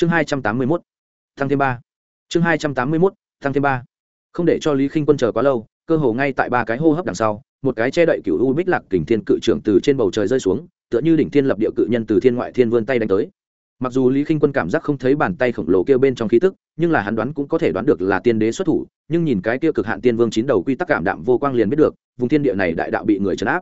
chương hai trăm tám mươi mốt, thăng thêm ba. Chương hai trăm tám mươi mốt, thăng thêm ba. Không để cho lý khinh quân chờ quá lâu, cơ hồ ngay tại ba cái hô hấp đằng sau, một cái che đậy cựu u bích lạc kình thiên cự trưởng từ trên bầu trời rơi xuống, tựa như đỉnh thiên lập địa cự nhân từ thiên ngoại thiên vươn tay đánh tới. Mặc dù lý khinh quân cảm giác không thấy bàn tay khổng lồ kêu bên trong khí tức, nhưng là hắn đoán cũng có thể đoán được là tiên đế xuất thủ, nhưng nhìn cái kia cực hạn tiên vương chín đầu quy tắc cảm đạm vô quang liền biết được, vùng thiên địa này đại đạo bị người trấn áp.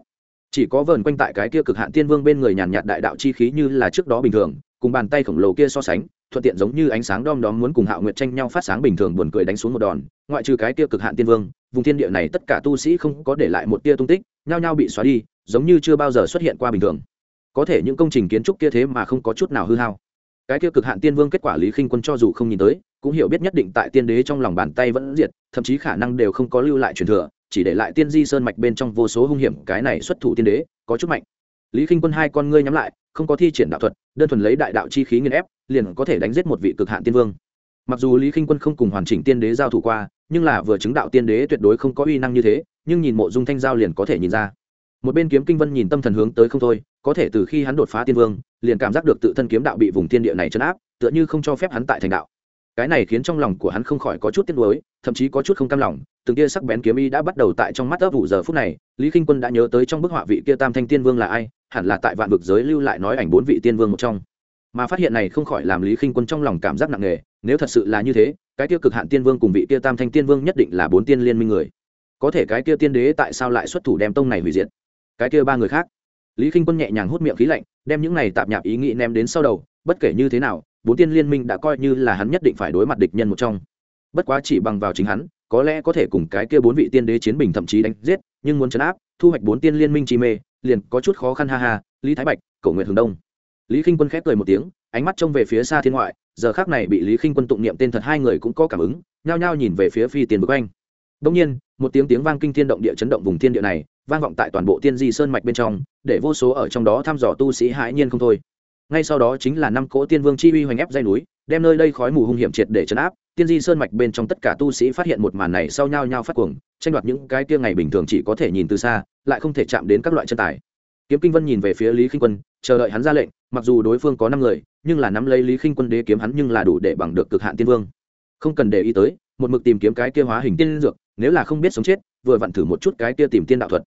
Chỉ có vờn quanh tại cái kia cực hạn tiên vương bên người nhàn nhạt đại đạo chi khí như là trước đó bình thường, cùng bàn tay khổng lồ kia so sánh thuận tiện giống như ánh sáng đom đóm muốn cùng hạo nguyệt tranh nhau phát sáng bình thường buồn cười đánh xuống một đòn. Ngoại trừ cái tia cực hạn tiên vương, vùng thiên địa này tất cả tu sĩ không có để lại một tia tung tích, nhao nhao bị xóa đi, giống như chưa bao giờ xuất hiện qua bình thường. Có thể những công trình kiến trúc kia thế mà không có chút nào hư hao. Cái kia cực hạn tiên vương kết quả lý khinh quân cho dù không nhìn tới, cũng hiểu biết nhất định tại tiên đế trong lòng bàn tay vẫn diệt, thậm chí khả năng đều không có lưu lại truyền thừa, chỉ để lại tiên di sơn mạch bên trong vô số hung hiểm, cái này xuất thủ tiên đế có chút mạnh. Lý khinh quân hai con ngươi nhắm lại không có thi triển đạo thuật, đơn thuần lấy đại đạo chi khí nghiên ép, liền có thể đánh giết một vị cực hạn tiên vương. Mặc dù lý khinh quân không cùng hoàn chỉnh tiên đế giao thủ qua, nhưng là vừa chứng đạo tiên đế tuyệt đối không có uy năng như thế, nhưng nhìn mộ dung thanh giao liền có thể nhìn ra. Một bên kiếm kinh vân nhìn tâm thần hướng tới không thôi, có thể từ khi hắn đột phá tiên vương, liền cảm giác được tự thân kiếm đạo bị vùng tiên địa này chấn áp, tựa như không cho phép hắn tại thành đạo cái này khiến trong lòng của hắn không khỏi có chút tiếc nuối, thậm chí có chút không cam lòng, từng kia sắc bén kiếm y đã bắt đầu tại trong mắt ấp vụ giờ phút này, lý k i n h quân đã nhớ tới trong bức họa vị kia tam thanh tiên vương là ai, hẳn là tại vạn vực giới lưu lại nói ảnh bốn vị tiên vương một trong. Mà phát hiện này không khỏi làm lý k i n h quân trong lòng cảm giác nặng nề, nếu thật sự là như thế, cái kia cực hạn tiên vương cùng vị kia tam thanh tiên vương nhất định là bốn tiên liên minh người. Có thể cái kia tiên đế tại sao lại xuất thủ đem tông này hủy diệt? Cái kia ba người khác. Lý k i n h quân nhẹ nhàng hút miệng khí lạnh, đem những này tạp nhạp ý nghĩ ném đến sau đầu, bất kể như thế nào bốn tiên liên minh đã coi như là hắn nhất định phải đối mặt địch nhân một trong. Bất quá chỉ bằng vào chính hắn, có lẽ có thể cùng cái kia bốn vị tiên đế chiến bình thậm chí đánh giết, nhưng muốn chấn áp, thu hoạch bốn tiên liên minh chi mê, liền có chút khó khăn ha ha. Lý thái bạch cầu nguyện hướng đông. Lý k i n h quân khép cười một tiếng, ánh mắt trông về phía xa thiên ngoại, giờ khác này bị lý k i n h quân tụng niệm tên thật hai người cũng có cảm ứng, nhao nhao nhìn về phía phi tiền bức anh đông nhiên, một tiếng tiếng vang kinh thiên động địa chấn động vùng thiên địa này, vang vọng tại toàn bộ tiên di sơn mạch bên trong, để vô số ở trong đó thăm dò tu sĩ hãi nhiên không thôi ngay sau đó chính là năm cỗ tiên vương chi uy hoành ép dây núi, đem nơi đây khói mù hung hiểm triệt để chấn áp. Tiên di sơn mạch bên trong tất cả tu sĩ phát hiện một màn này sau nhau nhau phát cuồng, tranh đoạt những cái kia ngày bình thường chỉ có thể nhìn từ xa, lại không thể chạm đến các loại chân tài. Kiếm kinh vân nhìn về phía lý khinh quân, chờ đợi hắn ra lệnh, mặc dù đối phương có năm người, nhưng là nắm lấy lý khinh quân đế kiếm hắn nhưng là đủ để bằng được cực hạn tiên vương. Không cần để ý tới, một mực tìm kiếm cái kia hóa hình tiên dược, nếu là không biết sống chết, vừa vặn thử một chút cái kia tìm tiên đạo thuật.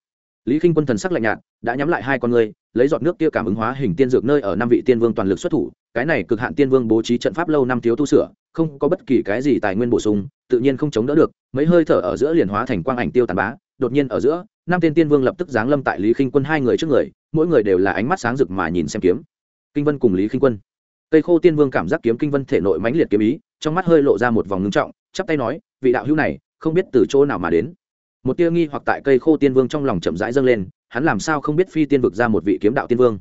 Lý khinh quân thần sắc lạnh nhạt, đã nhắm lại hai con người lấy giọt nước kia cảm ứng hóa hình tiên dược nơi ở năm vị tiên vương toàn lực xuất thủ, cái này cực hạn tiên vương bố trí trận pháp lâu năm thiếu tu sửa, không có bất kỳ cái gì tài nguyên bổ sung, tự nhiên không chống đỡ được, mấy hơi thở ở giữa liền hóa thành quang ảnh tiêu tàn bá, đột nhiên ở giữa, năm tên tiên vương lập tức giáng lâm tại lý khinh quân hai người trước người, mỗi người đều là ánh mắt sáng rực mà nhìn xem kiếm. Kinh vân cùng lý khinh quân. Tây khô tiên vương cảm giác kiếm kinh vân thể nội mãnh liệt kiếm ý, trong mắt hơi lộ ra một vòng ngưng trọng, chắp tay nói, vị đạo hữu này, không biết từ chỗ nào mà đến. Một tia nghi hoặc tại cây khô tiên vương trong lòng chậm rãi dâng lên hắn làm sao không biết phi tiên vực ra một vị kiếm đạo tiên vương?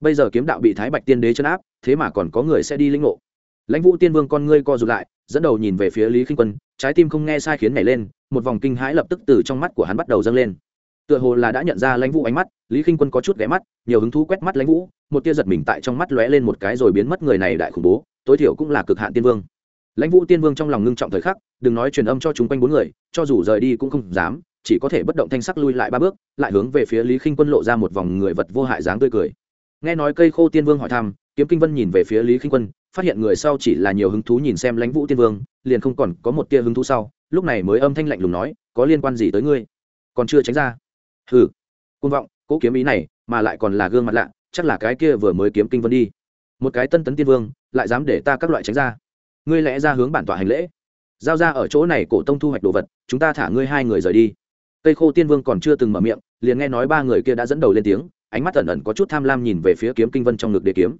Bây giờ kiếm đạo bị thái bạch tiên đế chấn áp, thế mà còn có người sẽ đi lĩnh ngộ. Lãnh vũ tiên vương con ngươi co rụt lại, dẫn đầu nhìn về phía lý khinh quân, trái tim không nghe sai khiến nhảy lên, một vòng kinh hãi lập tức từ trong mắt của hắn bắt đầu dâng lên. Tựa hồ là đã nhận ra lãnh vũ ánh mắt, lý khinh quân có chút ghé mắt, nhiều hứng thú quét mắt lãnh vũ, một tia giật mình tại trong mắt lóe lên một cái rồi biến mất người này đại khủng bố, tối thiểu cũng là cực hạn tiên vương. Lãnh vũ tiên vương trong lòng ngưng trọng thời khắc, đừng nói truyền âm cho chúng quanh bốn người, cho dù rời đi cũng không dám chỉ có thể bất động thanh sắc lui lại ba bước, lại hướng về phía lý khinh quân lộ ra một vòng người vật vô hại dáng tươi cười. Nghe nói cây khô tiên vương hỏi thăm, kiếm kinh vân nhìn về phía lý khinh quân, phát hiện người sau chỉ là nhiều hứng thú nhìn xem lãnh vũ tiên vương, liền không còn có một tia hứng thú sau, lúc này mới âm thanh lạnh lùng nói, có liên quan gì tới ngươi? Còn chưa tránh ra. Hừ côn vọng, cố kiếm ý này, mà lại còn là gương mặt lạ, chắc là cái kia vừa mới kiếm kinh vân đi. Một cái tân tấn tiên vương, lại dám để ta các loại tránh ra. Ngươi lẽ ra hướng bản tọa hành lễ. Giao ra ở chỗ này cổ tông thu hoạch đồ vật, chúng ta thả ngươi hai người rời đi cây khô tiên vương còn chưa từng mở miệng, liền nghe nói ba người kia đã dẫn đầu lên tiếng, ánh mắt ẩn ẩn có chút tham lam nhìn về phía kiếm kinh vân trong ngực đế kiếm.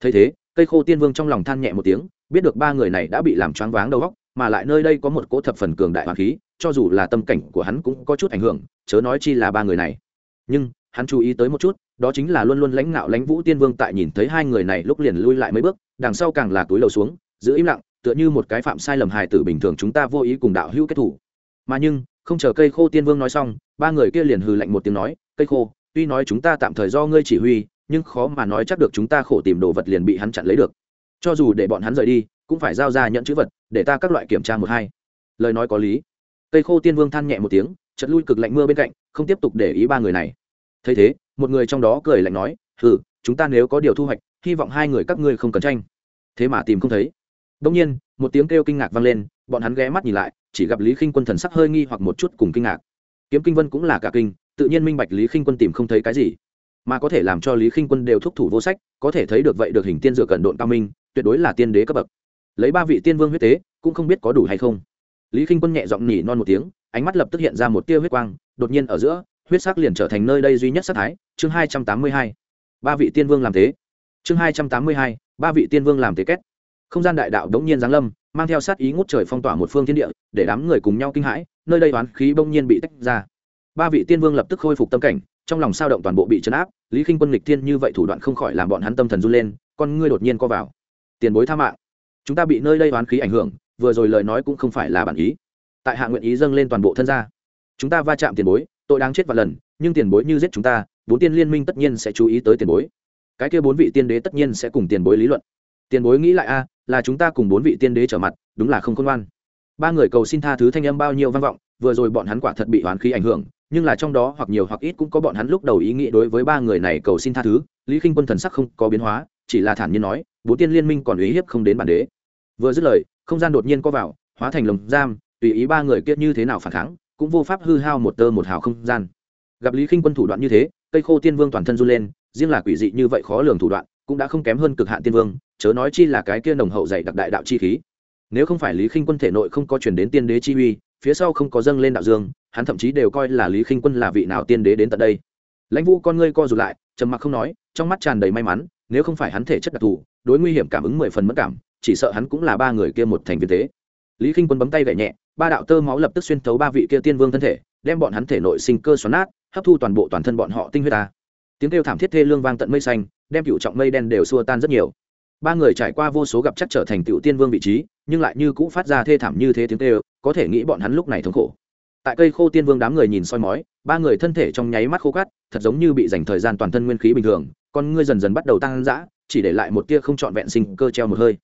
Thấy thế cây khô tiên vương trong lòng than nhẹ một tiếng, biết được ba người này đã bị làm choáng váng đầu óc, mà lại nơi đây có một cỗ thập phần cường đại hoàng khí, cho dù là tâm cảnh của hắn cũng có chút ảnh hưởng, chớ nói chi là ba người này. Nhưng, hắn chú ý tới một chút, đó chính là luôn luôn lãnh ngạo lãnh vũ tiên vương tại nhìn thấy hai người này lúc liền lui lại mấy bước, đằng sau càng là túi lầu xuống, giữ im lặng, tựa như một cái phạm sai lầm hài tử bình thường chúng ta vô ý cùng đạo hữu kết thủ. Mà nhưng không chờ cây khô tiên vương nói xong, ba người kia liền hừ lạnh một tiếng nói, cây khô, tuy nói chúng ta tạm thời do ngươi chỉ huy, nhưng khó mà nói chắc được chúng ta khổ tìm đồ vật liền bị hắn chặn lấy được. Cho dù để bọn hắn rời đi, cũng phải giao ra nhận chữ vật, để ta các loại kiểm tra một hai. Lời nói có lý. Cây khô tiên vương than nhẹ một tiếng chật lui cực lạnh mưa bên cạnh, không tiếp tục để ý ba người này. Thấy thế, một người trong đó cười lạnh nói ừ chúng ta nếu có điều thu hoạch, hy vọng hai người các ngươi không cần tranh. Thế mà tìm không thấy. Đông nhiên một tiếng kêu kinh ngạc vang lên, bọn hắn ghé mắt nhìn lại, chỉ gặp lý khinh quân thần sắc hơi nghi hoặc một chút cùng kinh ngạc. Kiếm kinh vân cũng là cả kinh, tự nhiên minh bạch lý khinh quân tìm không thấy cái gì. Mà có thể làm cho lý khinh quân đều thúc thủ vô sách, có thể thấy được vậy được hình tiên dược cận độn cao minh, tuyệt đối là tiên đế cấp bậc. Lấy ba vị tiên vương huyết tế, cũng không biết có đủ hay không. Lý khinh quân nhẹ giọng nhỉ non một tiếng, ánh mắt lập tức hiện ra một tia huyết quang, đột nhiên ở giữa, huyết sắc liền trở thành nơi đây duy nhất sắc thái, chương hai trăm tám mươi hai. Ba vị tiên vương làm thế chương hai trăm tám mươi hai, ba vị tiên vương làm thế kết không gian đại đạo đống nhiên giáng lâm, mang theo sát ý ngút trời phong tỏa một phương thiên địa, để đám người cùng nhau kinh hãi, nơi đây oán khí bỗng nhiên bị tách ra. Ba vị tiên vương lập tức khôi phục tâm cảnh, trong lòng sao động toàn bộ bị chấn áp, lý khinh quân lịch thiên như vậy thủ đoạn không khỏi làm bọn hắn tâm thần run lên, con ngươi đột nhiên co vào. Tiền bối tha mạng. Chúng ta bị nơi đây oán khí ảnh hưởng, vừa rồi lời nói cũng không phải là bản ý. Tại hạ nguyện ý dâng lên toàn bộ thân gia. Chúng ta va chạm tiền bối, tội đáng chết và lần, nhưng tiền bối như giết chúng ta, bốn tiên liên minh tất nhiên sẽ chú ý tới tiền bối. Cái kia bốn vị tiên đế tất nhiên sẽ cùng tiền bối lý luận. Tiền bối nghĩ lại a là chúng ta cùng bốn vị tiên đế trở mặt, đúng là không khôn ngoan. Ba người cầu xin tha thứ thanh âm bao nhiêu vang vọng, vừa rồi bọn hắn quả thật bị oán khí ảnh hưởng, nhưng là trong đó hoặc nhiều hoặc ít cũng có bọn hắn lúc đầu ý nghĩ đối với ba người này cầu xin tha thứ, lý khinh quân thần sắc không có biến hóa, chỉ là thản nhiên nói bốn tiên liên minh còn uy hiếp không đến bản đế. Vừa dứt lời, không gian đột nhiên có vào, hóa thành lồng giam, tùy ý ba người kia như thế nào phản kháng, cũng vô pháp hư hao một tơ một hào không gian. Gặp lý khinh quân thủ đoạn như thế, cây khô tiên vương toàn thân run lên, riêng là quỷ dị như vậy khó lường thủ đoạn cũng đã không kém hơn cực hạn tiên vương, chớ nói chi là cái kia nồng hậu dày đặc đại đạo chi khí. Nếu không phải lý khinh quân thể nội không có chuyển đến tiên đế chi uy, phía sau không có dâng lên đạo dương, hắn thậm chí đều coi là lý khinh quân là vị nào tiên đế đến tận đây. Lãnh vũ con ngươi co rụt lại, trầm mặc không nói, trong mắt tràn đầy may mắn, nếu không phải hắn thể chất đặc thù, đối nguy hiểm cảm ứng mười phần mất cảm, chỉ sợ hắn cũng là ba người kia một thành viên thế. Lý khinh quân bấm tay gậy nhẹ, ba đạo tơ máu lập tức xuyên thấu ba vị kia tiên vương thân thể, đem bọn hắn thể nội sinh cơ xoắn nát, hấp thu toàn bộ toàn thân bọn họ tinh huyết ta. Tiếng kêu thảm thiết thê lương vang tận mây xanh đem cựu trọng mây đen đều xua tan rất nhiều. Ba người trải qua vô số gặp chắc trở thành cựu tiên vương vị trí, nhưng lại như cũ phát ra thê thảm như thế tiếng kêu, có thể nghĩ bọn hắn lúc này thống khổ. Tại cây khô tiên vương đám người nhìn soi mói, ba người thân thể trong nháy mắt khô cát, thật giống như bị dành thời gian toàn thân nguyên khí bình thường, con ngươi dần dần bắt đầu tăng dã, chỉ để lại một tia không trọn vẹn sinh cơ treo một hơi.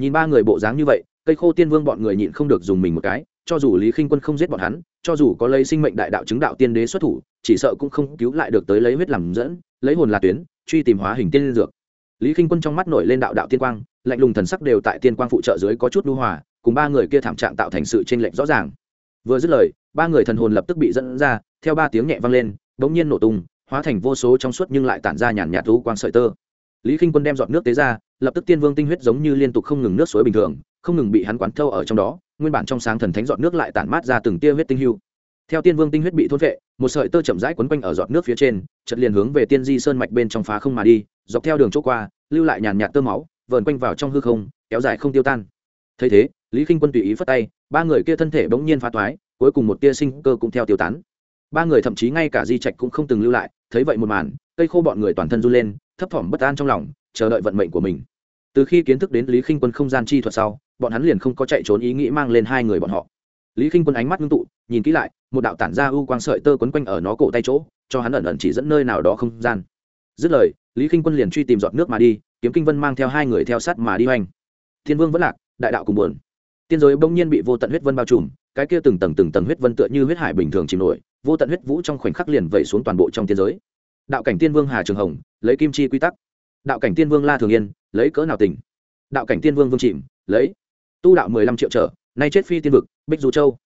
Nhìn ba người bộ dáng như vậy, cây khô tiên vương bọn người nhịn không được dùng mình một cái, cho dù lý khinh quân không giết bọn hắn, cho dù có lấy sinh mệnh đại đạo chứng đạo tiên đế xuất thủ, chỉ sợ cũng không cứu lại được tới lấy huyết làm dẫn, lấy hồn là tuyến truy tìm hóa hình tiên dược. Lý khinh quân trong mắt nổi lên đạo đạo tiên quang, lạnh lùng thần sắc đều tại tiên quang phụ trợ dưới có chút lưu hòa, cùng ba người kia thảm trạng tạo thành sự tranh lệch rõ ràng. Vừa dứt lời, ba người thần hồn lập tức bị dẫn ra, theo ba tiếng nhẹ vang lên, bỗng nhiên nổ tung, hóa thành vô số trong suốt nhưng lại tản ra nhàn nhạt thú quang sợi tơ. Lý k i n h quân đem giọt nước tế ra, lập tức tiên vương tinh huyết giống như liên tục không ngừng nước suối bình thường, không ngừng bị hắn quán thâu ở trong đó, nguyên bản trong sáng thần thánh giọt nước lại tản mát ra từng tia huyết tinh hưu theo tiên vương tinh huyết bị thôn vệ, một sợi tơ chậm rãi quấn quanh ở giọt nước phía trên chật liền hướng về tiên di sơn mạch bên trong phá không mà đi, dọc theo đường chỗ qua, lưu lại nhàn nhạt tơ máu, vờn quanh vào trong hư không, kéo dài không tiêu tan. Thấy thế, lý k i n h quân tùy ý phất tay, ba người kia thân thể bỗng nhiên phá toái, cuối cùng một tia sinh cơ cũng theo tiêu tán. Ba người thậm chí ngay cả di trạch cũng không từng lưu lại, thấy vậy một màn, cây khô bọn người toàn thân run lên, thấp thỏm bất an trong lòng, chờ đợi vận mệnh của mình. Từ khi kiến thức đến lý khinh quân không gian chi thuật sau, bọn hắn liền không có chạy trốn ý nghĩ mang lên hai người bọn họ. Lý khinh quân ánh mắt ngưng tụ nhìn kỹ lại, một đạo tản ra ưu quang sợi tơ quấn quanh ở nó cổ tay chỗ, cho hắn ẩn ẩn chỉ dẫn nơi nào đó không gian. Dứt lời, lý khinh quân liền truy tìm giọt nước mà đi, kiếm kinh vân mang theo hai người theo sát mà đi hoành. Thiên vương vẫn lạc, đại đạo cùng buồn. Tiên giới bỗng nhiên bị vô tận huyết vân bao trùm, cái kia từng tầng từng tầng huyết vân tựa như huyết hải bình thường chìm nổi, vô tận huyết vũ trong khoảnh khắc liền vẩy xuống toàn bộ trong tiên giới. Đạo cảnh tiên vương hà trường hồng, lấy kim chi quy tắc. Đạo cảnh tiên vương la thường yên, lấy cỡ nào tỉnh. Đạo cảnh tiên vương vương chìm, lấy. Tu đạo mười lăm triệu trở, nay chết phi tiên vực, bích du châu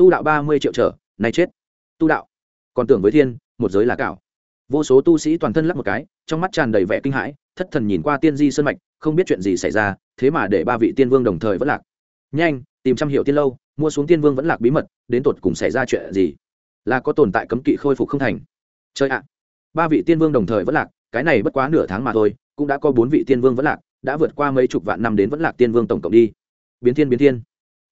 tu đạo ba mươi triệu trở, nay chết. Tu đạo. Còn tưởng với thiên, một giới là cảo. Vô số tu sĩ toàn thân lắp một cái, trong mắt tràn đầy vẻ kinh hãi, thất thần nhìn qua tiên di sơn mạch, không biết chuyện gì xảy ra, thế mà để ba vị tiên vương đồng thời vẫn lạc. Nhanh, tìm trăm hiệu tiên lâu, mua xuống tiên vương vẫn lạc bí mật, đến tột cùng xảy ra chuyện gì? Là có tồn tại cấm kỵ khôi phục không thành? Chơi ạ! Ba vị tiên vương đồng thời vẫn lạc, cái này bất quá nửa tháng mà thôi, cũng đã có bốn vị tiên vương vẫn lạc, đã vượt qua mấy chục vạn năm đến vẫn lạc tiên vương tổng cộng đi. Biến thiên biến thiên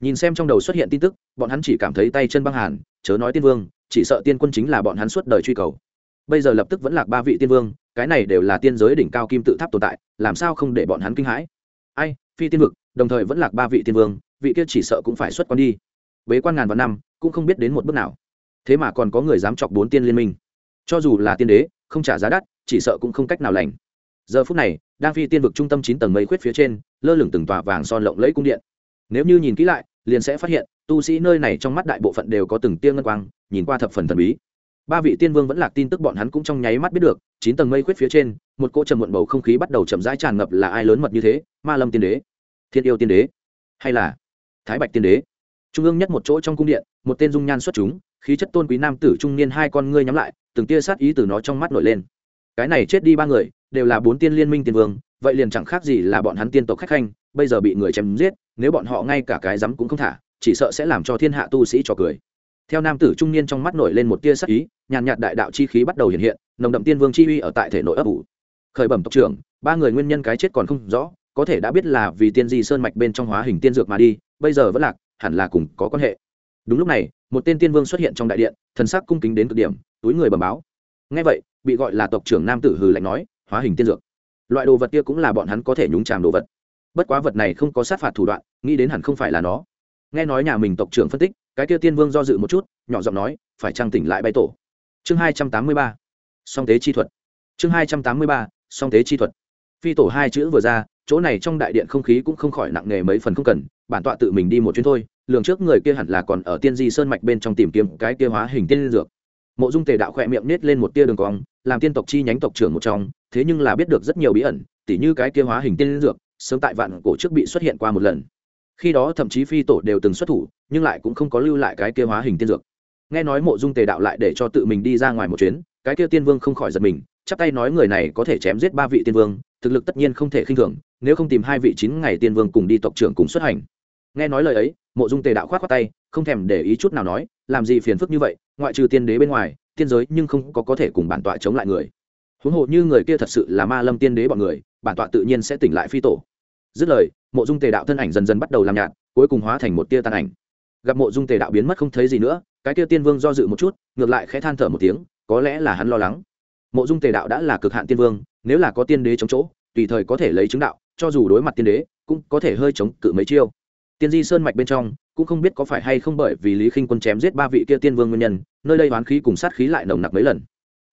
nhìn xem trong đầu xuất hiện tin tức, bọn hắn chỉ cảm thấy tay chân băng hàn, chớ nói tiên vương, chỉ sợ tiên quân chính là bọn hắn suốt đời truy cầu. Bây giờ lập tức vẫn lạc ba vị tiên vương, cái này đều là tiên giới đỉnh cao kim tự tháp tồn tại, làm sao không để bọn hắn kinh hãi? Ai, phi tiên vực, đồng thời vẫn lạc ba vị tiên vương, vị kia chỉ sợ cũng phải xuất quan đi. Bế quan ngàn vạn năm, cũng không biết đến một bước nào. Thế mà còn có người dám chọc bốn tiên liên minh. Cho dù là tiên đế, không trả giá đắt, chỉ sợ cũng không cách nào lành. Giờ phút này, đang phi tiên vực trung tâm chín tầng mây khuyết phía trên, lơ lửng từng tòa vàng son lộng lẫy cung điện nếu như nhìn kỹ lại, liền sẽ phát hiện, tu sĩ nơi này trong mắt đại bộ phận đều có từng tia ngân quang, nhìn qua thập phần thần bí. Ba vị tiên vương vẫn lạc tin tức bọn hắn cũng trong nháy mắt biết được, chín tầng mây khuyết phía trên, một cỗ trầm muộn bầu không khí bắt đầu chậm rãi tràn ngập là ai lớn mật như thế? Ma lâm tiên đế, thiên yêu tiên đế, hay là thái bạch tiên đế? Trung ương nhất một chỗ trong cung điện, một tên dung nhan xuất chúng, khí chất tôn quý nam tử trung niên hai con ngươi nhắm lại, từng tia sát ý từ nó trong mắt nổi lên. Cái này chết đi ba người, đều là bốn tiên liên minh tiên vương, vậy liền chẳng khác gì là bọn hắn tiên tộc khách khanh bây giờ bị người chém giết, nếu bọn họ ngay cả cái rắm cũng không thả, chỉ sợ sẽ làm cho thiên hạ tu sĩ trò cười. Theo nam tử trung niên trong mắt nổi lên một tia sắc ý, nhàn nhạt đại đạo chi khí bắt đầu hiện hiện, nồng đậm tiên vương chi uy ở tại thể nội ấp ủ. Khởi bẩm tộc trưởng, ba người nguyên nhân cái chết còn không rõ, có thể đã biết là vì tiên di sơn mạch bên trong hóa hình tiên dược mà đi, bây giờ vẫn lạc, hẳn là cùng có quan hệ. Đúng lúc này, một tên tiên vương xuất hiện trong đại điện, thần sắc cung kính đến cực điểm, túi người bẩm báo. Ngay vậy, bị gọi là tộc trưởng nam tử hừ lạnh nói, hóa hình tiên dược. Loại đồ vật kia cũng là bọn hắn có thể nhúng tràm đồ vật bất quá vật này không có sát phạt thủ đoạn, nghĩ đến hẳn không phải là nó. Nghe nói nhà mình tộc trưởng phân tích, cái kia tiên vương do dự một chút, nhỏ giọng nói, phải trang tỉnh lại bay tổ? Chương hai trăm tám mươi ba. Song tế chi thuật. Chương hai trăm tám mươi ba, song tế chi thuật. Phi tổ hai chữ vừa ra, chỗ này trong đại điện không khí cũng không khỏi nặng nề mấy phần không cần, bản tọa tự mình đi một chuyến thôi, lường trước người kia hẳn là còn ở tiên di sơn mạch bên trong tìm kiếm cái kia hóa hình tiên dược. Mộ dung tề đạo khỏe miệng nết lên một tia đường cong, làm tiên tộc chi nhánh tộc trưởng một trong, thế nhưng là biết được rất nhiều bí ẩn, tỉ như cái kia hóa hình tiên dược sớm tại vạn cổ trước bị xuất hiện qua một lần. Khi đó thậm chí phi tổ đều từng xuất thủ, nhưng lại cũng không có lưu lại cái kia hóa hình tiên dược. Nghe nói mộ dung tề đạo lại để cho tự mình đi ra ngoài một chuyến, cái kia tiên vương không khỏi giật mình, chắp tay nói người này có thể chém giết ba vị tiên vương, thực lực tất nhiên không thể khinh thường, nếu không tìm hai vị chín ngày tiên vương cùng đi tộc trưởng cùng xuất hành. Nghe nói lời ấy, mộ dung tề đạo khoát khoác tay, không thèm để ý chút nào nói, làm gì phiền phức như vậy, ngoại trừ tiên đế bên ngoài, tiên giới nhưng không có có thể cùng bản tọa chống lại người. Huống hồ như người kia thật sự là ma lâm tiên đế bọn người, bản tọa tự nhiên sẽ tỉnh lại phi tổ dứt lời, mộ dung tề đạo thân ảnh dần dần bắt đầu làm nhạt, cuối cùng hóa thành một tia tàn ảnh. Gặp mộ dung tề đạo biến mất không thấy gì nữa, cái tia tiên vương do dự một chút, ngược lại khẽ than thở một tiếng, có lẽ là hắn lo lắng. Mộ dung tề đạo đã là cực hạn tiên vương, nếu là có tiên đế chống chỗ, tùy thời có thể lấy chứng đạo, cho dù đối mặt tiên đế, cũng có thể hơi chống cự mấy chiêu. Tiên di sơn mạch bên trong, cũng không biết có phải hay không bởi vì lý khinh quân chém giết ba vị kia tiên vương nguyên nhân, nơi đây oán khí cùng sát khí lại nồng nặc mấy lần.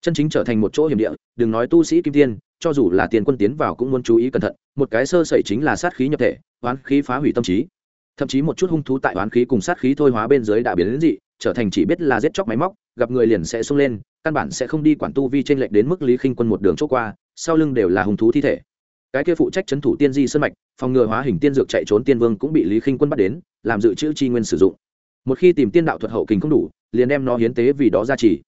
Chân chính trở thành một chỗ hiểm địa, đừng nói tu sĩ kim tiên cho dù là tiền quân tiến vào cũng muốn chú ý cẩn thận, một cái sơ sẩy chính là sát khí nhập thể, oán khí phá hủy tâm trí. Thậm chí một chút hung thú tại oán khí cùng sát khí thôi hóa bên dưới đã biến đến dị, trở thành chỉ biết là giết chóc máy móc, gặp người liền sẽ sung lên, căn bản sẽ không đi quản tu vi trên lệch đến mức lý khinh quân một đường chốt qua, sau lưng đều là hung thú thi thể. Cái kia phụ trách chấn thủ tiên di sân mạch, phòng ngừa hóa hình tiên dược chạy trốn tiên vương cũng bị lý khinh quân bắt đến, làm dự trữ chi nguyên sử dụng. Một khi tìm tiên đạo thuật hậu kình không đủ, liền đem nó hiến tế vì đó ra chỉ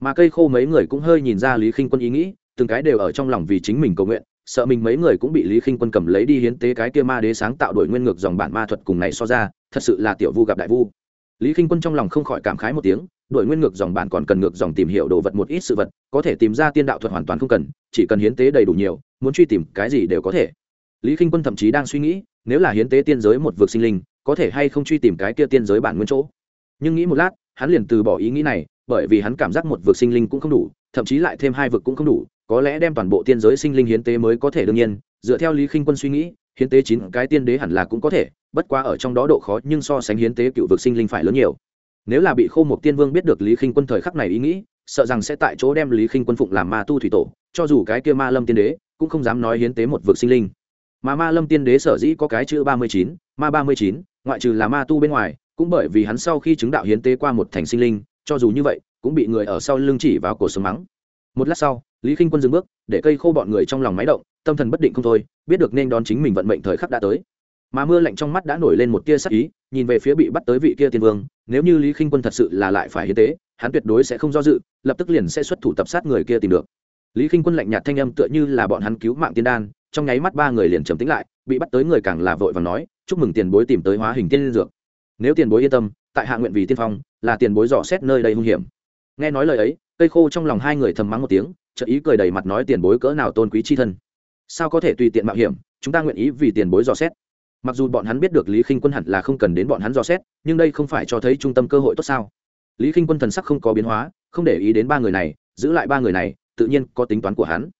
mà cây khô mấy người cũng hơi nhìn ra lý khinh quân ý nghĩ từng cái đều ở trong lòng vì chính mình cầu nguyện, sợ mình mấy người cũng bị lý khinh quân cầm lấy đi hiến tế cái kia ma đế sáng tạo đổi nguyên ngược dòng bản ma thuật cùng này so ra, thật sự là tiểu vu gặp đại vu. Lý khinh quân trong lòng không khỏi cảm khái một tiếng, đổi nguyên ngược dòng bản còn cần ngược dòng tìm hiểu đồ vật một ít sự vật, có thể tìm ra tiên đạo thuật hoàn toàn không cần, chỉ cần hiến tế đầy đủ nhiều, muốn truy tìm cái gì đều có thể. Lý khinh quân thậm chí đang suy nghĩ, nếu là hiến tế tiên giới một vực sinh linh, có thể hay không truy tìm cái kia tiên giới bản nguyên chỗ. Nhưng nghĩ một lát, hắn liền từ bỏ ý nghĩ này, bởi vì hắn cảm giác một vực sinh linh cũng không đủ, thậm chí lại thêm hai vực cũng không đủ có lẽ đem toàn bộ tiên giới sinh linh hiến tế mới có thể đương nhiên, dựa theo lý khinh quân suy nghĩ, hiến tế chín cái tiên đế hẳn là cũng có thể, bất quá ở trong đó độ khó nhưng so sánh hiến tế cựu vực sinh linh phải lớn nhiều. Nếu là bị khô một tiên vương biết được lý khinh quân thời khắc này ý nghĩ, sợ rằng sẽ tại chỗ đem lý khinh quân phụng làm ma tu thủy tổ, cho dù cái kia ma lâm tiên đế cũng không dám nói hiến tế một vực sinh linh. Mà ma lâm tiên đế sở dĩ có cái chữ ba mươi chín, ma ba mươi chín, ngoại trừ là ma tu bên ngoài, cũng bởi vì hắn sau khi chứng đạo hiến tế qua một thành sinh linh, cho dù như vậy, cũng bị người ở sau lưng chỉ vào cổ sống mắng. Một lát sau lý k i n h quân dừng bước, để cây khô bọn người trong lòng máy động, tâm thần bất định không thôi, biết được nên đón chính mình vận mệnh thời khắc đã tới. Mà mưa lạnh trong mắt đã nổi lên một tia sắc ý, nhìn về phía bị bắt tới vị kia tiên vương, nếu như lý k i n h quân thật sự là lại phải hiến tế, hắn tuyệt đối sẽ không do dự, lập tức liền sẽ xuất thủ tập sát người kia tìm được. Lý k i n h quân lạnh nhạt thanh âm tựa như là bọn hắn cứu mạng tiên đan, trong nháy mắt ba người liền trầm tính lại, bị bắt tới người càng là vội và nói, chúc mừng tiền bối tìm tới hóa hình tiên dược. Nếu tiền bối yên tâm, tại hạ nguyện vì tiên phong, là tiền bối dò xét nơi đây hung hiểm. Nghe nói lời ấy, cây khô trong lòng hai người thầm mắng một tiếng trợ ý cười đầy mặt nói tiền bối cỡ nào tôn quý chi thân. Sao có thể tùy tiện mạo hiểm, chúng ta nguyện ý vì tiền bối dò xét. Mặc dù bọn hắn biết được lý khinh quân hẳn là không cần đến bọn hắn dò xét, nhưng đây không phải cho thấy trung tâm cơ hội tốt sao? Lý khinh quân thần sắc không có biến hóa, không để ý đến ba người này, giữ lại ba người này, tự nhiên có tính toán của hắn.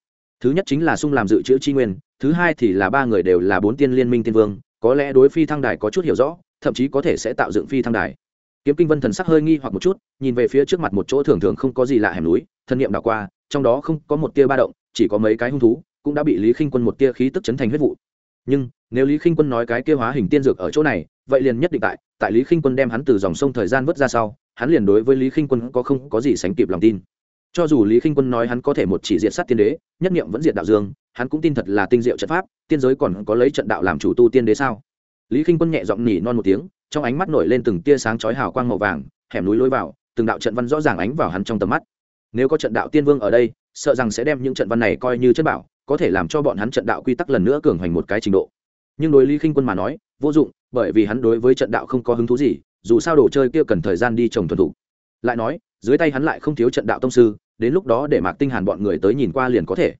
Thứ nhất chính là sung làm dự trữ chi nguyên, thứ hai thì là ba người đều là bốn tiên liên minh tiên vương, có lẽ đối phi thăng đài có chút hiểu rõ, thậm chí có thể sẽ tạo dựng phi thăng đài. Kiếm kinh vân thần sắc hơi nghi hoặc một chút, nhìn về phía trước mặt một chỗ thường thường không có gì lạ hẻm núi, thân nhiệm đảo qua trong đó không có một tia ba động, chỉ có mấy cái hung thú, cũng đã bị lý khinh quân một tia khí tức chấn thành huyết vụ. Nhưng, nếu lý khinh quân nói cái kia hóa hình tiên dược ở chỗ này, vậy liền nhất định tại tại lý khinh quân đem hắn từ dòng sông thời gian vớt ra sau, hắn liền đối với lý khinh quân có không có gì sánh kịp lòng tin. Cho dù lý khinh quân nói hắn có thể một chỉ diệt sát tiên đế, nhất niệm vẫn diệt đạo dương, hắn cũng tin thật là tinh diệu trận pháp, tiên giới còn có lấy trận đạo làm chủ tu tiên đế sao? Lý k quân nhẹ giọng nỉ non một tiếng, trong ánh mắt nổi lên từng tia sáng chói hào quang màu vàng, hẻm núi lối vào, từng đạo trận văn rõ ràng ánh vào hắn trong tầm mắt nếu có trận đạo tiên vương ở đây, sợ rằng sẽ đem những trận văn này coi như chất bảo, có thể làm cho bọn hắn trận đạo quy tắc lần nữa cường hoành một cái trình độ. Nhưng đối lý k quân mà nói, vô dụng, bởi vì hắn đối với trận đạo không có hứng thú gì, dù sao đồ chơi kia cần thời gian đi trồng thuần thủ lại nói, dưới tay hắn lại không thiếu trận đạo tông sư, đến lúc đó để mạc tinh hàn bọn người tới nhìn qua liền có thể.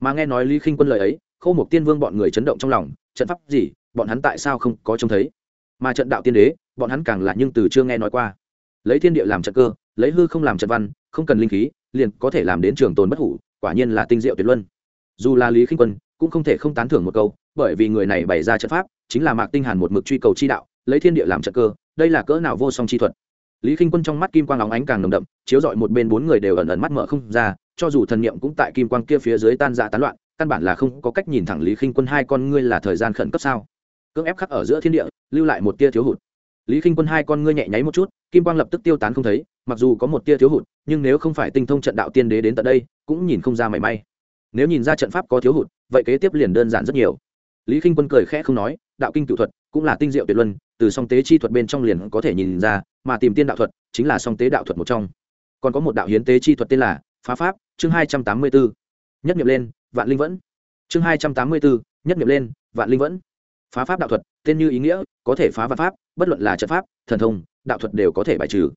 Mà nghe nói lý khinh quân lời ấy, khâu một tiên vương bọn người chấn động trong lòng, trận pháp gì, bọn hắn tại sao không có trông thấy? Mà trận đạo tiên đế, bọn hắn càng là nhưng từ chưa nghe nói qua. Lấy thiên địa làm trận cơ, lấy hư không làm trận văn, không cần linh khí liền có thể làm đến trường tồn bất hủ, quả nhiên là tinh diệu tuyệt luân. Dù là lý khinh quân, cũng không thể không tán thưởng một câu, bởi vì người này bày ra trận pháp, chính là mạc tinh hàn một mực truy cầu chi đạo, lấy thiên địa làm trận cơ, đây là cỡ nào vô song chi thuật. Lý khinh quân trong mắt kim quang óng ánh càng nồng đậm, chiếu rọi một bên bốn người đều ẩn ẩn mắt mở không ra, cho dù thần niệm cũng tại kim quang kia phía dưới tan ra tán loạn, căn bản là không có cách nhìn thẳng lý khinh quân hai con ngươi là thời gian khẩn cấp sao. Cưỡng ép khắc ở giữa thiên địa, lưu lại một tia thiếu hụt lý Kinh quân hai con ngươi nhẹ nháy một chút, kim quang lập tức tiêu tán không thấy, mặc dù có một tia thiếu hụt, nhưng nếu không phải tinh thông trận đạo tiên đế đến tận đây, cũng nhìn không ra mảy may. Nếu nhìn ra trận pháp có thiếu hụt, vậy kế tiếp liền đơn giản rất nhiều. Lý Kinh quân cười khẽ không nói, đạo kinh cựu thuật cũng là tinh diệu tuyệt luân, từ song tế chi thuật bên trong liền có thể nhìn ra, mà tìm tiên đạo thuật chính là song tế đạo thuật một trong. Còn có một đạo hiến tế chi thuật tên là phá pháp, chương hai trăm tám mươi bốn nhất nghiệm lên, vạn linh vẫn. Chương hai trăm tám mươi bốn nhất nghiệm lên, vạn linh vẫn phá pháp đạo thuật, tên như ý nghĩa, có thể phá vạn pháp, bất luận là trận pháp, thần thông, đạo thuật đều có thể bài trừ.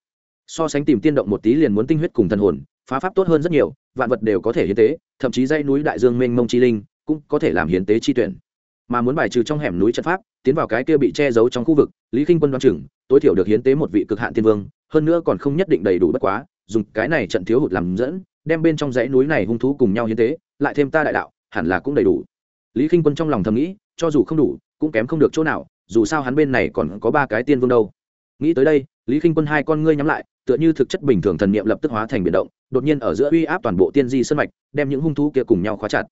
So sánh tìm tiên động một tí liền muốn tinh huyết cùng thần hồn, phá pháp tốt hơn rất nhiều, vạn vật đều có thể hiến tế, thậm chí dây núi đại dương mênh mông chi linh cũng có thể làm hiến tế chi tuyển. Mà muốn bài trừ trong hẻm núi trận pháp, tiến vào cái kia bị che giấu trong khu vực, lý k quân đoan chừng, tối thiểu được hiến tế một vị cực hạn tiên vương, hơn nữa còn không nhất định đầy đủ bất quá, dùng cái này trận thiếu hụt làm dẫn, đem bên trong dãy núi này hung thú cùng nhau hiến tế, lại thêm ta đại đạo, hẳn là cũng đầy đủ. Lý k quân trong lòng thầm nghĩ, cho dù không đủ cũng kém không được chỗ nào, dù sao hắn bên này còn có ba cái tiên vương đâu. Nghĩ tới đây, lý k quân hai con ngươi nhắm lại, tựa như thực chất bình thường thần niệm lập tức hóa thành biển động, đột nhiên ở giữa uy áp toàn bộ tiên di sân mạch, đem những hung thú kia cùng nhau khóa chặt.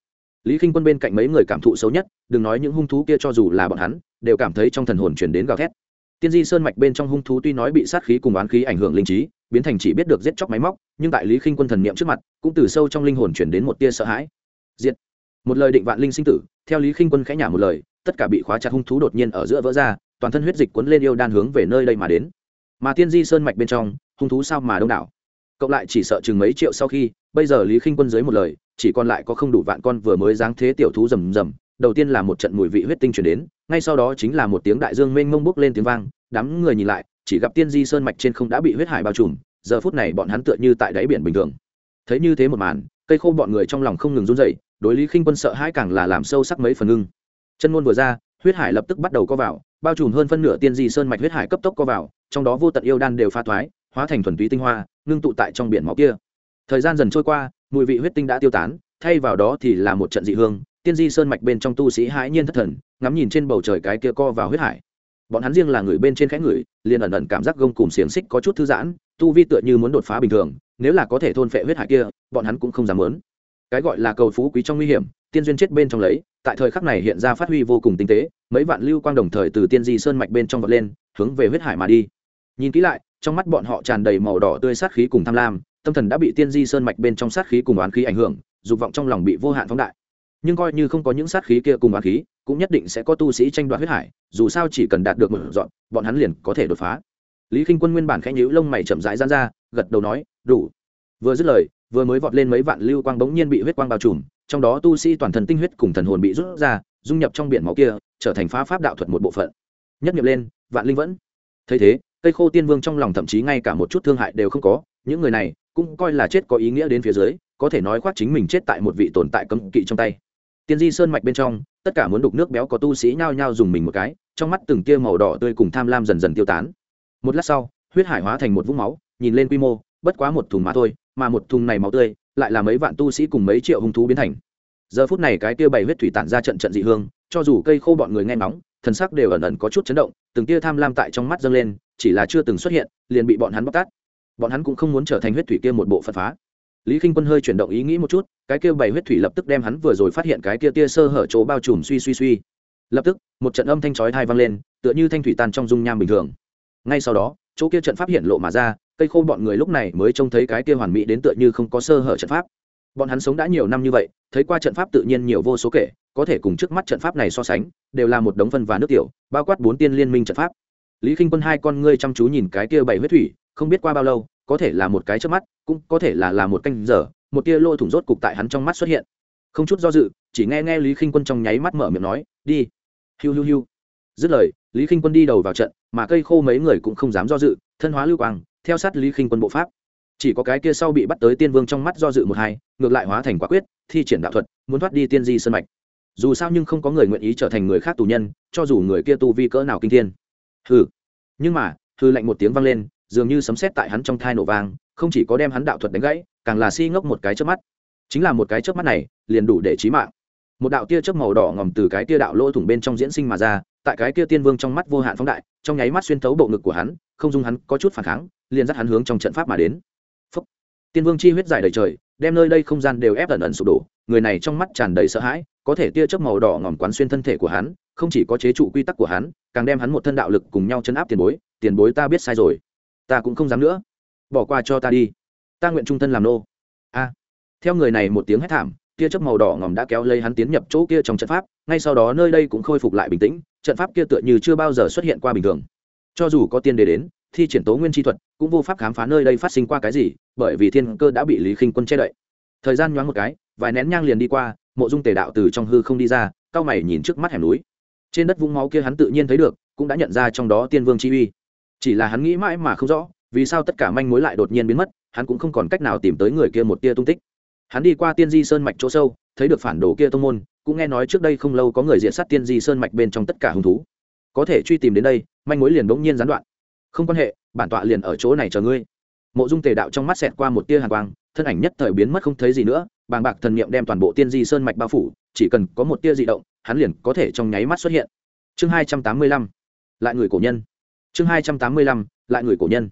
Lý k i n h quân bên cạnh mấy người cảm thụ xấu nhất, đừng nói những hung thú kia cho dù là bọn hắn, đều cảm thấy trong thần hồn chuyển đến gào thét. Tiên di sơn mạch bên trong hung thú tuy nói bị sát khí cùng oán khí ảnh hưởng linh trí, biến thành chỉ biết được giết chóc máy móc, nhưng tại lý k i n h quân thần n i ệ m trước mặt, cũng từ sâu trong linh hồn chuyển đến một tia sợ hãi. Diệt. Một lời định vạn linh sinh tử, theo lý k i n h quân khẽ nhả một lời tất cả bị khóa chặt hung thú đột nhiên ở giữa vỡ ra, toàn thân huyết dịch cuốn lên yêu đan hướng về nơi đây mà đến. Mà tiên di sơn mạch bên trong, hung thú sao mà đông đảo? Cộng lại chỉ sợ chừng mấy triệu sau khi, bây giờ lý khinh quân dưới một lời, chỉ còn lại có không đủ vạn con vừa mới dáng thế tiểu thú rầm rầm, đầu tiên là một trận mùi vị huyết tinh chuyển đến, ngay sau đó chính là một tiếng đại dương mênh mông bốc lên tiếng vang, đám người nhìn lại, chỉ gặp tiên di sơn mạch trên không đã bị huyết hải bao trùm, giờ phút này bọn hắn tựa như tại đáy biển bình thường. Thấy như thế một màn, cây khô bọn người trong lòng không ngừng run dậy đối lý khinh quân sợ hãi càng là làm sâu sắc mấy phần ngưng chân ngôn vừa ra, huyết hải lập tức bắt đầu co vào, bao trùm hơn phân nửa tiên di sơn mạch huyết hải cấp tốc co vào, trong đó vô tận yêu đan đều pha thoái, hóa thành thuần túy tinh hoa, ngưng tụ tại trong biển máu kia. Thời gian dần trôi qua, mùi vị huyết tinh đã tiêu tán, thay vào đó thì là một trận dị hương, tiên di sơn mạch bên trong tu sĩ hãi nhiên thất thần, ngắm nhìn trên bầu trời cái kia co vào huyết hải. Bọn hắn riêng là người bên trên khẽ người liền ẩn ẩn cảm giác gông cùng xiềng xích có chút thư giãn, tu vi tựa như muốn đột phá bình thường, nếu là có thể thôn phệ huyết hải kia, bọn hắn cũng không dám muốn. Cái gọi là cầu phú quý trong nguy hiểm, tiên duyên chết bên trong lấy tại thời khắc này hiện ra phát huy vô cùng tinh tế, mấy vạn lưu quang đồng thời từ tiên di sơn mạch bên trong vọt lên, hướng về huyết hải mà đi. Nhìn kỹ lại, trong mắt bọn họ tràn đầy màu đỏ tươi sát khí cùng tham lam, tâm thần đã bị tiên di sơn mạch bên trong sát khí cùng oán khí ảnh hưởng, dục vọng trong lòng bị vô hạn phóng đại. Nhưng coi như không có những sát khí kia cùng oán khí, cũng nhất định sẽ có tu sĩ tranh đoạt huyết hải, dù sao chỉ cần đạt được một dọn, bọn hắn liền có thể đột phá. Lý k i n h quân nguyên bản khẽ nhữ lông mày chậm rãi gian ra, gật đầu nói, đủ. Vừa dứt lời, vừa mới vọt lên mấy vạn lưu quang bỗng nhiên bị huyết quang bao trùm trong đó tu sĩ toàn thân tinh huyết cùng thần hồn bị rút ra, dung nhập trong biển máu kia, trở thành phá pháp đạo thuật một bộ phận. Nhất nghiệm lên, vạn linh vẫn. Thấy thế, cây khô tiên vương trong lòng thậm chí ngay cả một chút thương hại đều không có, những người này cũng coi là chết có ý nghĩa đến phía dưới, có thể nói khoác chính mình chết tại một vị tồn tại cấm kỵ trong tay. Tiên di sơn mạch bên trong, tất cả muốn đục nước béo có tu sĩ nhao nhao dùng mình một cái, trong mắt từng tia màu đỏ tươi cùng tham lam dần dần tiêu tán. Một lát sau, huyết hải hóa thành một vũng máu, nhìn lên quy mô, bất quá một thùng mà thôi, mà một thùng này máu tươi lại là mấy vạn tu sĩ cùng mấy triệu hung thú biến thành. Giờ phút này cái tia bảy huyết thủy tản ra trận trận dị hương, cho dù cây khô bọn người nghe nóng thần sắc đều ẩn ẩn có chút chấn động, từng tia tham lam tại trong mắt dâng lên, chỉ là chưa từng xuất hiện, liền bị bọn hắn bóc tát. Bọn hắn cũng không muốn trở thành huyết thủy kia một bộ phật phá. Lý k i n h quân hơi chuyển động ý nghĩ một chút, cái kia bảy huyết thủy lập tức đem hắn vừa rồi phát hiện cái kia tia sơ hở chỗ bao trùm suy suy suy. Lập tức, một trận âm thanh chói thai vang lên, tựa như thanh thủy tan trong dung nham bình thường. Ngay sau đó, chỗ kia trận pháp hiện lộ mà ra cây khô bọn người lúc này mới trông thấy cái kia hoàn mỹ đến tựa như không có sơ hở trận pháp. Bọn hắn sống đã nhiều năm như vậy, thấy qua trận pháp tự nhiên nhiều vô số kể, có thể cùng trước mắt trận pháp này so sánh, đều là một đống phân và nước tiểu, bao quát bốn tiên liên minh trận pháp. Lý k i n h quân hai con ngươi chăm chú nhìn cái kia bảy huyết thủy, không biết qua bao lâu, có thể là một cái trước mắt, cũng có thể là là một canh giờ, một tia lôi thủng rốt cục tại hắn trong mắt xuất hiện. Không chút do dự, chỉ nghe nghe lý k i n h quân trong nháy mắt mở miệng nói, đi. Hiu hiu hiu. Dứt lời, lý k i n h quân đi đầu vào trận, mà cây khô mấy người cũng không dám do dự, thân hóa lưu quang theo sát lý khinh quân bộ pháp. Chỉ có cái kia sau bị bắt tới tiên vương trong mắt do dự một hai, ngược lại hóa thành quả quyết, thi triển đạo thuật, muốn thoát đi tiên di sân mạch. Dù sao nhưng không có người nguyện ý trở thành người khác tù nhân, cho dù người kia tu vi cỡ nào kinh thiên. Hừ. Nhưng mà hư lạnh một tiếng vang lên, dường như sấm sét tại hắn trong thai nổ vang, không chỉ có đem hắn đạo thuật đánh gãy, càng là si ngốc một cái trước mắt. Chính là một cái trước mắt này, liền đủ để trí mạng. Một đạo tia chớp màu đỏ ngòm từ cái tia đạo lỗ thủng bên trong diễn sinh mà ra, tại cái kia tiên vương trong mắt vô hạn phóng đại, trong nháy mắt xuyên thấu bộ ngực của hắn, không dung hắn có chút phản kháng liền dắt hắn hướng trong trận pháp mà đến. Phúc. tiên vương chi huyết dài đầy trời, đem nơi đây không gian đều ép ẩn ẩn sụp đổ, người này trong mắt tràn đầy sợ hãi, có thể tia chớp màu đỏ ngòm quán xuyên thân thể của hắn, không chỉ có chế trụ quy tắc của hắn, càng đem hắn một thân đạo lực cùng nhau chấn áp tiền bối tiền bối ta biết sai rồi. Ta cũng không dám nữa. Bỏ qua cho ta đi. Ta nguyện trung thân làm nô. A. Theo người này một tiếng hét thảm, tia chớp màu đỏ ngòm đã kéo lấy hắn tiến nhập chỗ kia trong trận pháp, ngay sau đó nơi đây cũng khôi phục lại bình tĩnh, trận pháp kia tựa như chưa bao giờ xuất hiện qua bình thường. Cho dù có tiên đề đến thi triển tố nguyên chi thuật, cũng vô pháp khám phá nơi đây phát sinh qua cái gì, bởi vì thiên cơ đã bị lý khinh quân che đậy. Thời gian nhoáng một cái, vài nén nhang liền đi qua, mộ dung tề đạo từ trong hư không đi ra, cao mày nhìn trước mắt hẻm núi. Trên đất vũng máu kia hắn tự nhiên thấy được, cũng đã nhận ra trong đó tiên vương chi uy. Chỉ là hắn nghĩ mãi mà không rõ, vì sao tất cả manh mối lại đột nhiên biến mất, hắn cũng không còn cách nào tìm tới người kia một tia tung tích. Hắn đi qua tiên di sơn mạch chỗ sâu, thấy được phản đồ kia tông môn, cũng nghe nói trước đây không lâu có người diện sát tiên di sơn mạch bên trong tất cả hứng thú. Có thể truy tìm đến đây, manh mối liền bỗng nhiên gián đoạn không quan hệ, bản tọa liền ở chỗ này chờ ngươi. Mộ dung tề đạo trong mắt xẹt qua một tia hàn quang, thân ảnh nhất thời biến mất không thấy gì nữa, bàng bạc thần niệm đem toàn bộ tiên di sơn mạch bao phủ, chỉ cần có một tia di động, hắn liền có thể trong nháy mắt xuất hiện. Chương hai trăm tám mươi lăm, lại người cổ nhân. Chương hai trăm tám mươi lăm, lại người cổ nhân.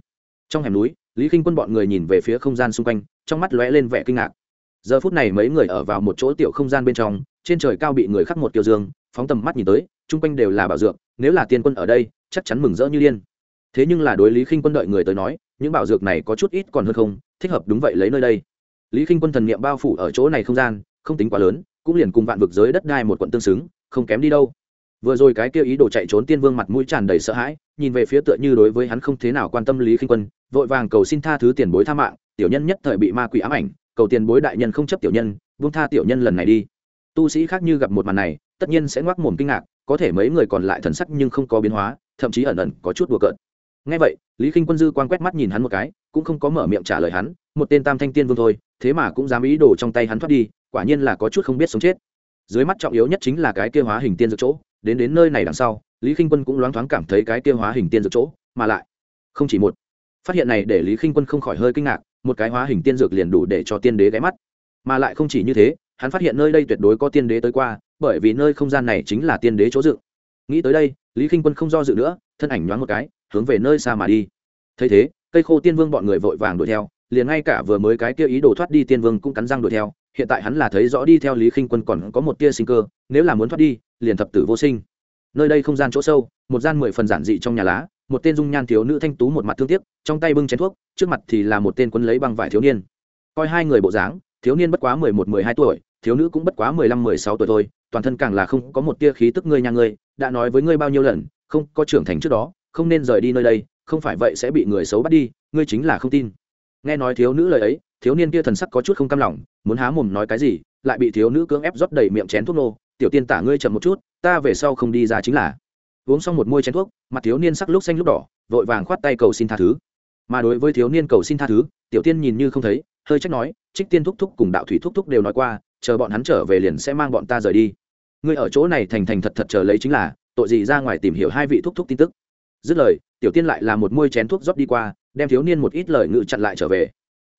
Trong hẻm núi, lý k i n h quân bọn người nhìn về phía không gian xung quanh, trong mắt lóe lên vẻ kinh ngạc. Giờ phút này mấy người ở vào một chỗ tiểu không gian bên trong, trên trời cao bị người khắc một tiểu dương, phóng tầm mắt nhìn tới, chung quanh đều là bảo dược, nếu là tiên quân ở đây, chắc chắn mừng rỡ như điên thế nhưng là đối lý khinh quân đợi người tới nói, những bảo dược này có chút ít còn hơn không, thích hợp đúng vậy lấy nơi đây. Lý khinh quân thần niệm bao phủ ở chỗ này không gian, không tính quá lớn, cũng liền cùng vạn vực giới đất đai một quận tương xứng, không kém đi đâu. Vừa rồi cái kia ý đồ chạy trốn tiên vương mặt mũi tràn đầy sợ hãi, nhìn về phía tựa như đối với hắn không thế nào quan tâm lý khinh quân, vội vàng cầu xin tha thứ tiền bối tha mạng, tiểu nhân nhất thời bị ma quỷ ám ảnh, cầu tiền bối đại nhân không chấp tiểu nhân, buông tha tiểu nhân lần này đi. Tu sĩ khác như gặp một màn này, tất nhiên sẽ ngoác mồm kinh ngạc, có thể mấy người còn lại thần sắc nhưng không có biến hóa, thậm chí ẩn ẩn có chút đùa cợt ngay vậy, lý k i n h quân dư quan quét mắt nhìn hắn một cái, cũng không có mở miệng trả lời hắn, một tên tam thanh tiên vương thôi, thế mà cũng dám ý đồ trong tay hắn thoát đi, quả nhiên là có chút không biết sống chết. Dưới mắt trọng yếu nhất chính là cái kia hóa hình tiên dược chỗ, đến đến nơi này đằng sau, lý k i n h quân cũng loáng thoáng cảm thấy cái kia hóa hình tiên dược chỗ, mà lại, không chỉ một. Phát hiện này để lý k i n h quân không khỏi hơi kinh ngạc, một cái hóa hình tiên dược liền đủ để cho tiên đế ghé mắt. Mà lại không chỉ như thế, hắn phát hiện nơi đây tuyệt đối có tiên đế tới qua, bởi vì nơi không gian này chính là tiên đế chỗ dự. Nghĩ tới đây, lý k i n h quân không do dự nữa, thân ảnh nhoáng một cái hướng về nơi xa mà đi. Thấy thế, cây khô tiên vương bọn người vội vàng đuổi theo, liền ngay cả vừa mới cái kia ý đồ thoát đi tiên vương cũng cắn răng đuổi theo. Hiện tại hắn là thấy rõ đi theo lý khinh quân còn có một tia sinh cơ, nếu là muốn thoát đi, liền thập tử vô sinh. Nơi đây không gian chỗ sâu, một gian mười phần giản dị trong nhà lá, một tên dung nhan thiếu nữ thanh tú một mặt thương tiếc, trong tay bưng chén thuốc, trước mặt thì là một tên quân lấy băng vải thiếu niên. Coi hai người bộ dáng, thiếu niên bất quá mười một, mười hai tuổi, thiếu nữ cũng bất quá mười lăm, mười sáu tuổi thôi, toàn thân càng là không có một tia khí tức ngươi nhà ngươi, đã nói với ngươi bao nhiêu lần, không có trưởng thành trước đó không nên rời đi nơi đây, không phải vậy sẽ bị người xấu bắt đi, ngươi chính là không tin. Nghe nói thiếu nữ lời ấy, thiếu niên kia thần sắc có chút không cam lòng, muốn há mồm nói cái gì, lại bị thiếu nữ cưỡng ép rót đầy miệng chén thuốc nô. Tiểu tiên tả ngươi chậm một chút, ta về sau không đi ra chính là. Uống xong một môi chén thuốc, mặt thiếu niên sắc lúc xanh lúc đỏ, vội vàng khoát tay cầu xin tha thứ. Mà đối với thiếu niên cầu xin tha thứ, tiểu tiên nhìn như không thấy, hơi trách nói, trích tiên thúc thúc cùng đạo thủy thúc thúc đều nói qua, chờ bọn hắn trở về liền sẽ mang bọn ta rời đi. Ngươi ở chỗ này thành thành thật thật chờ lấy chính là, tội gì ra ngoài tìm hiểu hai vị thúc thúc tin tức dứt lời, tiểu tiên lại là một môi chén thuốc rót đi qua, đem thiếu niên một ít lời ngự chặn lại trở về.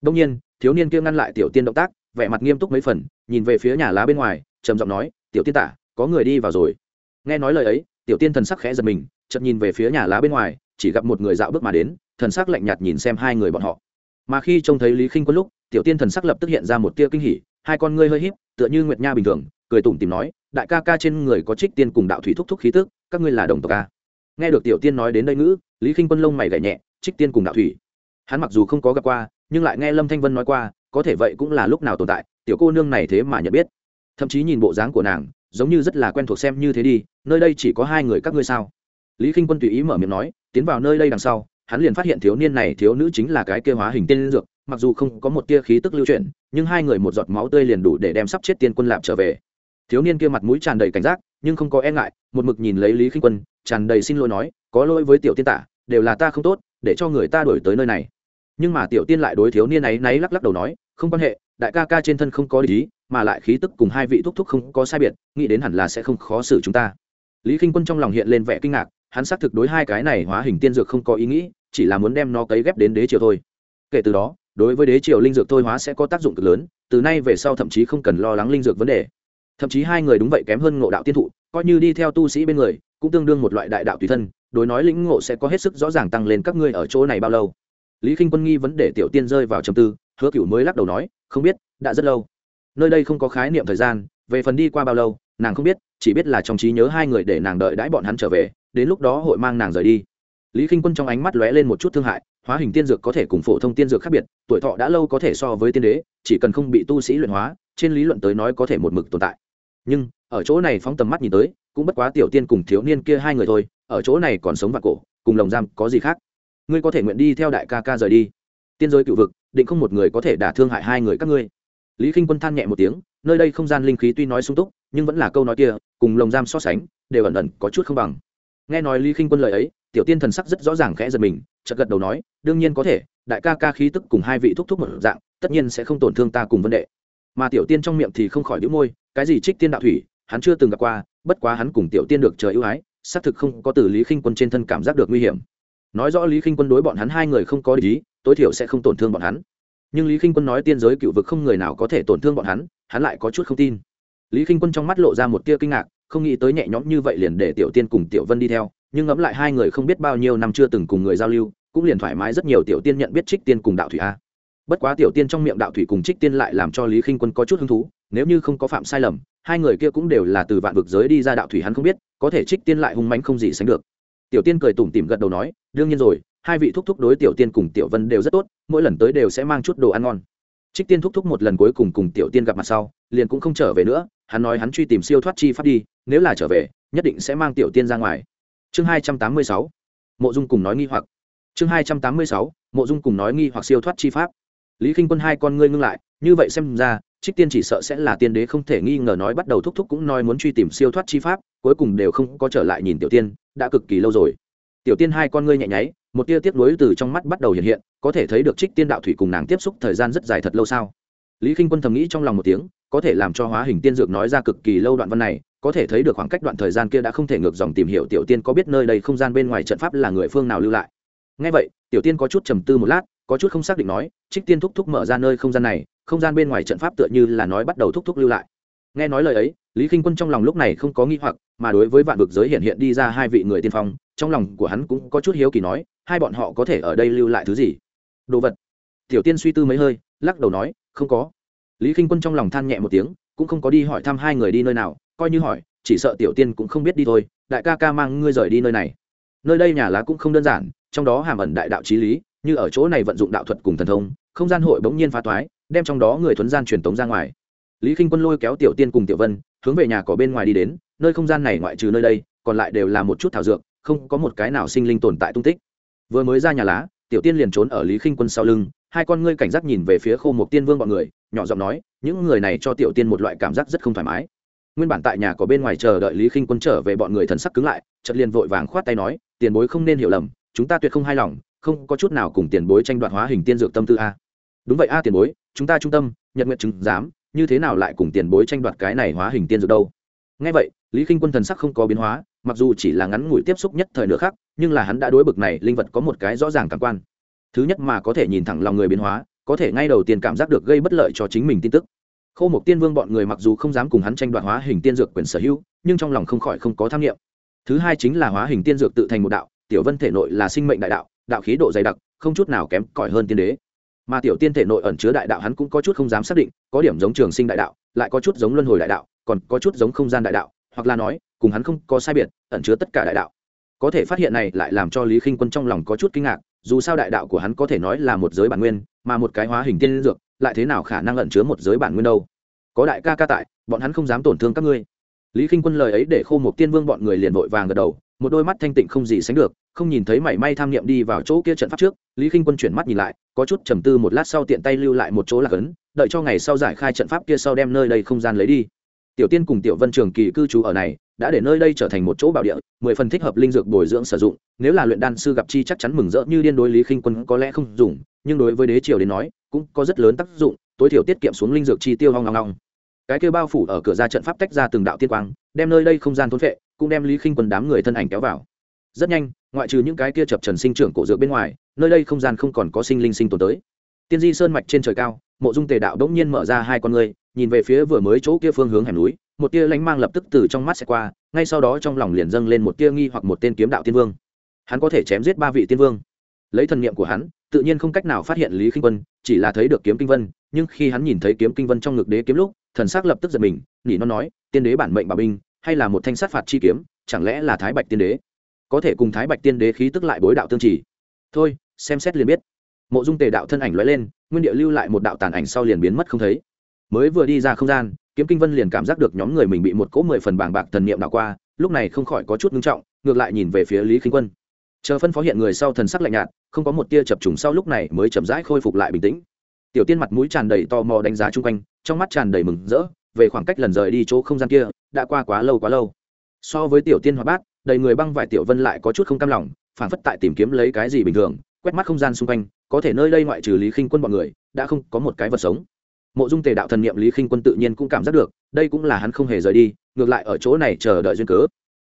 Đông nhiên, thiếu niên kia ngăn lại tiểu tiên động tác, vẻ mặt nghiêm túc mấy phần, nhìn về phía nhà lá bên ngoài, trầm giọng nói, tiểu tiên tả, có người đi vào rồi. Nghe nói lời ấy, tiểu tiên thần sắc khẽ giật mình chậm nhìn về phía nhà lá bên ngoài, chỉ gặp một người dạo bước mà đến, thần sắc lạnh nhạt nhìn xem hai người bọn họ. Mà khi trông thấy lý khinh quân lúc, tiểu tiên thần sắc lập tức hiện ra một tia kinh hỉ, hai con ngươi hơi híp, tựa như nguyệt nha bình thường, cười tủm tìm nói, đại ca ca trên người có trích tiên cùng đạo thủy thúc thúc khí tức, các ngươi là đồng tộc ca nghe được tiểu tiên nói đến đây ngữ, lý k i n h quân lông mày gảy nhẹ, trích tiên cùng đạo thủy. Hắn mặc dù không có gặp qua, nhưng lại nghe lâm thanh vân nói qua, có thể vậy cũng là lúc nào tồn tại, tiểu cô nương này thế mà nhận biết. Thậm chí nhìn bộ dáng của nàng, giống như rất là quen thuộc xem như thế đi, nơi đây chỉ có hai người các ngươi sao? Lý k i n h quân tùy ý mở miệng nói, tiến vào nơi đây đằng sau, hắn liền phát hiện thiếu niên này thiếu nữ chính là cái kia hóa hình tiên dược, mặc dù không có một tia khí tức lưu chuyển, nhưng hai người một giọt máu tươi liền đủ để đem sắp chết tiên quân lạp trở về. Thiếu niên kia mặt mũi tràn đầy cảnh giác, nhưng không có e ngại, một mực nhìn lấy lý k i n h quân tràn đầy xin lỗi nói, có lỗi với tiểu tiên tả, đều là ta không tốt, để cho người ta đổi tới nơi này. Nhưng mà tiểu tiên lại đối thiếu niên ấy náy lắc lắc đầu nói, không quan hệ, đại ca ca trên thân không có lý, mà lại khí tức cùng hai vị thúc thúc không có sai biệt, nghĩ đến hẳn là sẽ không khó xử chúng ta. Lý k i n h quân trong lòng hiện lên vẻ kinh ngạc, hắn xác thực đối hai cái này hóa hình tiên dược không có ý nghĩ, chỉ là muốn đem nó cấy ghép đến đế triều thôi. Kể từ đó, đối với đế triều linh dược thôi hóa sẽ có tác dụng cực lớn, từ nay về sau thậm chí không cần lo lắng linh dược vấn đề. Thậm chí hai người đúng vậy kém hơn ngộ đạo tiên thụ, coi như đi theo tu sĩ bên người cũng tương đương một loại đại đạo tùy thân, đối nói lĩnh ngộ sẽ có hết sức rõ ràng tăng lên các ngươi ở chỗ này bao lâu. Lý k i n h quân nghi vấn đề tiểu tiên rơi vào trầm tư, hứa cựu mới lắc đầu nói, không biết, đã rất lâu. Nơi đây không có khái niệm thời gian, về phần đi qua bao lâu, nàng không biết, chỉ biết là trong trí nhớ hai người để nàng đợi đãi bọn hắn trở về, đến lúc đó hội mang nàng rời đi. Lý k i n h quân trong ánh mắt lóe lên một chút thương hại, hóa hình tiên dược có thể cùng phổ thông tiên dược khác biệt, tuổi thọ đã lâu có thể so với tiên đế, chỉ cần không bị tu sĩ luyện hóa, trên lý luận tới nói có thể một mực tồn tại. Nhưng ở chỗ này phóng tầm mắt nhìn tới, cũng bất quá tiểu tiên cùng thiếu niên kia hai người thôi, ở chỗ này còn sống và cổ, cùng lồng giam có gì khác? Ngươi có thể nguyện đi theo đại ca ca rời đi. Tiên giới cựu vực, định không một người có thể đả thương hại hai người các ngươi. Lý k i n h quân than nhẹ một tiếng, nơi đây không gian linh khí tuy nói sung túc, nhưng vẫn là câu nói kia, cùng lồng giam so sánh, đều ẩn ẩn có chút không bằng. Nghe nói lý k i n h quân lời ấy, tiểu tiên thần sắc rất rõ ràng khẽ giật mình, chợt gật đầu nói, đương nhiên có thể, đại ca ca khí tức cùng hai vị thúc thúc một dạng, tất nhiên sẽ không tổn thương ta cùng vấn đề. Mà tiểu tiên trong miệng thì không khỏi đĩu môi, cái gì trích tiên đạo thủy hắn chưa từng gặp qua, bất quá hắn cùng tiểu tiên được trời ưu ái, xác thực không có từ lý khinh quân trên thân cảm giác được nguy hiểm. Nói rõ lý khinh quân đối bọn hắn hai người không có lý tối thiểu sẽ không tổn thương bọn hắn. Nhưng lý khinh quân nói tiên giới cựu vực không người nào có thể tổn thương bọn hắn hắn lại có chút không tin. Lý khinh quân trong mắt lộ ra một tia kinh ngạc, không nghĩ tới nhẹ nhõm như vậy liền để tiểu tiên cùng tiểu vân đi theo, nhưng ngẫm lại hai người không biết bao nhiêu năm chưa từng cùng người giao lưu, cũng liền thoải mái rất nhiều tiểu tiên nhận biết trích tiên cùng đạo thủy a bất quá tiểu tiên trong miệng đạo thủy cùng trích tiên lại làm cho lý k i n h quân có chút hứng thú, nếu như không có phạm sai lầm, hai người kia cũng đều là từ vạn vực giới đi ra đạo thủy hắn không biết, có thể trích tiên lại hung mánh không gì sánh được. Tiểu tiên cười tủm tỉm gật đầu nói, đương nhiên rồi, hai vị thúc thúc đối tiểu tiên cùng tiểu vân đều rất tốt, mỗi lần tới đều sẽ mang chút đồ ăn ngon. Trích tiên thúc thúc một lần cuối cùng cùng tiểu tiên gặp mặt sau, liền cũng không trở về nữa, hắn nói hắn truy tìm siêu thoát chi pháp đi, nếu là trở về, nhất định sẽ mang tiểu tiên ra ngoài. Chương hai trăm tám mươi sáu, mộ dung cùng nói nghi hoặc. Chương hai trăm tám mươi sáu, mộ dung cùng nói nghi hoặc siêu thoát chi pháp lý k i n h quân hai con ngươi ngưng lại, như vậy xem ra, trích tiên chỉ sợ sẽ là tiên đế không thể nghi ngờ nói bắt đầu thúc thúc cũng nói muốn truy tìm siêu thoát chi pháp, cuối cùng đều không có trở lại nhìn tiểu tiên, đã cực kỳ lâu rồi. Tiểu tiên hai con ngươi nhẹ nháy, một tia tiếp nối từ trong mắt bắt đầu hiện hiện, có thể thấy được trích tiên đạo thủy cùng nàng tiếp xúc thời gian rất dài thật lâu sao? Lý k i n h quân thầm nghĩ trong lòng một tiếng, có thể làm cho hóa hình tiên dược nói ra cực kỳ lâu đoạn văn này, có thể thấy được khoảng cách đoạn thời gian kia đã không thể ngược dòng tìm hiểu tiểu tiên có biết nơi đây không gian bên ngoài trận pháp là người phương nào lưu lại. Ngay vậy, tiểu tiên có chút trầm tư một lát có chút không xác định nói, trích tiên thúc thúc mở ra nơi không gian này, không gian bên ngoài trận pháp tựa như là nói bắt đầu thúc thúc lưu lại. Nghe nói lời ấy, lý k i n h quân trong lòng lúc này không có nghi hoặc, mà đối với vạn vực giới hiện hiện đi ra hai vị người tiên phong, trong lòng của hắn cũng có chút hiếu kỳ nói, hai bọn họ có thể ở đây lưu lại thứ gì? Đồ vật. Tiểu tiên suy tư mấy hơi, lắc đầu nói, không có. Lý k i n h quân trong lòng than nhẹ một tiếng, cũng không có đi hỏi thăm hai người đi nơi nào, coi như hỏi, chỉ sợ tiểu tiên cũng không biết đi thôi, đại ca ca mang ngươi rời đi nơi này. Nơi đây nhà lá cũng không đơn giản, trong đó hàm ẩn đại đạo trí lý như ở chỗ này vận dụng đạo thuật cùng thần thông, không gian hội bỗng nhiên phá toái, đem trong đó người thuấn gian truyền tống ra ngoài. Lý k i n h quân lôi kéo tiểu tiên cùng tiểu vân, hướng về nhà cỏ bên ngoài đi đến, nơi không gian này ngoại trừ nơi đây, còn lại đều là một chút thảo dược, không có một cái nào sinh linh tồn tại tung tích. Vừa mới ra nhà lá, tiểu tiên liền trốn ở lý khinh quân sau lưng, hai con ngươi cảnh giác nhìn về phía khô một tiên vương bọn người, nhỏ giọng nói, những người này cho tiểu tiên một loại cảm giác rất không thoải mái. Nguyên bản tại nhà có bên ngoài chờ đợi lý khinh quân trở về bọn người thần sắc cứng lại, chợt liền vội vàng khoát tay nói, tiền bối không nên hiểu lầm, chúng ta tuyệt không hài lòng không có chút nào cùng tiền bối tranh đoạt hóa hình tiên dược tâm tư a. Đúng vậy a tiền bối, chúng ta trung tâm, nhật nguyện chứng giám, như thế nào lại cùng tiền bối tranh đoạt cái này hóa hình tiên dược đâu? Ngay vậy, lý khinh quân thần sắc không có biến hóa, mặc dù chỉ là ngắn ngủi tiếp xúc nhất thời nữa khác nhưng là hắn đã đối bực này linh vật có một cái rõ ràng cảm quan. Thứ nhất mà có thể nhìn thẳng lòng người biến hóa, có thể ngay đầu tiên cảm giác được gây bất lợi cho chính mình tin tức. Khô một tiên vương bọn người mặc dù không dám cùng hắn tranh đoạt hóa hình tiên dược quyền sở hữu, nhưng trong lòng không khỏi không có tham nghiệm thứ hai chính là hóa hình tiên dược tự thành một đạo, tiểu vân thể nội là sinh mệnh đại đạo đạo khí độ dày đặc, không chút nào kém cỏi hơn tiên đế. Mà tiểu tiên thể nội ẩn chứa đại đạo hắn cũng có chút không dám xác định, có điểm giống trường sinh đại đạo, lại có chút giống luân hồi đại đạo, còn có chút giống không gian đại đạo, hoặc là nói, cùng hắn không có sai biệt, ẩn chứa tất cả đại đạo. Có thể phát hiện này lại làm cho lý khinh quân trong lòng có chút kinh ngạc, dù sao đại đạo của hắn có thể nói là một giới bản nguyên, mà một cái hóa hình tiên dược, lại thế nào khả năng ẩn chứa một giới bản nguyên đâu? Có đại ca ca tại, bọn hắn không dám tổn thương các ngươi. Lý k i n h quân lời ấy để khô một tiên vương bọn người liền vội vàng gật đầu một đôi mắt thanh tịnh không gì sánh được, không nhìn thấy mảy may tham niệm đi vào chỗ kia trận pháp trước, lý k i n h quân chuyển mắt nhìn lại, có chút trầm tư một lát sau tiện tay lưu lại một chỗ lạc ấn, đợi cho ngày sau giải khai trận pháp kia sau đem nơi đây không gian lấy đi. Tiểu tiên cùng tiểu vân trường kỳ cư trú ở này, đã để nơi đây trở thành một chỗ bảo địa, mười phần thích hợp linh dược bồi dưỡng sử dụng, nếu là luyện đan sư gặp chi chắc chắn mừng rỡ như điên đối lý khinh quân có lẽ không dùng, nhưng đối với đế triều đến nói, cũng có rất lớn tác dụng, tối thiểu tiết kiệm xuống linh dược chi tiêu hoang ngong ngong cái kêu bao phủ ở cửa ra trận pháp tách ra từng đạo tiên quang, đem nơi đây không gian thốn vệ cũng đem lý khinh quân đám người thân ảnh kéo vào. Rất nhanh, ngoại trừ những cái kia chập trần sinh trưởng cổ dược bên ngoài, nơi đây không gian không còn có sinh linh sinh tồn tới. Tiên di sơn mạch trên trời cao, mộ dung tề đạo đ ỗ n g nhiên mở ra hai con người nhìn về phía vừa mới chỗ kia phương hướng hẻm núi, một tia lánh mang lập tức từ trong mắt sẽ qua, ngay sau đó trong lòng liền dâng lên một tia nghi hoặc một tên kiếm đạo tiên vương. Hắn có thể chém giết ba vị tiên vương. Lấy thần niệm của hắn, tự nhiên không cách nào phát hiện lý khinh vân chỉ là thấy được kiếm kinh vân, nhưng khi hắn nhìn thấy kiếm kinh vân trong ngực đế kiếm lúc, thần sắc lập tức giật mình nhỉ nó nói, tiên đế bản mệnh bà binh hay là một thanh sát phạt chi kiếm, chẳng lẽ là thái bạch tiên đế? Có thể cùng thái bạch tiên đế khí tức lại bối đạo tương chỉ thôi, xem xét liền biết. Mộ dung tề đạo thân ảnh lóe lên, nguyên địa lưu lại một đạo tàn ảnh sau liền biến mất không thấy. Mới vừa đi ra không gian, kiếm kinh vân liền cảm giác được nhóm người mình bị một cỗ mười phần bàng bạc thần niệm đảo qua, lúc này không khỏi có chút ngưng trọng, ngược lại nhìn về phía lý khinh quân. Chờ phân phó hiện người sau thần sắc lạnh nhạt, không có một tia chập trùng sau lúc này mới chậm rãi khôi phục lại bình tĩnh. Tiểu tiên mặt mũi tràn đầy tò mò đánh giá chung quanh, trong mắt tràn đầy mừng rỡ về khoảng cách lần rời đi chỗ không gian kia, đã qua quá lâu quá lâu. So với tiểu tiên hoạt bát, đầy người băng vải tiểu vân lại có chút không cam lòng, phản phất tại tìm kiếm lấy cái gì bình thường, quét mắt không gian xung quanh, có thể nơi đây ngoại trừ lý khinh quân bọn người, đã không có một cái vật sống. Mộ dung tề đạo thần niệm lý khinh quân tự nhiên cũng cảm giác được, đây cũng là hắn không hề rời đi, ngược lại ở chỗ này chờ đợi duyên cớ.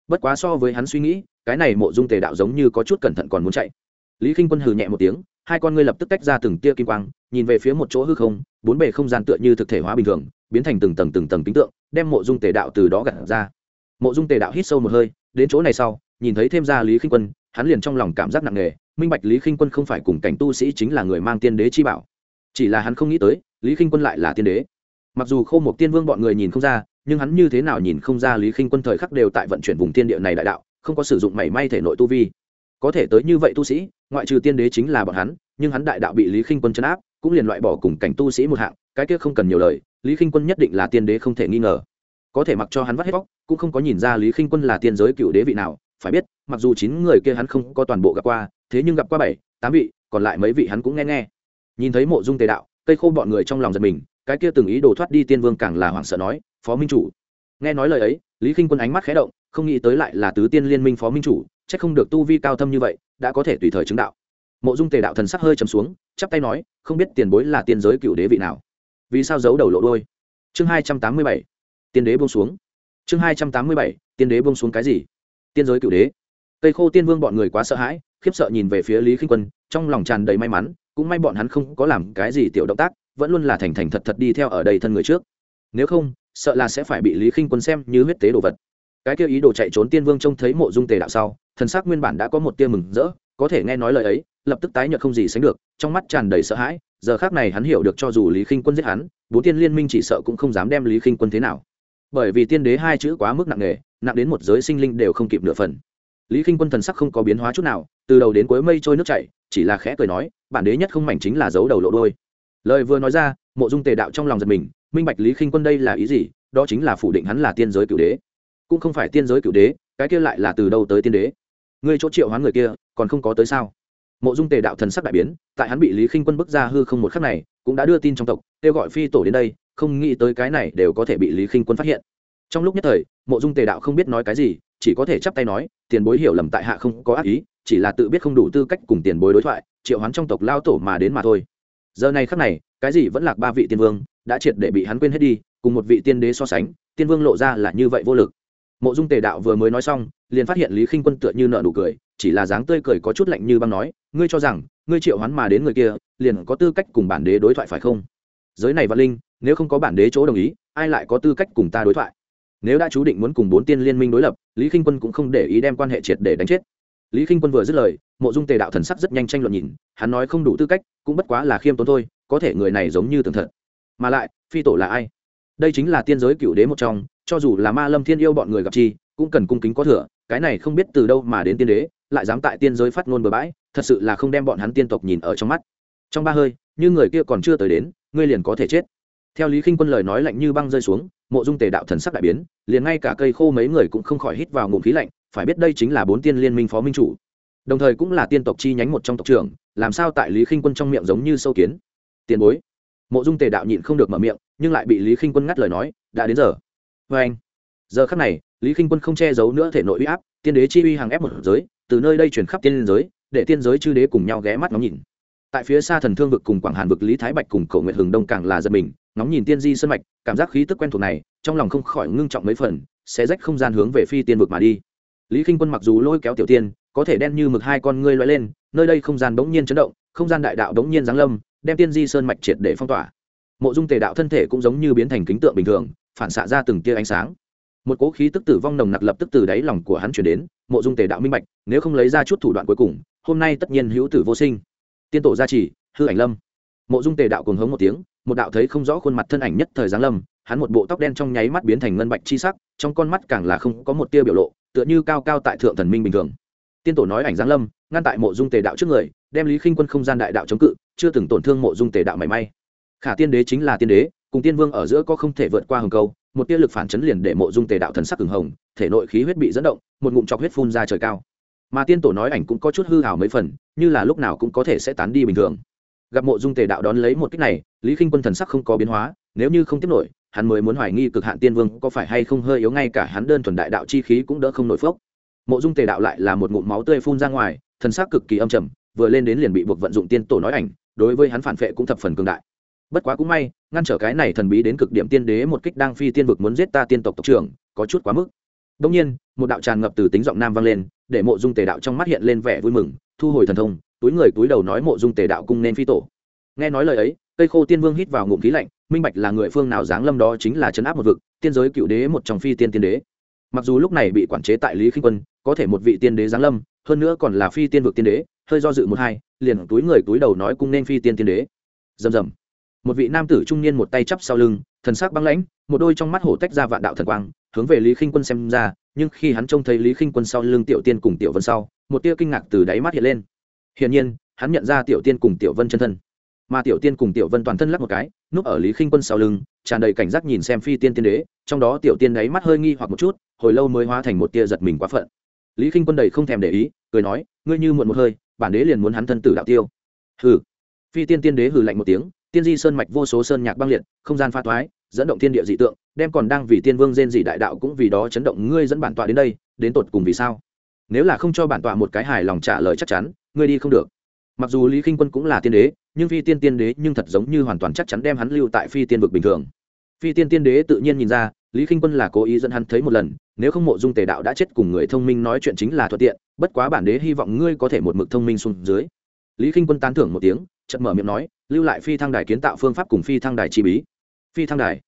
Bất quá so với hắn suy nghĩ, cái này mộ dung tề đạo giống như có chút cẩn thận còn muốn chạy. Lý khinh quân hừ nhẹ một tiếng, hai con ngươi lập tức tách ra từng tia kim quang, nhìn về phía một chỗ hư không, bốn bề không gian tựa như thực thể hóa bình thường biến thành từng tầng từng tầng tính tượng, đem mộ dung tề đạo từ đó gặt ra. Mộ dung tề đạo hít sâu một hơi, đến chỗ này sau, nhìn thấy thêm ra lý khinh quân, hắn liền trong lòng cảm giác nặng nề, minh bạch lý khinh quân không phải cùng cảnh tu sĩ chính là người mang tiên đế chi bảo. Chỉ là hắn không nghĩ tới, lý k i n h quân lại là tiên đế. Mặc dù khâu một tiên vương bọn người nhìn không ra, nhưng hắn như thế nào nhìn không ra lý k i n h quân thời khắc đều tại vận chuyển vùng tiên địa này đại đạo, không có sử dụng mảy may thể nội tu vi. Có thể tới như vậy tu sĩ, ngoại trừ tiên đế chính là bọn hắn, nhưng hắn đại đạo bị lý k i n h quân chấn áp, cũng liền loại bỏ cùng cảnh tu sĩ một hạng cái kia không cần nhiều lời, lý k i n h quân nhất định là tiên đế không thể nghi ngờ. Có thể mặc cho hắn vắt hết vóc cũng không có nhìn ra lý k i n h quân là tiên giới cựu đế vị nào, phải biết, mặc dù chín người kia hắn không có toàn bộ gặp qua, thế nhưng gặp qua bảy, tám vị, còn lại mấy vị hắn cũng nghe nghe. Nhìn thấy mộ dung tề đạo, cây khô bọn người trong lòng giật mình, cái kia từng ý đồ thoát đi tiên vương càng là hoảng sợ nói, phó minh chủ. Nghe nói lời ấy, lý k i n h quân ánh mắt khé động, không nghĩ tới lại là tứ tiên liên minh phó minh chủ c h ắ c không được tu vi cao thâm như vậy, đã có thể tùy thời chứng đạo. Mộ dung tề đạo thần sắc hơi chấm xuống, chắp tay nói, không biết tiền bối là tiên giới cựu đế vị nào vì sao giấu đầu lộ đôi chương hai trăm tám mươi bảy, tiên đế buông xuống. Chương hai trăm tám mươi bảy, tiên đế buông xuống cái gì? Tiên giới cựu đế. Cây khô tiên vương bọn người quá sợ hãi, khiếp sợ nhìn về phía lý k i n h quân, trong lòng tràn đầy may mắn, cũng may bọn hắn không có làm cái gì tiểu động tác, vẫn luôn là thành thành thật thật đi theo ở đây thân người trước. Nếu không, sợ là sẽ phải bị lý khinh quân xem như huyết tế đồ vật. Cái kia ý đồ chạy trốn tiên vương trông thấy mộ dung tề đạo sau, thần sắc nguyên bản đã có một tia mừng rỡ, có thể nghe nói lời ấy, lập tức tái nhợt không gì sánh được, trong mắt tràn đầy sợ hãi giờ khác này hắn hiểu được cho dù lý khinh quân giết hắn, bốn tiên liên minh chỉ sợ cũng không dám đem lý khinh quân thế nào. Bởi vì tiên đế hai chữ quá mức nặng nề, nặng đến một giới sinh linh đều không kịp nửa phần. Lý khinh quân thần sắc không có biến hóa chút nào, từ đầu đến cuối mây trôi nước chảy, chỉ là khẽ cười nói, bản đế nhất không mảnh chính là dấu đầu lộ đôi lời vừa nói ra, mộ dung tề đạo trong lòng giật mình, minh bạch lý khinh quân đây là ý gì, đó chính là phủ định hắn là tiên giới cựu đế. Cũng không phải tiên giới cựu đế, cái kia lại là từ đâu tới tiên đế? Ngươi chỗ triệu hoán người kia, còn không có tới sao? Mộ dung tề đạo thần sắc đại biến, tại hắn bị lý khinh quân bức ra hư không một khắc này, cũng đã đưa tin trong tộc, kêu gọi phi tổ đến đây, không nghĩ tới cái này đều có thể bị lý khinh quân phát hiện. Trong lúc nhất thời, mộ dung tề đạo không biết nói cái gì, chỉ có thể chắp tay nói, tiền bối hiểu lầm tại hạ không có ác ý, chỉ là tự biết không đủ tư cách cùng tiền bối đối thoại, triệu hoán trong tộc lao tổ mà đến mà thôi. Giờ này khắc này, cái gì vẫn lạc ba vị tiên vương, đã triệt để bị hắn quên hết đi, cùng một vị tiên đế so sánh, tiên vương lộ ra là như vậy vô lực. Mộ dung tề đạo vừa mới nói xong, liền phát hiện lý khinh quân tựa như nợ nụ cười chỉ là dáng tươi cười có chút lạnh như băng nói, ngươi cho rằng, ngươi triệu hoán mà đến người kia, liền có tư cách cùng bản đế đối thoại phải không? Giới này văn linh, nếu không có bản đế chỗ đồng ý, ai lại có tư cách cùng ta đối thoại? Nếu đã chú định muốn cùng bốn tiên liên minh đối lập, lý k i n h quân cũng không để ý đem quan hệ triệt để đánh chết. Lý k i n h quân vừa dứt lời, mộ dung tề đạo thần sắc rất nhanh tranh luận nhìn, hắn nói không đủ tư cách, cũng bất quá là khiêm tốn thôi, có thể người này giống như tường thật. Mà lại, phi tổ là ai? Đây chính là tiên giới cựu đế một trong, cho dù là ma lâm thiên yêu bọn người gặp chi, cũng cần cung kính có thừa, cái này không biết từ đâu mà đến tiên đế lại dám tại tiên giới phát ngôn bừa bãi, thật sự là không đem bọn hắn tiên tộc nhìn ở trong mắt. Trong ba hơi, như người kia còn chưa tới đến, ngươi liền có thể chết. Theo lý k i n h quân lời nói lạnh như băng rơi xuống, mộ dung tề đạo thần sắc đại biến, liền ngay cả cây khô mấy người cũng không khỏi hít vào ngụm khí lạnh, phải biết đây chính là bốn tiên liên minh phó minh chủ. Đồng thời cũng là tiên tộc chi nhánh một trong tộc trưởng, làm sao tại lý khinh quân trong miệng giống như sâu kiến? Tiền bối. Mộ dung tề đạo nhịn không được mở miệng, nhưng lại bị lý khinh quân ngắt lời nói, đã đến giờ. Vê anh giờ khắc này, lý khinh quân không che giấu nữa thể nội uy áp, tiên đế chi uy hàng ép một giới từ nơi đây chuyển khắp tiên giới, để tiên giới chư đế cùng nhau ghé mắt ngóng nhìn. Tại phía xa thần thương vực cùng quảng hàn vực, lý thái bạch cùng cầu nguyện hừng đông càng là giật mình, ngóng nhìn tiên di sân mạch, cảm giác khí tức quen thuộc này, trong lòng không khỏi ngưng trọng mấy phần, sẽ rách không gian hướng về phi tiên vực mà đi. Lý k i n h quân mặc dù lôi kéo tiểu tiên, có thể đen như mực hai con ngươi loay lên, nơi đây không gian bỗng nhiên chấn động, không gian đại đạo bỗng nhiên giáng lâm, đem tiên di sơn mạch triệt để phong tỏa. Mộ dung tề đạo thân thể cũng giống như biến thành kính tượng bình thường, phản xạ ra từng tia ánh sáng một cố khí tức tử vong nồng nặc lập tức từ đáy lòng của hắn chuyển đến, mộ dung tề đạo minh bạch, nếu không lấy ra chút thủ đoạn cuối cùng, hôm nay tất nhiên hữu tử vô sinh. Tiên tổ gia trì, hư ảnh lâm. Mộ dung tề đạo cùng hống một tiếng, một đạo thấy không rõ khuôn mặt thân ảnh nhất thời giáng lâm, hắn một bộ tóc đen trong nháy mắt biến thành ngân bạch chi sắc, trong con mắt càng là không có một tia biểu lộ, tựa như cao cao tại thượng thần minh bình thường. Tiên tổ nói ảnh giáng lâm, ngăn tại mộ dung tề đạo trước người, đem lý khinh quân không gian đại đạo chống cự, chưa từng tổn thương mộ dung tề đạo mảy may. Khả tiên đế chính là tiên đế, cùng tiên vương ở giữa có không thể vượt qua hừng câu một tia lực phản chấn liền để mộ dung tề đạo thần sắc cường hồng, thể nội khí huyết bị dẫn động, một ngụm chọc huyết phun ra trời cao. Mà tiên tổ nói ảnh cũng có chút hư hào mấy phần, như là lúc nào cũng có thể sẽ tán đi bình thường. Gặp mộ dung tề đạo đón lấy một cách này, lý k i n h quân thần sắc không có biến hóa, nếu như không tiếp nổi, hắn mới muốn hoài nghi cực hạn tiên vương có phải hay không hơi yếu ngay cả hắn đơn thuần đại đạo chi khí cũng đỡ không nổi phốc. Mộ dung tề đạo lại là một ngụm máu tươi phun ra ngoài, thần sắc cực kỳ âm trầm, vừa lên đến liền bị buộc vận dụng tiên tổ nói ảnh, đối với hắn phản vệ cũng thập phần cường đại bất quá cũng may, ngăn trở cái này thần bí đến cực điểm tiên đế một kích đang phi tiên vực muốn giết ta tiên tộc tộc trưởng, có chút quá mức. Đông nhiên, một đạo tràn ngập từ tính giọng nam vang lên, để mộ dung tề đạo trong mắt hiện lên vẻ vui mừng, thu hồi thần thông, túi người túi đầu nói mộ dung tề đạo cung nên phi tổ. Nghe nói lời ấy, cây khô tiên vương hít vào ngụm khí lạnh, minh bạch là người phương nào giáng lâm đó chính là chấn áp một vực, tiên giới cựu đế một trong phi tiên tiên đế. Mặc dù lúc này bị quản chế tại lý khinh quân, có thể một vị tiên đế giáng lâm, hơn nữa còn là phi tiên vực tiên đế, hơi do dự một hai, liền túi người túi đầu nói cung nên phi tiên tiên đế. Rầm rầm một vị nam tử trung niên một tay chắp sau lưng, thần sắc băng lãnh, một đôi trong mắt hổ tách ra vạn đạo thần quang, hướng về lý khinh quân xem ra, nhưng khi hắn trông thấy lý khinh quân sau lưng tiểu tiên cùng tiểu vân sau, một tia kinh ngạc từ đáy mắt hiện lên. Hiển nhiên, hắn nhận ra tiểu tiên cùng tiểu vân chân thân. Mà tiểu tiên cùng tiểu vân toàn thân lắc một cái, núp ở lý khinh quân sau lưng, tràn đầy cảnh giác nhìn xem phi tiên tiên đế, trong đó tiểu tiên đáy mắt hơi nghi hoặc một chút, hồi lâu mới hóa thành một tia giật mình quá phận. Lý khinh quân đầy không thèm để ý, cười nói, ngươi như muộn một hơi, bản đế liền muốn hắn thân tử đạo tiêu. Hừ. Phi tiên tiên đế hừ lạnh một tiếng tiên di sơn mạch vô số sơn nhạc băng liệt, không gian pha thoái dẫn động thiên địa dị tượng, đem còn đang vì tiên vương rên dị đại đạo cũng vì đó chấn động ngươi dẫn bản tọa đến đây, đến tột cùng vì sao? Nếu là không cho bản tọa một cái hài lòng trả lời chắc chắn, ngươi đi không được. Mặc dù lý k i n h quân cũng là tiên đế, nhưng phi tiên tiên đế nhưng thật giống như hoàn toàn chắc chắn đem hắn lưu tại phi tiên vực bình thường. Phi tiên tiên đế tự nhiên nhìn ra, lý k i n h quân là cố ý dẫn hắn thấy một lần, nếu không mộ dung tề đạo đã chết cùng người thông minh nói chuyện chính là thuận tiện, bất quá bản đế hy vọng ngươi có thể một mực thông minh xuống dưới. Lý k i n h quân tán thưởng một tiếng chợt mở miệng nói, lưu lại phi thăng đài kiến tạo phương pháp cùng phi thăng đài chi bí. Phi thăng đài?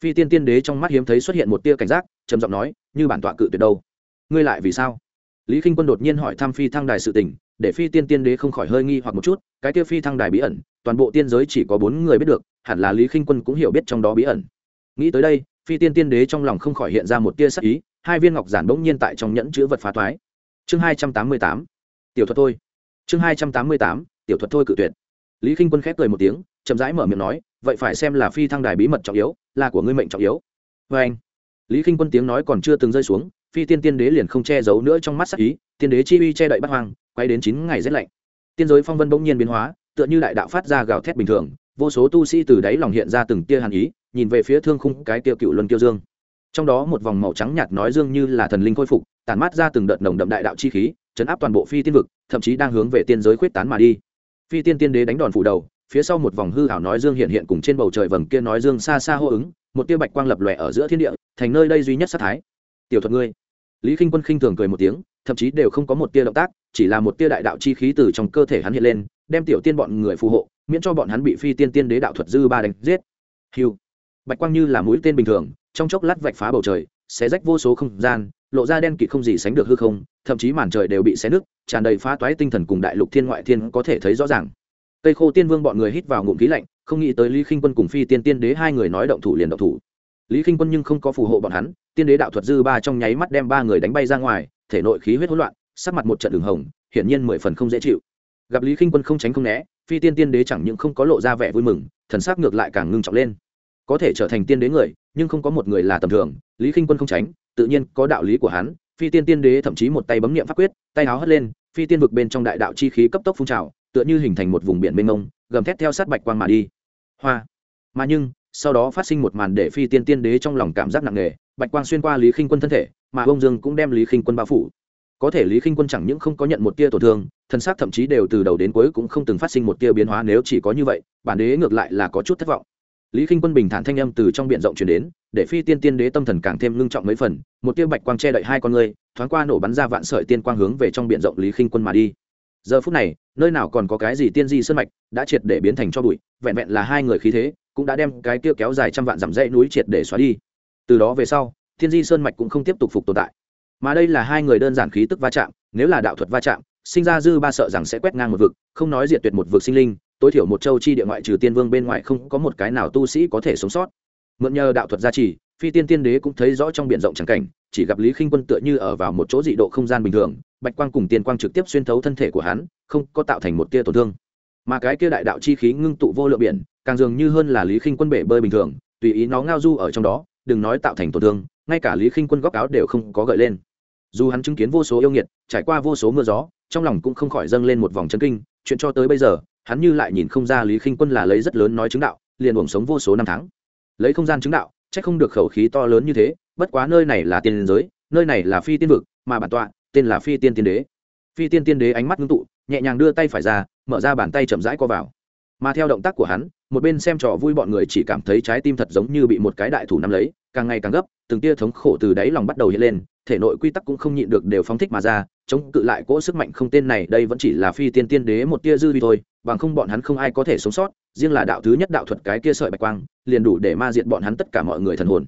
Phi tiên tiên đế trong mắt hiếm thấy xuất hiện một tia cảnh giác, trầm giọng nói, như bản tọa cự tuyệt đâu? Ngươi lại vì sao? Lý k i n h quân đột nhiên hỏi thăm phi thăng đài sự tình, để phi tiên tiên đế không khỏi hơi nghi hoặc một chút, cái tia phi thăng đài bí ẩn, toàn bộ tiên giới chỉ có bốn người biết được, hẳn là lý k i n h quân cũng hiểu biết trong đó bí ẩn. Nghĩ tới đây, phi tiên tiên đế trong lòng không khỏi hiện ra một tia sắc ý, hai viên ngọc giản bỗng nhiên tại trong nhẫn chữ vật phá thoái chương hai trăm tám mươi tám, tiểu thuật thôi. Chương hai trăm tám mươi tám, tiểu thuật thôi cự tuyệt lý k i n h quân khép cười một tiếng, chậm rãi mở miệng nói, vậy phải xem là phi thăng đài bí mật trọng yếu, là của ngươi mệnh trọng yếu. Vê anh, lý k i n h quân tiếng nói còn chưa từng rơi xuống, phi tiên tiên đế liền không che giấu nữa trong mắt sắc ý, tiên đế chi uy che đậy bắt hoang, quay đến chín ngày rét lạnh. Tiên giới phong vân bỗng nhiên biến hóa, tựa như đại đạo phát ra gào thét bình thường, vô số tu sĩ từ đáy lòng hiện ra từng tia hàn ý, nhìn về phía thương khung cái tiêu cựu luân kiêu dương. Trong đó một vòng màu trắng nhạt nói dương như là thần linh khôi phục tàn mát ra từng đợt nồng đậm đại đạo chi khí, chấn áp toàn bộ phi tiên vực, thậm chí đang hướng về tiên giới khuyết tán mà đi phi tiên tiên đế đánh đòn phủ đầu, phía sau một vòng hư hảo nói dương hiện hiện cùng trên bầu trời vầng kia nói dương xa xa hô ứng, một tia bạch quang lập lòe ở giữa thiên địa, thành nơi đây duy nhất sát thái. Tiểu thuật ngươi. Lý k i n h quân khinh thường cười một tiếng, thậm chí đều không có một tia động tác, chỉ là một tia đại đạo chi khí từ trong cơ thể hắn hiện lên, đem tiểu tiên bọn người phù hộ, miễn cho bọn hắn bị phi tiên tiên đế đạo thuật dư ba đánh giết. Hiu bạch quang như là mũi tên bình thường, trong chốc lát vạch phá bầu trời, xé rách vô số không gian lộ ra đen kịt không gì sánh được hư không thậm chí màn trời đều bị xé nứt tràn đầy phá toái tinh thần cùng đại lục thiên ngoại thiên có thể thấy rõ ràng Tây Khô Tiên Vương bọn người hít vào ngụm khí lạnh, không nghĩ tới Lý Khinh Quân cùng Phi Tiên Tiên Đế hai người nói động thủ liền động thủ. Lý Khinh Quân nhưng không có phù hộ bọn hắn, Tiên Đế đạo thuật dư ba trong nháy mắt đem ba người đánh bay ra ngoài, thể nội khí huyết hỗn loạn, sắc mặt một trận đường hồng, hiển nhiên mười phần không dễ chịu. Gặp Lý Khinh Quân không tránh không né, Phi Tiên Tiên Đế chẳng những không có lộ ra vẻ vui mừng, thần sắc ngược lại càng ngưng trọng lên. Có thể trở thành tiên đế người, nhưng không có một người là tầm thường lý khinh quân không tránh tự nhiên có đạo lý của hắn, phi tiên tiên đế thậm chí một tay bấm nghiệm pháp quyết, tay áo hất lên, phi tiên vực bên trong đại đạo chi khí cấp tốc phun trào, tựa như hình thành một vùng biển mênh mông, gầm thét theo sát bạch quang mà đi. Hoa. Mà nhưng, sau đó phát sinh một màn để phi tiên tiên đế trong lòng cảm giác nặng nề, bạch quang xuyên qua lý khinh quân thân thể, mà ông dương cũng đem lý khinh quân bao phủ. Có thể lý khinh quân chẳng những không có nhận một tia tổn thương, thân xác thậm chí đều từ đầu đến cuối cũng không từng phát sinh một tia biến hóa nếu chỉ có như vậy, bản đế ngược lại là có chút thất vọng lý khinh quân bình thản thanh âm từ trong b i ể n rộng chuyển đến, để phi tiên tiên đế tâm thần càng thêm ngưng trọng mấy phần, một tia bạch quang che đậy hai con người thoáng qua nổ bắn ra vạn sợi tiên quang hướng về trong b i ể n rộng lý khinh quân mà đi. Giờ phút này, nơi nào còn có cái gì tiên di sơn mạch đã triệt để biến thành cho bụi, vẹn vẹn là hai người khí thế, cũng đã đem cái kia kéo dài trăm vạn dặm dãy núi triệt để xóa đi. Từ đó về sau, tiên di sơn mạch cũng không tiếp tục phục tồn tại. Mà đây là hai người đơn giản khí tức va chạm, nếu là đạo thuật va chạm, sinh ra dư ba sợ rằng sẽ quét ngang một vực, không nói diệt tuyệt một vực sinh linh tối thiểu một châu chi địa ngoại trừ tiên vương bên ngoài không có một cái nào tu sĩ có thể sống sót. Mượn nhờ đạo thuật gia trì, phi tiên tiên đế cũng thấy rõ trong b i ể n rộng trắng cảnh, chỉ gặp lý khinh quân tựa như ở vào một chỗ dị độ không gian bình thường, bạch quang cùng tiên quang trực tiếp xuyên thấu thân thể của hắn, không có tạo thành một tia tổn thương. Mà cái kia đại đạo chi khí ngưng tụ vô lượng biển, càng dường như hơn là lý khinh quân bể bơi bình thường, tùy ý nó ngao du ở trong đó, đừng nói tạo thành tổn thương, ngay cả lý khinh quân góc áo đều không có gợi lên. Dù hắn chứng kiến vô số yêu nghiệt, trải qua vô số mưa gió, trong lòng cũng không khỏi dâng lên một vòng chân kinh, chuyện cho tới bây giờ hắn như lại nhìn không ra lý khinh quân là lấy rất lớn nói chứng đạo, liền uổng sống vô số năm tháng. Lấy không gian chứng đạo c h ắ c không được khẩu khí to lớn như thế, bất quá nơi này là tiên giới, nơi này là phi tiên vực, mà bản tọa, tên là phi tiên tiên đế. Phi tiên tiên đế ánh mắt ngưng tụ, nhẹ nhàng đưa tay phải ra, mở ra bàn tay chậm rãi co vào. Mà theo động tác của hắn, một bên xem trò vui bọn người chỉ cảm thấy trái tim thật giống như bị một cái đại thủ nắm lấy, càng ngày càng gấp, từng tia thống khổ từ đáy lòng bắt đầu hiện lên, thể nội quy tắc cũng không nhịn được đều phóng thích mà ra chống cự lại cỗ sức mạnh không tên này, đây vẫn chỉ là phi tiên tiên đế một tia dư vi thôi, bằng không bọn hắn không ai có thể sống sót, riêng là đạo thứ nhất đạo thuật cái kia sợi bạch quang, liền đủ để ma diện bọn hắn tất cả mọi người thần hồn.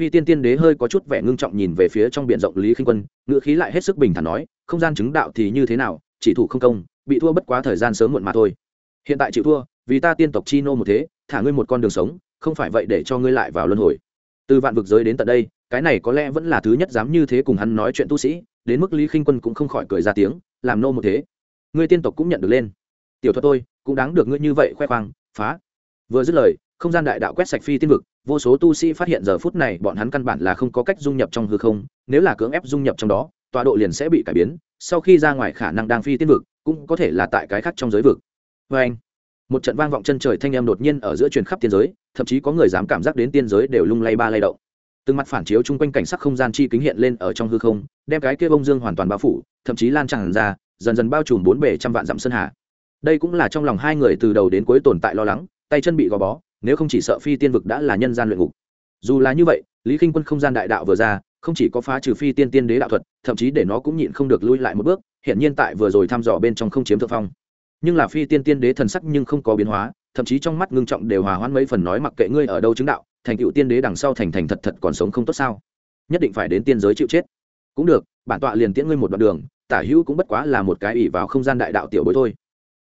Phi tiên tiên đế hơi có chút vẻ ngưng trọng nhìn về phía trong biển rộng lý khinh quân, ngữ khí lại hết sức bình thản nói, không gian chứng đạo thì như thế nào, chỉ thủ không công, bị thua bất quá thời gian sớm muộn mà thôi. Hiện tại chịu thua, vì ta tiên tộc chi nô một thế, thả ngươi một con đường sống, không phải vậy để cho ngươi lại vào luân hồi. Từ vạn vực giới đến tận đây cái này có lẽ vẫn là thứ nhất dám như thế cùng hắn nói chuyện tu sĩ, đến mức lý khinh quân cũng không khỏi cười ra tiếng, làm nô một thế. Người tiên tộc cũng nhận được lên. Tiểu thuật tôi, cũng đáng được ngươi như vậy khoe khoang, phá. Vừa dứt lời, không gian đại đạo quét sạch phi tiên vực, vô số tu sĩ phát hiện giờ phút này bọn hắn căn bản là không có cách dung nhập trong hư không, nếu là cưỡng ép dung nhập trong đó, tọa độ liền sẽ bị cải biến, sau khi ra ngoài khả năng đang phi tiên vực, cũng có thể là tại cái khác trong giới vực. Vê anh, một trận vang vọng chân trời thanh em đột nhiên ở giữa truyền khắp tiên giới, thậm chí có người dám cảm giác đến tiên giới đều lung lay ba lay động từng mặt phản chiếu chung quanh cảnh sắc không gian chi kính hiện lên ở trong hư không, đem cái kia bông dương hoàn toàn bao phủ, thậm chí lan tràn ra, dần dần bao trùm bốn bể trăm vạn dặm sơn hà. Đây cũng là trong lòng hai người từ đầu đến cuối tồn tại lo lắng, tay chân bị gò bó, nếu không chỉ sợ phi tiên vực đã là nhân gian luyện ngục. Dù là như vậy, lý k quân không gian đại đạo vừa ra, không chỉ có phá trừ phi tiên tiên đế đạo thuật, thậm chí để nó cũng nhịn không được lui lại một bước hiện nhiên tại vừa rồi thăm dò bên trong không chiếm thượng phong. Nhưng là phi tiên tiên đế thần sắc nhưng không có biến hóa, thậm chí trong mắt ngưng trọng đều hòa hoãn mấy phần nói mặc kệ ngươi ở đâu chứng đạo thành cựu tiên đế đằng sau thành thành thật thật còn sống không tốt sao? Nhất định phải đến tiên giới chịu chết. Cũng được, bản tọa liền tiễn ngươi một đoạn đường, tả hữu cũng bất quá là một cái ỷ vào không gian đại đạo tiểu bối thôi.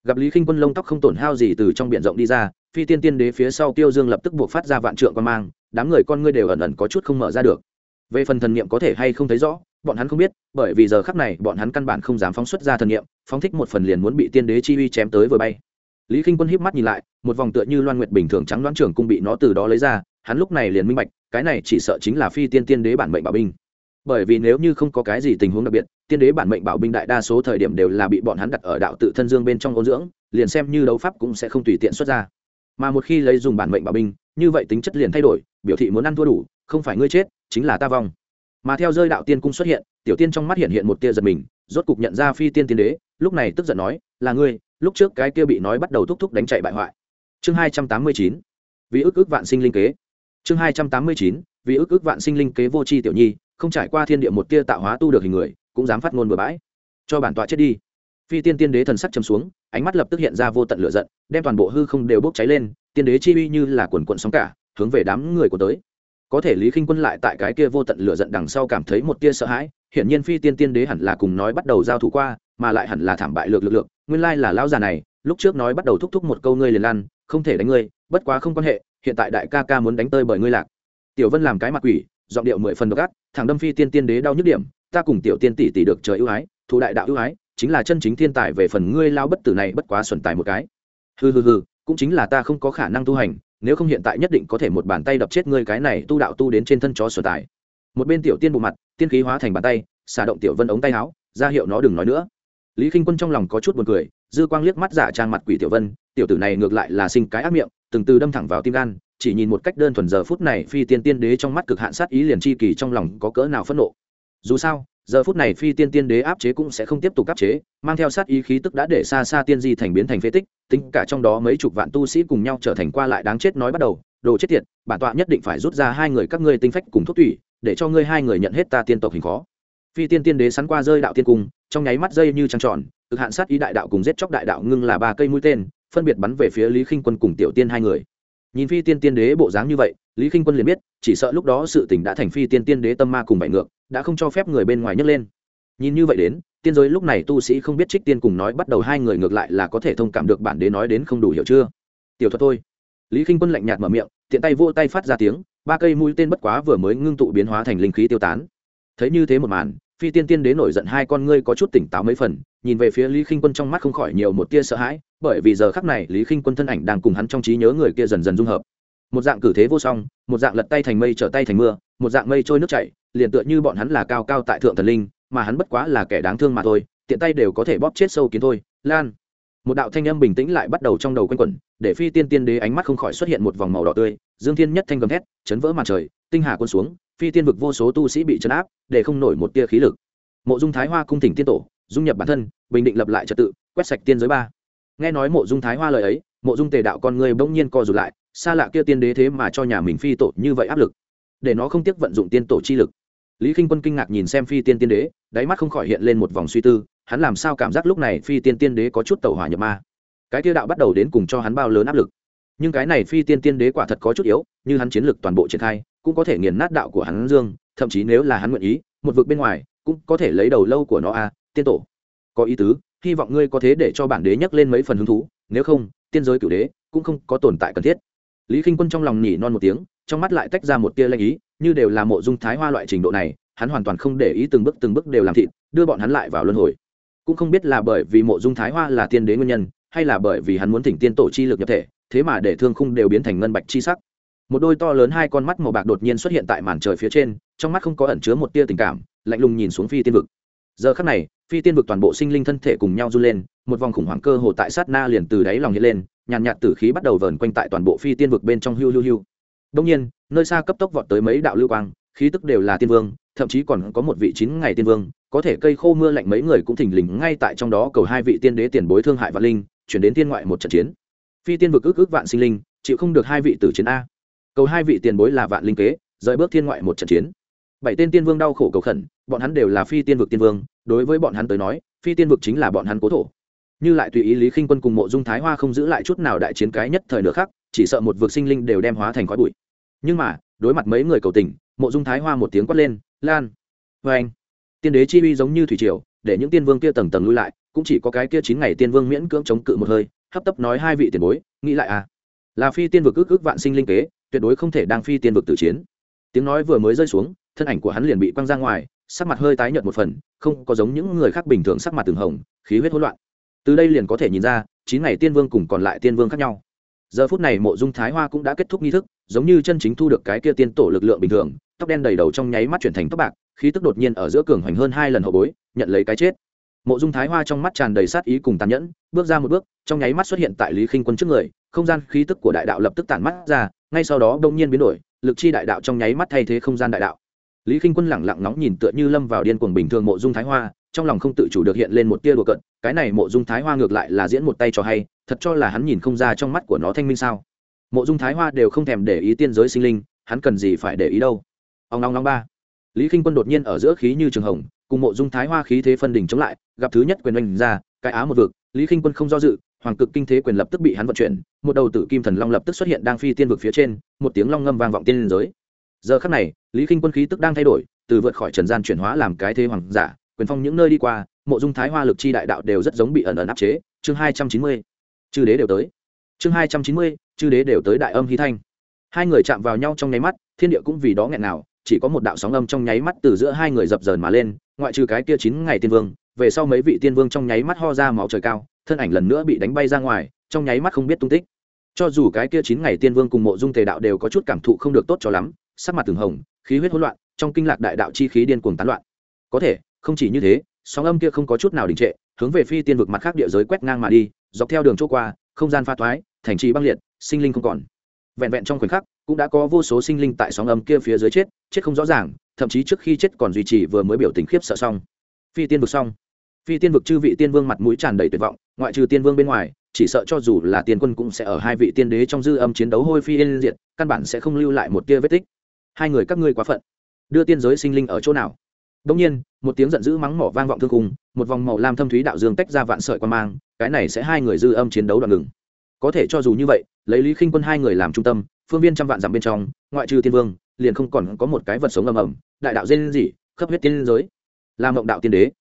Gặp lý khinh quân lông tóc không tổn hao gì từ trong b i ể n rộng đi ra, phi tiên tiên đế phía sau tiêu dương lập tức buộc phát ra vạn trượng quan mang, đám người con ngươi đều ẩn ẩn có chút không mở ra được. Về phần thần niệm có thể hay không thấy rõ, bọn hắn không biết, bởi vì giờ khắc này bọn hắn căn bản không dám phóng xuất ra thần niệm, phóng thích một phần liền muốn bị tiên đế chi uy chém tới vừa bay. Lý k i n h quân híp mắt nhìn lại, một vòng tựa như loan nguyệt bình thường trắng đoán trưởng cung bị nó từ đó lấy ra hắn lúc này liền minh bạch, cái này chỉ sợ chính là phi tiên tiên đế bản mệnh bảo binh. Bởi vì nếu như không có cái gì tình huống đặc biệt, tiên đế bản mệnh bảo binh đại đa số thời điểm đều là bị bọn hắn đặt ở đạo tự thân dương bên trong ôn dưỡng, liền xem như đấu pháp cũng sẽ không tùy tiện xuất ra. Mà một khi lấy dùng bản mệnh bảo binh, như vậy tính chất liền thay đổi, biểu thị muốn ăn thua đủ, không phải ngươi chết, chính là ta vong. Mà theo rơi đạo tiên cung xuất hiện, tiểu tiên trong mắt hiện hiện một tia giật mình, rốt cục nhận ra phi tiên tiên đế, lúc này tức giận nói, là ngươi, lúc trước cái kia bị nói bắt đầu thúc thúc đánh chạy bại hoại. Chương hai trăm tám mươi chín. Vì ức ức vạn sinh linh kế chương hai trăm tám mươi chín, vì ức ức vạn sinh linh kế vô c h i tiểu nhi, không trải qua thiên địa một tia tạo hóa tu được hình người, cũng dám phát ngôn bừa bãi. Cho bản tọa chết đi. Phi tiên tiên đế thần sắc chấm xuống, ánh mắt lập tức hiện ra vô tận lửa giận, đem toàn bộ hư không đều bốc cháy lên, tiên đế chi uy như là quần quận sóng cả, hướng về đám người của tới. Có thể lý khinh quân lại tại cái kia vô tận lửa giận đằng sau cảm thấy một tia sợ hãi, hiển nhiên phi tiên tiên đế hẳn là cùng nói bắt đầu giao thủ qua, mà lại hẳn là thảm bại lược lực lượng, nguyên lai là lão già này, lúc trước nói bắt đầu thúc thúc một câu ngươi liền lan không thể đánh ngươi, bất quá không quan hệ hiện tại đại ca ca muốn đánh tơi bởi ngươi lạc. Tiểu vân làm cái mặt quỷ, giọng điệu mười phần độc ác, thằng đâm phi tiên tiên đế đau nhức điểm, ta cùng tiểu tiên tỷ tỷ được trời ưu ái thủ đại đạo ưu ái, chính là chân chính thiên tài về phần ngươi lao bất tử này bất quá xuẩn tài một cái. Hừ hừ hừ, cũng chính là ta không có khả năng tu hành, nếu không hiện tại nhất định có thể một bàn tay đập chết ngươi cái này tu đạo tu đến trên thân chó xuẩn tài. Một bên tiểu tiên bộ mặt, tiên khí hóa thành bàn tay, xả động tiểu vân ống tay áo, ra hiệu nó đừng nói nữa. Lý k i n h quân trong lòng có chút buồn cười, dư quang liếc mắt giả trang mặt quỷ tiểu vân, tiểu tử này ngược lại là sinh cái ác miệng từng từ đâm thẳng vào tim gan, chỉ nhìn một cách đơn thuần giờ phút này phi tiên tiên đế trong mắt cực hạn sát ý liền chi kỳ trong lòng có cỡ nào phẫn nộ. Dù sao, giờ phút này phi tiên tiên đế áp chế cũng sẽ không tiếp tục áp chế, mang theo sát ý khí tức đã để xa xa tiên di thành biến thành phế tích, tính cả trong đó mấy chục vạn tu sĩ cùng nhau trở thành qua lại đáng chết nói bắt đầu, đồ chết tiệt, bản tọa nhất định phải rút ra hai người các ngươi tinh phách cùng thuốc tủy, để cho ngươi hai người nhận hết ta tiên tộc hình khó. Phi tiên tiên đế sắn qua rơi đạo tiên cung, trong nháy mắt dây như trăng tròn, cực hạn sát ý đại đạo cùng giết chóc đại đạo ngưng là ba cây mũi tên phân biệt bắn về phía lý khinh quân cùng tiểu tiên hai người. Nhìn phi tiên tiên đế bộ dáng như vậy, lý khinh quân liền biết, chỉ sợ lúc đó sự tình đã thành phi tiên tiên đế tâm ma cùng bại ngược, đã không cho phép người bên ngoài nhấc lên. Nhìn như vậy đến, tiên giới lúc này tu sĩ không biết trích tiên cùng nói bắt đầu hai người ngược lại là có thể thông cảm được bản đế nói đến không đủ hiểu chưa. Tiểu thuật thôi. Lý khinh quân lạnh nhạt mở miệng, tiện tay vô tay phát ra tiếng, ba cây mũi tên bất quá vừa mới ngưng tụ biến hóa thành linh khí tiêu tán. Thấy như thế một màn phi tiên tiên đế nổi giận hai con ngươi có chút tỉnh táo mấy phần, nhìn về phía lý khinh quân trong mắt không khỏi nhiều một tia sợ hãi, bởi vì giờ khắc này lý khinh quân thân ảnh đang cùng hắn trong trí nhớ người kia dần dần dung hợp. Một dạng cử thế vô song, một dạng lật tay thành mây trở tay thành mưa, một dạng mây trôi nước chảy, liền tựa như bọn hắn là cao cao tại thượng thần linh, mà hắn bất quá là kẻ đáng thương mà thôi, tiện tay đều có thể bóp chết sâu kiến thôi, lan. Một đạo thanh âm bình tĩnh lại bắt đầu trong đầu quanh quẩn, để phi tiên tiên đế ánh mắt không khỏi xuất hiện một vòng màu đỏ tươi, dương thiên nhất thanh gầm thét, chấn vỡ màn trời, tinh hà quân xuống phi tiên vực vô số tu sĩ bị chấn áp, để không nổi một tia khí lực. Mộ dung thái hoa cung thỉnh tiên tổ, dung nhập bản thân, bình định lập lại trật tự, quét sạch tiên giới ba. Nghe nói mộ dung thái hoa lời ấy, mộ dung tề đạo con người bỗng nhiên co rụt lại, xa lạ kia tiên đế thế mà cho nhà mình phi tổ như vậy áp lực, để nó không tiếc vận dụng tiên tổ chi lực. Lý k i n h quân kinh ngạc nhìn xem phi tiên tiên đế, đáy mắt không khỏi hiện lên một vòng suy tư, hắn làm sao cảm giác lúc này phi tiên tiên đế có chút tàu hỏa nhập ma. Cái tiêu đạo bắt đầu đến cùng cho hắn bao lớn áp lực. Nhưng cái này phi tiên tiên đế quả thật có chút yếu, như hắn chiến lực toàn bộ triển khai cũng có thể nghiền nát đạo của hắn dương, thậm chí nếu là hắn nguyện ý, một vực bên ngoài cũng có thể lấy đầu lâu của nó a tiên tổ. Có ý tứ, hy vọng ngươi có thế để cho bản đế nhắc lên mấy phần hứng thú, nếu không, tiên giới cửu đế cũng không có tồn tại cần thiết. Lý k i n h quân trong lòng nhỉ non một tiếng, trong mắt lại tách ra một tia lanh ý, như đều là mộ dung thái hoa loại trình độ này, hắn hoàn toàn không để ý từng bước từng bước đều làm thịt, đưa bọn hắn lại vào luân hồi. Cũng không biết là bởi vì mộ dung thái hoa là tiên đế nguyên nhân, hay là bởi vì hắn muốn thỉnh tiên tổ chi lực nhập thể, thế mà để thương khung đều biến thành ngân bạch chi sắc một đôi to lớn hai con mắt màu bạc đột nhiên xuất hiện tại màn trời phía trên, trong mắt không có ẩn chứa một tia tình cảm, lạnh lùng nhìn xuống phi tiên vực. Giờ khắc này, phi tiên vực toàn bộ sinh linh thân thể cùng nhau run lên, một vòng khủng hoảng cơ hồ tại sát na liền từ đáy lòng hiện lên, nhàn nhạt tử khí bắt đầu vờn quanh tại toàn bộ phi tiên vực bên trong hưu hưu hưu. Đông nhiên, nơi xa cấp tốc vọt tới mấy đạo lưu quang, khí tức đều là tiên vương, thậm chí còn có một vị chín ngày tiên vương, có thể cây khô mưa lạnh mấy người cũng thình lình ngay tại trong đó cầu hai vị tiên đế tiền bối thương hại vạn linh, chuyển đến tiên ngoại một trận chiến. Phi tiên vực ước ước vạn sinh linh, chịu không được hai vị tử chiến a cầu hai vị tiền bối là vạn linh kế, rời bước thiên ngoại một trận chiến. Bảy tên tiên vương đau khổ cầu khẩn, bọn hắn đều là phi tiên vực tiên vương, đối với bọn hắn tới nói, phi tiên vực chính là bọn hắn cố thổ. Như lại tùy ý lý khinh quân cùng mộ dung thái hoa không giữ lại chút nào đại chiến cái nhất thời nữa khác chỉ sợ một vực sinh linh đều đem hóa thành khói bụi. Nhưng mà, đối mặt mấy người cầu tình, mộ dung thái hoa một tiếng quát lên, lan vê anh tiên đế chi uy giống như thủy triều, để những tiên vương kia tầng tầng lui lại, cũng chỉ có cái kia chín ngày tiên vương miễn cưỡng chống cự một hơi, hấp tấp nói hai vị tiền bối, nghĩ lại à? Là phi tiên vực ước ước vạn sinh linh kế tuyệt đối không thể đang phi tiên vực tử chiến. Tiếng nói vừa mới rơi xuống, thân ảnh của hắn liền bị quăng ra ngoài, sắc mặt hơi tái nhợt một phần, không có giống những người khác bình thường sắc mặt từng hồng, khí huyết hỗn loạn. Từ đây liền có thể nhìn ra, chín ngày tiên vương cùng còn lại tiên vương khác nhau. Giờ phút này mộ dung thái hoa cũng đã kết thúc nghi thức, giống như chân chính thu được cái kia tiên tổ lực lượng bình thường, tóc đen đầy đầu trong nháy mắt chuyển thành tóc bạc, khí tức đột nhiên ở giữa cường hoành hơn hai lần hậu bối, nhận lấy cái chết mộ dung thái hoa trong mắt tràn đầy sát ý cùng tàn nhẫn, bước ra một bước, trong nháy mắt xuất hiện tại lý khinh quân trước người, không gian khí tức của đại đạo lập tức tản mắt ra, ngay sau đó đông nhiên biến đổi, lực chi đại đạo trong nháy mắt thay thế không gian đại đạo. Lý khinh quân lẳng lặng nóng nhìn tựa như lâm vào điên cuồng bình thường mộ dung thái hoa, trong lòng không tự chủ được hiện lên một tia đùa cận cái này mộ dung thái hoa ngược lại là diễn một tay cho hay, thật cho là hắn nhìn không ra trong mắt của nó thanh minh sao. Mộ dung thái hoa đều không thèm để ý tiên giới sinh linh, hắn cần gì phải để ý đâu? Ông long long ba. Lý k i n h quân đột nhiên ở giữa khí như trường hồng cùng mộ dung thái hoa khí thế phân đỉnh chống lại, gặp thứ nhất quyền oanh ra, cái á một vực, lý k i n h quân không do dự, hoàng cực kinh thế quyền lập tức bị hắn vận chuyển, một đầu tử kim thần long lập tức xuất hiện đang phi tiên vực phía trên, một tiếng long ngâm vang vọng tiên giới. Giờ khắc này, lý k i n h quân khí tức đang thay đổi, từ vượt khỏi trần gian chuyển hóa làm cái thế hoàng giả, quyền phong những nơi đi qua, mộ dung thái hoa lực chi đại đạo đều rất giống bị ẩn ẩn áp chế, chương hai trăm chín mươi, chư đế đều tới. Chương hai trăm chín mươi, chư đế đều tới đại âm hy thanh. Hai người chạm vào nhau trong nháy mắt, thiên địa cũng vì đó nghẹn nào chỉ có một đạo sóng âm trong nháy mắt từ giữa hai người dập dờn mà lên ngoại trừ cái kia chín ngày tiên vương, về sau mấy vị tiên vương trong nháy mắt ho ra máu trời cao, thân ảnh lần nữa bị đánh bay ra ngoài, trong nháy mắt không biết tung tích. Cho dù cái kia chín ngày tiên vương cùng mộ dung tề đạo đều có chút cảm thụ không được tốt cho lắm, sắc mặt từng hồng, khí huyết hỗn loạn, trong kinh lạc đại đạo chi khí điên cuồng tán loạn. Có thể, không chỉ như thế, sóng âm kia không có chút nào đình trệ, hướng về phi tiên vực mặt khác địa giới quét ngang mà đi, dọc theo đường chỗ qua, không gian pha toái, thành trì băng liệt, sinh linh không còn. Vẹn vẹn trong khoảnh khắc, cũng đã có vô số sinh linh tại sóng âm kia phía dưới chết chết không rõ ràng thậm chí trước khi chết còn duy trì vừa mới biểu tình khiếp sợ xong. Phi tiên vực xong. Phi tiên vực chư vị tiên vương mặt mũi tràn đầy tuyệt vọng, ngoại trừ tiên vương bên ngoài, chỉ sợ cho dù là tiên quân cũng sẽ ở hai vị tiên đế trong dư âm chiến đấu hôi phi yên diệt, căn bản sẽ không lưu lại một tia vết tích. Hai người các ngươi quá phận. Đưa tiên giới sinh linh ở chỗ nào? Đông nhiên, một tiếng giận dữ mắng mỏ vang vọng thương cùng một vòng màu lam thâm thúy đạo dương tách ra vạn sợi quan mang, cái này sẽ hai người dư âm chiến đấu đoạn ngừng. Có thể cho dù như vậy, lấy lý khinh quân hai người làm trung tâm, phương viên trăm vạn dặm bên trong, ngoại trừ tiên vương liền không còn có một cái vật sống ầm ầm, đại đạo dên gì khắp huyết tiên giới. Là mộng đạo tiên đế.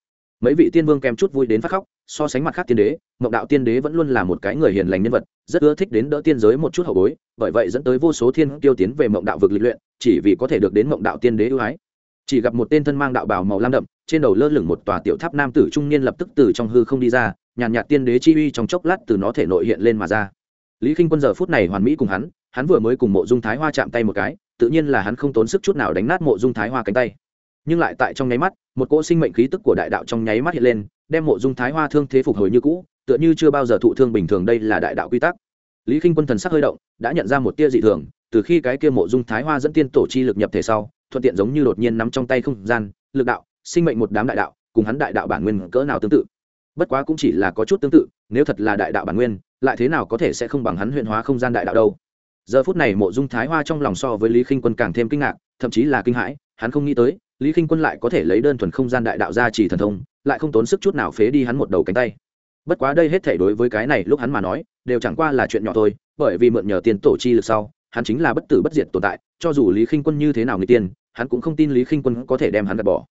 Mấy vị tiên vương kèm chút vui đến phát khóc, so sánh mặt khác tiên đế, mộng đạo tiên đế vẫn luôn là một cái người hiền lành nhân vật, rất ưa thích đến đỡ tiên giới một chút hậu bối, bởi vậy dẫn tới vô số thiên tiêu tiến về mộng đạo vực lịch luyện, chỉ vì có thể được đến mộng đạo tiên đế ưu ái. Chỉ gặp một tên thân mang đạo bào màu lam đậm, trên đầu lơ lửng một tòa tiểu tháp nam tử trung niên lập tức từ trong hư không đi ra, nhàn nhạt tiên đế chi uy trong chốc lát từ nó thể nội hiện lên mà ra. Lý k i n h quân giờ phút này hoàn mỹ cùng hắn hắn vừa mới cùng mộ dung thái hoa chạm tay một cái tự nhiên là hắn không tốn sức chút nào đánh nát mộ dung thái hoa cánh tay. Nhưng lại tại trong nháy mắt, một cỗ sinh mệnh khí tức của đại đạo trong nháy mắt hiện lên, đem mộ dung thái hoa thương thế phục hồi như cũ, tựa như chưa bao giờ thụ thương bình thường đây là đại đạo quy tắc. Lý k i n h quân thần sắc hơi động, đã nhận ra một tia dị thường, từ khi cái kia mộ dung thái hoa dẫn tiên tổ chi lực nhập thể sau, thuận tiện giống như đột nhiên nắm trong tay không gian, lực đạo, sinh mệnh một đám đại đạo, cùng hắn đại đạo bản nguyên cỡ nào tương tự. Bất quá cũng chỉ là có chút tương tự, nếu thật là đại đạo bản nguyên, lại thế nào có thể sẽ không bằng hắn huyện hóa không gian đại đạo đâu? Giờ phút này mộ dung thái hoa trong lòng so với lý khinh quân càng thêm kinh ngạc, thậm chí là kinh hãi, hắn không nghĩ tới, lý khinh quân lại có thể lấy đơn thuần không gian đại đạo ra chỉ thần thông, lại không tốn sức chút nào phế đi hắn một đầu cánh tay. Bất quá đây hết thể đối với cái này lúc hắn mà nói, đều chẳng qua là chuyện nhỏ thôi, bởi vì mượn nhờ tiền tổ chi lực sau, hắn chính là bất tử bất diệt tồn tại, cho dù lý khinh quân như thế nào người tiên, hắn cũng không tin lý khinh quân có thể đem hắn gạt bỏ.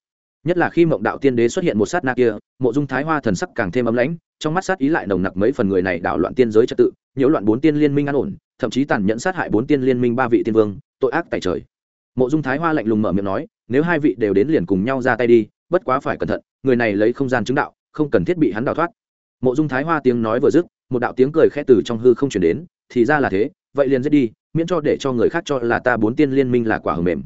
Nhất là khi mộng đạo tiên đế xuất hiện một sát na kia, mộ dung thái hoa thần sắc càng thêm ấm lãnh, trong mắt sát ý lại nồng nặc mấy phần người này đảo loạn tiên giới trật tự, nhiễu loạn bốn tiên liên minh an ổn thậm chí tàn nhẫn sát hại bốn tiên liên minh ba vị tiên vương, tội ác tại trời. Mộ dung thái hoa lạnh lùng mở miệng nói, nếu hai vị đều đến liền cùng nhau ra tay đi, bất quá phải cẩn thận, người này lấy không gian chứng đạo, không cần thiết bị hắn đào thoát. Mộ dung thái hoa tiếng nói vừa dứt, một đạo tiếng cười khẽ từ trong hư không chuyển đến, thì ra là thế, vậy liền giết đi, miễn cho để cho người khác cho là ta bốn tiên liên minh là quả hờ mềm.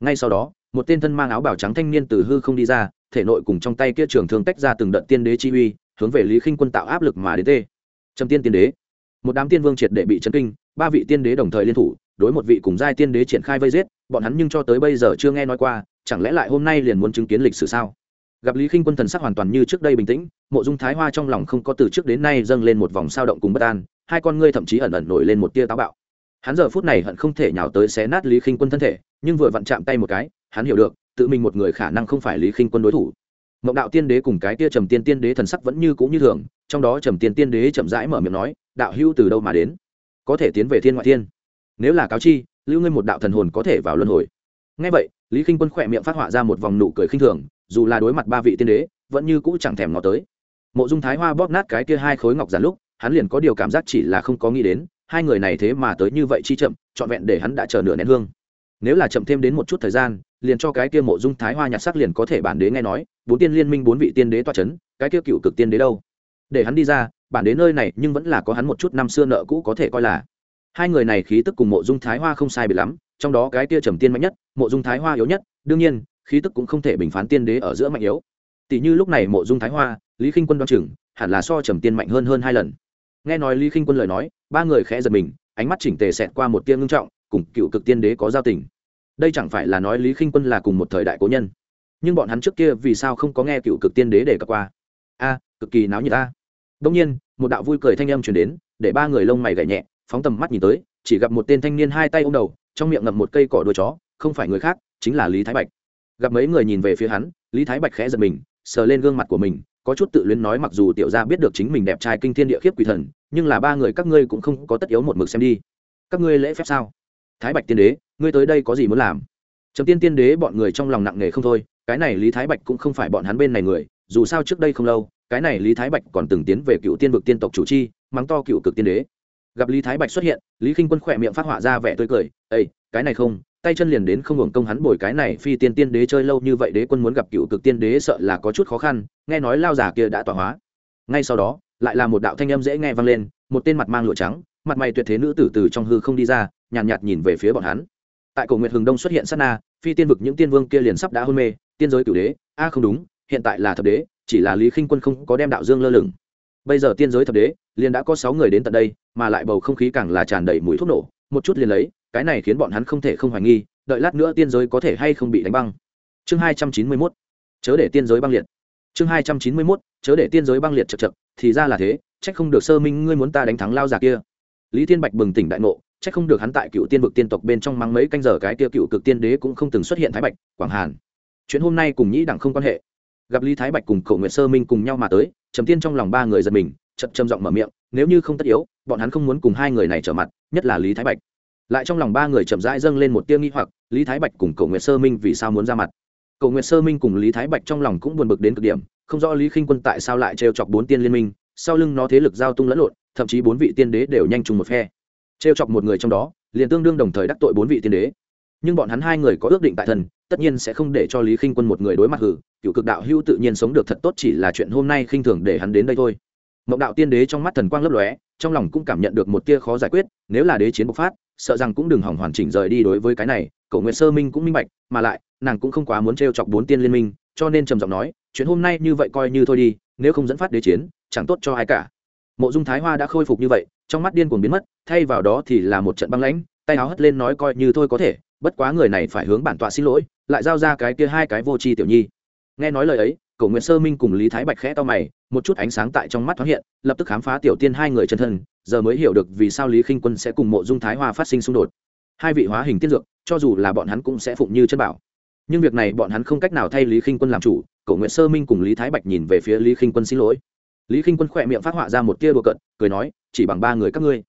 Ngay sau đó, một tên thân mang áo bảo trắng thanh niên từ hư không đi ra, thể nội cùng trong tay kia trường thường tách ra từng đợt tiên đế chi uy, hướng về lý khinh quân tạo áp lực mà đến tê. Trầm tiên tiên đế một đám tiên vương triệt để bị chấn kinh, ba vị tiên đế đồng thời liên thủ, đối một vị cùng giai tiên đế triển khai vây giết, bọn hắn nhưng cho tới bây giờ chưa nghe nói qua, chẳng lẽ lại hôm nay liền muốn chứng kiến lịch sử sao? Gặp lý khinh quân thần sắc hoàn toàn như trước đây bình tĩnh, mộ dung thái hoa trong lòng không có từ trước đến nay dâng lên một vòng sao động cùng bất an, hai con ngươi thậm chí ẩn ẩn nổi lên một tia táo bạo. Hắn giờ phút này hận không thể nhào tới xé nát lý khinh quân thân thể, nhưng vừa vặn chạm tay một cái, hắn hiểu được, tự mình một người khả năng không phải lý khinh quân đối thủ. Mộng đạo tiên đế cùng cái tia trầm tiên tiên đế thần sắc vẫn như cũ như thường trong đó trầm tiên tiên đế chậm rãi mở miệng nói, đạo hữu từ đâu mà đến? Có thể tiến về thiên ngoại thiên. Nếu là cáo chi, lưu ngươi một đạo thần hồn có thể vào luân hồi. Ngay vậy, lý k i n h quân khỏe miệng phát họa ra một vòng nụ cười khinh thường, dù là đối mặt ba vị tiên đế, vẫn như cũ chẳng thèm ngó tới. Mộ dung thái hoa bóp nát cái kia hai khối ngọc giàn lúc, hắn liền có điều cảm giác chỉ là không có nghĩ đến, hai người này thế mà tới như vậy chi chậm, trọn vẹn để hắn đã chờ nửa nén hương. Nếu là chậm thêm đến một chút thời gian, liền cho cái kia mộ dung thái hoa nhặt sắc liền có thể bản đế nghe nói, bốn tiên liên minh bốn vị tiên đế toa c h ấ n cái kia cựu cực tiên đế đâu? Để hắn đi ra, bản đến nơi này nhưng vẫn là có hắn một chút năm xưa nợ cũ có thể coi là. Hai người này khí tức cùng mộ dung thái hoa không sai bị lắm, trong đó cái tia trầm tiên mạnh nhất, mộ dung thái hoa yếu nhất, đương nhiên, khí tức cũng không thể bình phán tiên đế ở giữa mạnh yếu. Tỷ như lúc này mộ dung thái hoa, lý k i n h quân đoan chừng, hẳn là so trầm tiên mạnh hơn hơn hai lần. Nghe nói lý k i n h quân lời nói, ba người khẽ giật mình, ánh mắt chỉnh tề xẹt qua một tiên ngưng trọng, cùng cựu cực tiên đế có giao tình. Đây chẳng phải là nói lý k i n h quân là cùng một thời đại cố nhân. Nhưng bọn hắn trước kia vì sao không có nghe cựu cực tiên đế để cập qua? A cực kỳ náo như ta. Đông nhiên, một đạo vui cười thanh âm chuyển đến, để ba người lông mày gảy nhẹ, phóng tầm mắt nhìn tới, chỉ gặp một tên thanh niên hai tay ô m đầu, trong miệng ngậm một cây cỏ đuôi chó, không phải người khác, chính là lý thái bạch. Gặp mấy người nhìn về phía hắn, lý thái bạch khẽ giật mình, sờ lên gương mặt của mình, có chút tự luyến nói mặc dù tiểu gia biết được chính mình đẹp trai kinh thiên địa khiếp quỷ thần, nhưng là ba người các ngươi cũng không có tất yếu một mực xem đi. Các ngươi lễ phép sao? Thái bạch tiên đế, ngươi tới đây có gì muốn làm? Trầm tiên tiên đế bọn người trong lòng nặng nề không thôi, cái này lý thái bạch cũng không phải bọn hắn bên này người, dù sao trước đây không lâu cái này lý thái bạch còn từng tiến về cựu tiên vực tiên tộc chủ chi mắng to cựu cực tiên đế. Gặp lý thái bạch xuất hiện lý k i n h quân khỏe miệng phát họa ra vẻ tươi cười ây cái này không tay chân liền đến không hưởng công hắn bồi cái này phi tiên tiên đế chơi lâu như vậy đế quân muốn gặp cựu cực tiên đế sợ là có chút khó khăn nghe nói lao giả kia đã tọa hóa. Ngay sau đó lại là một đạo thanh âm dễ nghe vang lên một tên mặt mang lụa trắng mặt mày tuyệt thế nữ tử từ trong hư không đi ra nhàn nhạt, nhạt nhìn về phía bọn hắn. Tại cổ nguyệt hừng đông xuất hiện sát na phi tiên vực những tiên vương kia liền sắp đã hôn mê tiên giới cửu đế a không đúng hiện tại là thập đế chỉ là lý khinh quân không có đem đạo dương lơ lửng. Bây giờ tiên giới thập đế, liền đã có sáu người đến tận đây, mà lại bầu không khí càng là tràn đầy mùi thuốc nổ. Một chút liền lấy, cái này khiến bọn hắn không thể không hoài nghi, đợi lát nữa tiên giới có thể hay không bị đánh băng. Chương hai trăm chín mươi mốt. Chớ để tiên giới băng liệt. Chương hai trăm chín mươi mốt. Chớ để tiên giới băng liệt chật chật thì ra là thế trách không được sơ minh ngươi muốn ta đánh thắng lao già kia. Lý thiên bạch bừng tỉnh đại ngộ trách không được hắn tại cựu tiên vực tiên tộc bên trong mang mấy canh giờ cái kia cựu cực tiên đế cũng không từng xuất hiện thái bạch, quảng hàn. Chuyện hôm nay cùng nhĩ đẳng không quan hệ gặp lý thái bạch cùng cậu nguyệt sơ minh cùng nhau mà tới, trầm tiên trong lòng ba người giật mình chật châm giọng mở miệng, nếu như không tất yếu, bọn hắn không muốn cùng hai người này trở mặt, nhất là lý thái bạch. Lại trong lòng ba người chậm rãi dâng lên một tiêu nghi hoặc, lý thái bạch cùng cậu nguyệt sơ minh vì sao muốn ra mặt? Cậu nguyệt sơ minh cùng lý thái bạch trong lòng cũng buồn bực đến cực điểm, không rõ lý khinh quân tại sao lại trêu chọc bốn tiên liên minh, sau lưng nó thế lực giao tung lẫn lộn, thậm chí bốn vị tiên đế đều nhanh trùng một phe. Trêu chọc một người trong đó, liền tương đương đồng thời đắc tội bốn vị tiên đế. Nhưng bọn hắn hai người có ước định tại thần tất nhiên sẽ không để cho lý khinh quân một người đối mặt hử, cựu cực đạo hữu tự nhiên sống được thật tốt chỉ là chuyện hôm nay khinh thường để hắn đến đây thôi. Mộng đạo tiên đế trong mắt thần quang lấp lóe, trong lòng cũng cảm nhận được một tia khó giải quyết, nếu là đế chiến bộc phát, sợ rằng cũng đừng hỏng hoàn chỉnh rời đi đối với cái này cậu nguyệt sơ minh cũng minh bạch, mà lại, nàng cũng không quá muốn t chọc bốn tiên liên minh, cho nên trầm giọng nói, chuyện hôm nay như vậy coi như thôi đi, nếu không dẫn phát đế chiến, chẳng tốt cho ai cả. Mộ dung thái hoa đã khôi phục như vậy, trong mắt điên cuồng biến mất, thay vào đó thì là một trận băng lãnh, tay áo hất lên nói coi như thôi có thể, bất quá người này phải hướng bản tọa xin lỗi lại giao ra cái kia hai cái vô tri tiểu nhi. Nghe nói lời ấy, cổ nguyệt sơ minh cùng lý thái bạch khẽ to mày, một chút ánh sáng tại trong mắt thoáng hiện, lập tức khám phá tiểu tiên hai người chân thân, giờ mới hiểu được vì sao lý khinh quân sẽ cùng mộ dung thái hoa phát sinh xung đột. Hai vị hóa hình tiên dược, cho dù là bọn hắn cũng sẽ phụng như chân bảo. Nhưng việc này bọn hắn không cách nào thay lý khinh quân làm chủ, cổ nguyệt sơ minh cùng lý thái bạch nhìn về phía lý khinh quân xin lỗi. Lý khinh quân khỏe miệng phát họa ra một tia đùa cận cười nói, chỉ bằng ba người các ngươi,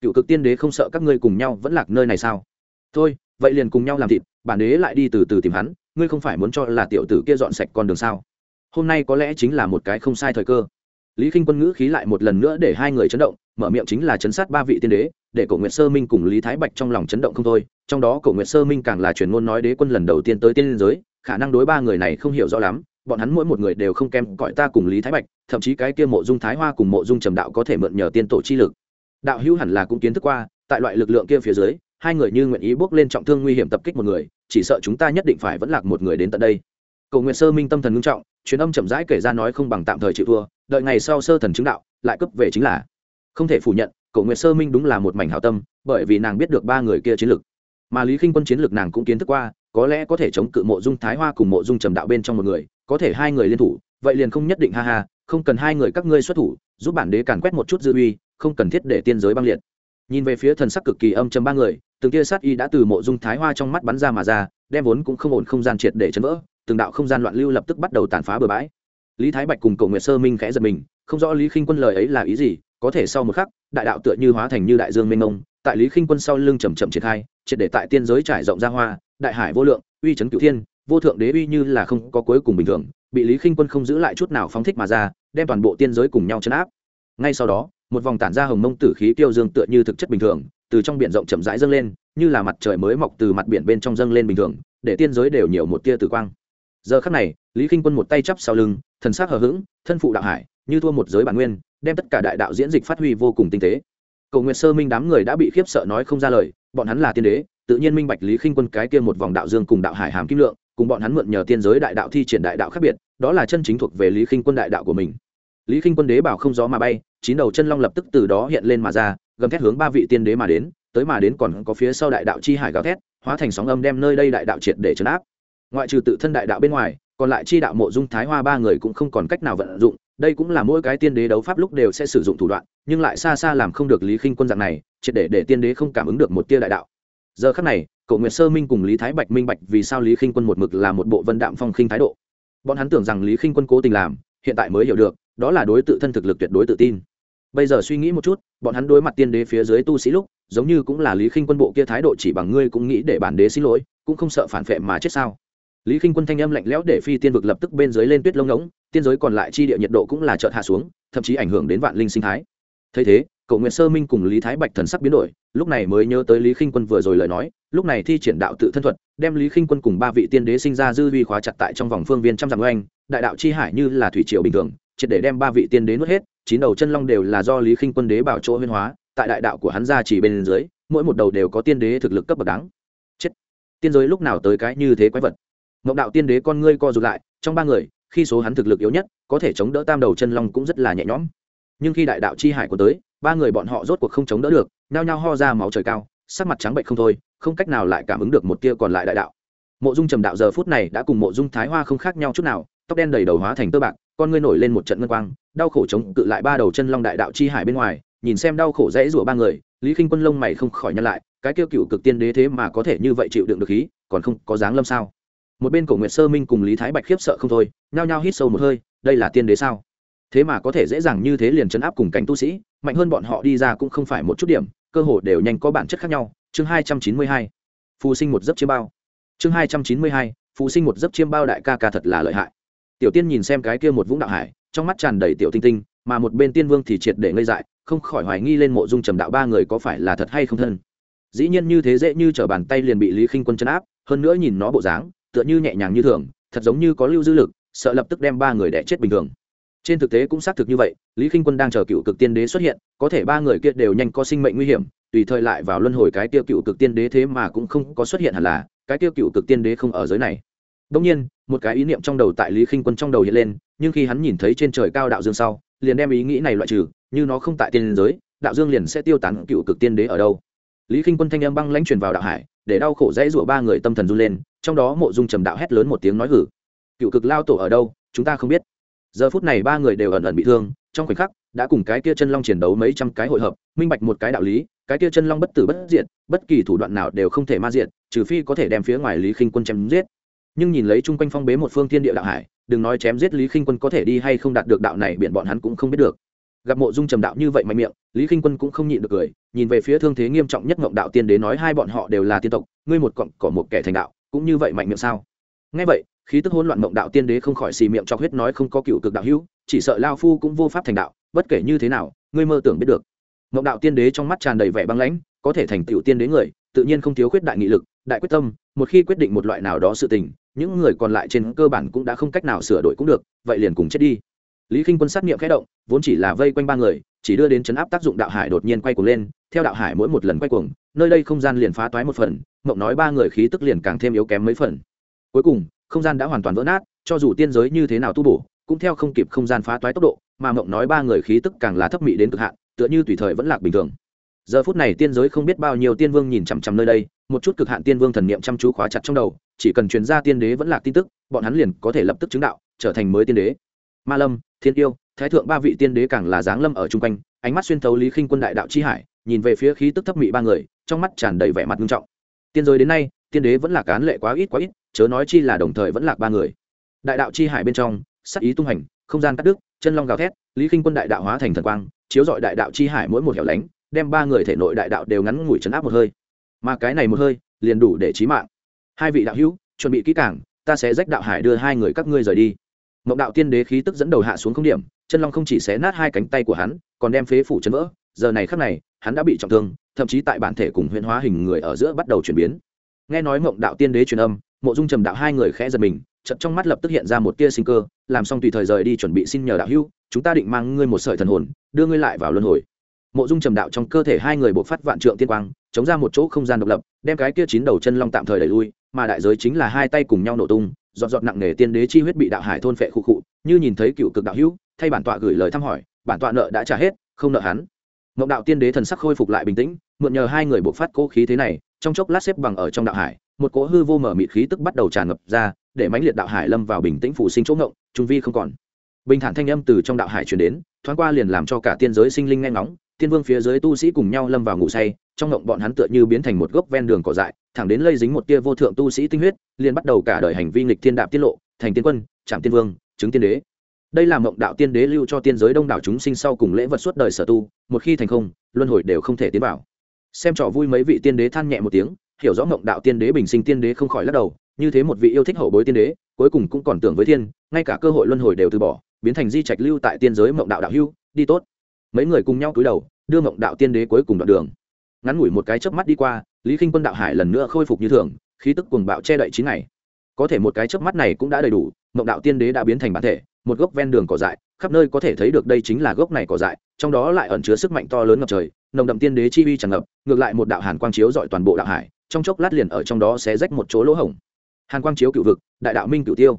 cựu cực tiên đế không sợ các ngươi cùng nhau vẫn lạc nơi này sao? Thôi, vậy liền cùng nhau làm thịt bản đế lại đi từ từ tìm hắn, ngươi không phải muốn cho là tiểu tử kia dọn sạch con đường sao? Hôm nay có lẽ chính là một cái không sai thời cơ. Lý k i n h quân ngữ khí lại một lần nữa để hai người chấn động, mở miệng chính là chấn sát ba vị tiên đế, để cổ nguyệt sơ minh cùng lý thái bạch trong lòng chấn động không thôi. Trong đó cổ nguyệt sơ minh càng là truyền ngôn nói đế quân lần đầu tiên tới tiên liên giới, khả năng đối ba người này không hiểu rõ lắm, bọn hắn mỗi một người đều không kém gọi ta cùng lý thái bạch, thậm chí cái kia mộ dung thái hoa cùng mộ dung trầm đạo có thể mượn nhờ tiên tổ chi lực. Đạo hữu hẳn là cũng kiến thức qua, tại loại lực lượng kia phía dưới hai người như nguyện ý bước lên trọng thương nguy hiểm tập kích một người, chỉ sợ chúng ta nhất định phải vẫn lạc một người đến tận đây. Cầu nguyện sơ minh tâm thần ngưng trọng, truyền âm chậm rãi kể ra nói không bằng tạm thời chịu thua, đợi ngày sau sơ thần chứng đạo, lại cấp về chính là. Không thể phủ nhận, cầu nguyện sơ minh đúng là một mảnh hảo tâm, bởi vì nàng biết được ba người kia chiến lực. Mà lý khinh quân chiến lực nàng cũng kiến thức qua, có lẽ có thể chống cự mộ dung thái hoa cùng mộ dung trầm đạo bên trong một người, có thể hai người liên thủ, vậy liền không nhất định ha ha, không cần hai người các ngươi xuất thủ, giúp bản đế càn quét một chút dư uy, không cần thiết để tiên giới băng liệt nhìn về phía thần sắc cực kỳ âm châm ba người, từng tia sát y đã từ mộ dung thái hoa trong mắt bắn ra mà ra, đem vốn cũng không ổn không gian triệt để chấn vỡ, từng đạo không gian loạn lưu lập tức bắt đầu tàn phá bừa bãi. Lý thái bạch cùng cầu nguyệt sơ minh khẽ giật mình, không rõ lý khinh quân lời ấy là ý gì, có thể sau một khắc, đại đạo tựa như hóa thành như đại dương mênh mông, tại lý khinh quân sau lưng chầm chậm triển khai, triệt để tại tiên giới trải rộng ra hoa, đại hải vô lượng, uy chấn cửu thiên, vô thượng đế uy như là không có cuối cùng bình thường, bị lý khinh quân không giữ lại chút nào phóng thích mà ra, đem toàn bộ tiên giới cùng nhau chấn áp. Ngay sau đó một vòng tản ra hồng mông tử khí tiêu dương tựa như thực chất bình thường, từ trong biển rộng chậm rãi dâng lên, như là mặt trời mới mọc từ mặt biển bên trong dâng lên bình thường, để tiên giới đều nhiều một tia tử quang. Giờ khắc này, lý k i n h quân một tay chắp sau lưng, thần s á c hờ hững, thân phụ đạo hải, như thua một giới bản nguyên, đem tất cả đại đạo diễn dịch phát huy vô cùng tinh tế. Cầu nguyện sơ minh đám người đã bị khiếp sợ nói không ra lời, bọn hắn là tiên đế, tự nhiên minh bạch lý k i n h quân cái kia một vòng đạo dương cùng đạo hải hàm kim lượng, cùng bọn hắn mượn nhờ tiên giới đại đạo thi triển đại đạo khác biệt, đó là chân chính thuộc về lý k i n h quân đại đạo của mình. Lý k i n h quân đế bảo không gió mà bay chín đầu chân long lập tức từ đó hiện lên mà ra, gầm thét hướng ba vị tiên đế mà đến, tới mà đến còn có phía sau đại đạo chi hải gào thét, hóa thành sóng âm đem nơi đây đại đạo triệt để chấn áp. Ngoại trừ tự thân đại đạo bên ngoài, còn lại chi đạo mộ dung thái hoa ba người cũng không còn cách nào vận dụng, đây cũng là mỗi cái tiên đế đấu pháp lúc đều sẽ sử dụng thủ đoạn, nhưng lại xa xa làm không được lý khinh quân dạng này, triệt để để tiên đế không cảm ứng được một tia đại đạo. Giờ khắc này cậu nguyệt sơ minh cùng lý thái bạch minh bạch vì sao lý khinh quân một mực là một bộ vân đạm phong khinh thái độ. Bọn hắn tưởng rằng lý khinh quân cố tình làm, hiện tại mới hiểu được, đó là đối tự thân thực lực tuyệt đối tự tin bây giờ suy nghĩ một chút, bọn hắn đối mặt tiên đế phía dưới tu sĩ lúc, giống như cũng là lý khinh quân bộ kia thái độ chỉ bằng ngươi cũng nghĩ để bản đế xin lỗi, cũng không sợ phản phệ mà chết sao? Lý khinh quân thanh âm lạnh lẽo để phi tiên vực lập tức bên dưới lên tuyết lông ngỗng, tiên giới còn lại chi địa nhiệt độ cũng là chợt hạ xuống, thậm chí ảnh hưởng đến vạn linh sinh thái. Thấy thế, cậu nguyễn sơ minh cùng lý thái bạch thần sắc biến đổi, lúc này mới nhớ tới lý khinh quân vừa rồi lời nói, lúc này thi triển đạo tự thân thuật, đem lý khinh quân cùng ba vị tiên đế sinh ra dư vi khóa chặt tại trong vòng phương viên trăm dặm oanh, đại đạo chi hải như là thủy triều bình thường, triệt để đem ba vị tiên đế nuốt hết chín đầu chân long đều là do lý khinh quân đế bảo chỗ huyên hóa, tại đại đạo của hắn ra chỉ bên dưới, mỗi một đầu đều có tiên đế thực lực cấp bậc đáng. Chết. Tiên giới lúc nào tới cái như thế quái vật? Mộng đạo tiên đế con ngươi co rụt lại, trong ba người, khi số hắn thực lực yếu nhất, có thể chống đỡ tam đầu chân long cũng rất là nhẹ nhõm. Nhưng khi đại đạo chi hải của tới, ba người bọn họ rốt cuộc không chống đỡ được, nhao nhao ho ra máu trời cao, sắc mặt trắng bệnh không thôi, không cách nào lại cảm ứng được một tia còn lại đại đạo. Mộ dung trầm đạo giờ phút này đã cùng mộ dung thái hoa không khác nhau chút nào, tóc đen đầy đầu hóa thành tơ bạc, con ngươi nổi lên một trận ngân quang đau khổ chống cự lại ba đầu chân long đại đạo chi hải bên ngoài, nhìn xem đau khổ dễ rủa ba người, lý khinh quân lông mày không khỏi nhăn lại, cái kêu cựu cực tiên đế thế mà có thể như vậy chịu đựng được khí, còn không có dáng lâm sao? Một bên cổ nguyệt sơ minh cùng lý thái bạch khiếp sợ không thôi, nhao nhao hít sâu một hơi, đây là tiên đế sao? Thế mà có thể dễ dàng như thế liền chấn áp cùng cảnh tu sĩ, mạnh hơn bọn họ đi ra cũng không phải một chút điểm, cơ hồ đều nhanh có bản chất khác nhau. Chương hai trăm chín mươi hai, phù sinh một giấc chiêm bao. Chương hai trăm chín mươi hai, phù sinh một giấc chiêm bao đại ca ca thật là lợi hại. Tiểu tiên nhìn xem cái kia một vũng đạo hải trong mắt tràn đầy tiểu tinh tinh, mà một bên tiên vương thì triệt để ngây dại, không khỏi hoài nghi lên mộ dung trầm đạo ba người có phải là thật hay không thân. Dĩ nhiên như thế dễ như t r ở bàn tay liền bị lý khinh quân chấn áp, hơn nữa nhìn nó bộ dáng, tựa như nhẹ nhàng như thường, thật giống như có lưu dư lực, sợ lập tức đem ba người đẻ chết bình thường. Trên thực tế cũng xác thực như vậy, lý k i n h quân đang chờ cựu cực tiên đế xuất hiện, có thể ba người kia đều nhanh có sinh mệnh nguy hiểm, tùy thời lại vào luân hồi cái tiêu cựu cực tiên đế thế mà cũng không có xuất hiện hẳn là, cái tiêu cựu cực tiên đế không ở giới này đông nhiên, một cái ý niệm trong đầu tại lý Khinh quân trong đầu hiện lên, nhưng khi hắn nhìn thấy trên trời cao đạo dương sau, liền đem ý nghĩ này loại trừ, như nó không tại tiên giới, đạo dương liền sẽ tiêu tán cựu cực tiên đế ở đâu. Lý Khinh quân thanh âm băng lãnh truyền vào đạo hải, để đau khổ dãy rủa ba người tâm thần run lên, trong đó mộ dung trầm đạo hét lớn một tiếng nói hử. Cựu cực lao tổ ở đâu, chúng ta không biết. Giờ phút này ba người đều ẩn ẩn bị thương, trong khoảnh khắc, đã cùng cái kia chân long chiến đấu mấy trăm cái hội hợp, minh bạch một cái đạo lý, cái kia chân long bất tử bất diệt, bất kỳ thủ đoạn nào đều không thể ma diệt, trừ phi có thể đem phía ngoài lý khinh quân chém giết nhưng nhìn lấy chung quanh phong bế một phương thiên địa đạo hải, đừng nói chém giết lý khinh quân có thể đi hay không đạt được đạo này biện bọn hắn cũng không biết được. Gặp mộ dung trầm đạo như vậy mạnh miệng, lý khinh quân cũng không nhịn được cười, nhìn về phía thương thế nghiêm trọng nhất ngộng đạo tiên đế nói hai bọn họ đều là tiên tộc, ngươi một cọng cỏ một kẻ thành đạo, cũng như vậy mạnh miệng sao? Ngay vậy, khí tức hỗn loạn mộng đạo tiên đế không khỏi xì miệng cho huyết nói không có cựu cực đạo hữu, chỉ sợ lao phu cũng vô pháp thành đạo, bất kể như thế nào, ngươi mơ tưởng biết được. Mộng đạo tiên đế trong mắt tràn đầy vẻ băng lãnh, có thể thành tựu tiên đế người, tự nhiên không thiếu khuyết đại nghị lực, đại quyết tâm, một khi quyết định một loại nào đó sự tình những người còn lại trên cơ bản cũng đã không cách nào sửa đổi cũng được, vậy liền cùng chết đi. Lý k i n h quân sát nghiệm khẽ động, vốn chỉ là vây quanh ba người, chỉ đưa đến chấn áp tác dụng đạo hải đột nhiên quay cuồng lên, theo đạo hải mỗi một lần quay cuồng, nơi đây không gian liền phá toái một phần, mộng nói ba người khí tức liền càng thêm yếu kém mấy phần. Cuối cùng, không gian đã hoàn toàn vỡ nát, cho dù tiên giới như thế nào tu bổ, cũng theo không kịp không gian phá toái tốc độ, mà mộng nói ba người khí tức càng là thấp mị đến cực hạn, tựa như tùy thời vẫn lạc bình thường giờ phút này tiên giới không biết bao nhiêu tiên vương nhìn chằm chằm nơi đây, một chút cực hạn tiên vương thần niệm chăm chú khóa chặt trong đầu, chỉ cần truyền ra tiên đế vẫn là tin tức, bọn hắn liền có thể lập tức chứng đạo, trở thành mới tiên đế. Ma lâm, thiên yêu, thái thượng ba vị tiên đế càng là giáng lâm ở chung quanh, ánh mắt xuyên thấu lý khinh quân đại đạo chi hải, nhìn về phía khí tức thấp mị ba người, trong mắt tràn đầy vẻ mặt nghiêm trọng. Tiên giới đến nay, tiên đế vẫn là cán lệ quá ít quá ít, chớ nói chi là đồng thời vẫn là ba người. Đại đạo chi hải bên trong sắc ý tung hành, không gian cắt đứt, chân long gào thét, lý khinh quân đại đạo hóa thành thần quang, chiếu dọi đại đạo chi hải mỗi một hẻo lánh đem ba người thể nội đại đạo đều ngắn ngủi chấn áp một hơi. Mà cái này một hơi, liền đủ để chí mạng. Hai vị đạo hữu, chuẩn bị kỹ càng, ta sẽ rách đạo hải đưa hai người các ngươi rời đi. Mộng đạo tiên đế khí tức dẫn đầu hạ xuống không điểm, chân long không chỉ xé nát hai cánh tay của hắn, còn đem phế phủ chấn vỡ. Giờ này khắc này, hắn đã bị trọng thương, thậm chí tại bản thể cùng huyễn hóa hình người ở giữa bắt đầu chuyển biến. Nghe nói mộng đạo tiên đế truyền âm, mộ dung trầm đạo hai người khẽ giật mình chật trong mắt lập tức hiện ra một tia sinh cơ, làm xong tùy thời rời đi chuẩn bị xin nhờ đạo hữu, chúng ta định mang ngươi một sợi thần hồn, đưa ngươi lại vào luân hồi mộ dung trầm đạo trong cơ thể hai người buộc phát vạn trượng tiên quang, chống ra một chỗ không gian độc lập, đem cái kia chín đầu chân long tạm thời đẩy lui, mà đại giới chính là hai tay cùng nhau nổ tung dọn dọn nặng nề tiên đế chi huyết bị đạo hải thôn phệ khụ khụ, như nhìn thấy cựu cực đạo hữu, thay bản tọa gửi lời thăm hỏi, bản tọa nợ đã trả hết, không nợ hắn. Mộng đạo tiên đế thần sắc khôi phục lại bình tĩnh, mượn nhờ hai người buộc phát cố khí thế này, trong chốc lát xếp bằng ở trong đạo hải, một cỗ hư vô mở mịt khí tức bắt đầu tràn ngập ra, để mãnh liệt đạo hải lâm vào bình tĩnh phụ sinh chỗ ngộng, trung vi không còn. Bình thản thanh âm từ trong đạo hải truyền đến, thoáng qua liền làm cho cả tiên giới sinh linh nghe ngóng tiên vương phía dưới tu sĩ cùng nhau lâm vào ngủ say, trong ngộng bọn hắn tựa như biến thành một gốc ven đường cỏ dại, thẳng đến lây dính một tia vô thượng tu sĩ tinh huyết, liền bắt đầu cả đời hành vi nghịch thiên đạp tiết lộ, thành tiên quân trạm tiên vương, chứng tiên đế. Đây là mộng đạo tiên đế lưu cho tiên giới đông đảo chúng sinh sau cùng lễ vật suốt đời sở tu, một khi thành không, luân hồi đều không thể tiến vào. Xem trò vui mấy vị tiên đế than nhẹ một tiếng, hiểu rõ mộng đạo tiên đế bình sinh tiên đế không khỏi lắc đầu, như thế một vị yêu thích hậu bối tiên đế, cuối cùng cũng còn tưởng với thiên, ngay cả cơ hội luân hồi đều từ bỏ, biến thành di trạch lưu tại tiên giới mộng đạo đạo hưu đi tốt. Mấy người cùng nhau cúi đầu đưa mộng đạo tiên đế cuối cùng đoạn đường. Ngắn ngủi một cái chớp mắt đi qua, lý k i n h quân đạo hải lần nữa khôi phục như thường, khí tức cuồng bạo che đậy chín ngày. Có thể một cái chớp mắt này cũng đã đầy đủ, mộng đạo tiên đế đã biến thành bản thể, một gốc ven đường cỏ dại, khắp nơi có thể thấy được đây chính là gốc này cỏ dại, trong đó lại ẩn chứa sức mạnh to lớn ngập trời, nồng đậm tiên đế chi uy tràn ngập, ngược lại một đạo hàn quang chiếu dọi toàn bộ đạo hải, trong chốc lát liền ở trong đó sẽ rách một chỗ lỗ hổng. Hàn quang chiếu cựu vực, đại đạo minh cựu tiêu.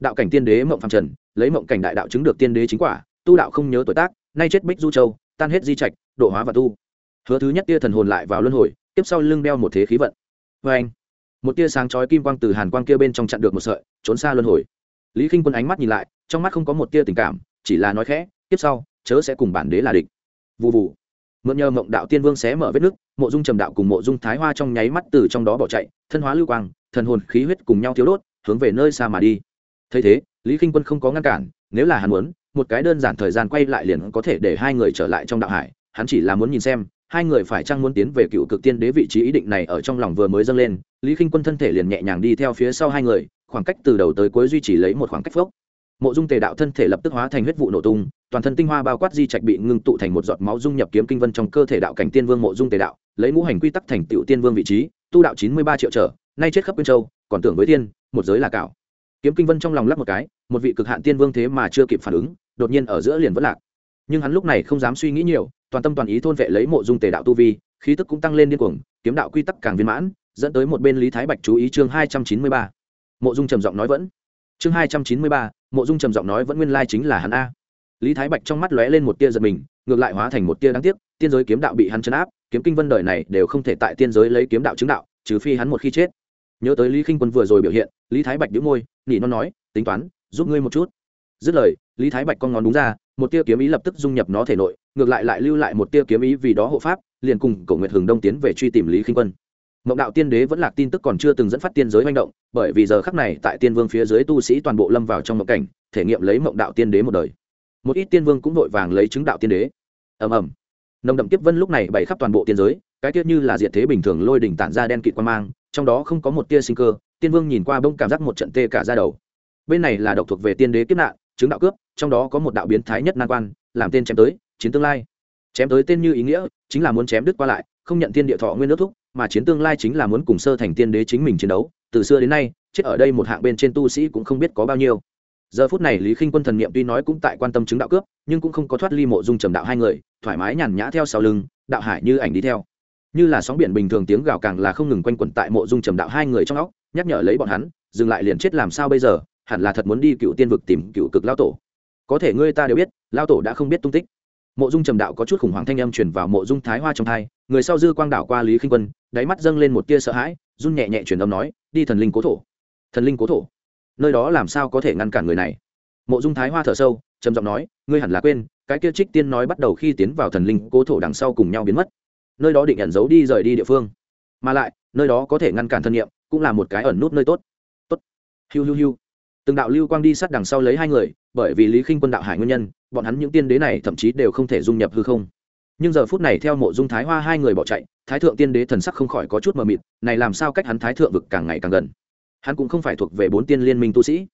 Đạo cảnh tiên đế mộng phạm trần, lấy mộng cảnh đại đạo chứng được tiên đế chính quả, tu đạo không nhớ tuổi tác, nay chết bích du châu tan hết di trạch, độ hóa và tu. Hứa thứ nhất tia thần hồn lại vào luân hồi, tiếp sau lưng đeo một thế khí vận. Vê anh, một tia sáng chói kim quang từ hàn quang kia bên trong chặn được một sợi, trốn xa luân hồi. Lý k i n h quân ánh mắt nhìn lại, trong mắt không có một tia tình cảm, chỉ là nói khẽ, tiếp sau, chớ sẽ cùng bản đế là địch. Vụ vụ mượn nhờ mộng đạo tiên vương xé mở vết nước mộ dung trầm đạo cùng mộ dung thái hoa trong nháy mắt từ trong đó bỏ chạy, thân hóa lưu quang, thần hồn khí huyết cùng nhau thiếu đốt, hướng về nơi xa mà đi. Thấy thế, lý k i n h quân không có ngăn cản, nếu là hắn muốn một cái đơn giản thời gian quay lại liền có thể để hai người trở lại trong đạo hải. Hắn chỉ là muốn nhìn xem, hai người phải chăng muốn tiến về cựu cực tiên đế vị trí ý định này ở trong lòng vừa mới dâng lên, lý k i n h quân thân thể liền nhẹ nhàng đi theo phía sau hai người, khoảng cách từ đầu tới cuối duy trì lấy một khoảng cách phốc. Mộ dung tề đạo thân thể lập tức hóa thành huyết vụ nổ tung, toàn thân tinh hoa bao quát di trạch bị ngưng tụ thành một giọt máu dung nhập kiếm kinh vân trong cơ thể đạo cảnh tiên vương mộ dung tề đạo, lấy ngũ hành quy tắc thành tựu tiên vương vị trí, tu đạo chín mươi ba triệu trở, nay chết khắp quyên châu, còn tưởng với tiên, một giới là cảo. Kiếm kinh vân trong lòng lắc một cái, một vị cực hạn tiên vương thế mà chưa kịp phản ứng đột nhiên ở giữa liền vẫn lạc. Nhưng hắn lúc này không dám suy nghĩ nhiều, toàn tâm toàn ý thôn vệ lấy mộ dung tề đạo tu vi, khí tức cũng tăng lên điên cuồng, kiếm đạo quy tắc càng viên mãn, dẫn tới một bên lý thái bạch chú ý chương hai trăm chín mươi ba. Mộ dung trầm giọng nói vẫn. Chương hai trăm chín mươi ba, mộ dung trầm giọng nói vẫn nguyên lai chính là hắn a. Lý thái bạch trong mắt lóe lên một tia giật mình, ngược lại hóa thành một tia đáng tiếc, tiên giới kiếm đạo bị hắn chấn áp, kiếm kinh vân đời này đều không thể tại tiên giới lấy kiếm đạo chứng đạo, trừ phi hắn một khi chết. Nhớ tới lý k i n h quân vừa rồi biểu hiện, lý thái bạch đĩu môi, nỉ non nói, tính toán, giúp ngươi một chút. Dứt lời lý thái bạch con ngón đúng ra, một tia kiếm ý lập tức dung nhập nó thể nội, ngược lại lại lưu lại một tia kiếm ý vì đó hộ pháp, liền cùng cổ nguyệt hừng đông tiến về truy tìm lý khinh quân. Mộng đạo tiên đế vẫn lạc tin tức còn chưa từng dẫn phát tiên giới manh động, bởi vì giờ khắc này tại tiên vương phía dưới tu sĩ toàn bộ lâm vào trong mộng cảnh, thể nghiệm lấy mộng đạo tiên đế một đời. Một ít tiên vương cũng vội vàng lấy chứng đạo tiên đế. Ầm ầm. Nồng đậm tiếp vân lúc này bày khắp toàn bộ tiên giới, cái tiết như là diệt thế bình thường lôi đỉnh tản ra đen kịt quan mang, trong đó không có một tia sinh cơ, tiên vương nhìn qua bông cảm giác một trận tê cả ra đầu. Bên này là độc thuộc về tiên đế kiếp nạn chứng đạo cướp, trong đó có một đạo biến thái nhất nan quan, làm tên chém tới, chiến tương lai. Chém tới tên như ý nghĩa, chính là muốn chém đứt qua lại, không nhận tiên địa thọ nguyên nước thúc, mà chiến tương lai chính là muốn cùng sơ thành tiên đế chính mình chiến đấu. Từ xưa đến nay, chết ở đây một hạng bên trên tu sĩ cũng không biết có bao nhiêu. Giờ phút này lý khinh quân thần niệm tuy nói cũng tại quan tâm chứng đạo cướp, nhưng cũng không có thoát ly mộ dung trầm đạo hai người, thoải mái nhàn nhã theo sau lưng, đạo hải như ảnh đi theo. Như là sóng biển bình thường tiếng gào càng là không ngừng quanh quẩn tại mộ dung trầm đạo hai người trong óc, nhắc nhở lấy bọn hắn, dừng lại liền chết làm sao bây giờ? Hẳn là thật muốn đi cựu tiên vực tìm cựu cực lao tổ. Có thể ngươi ta đều biết, lao tổ đã không biết tung tích. Mộ dung trầm đạo có chút khủng hoảng thanh âm chuyển vào mộ dung thái hoa trong thai, người sau dư quang đảo qua lý khinh quân, đáy mắt dâng lên một tia sợ hãi, run nhẹ nhẹ truyền âm nói, đi thần linh cố thổ. Thần linh cố thổ? Nơi đó làm sao có thể ngăn cản người này? Mộ dung thái hoa thở sâu, trầm giọng nói, ngươi hẳn là quên, cái kia trích tiên nói bắt đầu khi tiến vào thần linh cố thổ đằng sau cùng nhau biến mất. Nơi đó định ẩn giấu đi rời đi địa phương. Mà lại, nơi đó có thể ngăn cản thân nhiệm cũng là một cái ẩn nút nơi tốt. Tốt. Hiu hiu hiu từng đạo lưu quang đi sát đằng sau lấy hai người, bởi vì lý khinh quân đạo hải nguyên nhân, bọn hắn những tiên đế này thậm chí đều không thể dung nhập hư không. Nhưng giờ phút này theo mộ dung thái hoa hai người bỏ chạy, thái thượng tiên đế thần sắc không khỏi có chút mờ mịt, này làm sao cách hắn thái thượng vực càng ngày càng gần? Hắn cũng không phải thuộc về bốn tiên liên minh tu sĩ.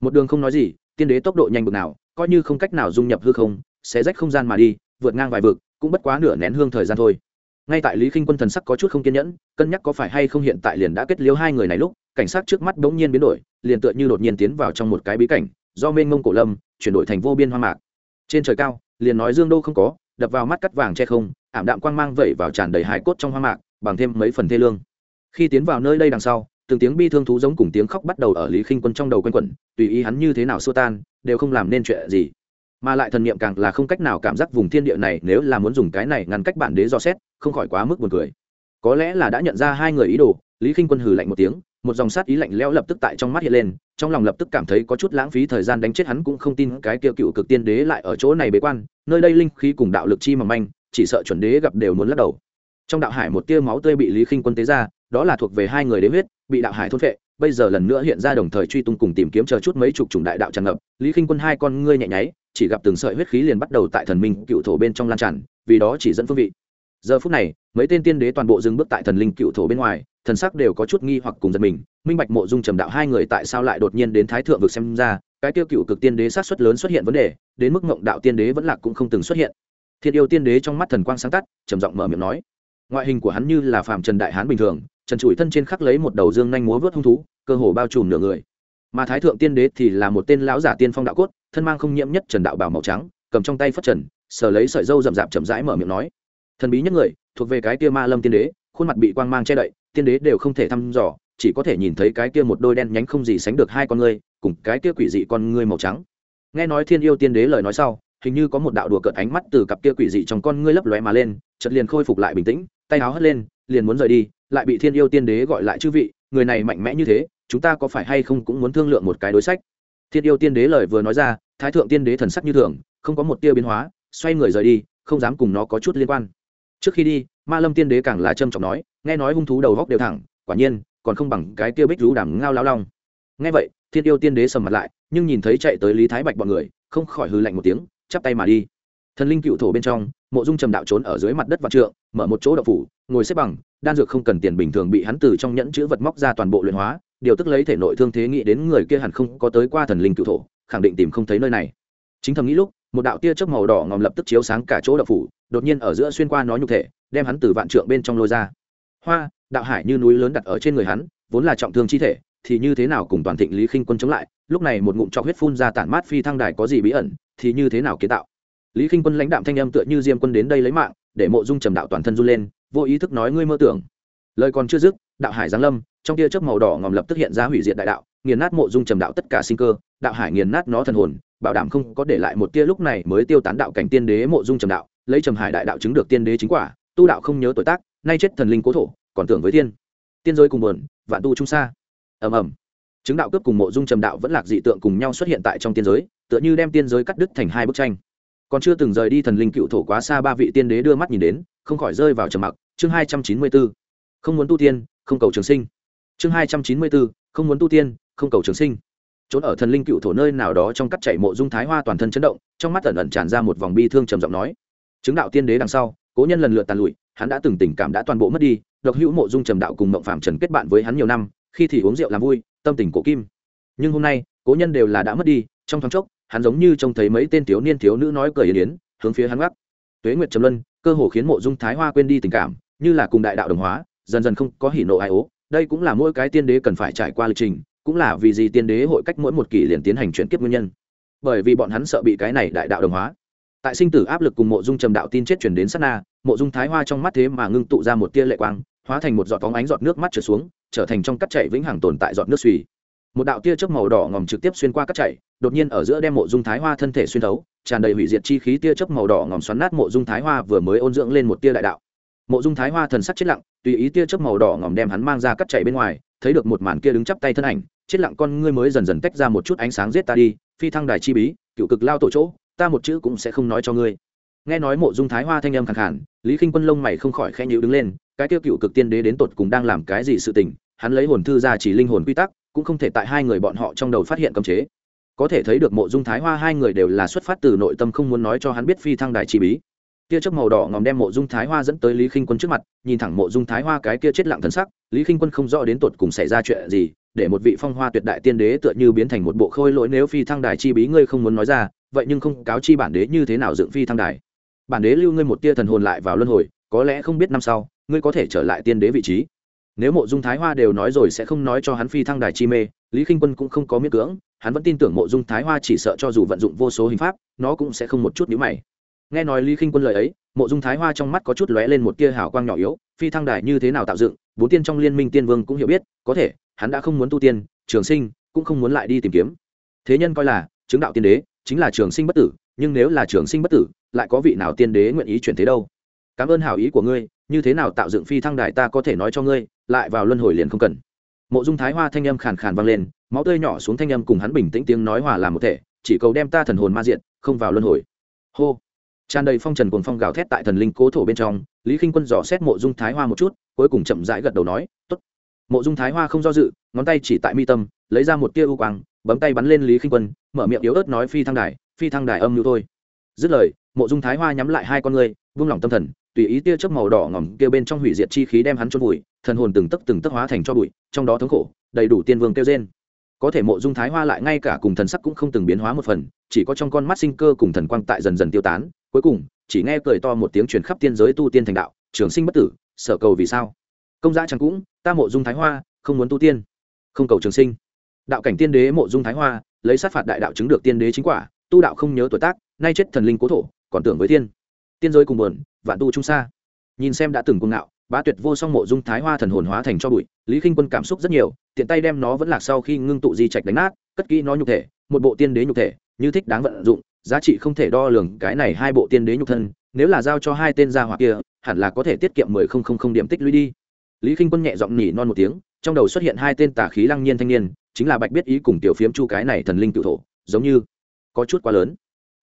Một đường không nói gì, tiên đế tốc độ nhanh bực nào, coi như không cách nào dung nhập hư không, sẽ rách không gian mà đi, vượt ngang vài vực, cũng bất quá nửa nén hương thời gian thôi. Ngay tại lý khinh quân thần sắc có chút không kiên nhẫn, cân nhắc có phải hay không hiện tại liền đã kết liễu hai người này lúc, cảnh sát trước mắt bỗng nhiên biến đổi liền tựa như đột nhiên tiến vào trong một cái bí cảnh, do mênh mông cổ lâm, chuyển đổi thành vô biên hoa mạc. Trên trời cao, liền nói dương đô không có, đập vào mắt cắt vàng che không, ảm đạm quang mang vẩy vào tràn đầy hải cốt trong hoa mạc, bằng thêm mấy phần thê lương. Khi tiến vào nơi đây đằng sau, từng tiếng bi thương thú giống cùng tiếng khóc bắt đầu ở lý khinh quân trong đầu quanh quẩn, tùy ý hắn như thế nào xua tan, đều không làm nên chuyện gì. Mà lại thần niệm càng là không cách nào cảm giác vùng thiên địa này nếu là muốn dùng cái này ngăn cách bản đế do xét, không khỏi quá mức buồn cười. Có lẽ là đã nhận ra hai người ý đồ, lý khinh quân hừ lạnh một tiếng một dòng sát ý lạnh lẽo lập tức tại trong mắt hiện lên, trong lòng lập tức cảm thấy có chút lãng phí thời gian đánh chết hắn cũng không tin cái kia cựu cực tiên đế lại ở chỗ này bế quan, nơi đây linh khí cùng đạo lực chi mỏng manh, chỉ sợ chuẩn đế gặp đều muốn lắc đầu. Trong đạo hải một tia máu tươi bị lý khinh quân tế ra, đó là thuộc về hai người đế huyết, bị đạo hải thôn phệ, bây giờ lần nữa hiện ra đồng thời truy tung cùng tìm kiếm chờ chút mấy chục chủng đại đạo tràn ngập. Lý khinh quân hai con ngươi nhẹ nháy, chỉ gặp từng sợi huyết khí liền bắt đầu tại thần minh cựu thổ bên trong lan tràn, vì đó chỉ dẫn phương vị. Giờ phút này, mấy tên tiên đế toàn bộ dừng bước tại thần linh cựu thổ bên ngoài thần sắc đều có chút nghi hoặc cùng giật mình, minh bạch mộ dung trầm đạo hai người tại sao lại đột nhiên đến thái thượng vực xem ra, cái tiêu cựu cực tiên đế sát xuất lớn xuất hiện vấn đề, đến mức ngộng đạo tiên đế vẫn lạc cũng không từng xuất hiện. Thiên yêu tiên đế trong mắt thần quang sáng tắt, trầm giọng mở miệng nói, ngoại hình của hắn như là phàm trần đại hán bình thường, trần trụi thân trên khắc lấy một đầu dương nhanh múa vớt hung thú, cơ hồ bao trùm nửa người. Mà thái thượng tiên đế thì là một tên lão giả tiên phong đạo cốt, thân mang không nhiễm nhất trần đạo bảo màu trắng, cầm trong tay phất trần, sờ lấy sợi dâu rậm rạp chậm rãi mở miệng nói, thần bí nhất người, thuộc về cái tia ma lâm tiên đế, khuôn mặt bị quang mang che đậy tiên đế đều không thể thăm dò, chỉ có thể nhìn thấy cái kia một đôi đen nhánh không gì sánh được hai con ngươi, cùng cái kia quỷ dị con ngươi màu trắng. Nghe nói thiên yêu tiên đế lời nói sau, hình như có một đạo đùa cợt ánh mắt từ cặp kia quỷ dị trong con ngươi lấp lóe mà lên, chợt liền khôi phục lại bình tĩnh, tay áo hất lên, liền muốn rời đi, lại bị thiên yêu tiên đế gọi lại chư vị, người này mạnh mẽ như thế, chúng ta có phải hay không cũng muốn thương lượng một cái đối sách? Thiên yêu tiên đế lời vừa nói ra, thái thượng tiên đế thần sắc như thường, không có một tia biến hóa, xoay người rời đi, không dám cùng nó có chút liên quan trước khi đi, ma lâm tiên đế càng là trâm trọng nói, nghe nói hung thú đầu góc đều thẳng, quả nhiên, còn không bằng cái kia bích rú đằng ngao lao long. Nghe vậy, thiên yêu tiên đế sầm mặt lại, nhưng nhìn thấy chạy tới lý thái bạch bọn người, không khỏi hư lạnh một tiếng, chắp tay mà đi. Thần linh cựu thổ bên trong, mộ dung trầm đạo trốn ở dưới mặt đất vạn trượng, mở một chỗ đậu phủ, ngồi xếp bằng, đan dược không cần tiền bình thường bị hắn từ trong nhẫn chữ vật móc ra toàn bộ luyện hóa, điều tức lấy thể nội thương thế nghĩ đến người kia hẳn không có tới qua thần linh cựu thổ, khẳng định tìm không thấy nơi này. Chính thầm nghĩ lúc một đạo tia chớp màu đỏ ngòm lập tức chiếu sáng cả chỗ đậu phủ, đột nhiên ở giữa xuyên qua nó nhục thể, đem hắn từ vạn trượng bên trong lôi ra. Hoa, đạo hải như núi lớn đặt ở trên người hắn, vốn là trọng thương chi thể, thì như thế nào cùng toàn thịnh lý khinh quân chống lại, lúc này một ngụm cho huyết phun ra tản mát phi thăng đài có gì bí ẩn, thì như thế nào kiến tạo? Lý khinh quân lãnh đạm thanh âm tựa như diêm quân đến đây lấy mạng, để mộ dung trầm đạo toàn thân run lên, vô ý thức nói ngươi mơ tưởng. Lời còn chưa dứt, đạo hải giáng lâm, trong tia chớp màu đỏ ngòm lập tức hiện ra hủy diệt đại đạo, nghiền nát mộ dung trầm đạo tất cả sinh cơ, đạo hải nghiền nát nó thần hồn bảo đảm không có để lại một tia lúc này mới tiêu tán đạo cảnh tiên đế mộ dung trầm đạo, lấy trầm hải đại đạo chứng được tiên đế chính quả, tu đạo không nhớ tuổi tác, nay chết thần linh cố thổ, còn tưởng với tiên. Tiên giới cùng buồn, vạn tu trung xa. Ầm ầm. Chứng đạo cướp cùng mộ dung trầm đạo vẫn lạc dị tượng cùng nhau xuất hiện tại trong tiên giới, tựa như đem tiên giới cắt đứt thành hai bức tranh. Còn chưa từng rời đi thần linh cựu thổ quá xa ba vị tiên đế đưa mắt nhìn đến, không khỏi rơi vào trầm mặc. Chương hai trăm chín mươi bốn. Không muốn tu tiên, không cầu trường sinh. Chương hai trăm chín mươi bốn. Không muốn tu tiên, không cầu trường sinh trốn ở thần linh cựu thổ nơi nào đó trong cắt chạy mộ dung thái hoa toàn thân chấn động, trong mắt ẩn ẩn tràn ra một vòng bi thương trầm giọng nói. Chứng đạo tiên đế đằng sau, cố nhân lần lượt tàn lụi, hắn đã từng tình cảm đã toàn bộ mất đi, độc hữu mộ dung trầm đạo cùng mộng phạm trần kết bạn với hắn nhiều năm, khi thì uống rượu làm vui, tâm tình cổ kim. Nhưng hôm nay, cố nhân đều là đã mất đi, trong thoáng chốc, hắn giống như trông thấy mấy tên thiếu niên thiếu nữ nói cười yến yến, hướng phía hắn gác. Tuế nguyệt trầm luân, cơ hồ khiến mộ dung thái hoa quên đi tình cảm, như là cùng đại đạo đồng hóa, dần dần không có hỉ nộ ai ố. Đây cũng là mỗi cái tiên đế cần phải trải qua lịch trình cũng là vì gì tiên đế hội cách mỗi một kỳ liền tiến hành chuyển kiếp nguyên nhân. Bởi vì bọn hắn sợ bị cái này đại đạo đồng hóa. Tại sinh tử áp lực cùng mộ dung trầm đạo tin chết chuyển đến sát na, mộ dung thái hoa trong mắt thế mà ngưng tụ ra một tia lệ quang, hóa thành một giọt phóng ánh giọt nước mắt trở xuống, trở thành trong cắt chảy vĩnh hằng tồn tại giọt nước suy một đạo tia chớp màu đỏ ngòm trực tiếp xuyên qua cắt chảy, đột nhiên ở giữa đem mộ dung thái hoa thân thể xuyên thấu, tràn đầy hủy diệt chi khí tia chớp màu đỏ ngòm xoắn nát mộ dung thái hoa vừa mới ôn dưỡng lên một tia đại đạo. Mộ dung thái hoa thần sắc chết lặng, tùy ý tia chớp màu đỏ ngòm đem hắn mang ra cắt chảy bên ngoài thấy được một màn kia đứng chắp tay thân ảnh, chết lặng con ngươi mới dần dần tách ra một chút ánh sáng giết ta đi, phi thăng đài chi bí, cựu cực lao tổ chỗ, ta một chữ cũng sẽ không nói cho ngươi. Nghe nói mộ dung thái hoa thanh âm khẳng hẳn lý k i n h quân lông mày không khỏi khe nhữ đứng lên, cái tiêu cựu cực tiên đế đến tột cùng đang làm cái gì sự tình, hắn lấy hồn thư ra chỉ linh hồn quy tắc, cũng không thể tại hai người bọn họ trong đầu phát hiện cấm chế. Có thể thấy được mộ dung thái hoa hai người đều là xuất phát từ nội tâm không muốn nói cho hắn biết phi thăng đài chi bí tia chớp màu đỏ ngòm đem mộ dung thái hoa dẫn tới lý k i n h quân trước mặt, nhìn thẳng mộ dung thái hoa cái kia chết lặng thân sắc, lý k i n h quân không rõ đến tột cùng xảy ra chuyện gì, để một vị phong hoa tuyệt đại tiên đế tựa như biến thành một bộ khôi lỗi nếu phi thăng đài chi bí ngươi không muốn nói ra, vậy nhưng không cáo chi bản đế như thế nào dựng phi thăng đài. Bản đế lưu ngươi một tia thần hồn lại vào luân hồi, có lẽ không biết năm sau, ngươi có thể trở lại tiên đế vị trí. Nếu mộ dung thái hoa đều nói rồi sẽ không nói cho hắn phi thăng đài chi mê, lý k i n h quân cũng không có miễn cưỡng, hắn vẫn tin tưởng mộ dung thái hoa chỉ sợ cho dù vận dụng vô số hình pháp, nó cũng sẽ không một chút nhữ mày nghe nói lý khinh quân lời ấy, mộ dung thái hoa trong mắt có chút lóe lên một tia hào quang nhỏ yếu, phi thăng đài như thế nào tạo dựng, bốn tiên trong liên minh tiên vương cũng hiểu biết, có thể, hắn đã không muốn tu tiên, trường sinh, cũng không muốn lại đi tìm kiếm. Thế nhân coi là, chứng đạo tiên đế, chính là trường sinh bất tử, nhưng nếu là trường sinh bất tử, lại có vị nào tiên đế nguyện ý chuyển thế đâu? Cảm ơn hảo ý của ngươi, như thế nào tạo dựng phi thăng đài ta có thể nói cho ngươi, lại vào luân hồi liền không cần. Mộ dung thái hoa thanh âm khàn khàn vang lên, máu tươi nhỏ xuống thanh âm cùng hắn bình tĩnh tiếng nói hòa làm một thể, chỉ cầu đem ta thần hồn ma diện, không vào luân hồi. Hô tràn đầy phong trần cuồng phong gào thét tại thần linh cố thổ bên trong lý k i n h quân dò xét mộ dung thái hoa một chút cuối cùng chậm rãi gật đầu nói t ố t mộ dung thái hoa không do dự ngón tay chỉ tại mi tâm lấy ra một tia u quang bấm tay bắn lên lý k i n h quân mở miệng yếu ớt nói phi thăng đài phi thăng đài âm như thôi. Dứt lời mộ dung thái hoa nhắm lại hai con người, vung lòng tâm thần tùy ý tia chớp màu đỏ ngỏm kêu bên trong hủy diệt chi khí đem hắn cho vùi thần hồn từng tấc từng tấc hóa thành cho bụi trong đó thống khổ đầy đủ tiên vương kêu trên có thể mộ dung thái hoa lại ngay cả cùng thần sắc cũng không từng biến hóa một phần, chỉ có trong con mắt sinh cơ cùng thần quang tại dần dần tiêu tán. Cuối cùng, chỉ nghe cười to một tiếng truyền khắp tiên giới tu tiên thành đạo, trường sinh bất tử sở cầu vì sao? Công giá chẳng cũng, ta mộ dung thái hoa, không muốn tu tiên. Không cầu trường sinh. Đạo cảnh tiên đế mộ dung thái hoa, lấy sát phạt đại đạo chứng được tiên đế chính quả, tu đạo không nhớ tuổi tác, nay chết thần linh cố thổ, còn tưởng với thiên. Tiên giới cùng buồn, vạn tu trung xa. Nhìn xem đã từng cuồng ngạo bá tuyệt vô song mộ dung thái hoa thần hồn hóa thành cho bụi, lý k i n h quân cảm xúc rất nhiều, tiện tay đem nó vẫn lạc sau khi ngưng tụ di trạch đánh nát, cất kỹ nó nhục thể, một bộ tiên đế nhục thể, như thích đáng vận dụng, giá trị không thể đo lường, cái này hai bộ tiên đế nhục thân, nếu là giao cho hai tên gia hỏa kia, hẳn là có thể tiết kiệm mười không không không điểm tích lũy đi. Lý k i n h quân nhẹ giọng nỉ non một tiếng, trong đầu xuất hiện hai tên tà khí lăng nhiên thanh niên, chính là bạch biết ý cùng tiểu phiếm chu cái này thần linh cựu thổ, giống như có chút quá lớn.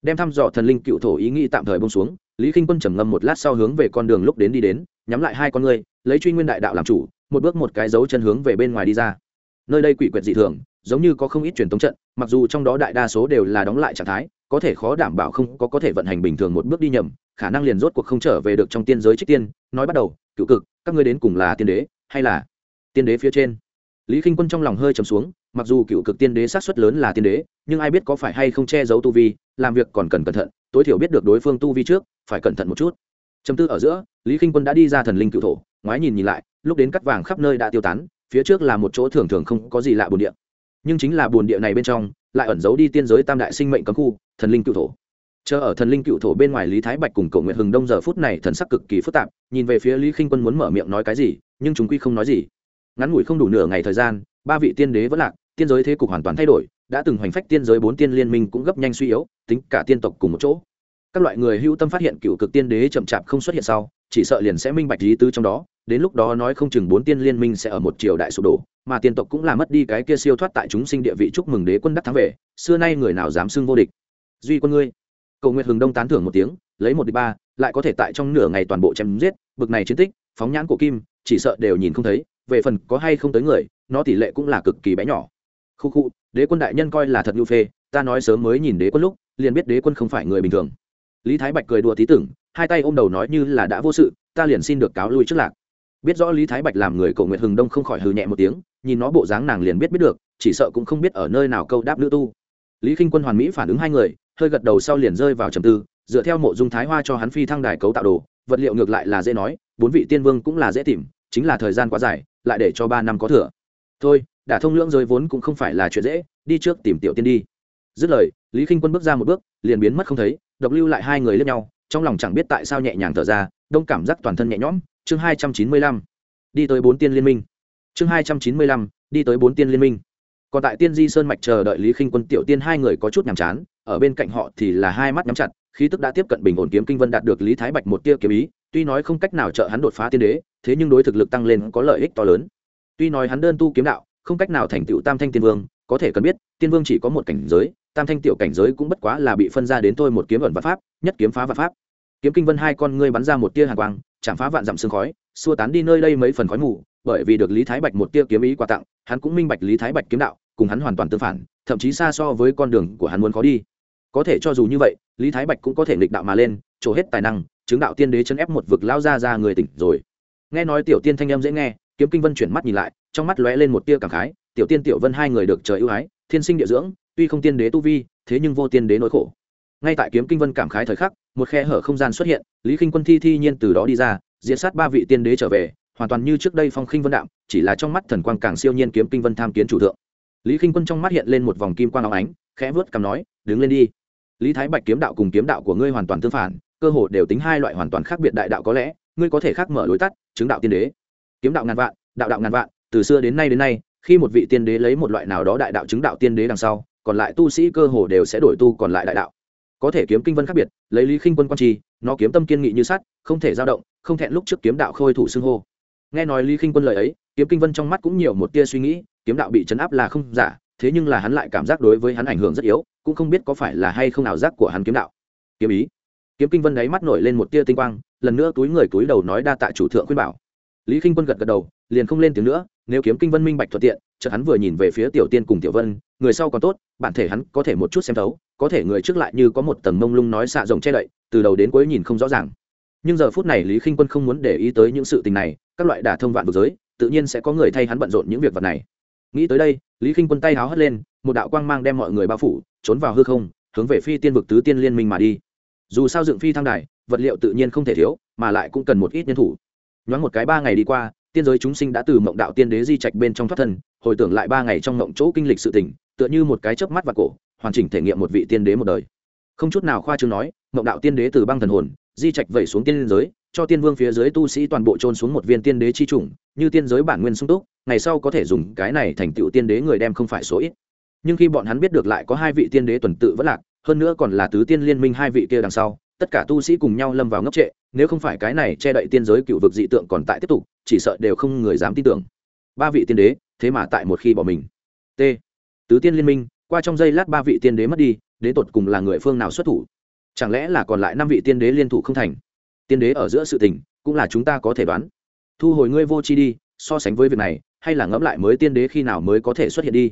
Đem thăm dò thần linh cựu thổ ý nghĩ tạm thời bông xuống, lý k i n h quân trầm ngâm một lát sau hướng về con đường lúc đến đi đến nhắm lại hai con ngươi, lấy truy nguyên đại đạo làm chủ, một bước một cái dấu chân hướng về bên ngoài đi ra. Nơi đây quỷ quyệt dị thường, giống như có không ít truyền thống trận, mặc dù trong đó đại đa số đều là đóng lại trạng thái, có thể khó đảm bảo không có có thể vận hành bình thường một bước đi nhầm, khả năng liền rốt cuộc không trở về được trong tiên giới trích tiên. Nói bắt đầu, cựu cực, các ngươi đến cùng là tiên đế hay là tiên đế phía trên? Lý k i n h quân trong lòng hơi trầm xuống, mặc dù cựu cực tiên đế sát xuất lớn là tiên đế, nhưng ai biết có phải hay không che giấu tu vi, làm việc còn cần cẩn thận, tối thiểu biết được đối phương tu vi trước, phải cẩn thận một chút. Chấm tư ở giữa lý k i n h quân đã đi ra thần linh cựu thổ, ngoái nhìn nhìn lại, lúc đến cắt vàng khắp nơi đã tiêu tán, phía trước là một chỗ thường thường không có gì lạ bồn địa. Nhưng chính là bồn địa này bên trong, lại ẩn giấu đi tiên giới tam đại sinh mệnh cấm khu, thần linh cựu thổ. Chờ ở thần linh cựu thổ bên ngoài lý thái bạch cùng cầu nguyện hừng đông giờ phút này thần sắc cực kỳ phức tạp, nhìn về phía lý khinh quân muốn mở miệng nói cái gì, nhưng chúng quy không nói gì. Ngắn ngủi không đủ nửa ngày thời gian, ba vị tiên đế vẫn lạc, tiên giới thế cục hoàn toàn thay đổi, đã từng hoành phách tiên giới bốn tiên liên minh cũng gấp nhanh suy yếu, tính cả tiên tộc cùng một chỗ. Các loại người hưu tâm phát hiện cựu cực tiên đế chậm chạp không xuất hiện sau chỉ sợ liền sẽ minh bạch lý tứ trong đó, đến lúc đó nói không chừng bốn tiên liên minh sẽ ở một triều đại sụp đổ, mà tiên tộc cũng là mất đi cái kia siêu thoát tại chúng sinh địa vị chúc mừng đế quân đắc thắng về, xưa nay người nào dám xưng vô địch. Duy quân ngươi. Cầu nguyện hừng đông tán thưởng một tiếng, lấy một đi ba, lại có thể tại trong nửa ngày toàn bộ chém giết, bực này chiến tích, phóng nhãn của kim, chỉ sợ đều nhìn không thấy, về phần có hay không tới người, nó tỷ lệ cũng là cực kỳ bé nhỏ. Khu khu, đế quân đại nhân coi là thật nhu phê, ta nói sớm mới nhìn đế quân lúc, liền biết đế quân không phải người bình thường. Lý thái bạch cười đùa tí tưởng hai tay ôm đầu nói như là đã vô sự, ta liền xin được cáo lui trước lạc. Biết rõ lý thái bạch làm người cầu nguyện hừng đông không khỏi hừ nhẹ một tiếng, nhìn nó bộ dáng nàng liền biết biết được, chỉ sợ cũng không biết ở nơi nào câu đáp nữ tu. Lý k i n h quân hoàn mỹ phản ứng hai người, hơi gật đầu sau liền rơi vào trầm tư, dựa theo mộ dung thái hoa cho hắn phi thăng đài cấu tạo đồ, vật liệu ngược lại là dễ nói, bốn vị tiên vương cũng là dễ tìm, chính là thời gian quá dài, lại để cho ba năm có thừa. Thôi, đả thông lưỡng giới vốn cũng không phải là chuyện dễ, đi trước tìm tiểu tiên đi. Dứt lời, lý k i n h quân bước ra một bước, liền biến mất không thấy, độc lưu lại hai người lướt nhau trong lòng chẳng biết tại sao nhẹ nhàng thở ra, đông cảm giác toàn thân nhẹ nhõm. Chương hai trăm chín mươi lăm, đi tới bốn tiên liên minh. Chương hai trăm chín mươi lăm, đi tới bốn tiên liên minh. Còn tại tiên di sơn mạch chờ đợi lý khinh quân, tiểu tiên hai người có chút nhàm chán, ở bên cạnh họ thì là hai mắt nhắm chặt, khí tức đã tiếp cận bình ổn kiếm kinh vân đạt được lý thái bạch một tia kiếm ý, tuy nói không cách nào trợ hắn đột phá tiên đế, thế nhưng đối thực lực tăng lên có lợi ích to lớn. Tuy nói hắn đơn tu kiếm đạo, không cách nào thành tựu tam thanh tiên vương, có thể cần biết, tiên vương chỉ có một cảnh giới tam thanh tiểu cảnh giới cũng bất quá là bị phân ra đến thôi một kiếm ẩn và pháp, nhất kiếm phá vạn pháp. Kiếm kinh vân hai con ngươi bắn ra một tia hàn quang, chạm phá vạn dặm sương khói, xua tán đi nơi đây mấy phần khói mù, bởi vì được lý thái bạch một tia kiếm ý quà tặng, hắn cũng minh bạch lý thái bạch kiếm đạo, cùng hắn hoàn toàn tương phản, thậm chí xa so với con đường của hắn muốn khó đi. Có thể cho dù như vậy, lý thái bạch cũng có thể nghịch đạo mà lên, trổ hết tài năng, chứng đạo tiên đế chấn ép một vực lao ra ra người tỉnh rồi. Nghe nói tiểu tiên thanh em dễ nghe, kiếm kinh vân chuyển mắt nhìn lại, trong mắt lóe lên một tia cảm khái, tiểu tiên tiểu vân hai người được trời ưu ái, thiên sinh địa dưỡng tuy không tiên đế tu vi, thế nhưng vô tiên đế nỗi khổ. Ngay tại kiếm kinh vân cảm khái thời khắc, một khe hở không gian xuất hiện, lý khinh quân thi thi nhiên từ đó đi ra, diễn sát ba vị tiên đế trở về, hoàn toàn như trước đây phong khinh vân đạm, chỉ là trong mắt thần quang càng siêu nhiên kiếm kinh vân tham kiến chủ thượng. Lý khinh quân trong mắt hiện lên một vòng kim quang áo ánh, khẽ vớt cằm nói, đứng lên đi. Lý thái bạch kiếm đạo cùng kiếm đạo của ngươi hoàn toàn tương phản, cơ hồ đều tính hai loại hoàn toàn khác biệt đại đạo có lẽ, ngươi có thể khác mở lối tắt, chứng đạo tiên đế. Kiếm đạo ngàn vạn, đạo đạo ngàn vạn, từ xưa đến nay đến nay, khi một vị tiên đế lấy một loại nào đó đại đạo chứng đạo tiên đế đằng sau còn lại tu sĩ cơ hồ đều sẽ đổi tu còn lại đại đạo. Có thể kiếm kinh vân khác biệt, lấy lý khinh quân quan trì, nó kiếm tâm kiên nghị như sắt, không thể dao động, không thẹn lúc trước kiếm đạo khôi thủ xưng hô. Nghe nói lý khinh quân lời ấy, kiếm kinh vân trong mắt cũng nhiều một tia suy nghĩ, kiếm đạo bị chấn áp là không giả, thế nhưng là hắn lại cảm giác đối với hắn ảnh hưởng rất yếu, cũng không biết có phải là hay không nào giác của hắn kiếm đạo. Kiếm ý. Kiếm kinh vân đáy mắt nổi lên một tia tinh quang, lần nữa túi người túi đầu nói đa tạ chủ thượng khuyên bảo. Lý k quân gật gật đầu, liền không lên tiếng nữa, nếu kiếm kinh vân minh bạch thuận tiện, chợt hắn vừa nhìn về phía tiểu tiên cùng tiểu vân người sau còn tốt, bản thể hắn có thể một chút xem thấu, có thể người trước lại như có một tầng mông lung nói xạ rộng che đậy, từ đầu đến cuối nhìn không rõ ràng. Nhưng giờ phút này lý k quân không muốn để ý tới những sự tình này, các loại đả thông vạn vực giới, tự nhiên sẽ có người thay hắn bận rộn những việc vật này. Nghĩ tới đây, lý k i n h quân tay háo hất lên, một đạo quang mang đem mọi người bao phủ, trốn vào hư không, hướng về phi tiên vực tứ tiên liên minh mà đi. Dù sao dựng phi thăng đài, vật liệu tự nhiên không thể thiếu, mà lại cũng cần một ít nhân thủ. Nhoáng một cái ba ngày đi qua, tiên giới chúng sinh đã từ mộng đạo tiên đế di trạch bên trong thoát thân, hồi tưởng lại ba ngày trong mộng chỗ kinh lịch sự tỉnh tựa như một cái chớp mắt và cổ, hoàn chỉnh thể nghiệm một vị tiên đế một đời. Không chút nào khoa trương nói, mộng đạo tiên đế từ băng thần hồn, di trạch vẩy xuống tiên giới, cho tiên vương phía dưới tu sĩ toàn bộ trôn xuống một viên tiên đế chi chủng, như tiên giới bản nguyên sung túc, ngày sau có thể dùng cái này thành tựu tiên đế người đem không phải số ít. Nhưng khi bọn hắn biết được lại có hai vị tiên đế tuần tự vẫn lạc, hơn nữa còn là tứ tiên liên minh hai vị kia đằng sau, tất cả tu sĩ cùng nhau lâm vào ngốc trệ, nếu không phải cái này che đậy tiên giới cựu vực dị tượng còn tại tiếp tục, chỉ sợ đều không người dám tin tưởng. Ba vị tiên đế, thế mà tại một khi bỏ mình. T tứ tiên liên minh, qua trong giây lát ba vị tiên đế mất đi đến tột cùng là người phương nào xuất thủ? Chẳng lẽ là còn lại năm vị tiên đế liên thủ không thành? Tiên đế ở giữa sự tình, cũng là chúng ta có thể đoán. Thu hồi ngươi vô chi đi, so sánh với việc này, hay là ngẫm lại mới tiên đế khi nào mới có thể xuất hiện đi?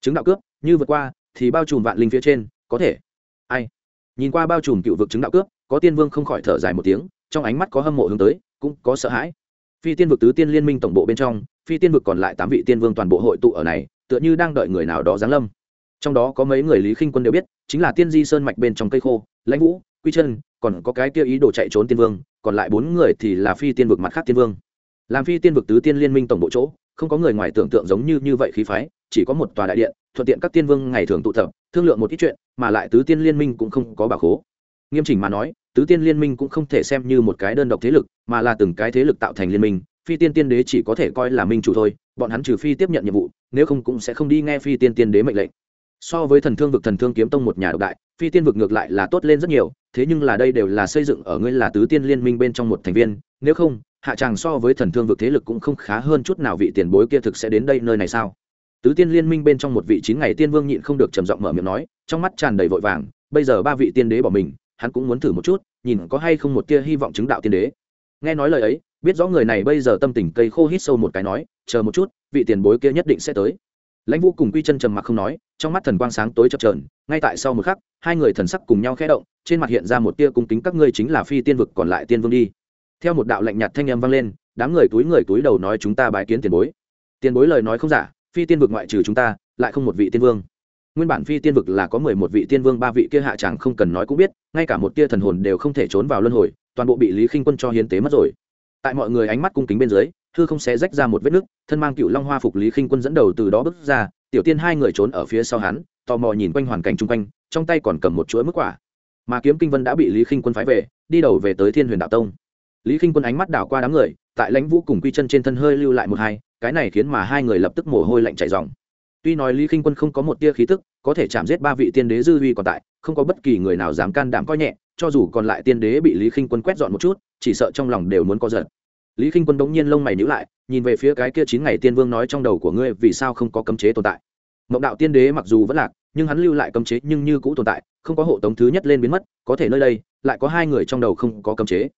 Chứng đạo cướp, như vượt qua, thì bao trùm vạn linh phía trên, có thể. Ai? Nhìn qua bao trùm cựu vực chứng đạo cướp, có tiên vương không khỏi thở dài một tiếng, trong ánh mắt có hâm mộ hướng tới, cũng có sợ hãi. Phi tiên vực tứ tiên liên minh tổng bộ bên trong, phi tiên vực còn lại tám vị tiên vương toàn bộ hội tụ ở này tựa như đang đợi người nào đó giáng lâm. Trong đó có mấy người lý khinh quân đều biết, chính là tiên di sơn mạch bên trong cây khô, lãnh vũ, quy chân, còn có cái kia ý đồ chạy trốn tiên vương, còn lại bốn người thì là phi tiên vực mặt khác tiên vương. Làm phi tiên vực tứ tiên liên minh tổng bộ chỗ, không có người ngoài tưởng tượng giống như như vậy khí phái, chỉ có một tòa đại điện, thuận tiện các tiên vương ngày thường tụ tập, thương lượng một ít chuyện, mà lại tứ tiên liên minh cũng không có bà khố. Nghiêm chỉnh mà nói, tứ tiên liên minh cũng không thể xem như một cái đơn độc thế lực, mà là từng cái thế lực tạo thành liên minh, phi tiên tiên đế chỉ có thể coi là minh chủ thôi bọn hắn trừ phi tiếp nhận nhiệm vụ, nếu không cũng sẽ không đi nghe phi tiên tiên đế mệnh lệnh. So với thần thương vực thần thương kiếm tông một nhà độc đại, phi tiên vực ngược lại là tốt lên rất nhiều, thế nhưng là đây đều là xây dựng ở ngươi là tứ tiên liên minh bên trong một thành viên, nếu không, hạ tràng so với thần thương vực thế lực cũng không khá hơn chút nào vị tiền bối kia thực sẽ đến đây nơi này sao? Tứ tiên liên minh bên trong một vị chín ngày tiên vương nhịn không được trầm giọng mở miệng nói, trong mắt tràn đầy vội vàng, bây giờ ba vị tiên đế bỏ mình, hắn cũng muốn thử một chút, nhìn có hay không một tia hy vọng chứng đạo tiên đế. Nghe nói lời ấy biết rõ người này bây giờ tâm tình cây khô hít sâu một cái nói, chờ một chút, vị tiền bối kia nhất định sẽ tới. Lãnh vũ cùng quy chân trầm mặc không nói, trong mắt thần quang sáng tối chập trờn ngay tại sau một khắc, hai người thần sắc cùng nhau khẽ động, trên mặt hiện ra một tia cung kính, các ngươi chính là phi tiên vực, còn lại tiên vương đi. Theo một đạo lạnh nhạt thanh âm vang lên, đám người túi người túi đầu nói chúng ta bái kiến tiền bối. Tiền bối lời nói không giả, phi tiên vực ngoại trừ chúng ta, lại không một vị tiên vương. Nguyên bản phi tiên vực là có mười một vị tiên vương, ba vị kia hạ chẳng không cần nói cũng biết, ngay cả một tia thần hồn đều không thể trốn vào luân hồi, toàn bộ bị lý khinh quân cho hiến tế mất rồi tại mọi người ánh mắt cung kính bên dưới thư không xé rách ra một vết nứt thân mang cựu long hoa phục lý khinh quân dẫn đầu từ đó bước ra, tiểu tiên hai người trốn ở phía sau hắn, tò mò nhìn quanh hoàn cảnh chung quanh, trong tay còn cầm một chuỗi mức quả. Mà kiếm kinh vân đã bị lý khinh quân phái về, đi đầu về tới thiên huyền đạo tông. Lý khinh quân ánh mắt đảo qua đám người, tại lãnh vũ cùng quy chân trên thân hơi lưu lại một hai, cái này khiến mà hai người lập tức mồ hôi lạnh chảy dòng tuy nói lý khinh quân không có một tia khí tức, có thể chạm giết ba vị tiên đế dư uy còn tại, không có bất kỳ người nào dám can đảm coi nhẹ cho dù còn lại tiên đế bị lý khinh quân quét dọn một chút, chỉ sợ trong lòng đều muốn co giật. Lý khinh quân bỗng nhiên lông mày nhữ lại, nhìn về phía cái kia chín ngày tiên vương nói trong đầu của ngươi vì sao không có cấm chế tồn tại. Mộng đạo tiên đế mặc dù vẫn lạc, nhưng hắn lưu lại cấm chế nhưng như cũ tồn tại, không có hộ tống thứ nhất lên biến mất, có thể nơi đây, lại có hai người trong đầu không có cấm chế.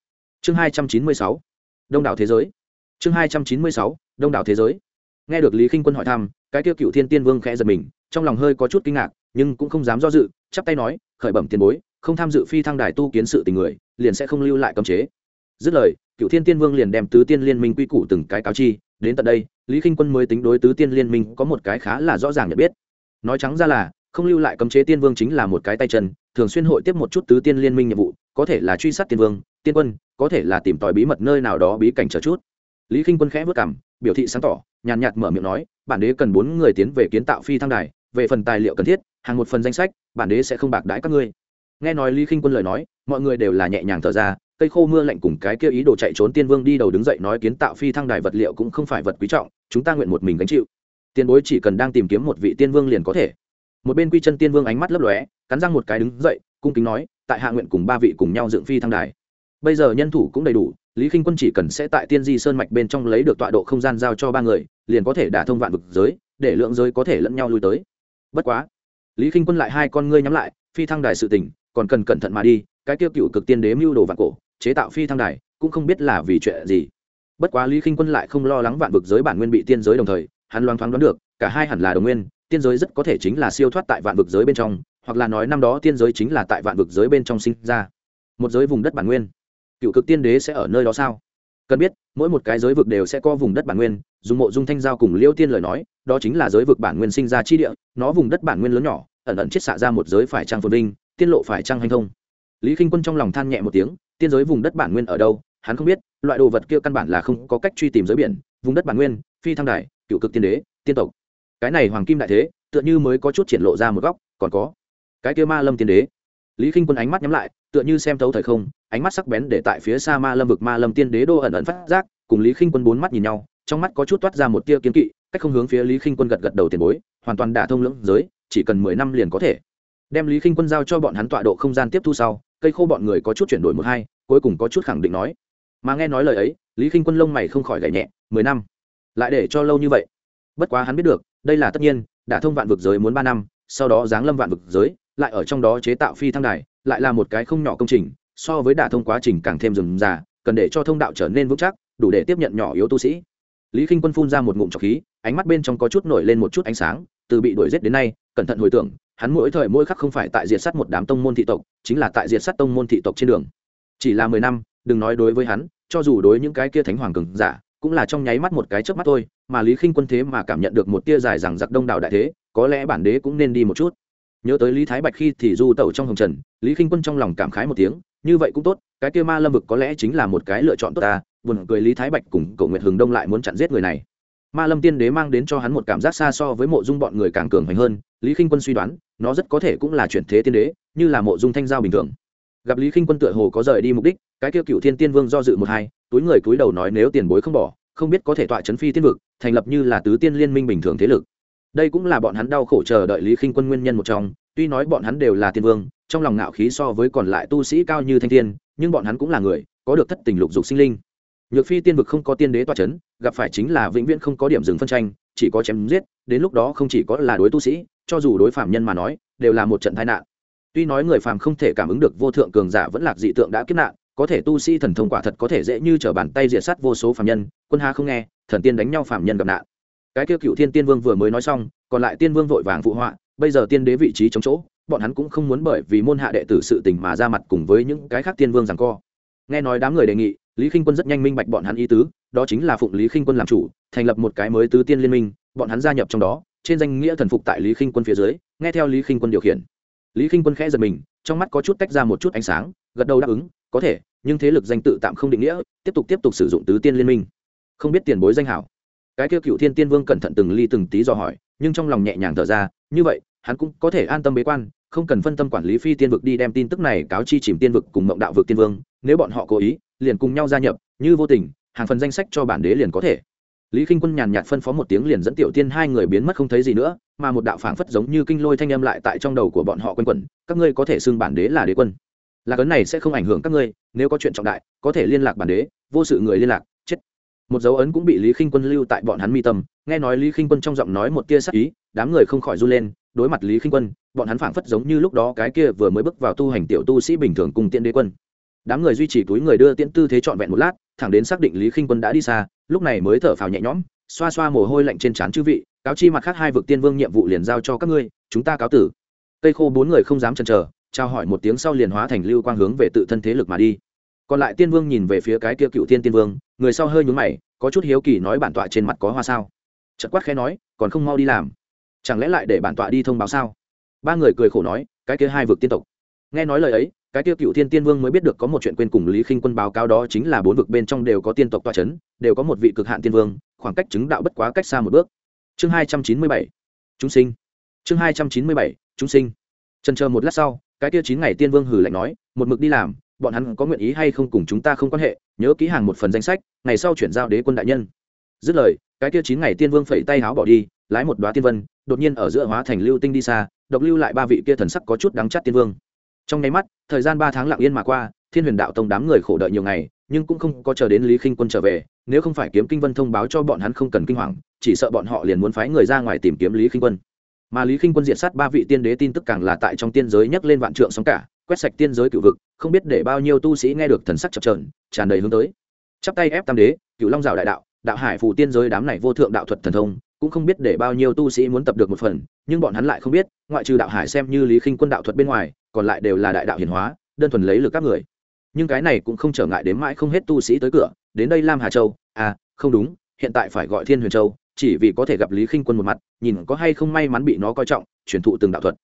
Chương hai trăm chín mươi sáu, đông đảo thế giới. Chương hai trăm chín mươi sáu, đông đảo thế giới. Nghe được lý khinh quân hỏi thăm, cái tiêu cựu thiên tiên vương khẽ giật mình, trong lòng hơi có chút kinh ngạc, nhưng cũng không dám do dự, chắp tay nói, khởi bẩm tiền bối không tham dự phi thăng đài tu kiến sự tình người, liền sẽ không lưu lại cấm chế. Dứt lời cựu thiên tiên vương liền đem tứ tiên liên minh quy củ từng cái cáo chi, đến tận đây, lý khinh quân mới tính đối tứ tiên liên minh có một cái khá là rõ ràng nhận biết. Nói trắng ra là, không lưu lại cấm chế tiên vương chính là một cái tay chân, thường xuyên hội tiếp một chút tứ tiên liên minh nhiệm vụ, có thể là truy sát tiên vương, tiên quân, có thể là tìm tòi bí mật nơi nào đó bí cảnh chờ chút. Lý k i n h quân khẽ vất cảm biểu thị sáng tỏ, nhàn nhạt mở miệng nói, bản đế cần bốn người tiến về kiến tạo phi thăng đài, về phần tài liệu cần thiết, hàng một phần danh sách, bản đế sẽ không bạc đãi các ngươi nghe nói lý khinh quân lời nói, mọi người đều là nhẹ nhàng thở ra, cây khô mưa lạnh cùng cái kia ý đồ chạy trốn tiên vương đi đầu đứng dậy nói kiến tạo phi thăng đài vật liệu cũng không phải vật quý trọng, chúng ta nguyện một mình gánh chịu. Tiền bối chỉ cần đang tìm kiếm một vị tiên vương liền có thể. Một bên quy chân tiên vương ánh mắt lấp lóe, cắn răng một cái đứng dậy, cung kính nói, tại hạ nguyện cùng ba vị cùng nhau dựng phi thăng đài. Bây giờ nhân thủ cũng đầy đủ, lý k i n h quân chỉ cần sẽ tại tiên di sơn mạch bên trong lấy được tọa độ không gian giao cho ba người, liền có thể đả thông vạn vực giới, để lượng giới có thể lẫn nhau lui tới. Bất quá, lý k i n h quân lại hai con ngươi nhắm lại, phi thăng đài sự tỉnh còn cần cẩn thận mà đi, cái tiêu cựu cực tiên đế mưu đồ vạn cổ, chế tạo phi thăng đài, cũng không biết là vì chuyện gì. Bất quá lý k i n h quân lại không lo lắng vạn vực giới bản nguyên bị tiên giới đồng thời, hắn loáng thoáng đoán được, cả hai hẳn là đồng nguyên, tiên giới rất có thể chính là siêu thoát tại vạn vực giới bên trong, hoặc là nói năm đó tiên giới chính là tại vạn vực giới bên trong sinh ra. Một giới vùng đất bản nguyên. Cựu cực tiên đế sẽ ở nơi đó sao? Cần biết, mỗi một cái giới vực đều sẽ có vùng đất bản nguyên, dùng mộ dung thanh giao cùng liêu tiên lời nói, đó chính là giới vực bản nguyên sinh ra chi địa, nó vùng đất bản nguyên lớn nhỏ, ẩn ẩn chiết xạ ra một giới phải trang phồn vinh tiên lộ phải trăng hành thông lý k i n h quân trong lòng than nhẹ một tiếng, tiên giới vùng đất bản nguyên ở đâu, hắn không biết, loại đồ vật kia căn bản là không có cách truy tìm giới biển. Vùng đất bản nguyên, phi thăng đài, cựu cực tiên đế, tiên tộc. Cái này hoàng kim đại thế, tựa như mới có chút triển lộ ra một góc, còn có cái kia ma lâm tiên đế. Lý k i n h quân ánh mắt nhắm lại, tựa như xem thấu thời không, ánh mắt sắc bén để tại phía xa ma lâm vực ma lâm tiên đế đô ẩn ẩn phát giác, cùng lý khinh quân bốn mắt nhìn nhau, trong mắt có chút toát ra một tia kiến kỵ, cách không hướng phía lý khinh quân gật gật đầu tiền bối, hoàn toàn đả thông lưỡng giới, chỉ cần mười năm liền có thể đem lý khinh quân giao cho bọn hắn tọa độ không gian tiếp thu sau, cây khô bọn người có chút chuyển đổi một hai, cuối cùng có chút khẳng định nói. Mà nghe nói lời ấy, lý khinh quân lông mày không khỏi gảy nhẹ, mười năm. Lại để cho lâu như vậy. Bất quá hắn biết được, đây là tất nhiên, đã thông vạn vực giới muốn ba năm, sau đó giáng lâm vạn vực giới, lại ở trong đó chế tạo phi thăng đài, lại là một cái không nhỏ công trình, so với đả thông quá trình càng thêm rườm rà, cần để cho thông đạo trở nên vững chắc, đủ để tiếp nhận nhỏ yếu tu sĩ. Lý k i n h quân phun ra một ngụm trọc khí, ánh mắt bên trong có chút nổi lên một chút ánh sáng, từ bị đuổi g i ế t đến nay, cẩn thận hồi tưởng hắn mỗi thời mỗi khắc không phải tại diệt sát một đám tông môn thị tộc, chính là tại diệt sát tông môn thị tộc trên đường. Chỉ là mười năm, đừng nói đối với hắn, cho dù đối những cái kia thánh hoàng cường giả, cũng là trong nháy mắt một cái chớp mắt thôi, mà lý khinh quân thế mà cảm nhận được một tia dài rằng giặc đông đảo đại thế, có lẽ bản đế cũng nên đi một chút. Nhớ tới lý thái bạch khi thì du tẩu trong hồng trần, lý khinh quân trong lòng cảm khái một tiếng, như vậy cũng tốt, cái kia ma lâm vực có lẽ chính là một cái lựa chọn tốt ta, buồn cười lý thái bạch cùng cổ nguyệt hừng đông lại muốn chặn giết người này. Ma lâm tiên đế mang đến cho hắn một cảm giác xa so với mộ dung bọn người càng cường hoành hơn lý k i n h quân suy đoán, nó rất có thể cũng là chuyển thế tiên đế, như là mộ dung thanh giao bình thường. Gặp lý k i n h quân tựa hồ có rời đi mục đích, cái kia cựu thiên tiên vương do dự một hai, túi người túi đầu nói nếu tiền bối không bỏ, không biết có thể tọa chấn phi tiên vực, thành lập như là tứ tiên liên minh bình thường thế lực. Đây cũng là bọn hắn đau khổ chờ đợi lý k i n h quân nguyên nhân một trong, tuy nói bọn hắn đều là tiên vương, trong lòng ngạo khí so với còn lại tu sĩ cao như thanh thiên, nhưng bọn hắn cũng là người, có được thất tình lục dục sinh linh. Nhược phi tiên vực không có tiên đế toa c h ấ n gặp phải chính là vĩnh viễn không có điểm dừng phân tranh, chỉ có chém giết, đến lúc đó không chỉ có là đối tu sĩ cho dù đối phạm nhân mà nói, đều là một trận tai nạn. Tuy nói người phàm không thể cảm ứng được vô thượng cường giả vẫn lạc dị tượng đã kiếp nạn, có thể tu sĩ thần thông quả thật có thể dễ như trở bàn tay diệt sát vô số phạm nhân, quân ha không nghe, thần tiên đánh nhau phạm nhân gặp nạn. Cái kia cựu thiên tiên vương vừa mới nói xong, còn lại tiên vương vội vàng phụ họa, bây giờ tiên đế vị trí chống chỗ, bọn hắn cũng không muốn bởi vì môn hạ đệ tử sự tình mà ra mặt cùng với những cái khác tiên vương rằng co. Nghe nói đám người đề nghị, lý khinh quân rất nhanh minh bạch bọn hắn ý tứ, đó chính là phụng lý khinh quân làm chủ, thành lập một cái mới tứ tiên liên minh, bọn hắn gia nhập trong đó trên danh nghĩa thần phục tại lý khinh quân phía dưới, nghe theo lý khinh quân điều khiển. Lý khinh quân khẽ giật mình, trong mắt có chút tách ra một chút ánh sáng, gật đầu đáp ứng, có thể, nhưng thế lực danh tự tạm không định nghĩa, tiếp tục tiếp tục sử dụng tứ tiên liên minh. Không biết tiền bối danh hảo. Cái kêu cựu thiên tiên vương cẩn thận từng ly từng tí dò hỏi, nhưng trong lòng nhẹ nhàng thở ra, như vậy, hắn cũng có thể an tâm bế quan, không cần phân tâm quản lý phi tiên vực đi đem tin tức này cáo chi chìm tiên vực cùng mộng đạo vực tiên vương, nếu bọn họ cố ý, liền cùng nhau gia nhập, như vô tình, hàng phần danh sách cho bản đế liền có thể lý k i n h quân nhàn nhạt phân phó một tiếng liền dẫn tiểu tiên hai người biến mất không thấy gì nữa, mà một đạo phảng phất giống như kinh lôi thanh âm lại tại trong đầu của bọn họ quen quẩn, các ngươi có thể xưng bản đế là đế quân. Lạc ấn này sẽ không ảnh hưởng các ngươi, nếu có chuyện trọng đại, có thể liên lạc bản đế, vô sự người liên lạc, chết. Một dấu ấn cũng bị lý k i n h quân lưu tại bọn hắn mi tâm, nghe nói lý k i n h quân trong giọng nói một tia sắc ý, đám người không khỏi run lên, đối mặt lý k i n h quân, bọn hắn phảng phất giống như lúc đó cái kia vừa mới bước vào tu hành tiểu tu sĩ bình thường cùng tiện đế quân. Đám người duy trì túi người đưa tiễn tư thế trọn vẹn một lát, thẳng đến xác định lý Kinh quân đã đi xa lúc này mới thở phào nhẹ nhõm, xoa xoa mồ hôi lạnh trên trán chư vị, cáo chi mặt khác hai vực tiên vương nhiệm vụ liền giao cho các ngươi, chúng ta cáo tử. Cây khô bốn người không dám chần chờ trao hỏi một tiếng sau liền hóa thành lưu quang hướng về tự thân thế lực mà đi. Còn lại tiên vương nhìn về phía cái kia cựu tiên tiên vương, người sau hơi nhúng mày, có chút hiếu kỳ nói bản tọa trên mặt có hoa sao? Chật quát khẽ nói, còn không mau đi làm. Chẳng lẽ lại để bản tọa đi thông báo sao? Ba người cười khổ nói, cái kia hai vực tiên tộc. Nghe nói lời ấy cái tiêu cựu thiên tiên vương mới biết được có một chuyện quên cùng lý khinh quân báo cáo đó chính là bốn vực bên trong đều có tiên tộc toa c h ấ n đều có một vị cực hạn tiên vương, khoảng cách chứng đạo bất quá cách xa một bước. Chương hai trăm chín mươi bảy, chúng sinh. Chương hai trăm chín mươi bảy, chúng sinh. Trần chờ một lát sau, cái tiêu chín ngày tiên vương hử lạnh nói, một mực đi làm, bọn hắn có nguyện ý hay không cùng chúng ta không quan hệ, nhớ ký hàng một phần danh sách, ngày sau chuyển giao đế quân đại nhân. Dứt lời, cái tiêu chín ngày tiên vương phẩy tay háo bỏ đi, lái một đoá tiên vân, đột nhiên ở giữa hóa thành lưu tinh đi xa, độc lưu lại ba vị kia thần sắc có chút đắng chắt tiên vương trong nháy mắt, thời gian ba tháng lặng yên mà qua, thiên huyền đạo tông đám người khổ đợi nhiều ngày, nhưng cũng không có chờ đến lý khinh quân trở về, nếu không phải kiếm kinh vân thông báo cho bọn hắn không cần kinh hoàng, chỉ sợ bọn họ liền muốn phái người ra ngoài tìm kiếm lý khinh quân. Mà lý khinh quân diện sát ba vị tiên đế tin tức càng là tại trong tiên giới nhấc lên vạn trượng sóng cả, quét sạch tiên giới cựu vực, không biết để bao nhiêu tu sĩ nghe được thần sắc chập trờn tràn đầy hướng tới. Chắp tay ép tam đế cựu long rào đại đạo đạo hải phù tiên giới đám này vô thượng đạo thuật thần thông cũng không biết để bao nhiêu tu sĩ muốn tập được một phần, nhưng bọn hắn lại không biết, ngoại trừ đạo hải xem như lý khinh quân đạo thuật bên ngoài, còn lại đều là đại đạo hiển hóa, đơn thuần lấy lực các người. Nhưng cái này cũng không trở ngại đến mãi không hết tu sĩ tới cửa, đến đây lam hà châu à không đúng, hiện tại phải gọi thiên huyền châu, chỉ vì có thể gặp lý khinh quân một mặt, nhìn có hay không may mắn bị nó coi trọng, truyền thụ từng đạo thuật.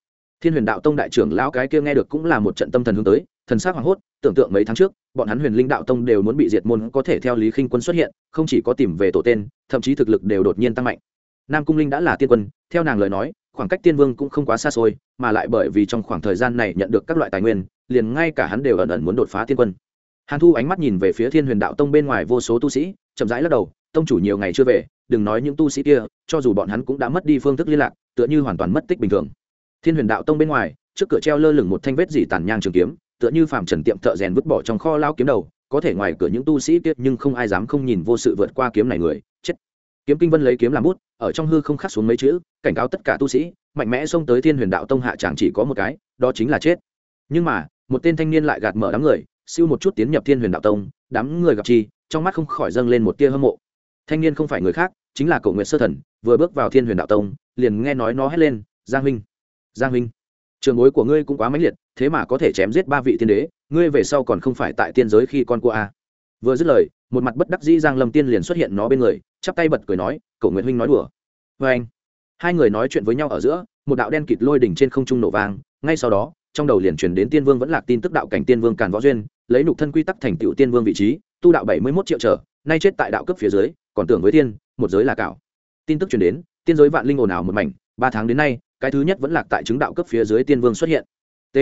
Thiên huyền đạo tông đại trưởng lão cái kia nghe được cũng là một trận tâm thần hướng tới, thần sắc hoảng hốt, tưởng tượng mấy tháng trước, bọn hắn huyền linh đạo tông đều muốn bị diệt môn, có thể theo lý khinh quân xuất hiện, không chỉ có tìm về tổ tên, thậm chí thực lực đều đột nhiên tăng mạnh nam cung linh đã là tiên quân, theo nàng lời nói, khoảng cách tiên vương cũng không quá xa xôi, mà lại bởi vì trong khoảng thời gian này nhận được các loại tài nguyên, liền ngay cả hắn đều ẩn ẩn muốn đột phá tiên quân. Hàn thu ánh mắt nhìn về phía thiên huyền đạo tông bên ngoài vô số tu sĩ, chậm rãi lắc đầu, tông chủ nhiều ngày chưa về, đừng nói những tu sĩ kia, cho dù bọn hắn cũng đã mất đi phương thức liên lạc, tựa như hoàn toàn mất tích bình thường. Thiên huyền đạo tông bên ngoài, trước cửa treo lơ lửng một thanh vết dỉ tàn nhang trường kiếm, tựa như phàm trần tiệm thợ rèn vứt bỏ trong kho lao kiếm đầu, có thể ngoài cửa những tu sĩ kia nhưng không ai dám không nhìn vô sự vượt qua kiếm này người, chết kiếm kinh vân lấy kiếm làm bút, ở trong hư không khắc xuống mấy chữ, cảnh cáo tất cả tu sĩ, mạnh mẽ xông tới thiên huyền đạo tông hạ chẳng chỉ có một cái, đó chính là chết. Nhưng mà, một tên thanh niên lại gạt mở đám người, siêu một chút tiến nhập thiên huyền đạo tông, đám người gặp chi, trong mắt không khỏi dâng lên một tia hâm mộ. Thanh niên không phải người khác, chính là cậu nguyệt sơ thần, vừa bước vào thiên huyền đạo tông, liền nghe nói nó hét lên, giang huynh giang huynh, trường bối của ngươi cũng quá mãnh liệt, thế mà có thể chém giết ba vị tiên đế, ngươi về sau còn không phải tại tiên giới khi con của a. Vừa dứt lời một mặt bất đắc dĩ giang lâm tiên liền xuất hiện nó bên người, chắp tay bật cười nói cậu nguyệt huynh nói đùa. Vê anh. Hai người nói chuyện với nhau ở giữa, một đạo đen kịt lôi đỉnh trên không trung nổ vang, ngay sau đó, trong đầu liền truyền đến tiên vương vẫn lạc tin tức đạo cảnh tiên vương càn võ duyên, lấy nục thân quy tắc thành tựu tiên vương vị trí, tu đạo bảy mươi một triệu trở, nay chết tại đạo cấp phía dưới, còn tưởng với tiên, một giới là cảo. Tin tức truyền đến, tiên giới vạn linh ồn ào một mảnh, ba tháng đến nay, cái thứ nhất vẫn lạc tại chứng đạo cấp phía dưới tiên vương xuất hiện. T.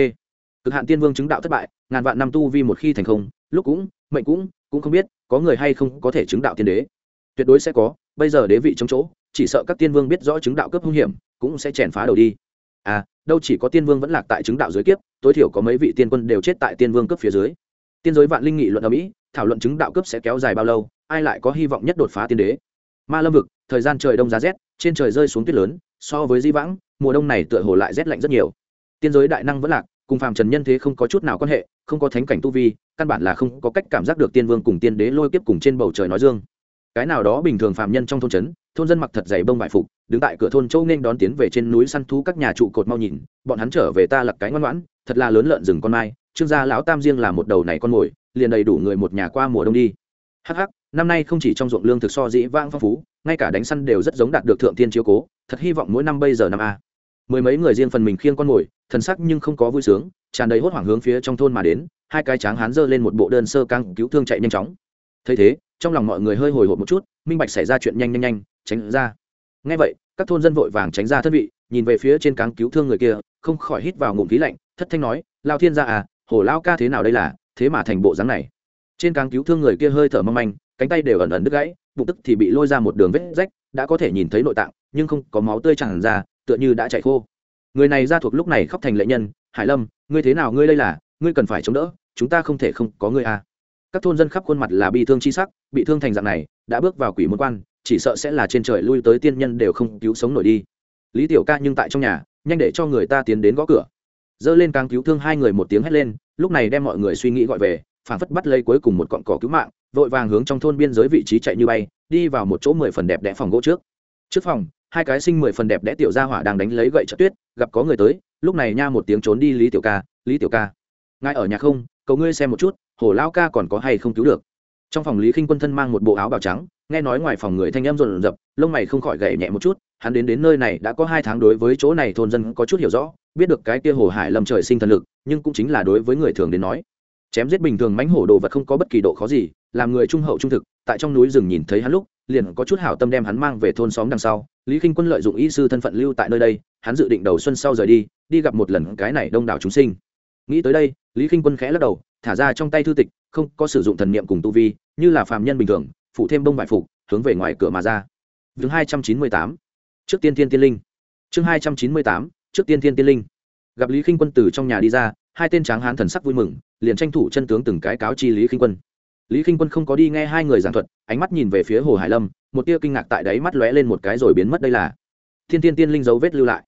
Cực hạn tiên vương chứng đạo thất bại, ngàn vạn năm tu vi một khi thành không, lúc cũng, mệnh cũng cũng không biết có người hay không có thể chứng đạo tiên đế. Tuyệt đối sẽ có, bây giờ đế vị trong chỗ, chỉ sợ các tiên vương biết rõ chứng đạo cấp hung hiểm, cũng sẽ chèn phá đầu đi. À đâu chỉ có tiên vương vẫn lạc tại chứng đạo dưới kiếp, tối thiểu có mấy vị tiên quân đều chết tại tiên vương cấp phía dưới. Tiên giới vạn linh nghị luận ở mỹ, thảo luận chứng đạo cấp sẽ kéo dài bao lâu, ai lại có hy vọng nhất đột phá tiên đế? Ma lâm vực, thời gian trời đông giá rét, trên trời rơi xuống tuyết lớn, so với di vãng, mùa đông này tựa hồ lại rét lạnh rất nhiều. Tiên giới đại năng vẫn lạc, cùng phàm trần nhân thế không có chút nào quan hệ, không có thánh cảnh tu vi căn bản là không có cách cảm giác được tiên vương cùng tiên đế lôi kiếp cùng trên bầu trời nói dương. Cái nào đó bình thường phạm nhân trong thôn trấn, thôn dân mặc thật dày bông bại phục, đứng tại cửa thôn châu nên đón tiến về trên núi săn thú các nhà trụ cột mau nhìn, bọn hắn trở về ta lặc cái ngoan ngoãn, thật là lớn lợn rừng con mai, trương gia lão tam riêng là một đầu này con mồi, liền đầy đủ người một nhà qua mùa đông đi. Hắc hắc, năm nay không chỉ trong ruộng lương thực so dĩ vãng phong phú, ngay cả đánh săn đều rất giống đạt được thượng tiên chiếu cố, thật hy vọng mỗi năm bây giờ năm a. Mười mấy người riêng phần mình khiêng con mồi, thần sắc nhưng không có vui sướng, tràn đầy hốt hoảng hướng phía trong thôn mà đến hai cái tráng hán giơ lên một bộ đơn sơ căng cứu thương chạy nhanh chóng. Thấy thế, trong lòng mọi người hơi hồi hộp một chút, minh bạch xảy ra chuyện nhanh nhanh nhanh, tránh ra. Ngay vậy, các thôn dân vội vàng tránh ra thân vị, nhìn về phía trên cáng cứu thương người kia, không khỏi hít vào ngụm khí lạnh, thất thanh nói, lao thiên gia à hồ lao ca thế nào đây là, thế mà thành bộ dáng này. Trên cáng cứu thương người kia hơi thở mong manh, cánh tay đều ẩn ẩn đứt gãy, bụng tức thì bị lôi ra một đường vết rách, đã có thể nhìn thấy nội tạng, nhưng không có máu tươi tràn ra, tựa như đã chảy khô. Người này ra thuộc lúc này khóc thành lệ nhân, hải lâm, ngươi thế nào, ngươi đây là, ngươi cần phải chống đỡ chúng ta không thể không có ngươi à các thôn dân khắp khuôn mặt là bị thương chi sắc, bị thương thành dạng này, đã bước vào quỷ môn quan, chỉ sợ sẽ là trên trời lui tới tiên nhân đều không cứu sống nổi đi. Lý tiểu ca nhưng tại trong nhà, nhanh để cho người ta tiến đến gõ cửa. Dơ lên càng cứu thương hai người một tiếng hét lên, lúc này đem mọi người suy nghĩ gọi về phản phất bắt lấy cuối cùng một cọn cỏ cứu mạng, vội vàng hướng trong thôn biên giới vị trí chạy như bay, đi vào một chỗ mười phần đẹp đẽ phòng gỗ trước. Trước phòng, hai cái sinh mười phần đẹp đẽ tiểu gia hỏa đang đánh lấy gậy trợ tuyết, gặp có người tới, lúc này nha một tiếng trốn đi lý tiểu ca, lý tiểu ca, ngài ở nhà không? Cầu ngươi xem một chút, hồ lao ca còn có hay không cứu được. Trong phòng lý khinh quân thân mang một bộ áo bào trắng, nghe nói ngoài phòng người thanh em rộn rập, lông mày không khỏi gậy nhẹ một chút, hắn đến đến nơi này đã có hai tháng đối với chỗ này thôn dân có chút hiểu rõ, biết được cái kia hồ hải lâm trời sinh thần lực, nhưng cũng chính là đối với người thường đến nói. Chém giết bình thường mánh hổ đồ vật không có bất kỳ độ khó gì, làm người trung hậu trung thực, tại trong núi rừng nhìn thấy hắn lúc, liền có chút hảo tâm đem hắn mang về thôn xóm đằng sau. Lý k i n h quân lợi dụng y sư thân phận lưu tại nơi đây, hắn dự định đầu xuân sau rời đi đi gặp một lần cái này đông đảo chúng sinh nghĩ tới đây, lý k i n h quân khẽ lắc đầu, thả ra trong tay thư tịch, không có sử dụng thần niệm cùng tu vi, như là phàm nhân bình thường, phụ thêm bông vải phục, hướng về ngoài cửa mà ra. Chương hai trăm chín mươi tám, trước tiên thiên tiên linh. Chương hai trăm chín mươi tám, trước tiên thiên tiên linh. Gặp lý k i n h quân từ trong nhà đi ra, hai tên tráng hán thần sắc vui mừng, liền tranh thủ chân tướng từng cái cáo chi lý k i n h quân. Lý k i n h quân không có đi nghe hai người giảng thuật, ánh mắt nhìn về phía hồ hải lâm, một tia kinh ngạc tại đáy mắt lóe lên một cái rồi biến mất đây là. Thiên tiên tiên linh dấu vết lưu lại.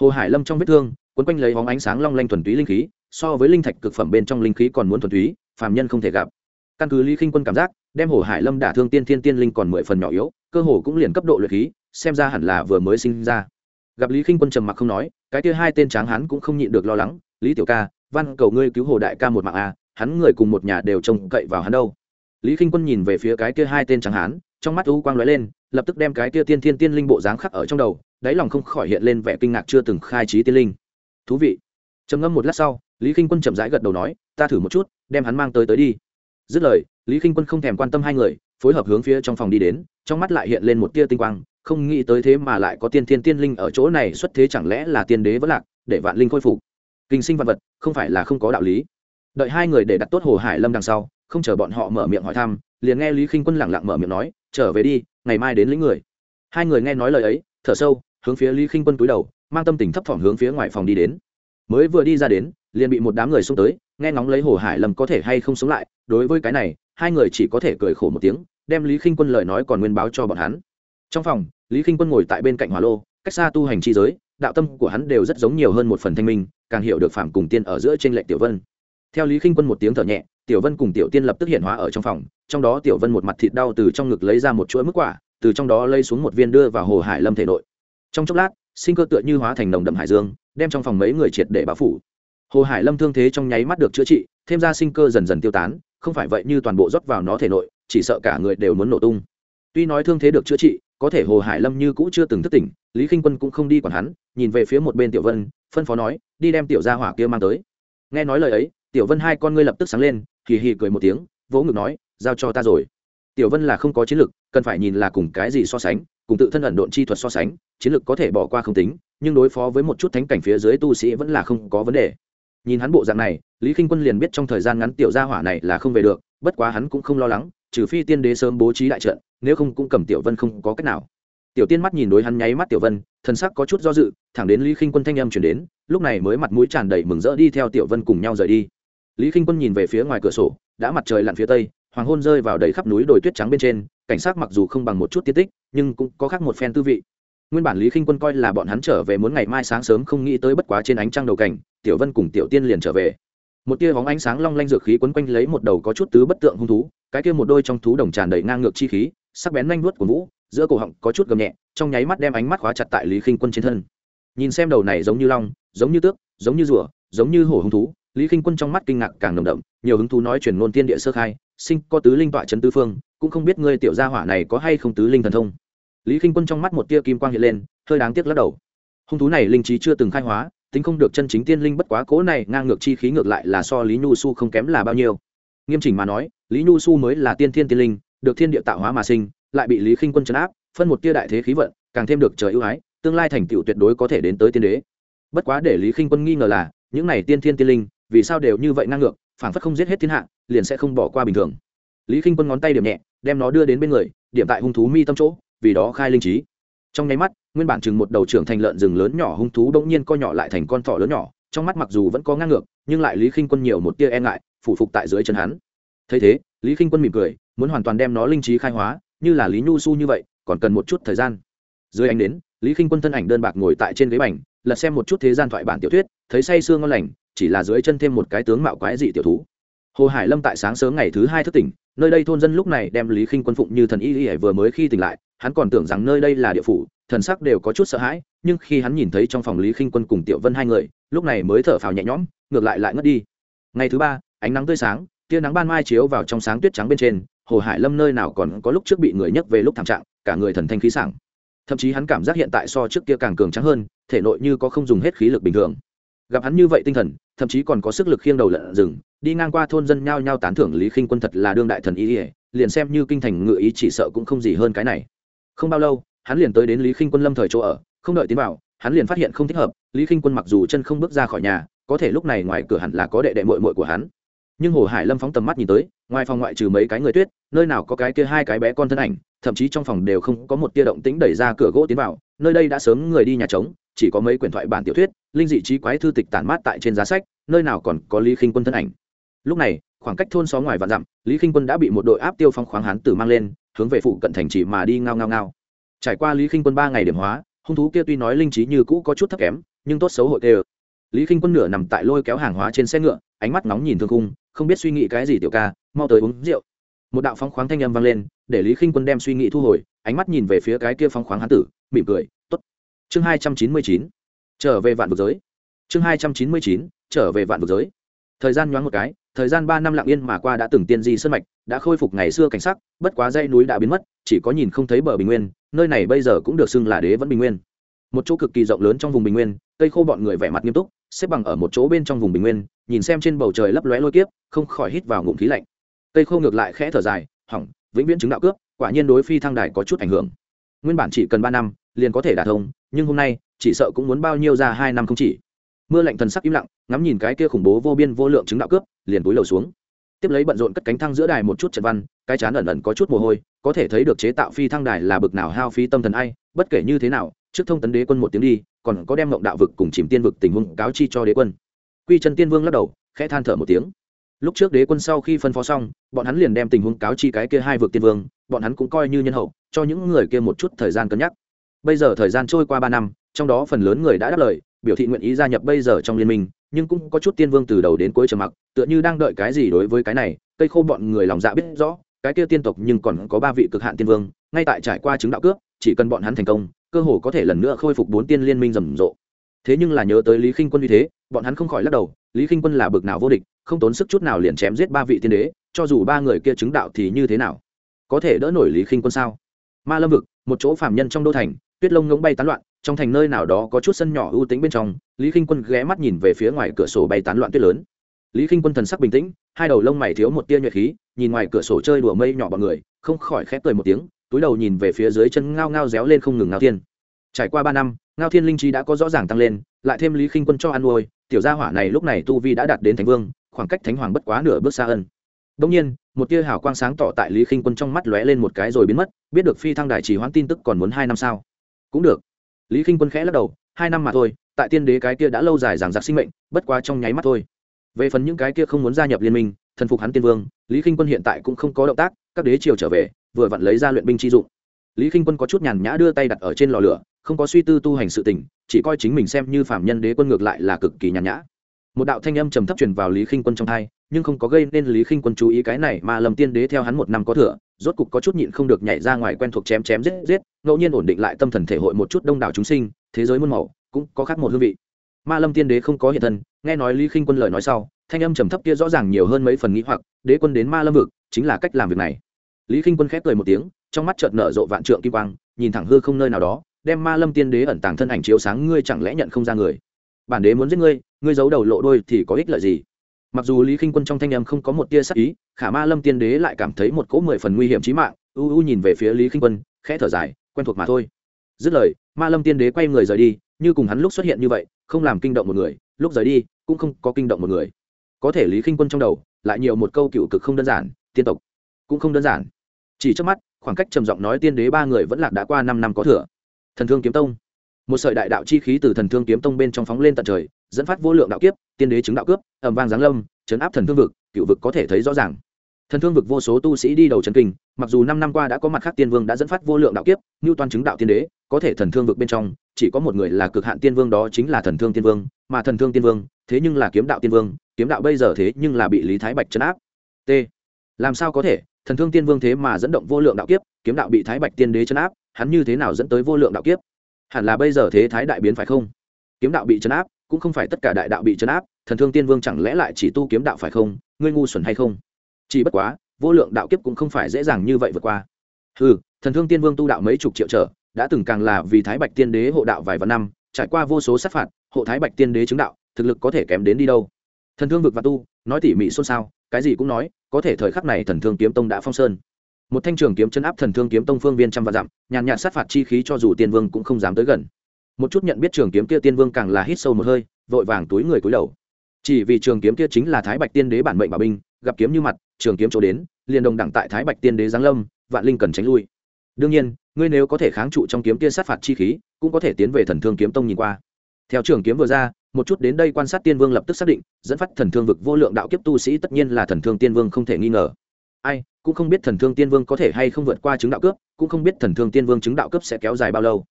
Hồ hải lâm trong vết thương, quấn quanh lấy hóng ánh sáng long lanh thuần túy linh khí so với linh thạch cực phẩm bên trong linh khí còn muốn thuần túy, phàm nhân không thể gặp. Căn cứ lý khinh quân cảm giác, đem hồ hải lâm đả thương tiên thiên tiên linh còn mười phần nhỏ yếu, cơ hồ cũng liền cấp độ luyện khí, xem ra hẳn là vừa mới sinh ra. Gặp lý khinh quân trầm mặc không nói, cái tia hai tên tráng hắn cũng không nhịn được lo lắng, lý tiểu ca văn cầu ngươi cứu hồ đại ca một mạng à hắn người cùng một nhà đều trông cậy vào hắn đâu. Lý k i n h quân nhìn về phía cái kia hai tên trắng hán, trong mắt u quang lóe lên, lập tức đem cái kia tiên thiên tiên linh bộ dáng khắc ở trong đầu, đáy lòng không khỏi hiện lên vẻ kinh ngạc chưa từng khai trí tiên linh. Thú vị trầm ngâm một lát sau, lý k i n h quân chậm rãi gật đầu nói, ta thử một chút, đem hắn mang tới tới đi. Dứt lời, lý k i n h quân không thèm quan tâm hai người, phối hợp hướng phía trong phòng đi đến, trong mắt lại hiện lên một tia tinh quang, không nghĩ tới thế mà lại có tiên thiên tiên linh ở chỗ này xuất thế chẳng lẽ là tiên đế vẫn lạc, để vạn linh khôi phục. Kinh sinh vật vật, không phải là không có đạo lý. Đợi hai người để đặt tốt hồ hải lâm đằng sau, không chờ bọn họ mở miệng hỏi thăm, liền nghe lý khinh quân lẳng lặng mở miệng nói, trở về đi, ngày mai đến lĩnh người. Hai người nghe nói lời ấy, thở sâu, hướng phía lý khinh quân cúi đầu, mang tâm tình thấp thỏm hướng phía ngoài phòng đi đến mới vừa đi ra đến, liền bị một đám người xông tới, nghe ngóng lấy hồ hải lâm có thể hay không sống lại, đối với cái này, hai người chỉ có thể cười khổ một tiếng, đem lý khinh quân lời nói còn nguyên báo cho bọn hắn. Trong phòng, lý khinh quân ngồi tại bên cạnh hỏa lô, cách xa tu hành chi giới, đạo tâm của hắn đều rất giống nhiều hơn một phần thanh minh, càng hiểu được phạm cùng tiên ở giữa trên lệch tiểu vân. Theo lý khinh quân một tiếng thở nhẹ, tiểu vân cùng tiểu tiên lập tức hiện hóa ở trong phòng, trong đó tiểu vân một mặt thịt đau từ trong ngực lấy ra một chuỗi mức quả, từ trong đó lây xuống một viên đưa vào hồ hải lâm thể nội. Trong chốc lát sinh cơ tựa như hóa thành nồng đậm hải dương, đem trong phòng mấy người triệt để báo phủ. Hồ hải lâm thương thế trong nháy mắt được chữa trị, thêm ra sinh cơ dần dần tiêu tán, không phải vậy như toàn bộ rót vào nó thể nội, chỉ sợ cả người đều muốn nổ tung. Tuy nói thương thế được chữa trị, có thể hồ hải lâm như cũ chưa từng thức tỉnh, lý k i n h quân cũng không đi còn hắn, nhìn về phía một bên tiểu vân, phân phó nói, đi đem tiểu gia hỏa kia mang tới. Nghe nói lời ấy, tiểu vân hai con ngươi lập tức sáng lên, hì hì cười một tiếng, vỗ ngực nói, giao cho ta rồi. Tiểu vân là không có chiến lược cần phải nhìn là cùng cái gì so sánh cùng tự thân ẩn độn chi thuật so sánh, chiến lược có thể bỏ qua không tính, nhưng đối phó với một chút thánh cảnh phía dưới tu sĩ vẫn là không có vấn đề. Nhìn hắn bộ dạng này, lý k i n h quân liền biết trong thời gian ngắn tiểu gia hỏa này là không về được, bất quá hắn cũng không lo lắng, trừ phi tiên đế sớm bố trí đại trận, nếu không cũng cầm tiểu vân không có cách nào. Tiểu tiên mắt nhìn đối hắn nháy mắt tiểu vân thân sắc có chút do dự, thẳng đến lý k i n h quân thanh âm chuyển đến, lúc này mới mặt mũi tràn đầy mừng rỡ đi theo tiểu vân cùng nhau rời đi. Lý k i n h quân nhìn về phía ngoài cửa sổ, đã mặt trời lặn phía tây, hoàng hôn rơi vào đầy khắp núi đồi tuyết trắng bên trên cảnh sát mặc dù không bằng một chút tiết tích, nhưng cũng có khác một phen tư vị. Nguyên bản lý k i n h quân coi là bọn hắn trở về muốn ngày mai sáng sớm không nghĩ tới bất quá trên ánh trăng đầu cảnh, tiểu vân cùng tiểu tiên liền trở về. Một tia bóng ánh sáng long lanh dược khí quấn quanh lấy một đầu có chút tứ bất tượng hung thú, cái kia một đôi trong thú đồng tràn đầy ngang ngược chi khí, sắc bén nhanh vuốt của vũ, giữa cổ họng có chút gầm nhẹ, trong nháy mắt đem ánh mắt khóa chặt tại lý khinh quân trên thân. Nhìn xem đầu này giống như long, giống như tước, giống như rùa, giống như hổ hung thú lý Kinh quân trong mắt kinh ngạc càng nồng đậm, nhiều hứng thú nói truyền ngôn tiên địa sơ khai, sinh có tứ linh tọa trấn tư phương, cũng không biết ngươi tiểu gia hỏa này có hay không tứ linh thần thông. Lý Kinh quân trong mắt một tia kim quang hiện lên, hơi đáng tiếc lắc đầu. Hung thú này linh trí chưa từng khai hóa, tính không được chân chính tiên linh bất quá cố này, ngang ngược chi khí ngược lại là so lý nhu su không kém là bao nhiêu. Nghiêm chỉnh mà nói, lý nhu su mới là tiên thiên tiên linh, được thiên địa tạo hóa mà sinh, lại bị lý Kinh quân chấn áp, phân một tia đại thế khí vận, càng thêm được trời ưu ái, tương lai thành tựu tuyệt đối có thể đến tới tiên đế. Bất quá để lý Kinh quân nghi ngờ là, những này tiên thiên tiên linh vì sao đều như vậy ngang ngược phản phất không giết hết thiên hạ, liền sẽ không bỏ qua bình thường. Lý kinh quân ngón tay điểm nhẹ, đem nó đưa đến bên người, điểm tại hung thú mi tâm chỗ, vì đó khai linh trí. Trong nháy mắt, nguyên bản chừng một đầu trưởng thành lợn rừng lớn nhỏ hung thú đ ỗ n g nhiên co nhỏ lại thành con thỏ lớn nhỏ, trong mắt mặc dù vẫn có ngang ngược, nhưng lại lý kinh quân nhiều một tia e ngại, phủ phục tại dưới chân hắn. Thấy thế, lý kinh quân mỉm cười, muốn hoàn toàn đem nó linh trí khai hóa, như là lý nhu su như vậy, còn cần một chút thời gian. Dưới ánh đến lý kinh quân thân ảnh đơn bạc ngồi tại trên ghế bành, lật xem một chút thế gian thoại bản tiểu thuyết, thấy say sương ngon lành chỉ là dưới chân thêm một cái tướng mạo quái dị tiểu thú. Hồ hải lâm tại sáng sớm ngày thứ hai thức tỉnh, nơi đây thôn dân lúc này đem lý khinh quân phụng như thần y y vừa mới khi tỉnh lại, hắn còn tưởng rằng nơi đây là địa phủ, thần sắc đều có chút sợ hãi, nhưng khi hắn nhìn thấy trong phòng lý khinh quân cùng tiểu vân hai người, lúc này mới thở phào nhẹ nhõm, ngược lại lại ngất đi. Ngày thứ ba, ánh nắng tươi sáng, tia nắng ban mai chiếu vào trong sáng tuyết trắng bên trên, hồ hải lâm nơi nào còn có lúc trước bị người nhấc về lúc thảm trạng, cả người thần thanh khí sảng. Thậm chí hắn cảm giác hiện tại so trước kia càng cường trắng hơn, thể nội như có không dùng hết khí lực bình thường. Gặp hắn như vậy tinh thần thậm chí còn có sức lực khiêng đầu lợn rừng, đi ngang qua thôn dân nhao nhao tán thưởng lý khinh quân thật là đương đại thần ý ỉa liền xem như kinh thành ngự ý chỉ sợ cũng không gì hơn cái này. Không bao lâu, hắn liền tới đến lý khinh quân lâm thời chỗ ở, không đợi tiến vào, hắn liền phát hiện không thích hợp, lý khinh quân mặc dù chân không bước ra khỏi nhà, có thể lúc này ngoài cửa hẳn là có đệ đệ mội mội của hắn. Nhưng hồ hải lâm phóng tầm mắt nhìn tới, ngoài phòng ngoại trừ mấy cái người tuyết, nơi nào có cái kia hai cái bé con thân ảnh, thậm chí trong phòng đều không có một tia động tĩnh đẩy ra cửa gỗ tiến vào, nơi đây đã sớm người đi nhà trống, chỉ có mấy quyển thoại bản tiểu thuyết linh dị trí quái thư tịch tản mát tại trên giá sách, nơi nào còn có lý khinh quân thân ảnh. Lúc này, khoảng cách thôn xó ngoài vạn dặm, lý khinh quân đã bị một đội áp tiêu phong khoáng hán tử mang lên, hướng về phụ cận thành chỉ mà đi ngao ngao ngao. Trải qua lý khinh quân ba ngày điểm hóa, hung thú kia tuy nói linh trí như cũ có chút thấp kém, nhưng tốt xấu hội tê lý khinh quân nửa nằm tại lôi kéo hàng hóa trên xe ngựa, ánh mắt nóng nhìn thương cung không biết suy nghĩ cái gì tiểu ca, mau tới uống rượu. Một đạo phong khoáng thanh âm vang lên, để lý khinh quân đem suy nghĩ thu hồi, ánh mắt nhìn về phía cái kia phong khoáng hán tử, mỉm cười, tốt. Chương hai trăm chín mươi chín trở về vạn vực giới. Chương hai trăm chín mươi chín, trở về vạn vực giới. Thời gian nhoáng một cái, thời gian ba năm lặng yên mà qua đã từng tiên di sơn mạch, đã khôi phục ngày xưa cảnh sắc, bất quá dây núi đã biến mất, chỉ có nhìn không thấy bờ bình nguyên, nơi này bây giờ cũng được xưng là đế vẫn bình nguyên. Một chỗ cực kỳ rộng lớn trong vùng bình nguyên, cây khô bọn người vẻ mặt nghiêm túc, xếp bằng ở một chỗ bên trong vùng bình nguyên, nhìn xem trên bầu trời lấp lóe lôi kiếp, không khỏi hít vào ngụm khí lạnh. Cây khô ngược lại khẽ thở dài, hỏng, vĩnh viễn chứng đạo cướp, quả nhiên đối phi thăng đài có chút ảnh hưởng. Nguyên bản chỉ cần ba năm, liền có thể đả thông, nhưng hôm nay chỉ sợ cũng muốn bao nhiêu ra hai năm không chỉ. Mưa lạnh thần sắc im lặng, ngắm nhìn cái kia khủng bố vô biên vô lượng chứng đạo cướp, liền túi lầu xuống. Tiếp lấy bận rộn cất cánh thăng giữa đài một chút trận văn, cái chán ẩn ẩn có chút mồ hôi, có thể thấy được chế tạo phi thăng đài là bực nào hao phí tâm thần ai, bất kể như thế nào, trước thông tấn đế quân một tiếng đi, còn có đem mộng đạo vực cùng chìm tiên vực tình huống cáo chi cho đế quân. Quy chân tiên vương lắc đầu, khẽ than thở một tiếng. Lúc trước đế quân sau khi phân phó xong, bọn hắn liền đem tình huống cáo chi cái kia hai vực tiên vương, bọn hắn cũng coi như nhân hậu, cho những người kia một chút thời gian cân nhắc. Bây giờ thời gian trôi qua ba năm trong đó phần lớn người đã đáp lời, biểu thị nguyện ý gia nhập bây giờ trong liên minh, nhưng cũng có chút tiên vương từ đầu đến cuối trầm mặc, tựa như đang đợi cái gì đối với cái này, cây khô bọn người lòng dạ biết rõ, cái kia tiên tộc nhưng còn có ba vị cực hạn tiên vương, ngay tại trải qua chứng đạo cướp, chỉ cần bọn hắn thành công, cơ hồ có thể lần nữa khôi phục bốn tiên liên minh rầm rộ. Thế nhưng là nhớ tới lý khinh quân như thế, bọn hắn không khỏi lắc đầu, lý khinh quân là bực nào vô địch, không tốn sức chút nào liền chém giết ba vị tiên đế, cho dù ba người kia chứng đạo thì như thế nào? Có thể đỡ nổi lý khinh quân sao? Ma lâm vực, một chỗ phạm nhân trong đô thành, tuyết lông ngỗng bay tán loạn trong thành nơi nào đó có chút sân nhỏ ưu tĩnh bên trong lý k i n h quân ghé mắt nhìn về phía ngoài cửa sổ bay tán loạn tuyết lớn. Lý k i n h quân thần sắc bình tĩnh hai đầu lông mày thiếu một tia nhuệ khí nhìn ngoài cửa sổ chơi đùa mây nhỏ b ọ n người không khỏi khép cười một tiếng túi đầu nhìn về phía dưới chân ngao ngao réo lên không ngừng ngao thiên. Trải qua ba năm ngao thiên linh trí đã có rõ ràng tăng lên lại thêm lý k i n h quân cho ăn nuôi tiểu gia hỏa này lúc này tu vi đã đạt đến thánh vương khoảng cách thánh hoàng bất quá nửa bước xa ân Đông nhiên, một tia hào quang sáng tỏ tại Lý Khinh Quân trong mắt lóe lên một cái rồi biến mất, biết được phi thăng đài chỉ hoãn tin tức còn muốn hai năm sao? Cũng được lý k i n h quân khẽ lắc đầu, hai năm mà thôi, tại tiên đế cái kia đã lâu dài giảng giặc sinh mệnh, bất quá trong nháy mắt thôi. Về phần những cái kia không muốn gia nhập liên minh, thần phục hắn tiên vương, lý k i n h quân hiện tại cũng không có động tác, các đế triều trở về, vừa vặn lấy ra luyện binh chi dụng. Lý k i n h quân có chút nhàn nhã đưa tay đặt ở trên lò lửa, không có suy tư tu hành sự tình, chỉ coi chính mình xem như phạm nhân đế quân ngược lại là cực kỳ nhàn nhã. Một đạo thanh âm trầm thấp truyền vào lý khinh quân trong hai nhưng không có gây nên lý khinh quân chú ý cái này mà lầm tiên đế theo hắn một năm có thừa rốt cục có chút nhịn không được nhảy ra ngoài quen thuộc chém chém giết giết, ngẫu nhiên ổn định lại tâm thần thể hội một chút đông đảo chúng sinh, thế giới muôn màu, cũng có khác một hương vị. Ma lâm tiên đế không có hiện thân, nghe nói lý khinh quân lời nói sau, thanh âm trầm thấp kia rõ ràng nhiều hơn mấy phần nghĩ hoặc, đế quân đến ma lâm vực, chính là cách làm việc này. Lý khinh quân khép cười một tiếng, trong mắt chợt nở rộ vạn trượng kim quang, nhìn thẳng hư không nơi nào đó, đem ma lâm tiên đế ẩn tàng thân ảnh chiếu sáng, ngươi chẳng lẽ nhận không ra người? Bản đế muốn giết ngươi ngươi giấu đầu lộ đôi thì có ích lợi gì? Mặc dù lý k i n h quân trong thanh em không có một tia sắc ý, khả ma lâm tiên đế lại cảm thấy một cỗ mười phần nguy hiểm trí mạng, u u nhìn về phía lý k i n h quân, khẽ thở dài, quen thuộc mà thôi. Dứt lời, ma lâm tiên đế quay người rời đi, như cùng hắn lúc xuất hiện như vậy, không làm kinh động một người, lúc rời đi, cũng không có kinh động một người. Có thể lý k i n h quân trong đầu, lại nhiều một câu cựu cực không đơn giản, tiên tộc cũng không đơn giản. Chỉ trước mắt, khoảng cách trầm giọng nói tiên đế ba người vẫn lạc đã qua năm năm có thừa. Thần thương kiếm tông. Một sợi đại đạo chi khí từ thần thương kiếm tông bên trong phóng lên tận trời dẫn phát vô lượng đạo kiếp, tiên đế chứng đạo cướp ẩm vang giáng lâm, chấn áp thần thương vực, cựu vực có thể thấy rõ ràng. Thần thương vực vô số tu sĩ đi đầu trần kinh, mặc dù năm năm qua đã có mặt khác tiên vương đã dẫn phát vô lượng đạo kiếp như toàn chứng đạo tiên đế, có thể thần thương vực bên trong, chỉ có một người là cực hạn tiên vương đó chính là thần thương tiên vương, mà thần thương tiên vương, thế nhưng là kiếm đạo tiên vương, kiếm đạo bây giờ thế nhưng là bị lý thái bạch chấn áp. T. Làm sao có thể? Thần thương tiên vương thế mà dẫn động vô lượng đạo kiếp, kiếm đạo bị thái bạch tiên đế chấn áp, hắn như thế nào dẫn tới vô lượng đạo kiếp? Hẳn là bây giờ thế thái đại biến phải không? Kiếm đạo bị chấn áp cũng không phải tất cả đại đạo bị chấn áp, thần thương tiên vương chẳng lẽ lại chỉ tu kiếm đạo phải không? Ngươi ngu xuẩn hay không? Chỉ bất quá, vô lượng đạo kiếp cũng không phải dễ dàng như vậy vượt qua. Ừ thần thương tiên vương tu đạo mấy chục triệu trở, đã từng càng là vì thái bạch tiên đế hộ đạo vài vạn năm, trải qua vô số sát phạt, hộ thái bạch tiên đế chứng đạo, thực lực có thể kém đến đi đâu. Thần thương vực và tu, nói tỉ mỉ xôn xao, cái gì cũng nói, có thể thời khắc này thần thương kiếm tông đã phong sơn. Một thanh trường kiếm chân áp thần thương kiếm tông phương viên trăm vạn dặm, nhàn nhạt sát phạt chi khí cho dù tiên vương cũng không dám tới gần một chút nhận biết trường kiếm kia tiên vương càng là hít sâu một hơi, vội vàng túi người cúi đầu. Chỉ vì trường kiếm kia chính là thái bạch tiên đế bản mệnh bảo binh, gặp kiếm như mặt, trường kiếm chỗ đến, liền đồng đẳng tại thái bạch tiên đế giáng lâm, vạn linh cần tránh lui. Đương nhiên, ngươi nếu có thể kháng trụ trong kiếm kia sát phạt chi khí, cũng có thể tiến về thần thương kiếm tông nhìn qua. Theo trường kiếm vừa ra, một chút đến đây quan sát tiên vương lập tức xác định, dẫn phát thần thương vực vô lượng đạo kiếp tu sĩ tất nhiên là thần thương tiên vương không thể nghi ngờ. Ai, cũng không biết thần thương tiên vương có thể hay không vượt qua chứng đạo cướp, cũng không biết thần thương tiên vương chứng đạo cướp sẽ kéo dài bao lâu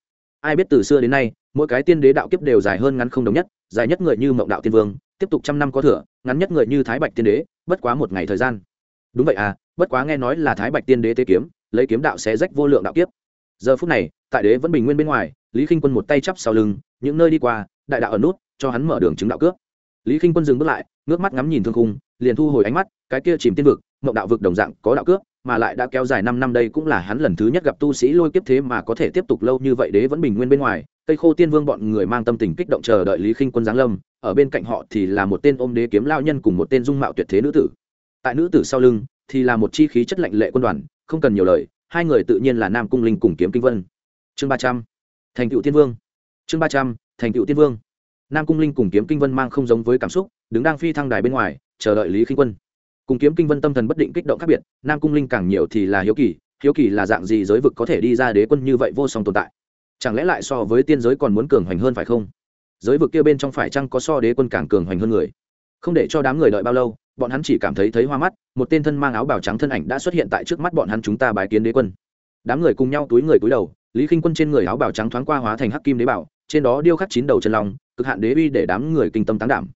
ai biết từ xưa đến nay, mỗi cái tiên đế đạo kiếp đều dài hơn ngắn không đồng nhất, dài nhất người như mộng đạo tiên vương, tiếp tục trăm năm có thừa, ngắn nhất người như thái bạch tiên đế, bất quá một ngày thời gian. Đúng vậy à bất quá nghe nói là thái bạch tiên đế tế kiếm, lấy kiếm đạo sẽ rách vô lượng đạo kiếp. Giờ phút này, tại đế vẫn bình nguyên bên ngoài, lý k i n h quân một tay chắp sau lưng, những nơi đi qua, đại đạo ở nút, cho hắn mở đường chứng đạo cướp lý k i n h quân dừng bước lại, ngước mắt ngắm nhìn thương khung, liền thu hồi ánh mắt, cái kia chìm tiên vực, mộng đạo vực đồng dạng có đạo cướp mà lại đã kéo dài năm năm đây cũng là hắn lần thứ nhất gặp tu sĩ lôi kiếp thế mà có thể tiếp tục lâu như vậy đế vẫn bình nguyên bên ngoài. Cây khô tiên vương bọn người mang tâm tình kích động chờ đợi lý khinh quân giáng lâm. Ở bên cạnh họ thì là một tên ôm đế kiếm lao nhân cùng một tên dung mạo tuyệt thế nữ tử. Tại nữ tử sau lưng thì là một chi khí chất lạnh lệ quân đoàn, không cần nhiều lời, hai người tự nhiên là nam cung linh cùng kiếm kinh vân. Chương ba trăm, thành cựu tiên vương. Chương ba trăm, thành cựu tiên vương. Nam cung linh cùng kiếm kinh vân mang không giống với cảm xúc, đứng đang phi thăng đài bên ngoài, chờ đợi lý khinh quân cùng kiếm kinh vân tâm thần bất định kích động khác biệt, nam cung linh càng nhiều thì là hiếu kỳ hiếu kỳ là dạng gì giới vực có thể đi ra đế quân như vậy vô song tồn tại? Chẳng lẽ lại so với tiên giới còn muốn cường hoành hơn phải không? Giới vực kia bên trong phải chăng có so đế quân càng cường hoành hơn người? Không để cho đám người đợi bao lâu, bọn hắn chỉ cảm thấy thấy hoa mắt, một tên thân mang áo bào trắng thân ảnh đã xuất hiện tại trước mắt bọn hắn chúng ta bài kiến đế quân. Đám người cùng nhau túi người túi đầu, lý khinh quân trên người áo bào trắng thoáng qua hóa thành hắc kim đế bảo, trên đó điêu khắc chín đầu chân long, cực hạn đế uy để đám người kinh tâm tán đảm.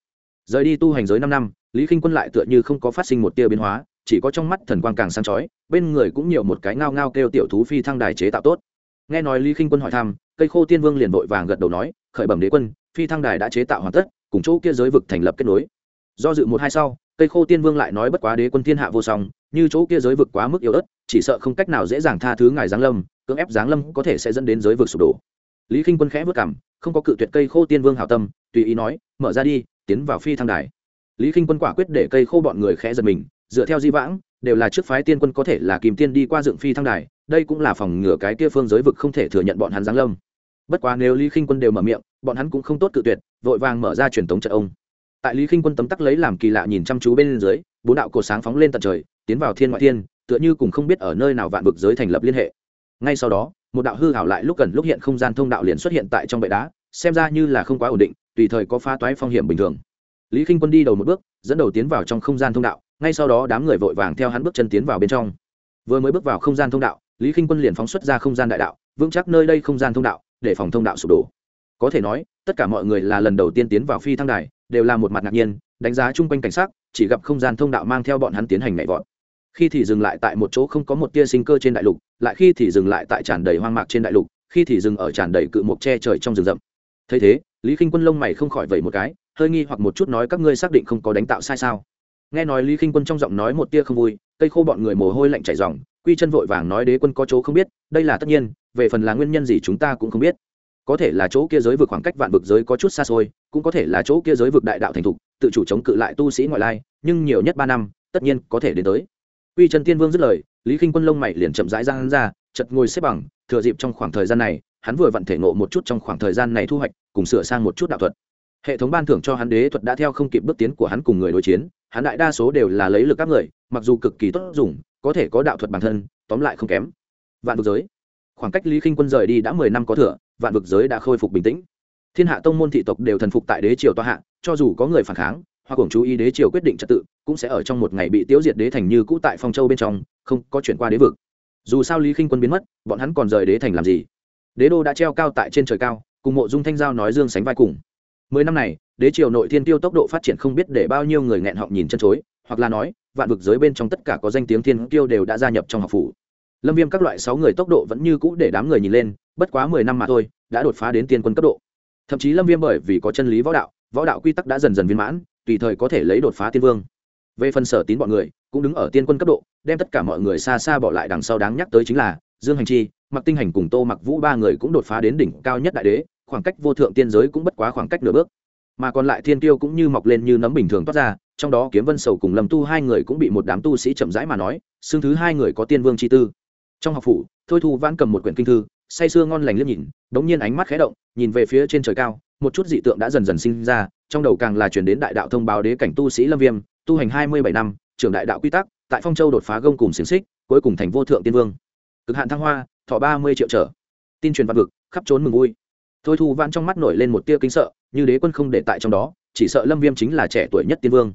Rời đi tu hành giới năm năm lý khinh quân lại tựa như không có phát sinh một tia biến hóa, chỉ có trong mắt thần quang càng sáng chói, bên người cũng nhiều một cái ngao ngao kêu tiểu thú phi thăng đài chế tạo tốt. Nghe nói lý khinh quân hỏi thăm, cây khô tiên vương liền vội vàng gật đầu nói, khởi bẩm đế quân, phi thăng đài đã chế tạo hoàn tất, cùng chỗ kia giới vực thành lập kết nối. Do dự một hai sau, cây khô tiên vương lại nói, bất quá đế quân thiên hạ vô song, như chỗ kia giới vực quá mức yếu ớt, chỉ sợ không cách nào dễ dàng tha thứ ngài giáng lâm, cưỡng ép giáng lâm có thể sẽ dẫn đến giới vực sụp đổ. Lý k i n h quân khẽ vất cảm không có cự tuyệt cây khô tiên vương hảo tâm, tùy ý nói, mở ra đi, tiến vào phi thăng đài lý k i n h quân quả quyết để cây khô bọn người khẽ giật mình, dựa theo di vãng, đều là trước phái tiên quân có thể là kìm tiên đi qua dựng phi thăng đài, đây cũng là phòng ngừa cái kia phương giới vực không thể thừa nhận bọn hắn giáng lâm. Bất quá nếu lý k i n h quân đều mở miệng, bọn hắn cũng không tốt cự tuyệt, vội vàng mở ra truyền thống trận ông. Tại lý khinh quân tấm tắc lấy làm kỳ lạ nhìn chăm chú bên dưới, bốn đạo cột sáng phóng lên tận trời, tiến vào thiên ngoại thiên, tựa như cùng không biết ở nơi nào vạn vực giới thành lập liên hệ. Ngay sau đó, một đạo hư hảo lại lúc gần lúc hiện không gian thông đạo liền xuất hiện tại trong bệ đá, xem ra như là không quá ổn định, tùy thời có phá toái phong hiểm bình thường lý Kinh quân đi đầu một bước, dẫn đầu tiến vào trong không gian thông đạo, ngay sau đó đám người vội vàng theo hắn bước chân tiến vào bên trong. Vừa mới bước vào không gian thông đạo, lý Kinh quân liền phóng xuất ra không gian đại đạo, vững chắc nơi đây không gian thông đạo, để phòng thông đạo sụp đổ. Có thể nói, tất cả mọi người là lần đầu tiên tiến vào phi thăng đài, đều là một mặt ngạc nhiên, đánh giá chung quanh cảnh sát chỉ gặp không gian thông đạo mang theo bọn hắn tiến hành nhảy vọt. Khi thì dừng lại tại một chỗ không có một tia sinh cơ trên đại lục, lại khi thì dừng lại tại tràn đầy hoang mạc trên đại lục, khi thì dừng ở tràn đầy cự mộc che trời trong rừng rậm. Thấy thế, lý k i n h quân lông mày không khỏi vẩy một cái hơi nghi hoặc một chút nói các ngươi xác định không có đánh tạo sai sao? Nghe nói lý k i n h quân trong giọng nói một tia không vui cây khô bọn người mồ hôi lạnh chảy dòng quy chân vội vàng nói đế quân có chỗ không biết đây là tất nhiên về phần là nguyên nhân gì chúng ta cũng không biết. Có thể là chỗ kia giới vực khoảng cách vạn vực giới có chút xa xôi cũng có thể là chỗ kia giới vực đại đạo thành thục tự chủ chống cự lại tu sĩ ngoại lai nhưng nhiều nhất ba năm tất nhiên có thể đến tới. Quy Chân Tiên Vương dứt lời, Lý Khinh Quân lông mày liền chậm rãi ra hắn ra, chợt ngồi xếp bằng, thừa dịp trong khoảng thời gian này, hắn vừa vận thể ngộ một chút trong khoảng thời gian này thu hoạch, cùng sửa sang một chút đạo thuật. Hệ thống ban thưởng cho hắn đế thuật đã theo không kịp bước tiến của hắn cùng người đối chiến, hắn đại đa số đều là lấy lực các người, mặc dù cực kỳ tốt dùng, có thể có đạo thuật bản thân, tóm lại không kém. Vạn vực giới. Khoảng cách Lý Khinh Quân rời đi đã mười năm có thừa, vạn vực giới đã khôi phục bình tĩnh thiên hạ tông môn thị tộc đều thần phục tại đế triều toa hạ cho dù có người phản kháng hoặc cùng chú ý đế triều quyết định trật tự cũng sẽ ở trong một ngày bị tiêu diệt đế thành như cũ tại phong châu bên trong không có chuyển qua đế vực dù sao lý khinh quân biến mất bọn hắn còn rời đế thành làm gì đế đô đã treo cao tại trên trời cao cùng mộ dung thanh giao nói dương sánh vai cùng mười năm này, đế triều nội thiên tiêu tốc độ phát triển không biết để bao nhiêu người nghẹn họng nhìn chân chối, hoặc là nói, vạn vực giới bên trong tất cả có danh tiếng thiên tiêu đều đã gia nhập trong học phủ. Lâm viêm các loại sáu người tốc độ vẫn như cũ để đám người nhìn lên, bất quá mười năm mà thôi, đã đột phá đến tiên quân cấp độ. Thậm chí lâm viêm bởi vì có chân lý võ đạo võ đạo quy tắc đã dần dần viên mãn, tùy thời có thể lấy đột phá tiên vương. Về phần sở tín bọn người, cũng đứng ở tiên quân cấp độ, đem tất cả mọi người xa xa bỏ lại đằng sau đáng nhắc tới chính là dương hành chi mặc tinh hành cùng tô mặc vũ ba người cũng đột phá đến đỉnh cao nhất đại đế khoảng cách vô thượng tiên giới cũng bất quá khoảng cách nửa bước. Mà còn lại thiên tiêu cũng như mọc lên như nấm bình thường toát ra, trong đó kiếm vân sầu cùng lâm tu hai người cũng bị một đám tu sĩ chậm rãi mà nói xương thứ hai người có tiên vương chi tư. Trong học phủ, thôi thu vãn cầm một quyển kinh thư, say sưa ngon lành liếc nhìn, đống nhiên ánh mắt khẽ động, nhìn về phía trên trời cao, một chút dị tượng đã dần dần sinh ra, trong đầu càng là chuyển đến đại đạo thông báo đế cảnh tu sĩ lâm viêm, tu hành hai mươi bảy năm, trưởng đại đạo quy tắc, tại phong châu đột phá gông cùng xiềng xích, cuối cùng thành vô thượng tiên vương. Cực hạn thăng hoa, thọ ba mươi triệu trở. Tin truyền văn vực, khắp trốn mừng vui thôi thu vãn trong mắt nổi lên một tia kính sợ, như đế quân không để tại trong đó, chỉ sợ lâm viêm chính là trẻ tuổi nhất tiên vương.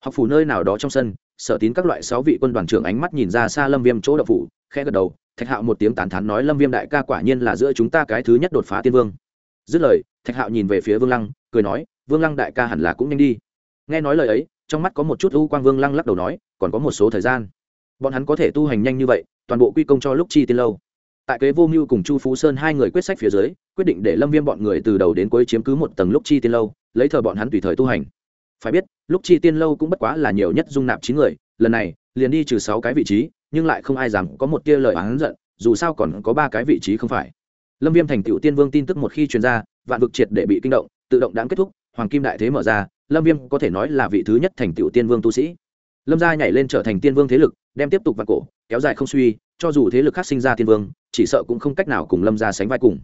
Học phủ nơi nào đó trong sân, sở tín các loại sáu vị quân đoàn trưởng ánh mắt nhìn ra xa lâm viêm chỗ đậu phủ, khẽ gật đầu, thạch hạo một tiếng tán thán nói lâm viêm đại ca quả nhiên là giữa chúng ta cái thứ nhất đột phá tiên vương. Dứt lời, thạch hạo nhìn về phía vương lăng, cười nói, vương lăng đại ca hẳn là cũng nhanh đi. Nghe nói lời ấy, trong mắt có một chút u quang vương lăng lắc đầu nói, còn có một số thời gian. Bọn hắn có thể tu hành nhanh như vậy, toàn bộ quy công cho lúc chi tiên lâu tại kế vô mưu cùng chu phú sơn hai người quyết sách phía dưới, quyết định để lâm viêm bọn người từ đầu đến cuối chiếm cứ một tầng lúc chi tiên lâu, lấy thờ bọn hắn tùy thời tu hành. Phải biết lúc chi tiên lâu cũng bất quá là nhiều nhất dung nạp chín người, lần này, liền đi trừ sáu cái vị trí, nhưng lại không ai dám có một tia lời oán giận, dù sao còn có ba cái vị trí không phải. Lâm viêm thành tựu tiên vương tin tức một khi truyền ra, vạn vực triệt để bị kinh động, tự động đáng kết thúc, hoàng kim đại thế mở ra, lâm viêm có thể nói là vị thứ nhất thành tựu tiên vương tu sĩ. Lâm gia nhảy lên trở thành tiên vương thế lực đem tiếp tục vạn cổ, kéo dài không suy, cho dù thế lực khác sinh ra thiên vương, chỉ sợ cũng không cách nào cùng lâm gia sánh vai cùng.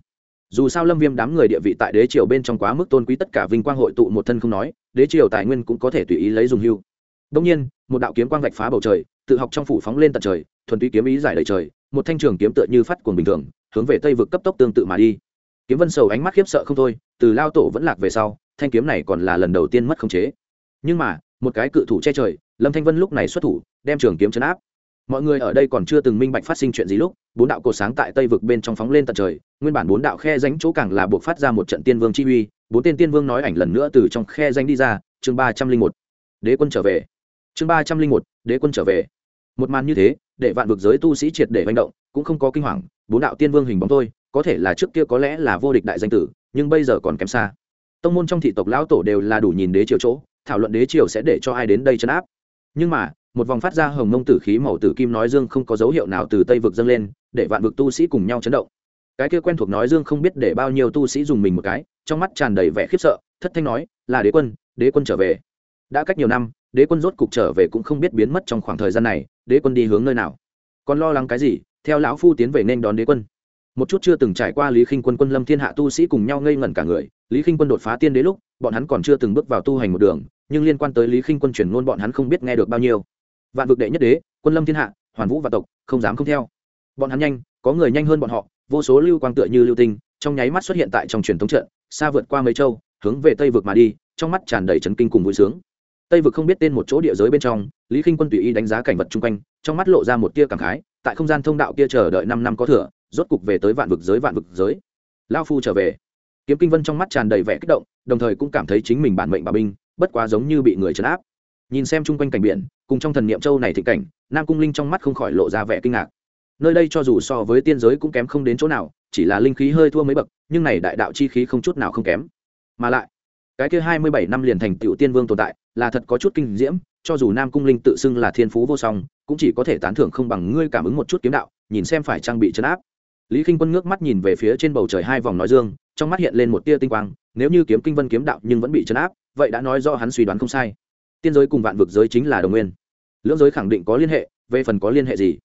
Dù sao lâm viêm đám người địa vị tại đế triều bên trong quá mức tôn quý tất cả vinh quang hội tụ một thân không nói, đế triều tài nguyên cũng có thể tùy ý lấy dùng hưu. Đông nhiên, một đạo kiếm quang vạch phá bầu trời, tự học trong phủ phóng lên tận trời, thuần túy kiếm ý giải đầy trời, một thanh trường kiếm tựa như phát cuồng bình thường, hướng về tây vực cấp tốc tương tự mà đi. Kiếm vân sầu ánh mắt khiếp sợ không thôi, từ lao tổ vẫn lạc về sau, thanh kiếm này còn là lần đầu tiên mất khống chế. Nhưng mà, một cái cự thủ che trời lâm thanh vân lúc này xuất thủ, đem trường kiếm chấn áp. Mọi người ở đây còn chưa từng minh bạch phát sinh chuyện gì lúc, bốn đạo cột sáng tại tây vực bên trong phóng lên tận trời, nguyên bản bốn đạo khe ránh chỗ càng là buộc phát ra một trận tiên vương chi uy, bốn tên tiên vương nói ảnh lần nữa từ trong khe ránh đi ra, chương ba trăm linh một, đế quân trở về. Chương ba trăm linh một, đế quân trở về. Một màn như thế, để vạn vực giới tu sĩ triệt để manh động, cũng không có kinh hoàng, bốn đạo tiên vương hình bóng thôi, có thể là trước kia có lẽ là vô địch đại danh tử, nhưng bây giờ còn kém xa. Tông môn trong thị tộc lão tổ đều là đủ nhìn đế triều chỗ, thảo luận đế triều sẽ để cho ai đến đây chấn áp nhưng mà, một vòng phát ra hồng mông tử khí màu tử kim nói dương không có dấu hiệu nào từ tây vực dâng lên, để vạn vực tu sĩ cùng nhau chấn động. Cái kia quen thuộc nói dương không biết để bao nhiêu tu sĩ dùng mình một cái, trong mắt tràn đầy vẻ khiếp sợ, thất thanh nói, là đế quân đế quân trở về. Đã cách nhiều năm, đế quân rốt cục trở về cũng không biết biến mất trong khoảng thời gian này, đế quân đi hướng nơi nào. Còn lo lắng cái gì, theo lão phu tiến về nên đón đế quân. Một chút chưa từng trải qua lý khinh quân quân lâm thiên hạ tu sĩ cùng nhau ngây ngẩn cả người lý khinh quân đột phá tiên đế lúc, bọn hắn còn chưa từng bước vào tu hành một đường, nhưng liên quan tới lý khinh quân chuyển ngôn bọn hắn không biết nghe được bao nhiêu. Vạn vực đệ nhất đế, quân lâm thiên hạ, hoàn vũ và tộc, không dám không theo. Bọn hắn nhanh, có người nhanh hơn bọn họ, vô số lưu quang tựa như lưu tinh, trong nháy mắt xuất hiện tại trong truyền thống trận, xa vượt qua mấy châu, hướng về tây vực mà đi, trong mắt tràn đầy trấn kinh cùng vui sướng. Tây vực không biết tên một chỗ địa giới bên trong, lý khinh quân tùy ý đánh giá cảnh vật chung quanh, trong mắt lộ ra một tia cảm khái, tại không gian thông đạo kia chờ đợi năm năm có thừa, rốt cục về tới vạn vực giới vạn vực giới. Lao phu trở về kiếm kinh vân trong mắt tràn đầy vẻ kích động, đồng thời cũng cảm thấy chính mình bản mệnh bà binh, bất quá giống như bị người trấn áp. Nhìn xem chung quanh cảnh biển, cùng trong thần niệm châu này thị cảnh, nam cung linh trong mắt không khỏi lộ ra vẻ kinh ngạc. Nơi đây cho dù so với tiên giới cũng kém không đến chỗ nào, chỉ là linh khí hơi thua mấy bậc, nhưng này đại đạo chi khí không chút nào không kém. Mà lại, cái kia hai mươi bảy năm liền thành tiểu tiên vương tồn tại, là thật có chút kinh diễm, cho dù nam cung linh tự xưng là thiên phú vô song, cũng chỉ có thể tán thưởng không bằng ngươi cảm ứng một chút kiếm đạo, nhìn xem phải trang bị chấn áp lý k i n h quân ngước mắt nhìn về phía trên bầu trời hai vòng nói dương, trong mắt hiện lên một tia tinh quang, nếu như kiếm kinh vân kiếm đạo nhưng vẫn bị chấn áp, vậy đã nói do hắn suy đoán không sai. Tiên giới cùng vạn vực giới chính là đồng nguyên. Lưỡng giới khẳng định có liên hệ, về phần có liên hệ gì?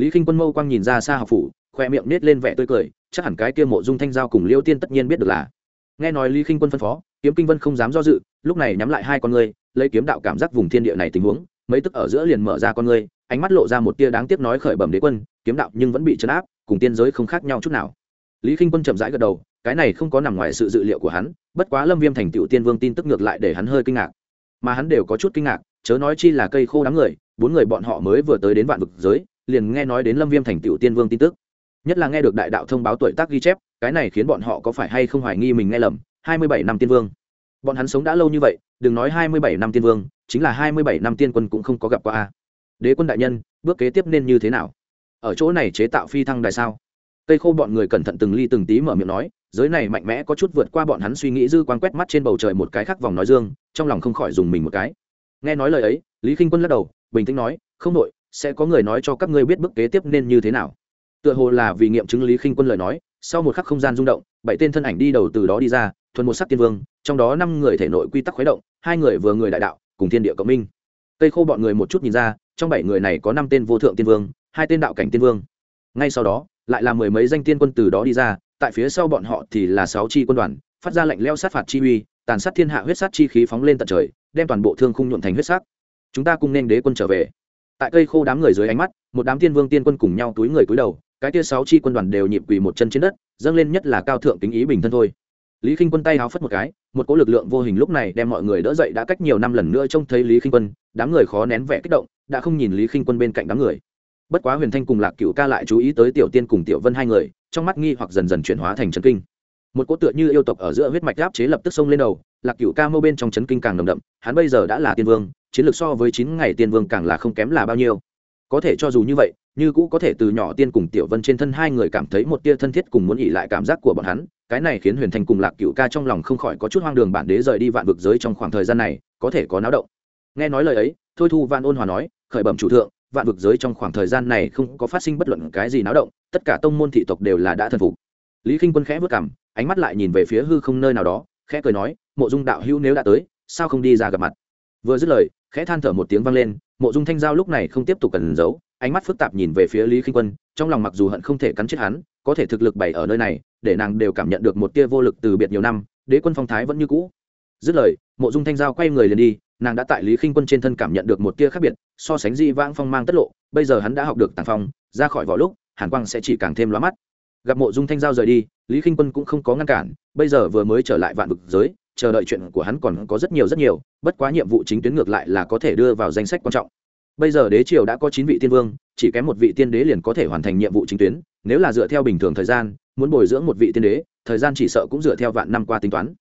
Lý k i n h quân mâu quang nhìn ra xa học phủ, khoe miệng nết lên vẻ tươi cười, chắc hẳn cái kia mộ dung thanh giao cùng liêu tiên tất nhiên biết được là. Nghe nói lý k i n h quân phân phó, kiếm kinh vân không dám do dự, lúc này nhắm lại hai con ngươi, lấy kiếm đạo cảm giác vùng thiên địa này tình huống, mấy tức ở giữa liền mở ra con ngươi, ánh mắt lộ ra một tia đáng tiếc nói khởi bẩm đế quân, kiếm đạo nhưng vẫn bị chấn áp cùng tiên giới không khác nhau chút nào. Lý k i n h quân chậm rãi gật đầu, cái này không có nằm ngoài sự dự liệu của hắn, bất quá lâm viêm thành tựu tiên vương tin tức ngược lại để hắn hơi kinh ngạc. Mà hắn đều có chút kinh ngạc, chớ nói chi là cây khô đám người, bốn người bọn họ mới vừa tới đến vạn vực giới, liền nghe nói đến lâm viêm thành tựu tiên vương tin tức. Nhất là nghe được đại đạo thông báo tuổi tác ghi chép, cái này khiến bọn họ có phải hay không hoài nghi mình nghe lầm, hai mươi bảy năm tiên vương. Bọn hắn sống đã lâu như vậy, đừng nói hai mươi bảy năm tiên vương, chính là hai mươi bảy năm tiên quân cũng không có gặp qua a. Đế quân đại nhân, bước kế tiếp nên như thế nào? Ở chỗ này chế tạo phi thăng đài sao? Cây khô bọn người cẩn thận từng ly từng tí mở miệng nói, giới này mạnh mẽ có chút vượt qua bọn hắn suy nghĩ dư quan quét mắt trên bầu trời một cái khắc vòng nói dương, trong lòng không khỏi dùng mình một cái. Nghe nói lời ấy, lý k i n h quân lắc đầu, bình tĩnh nói, không nội sẽ có người nói cho các ngươi biết bước kế tiếp nên như thế nào. Tựa hồ là vì nghiệm chứng lý k i n h quân lời nói, sau một khắc không gian rung động, bảy tên thân ảnh đi đầu từ đó đi ra, thuần một sắc tiên vương, trong đó năm người thể nội quy tắc khuấy động, hai người vừa người đại đạo, cùng thiên địa cộng minh. Tây khô bọn người một chút nhìn ra, trong bảy người này có năm tên vô thượng tiên vương hai tên đạo cảnh tiên vương. Ngay sau đó, lại là mười mấy danh tiên quân từ đó đi ra, tại phía sau bọn họ thì là sáu chi quân đoàn, phát ra lệnh leo sát phạt chi uy, tàn sát thiên hạ huyết sát chi khí phóng lên tận trời, đem toàn bộ thương khung nhuộn thành huyết sắc. Chúng ta cùng nên đế quân trở về. Tại cây khô đám người dưới ánh mắt, một đám tiên vương tiên quân cùng nhau túi người cúi đầu, cái tia sáu chi quân đoàn đều nhịp quỳ một chân trên đất, dâng lên nhất là cao thượng tính ý bình thân thôi. Lý k i n h quân tay háo phất một cái, một cỗ lực lượng vô hình lúc này đem mọi người đỡ dậy đã cách nhiều năm lần nữa trông thấy lý k i n h quân, đám người khó nén vẻ kích động, đã không nhìn lý k i n h quân bên cạnh đám người bất quá huyền thanh cùng lạc cựu ca lại chú ý tới tiểu tiên cùng tiểu vân hai người, trong mắt nghi hoặc dần dần chuyển hóa thành trấn kinh. Một cỗ tựa như yêu tộc ở giữa huyết mạch áp chế lập tức xông lên đầu, lạc cựu ca mâu bên trong trấn kinh càng nồng đậm, hắn bây giờ đã là tiên vương, chiến lược so với chín ngày tiên vương càng là không kém là bao nhiêu. Có thể cho dù như vậy, như cũ có thể từ nhỏ tiên cùng tiểu vân trên thân hai người cảm thấy một tia thân thiết cùng muốn ỉ lại cảm giác của bọn hắn, cái này khiến huyền Thanh cùng lạc cựu ca trong lòng không khỏi có chút hoang đường bản đế rời đi vạn vực giới trong khoảng thời gian này, có thể có náo động. Nghe nói lời ấy, thôi thu Van ôn hòa nói, khởi bẩm chủ thượng vạn vực giới trong khoảng thời gian này không có phát sinh bất luận cái gì náo động, tất cả tông môn thị tộc đều là đã thần phục. Lý k i n h quân khẽ vất cảm ánh mắt lại nhìn về phía hư không nơi nào đó, khẽ cười nói, mộ dung đạo hữu nếu đã tới, sao không đi ra gặp mặt? Vừa dứt lời, khẽ than thở một tiếng vang lên, mộ dung thanh giao lúc này không tiếp tục cần giấu, ánh mắt phức tạp nhìn về phía lý k i n h quân, trong lòng mặc dù hận không thể cắn chết hắn, có thể thực lực bày ở nơi này, để nàng đều cảm nhận được một tia vô lực từ biệt nhiều năm, đế quân phong thái vẫn như cũ. Dứt lời, mộ dung thanh giao quay người liền đi nàng đã tại lý khinh quân trên thân cảm nhận được một tia khác biệt, so sánh di vãng phong mang tất lộ, bây giờ hắn đã học được tàng phong, ra khỏi vỏ lúc, hàn quang sẽ chỉ càng thêm lóa mắt. Gặp mộ dung thanh giao rời đi, lý khinh quân cũng không có ngăn cản, bây giờ vừa mới trở lại vạn vực giới, chờ đợi chuyện của hắn còn có rất nhiều rất nhiều, bất quá nhiệm vụ chính tuyến ngược lại là có thể đưa vào danh sách quan trọng. Bây giờ đế triều đã có chín vị tiên vương, chỉ kém một vị tiên đế liền có thể hoàn thành nhiệm vụ chính tuyến, nếu là dựa theo bình thường thời gian, muốn bồi dưỡng một vị tiên đế, thời gian chỉ sợ cũng dựa theo vạn năm qua tính toán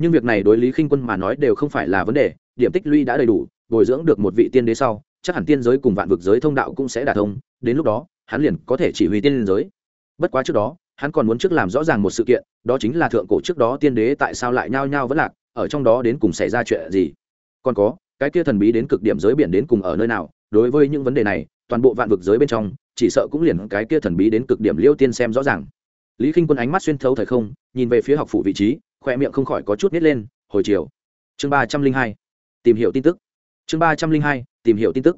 nhưng việc này đối lý khinh quân mà nói đều không phải là vấn đề, điểm tích lũy đã đầy đủ, bồi dưỡng được một vị tiên đế sau, chắc hẳn tiên giới cùng vạn vực giới thông đạo cũng sẽ đả thông, đến lúc đó, hắn liền có thể chỉ huy tiên giới. Bất quá trước đó, hắn còn muốn trước làm rõ ràng một sự kiện, đó chính là thượng cổ trước đó tiên đế tại sao lại nhao nhao vẫn lạc, ở trong đó đến cùng xảy ra chuyện gì. Còn có, cái kia thần bí đến cực điểm giới biển đến cùng ở nơi nào, đối với những vấn đề này, toàn bộ vạn vực giới bên trong, chỉ sợ cũng liền cái kia thần bí đến cực điểm liêu tiên xem rõ ràng. Lý k i n h quân ánh mắt xuyên thấu thời không, nhìn về phía học phủ vị trí khoe miệng không khỏi có chút nít lên, hồi chiều. Chương ba trăm linh hai, tìm hiểu tin tức. Chương ba trăm linh hai, tìm hiểu tin tức.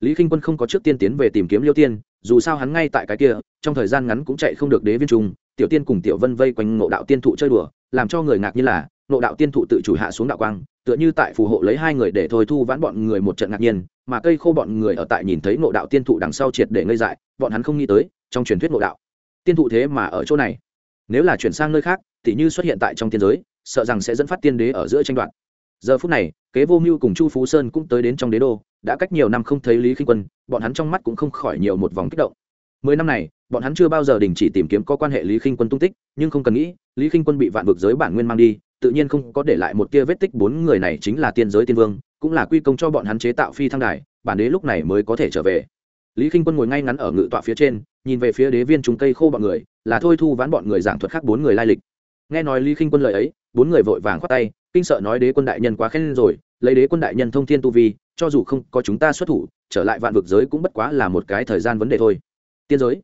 Lý k i n h quân không có trước tiên tiến về tìm kiếm liêu tiên, dù sao hắn ngay tại cái kia, trong thời gian ngắn cũng chạy không được đế viên trung tiểu tiên cùng tiểu vân vây quanh ngộ đạo tiên thụ chơi đùa, làm cho người ngạc như là, ngộ đạo tiên thụ tự chủ hạ xuống đạo quang, tựa như tại phù hộ lấy hai người để thôi thu vãn bọn người một trận ngạc nhiên, mà cây khô bọn người ở tại nhìn thấy ngộ đạo tiên thụ đằng sau triệt để ngây dại, bọn hắn không nghĩ tới, trong truyền thuyết ngộ đạo tiên thụ thế mà ở chỗ này nếu là chuyển sang nơi khác thì như xuất hiện tại trong tiên giới, sợ rằng sẽ dẫn phát tiên đế ở giữa tranh đoạt. Giờ phút này, kế vô mưu cùng chu phú sơn cũng tới đến trong đế đô, đã cách nhiều năm không thấy lý khinh quân, bọn hắn trong mắt cũng không khỏi nhiều một vòng kích động. Mười năm này, bọn hắn chưa bao giờ đình chỉ tìm kiếm có quan hệ lý khinh quân tung tích, nhưng không cần nghĩ, lý khinh quân bị vạn vực giới bản nguyên mang đi, tự nhiên không có để lại một tia vết tích. Bốn người này chính là tiên giới tiên vương, cũng là quy công cho bọn hắn chế tạo phi thăng đài, bản đế lúc này mới có thể trở về. Lý k i n h quân ngồi ngay ngắn ở ngự tọa phía trên nhìn về phía đế viên trùng cây khô bọn người, là thôi thu ván bọn người giảng thuật khác bốn người lai lịch. Nghe nói lý khinh quân lời ấy, bốn người vội vàng khoát tay, kinh sợ nói đế quân đại nhân quá khen rồi, lấy đế quân đại nhân thông thiên tu vi, cho dù không có chúng ta xuất thủ, trở lại vạn vực giới cũng bất quá là một cái thời gian vấn đề thôi. Tiên giới.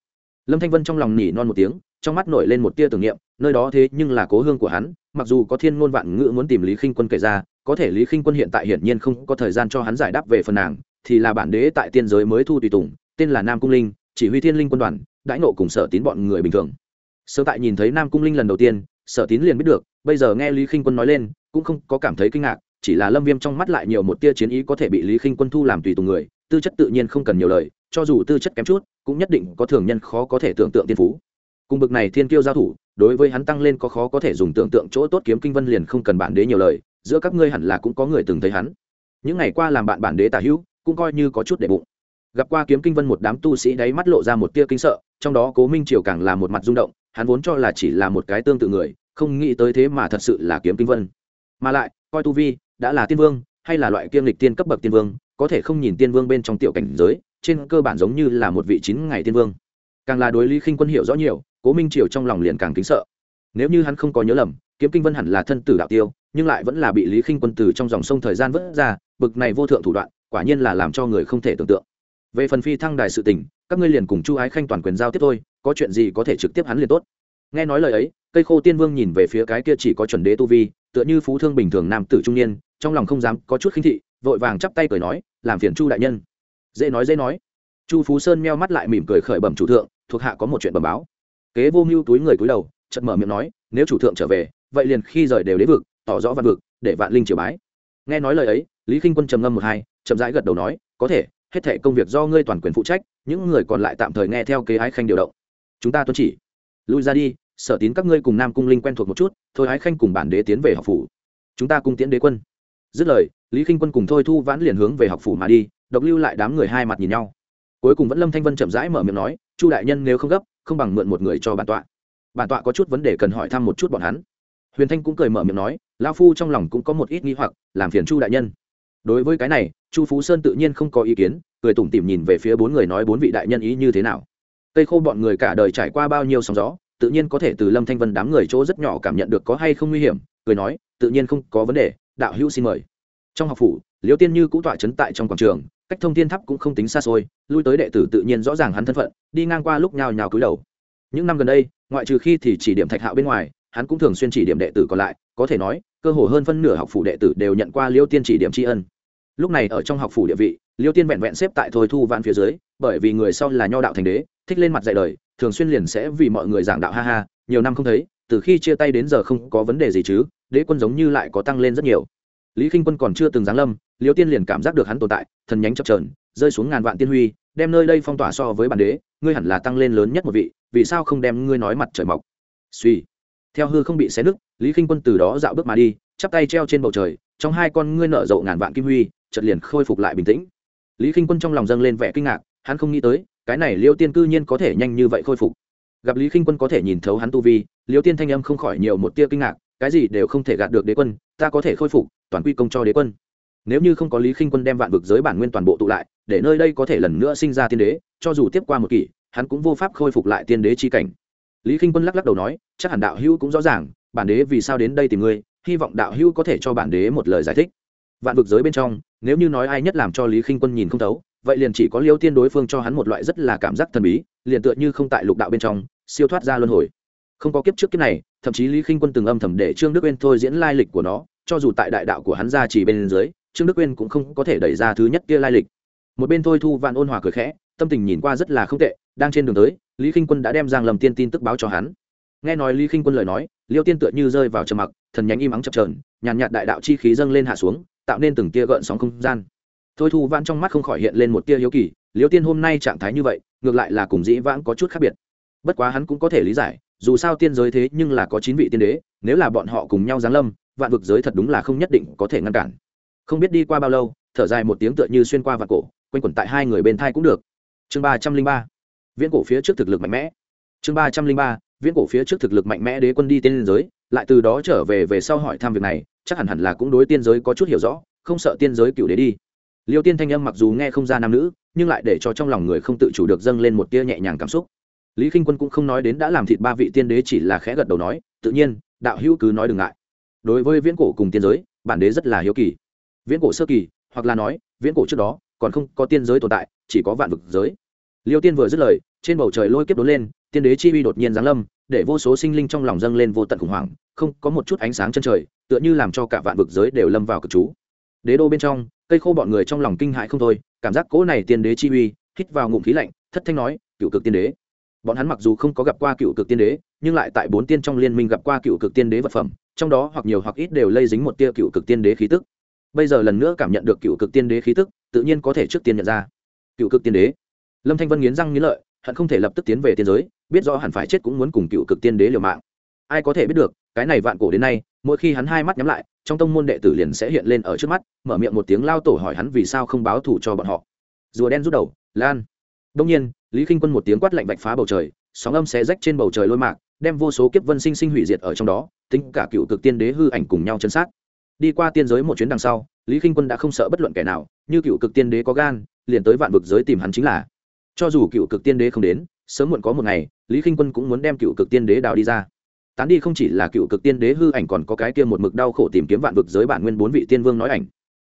Lâm thanh vân trong lòng nỉ non một tiếng, trong mắt nổi lên một tia tưởng niệm, nơi đó thế nhưng là cố hương của hắn, mặc dù có thiên ngôn vạn ngữ muốn tìm lý khinh quân kể ra, có thể lý khinh quân hiện tại hiển nhiên không có thời gian cho hắn giải đáp về phần nàng, thì là bản đế tại tiên giới mới thu tùy tùng, tên là nam cung linh chỉ huy thiên linh quân đoàn, đãi nộ cùng sở tín bọn người bình thường. Sơ tại nhìn thấy nam cung linh lần đầu tiên, sở tín liền biết được, bây giờ nghe lý khinh quân nói lên, cũng không có cảm thấy kinh ngạc, chỉ là lâm viêm trong mắt lại nhiều một tia chiến ý có thể bị lý khinh quân thu làm tùy tùng người, tư chất tự nhiên không cần nhiều lời, cho dù tư chất kém chút, cũng nhất định có thường nhân khó có thể tưởng tượng tiên phú. Cùng bực này thiên kiêu giao thủ, đối với hắn tăng lên có khó có thể dùng tưởng tượng chỗ tốt kiếm kinh vân liền không cần bản đế nhiều lời, giữa các ngươi hẳn là cũng có người từng thấy hắn. Những ngày qua làm bạn bản đế tả hữu, cũng coi như có chút để bụng gặp qua kiếm kinh vân một đám tu sĩ đáy mắt lộ ra một tia kinh sợ, trong đó cố minh triều càng là một mặt rung động, hắn vốn cho là chỉ là một cái tương tự người, không nghĩ tới thế mà thật sự là kiếm kinh vân. Mà lại, coi tu vi, đã là tiên vương, hay là loại kiêm lịch tiên cấp bậc tiên vương, có thể không nhìn tiên vương bên trong tiểu cảnh giới, trên cơ bản giống như là một vị chín ngày tiên vương. Càng là đối lý khinh quân hiểu rõ nhiều, cố minh triều trong lòng liền càng kính sợ. Nếu như hắn không có nhớ lầm, kiếm kinh vân hẳn là thân tử đạo tiêu, nhưng lại vẫn là bị lý khinh quân từ trong dòng sông thời gian vớt ra, bực này vô thượng thủ đoạn, quả nhiên là làm cho người không thể tưởng tượng về phần phi thăng đài sự tình, các ngươi liền cùng chu ái khanh toàn quyền giao tiếp thôi, có chuyện gì có thể trực tiếp hắn liền tốt. Nghe nói lời ấy, cây khô tiên vương nhìn về phía cái kia chỉ có chuẩn đế tu vi, tựa như phú thương bình thường nam tử trung niên, trong lòng không dám có chút khinh thị, vội vàng chắp tay cười nói, làm phiền chu đại nhân. Dễ nói dễ nói. Chu phú sơn meo mắt lại mỉm cười khởi bẩm chủ thượng, thuộc hạ có một chuyện bẩm báo. Kế vô mưu túi người túi đầu chật mở miệng nói, nếu chủ thượng trở về, vậy liền khi rời đều đế vực, tỏ rõ văn vực, để vạn linh triều bái. Nghe nói lời ấy, lý k i n h quân trầm ngâm một hai, chậm rãi gật đầu nói, có thể hết thệ công việc do ngươi toàn quyền phụ trách, những người còn lại tạm thời nghe theo kế ái khanh điều động. Chúng ta tuân chỉ. Lui ra đi, sở tín các ngươi cùng nam cung linh quen thuộc một chút, thôi ái khanh cùng bản đế tiến về học phủ. Chúng ta cùng tiến đế quân. Dứt lời, lý k i n h quân cùng thôi thu vãn liền hướng về học phủ mà đi, độc lưu lại đám người hai mặt nhìn nhau. Cuối cùng vẫn lâm thanh vân chậm rãi mở miệng nói, chu đại nhân nếu không gấp, không bằng mượn một người cho bản tọa. Bản tọa có chút vấn đề cần hỏi thăm một chút bọn hắn. Huyền thanh cũng cười mở miệng nói lao phu trong lòng cũng có một ít nghi hoặc, làm phiền chu đại nhân. Đối với cái này chu phú sơn tự nhiên không có ý kiến, cười tủm tỉm nhìn về phía bốn người nói bốn vị đại nhân ý như thế nào. Cây khô bọn người cả đời trải qua bao nhiêu sóng gió, tự nhiên có thể từ lâm thanh vân đám người chỗ rất nhỏ cảm nhận được có hay không nguy hiểm, cười nói, tự nhiên không có vấn đề, đạo hữu xin mời. Trong học phủ liễu tiên như cũng tọa chấn tại trong quảng trường, cách thông thiên tháp cũng không tính xa xôi, lui tới đệ tử tự nhiên rõ ràng hắn thân phận, đi ngang qua lúc nhào nhào cúi đầu. Những năm gần đây, ngoại trừ khi thì chỉ điểm thạch hạo bên ngoài, hắn cũng thường xuyên chỉ điểm đệ tử còn lại, có thể nói, cơ hồ hơn phân nửa học phủ đệ tử đều nhận qua liêu tiên chỉ điểm tri ân lúc này ở trong học phủ địa vị, liêu tiên vẹn vẹn xếp tại thôi thu vạn phía dưới, bởi vì người sau là nho đạo thành đế, thích lên mặt dạy đời, thường xuyên liền sẽ vì mọi người giảng đạo ha ha, nhiều năm không thấy, từ khi chia tay đến giờ không có vấn đề gì chứ, đế quân giống như lại có tăng lên rất nhiều. Lý k i n h quân còn chưa từng giáng lâm, liêu tiên liền cảm giác được hắn tồn tại, thần nhánh chập trờn rơi xuống ngàn vạn tiên huy, đem nơi đây phong tỏa so với bản đế, ngươi hẳn là tăng lên lớn nhất một vị, vì sao không đem ngươi nói mặt trời mọc? Suy. Theo hư không bị xé nứt, lý k i n h quân từ đó dạo bước mà đi, chắp tay treo trên bầu trời, trong hai con ngươi nở rộ ngàn vạn kim huy chợt liền khôi phục lại bình tĩnh. Lý k i n h quân trong lòng dâng lên vẻ kinh ngạc, hắn không nghĩ tới, cái này liêu tiên cư nhiên có thể nhanh như vậy khôi phục. Gặp lý k i n h quân có thể nhìn thấu hắn tu vi, liêu tiên thanh âm không khỏi nhiều một tia kinh ngạc, cái gì đều không thể gạt được đế quân, ta có thể khôi phục, toàn quy công cho đế quân. Nếu như không có lý k i n h quân đem vạn vực giới bản nguyên toàn bộ tụ lại, để nơi đây có thể lần nữa sinh ra tiên đế, cho dù tiếp qua một kỷ, hắn cũng vô pháp khôi phục lại tiên đế chi cảnh. Lý k i n h quân lắc lắc đầu nói, chắc hẳn đạo hữu cũng rõ ràng, bản đế vì sao đến đây tìm ngươi, hy vọng đạo hữu có thể cho bản đế một lời giải thích vạn vực giới bên trong, nếu như nói ai nhất làm cho lý k i n h quân nhìn không thấu, vậy liền chỉ có liêu tiên đối phương cho hắn một loại rất là cảm giác thần bí, liền tựa như không tại lục đạo bên trong, siêu thoát ra luân hồi. Không có kiếp trước kiếp này, thậm chí lý k i n h quân từng âm thầm để trương đức uyên thôi diễn lai lịch của nó, cho dù tại đại đạo của hắn ra chỉ bên dưới, trương đức uyên cũng không có thể đẩy ra thứ nhất kia lai lịch. Một bên thôi thu vạn ôn hòa cười khẽ, tâm tình nhìn qua rất là không tệ, đang trên đường tới, lý k i n h quân đã đem giang lầm tiên tin tức báo cho hắn. Nghe nói lý k i n h quân lời nói, liêu tiên tựa như rơi vào trầm mặc, thần nhánh im ắng chập trờn nhàn nhạt đại đạo chi khí dâng lên hạ xuống tạo nên từng tia gợn sóng không gian. Thôi thu vãn trong mắt không khỏi hiện lên một tia hiếu kỳ, liêu tiên hôm nay trạng thái như vậy, ngược lại là cùng dĩ vãng có chút khác biệt. Bất quá hắn cũng có thể lý giải, dù sao tiên giới thế nhưng là có chín vị tiên đế, nếu là bọn họ cùng nhau giáng lâm, vạn vực giới thật đúng là không nhất định có thể ngăn cản. Không biết đi qua bao lâu, thở dài một tiếng tựa như xuyên qua vạn cổ, quanh quẩn tại hai người bên thai cũng được. Chương ba trăm linh ba, viễn cổ phía trước thực lực mạnh mẽ. Chương ba trăm linh ba, viễn cổ phía trước thực lực mạnh mẽ đế quân đi tiên giới, lại từ đó trở về về sau hỏi thăm việc này chắc hẳn hẳn là cũng đối tiên giới có chút hiểu rõ, không sợ tiên giới cựu đế đi. Liêu tiên thanh âm mặc dù nghe không ra nam nữ, nhưng lại để cho trong lòng người không tự chủ được dâng lên một tia nhẹ nhàng cảm xúc. Lý k i n h quân cũng không nói đến đã làm thịt ba vị tiên đế chỉ là khẽ gật đầu nói, tự nhiên, đạo hữu cứ nói đừng ngại. Đối với viễn cổ cùng tiên giới, bản đế rất là hiếu kỳ. Viễn cổ sơ kỳ, hoặc là nói, viễn cổ trước đó, còn không có tiên giới tồn tại, chỉ có vạn vực giới. Liêu tiên vừa dứt lời, trên bầu trời lôi kiếp đốn lên, tiên đế chi uy đột nhiên giáng lâm, để vô số sinh linh trong lòng dâng lên vô tận khủng hoảng không có một chút ánh sáng chân trời, tựa như làm cho cả vạn vực giới đều lâm vào cực chú. Đế đô bên trong, cây khô bọn người trong lòng kinh hãi không thôi, cảm giác cỗ này tiên đế chi uy, hít vào ngụm khí lạnh, thất thanh nói, cựu cực tiên đế. Bọn hắn mặc dù không có gặp qua cựu cực tiên đế, nhưng lại tại bốn tiên trong liên minh gặp qua cựu cực tiên đế vật phẩm, trong đó hoặc nhiều hoặc ít đều lây dính một tia cựu cực tiên đế khí tức. Bây giờ lần nữa cảm nhận được cựu cực tiên đế khí tức, tự nhiên có thể trước tiên nhận ra. Cựu cực tiên đế. Lâm thanh vân nghiến răng nghiến lợi, hận không thể lập tức tiến về tiên giới, biết rõ hẳn phải chết cũng muốn cùng cựu cực tiên đế liều mạng ai có thể biết được, cái này vạn cổ đến nay, mỗi khi hắn hai mắt nhắm lại, trong tông môn đệ tử liền sẽ hiện lên ở trước mắt, mở miệng một tiếng lao tổ hỏi hắn vì sao không báo thù cho bọn họ. Rùa đen rút đầu, lan. Đông nhiên, lý k i n h quân một tiếng quát lạnh vạch phá bầu trời, sóng âm xé rách trên bầu trời lôi mạc, đem vô số kiếp vân sinh sinh hủy diệt ở trong đó, tính cả cựu cực tiên đế hư ảnh cùng nhau chân sát. Đi qua tiên giới một chuyến đằng sau, lý k i n h quân đã không sợ bất luận kẻ nào, như cựu cực tiên đế có gan, liền tới vạn vực giới tìm hắn chính là. Cho dù cựu cực tiên đế không đến, sớm muộn có một ngày, lý k i n h quân cũng muốn đem cựu cực tiên đế đào đi ra tán đi không chỉ là cựu cực tiên đế hư ảnh còn có cái kia một mực đau khổ tìm kiếm vạn vực giới bản nguyên bốn vị tiên vương nói ảnh.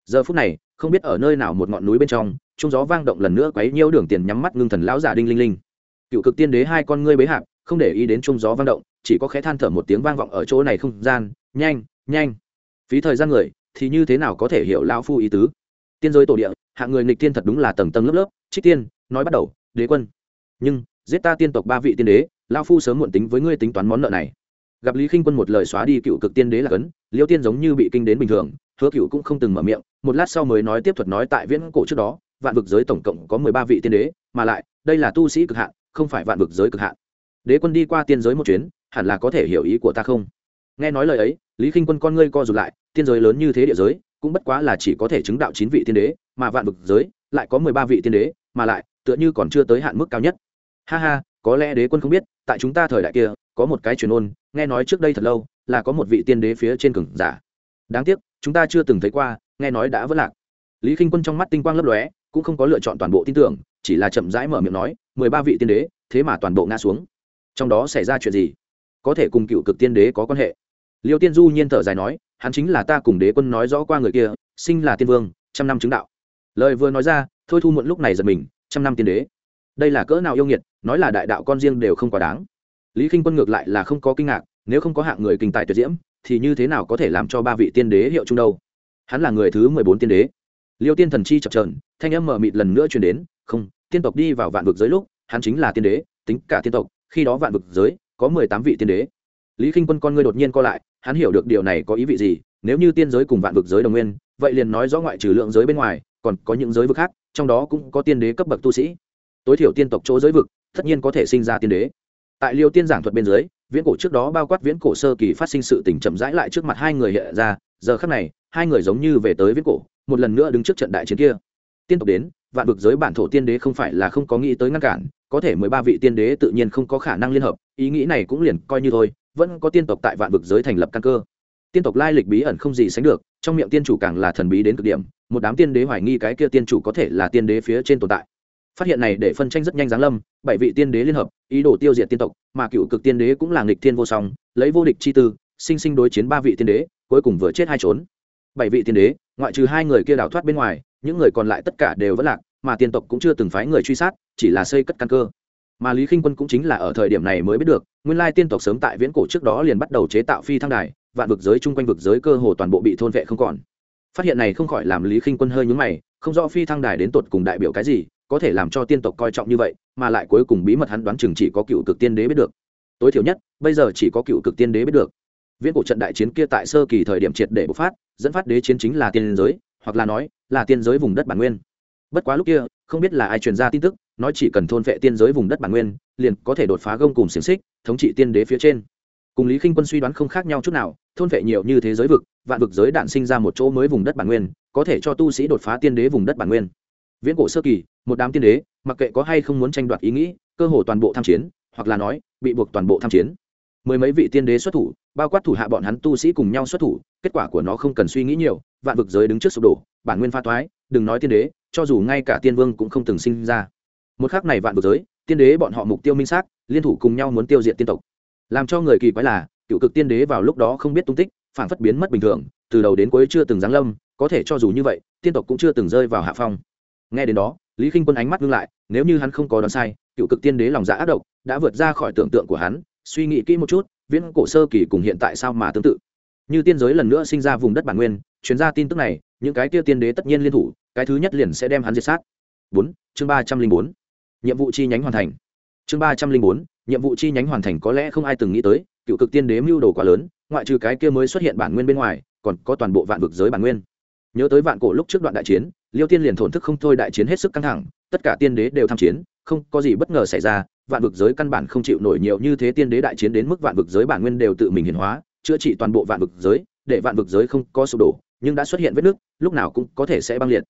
Giờ phút này, không biết ở nơi nào một ngọn núi bên trong, trung gió vang động lần nữa quấy nhiễu đường tiền nhắm mắt ngưng thần lão giả đinh linh linh. Cựu cực tiên đế hai con ngươi bế hạc không để ý đến trung gió vang động, chỉ có khẽ than thở một tiếng vang vọng ở chỗ này không gian, nhanh nhanh. Phí thời gian người, thì như thế nào có thể hiểu lão phu ý tứ? Tiên giới tổ địa, hạng người nghịch tiên thật đúng là tầng tầng lớp lớp, trích tiên, nói bắt đầu, đế quân, nhưng giết ta tiên tộc ba vị tiên đế, lão phu sớm muộn tính với ngươi tính toán món nợ này gặp lý khinh quân một lời xóa đi cựu cực tiên đế là cấn, liêu tiên giống như bị kinh đến bình thường, hứa cựu cũng không từng mở miệng, một lát sau mới nói tiếp thuật nói tại viễn cổ trước đó, vạn vực giới tổng cộng có mười ba vị tiên đế, mà lại, đây là tu sĩ cực hạn, không phải vạn vực giới cực hạn. Đế quân đi qua tiên giới một chuyến, hẳn là có thể hiểu ý của ta không? Nghe nói lời ấy, lý khinh quân con ngươi co rụt lại, tiên giới lớn như thế địa giới, cũng bất quá là chỉ có thể chứng đạo chín vị tiên đế, mà vạn vực giới lại có mười ba vị tiên đế, mà lại, tựa như còn chưa tới hạn mức cao nhất. Ha ha, có lẽ đế quân không biết, tại chúng ta thời đại kia, có một cái truyền ôn nghe nói trước đây thật lâu, là có một vị tiên đế phía trên cường giả. Đáng tiếc, chúng ta chưa từng thấy qua, nghe nói đã vất lạc. Lý k i n h quân trong mắt tinh quang lấp lóe, cũng không có lựa chọn toàn bộ tin tưởng, chỉ là chậm rãi mở miệng nói, mười ba vị tiên đế, thế mà toàn bộ ngã xuống. Trong đó xảy ra chuyện gì? Có thể cùng cựu cực tiên đế có quan hệ? Liêu tiên du nhiên thở dài nói, hắn chính là ta cùng đế quân nói rõ qua người kia, sinh là tiên vương, trăm năm chứng đạo. Lời vừa nói ra, thôi thu muộn lúc này giật mình, trăm năm tiên đế. Đây là cỡ nào yêu nghiệt, nói là đại đạo con riêng đều không quá đáng lý k i n h quân ngược lại là không có kinh ngạc, nếu không có hạng người kinh tài tuyệt diễm, thì như thế nào có thể làm cho ba vị tiên đế hiệu chung đâu? Hắn là người thứ mười bốn tiên đế. Liêu tiên thần chi chập trờn thanh âm mờ mịt lần nữa chuyển đến, không, tiên tộc đi vào vạn vực giới lúc, hắn chính là tiên đế, tính cả tiên tộc, khi đó vạn vực giới có mười tám vị tiên đế. Lý k i n h quân con ngươi đột nhiên co lại, hắn hiểu được điều này có ý vị gì, nếu như tiên giới cùng vạn vực giới đồng nguyên, vậy liền nói rõ ngoại trừ lượng giới bên ngoài, còn có những giới vực khác, trong đó cũng có tiên đế cấp bậc tu sĩ. Tối thiểu tiên tộc chỗ giới vực, tất nhiên có thể sinh ra tiên đế tại liêu tiên giảng thuật bên dưới, viễn cổ trước đó bao quát viễn cổ sơ kỳ phát sinh sự tình chậm rãi lại trước mặt hai người hiện ra, giờ khắc này, hai người giống như về tới viễn cổ, một lần nữa đứng trước trận đại chiến kia. Tiên tộc đến, vạn vực giới bản thổ tiên đế không phải là không có nghĩ tới ngăn cản, có thể mười ba vị tiên đế tự nhiên không có khả năng liên hợp, ý nghĩ này cũng liền coi như thôi, vẫn có tiên tộc tại vạn vực giới thành lập căn cơ. Tiên tộc lai lịch bí ẩn không gì sánh được, trong miệng tiên chủ càng là thần bí đến cực điểm, một đám tiên đế hoài nghi cái kia tiên chủ có thể là tiên đế phía trên tồn tại phát hiện này để phân tranh rất nhanh giáng lâm, bảy vị tiên đế liên hợp, ý đồ tiêu diệt tiên tộc, mà cựu cực tiên đế cũng là nghịch thiên vô song, lấy vô địch chi tư, sinh sinh đối chiến ba vị tiên đế, cuối cùng vừa chết hai trốn bảy vị tiên đế, ngoại trừ hai người kia đào thoát bên ngoài, những người còn lại tất cả đều vẫn lạc, mà tiên tộc cũng chưa từng phái người truy sát, chỉ là xây cất căn cơ. Mà lý khinh quân cũng chính là ở thời điểm này mới biết được, nguyên lai tiên tộc sớm tại viễn cổ trước đó liền bắt đầu chế tạo phi thăng đài, vạn vực giới chung quanh vực giới cơ hồ toàn bộ bị thôn vệ không còn. Phát hiện này không khỏi làm lý khinh quân hơi nhúng mày, không rõ phi thăng đài đến tột cùng đại biểu cái gì có thể làm cho tiên tộc coi trọng như vậy, mà lại cuối cùng bí mật hắn đoán chừng chỉ có cựu cực tiên đế biết được. Tối thiểu nhất, bây giờ chỉ có cựu cực tiên đế biết được. Viễn cổ trận đại chiến kia tại sơ kỳ thời điểm triệt để bộc phát, dẫn phát đế chiến chính là tiên giới, hoặc là nói, là tiên giới vùng đất bản nguyên. Bất quá lúc kia, không biết là ai truyền ra tin tức, nói chỉ cần thôn vệ tiên giới vùng đất bản nguyên, liền có thể đột phá gông cùng xiềng xích, thống trị tiên đế phía trên. Cùng lý khinh quân suy đoán không khác nhau chút nào, thôn vệ nhiều như thế giới vực, vạn vực giới đạn sinh ra một chỗ mới vùng đất bản nguyên, có thể cho tu sĩ đột phá tiên đế vùng đất bản nguyên viễn cổ sơ kỳ, một đám tiên đế, mặc kệ có hay không muốn tranh đoạt ý nghĩ, cơ hồ toàn bộ tham chiến, hoặc là nói, bị buộc toàn bộ tham chiến. Mười mấy vị tiên đế xuất thủ, bao quát thủ hạ bọn hắn tu sĩ cùng nhau xuất thủ, kết quả của nó không cần suy nghĩ nhiều, vạn vực giới đứng trước sụp đổ, bản nguyên pha toái đừng nói tiên đế, cho dù ngay cả tiên vương cũng không từng sinh ra. Một khác này vạn vực giới, tiên đế bọn họ mục tiêu minh xác, liên thủ cùng nhau muốn tiêu diệt tiên tộc. Làm cho người kỳ quái là, cựu cực tiên đế vào lúc đó không biết tung tích, phản phất biến mất bình thường, từ đầu đến cuối chưa từng giáng lâm, có thể cho dù như vậy, tiên tộc cũng chưa từng rơi vào hạ phong nghe đến đó, lý k i n h quân ánh mắt ngưng lại, nếu như hắn không có đoán sai, cựu cực tiên đế lòng dạ ác độc đã vượt ra khỏi tưởng tượng của hắn, suy nghĩ kỹ một chút, viễn cổ sơ kỳ cùng hiện tại sao mà tương tự. Như tiên giới lần nữa sinh ra vùng đất bản nguyên chuyến ra tin tức này, những cái kia tiên đế tất nhiên liên thủ, cái thứ nhất liền sẽ đem hắn diệt sát. Bốn, chương ba trăm linh bốn. Nhiệm vụ chi nhánh hoàn thành. Chương ba trăm linh bốn, nhiệm vụ chi nhánh hoàn thành có lẽ không ai từng nghĩ tới, cựu cực tiên đế mưu đồ quá lớn, ngoại trừ cái kia mới xuất hiện bản nguyên bên ngoài, còn có toàn bộ vạn vực giới bản nguyên. Nhớ tới vạn cổ lúc trước đoạn đại chiến liêu tiên liền thổn thức không thôi đại chiến hết sức căng thẳng, tất cả tiên đế đều tham chiến, không có gì bất ngờ xảy ra, vạn vực giới căn bản không chịu nổi nhiều như thế tiên đế đại chiến đến mức vạn vực giới bản nguyên đều tự mình hiển hóa, chữa trị toàn bộ vạn vực giới, để vạn vực giới không có sụp đổ, nhưng đã xuất hiện vết nứt, lúc nào cũng có thể sẽ băng liệt.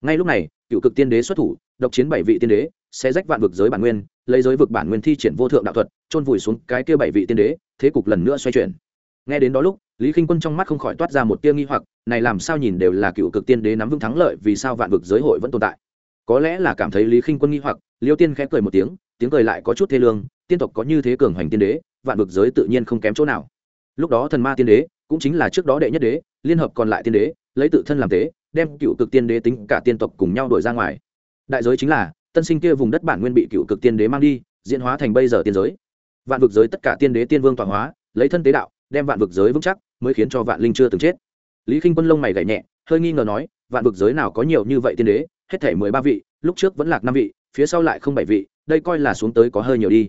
Ngay lúc này, cựu cực tiên đế xuất thủ, độc chiến bảy vị tiên đế sẽ rách vạn vực giới bản nguyên, lấy giới vực bản nguyên thi triển vô thượng đạo thuật trôn vùi xuống cái kia bảy vị tiên đế, thế cục lần nữa xoay chuyển. Nghe đến đó lúc lý k i n h quân trong mắt không khỏi toát ra một tia nghi hoặc, này làm sao nhìn đều là cựu cực tiên đế nắm vững thắng lợi, vì sao vạn vực giới hội vẫn tồn tại? Có lẽ là cảm thấy lý k i n h quân nghi hoặc, liêu tiên khẽ cười một tiếng tiếng cười lại có chút thê lương, tiên tộc có như thế cường hoành tiên đế, vạn vực giới tự nhiên không kém chỗ nào. Lúc đó thần ma tiên đế, cũng chính là trước đó đệ nhất đế, liên hợp còn lại tiên đế, lấy tự thân làm tế, đem cựu cực tiên đế tính cả tiên tộc cùng nhau đổi ra ngoài. Đại giới chính là, tân sinh kia vùng đất bản nguyên bị cựu cực tiên đế mang đi, diễn hóa thành bây giờ tiên giới. Vạn vực giới tất cả tiên đế tiên vương tọa hóa, lấy thân tế đạo đem vạn vực giới vững chắc mới khiến cho vạn linh chưa từng chết. Lý k i n h quân lông mày gảy nhẹ, hơi nghi ngờ nói, vạn vực giới nào có nhiều như vậy tiên đế, hết thể mười ba vị, lúc trước vẫn lạc năm vị, phía sau lại không bảy vị, đây coi là xuống tới có hơi nhiều đi.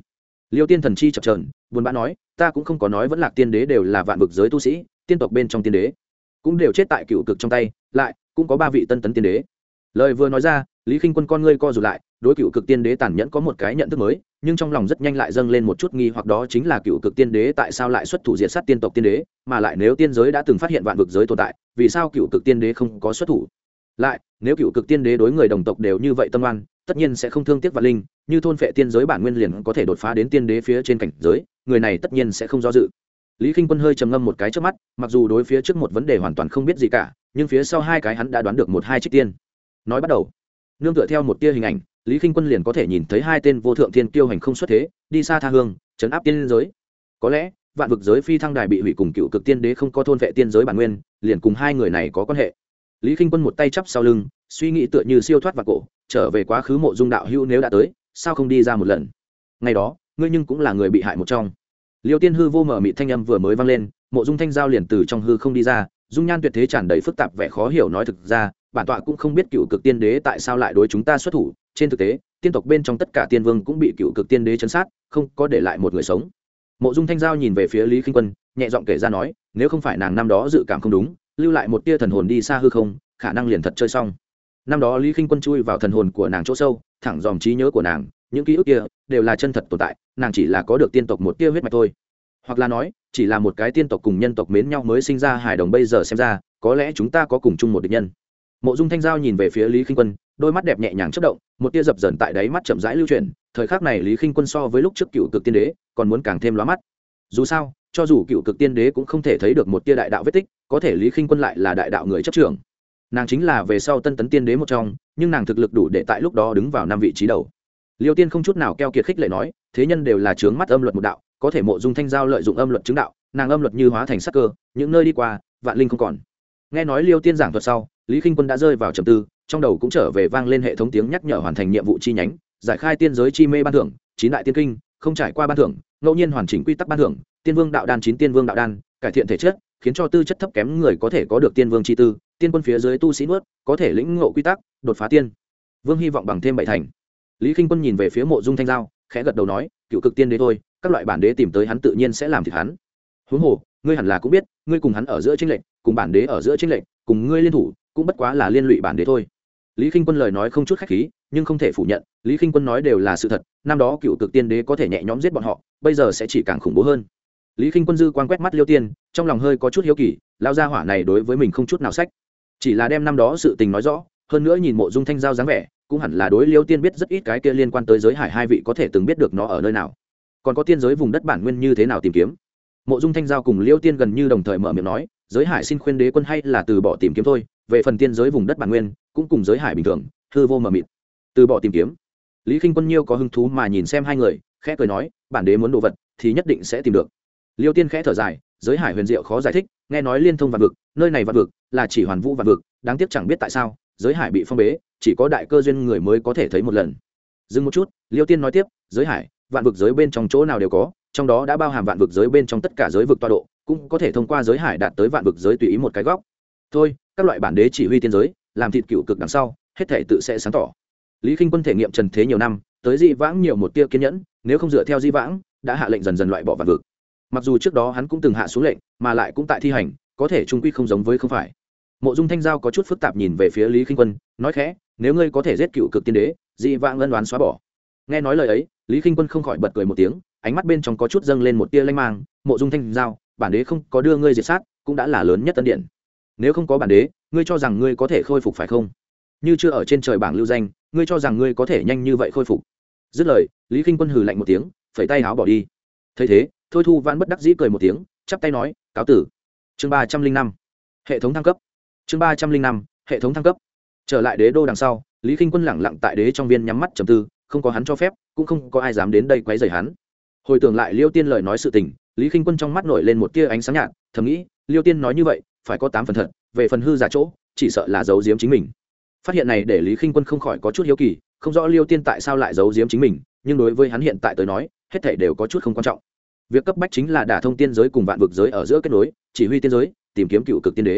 Liêu tiên thần chi chập trờn buồn bã nói, ta cũng không có nói vẫn lạc tiên đế đều là vạn vực giới tu sĩ, tiên tộc bên trong tiên đế cũng đều chết tại cựu cực trong tay, lại cũng có ba vị tân tấn tiên đế. Lời vừa nói ra, lý k i n h quân con ngươi co rụt lại, đối cựu cực tiên đế tàn nhẫn có một cái nhận thức mới nhưng trong lòng rất nhanh lại dâng lên một chút nghi hoặc đó chính là cựu cực tiên đế tại sao lại xuất thủ diệt sát tiên tộc tiên đế, mà lại nếu tiên giới đã từng phát hiện vạn vực giới tồn tại, vì sao cựu cực tiên đế không có xuất thủ? Lại, nếu cựu cực tiên đế đối người đồng tộc đều như vậy tâm oan, tất nhiên sẽ không thương tiếc vạn linh, như thôn phệ tiên giới bản nguyên liền có thể đột phá đến tiên đế phía trên cảnh giới, người này tất nhiên sẽ không do dự. Lý k i n h quân hơi trầm ngâm một cái trước mắt, mặc dù đối phía trước một vấn đề hoàn toàn không biết gì cả, nhưng phía sau hai cái hắn đã đoán được một hai trích tiên. Nói bắt đầu. Nương tựa theo một tia hình ảnh lý k i n h quân liền có thể nhìn thấy hai tên vô thượng thiên kiêu hành không xuất thế, đi xa tha hương chấn áp tiên giới. Có lẽ, vạn vực giới phi thăng đài bị hủy cùng cựu cực tiên đế không có thôn vệ tiên giới bản nguyên, liền cùng hai người này có quan hệ. Lý k i n h quân một tay chắp sau lưng, suy nghĩ tựa như siêu thoát và cổ, trở về quá khứ mộ dung đạo hữu nếu đã tới, sao không đi ra một lần? Ngày đó, ngươi nhưng cũng là người bị hại một trong. Liêu tiên hư vô mở mị thanh âm vừa mới vang lên, mộ dung thanh giao liền từ trong hư không đi ra, dung nhan tuyệt thế tràn đầy phức tạp vẻ khó hiểu nói thực ra bản tọa cũng không biết cựu cực tiên đế tại sao lại đối chúng ta xuất thủ. Trên thực tế, tiên tộc bên trong tất cả tiên vương cũng bị cựu cực tiên đế chấn sát, không có để lại một người sống. Mộ dung thanh giao nhìn về phía lý khinh quân, nhẹ giọng kể ra nói, nếu không phải nàng năm đó dự cảm không đúng, lưu lại một tia thần hồn đi xa hư không, khả năng liền thật chơi xong. Năm đó lý khinh quân chui vào thần hồn của nàng chỗ sâu, thẳng dòm trí nhớ của nàng, những ký ức kia đều là chân thật tồn tại, nàng chỉ là có được tiên tộc một tia huyết mạch thôi. Hoặc là nói, chỉ là một cái tiên tộc cùng nhân tộc mến nhau mới sinh ra hài đồng bây giờ xem ra, có lẽ chúng ta có cùng chung một địch nhân mộ dung thanh giao nhìn về phía lý khinh quân, đôi mắt đẹp nhẹ nhàng chất động, một tia dập dần tại đáy mắt chậm rãi lưu chuyển, thời khắc này lý khinh quân so với lúc trước cựu cực tiên đế, còn muốn càng thêm lóa mắt. Dù sao, cho dù cựu cực tiên đế cũng không thể thấy được một tia đại đạo vết tích, có thể lý khinh quân lại là đại đạo người chấp trưởng. Nàng chính là về sau tân tấn tiên đế một trong, nhưng nàng thực lực đủ để tại lúc đó đứng vào năm vị trí đầu. Liêu tiên không chút nào keo kiệt khích lệ nói, thế nhân đều là trướng mắt âm luật một đạo, có thể mộ dung thanh giao lợi dụng âm luật chứng đạo, nàng âm luật như hóa thành sắc cơ, những nơi đi qua, vạn linh không còn nghe nói liêu tiên giảng thuật sau, lý k i n h quân đã rơi vào trầm tư, trong đầu cũng trở về vang lên hệ thống tiếng nhắc nhở hoàn thành nhiệm vụ chi nhánh, giải khai tiên giới chi mê ban thưởng, chín đại tiên kinh, không trải qua ban thưởng, ngẫu nhiên hoàn chỉnh quy tắc ban thưởng, tiên vương đạo đan chín tiên vương đạo đan, cải thiện thể chất, khiến cho tư chất thấp kém người có thể có được tiên vương chi tư, tiên quân phía dưới tu sĩ nuốt, có thể lĩnh ngộ quy tắc, đột phá tiên. Vương hy vọng bằng thêm bảy thành. Lý k i n h quân nhìn về phía mộ dung thanh giao, khẽ gật đầu nói, cựu cực tiên đế thôi, các loại bản đế tìm tới hắn tự nhiên sẽ làm thịt hắn huống hồ, ngươi hẳn là cũng biết, ngươi cùng hắn ở giữa tranh lệnh cùng bản đế ở giữa tranh lệnh cùng ngươi liên thủ, cũng bất quá là liên lụy bản đế thôi. Lý k i n h quân lời nói không chút khách khí, nhưng không thể phủ nhận, lý k i n h quân nói đều là sự thật, năm đó cựu cực tiên đế có thể nhẹ nhõm giết bọn họ, bây giờ sẽ chỉ càng khủng bố hơn. Lý k i n h quân dư quan quét mắt liêu tiên, trong lòng hơi có chút hiếu kỳ lao ra hỏa này đối với mình không chút nào sách. Chỉ là đem năm đó sự tình nói rõ, hơn nữa nhìn mộ dung thanh giao dáng vẻ, cũng hẳn là đối liêu tiên biết rất ít cái kia liên quan tới giới hải hai vị có thể từng biết được nó ở nơi nào. Còn có tiên giới vùng đất bản nguyên như thế nào tìm kiếm? Mộ dung thanh giao cùng liêu tiên gần như đồng thời mở miệng nói, giới hải xin khuyên đế quân hay là từ bỏ tìm kiếm thôi, về phần tiên giới vùng đất bản nguyên, cũng cùng giới hải bình thường, hư vô mờ mịt. Từ bỏ tìm kiếm? Lý k i n h quân nhiêu có hứng thú mà nhìn xem hai người, khẽ cười nói, bản đế muốn đồ vật thì nhất định sẽ tìm được. Liêu tiên khẽ thở dài, giới hải huyền diệu khó giải thích, nghe nói liên thông vạn vực, nơi này vạn vực là chỉ hoàn vũ vạn vực, đáng tiếc chẳng biết tại sao, giới hải bị phong bế, chỉ có đại cơ duyên người mới có thể thấy một lần. Dừng một chút, liêu tiên nói tiếp, giới hải, vạn vực giới bên trong chỗ nào đều có trong đó đã bao hàm vạn vực giới bên trong tất cả giới vực toa độ, cũng có thể thông qua giới hải đạt tới vạn vực giới tùy ý một cái góc. Thôi, các loại bản đế chỉ huy tiên giới, làm thịt cựu cực đằng sau, hết thể tự sẽ sáng tỏ. Lý k i n h quân thể nghiệm trần thế nhiều năm, tới di vãng nhiều một tia kiên nhẫn, nếu không dựa theo di vãng, đã hạ lệnh dần dần loại bỏ vạn vực. Mặc dù trước đó hắn cũng từng hạ xuống lệnh, mà lại cũng tại thi hành, có thể trung quy không giống với không phải. Mộ dung thanh giao có chút phức tạp nhìn về phía lý k i n h quân, nói khẽ, nếu ngươi có thể giết cựu cực tiên đế, di vãng ân đoán xóa bỏ nghe nói lời ấy, lý k i n h quân không khỏi bật cười một tiếng, ánh mắt bên trong có chút dâng lên một tia lanh mang, mộ dung thanh giao, bản đế không có đưa ngươi diệt sát, cũng đã là lớn nhất tân điện. Nếu không có bản đế, ngươi cho rằng ngươi có thể khôi phục phải không? Như chưa ở trên trời bảng lưu danh, ngươi cho rằng ngươi có thể nhanh như vậy khôi phục? Dứt lời, lý k i n h quân hừ lạnh một tiếng, phẩy tay áo bỏ đi. Thấy thế, thôi thu vãn bất đắc dĩ cười một tiếng, chắp tay nói, cáo tử. Chương ba trăm linh năm. Hệ thống thăng cấp. Chương ba trăm linh năm, hệ thống thăng cấp. Trở lại đế đô đằng sau, lý k i n h quân lẳng lặng tại đế trong viên nhắm mắt trầm tư không có hắn cho phép, cũng không có ai dám đến đây quấy rầy hắn. Hồi tưởng lại liêu tiên lời nói sự tình, lý k i n h quân trong mắt nổi lên một tia ánh sáng nhạt, thầm nghĩ, liêu tiên nói như vậy, phải có tám phần thật, về phần hư giả chỗ, chỉ sợ là giấu giếm chính mình. Phát hiện này để lý k i n h quân không khỏi có chút hiếu kỳ, không rõ liêu tiên tại sao lại giấu giếm chính mình, nhưng đối với hắn hiện tại tới nói, hết thể đều có chút không quan trọng. Việc cấp bách chính là đả thông tiên giới cùng vạn vực giới ở giữa kết nối, chỉ huy tiên giới, tìm kiếm cựu cực tiên đế.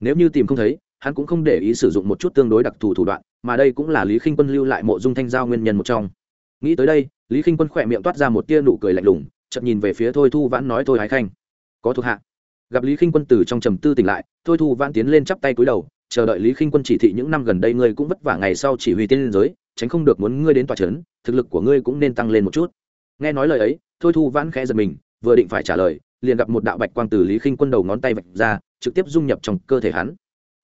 Nếu như tìm không thấy hắn cũng không để ý sử dụng một chút tương đối đặc thù thủ đoạn, mà đây cũng là lý k i n h quân lưu lại mộ dung thanh giao nguyên nhân một trong. Nghĩ tới đây, lý k i n h quân khỏe miệng toát ra một tia nụ cười lạnh lùng chậm nhìn về phía thôi thu vãn nói, thôi hải khanh, có thuộc hạ. Gặp lý k i n h quân từ trong trầm tư tỉnh lại, thôi thu vãn tiến lên chắp tay cúi đầu, chờ đợi lý k i n h quân chỉ thị những năm gần đây ngươi cũng vất vả ngày sau chỉ huy tiên liên giới, tránh không được muốn ngươi đến tòa trấn, thực lực của ngươi cũng nên tăng lên một chút. Nghe nói lời ấy, thôi thu vãn khẽ giật mình, vừa định phải trả lời, liền gặp một đạo bạch quang từ lý k i n h quân đầu ngón tay vạch ra, trực tiếp dung nhập trong cơ thể hắn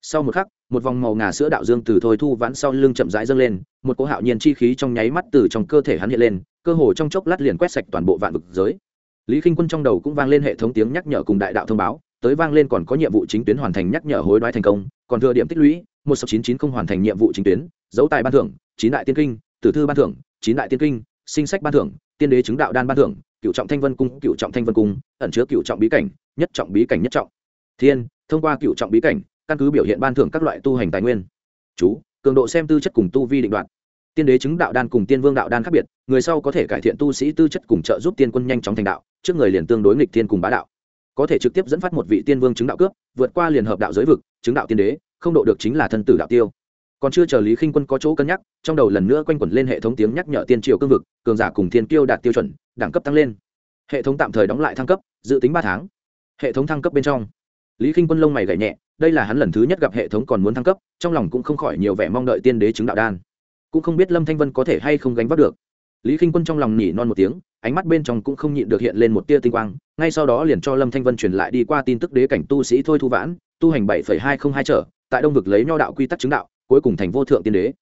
sau một khắc, một vòng màu ngà sữa đạo dương từ thôi thu vãn sau lưng chậm rãi dâng lên, một cỗ hạo nhiên chi khí trong nháy mắt từ trong cơ thể hắn hiện lên, cơ hồ trong chốc lát liền quét sạch toàn bộ vạn vực giới. Lý k i n h quân trong đầu cũng vang lên hệ thống tiếng nhắc nhở cùng đại đạo thông báo, tới vang lên còn có nhiệm vụ chính tuyến hoàn thành nhắc nhở hối đoái thành công, còn thừa điểm tích lũy, một sáu chín chín không hoàn thành nhiệm vụ chính tuyến, dấu tài ban thưởng, chín đại tiên kinh, tử thư ban thưởng, chín đại tiên kinh, sinh sách ban thưởng, tiên đế chứng đạo đan ban thưởng, cựu trọng thanh vân cung, cựu trọng thanh vân cung, ẩn chứa cựu trọng bí cảnh, nhất trọng bí cảnh nhất trọng. Thiên, thông qua cựu trọng bí cảnh căn cứ biểu hiện ban thưởng các loại tu hành tài nguyên. Chú, cường độ xem tư chất cùng tu vi định đoạn tiên đế chứng đạo đan cùng tiên vương đạo đan khác biệt, người sau có thể cải thiện tu sĩ tư chất cùng trợ giúp tiên quân nhanh chóng thành đạo, trước người liền tương đối nghịch tiên cùng bá đạo. Có thể trực tiếp dẫn phát một vị tiên vương chứng đạo cướp, vượt qua liền hợp đạo giới vực, chứng đạo tiên đế, không độ được chính là thân tử đạo tiêu. Còn chưa chờ lý khinh quân có chỗ cân nhắc, trong đầu lần nữa quanh quẩn lên hệ thống tiếng nhắc nhở tiên triều cương vực, cường giả cùng thiên kiêu đạt tiêu chuẩn, đẳng cấp tăng lên. Hệ thống tạm thời đóng lại thăng cấp, dự tính ba tháng. Hệ thống thăng cấp bên trong. Lý khinh quân lông mày gảy nhẹ đây là hắn lần thứ nhất gặp hệ thống còn muốn thăng cấp, trong lòng cũng không khỏi nhiều vẻ mong đợi tiên đế chứng đạo đan. Cũng không biết lâm thanh vân có thể hay không gánh vác được. Lý khinh quân trong lòng nhỉ non một tiếng, ánh mắt bên trong cũng không nhịn được hiện lên một tia tinh quang, ngay sau đó liền cho lâm thanh vân truyền lại đi qua tin tức đế cảnh tu sĩ thôi thu vãn, tu hành bảy hai không hai trở, tại đông vực lấy nho đạo quy tắc chứng đạo, cuối cùng thành vô thượng tiên đế.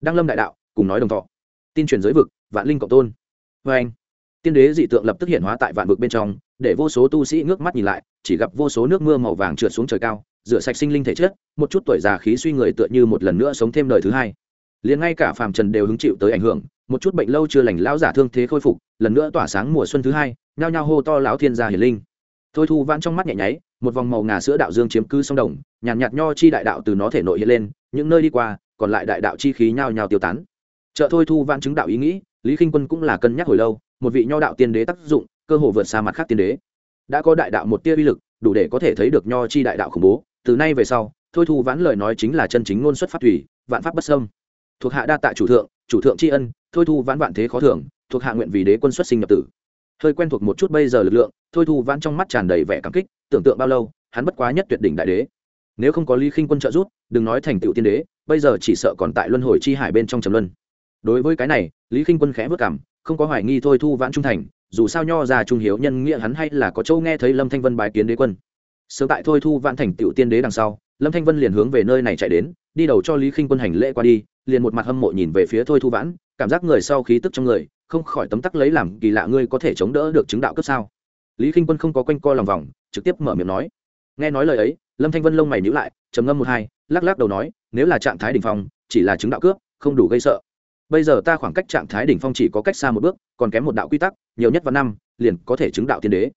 Đăng lâm đại đạo, cùng nói đồng thọ. Tin truyền giới vực, vạn linh cộng tôn. Vê anh tiên đế dị tượng lập tức hiện hóa tại vạn vực bên trong để vô số tu sĩ ngước mắt nhìn lại chỉ gặp vô số nước mưa màu vàng trượt xuống trời cao rửa sạch sinh linh thể chất một chút tuổi già khí suy người tựa như một lần nữa sống thêm đời thứ hai. Liền ngay cả phàm trần đều hứng chịu tới ảnh hưởng một chút bệnh lâu chưa lành lão giả thương thế khôi phục lần nữa tỏa sáng mùa xuân thứ hai nhao nhao hô to lão thiên gia hiển linh. Thôi thu vãn trong mắt nhẹ nháy một vòng màu ngà sữa đạo dương chiếm cứ sông đồng nhàn nhạt, nhạt nho chi đại đạo từ nó thể nội hiện lên những nơi đi qua còn lại đại đạo chi khí nhao nhao tiêu tán. Trợ thôi thu vãn chứng đạo ý nghĩ lý khinh quân cũng là cân nhắc hồi lâu một vị nho đạo tiên đế tác dụng cơ hồ vượt xa mặt khác tiên đế. Đã có đại đạo một tia uy lực, đủ để có thể thấy được nho chi đại đạo khủng bố. Từ nay về sau, thôi thu vãn lời nói chính là chân chính ngôn xuất pháp thủy, vạn pháp bất sâm thuộc hạ đa tạ chủ thượng chủ thượng tri ân, thôi thu vãn vạn thế khó thưởng, thuộc hạ nguyện vì đế quân xuất sinh nhập tử. Hơi quen thuộc một chút bây giờ lực lượng, thôi thu vãn trong mắt tràn đầy vẻ cảm kích, tưởng tượng bao lâu, hắn bất quá nhất tuyệt đỉnh đại đế. Nếu không có lý khinh quân trợ giúp, đừng nói thành tựu tiên đế, bây giờ chỉ sợ còn tại luân hồi chi hải bên trong trầm luân. Đối với cái này, lý khinh quân khẽ vất cảm, không có hoài nghi thôi thu vãn trung thành dù sao nho ra trung hiếu nhân nghĩa hắn hay là có châu nghe thấy lâm thanh vân bài kiến đế quân. Sớm tại thôi thu vạn thành tựu tiên đế đằng sau, lâm thanh vân liền hướng về nơi này chạy đến, đi đầu cho lý khinh quân hành lễ qua đi, liền một mặt hâm mộ nhìn về phía thôi thu vãn, cảm giác người sau khí tức trong người, không khỏi tấm tắc lấy làm kỳ lạ ngươi có thể chống đỡ được chứng đạo cấp sao. Lý k i n h quân không có quanh co lòng vòng, trực tiếp mở miệng nói. Nghe nói lời ấy, lâm thanh vân lông mày nhữ lại, trầm ngâm một hai, lắc lắc đầu nói, nếu là trạng thái đ ỉ n h phong, chỉ là chứng đạo cướp, không đủ gây sợ bây giờ ta khoảng cách trạng thái đỉnh phong chỉ có cách xa một bước còn kém một đạo quy tắc nhiều nhất vào năm liền có thể chứng đạo tiên đế.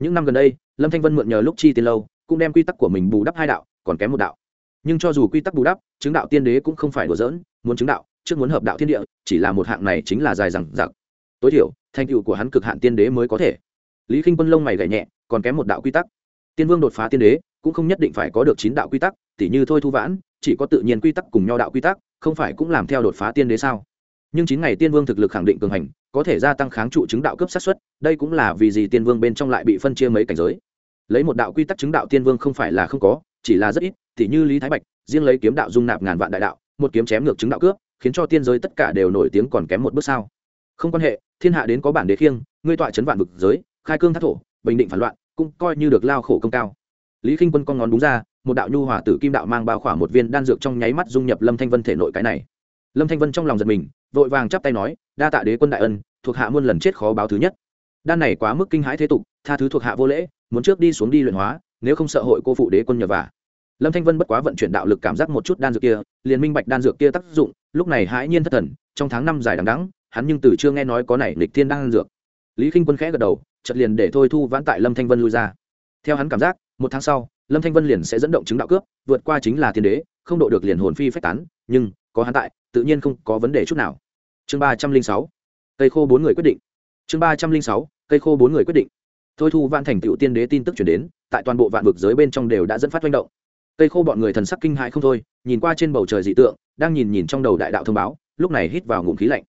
Những năm gần đây lâm thanh vân mượn nhờ lúc chi tiên lâu cũng đem quy tắc của mình bù đắp hai đạo còn kém một đạo. Nhưng cho dù quy tắc bù đắp chứng đạo tiên đế cũng không phải đùa dỡn, muốn chứng đạo trước muốn hợp đạo thiên địa chỉ là một hạng này chính là dài rằng giặc tối thiểu thành tựu của hắn cực hạn tiên đế mới có thể. Lý k i n h quân lông mày gảy nhẹ còn kém một đạo quy tắc. Tiên vương đột phá tiên đế cũng không nhất định phải có được chín đạo quy tắc tỉ như thôi thu vãn chỉ có tự nhiên quy tắc cùng nho đạo quy tắc không phải cũng làm theo đột phá tiên đế sao? Nhưng chín ngày tiên vương thực lực khẳng định cường hành, có thể gia tăng kháng trụ chứng đạo cấp sát xuất đây cũng là vì gì tiên vương bên trong lại bị phân chia mấy cảnh giới. Lấy một đạo quy tắc chứng đạo tiên vương không phải là không có, chỉ là rất ít thì như lý thái bạch, riêng lấy kiếm đạo dung nạp ngàn vạn đại đạo, một kiếm chém ngược chứng đạo cướp, khiến cho tiên giới tất cả đều nổi tiếng còn kém một bước sao không quan hệ, thiên hạ đến có bản đế khiêng, ngươi tọa chấn vạn vực giới, khai cương thác thổ, bình định phản loạn, cũng coi như được lao khổ công cao. Lý k i n h quân con ngón đúng ra, một đạo nhu hỏa tử kim đạo mang bao khỏa một viên đan dược trong nháy mắt dung nhập lâm thanh vân thể nội cái này. Lâm thanh vân trong lòng giật mình vội vàng chắp tay nói, đa tạ đế quân đại ân, thuộc hạ muôn lần chết khó báo thứ nhất. Đan này quá mức kinh hãi thế tục, tha thứ thuộc hạ vô lễ, muốn trước đi xuống đi luyện hóa, nếu không sợ hội cô phụ đế quân nhờ vả. Lâm thanh vân bất quá vận chuyển đạo lực cảm giác một chút đan dược kia, liền minh bạch đan dược kia tác dụng, lúc này hãi nhiên thất thần, trong tháng năm dài đằng đắng hắn nhưng từ chưa nghe nói có này lịch thiên đang ăn dược. Lý k i n h quân khẽ gật đầu chật liền để thôi thu vãn tại lâm thanh vân lui ra. Theo hắn cảm giác, một tháng sau, lâm thanh vân liền sẽ dẫn động chứng đạo cướp, vượt qua chính là thiên đế, không độ được liền hồn phi phách tán, nhưng, có hắn tại, tự nhiên không có vấn đề chút nào chương ba trăm linh sáu. Cây khô bốn người quyết định. Chương ba trăm linh sáu, cây khô bốn người quyết định. Thôi thu vạn thành tựu tiên đế tin tức chuyển đến, tại toàn bộ vạn vực giới bên trong đều đã dẫn phát manh động. Cây khô bọn người thần sắc kinh hại không thôi, nhìn qua trên bầu trời dị tượng, đang nhìn nhìn trong đầu đại đạo thông báo, lúc này hít vào ngụm khí lạnh.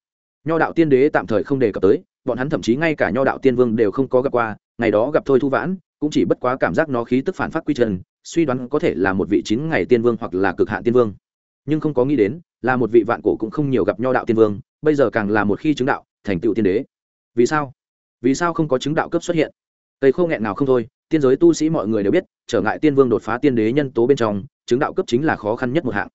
Nho đạo tiên đế tạm thời không đề cập tới, bọn hắn thậm chí ngay cả nho đạo tiên vương đều không có gặp qua, ngày đó gặp thôi thu vãn, cũng chỉ bất quá cảm giác nó khí tức phản phát quy trần, suy đoán có thể là một vị chín ngày tiên vương hoặc là cực hạn tiên vương. Nhưng không có nghĩ đến, là một vị vạn cổ cũng không nhiều gặp nho đạo tiên vương bây giờ càng là một khi chứng đạo, thành tựu tiên đế. Vì sao? Vì sao không có chứng đạo cấp xuất hiện? Tây khô nghẹn nào không thôi, tiên giới tu sĩ mọi người đều biết, trở ngại tiên vương đột phá tiên đế nhân tố bên trong, chứng đạo cấp chính là khó khăn nhất một hạng.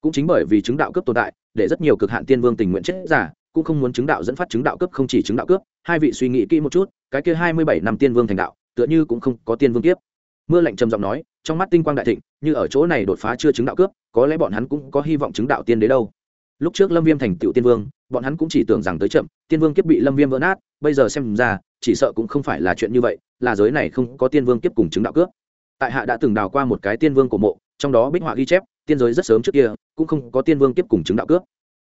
Cũng chính bởi vì chứng đạo cấp tồn tại, để rất nhiều cực hạn tiên vương tình nguyện chết giả, cũng không muốn chứng đạo dẫn phát chứng đạo cấp không chỉ chứng đạo cấp, hai vị suy nghĩ kỹ một chút, cái kia hai mươi bảy năm tiên vương thành đạo, tựa như cũng không có tiên vương kiếp mưa lạnh trầm giọng nói, trong mắt tinh quang đại thịnh, như ở chỗ này đột phá chưa chứng đạo cướp có lẽ bọn hắn cũng có hy vọng chứng đạo tiên đế đâu. Lúc trước lâm viêm thành tựu tiên vương bọn hắn cũng chỉ tưởng rằng tới chậm tiên vương kiếp bị lâm viêm vỡ nát bây giờ xem ra chỉ sợ cũng không phải là chuyện như vậy là giới này không có tiên vương kiếp cùng chứng đạo cướp tại hạ đã từng đào qua một cái tiên vương cổ mộ trong đó bích họa ghi chép tiên giới rất sớm trước kia cũng không có tiên vương kiếp cùng chứng đạo cướp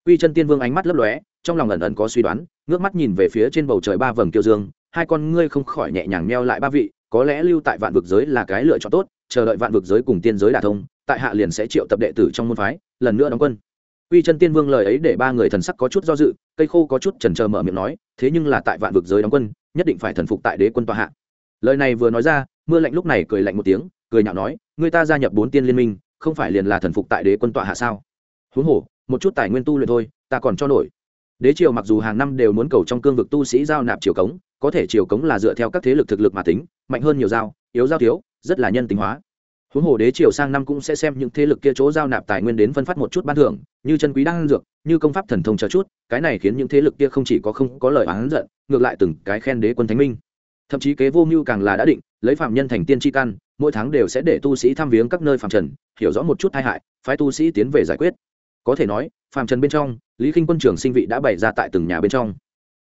uy chân tiên vương ánh mắt lấp lóe, trong lòng ẩn ẩn có suy đoán, ngước mắt nhìn về phía trên bầu trời ba vầng kiêu dương, hai con ngươi không khỏi nhẹ nhàng meo lại ba vị, có lẽ lưu tại vạn vực giới là cái lựa chọn tốt, chờ đợi vạn vực giới cùng tiên giới đả thông, tại hạ liền sẽ triệu tập đệ tử trong môn phái, lần nữa đóng quân quy chân tiên vương lời ấy để ba người thần sắc có chút do dự, cây khô có chút chần chờ mở miệng nói, thế nhưng là tại vạn vực giới đóng quân, nhất định phải thần phục tại đế quân tòa hạ. Lời này vừa nói ra, mưa lạnh lúc này cười lạnh một tiếng, cười nhạo nói, người ta gia nhập bốn tiên liên minh, không phải liền là thần phục tại đế quân tọa hạ sao? Huống hồ, một chút tài nguyên tu luyện thôi, ta còn cho nổi. Đế triều mặc dù hàng năm đều muốn cầu trong cương vực tu sĩ giao nạp triều cống, có thể triều cống là dựa theo các thế lực thực lực mà tính, mạnh hơn nhiều giao, yếu giao thiếu, rất là nhân tính hóa huống hồ đế triều sang năm cũng sẽ xem những thế lực kia chỗ giao nạp tài nguyên đến phân phát một chút ban thưởng, như chân quý đăng dược, như công pháp thần thông chờ chút, cái này khiến những thế lực kia không chỉ có không có lời oán giận, ngược lại từng cái khen đế quân thánh minh. Thậm chí kế vô mưu càng là đã định, lấy phạm nhân thành tiên tri căn, mỗi tháng đều sẽ để tu sĩ thăm viếng các nơi phạm trần, hiểu rõ một chút tai hại, phái tu sĩ tiến về giải quyết. Có thể nói, phạm trần bên trong, lý k i n h quân trưởng sinh vị đã bày ra tại từng nhà bên trong.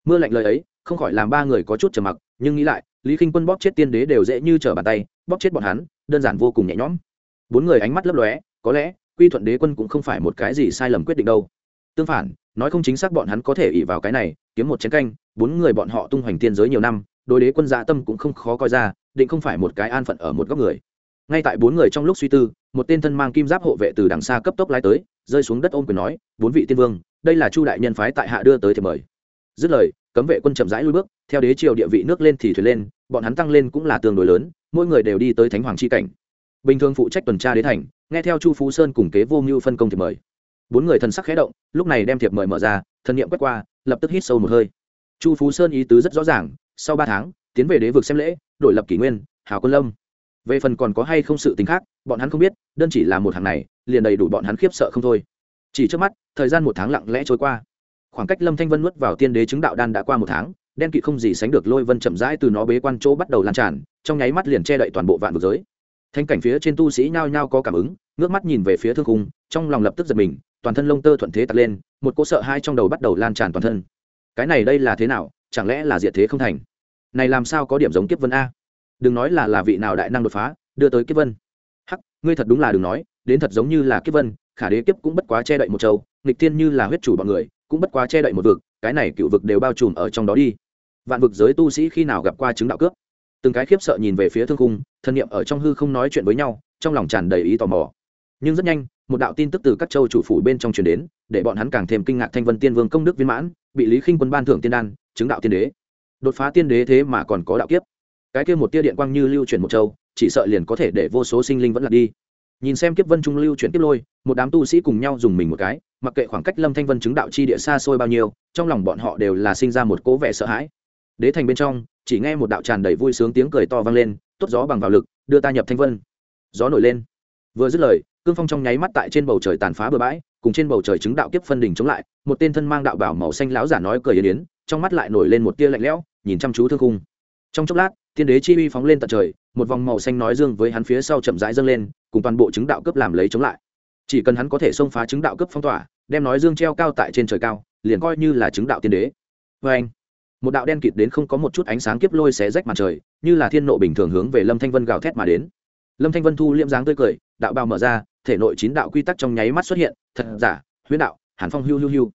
Mưa lạnh lời ấy, không khỏi làm ba người có chút trầm mặc, nhưng nghĩ lại, lý k i n h quân bóp chết tiên đế đều dễ như trở bàn tay, bóp chết bọn hắn đơn giản vô cùng nhẹ nhõm. Bốn người ánh mắt lấp lóe, có lẽ, quy thuận đế quân cũng không phải một cái gì sai lầm quyết định đâu. Tương phản, nói không chính xác bọn hắn có thể ỉ vào cái này, kiếm một chén canh, bốn người bọn họ tung hoành tiên giới nhiều năm, đối đế quân dạ tâm cũng không khó coi ra, định không phải một cái an phận ở một góc người. Ngay tại bốn người trong lúc suy tư, một tên thân mang kim giáp hộ vệ từ đằng xa cấp tốc lái tới, rơi xuống đất ôm quyền nói, bốn vị tiên vương, đây là chu đại nhân phái tại hạ đưa tới thì mời. Dứt lời, cấm vệ quân chậm rãi lui bước, theo đế triều địa vị nước lên thì thuyền lên, bọn hắn tăng lên cũng là tương đối lớn mỗi người đều đi tới thánh hoàng c h i cảnh. Bình thường phụ trách tuần tra đế thành, nghe theo chu phú sơn cùng kế vô mưu phân công thiệp mời. Bốn người thần sắc khé động, lúc này đem thiệp mời mở ra, thần nghiệm quét qua, lập tức hít sâu một hơi. Chu phú sơn ý tứ rất rõ ràng, sau ba tháng, tiến về đế vực xem lễ, đổi lập kỷ nguyên, hào quân lâm. Về phần còn có hay không sự tính khác, bọn hắn không biết, đơn chỉ là một hàng này, liền đầy đủ bọn hắn khiếp sợ không thôi. Chỉ trước mắt, thời gian một tháng lặng lẽ trôi qua. Khoảng cách lâm thanh vân nuốt vào tiên đế chứng đạo đan đã qua một tháng, đen kỵ không gì sánh được lôi vân chậm rãi từ nó bế quan chỗ bắt đầu lan tràn trong nháy mắt liền che đậy toàn bộ vạn vực giới. Thanh cảnh phía trên tu sĩ nhao nhao có cảm ứng, ngước mắt nhìn về phía thương khung, trong lòng lập tức giật mình, toàn thân lông tơ thuận thế tạt lên, một cỗ sợ hai trong đầu bắt đầu lan tràn toàn thân. Cái này đây là thế nào? Chẳng lẽ là diệt thế không thành? Này làm sao có điểm giống kiếp vân a? Đừng nói là là vị nào đại năng đột phá, đưa tới kiếp vân. Hắc, ngươi thật đúng là đừng nói, đến thật giống như là kiếp vân, khả đế kiếp cũng bất quá che đậy một châu, nghịch thiên như là huyết chủ bọn người, cũng bất quá che đậy một vực, cái này cựu vực đều bao trùm ở trong đó đi. Vạn vực giới tu sĩ khi nào gặp qua chứng đạo cướp? Từng cái khiếp sợ nhìn về phía thương cung thân nhiệm ở trong hư không nói chuyện với nhau, trong lòng tràn đầy ý tò mò. Nhưng rất nhanh, một đạo tin tức từ các châu chủ phủ bên trong truyền đến, để bọn hắn càng thêm kinh ngạc thanh vân tiên vương công đức viên mãn, bị lý khinh quân ban thưởng tiên đan, chứng đạo tiên đế. Đột phá tiên đế thế mà còn có đạo kiếp. Cái kia một tia điện quang như lưu chuyển một châu, chỉ sợ liền có thể để vô số sinh linh vẫn lạc đi. Nhìn xem kiếp vân trung lưu chuyển kiếp lôi, một đám tu sĩ cùng nhau dùng mình một cái, mặc kệ khoảng cách lâm thanh vân chứng đạo chi địa xa xôi bao nhiêu, trong lòng bọn họ đều là sinh ra một cố vẻ sợ hãi. Đế thành bên trong chỉ nghe một đạo tràn đầy vui sướng tiếng cười to vang lên, tốt gió bằng vào lực, đưa ta nhập thanh vân. Gió nổi lên. Vừa dứt lời, cương phong trong nháy mắt tại trên bầu trời tàn phá bừa bãi, cùng trên bầu trời chứng đạo kiếp phân đỉnh chống lại, một tên thân mang đạo bảo màu xanh láo giả nói cười yên yến, trong mắt lại nổi lên một tia lạnh lẽo, nhìn chăm chú thương khung. Trong chốc lát, tiên đế chi uy phóng lên tận trời, một vòng màu xanh nói dương với hắn phía sau chậm rãi dâng lên, cùng toàn bộ chứng đạo cấp làm lấy chống lại. Chỉ cần hắn có thể xông phá chứng đạo cấp phong tỏa, đem nói dương treo cao tại trên trời cao, liền coi như là chứng đạo tiên đế. Vê anh một đạo đen kịt đến không có một chút ánh sáng kiếp lôi xé rách mặt trời, như là thiên nộ bình thường hướng về lâm thanh vân gào thét mà đến. Lâm thanh vân thu liễm dáng tươi cười, đạo bào mở ra, thể nội chín đạo quy tắc trong nháy mắt xuất hiện, thật giả, huyễn đạo, hàn phong hưu hưu hưu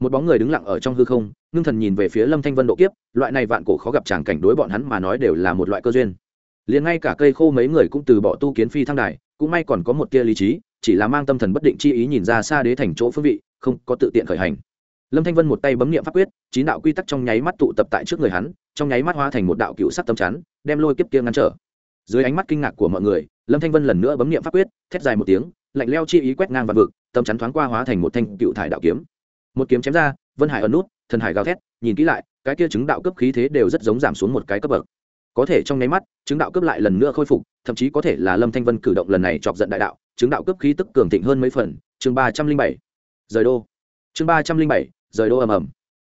một bóng người đứng lặng ở trong hư không, ngưng thần nhìn về phía lâm thanh vân độ kiếp, loại này vạn cổ khó gặp tràng cảnh đối bọn hắn mà nói đều là một loại cơ duyên. Liền ngay cả cây khô mấy người cũng từ bỏ tu kiến phi thăng đài, cũng may còn có một tia lý trí, chỉ là mang tâm thần bất định chi ý nhìn ra xa đế thành chỗ phương vị, không có tự tiện khởi hành lâm thanh vân một tay bấm nghiệm pháp quyết, chín đạo quy tắc trong nháy mắt tụ tập tại trước người hắn, trong nháy mắt hóa thành một đạo cựu sắc tâm chắn, đem lôi kiếp kia ngăn trở. Dưới ánh mắt kinh ngạc của mọi người, lâm thanh vân lần nữa bấm nghiệm pháp quyết, thét dài một tiếng, lạnh leo chi ý quét ngang và vực tâm chắn thoáng qua hóa thành một thanh cựu thải đạo kiếm. Một kiếm chém ra, vân hải ẩn nút, thần hải gào thét, nhìn kỹ lại, cái kia chứng đạo cấp khí thế đều rất giống giảm xuống một cái cấp bậc. Có thể trong nháy mắt, chứng đạo cấp lại lần nữa khôi phục, thậm chí có thể là lâm thanh vân cử động lần này chọc giận đại đạo, chứng đạo cấp khí tức cường thịnh hơn mấy phần. Chương ba trăm linh bảy. Rời đô chương ba trăm linh bảy, rời đô ầm ầm.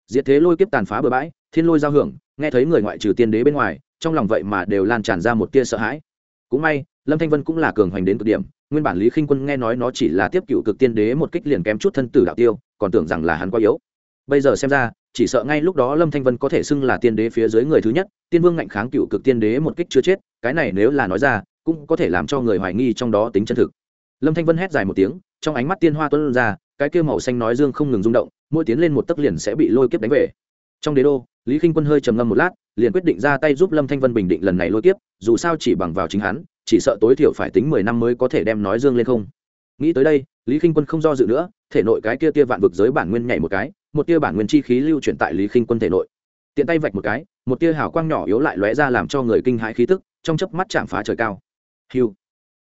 Diệt thế lôi kiếp tàn phá bừa bãi, thiên lôi giao hưởng, nghe thấy người ngoại trừ tiên đế bên ngoài, trong lòng vậy mà đều lan tràn ra một tia sợ hãi. Cũng may, lâm thanh vân cũng là cường hoành đến cực điểm, nguyên bản lý khinh quân nghe nói nó chỉ là tiếp cựu cực tiên đế một kích liền kém chút thân tử đạo tiêu, còn tưởng rằng là hắn quá yếu. Bây giờ xem ra, chỉ sợ ngay lúc đó lâm thanh vân có thể xưng là tiên đế phía dưới người thứ nhất, tiên vương ngạnh kháng cựu cực tiên đế một kích chưa chết, cái này nếu là nói ra, cũng có thể làm cho người hoài nghi trong đó tính chân thực. Lâm thanh vân hét dài một tiếng, trong ánh mắt tiên hoa tuân ra cái kia màu xanh nói dương không ngừng rung động, mỗi tiến lên một tấc liền sẽ bị lôi kiếp đánh về. Trong đế đô, lý k i n h quân hơi trầm ngâm một lát, liền quyết định ra tay giúp lâm thanh vân bình định lần này lôi kiếp, dù sao chỉ bằng vào chính hắn, chỉ sợ tối thiểu phải tính mười năm mới có thể đem nói dương lên không. Nghĩ tới đây, lý k i n h quân không do dự nữa, thể nội cái kia tia vạn vực giới bản nguyên nhảy một cái, một tia bản nguyên chi khí lưu chuyển tại lý k i n h quân thể nội. Tiện tay vạch một cái, một tia hào quang nhỏ yếu lại lóe ra làm cho người kinh hãi khí tức, trong chớp mắt chạm phá trời cao. Hiu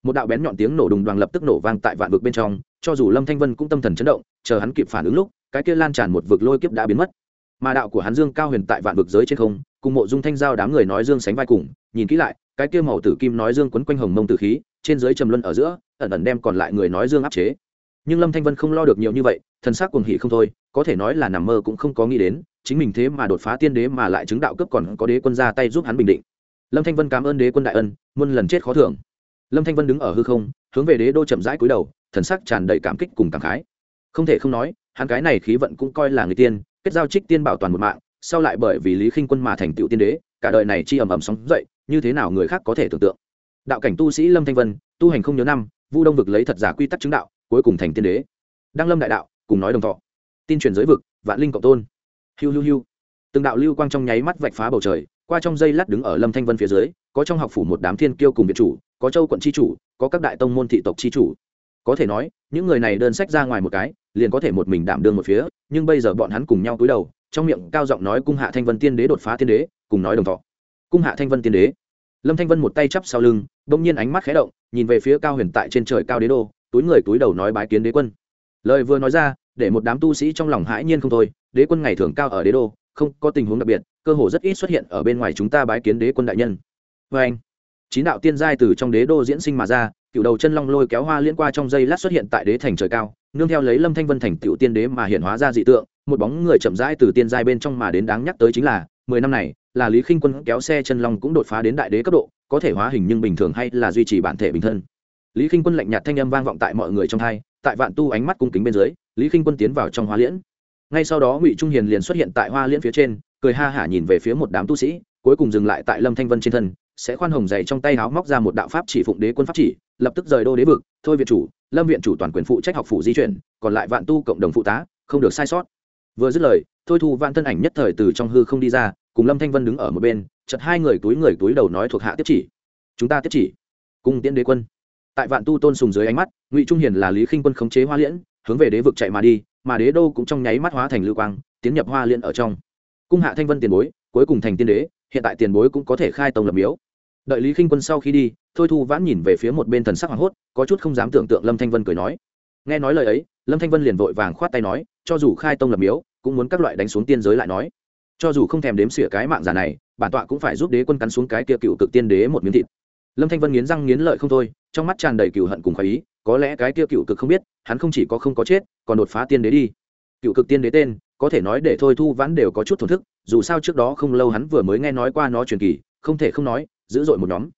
một đạo bén nhọn tiếng nổ đùng đoàn lập tức nổ vang tại vạn vực bên trong cho dù lâm thanh vân cũng tâm thần chấn động, chờ hắn kịp phản ứng lúc, cái kia lan tràn một vực lôi kiếp đã biến mất. Mà đạo của hắn dương cao huyền tại vạn vực giới trên không, cùng mộ dung thanh giao đám người nói dương sánh vai cùng, nhìn kỹ lại, cái kia màu tử kim nói dương quấn quanh hồng mông tử khí, trên dưới trầm luân ở giữa, ẩn ẩn đem còn lại người nói dương áp chế. Nhưng lâm thanh vân không lo được nhiều như vậy, thần sắc cuồng hỉ không thôi, có thể nói là nằm mơ cũng không có nghĩ đến, chính mình thế mà đột phá tiên đế mà lại chứng đạo cấp còn có đế quân ra tay giúp hắn bình định. Lâm thanh vân cảm ơn đế quân đại ân, muôn lần chết khó thưởng. Lâm thanh vân đứng ở hư không, hướng về đế đô chậm rãi cúi đầu thần sắc tràn đầy cảm kích cùng cảm khái. Không thể không nói, hắn cái này khí vận cũng coi là người tiên, kết giao trích tiên bảo toàn một mạng, sau lại bởi vì lý khinh quân mà thành tựu tiên đế, cả đời này chi ầm ầm sóng dậy, như thế nào người khác có thể tưởng tượng? Đạo cảnh tu sĩ lâm thanh vân, tu hành không nhớ năm, vu đông vực lấy thật giả quy tắc chứng đạo, cuối cùng thành tiên đế. Đăng lâm đại đạo, cùng nói đồng thọ. Tin truyền giới vực, vạn linh cộng tôn. Hiu hiu hiu. Từng đạo lưu quang trong nháy mắt vạch phá bầu trời, qua trong dây lát đứng ở lâm thanh vân phía dưới, có trong học phủ một đám thiên kiêu cùng việt chủ, có châu quận tri chủ, có các đại tông môn thị tộc tri chủ có thể nói, những người này đơn sách ra ngoài một cái, liền có thể một mình đảm đương một phía, nhưng bây giờ bọn hắn cùng nhau cúi đầu, trong miệng cao giọng nói cung hạ thanh vân tiên đế đột phá tiên đế, cùng nói đồng thọ. Cung hạ thanh vân tiên đế. Lâm thanh vân một tay chắp sau lưng, bỗng nhiên ánh mắt khé động, nhìn về phía cao huyền tại trên trời cao đế đô, túi người túi đầu nói bái kiến đế quân. Lời vừa nói ra, để một đám tu sĩ trong lòng hãi nhiên không thôi, đế quân ngày thường cao ở đế đô, không có tình huống đặc biệt, cơ hồ rất ít xuất hiện ở bên ngoài chúng ta bái kiến đế quân đại nhân. Vê anh chín đạo tiên giai từ trong đế đô diễn sinh mà ra, cựu đầu chân long lôi kéo hoa liên qua trong dây lát xuất hiện tại đế thành trời cao, nương theo lấy lâm thanh vân thành cựu tiên đế mà hiện hóa ra dị tượng, một bóng người chậm rãi từ tiên giai bên trong mà đến đáng nhắc tới chính là, mười năm này, là lý khinh quân kéo xe chân long cũng đột phá đến đại đế cấp độ, có thể hóa hình nhưng bình thường hay là duy trì bản thể bình thân. Lý khinh quân lạnh nhạt thanh âm vang vọng tại mọi người trong hai, tại vạn tu ánh mắt cung kính bên dưới, lý khinh quân tiến vào trong hoa liễn ngay sau đó ngụy trung hiền liền xuất hiện tại hoa liễn phía trên, cười ha hả nhìn về phía một đám tu sĩ, cuối cùng dừng lại tại lâm thanh vân trên thân sẽ khoan hồng dày trong tay háo móc ra một đạo pháp chỉ phụng đế quân pháp chỉ, lập tức rời đô đế vực, thôi viện chủ, lâm viện chủ toàn quyền phụ trách học phủ di chuyển, còn lại vạn tu cộng đồng phụ tá, không được sai sót. Vừa dứt lời, thôi thu vạn thân ảnh nhất thời từ trong hư không đi ra, cùng lâm thanh vân đứng ở một bên chật hai người túi người túi đầu nói thuộc hạ tiếp chỉ. Chúng ta tiếp chỉ. Cung tiễn đế quân. Tại vạn tu tôn sùng dưới ánh mắt, ngụy trung hiền là lý khinh quân khống chế hoa liễn, hướng về đế vực chạy mà đi, mà đế đô cũng trong nháy mắt hóa thành lưu quang, tiến nhập hoa liễn ở trong. Cung hạ thanh vân tiền bối cuối cùng thành tiên đế, hiện tại tiền bối cũng có thể khai tông lập miếu. Đợi lý khinh quân sau khi đi, thôi thu vãn nhìn về phía một bên thần sắc hoảng hốt, có chút không dám tưởng tượng lâm thanh vân cười nói. Nghe nói lời ấy, lâm thanh vân liền vội vàng khoát tay nói, cho dù khai tông lập miếu, cũng muốn các loại đánh xuống tiên giới lại nói. Cho dù không thèm đếm xỉa cái mạng giả này, bản tọa cũng phải giúp đế quân cắn xuống cái kia cựu cực tiên đế một miếng thịt. Lâm thanh vân nghiến răng nghiến lợi không thôi, trong mắt tràn đầy cựu hận cùng khỏi ý, có lẽ cái kia cựu cực không biết, hắn không chỉ có không có chết, còn đột phá tiên đế đi. Cựu cực tiên đế tên có thể nói để thôi thu vãn đều có chút thổn thức, dù sao trước đó không lâu hắn vừa mới nghe nói qua nó truyền kỳ, không thể không nói, dữ dội một nhóm.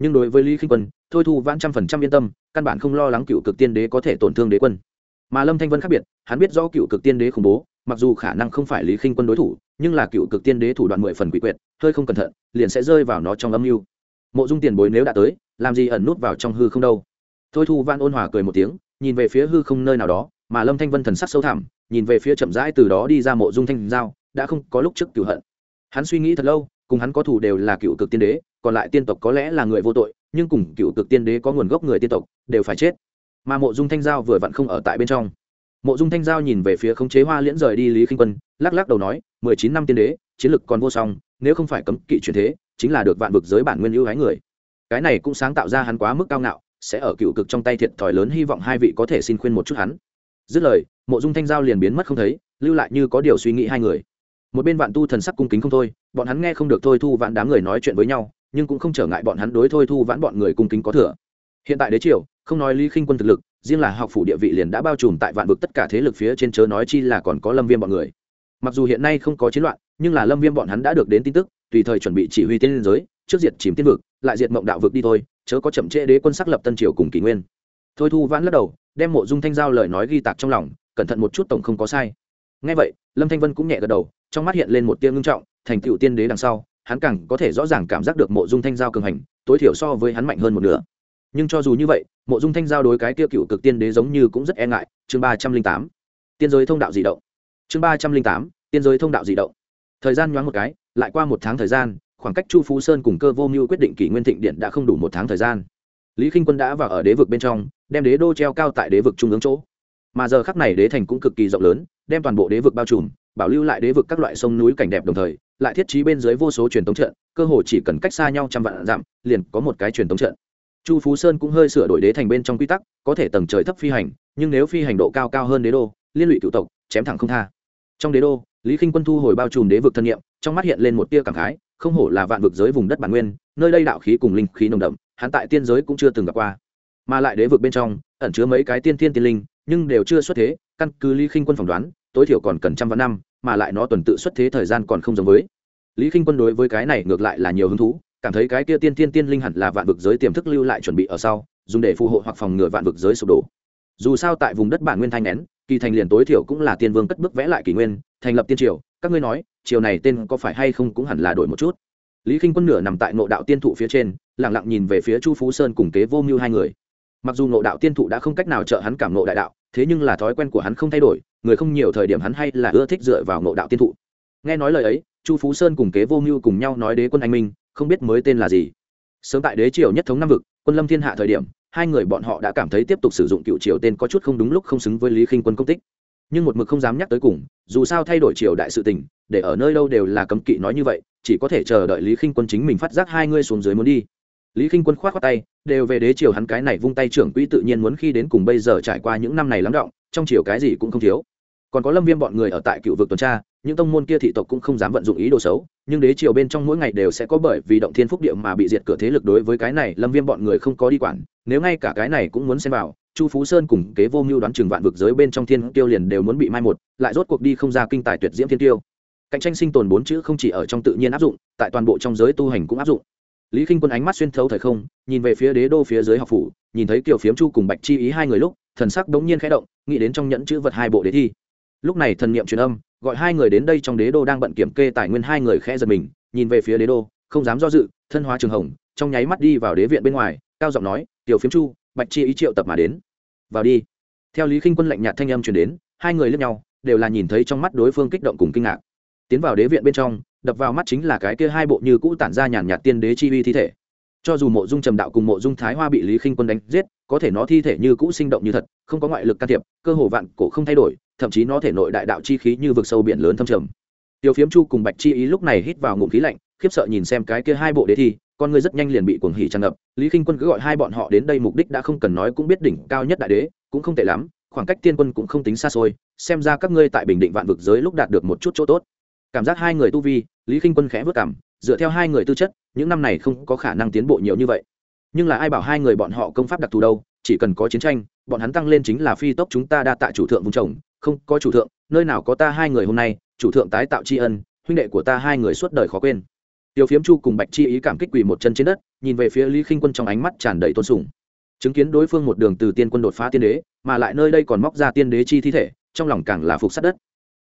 Nhưng đối với lý khinh quân, thôi thu vãn trăm phần trăm yên tâm, căn bản không lo lắng cựu cực tiên đế có thể tổn thương đế quân. Mà lâm thanh vân khác biệt, hắn biết rõ cựu cực tiên đế khủng bố, mặc dù khả năng không phải lý khinh quân đối thủ, nhưng là cựu cực tiên đế thủ đoạn mười phần quỷ quyệt, hơi không cẩn thận, liền sẽ rơi vào nó trong âm mưu. Mộ dung tiền bối nếu đã tới, làm gì ẩn nút vào trong hư không đâu. Thôi thu văn ôn hòa cười một tiếng, nhìn về phía hư không nơi nào đó, mà lâm thanh vân thần sắc sâu thẳm nhìn về phía chậm rãi từ đó đi ra mộ dung thanh giao, đã không có lúc trước cựu hận. Hắn suy nghĩ thật lâu, cùng hắn có thủ đều là cựu cực tiên đế, còn lại tiên tộc có lẽ là người vô tội, nhưng cùng cựu cực tiên đế có nguồn gốc người tiên tộc, đều phải chết. Mà mộ dung thanh giao vừa vặn không ở tại bên trong. Mộ dung thanh giao nhìn về phía khống chế hoa liễn rời đi lý khinh quân, lắc lắc đầu nói, mười chín năm tiên đế, chiến lực còn vô song, nếu không phải cấm kỵ truyền thế, chính là được vạn vực giới bản nguyên ưu hái người. Cái này cũng sáng tạo ra hắn quá mức cao ngạo, sẽ ở cựu cực trong tay thiệt thòi lớn, hy vọng hai vị có thể xin khuyên một chút hắn dứt lời, mộ dung thanh giao liền biến mất không thấy, lưu lại như có điều suy nghĩ hai người. Một bên vạn tu thần sắc cung kính không thôi, bọn hắn nghe không được thôi thu vãn đám người nói chuyện với nhau, nhưng cũng không trở ngại bọn hắn đối thôi thu vãn bọn người cung kính có thừa. Hiện tại đế triều, không nói lý khinh quân thực lực, riêng là học phủ địa vị liền đã bao trùm tại vạn vực tất cả thế lực phía trên chớ nói chi là còn có lâm viêm bọn người. Mặc dù hiện nay không có chiến loạn, nhưng là lâm viêm bọn hắn đã được đến tin tức, tùy thời chuẩn bị chỉ huy tiên liên giới, trước diệt chìm tiên vực, lại diệt mộng đạo vực đi thôi, chớ có chậm trễ đế quân sắc lập tân triều cùng kỷ nguyên thôi thu vãn lắc đầu, đem mộ dung thanh giao lời nói ghi tạc trong lòng, cẩn thận một chút tổng không có sai. Ngay vậy, lâm thanh vân cũng nhẹ gật đầu, trong mắt hiện lên một tia ngưng trọng, thành tựu tiên đế đằng sau, hắn càng có thể rõ ràng cảm giác được mộ dung thanh giao cường hành, tối thiểu so với hắn mạnh hơn một nửa. Nhưng cho dù như vậy, mộ dung thanh giao đối cái tiêu cựu cực tiên đế giống như cũng rất e ngại, chương ba trăm linh tám. Tiên giới thông đạo di động. Chương ba trăm linh tám, tiên giới thông đạo di động. Thời gian nhoáng một cái, lại qua một tháng thời gian, khoảng cách chu phú sơn cùng cơ vô mưu quyết định kỷ nguyên thịnh điện đã không đủ một tháng thời gian. Lý k i n h quân đã vào ở đế vực bên trong đem đế đô treo cao tại đế vực trung ương chỗ. Mà giờ khắc này đế thành cũng cực kỳ rộng lớn, đem toàn bộ đế vực bao trùm, bảo lưu lại đế vực các loại sông núi cảnh đẹp đồng thời, lại thiết trí bên dưới vô số truyền thống trận, cơ hồ chỉ cần cách xa nhau trăm vạn dặm, liền có một cái truyền thống trận. Chu phú sơn cũng hơi sửa đổi đế thành bên trong quy tắc, có thể tầng trời thấp phi hành, nhưng nếu phi hành độ cao cao hơn đế đô, liên lụy cựu tộc, chém thẳng không tha. Trong đế đô, lý k i n h quân thu hồi bao trùm đế vực thân nhiệm, trong mắt hiện lên một tia cảm khái, không hổ là vạn vực giới vùng đất bản nguyên, nơi đây đạo khí cùng linh khí nồng đậm, hắn tại tiên giới cũng chưa từng gặp qua mà lại đế vực bên trong, ẩn chứa mấy cái tiên thiên tiên linh, nhưng đều chưa xuất thế, căn cứ lý khinh quân phỏng đoán, tối thiểu còn cần trăm vạn năm, mà lại nó tuần tự xuất thế thời gian còn không giống với. Lý khinh quân đối với cái này ngược lại là nhiều hứng thú, cảm thấy cái kia tiên tiên tiên linh hẳn là vạn vực giới tiềm thức lưu lại chuẩn bị ở sau, dùng để phù hộ hoặc phòng ngừa vạn vực giới sụp đổ. Dù sao tại vùng đất bản nguyên thanh nén, kỳ thành liền tối thiểu cũng là tiên vương cất bước vẽ lại kỷ nguyên, thành lập tiên triều, các ngươi nói, triều này tên có phải hay không cũng hẳn là đổi một chút. Lý k i n h quân nửa nằm tại ngộ đạo tiên thụ phía trên lẳng lặng nhìn về phía chu phú sơn cùng kế vô mưu hai người mặc dù ngộ đạo tiên thụ đã không cách nào trợ hắn cảm ngộ đại đạo, thế nhưng là thói quen của hắn không thay đổi, người không nhiều thời điểm hắn hay là ưa thích dựa vào ngộ đạo tiên thụ. Nghe nói lời ấy, chu phú sơn cùng kế vô mưu cùng nhau nói đế quân anh minh, không biết mới tên là gì. Sớm tại đế triều nhất thống năm vực, quân lâm thiên hạ thời điểm, hai người bọn họ đã cảm thấy tiếp tục sử dụng cựu triều tên có chút không đúng lúc không xứng với lý khinh quân công tích. Nhưng một mực không dám nhắc tới cùng, dù sao thay đổi triều đại sự tình, để ở nơi đâu đều là cấm kỵ nói như vậy, chỉ có thể chờ đợi lý khinh quân chính mình phát giác hai ngươi xuống dưới muốn đi lý Kinh quân k h o á t khoác tay, đều về đế triều hắn cái này vung tay trưởng quỹ tự nhiên muốn khi đến cùng bây giờ trải qua những năm này lắng động, trong triều cái gì cũng không thiếu. Còn có lâm viêm bọn người ở tại cựu vực tuần tra, những tông môn kia thị tộc cũng không dám vận dụng ý đồ xấu, nhưng đế triều bên trong mỗi ngày đều sẽ có bởi vì động thiên phúc địa mà bị diệt cửa thế lực đối với cái này, lâm viêm bọn người không có đi quản, nếu ngay cả cái này cũng muốn xem vào, chu phú sơn cùng kế vô mưu đoán chừng vạn vực giới bên trong thiên tiêu liền đều muốn bị mai một, lại rốt cuộc đi không ra kinh tài tuyệt diễm thiên tiêu. Cạnh tranh sinh tồn bốn chữ không chỉ ở trong tự nhiên áp dụng, tại toàn bộ trong giới tu hành cũng áp dụng lý k i n h quân ánh mắt xuyên thấu thời không, nhìn về phía đế đô phía dưới học phủ, nhìn thấy kiểu phiếm chu cùng bạch chi ý hai người lúc, thần sắc đống nhiên khẽ động, nghĩ đến trong nhẫn chữ vật hai bộ đề thi. Lúc này thần niệm truyền âm, gọi hai người đến đây trong đế đô đang bận kiểm kê tài nguyên, hai người khẽ giật mình, nhìn về phía đế đô, không dám do dự, thân hóa trường hồng, trong nháy mắt đi vào đế viện bên ngoài, cao giọng nói tiểu phiếm chu, bạch chi ý triệu tập mà đến. Vào đi. Theo lý k i n h quân lạnh nhạt thanh âm truyền đến, hai người lướt nhau, đều là nhìn thấy trong mắt đối phương kích động cùng kinh ngạc. Tiến vào đế viện bên trong đập vào mắt chính là cái kia hai bộ như cũ tản ra nhàn nhạt tiên đế chi uy thi thể. Cho dù mộ dung trầm đạo cùng mộ dung thái hoa bị lý khinh quân đánh giết, có thể nó thi thể như cũ sinh động như thật, không có ngoại lực can thiệp, cơ hồ vạn cổ không thay đổi, thậm chí nó thể nội đại đạo chi khí như vực sâu biển lớn thâm trầm. Tiêu phiếm chu cùng bạch chi ý lúc này hít vào ngụm khí lạnh, khiếp sợ nhìn xem cái kia hai bộ đế thi, con người rất nhanh liền bị cuồng hỉ tràn ngập. Lý khinh quân cứ gọi hai bọn họ đến đây mục đích đã không cần nói cũng biết đỉnh cao nhất đại đế, cũng không tệ lắm, khoảng cách tiên quân cũng không tính xa xôi, xem ra các ngươi tại bình định vạn vực giới lúc đạt được một chút chỗ tốt cảm giác hai người tu vi lý k i n h quân khẽ vất cảm dựa theo hai người tư chất những năm này không có khả năng tiến bộ nhiều như vậy. Nhưng là ai bảo hai người bọn họ công pháp đặc thù đâu chỉ cần có chiến tranh bọn hắn tăng lên chính là phi tốc chúng ta đa tạ chủ thượng vùng trồng, không có chủ thượng nơi nào có ta hai người hôm nay chủ thượng tái tạo tri ân huynh đệ của ta hai người suốt đời khó quên. Tiêu phiếm chu cùng bạch chi ý cảm kích quỳ một chân trên đất nhìn về phía lý khinh quân trong ánh mắt tràn đầy tôn sùng. Chứng kiến đối phương một đường từ tiên quân đột phá tiên đế mà lại nơi đây còn móc ra tiên đế chi thi thể trong lòng càng là phục sát đất.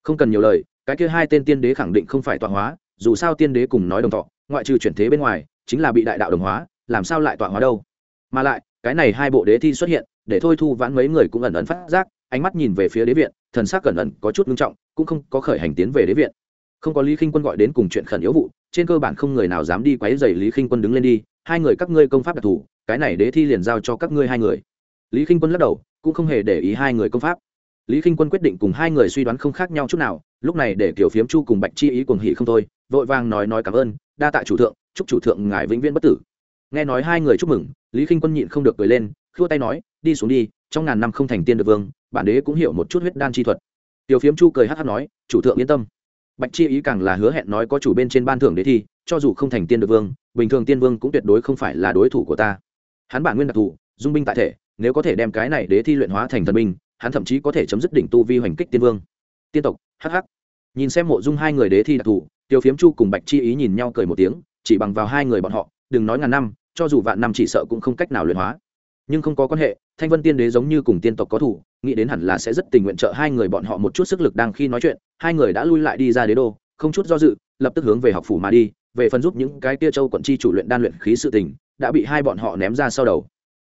Không cần nhiều lời cái kia hai tên tiên đế khẳng định không phải tọa hóa, dù sao tiên đế cùng nói đồng thọ ngoại trừ chuyển thế bên ngoài, chính là bị đại đạo đồng hóa, làm sao lại tọa hóa đâu? Mà lại, cái này hai bộ đế thi xuất hiện, để thôi thu vãn mấy người cũng ẩn ẩn phát giác, ánh mắt nhìn về phía đế viện, thần sắc cẩn ẩn có chút nghiêm trọng, cũng không có khởi hành tiến về đế viện. Không có lý khinh quân gọi đến cùng chuyện khẩn yếu vụ, trên cơ bản không người nào dám đi quấy dày lý khinh quân đứng lên đi, hai người các ngươi công pháp đặc thù, cái này đế thi liền giao cho các ngươi hai người. Lý khinh quân lắc đầu, cũng không hề để ý hai người công pháp lý k i n h quân quyết định cùng hai người suy đoán không khác nhau chút nào, lúc này để kiểu phiếm chu cùng bạch chi ý cuồng hỉ không thôi, vội vàng nói nói cảm ơn, đa tạ chủ thượng, chúc chủ thượng ngài vĩnh viễn bất tử. Nghe nói hai người chúc mừng, lý k i n h quân nhịn không được cười lên, khua tay nói, đi xuống đi, trong ngàn năm không thành tiên được vương, bản đế cũng hiểu một chút huyết đan chi thuật. Tiểu phiếm chu cười hát hát nói, chủ thượng yên tâm. Bạch chi ý càng là hứa hẹn nói có chủ bên trên ban thưởng đế thi, cho dù không thành tiên được vương, bình thường tiên vương cũng tuyệt đối không phải là đối thủ của ta. Hắn bản nguyên đặc thù, dung binh tại thể, nếu có thể đem cái này đế thi luyện hóa thành thần binh hắn thậm chí có thể chấm dứt đỉnh tu vi hoành kích tiên vương. Tiên tộc hh nhìn xem mộ dung hai người đế thi đặc thù, tiêu phiếm chu cùng bạch chi ý nhìn nhau cười một tiếng, chỉ bằng vào hai người bọn họ, đừng nói ngàn năm, cho dù vạn năm chỉ sợ cũng không cách nào luyện hóa. Nhưng không có quan hệ, thanh vân tiên đế giống như cùng tiên tộc có thủ, nghĩ đến hẳn là sẽ rất tình nguyện trợ hai người bọn họ một chút sức lực đang khi nói chuyện, hai người đã lui lại đi ra đế đô, không chút do dự, lập tức hướng về học phủ mà đi, về phần giúp những cái tia châu quận chi chủ luyện đan luyện khí sự tình, đã bị hai bọn họ ném ra sau đầu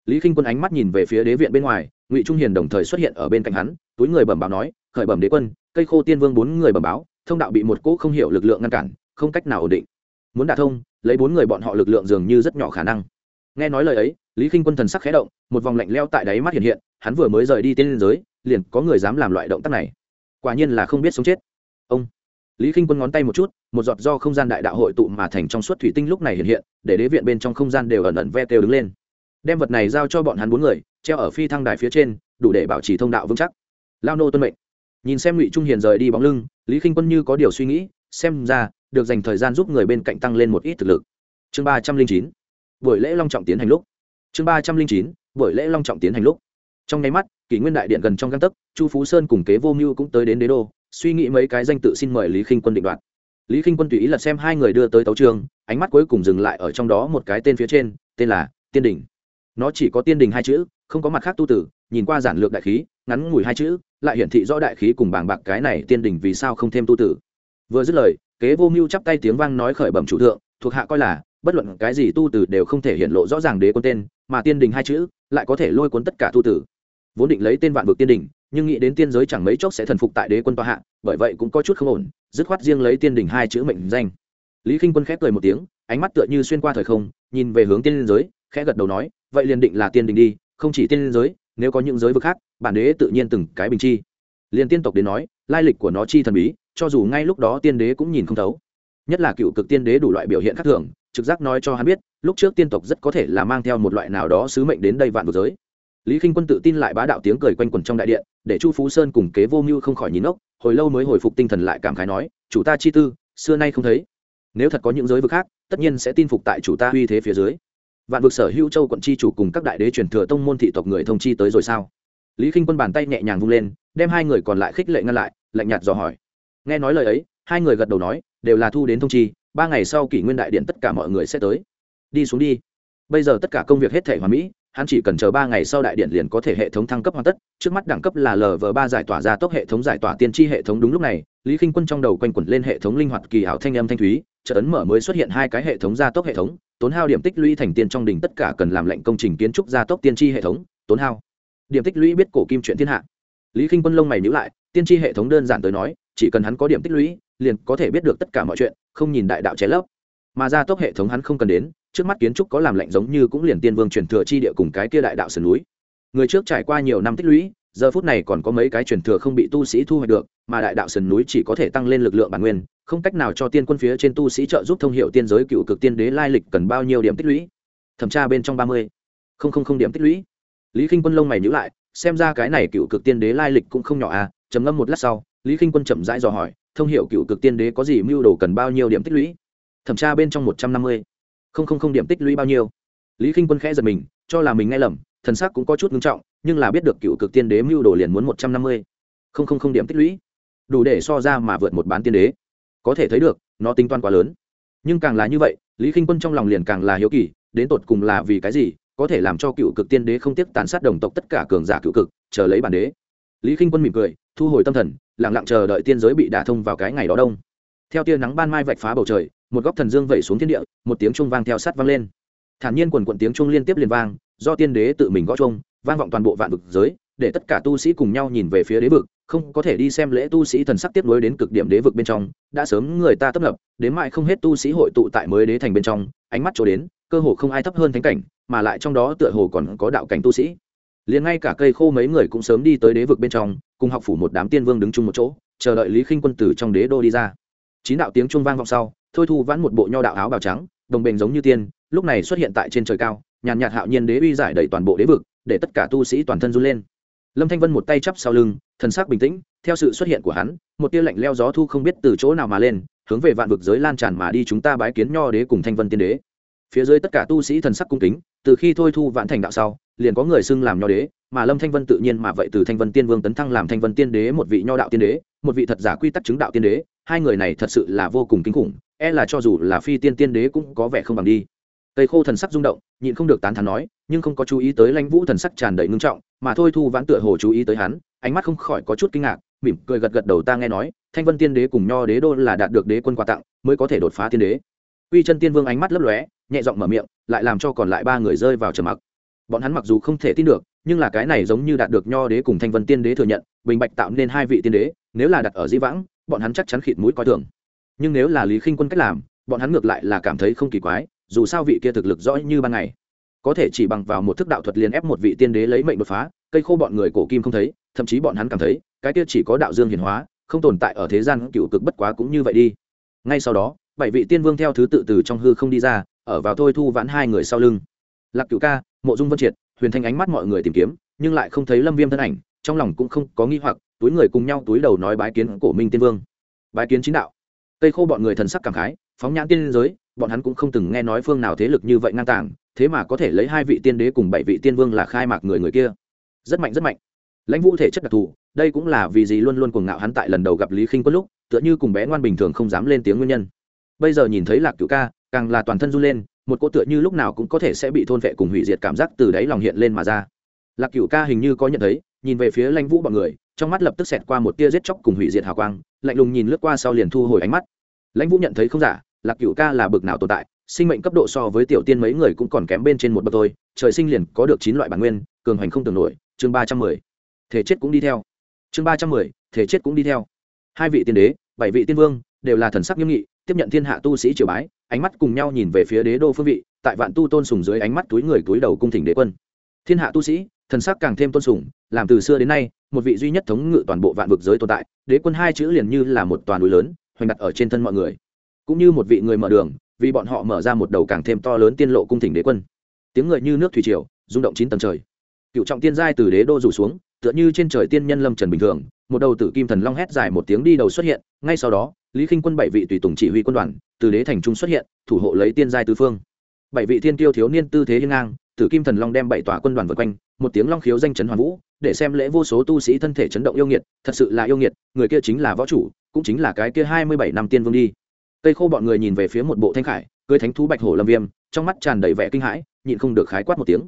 lý k i n h quân ánh mắt nhìn về phía đế viện bên ngoài, ngụy trung hiền đồng thời xuất hiện ở bên cạnh hắn, túi người bẩm báo nói, khởi bẩm đế quân, cây khô tiên vương bốn người bẩm báo, thông đạo bị một cỗ không hiểu lực lượng ngăn cản, không cách nào ổn định. Muốn đả thông, lấy bốn người bọn họ lực lượng dường như rất nhỏ khả năng. Nghe nói lời ấy, lý k i n h quân thần sắc khé động, một vòng lạnh leo tại đáy mắt hiện hiện, hắn vừa mới rời đi tên liên giới, liền có người dám làm loại động tác này. Quả nhiên là không biết sống chết. Ông. Lý k i n h quân ngón tay một chút, một giọt do không gian đại đạo hội tụ mà thành trong suốt thủy tinh lúc này hiện hiện, để đế viện bên trong không gian đều ẩn ẩn ve kêu đứng lên đem vật này giao cho bọn hắn bốn người, treo ở phi thăng đài phía trên, đủ để bảo trì thông đạo vững chắc. Lao nô tuân mệnh. Nhìn xem ngụy trung hiền rời đi bóng lưng, lý k i n h quân như có điều suy nghĩ, xem ra, được dành thời gian giúp người bên cạnh tăng lên một ít thực lực. Chương ba trăm linh chín, buổi lễ long trọng tiến hành lúc. Chương ba trăm linh chín, buổi lễ long trọng tiến hành lúc. Trong nháy mắt, kỷ nguyên đại điện gần trong găng tấc, chu phú sơn cùng kế vô mưu cũng tới đến đế đô, suy nghĩ mấy cái danh tự xin mời lý khinh quân định đoạt. Lý khinh quân tùy ý lật xem hai người đưa tới tấu trường, ánh mắt cuối cùng dừng lại ở trong đó một cái tên phía trên, tên là tiên đình nó chỉ có tiên đình hai chữ, không có mặt khác tu tử, nhìn qua giản lược đại khí, ngắn ngủi hai chữ, lại hiển thị rõ đại khí cùng bàng bạc cái này tiên đình vì sao không thêm tu tử. Vừa dứt lời, kế vô mưu chắp tay tiếng vang nói khởi bẩm chủ thượng, thuộc hạ coi là, bất luận cái gì tu tử đều không thể hiện lộ rõ ràng đế quân tên, mà tiên đình hai chữ lại có thể lôi cuốn tất cả tu tử. Vốn định lấy tên vạn vực tiên đình, nhưng nghĩ đến tiên giới chẳng mấy chốc sẽ thần phục tại đế quân tòa hạ, bởi vậy cũng có chút không ổn, dứt khoát riêng lấy tiên đình hai chữ mệnh danh. Lý k i n h quân khép cười một tiếng, ánh mắt tựa như xuyên qua thời không, nhìn về hướng tiên giới, khẽ gật đầu nói vậy liền định là tiên đình đi, không chỉ tiên giới, nếu có những giới vực khác, bản đế tự nhiên từng cái bình chi. Liền tiên tộc đến nói, lai lịch của nó chi thần bí, cho dù ngay lúc đó tiên đế cũng nhìn không thấu. Nhất là cựu cực tiên đế đủ loại biểu hiện khác thường, trực giác nói cho hắn biết, lúc trước tiên tộc rất có thể là mang theo một loại nào đó sứ mệnh đến đây vạn vực giới. Lý k i n h quân tự tin lại bá đạo tiếng cười quanh quẩn trong đại điện, để chu phú sơn cùng kế vô mưu không khỏi nhìn ốc hồi lâu mới hồi phục tinh thần lại cảm khái nói, chủ ta chi tư, xưa nay không thấy. Nếu thật có những giới vực khác, tất nhiên sẽ tin phục tại chủ ta uy thế phía dưới vạn vực sở hữu châu quận chi chủ cùng các đại đế truyền thừa tông môn thị tộc người thông chi tới rồi sao? Lý k i n h quân bàn tay nhẹ nhàng vung lên, đem hai người còn lại khích lệ ngăn lại, lạnh nhạt dò hỏi. Nghe nói lời ấy, hai người gật đầu nói, đều là thu đến thông chi, ba ngày sau kỷ nguyên đại điện tất cả mọi người sẽ tới. Đi xuống đi. Bây giờ tất cả công việc hết thể hoàn mỹ, hắn chỉ cần chờ ba ngày sau đại điện liền có thể hệ thống thăng cấp hoàn tất, trước mắt đẳng cấp là lv ba giải tỏa ra tốc hệ thống giải tỏa tiên tri hệ thống đúng lúc này, lý k i n h quân trong đầu quanh quẩn lên hệ thống linh hoạt kỳ ảo thanh âm thanh thúy chợ ấn mở mới xuất hiện hai cái hệ thống gia tốc hệ thống tốn hao điểm tích lũy thành tiên trong đỉnh tất cả cần làm lệnh công trình kiến trúc gia tốc tiên tri hệ thống, tốn hao. Điểm tích lũy biết cổ kim chuyện thiên hạ. Lý k i n h quân lông mày nhữ lại, tiên tri hệ thống đơn giản tới nói, chỉ cần hắn có điểm tích lũy, liền có thể biết được tất cả mọi chuyện, không nhìn đại đạo chế lấp. Mà gia tốc hệ thống hắn không cần đến, trước mắt kiến trúc có làm lạnh giống như cũng liền tiên vương truyền thừa chi địa cùng cái kia đại đạo sườn núi. Người trước trải qua nhiều năm tích lũy giờ phút này còn có mấy cái truyền thừa không bị tu sĩ thu hoạch được, mà đại đạo sườn núi chỉ có thể tăng lên lực lượng bản nguyên, không cách nào cho tiên quân phía trên tu sĩ trợ giúp thông hiệu tiên giới cựu cực tiên đế lai lịch cần bao nhiêu điểm tích lũy. Thẩm tra bên trong ba mươi. Không không không điểm tích lũy. Lý k i n h quân lông mày nhữ lại, xem ra cái này cựu cực tiên đế lai lịch cũng không nhỏ à trầm ngâm một lát sau, lý k i n h quân chậm rãi dò hỏi, thông hiệu cựu cực tiên đế có gì mưu đồ cần bao nhiêu điểm tích lũy? Thẩm tra bên trong một trăm năm mươi. Không không không điểm tích lũy bao nhiêu. Lý k i n h quân khẽ giật mình, cho là mình nghe lầm, thần sắc cũng có chút ngưng trọng nhưng là biết được cựu cực tiên đế mưu đồ liền muốn một trăm năm mươi. Không không không điểm tích lũy. Đủ để so ra mà vượt một bán tiên đế. Có thể thấy được, nó tính toán quá lớn. Nhưng càng là như vậy, lý k i n h quân trong lòng liền càng là hiếu kỳ, đến tột cùng là vì cái gì, có thể làm cho cựu cực tiên đế không tiếc tàn sát đồng tộc tất cả cường giả cựu cực, chờ lấy bản đế. Lý k i n h quân mỉm cười, thu hồi tâm thần lẳng lặng chờ đợi tiên giới bị đả thông vào cái ngày đó đông. Theo tia nắng ban mai vạch phá bầu trời, một góc thần dương vẩy xuống thiên địa, một tiếng trung vang theo sát vang lên. Thản nhiên quần quận tiếng trung liên tiếp liền vang, do tiên đế tự mình gõ trung vang vọng toàn bộ vạn vực giới, để tất cả tu sĩ cùng nhau nhìn về phía đế vực, không có thể đi xem lễ tu sĩ thần sắc tiếp nối đến cực điểm đế vực bên trong, đã sớm người ta tấp nập, đến mãi không hết tu sĩ hội tụ tại mới đế thành bên trong, ánh mắt chỗ đến, cơ hồ không ai thấp hơn thánh cảnh, mà lại trong đó tựa hồ còn có đạo cảnh tu sĩ. Liền ngay cả cây khô mấy người cũng sớm đi tới đế vực bên trong, cùng học phủ một đám tiên vương đứng chung một chỗ, chờ đợi lý khinh quân tử trong đế đô đi ra. Chín đạo tiếng chuông vang vọng sau, thôi thu vãn một bộ nho đạo áo bào trắng, đồng bền giống như tiên, lúc này xuất hiện tại trên trời cao, nhàn nhạt hạo nhiên đế uy giải đầy toàn bộ đế vực để tất cả tu sĩ toàn thân run lên. Lâm thanh vân một tay chắp sau lưng, thần sắc bình tĩnh, theo sự xuất hiện của hắn, một tia lạnh leo gió thu không biết từ chỗ nào mà lên, hướng về vạn vực giới lan tràn mà đi chúng ta bái kiến nho đế cùng thanh vân tiên đế. Phía dưới tất cả tu sĩ thần sắc cung kính, từ khi thôi thu vạn thành đạo sau, liền có người xưng làm nho đế, mà lâm thanh vân tự nhiên mà vậy từ thanh vân tiên vương tấn thăng làm thanh vân tiên đế một vị nho đạo tiên đế, một vị thật giả quy tắc chứng đạo tiên đế, hai người này thật sự là vô cùng kinh khủng e là cho dù là phi tiên tiên đế cũng có vẻ không bằng đi tây khô thần sắc rung động, nhịn không được tán thán nói, nhưng không có chú ý tới lãnh vũ thần sắc tràn đầy ngưng trọng, mà thôi thu vãn tựa hồ chú ý tới hắn, ánh mắt không khỏi có chút kinh ngạc, mỉm cười gật gật đầu ta nghe nói, thanh vân tiên đế cùng nho đế đô là đạt được đế quân quà tặng, mới có thể đột phá tiên đế. Uy chân tiên vương ánh mắt lấp lóe, nhẹ giọng mở miệng, lại làm cho còn lại ba người rơi vào trầm mặc. Bọn hắn mặc dù không thể tin được, nhưng là cái này giống như đạt được nho đế cùng thanh vân tiên đế thừa nhận, bình bạch tạo nên hai vị tiên đế, nếu là đặt ở dĩ vãng, bọn hắn chắc chắn khịt mũi coi thường. Nhưng nếu là lý khinh quân cách làm, bọn hắn ngược lại là cảm thấy không kỳ quái dù sao vị kia thực lực rõ như ban ngày. Có thể chỉ bằng vào một thức đạo thuật liền ép một vị tiên đế lấy mệnh đột phá, cây khô bọn người cổ kim không thấy, thậm chí bọn hắn cảm thấy, cái kia chỉ có đạo dương hiển hóa, không tồn tại ở thế gian cựu cực bất quá cũng như vậy đi. Ngay sau đó, bảy vị tiên vương theo thứ tự từ trong hư không đi ra, ở vào thôi thu vãn hai người sau lưng. Lạc cựu ca, mộ dung vân triệt, huyền thanh ánh mắt mọi người tìm kiếm, nhưng lại không thấy lâm viêm thân ảnh, trong lòng cũng không có nghi hoặc, túi người cùng nhau túi đầu nói bái kiến cổ minh tiên vương. Bái kiến chính đạo. Cây khô bọn người thần sắc cảm khái, phóng nhãn tiên giới bọn hắn cũng không từng nghe nói phương nào thế lực như vậy ngang tàng, thế mà có thể lấy hai vị tiên đế cùng bảy vị tiên vương là khai mạc người người kia. Rất mạnh rất mạnh. Lãnh vũ thể chất đặc thù, đây cũng là vì gì luôn luôn cuồng ngạo hắn tại lần đầu gặp lý khinh quân lúc, tựa như cùng bé ngoan bình thường không dám lên tiếng nguyên nhân. Bây giờ nhìn thấy lạc cựu ca, càng là toàn thân run lên, một cô tựa như lúc nào cũng có thể sẽ bị thôn vệ cùng hủy diệt cảm giác từ đáy lòng hiện lên mà ra. Lạc cựu ca hình như có nhận thấy, nhìn về phía lãnh vũ bọn người, trong mắt lập tức xẹt qua một tia giết chóc cùng hủy diệt hào quang, lạnh lùng nhìn lướt qua sau liền thu hồi ánh mắt. Lãnh vũ nhận thấy không giả lạc cựu ca là bực nào tồn tại, sinh mệnh cấp độ so với tiểu tiên mấy người cũng còn kém bên trên một bậc thôi, trời sinh liền có được chín loại bản nguyên, cường hành không tưởng nổi, chương ba trăm mười. Thể chết cũng đi theo. Chương ba trăm mười, thể chết cũng đi theo. Hai vị tiên đế, bảy vị tiên vương, đều là thần sắc nghiêm nghị, tiếp nhận thiên hạ tu sĩ triều bái, ánh mắt cùng nhau nhìn về phía đế đô phương vị, tại vạn tu tôn sùng dưới ánh mắt túi người túi đầu cung thỉnh đế quân. Thiên hạ tu sĩ, thần sắc càng thêm tôn sùng, làm từ xưa đến nay, một vị duy nhất thống ngự toàn bộ vạn vực giới tồn tại, đế quân hai chữ liền như là một toàn núi lớn, hoành đặt ở trên thân mọi người cũng như một vị người mở đường, vì bọn họ mở ra một đầu càng thêm to lớn tiên lộ cung thỉnh đế quân. Tiếng người như nước thủy triều, rung động chín tầng trời. Cựu trọng tiên giai từ đế đô rủ xuống, tựa như trên trời tiên nhân lâm trần bình thường, một đầu tử kim thần long hét dài một tiếng đi đầu xuất hiện, ngay sau đó, lý khinh quân bảy vị tùy tùng chỉ huy quân đoàn, từ đế thành trung xuất hiện, thủ hộ lấy tiên giai tứ phương. Bảy vị thiên tiêu thiếu niên tư thế hiên ngang, tử kim thần long đem bảy tòa quân đoàn vượt quanh, một tiếng long khiếu danh chấn hoàn vũ, để xem lễ vô số tu sĩ thân thể chấn động yêu nghiệt, thật sự là yêu nghiệt, người kia chính là võ chủ, cũng chính là cái kia hai mươi bảy năm tiên vương đi cây khô bọn người nhìn về phía một bộ thanh khải, cưới thánh thú bạch hổ lâm viêm, trong mắt tràn đầy vẻ kinh hãi, nhịn không được khái quát một tiếng.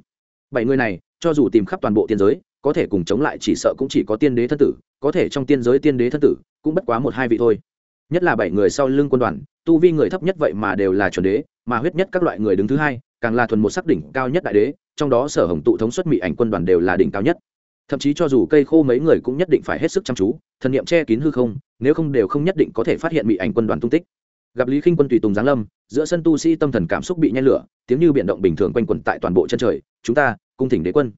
Bảy người này, cho dù tìm khắp toàn bộ tiên giới, có thể cùng chống lại chỉ sợ cũng chỉ có tiên đế thân tử, có thể trong tiên giới tiên đế thân tử, cũng bất quá một hai vị thôi. Nhất là bảy người sau lưng quân đoàn, tu vi người thấp nhất vậy mà đều là chuẩn đế, mà huyết nhất các loại người đứng thứ hai, càng là thuần một sắc đỉnh cao nhất đại đế, trong đó sở hồng tụ thống xuất mỹ ảnh quân đoàn đều là đỉnh cao nhất. Thậm chí cho dù cây khô mấy người cũng nhất định phải hết sức chăm chú, thần niệm che kín hư không, nếu không đều không nhất định có thể phát hiện mỹ ảnh quân đoàn tung tích gặp lý khinh quân tùy tùng giáng lâm giữa sân tu sĩ tâm thần cảm xúc bị nhen lửa tiếng như biển động bình thường quanh quẩn tại toàn bộ chân trời chúng ta cung thỉnh đế quân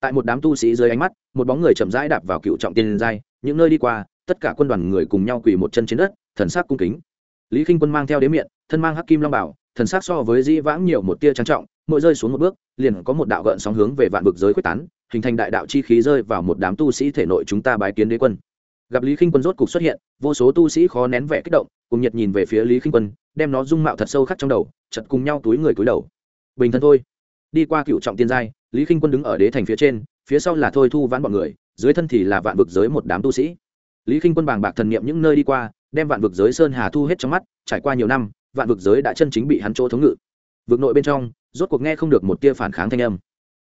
tại một đám tu sĩ dưới ánh mắt một bóng người chậm rãi đạp vào cựu trọng tiên giai những nơi đi qua tất cả quân đoàn người cùng nhau quỳ một chân trên đất thần sắc cung kính lý khinh quân mang theo đế miệng thân mang hắc kim long bảo thần sắc so với dĩ vãng nhiều một tia trang trọng mỗi rơi xuống một bước liền có một đạo gợn sóng hướng về vạn vực giới quyết tán hình thành đại đạo chi khí rơi vào một đám tu sĩ thể nội chúng ta bái kiến đế quân gặp lý khinh quân rốt cục xuất hiện, vô số tu sĩ khó nén vẻ kích động, cùng nhiệt nhìn về phía lý khinh quân, đem nó dung mạo thật sâu khắc trong đầu, chật cùng nhau túi người túi đầu. Bình thân thôi. Đi qua cựu trọng tiên giai, lý khinh quân đứng ở đế thành phía trên, phía sau là thôi thu vãn bọn người, dưới thân thì là vạn vực giới một đám tu sĩ. Lý khinh quân bàng bạc thần niệm những nơi đi qua, đem vạn vực giới sơn hà thu hết trong mắt, trải qua nhiều năm, vạn vực giới đã chân chính bị hắn chỗ thống ngự. Vực nội bên trong, rốt cuộc nghe không được một tia phản kháng thanh âm.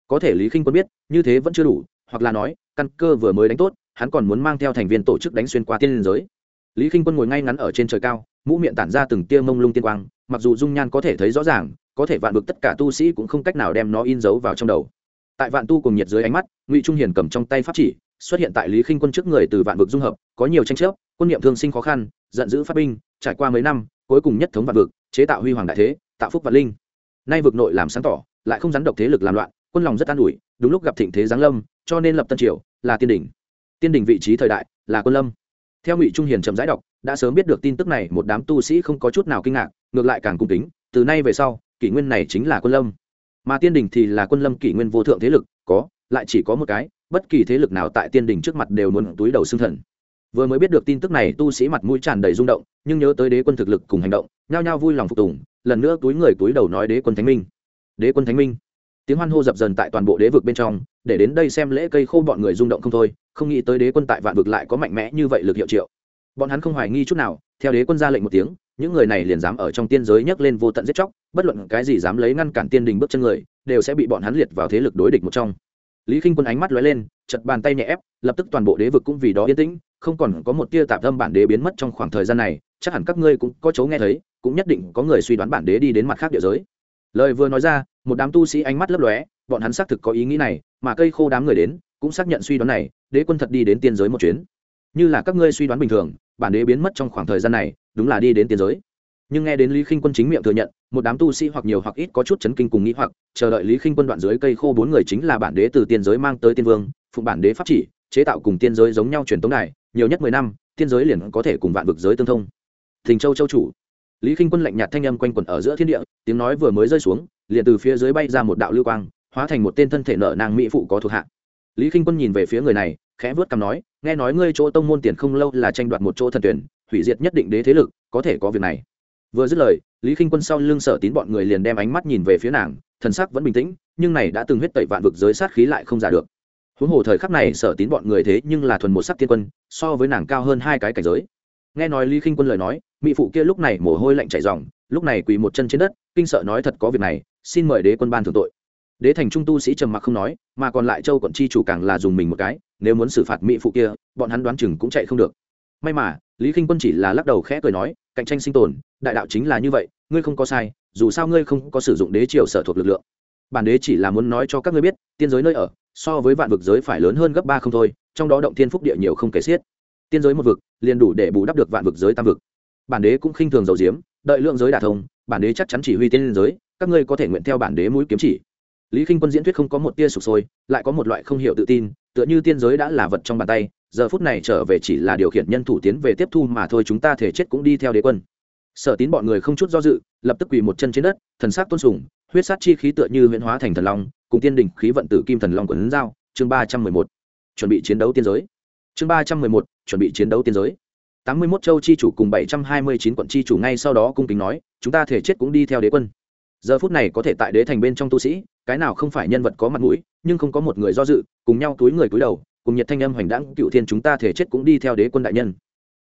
Có thể lý khinh quân biết, như thế vẫn chưa đủ, hoặc là nói, căn cơ vừa mới đánh tốt hắn còn muốn mang theo thành viên tổ chức đánh xuyên qua tiên liên giới. Lý khinh quân ngồi ngay ngắn ở trên trời cao, mũ miệng tản ra từng tia mông lung tiên quang, mặc dù dung nhan có thể thấy rõ ràng, có thể vạn vực tất cả tu sĩ cũng không cách nào đem nó in dấu vào trong đầu. Tại vạn tu cùng nhiệt dưới ánh mắt, ngụy trung hiền cầm trong tay pháp chỉ, xuất hiện tại lý khinh quân trước người từ vạn vực dung hợp, có nhiều tranh chấp, quân niệm thương sinh khó khăn, giận dữ phát binh, trải qua mấy năm, cuối cùng nhất thống vạn vực chế tạo huy hoàng đại thế, tạo phúc vạn linh. Nay vực nội làm sáng tỏ, lại không rắn độc thế lực làm loạn, quân lòng rất an ủi, đúng lúc gặp thịnh thế giáng lâm, cho nên lập tân triều, là tiên đỉnh tiên đình vị trí thời đại là quân lâm. Theo ngụy trung hiền trầm giải đọc, đã sớm biết được tin tức này, một đám tu sĩ không có chút nào kinh ngạc, ngược lại càng cung kính, từ nay về sau, kỷ nguyên này chính là quân lâm. Mà tiên đình thì là quân lâm kỷ nguyên vô thượng thế lực, có, lại chỉ có một cái, bất kỳ thế lực nào tại tiên đình trước mặt đều muốn túi đầu xương thần. Vừa mới biết được tin tức này, tu sĩ mặt mũi tràn đầy rung động, nhưng nhớ tới đế quân thực lực cùng hành động, nhao nhao vui lòng phục tùng, lần nữa túi người túi đầu nói đế quân thánh minh. Đế quân thánh minh. Tiếng hoan hô dập dần tại toàn bộ đế vực bên trong, để đến đây xem lễ cây khô bọn người rung động không thôi không nghĩ tới đế quân tại vạn vực lại có mạnh mẽ như vậy lực hiệu triệu. Bọn hắn không hoài nghi chút nào, theo đế quân ra lệnh một tiếng, những người này liền dám ở trong tiên giới nhấc lên vô tận giết chóc, bất luận cái gì dám lấy ngăn cản tiên đình bước chân người, đều sẽ bị bọn hắn liệt vào thế lực đối địch một trong. Lý k i n h quân ánh mắt lóe lên, chật bàn tay nhẹ ép, lập tức toàn bộ đế vực cũng vì đó yên tĩnh, không còn có một tia tạp tâm bản đế biến mất trong khoảng thời gian này, chắc hẳn các ngươi cũng có chấu nghe thấy, cũng nhất định có người suy đoán bản đế đi đến mặt khác địa giới. Lời vừa nói ra, một đám tu sĩ ánh mắt lấp lóe, bọn hắn xác thực có ý nghĩ này, mà cây khô đám người đến, cũng xác nhận suy đoán này đế quân thật đi đến tiên giới một chuyến. Như là các ngươi suy đoán bình thường, bản đế biến mất trong khoảng thời gian này, đúng là đi đến tiên giới. Nhưng nghe đến lý khinh quân chính miệng thừa nhận, một đám tu sĩ hoặc nhiều hoặc ít có chút chấn kinh cùng nghĩ hoặc, chờ đợi lý khinh quân đoạn dưới cây khô bốn người chính là bản đế từ tiên giới mang tới tiên vương, phụng bản đế pháp chỉ, chế tạo cùng tiên giới giống nhau truyền thống này nhiều nhất mười năm, tiên giới liền có thể cùng vạn vực giới tương thông. Thình châu châu chủ. Lý khinh quân lạnh nhạt thanh âm quanh quẩn ở giữa thiên địa, tiếng nói vừa mới rơi xuống, liền từ phía dưới bay ra một đạo lưu quang, hóa thành một tên thân thể nợ nàng mỹ phụ có thuộc hạ lý khinh quân nhìn về phía người này, khẽ vớt cằm nói, nghe nói ngươi chỗ tông môn tiền không lâu là tranh đoạt một chỗ thần tuyển, hủy diệt nhất định đế thế lực, có thể có việc này. Vừa dứt lời, lý khinh quân sau lưng sở tín bọn người liền đem ánh mắt nhìn về phía nàng, thần sắc vẫn bình tĩnh, nhưng này đã từng huyết tẩy vạn vực giới sát khí lại không giả được. Huống hồ thời khắc này sở tín bọn người thế nhưng là thuần một sắc tiên quân, so với nàng cao hơn hai cái cảnh giới. Nghe nói lý khinh quân lời nói, mỹ phụ kia lúc này mồ hôi lạnh chảy ròng, lúc này quỳ một chân trên đất, kinh sợ nói thật có việc này, xin mời đế quân ban thưởng tội đế thành trung tu sĩ trầm mặc không nói, mà còn lại châu quận chi chủ càng là dùng mình một cái, nếu muốn xử phạt mỹ phụ kia, bọn hắn đoán chừng cũng chạy không được. May mà, lý k i n h quân chỉ là lắc đầu khẽ cười nói, cạnh tranh sinh tồn, đại đạo chính là như vậy, ngươi không có sai, dù sao ngươi không có sử dụng đế triều sở thuộc lực lượng. Bản đế chỉ là muốn nói cho các ngươi biết, tiên giới nơi ở, so với vạn vực giới phải lớn hơn gấp ba không thôi, trong đó động tiên phúc địa nhiều không kể xiết. Tiên giới một vực, liền đủ để bù đắp được vạn vực giới tam vực. Bản đế cũng khinh thường dầu diếm, đợi lượng giới đả thông, bản đế chắc chắn chỉ huy tiên giới, các ngươi có thể nguyện theo bản đế mũi kiếm chỉ lý k i n h quân diễn thuyết không có một tia sụp sôi, lại có một loại không hiểu tự tin, tựa như tiên giới đã là vật trong bàn tay, giờ phút này trở về chỉ là điều khiển nhân thủ tiến về tiếp thu mà thôi, chúng ta thể chết cũng đi theo đế quân. Sở tín bọn người không chút do dự, lập tức quỳ một chân trên đất, thần sắc tôn sùng, huyết sát chi khí tựa như huyễn hóa thành thần long, cùng tiên đỉnh khí vận tử kim thần long quấn giao. Chương ba trăm mười một, chuẩn bị chiến đấu tiên giới. Chương ba trăm mười một, chuẩn bị chiến đấu tiên giới. Tám mươi mốt châu chi chủ cùng bảy trăm hai mươi chín quận chi chủ ngay sau đó cung kính nói, chúng ta thể chết cũng đi theo đế quân. Giờ phút này có thể tại đế thành bên trong tu sĩ cái nào không phải nhân vật có mặt mũi, nhưng không có một người do dự, cùng nhau túi người túi đầu, cùng nhiệt thanh âm hoành đãng, cựu thiên chúng ta thể chết cũng đi theo đế quân đại nhân.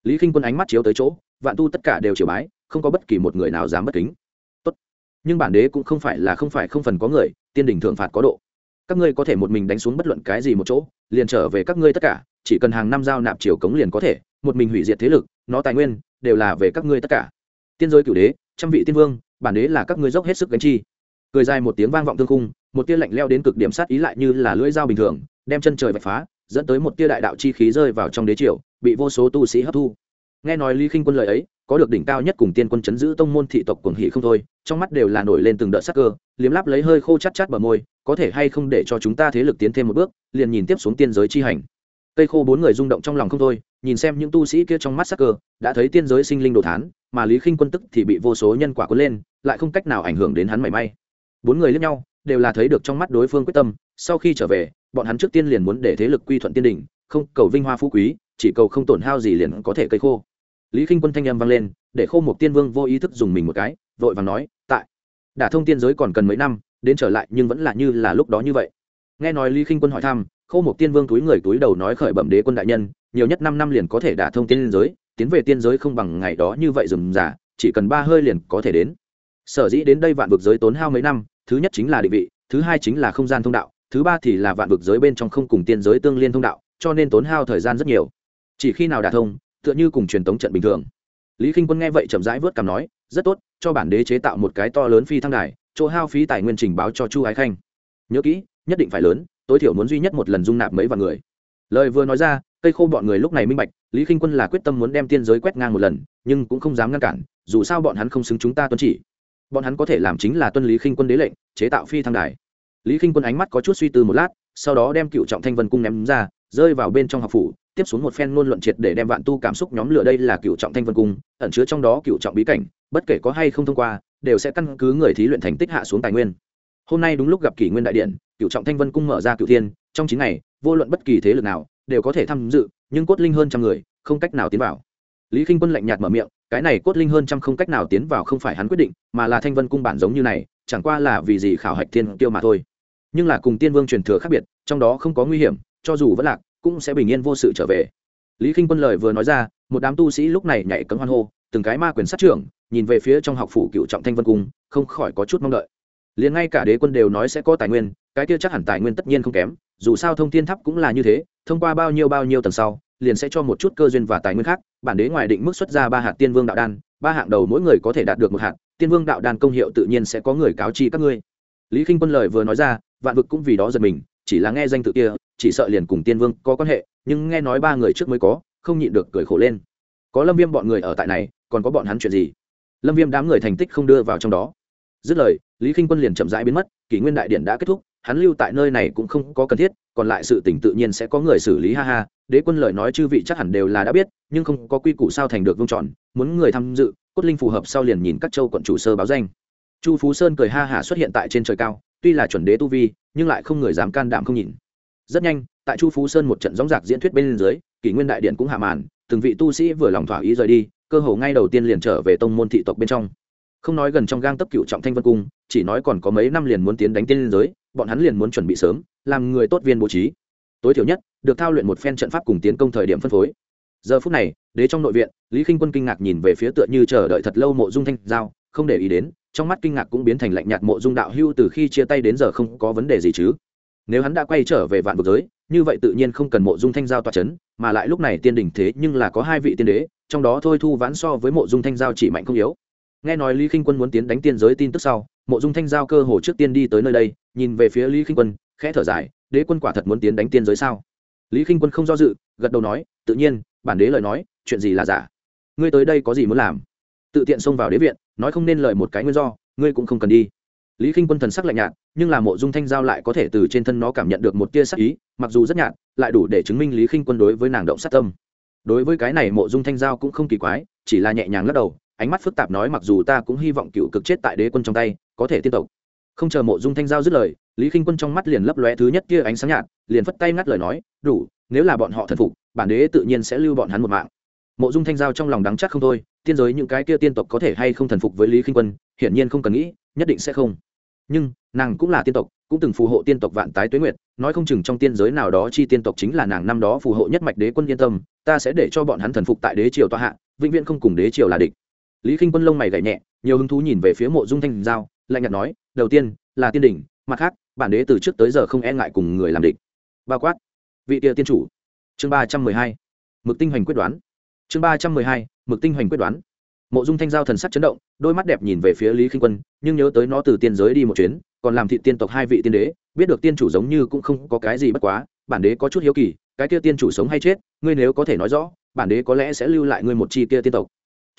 Lý k i n h quân ánh mắt chiếu tới chỗ, vạn tu tất cả đều chiều bái, không có bất kỳ một người nào dám bất kính. Tốt. nhưng bản đế cũng không phải là không phải không phần có người, tiên đình thượng phạt có độ. Các ngươi có thể một mình đánh xuống bất luận cái gì một chỗ, liền trở về các ngươi tất cả, chỉ cần hàng năm giao nạp triều cống liền có thể, một mình hủy diệt thế lực, nó tài nguyên, đều là về các ngươi tất cả. Tiên giới cửu đế, trăm vị tiên vương, bản đế là các ngươi dốc hết sức gánh chi cười dài một tiếng vang vọng thương khung, một tia lạnh leo đến cực điểm sát ý lại như là lưỡi dao bình thường, đem chân trời vạch phá, dẫn tới một tia đại đạo chi khí rơi vào trong đế triều, bị vô số tu sĩ hấp thu. Nghe nói lý khinh quân lời ấy, có được đỉnh cao nhất cùng tiên quân chấn giữ tông môn thị tộc cuồng hỉ không thôi, trong mắt đều là nổi lên từng đợt sắc cơ, liếm láp lấy hơi khô chát chát bờ môi, có thể hay không để cho chúng ta thế lực tiến thêm một bước, liền nhìn tiếp xuống tiên giới chi hành. Cây khô bốn người rung động trong lòng không thôi, nhìn xem những tu sĩ kia trong mắt sắc cơ, đã thấy tiên giới sinh linh đồ thán, mà lý khinh quân tức thì bị vô số nhân quả cuốn lên, lại không cách nào ảnh hưởng đến hắn mảy may bốn người lẫn nhau, đều là thấy được trong mắt đối phương quyết tâm, sau khi trở về, bọn hắn trước tiên liền muốn để thế lực quy thuận tiên đình không, cầu vinh hoa phú quý, chỉ cầu không tổn hao gì liền có thể cây khô. Lý k i n h quân thanh â m vang lên, để khô một tiên vương vô ý thức dùng mình một cái, vội và nói, tại, đả thông tiên giới còn cần mấy năm, đến trở lại nhưng vẫn là như là lúc đó như vậy. Nghe nói lý k i n h quân hỏi thăm, khô một tiên vương túi người túi đầu nói khởi bẩm đế quân đại nhân, nhiều nhất năm năm liền có thể đả thông tiên giới, tiến về tiên giới không bằng ngày đó như vậy dùm giả chỉ cần ba hơi liền có thể đến sở dĩ đến đây vạn vực giới tốn hao mấy năm, thứ nhất chính là định vị, thứ hai chính là không gian thông đạo, thứ ba thì là vạn vực giới bên trong không cùng tiên giới tương liên thông đạo, cho nên tốn hao thời gian rất nhiều. Chỉ khi nào đả thông, tựa như cùng truyền tống trận bình thường. Lý k i n h quân nghe vậy chậm rãi vớt cằm nói, rất tốt, cho bản đế chế tạo một cái to lớn phi thăng đài, chỗ hao phí tài nguyên trình báo cho chu ái khanh. Nhớ kỹ, nhất định phải lớn, tối thiểu muốn duy nhất một lần dung nạp mấy vạn người. Lời vừa nói ra, cây khô bọn người lúc này minh bạch, lý k i n h quân là quyết tâm muốn đem tiên giới quét ngang một lần, nhưng cũng không dám ngăn cản, dù sao bọn hắn không xứng chúng ta tuân chỉ bọn hắn có thể làm chính là tuân lý khinh quân đế lệnh, chế tạo phi thăng đài. Lý khinh quân ánh mắt có chút suy tư một lát, sau đó đem cựu trọng thanh vân cung ném ra, rơi vào bên trong học phủ, tiếp xuống một phen ngôn luận triệt để đem vạn tu cảm xúc nhóm lửa đây là cựu trọng thanh vân cung, ẩn chứa trong đó cựu trọng bí cảnh, bất kể có hay không thông qua, đều sẽ căn cứ người thí luyện thành tích hạ xuống tài nguyên. Hôm nay đúng lúc gặp kỷ nguyên đại điện, cựu trọng thanh vân cung mở ra cựu thiên, trong chín ngày, vô luận bất kỳ thế lực nào, đều có thể tham dự, nhưng cốt linh hơn trăm người, không cách nào tiến vào. Lý k i n h quân lạnh nhạt mở miệng cái này cốt linh hơn trăm không cách nào tiến vào không phải hắn quyết định, mà là thanh vân cung bản giống như này, chẳng qua là vì gì khảo hạch thiên tiêu mà thôi. Nhưng là cùng tiên vương truyền thừa khác biệt, trong đó không có nguy hiểm, cho dù vẫn lạc, cũng sẽ bình yên vô sự trở về. Lý k i n h quân lời vừa nói ra, một đám tu sĩ lúc này nhảy cấm hoan hô, từng cái ma quyền sát trưởng, nhìn về phía trong học phủ cựu trọng thanh vân cung, không khỏi có chút mong đợi. Liền ngay cả đế quân đều nói sẽ có tài nguyên, cái kia chắc hẳn tài nguyên tất nhiên không kém, dù sao thông thiên tháp cũng là như thế, thông qua bao nhiêu bao nhiêu tầng sau liền sẽ cho một chút cơ duyên và tài nguyên khác, bản đế ngoài định mức xuất ra ba hạt tiên vương đạo đan, ba hạng đầu mỗi người có thể đạt được một hạt, tiên vương đạo đan công hiệu tự nhiên sẽ có người cáo chi các ngươi. Lý k i n h quân lời vừa nói ra, vạn vực cũng vì đó giật mình, chỉ là nghe danh tự kia, chỉ sợ liền cùng tiên vương có quan hệ, nhưng nghe nói ba người trước mới có, không nhịn được cười khổ lên. Có lâm viêm bọn người ở tại này, còn có bọn hắn chuyện gì? Lâm viêm đám người thành tích không đưa vào trong đó. Dứt lời, lý k i n h quân liền chậm rãi biến mất, kỷ nguyên đại điện đã kết thúc hắn lưu tại nơi này cũng không có cần thiết, còn lại sự tỉnh tự nhiên sẽ có người xử lý, ha ha. Đế quân lời nói chư vị chắc hẳn đều là đã biết, nhưng không có quy củ sao thành được vông tròn muốn người tham dự, cốt linh phù hợp sau liền nhìn các châu quận chủ sơ báo danh. Chu phú sơn cười ha hả xuất hiện tại trên trời cao, tuy là chuẩn đế tu vi, nhưng lại không người dám can đảm không nhìn rất nhanh, tại chu phú sơn một trận gióng giạc diễn thuyết bên dưới, kỷ nguyên đại điện cũng hạ màn, từng vị tu sĩ vừa lòng thỏa ý rời đi, cơ hồ ngay đầu tiên liền trở về tông môn thị tộc bên trong không nói gần trong gang tấp cựu trọng thanh vân cung, chỉ nói còn có mấy năm liền muốn tiến đánh tiên liên giới, bọn hắn liền muốn chuẩn bị sớm, làm người tốt viên bố trí. Tối thiểu nhất, được thao luyện một phen trận pháp cùng tiến công thời điểm phân phối. Giờ phút này, đế trong nội viện, lý k i n h quân kinh ngạc nhìn về phía tựa như chờ đợi thật lâu mộ dung thanh giao, không để ý đến, trong mắt kinh ngạc cũng biến thành lạnh nhạt mộ dung đạo hưu từ khi chia tay đến giờ không có vấn đề gì chứ. Nếu hắn đã quay trở về vạn vực giới, như vậy tự nhiên không cần mộ dung thanh giao toa c h ấ n mà lại lúc này tiên đình thế nhưng là có hai vị tiên đế, trong đó thôi thu vãn so với mộ dung thanh giao chỉ mạnh không yếu nghe nói lý k i n h quân muốn tiến đánh tiên giới tin tức sau, mộ dung thanh giao cơ hồ trước tiên đi tới nơi đây, nhìn về phía lý k i n h quân, khẽ thở dài, đế quân quả thật muốn tiến đánh tiên giới sao? Lý k i n h quân không do dự, gật đầu nói, tự nhiên, bản đế lời nói, chuyện gì là giả? Ngươi tới đây có gì muốn làm? Tự tiện xông vào đế viện, nói không nên lời một cái nguyên do, ngươi cũng không cần đi. Lý k i n h quân thần sắc lạnh nhạt, nhưng là mộ dung thanh giao lại có thể từ trên thân nó cảm nhận được một tia sắc ý, mặc dù rất nhạt, lại đủ để chứng minh lý k i n h quân đối với nàng động sát tâm. Đối với cái này mộ dung thanh giao cũng không kỳ quái, chỉ là nhẹ nhàng lắc đầu ánh mắt phức tạp nói mặc dù ta cũng hy vọng cựu cực chết tại đế quân trong tay, có thể tiên tộc. Không chờ mộ dung thanh giao dứt lời, lý k i n h quân trong mắt liền lấp lóe thứ nhất kia ánh sáng nhạt, liền phất tay ngắt lời nói, đủ, nếu là bọn họ thần phục, bản đế tự nhiên sẽ lưu bọn hắn một mạng. Mộ dung thanh giao trong lòng đắng chắc không thôi, tiên giới những cái kia tiên tộc có thể hay không thần phục với lý khinh quân, hiển nhiên không cần nghĩ, nhất định sẽ không. Nhưng, nàng cũng là tiên tộc, cũng từng phù hộ tiên tộc vạn tái tuế nguyệt, nói không chừng trong tiên giới nào đó chi tiên tộc chính là nàng năm đó phù hộ nhất mạch đế quân yên tâm, ta sẽ để cho bọn hắn thần phục tại đế triều toa hạ, vĩnh viễn không cùng đế triều là địch lý khinh quân lông mày gậy nhẹ, nhiều hứng thú nhìn về phía mộ dung thanh giao, lạnh nhạt nói, đầu tiên, là tiên đỉnh, mặt khác, bản đế từ trước tới giờ không e ngại cùng người làm địch. Bao quát, vị địa tiên chủ. Chương ba trăm mười hai, mực tinh hoành quyết đoán. Chương ba trăm mười hai, mực tinh hoành quyết đoán. Mộ dung thanh giao thần sắc chấn động, đôi mắt đẹp nhìn về phía lý khinh quân, nhưng nhớ tới nó từ tiên giới đi một chuyến, còn làm thị tiên tộc hai vị tiên đế, biết được tiên chủ giống như cũng không có cái gì bất quá, bản đế có chút hiếu kỳ, cái kia tiên chủ sống hay chết, ngươi nếu có thể nói rõ, bản đế có lẽ sẽ lưu lại ngươi một chi kia tiên tộc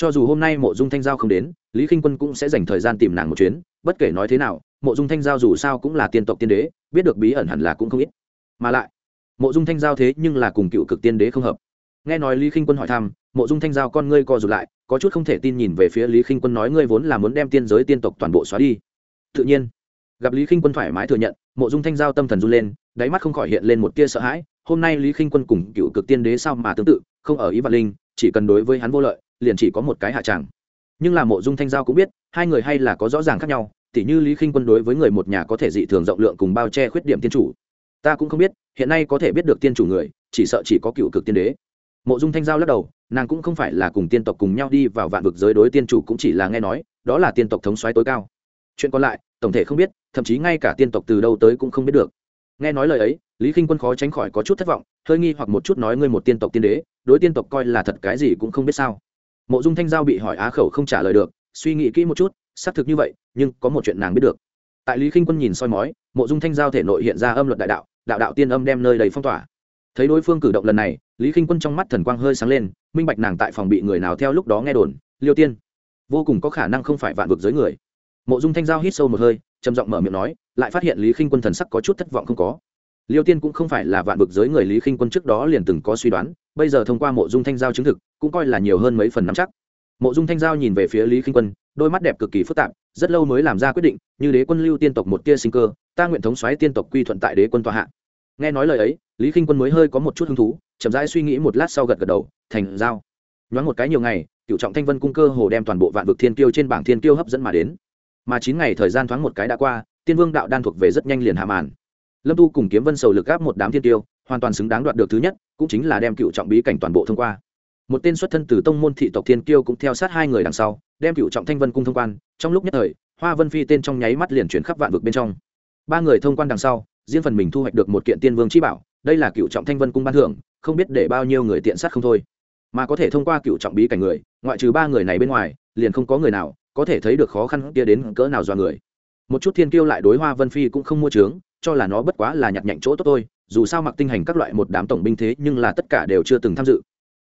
cho dù hôm nay mộ dung thanh giao không đến, lý khinh quân cũng sẽ dành thời gian tìm nàng một chuyến, bất kể nói thế nào, mộ dung thanh giao dù sao cũng là tiên tộc tiên đế, biết được bí ẩn hẳn là cũng không ít. Mà lại, mộ dung thanh giao thế nhưng là cùng cựu cực tiên đế không hợp. Nghe nói lý khinh quân hỏi thăm, mộ dung thanh giao con ngươi co rụt lại, có chút không thể tin nhìn về phía lý khinh quân nói ngươi vốn là muốn đem tiên giới tiên tộc toàn bộ xóa đi. Tự nhiên, gặp lý khinh quân thoải mái thừa nhận, mộ dung thanh giao tâm thần run lên, đáy mắt không khỏi hiện lên một tia sợ hãi. Hôm nay lý khinh quân cùng cựu cực tiên đế sao mà tương tự, không ở ý vạn linh, chỉ cần đối với hắn vô lợi liền chỉ có một cái hạ tràng. Nhưng là mộ dung thanh giao cũng biết, hai người hay là có rõ ràng khác nhau, tỉ như lý khinh quân đối với người một nhà có thể dị thường rộng lượng cùng bao che khuyết điểm tiên chủ. Ta cũng không biết, hiện nay có thể biết được tiên chủ người, chỉ sợ chỉ có cựu cực tiên đế. Mộ dung thanh giao lắc đầu, nàng cũng không phải là cùng tiên tộc cùng nhau đi vào vạn vực giới đối tiên chủ cũng chỉ là nghe nói, đó là tiên tộc thống xoáy tối cao. Chuyện còn lại, tổng thể không biết, thậm chí ngay cả tiên tộc từ đâu tới cũng không biết được. Nghe nói lời ấy, lý k i n h quân khó tránh khỏi có chút thất vọng, hơi nghi hoặc một chút nói ngươi một tiên tộc tiên đế, đối tiên tộc coi là thật cái gì cũng không biết sao mộ dung thanh giao bị hỏi á khẩu không trả lời được, suy nghĩ kỹ một chút, xác thực như vậy, nhưng có một chuyện nàng biết được. Tại lý k i n h quân nhìn soi mói, mộ dung thanh giao thể nội hiện ra âm luật đại đạo đạo đạo tiên âm đem nơi đầy phong tỏa. Thấy đối phương cử động lần này, lý k i n h quân trong mắt thần quang hơi sáng lên, minh bạch nàng tại phòng bị người nào theo lúc đó nghe đồn, liêu tiên. Vô cùng có khả năng không phải vạn vực giới người. Mộ dung thanh giao hít sâu một hơi, trầm giọng mở miệng nói, lại phát hiện lý k i n h quân thần sắc có chút thất vọng không có liêu tiên cũng không phải là vạn vực giới người lý khinh quân trước đó liền từng có suy đoán, bây giờ thông qua mộ dung thanh giao chứng thực, cũng coi là nhiều hơn mấy phần nắm chắc. Mộ dung thanh giao nhìn về phía lý khinh quân, đôi mắt đẹp cực kỳ phức tạp, rất lâu mới làm ra quyết định, như đế quân lưu tiên tộc một tia sinh cơ, ta nguyện thống xoáy tiên tộc quy thuận tại đế quân tòa hạ. Nghe nói lời ấy, lý k i n h quân mới hơi có một chút hứng thú, chậm rãi suy nghĩ một lát sau gật gật đầu, thành giao. Nhoáng một cái nhiều ngày cựu trọng thanh vân cung cơ hồ đem toàn bộ vạn vực thiên kiêu trên bảng thiên kiêu hấp dẫn mà đến. Mà chín ngày thời gian thoáng một cái đã qua, tiên vương đạo đan thuộc về rất nhanh liền hạ màn lâm tu cùng kiếm vân sầu lực gáp một đám thiên tiêu, hoàn toàn xứng đáng đoạt được thứ nhất, cũng chính là đem cựu trọng bí cảnh toàn bộ thông qua. Một tên xuất thân từ tông môn thị tộc thiên kiêu cũng theo sát hai người đằng sau, đem cựu trọng thanh vân cung thông quan, trong lúc nhất thời, hoa vân phi tên trong nháy mắt liền chuyển khắp vạn vực bên trong. Ba người thông quan đằng sau, riêng phần mình thu hoạch được một kiện tiên vương chi bảo, đây là cựu trọng thanh vân cung ban thưởng, không biết để bao nhiêu người tiện sát không thôi. Mà có thể thông qua cựu trọng bí cảnh người, ngoại trừ ba người này bên ngoài, liền không có người nào có thể thấy được khó khăn kia đến cỡ nào do người. Một chút thiên kiêu lại đối hoa vân phi cũng không mua trướng cho là nó bất quá là nhặt nhạnh chỗ tốt tôi dù sao mặc tinh hành các loại một đám tổng binh thế nhưng là tất cả đều chưa từng tham dự.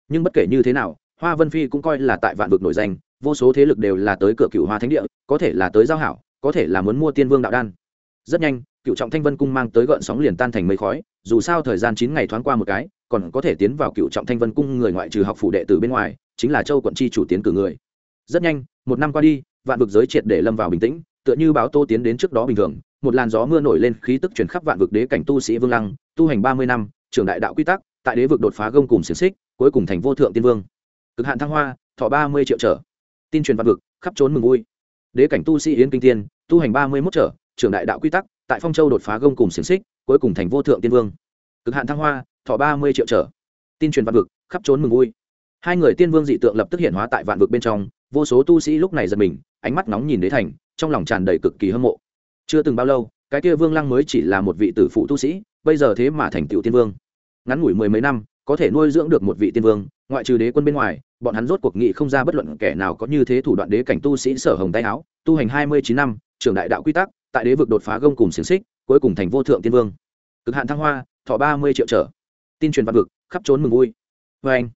Nhưng bất kể như thế nào, hoa vân phi cũng coi là tại vạn vực nổi danh, vô số thế lực đều là tới cửa cựu hoa thánh địa, có thể là tới giao hảo, có thể là muốn mua tiên vương đạo đan. Rất nhanh cựu trọng thanh vân cung mang tới gợn sóng liền tan thành mây khói, dù sao thời gian chín ngày thoáng qua một cái, còn có thể tiến vào cựu trọng thanh vân cung người ngoại trừ học phủ đệ tử bên ngoài, chính là châu quận chi chủ tiến cử người. Rất nhanh, một năm qua đi, vạn vực giới triệt để lâm vào bình tĩnh, tựa như báo tô tiến đến trước đó bình thường một làn gió mưa nổi lên khí tức chuyển khắp vạn vực đế cảnh tu sĩ vương lăng, tu hành ba mươi năm, trưởng đại đạo quy tắc, tại đế vực đột phá gông cùng xiềng xích, cuối cùng thành vô thượng tiên vương. Cực hạn thăng hoa, thọ ba mươi triệu trở. Tin truyền vạn vực, khắp trốn mừng vui. Đế cảnh tu sĩ yến kinh tiên, tu hành ba mươi mốt trở, trưởng đại đạo quy tắc, tại phong châu đột phá gông cùng xiềng xích, cuối cùng thành vô thượng tiên vương. Cực hạn thăng hoa, thọ ba mươi triệu trở. Tin truyền vạn vực, khắp trốn mừng vui. Hai người tiên vương dị tượng lập tức hiện hóa tại vạn vực bên trong, vô số tu sĩ lúc này giật mình, ánh mắt nóng nhìn đế thành, trong lòng tràn đầy cực kỳ hâm mộ chưa từng bao lâu, cái kia vương lăng mới chỉ là một vị tử phụ tu sĩ, bây giờ thế mà thành tựu tiên vương. Ngắn ngủi mười mấy năm, có thể nuôi dưỡng được một vị tiên vương, ngoại trừ đế quân bên ngoài, bọn hắn rốt cuộc nghị không ra bất luận kẻ nào có như thế thủ đoạn đế cảnh tu sĩ sở hồng tay áo, tu hành hai mươi chín năm trường đại đạo quy tắc, tại đế vực đột phá gông cùng xiềng xích, cuối cùng thành vô thượng tiên vương. Cực hạn thăng hoa, thọ ba mươi triệu trở. Tin truyền vạn vực, khắp trốn mừng vui. Vê anh,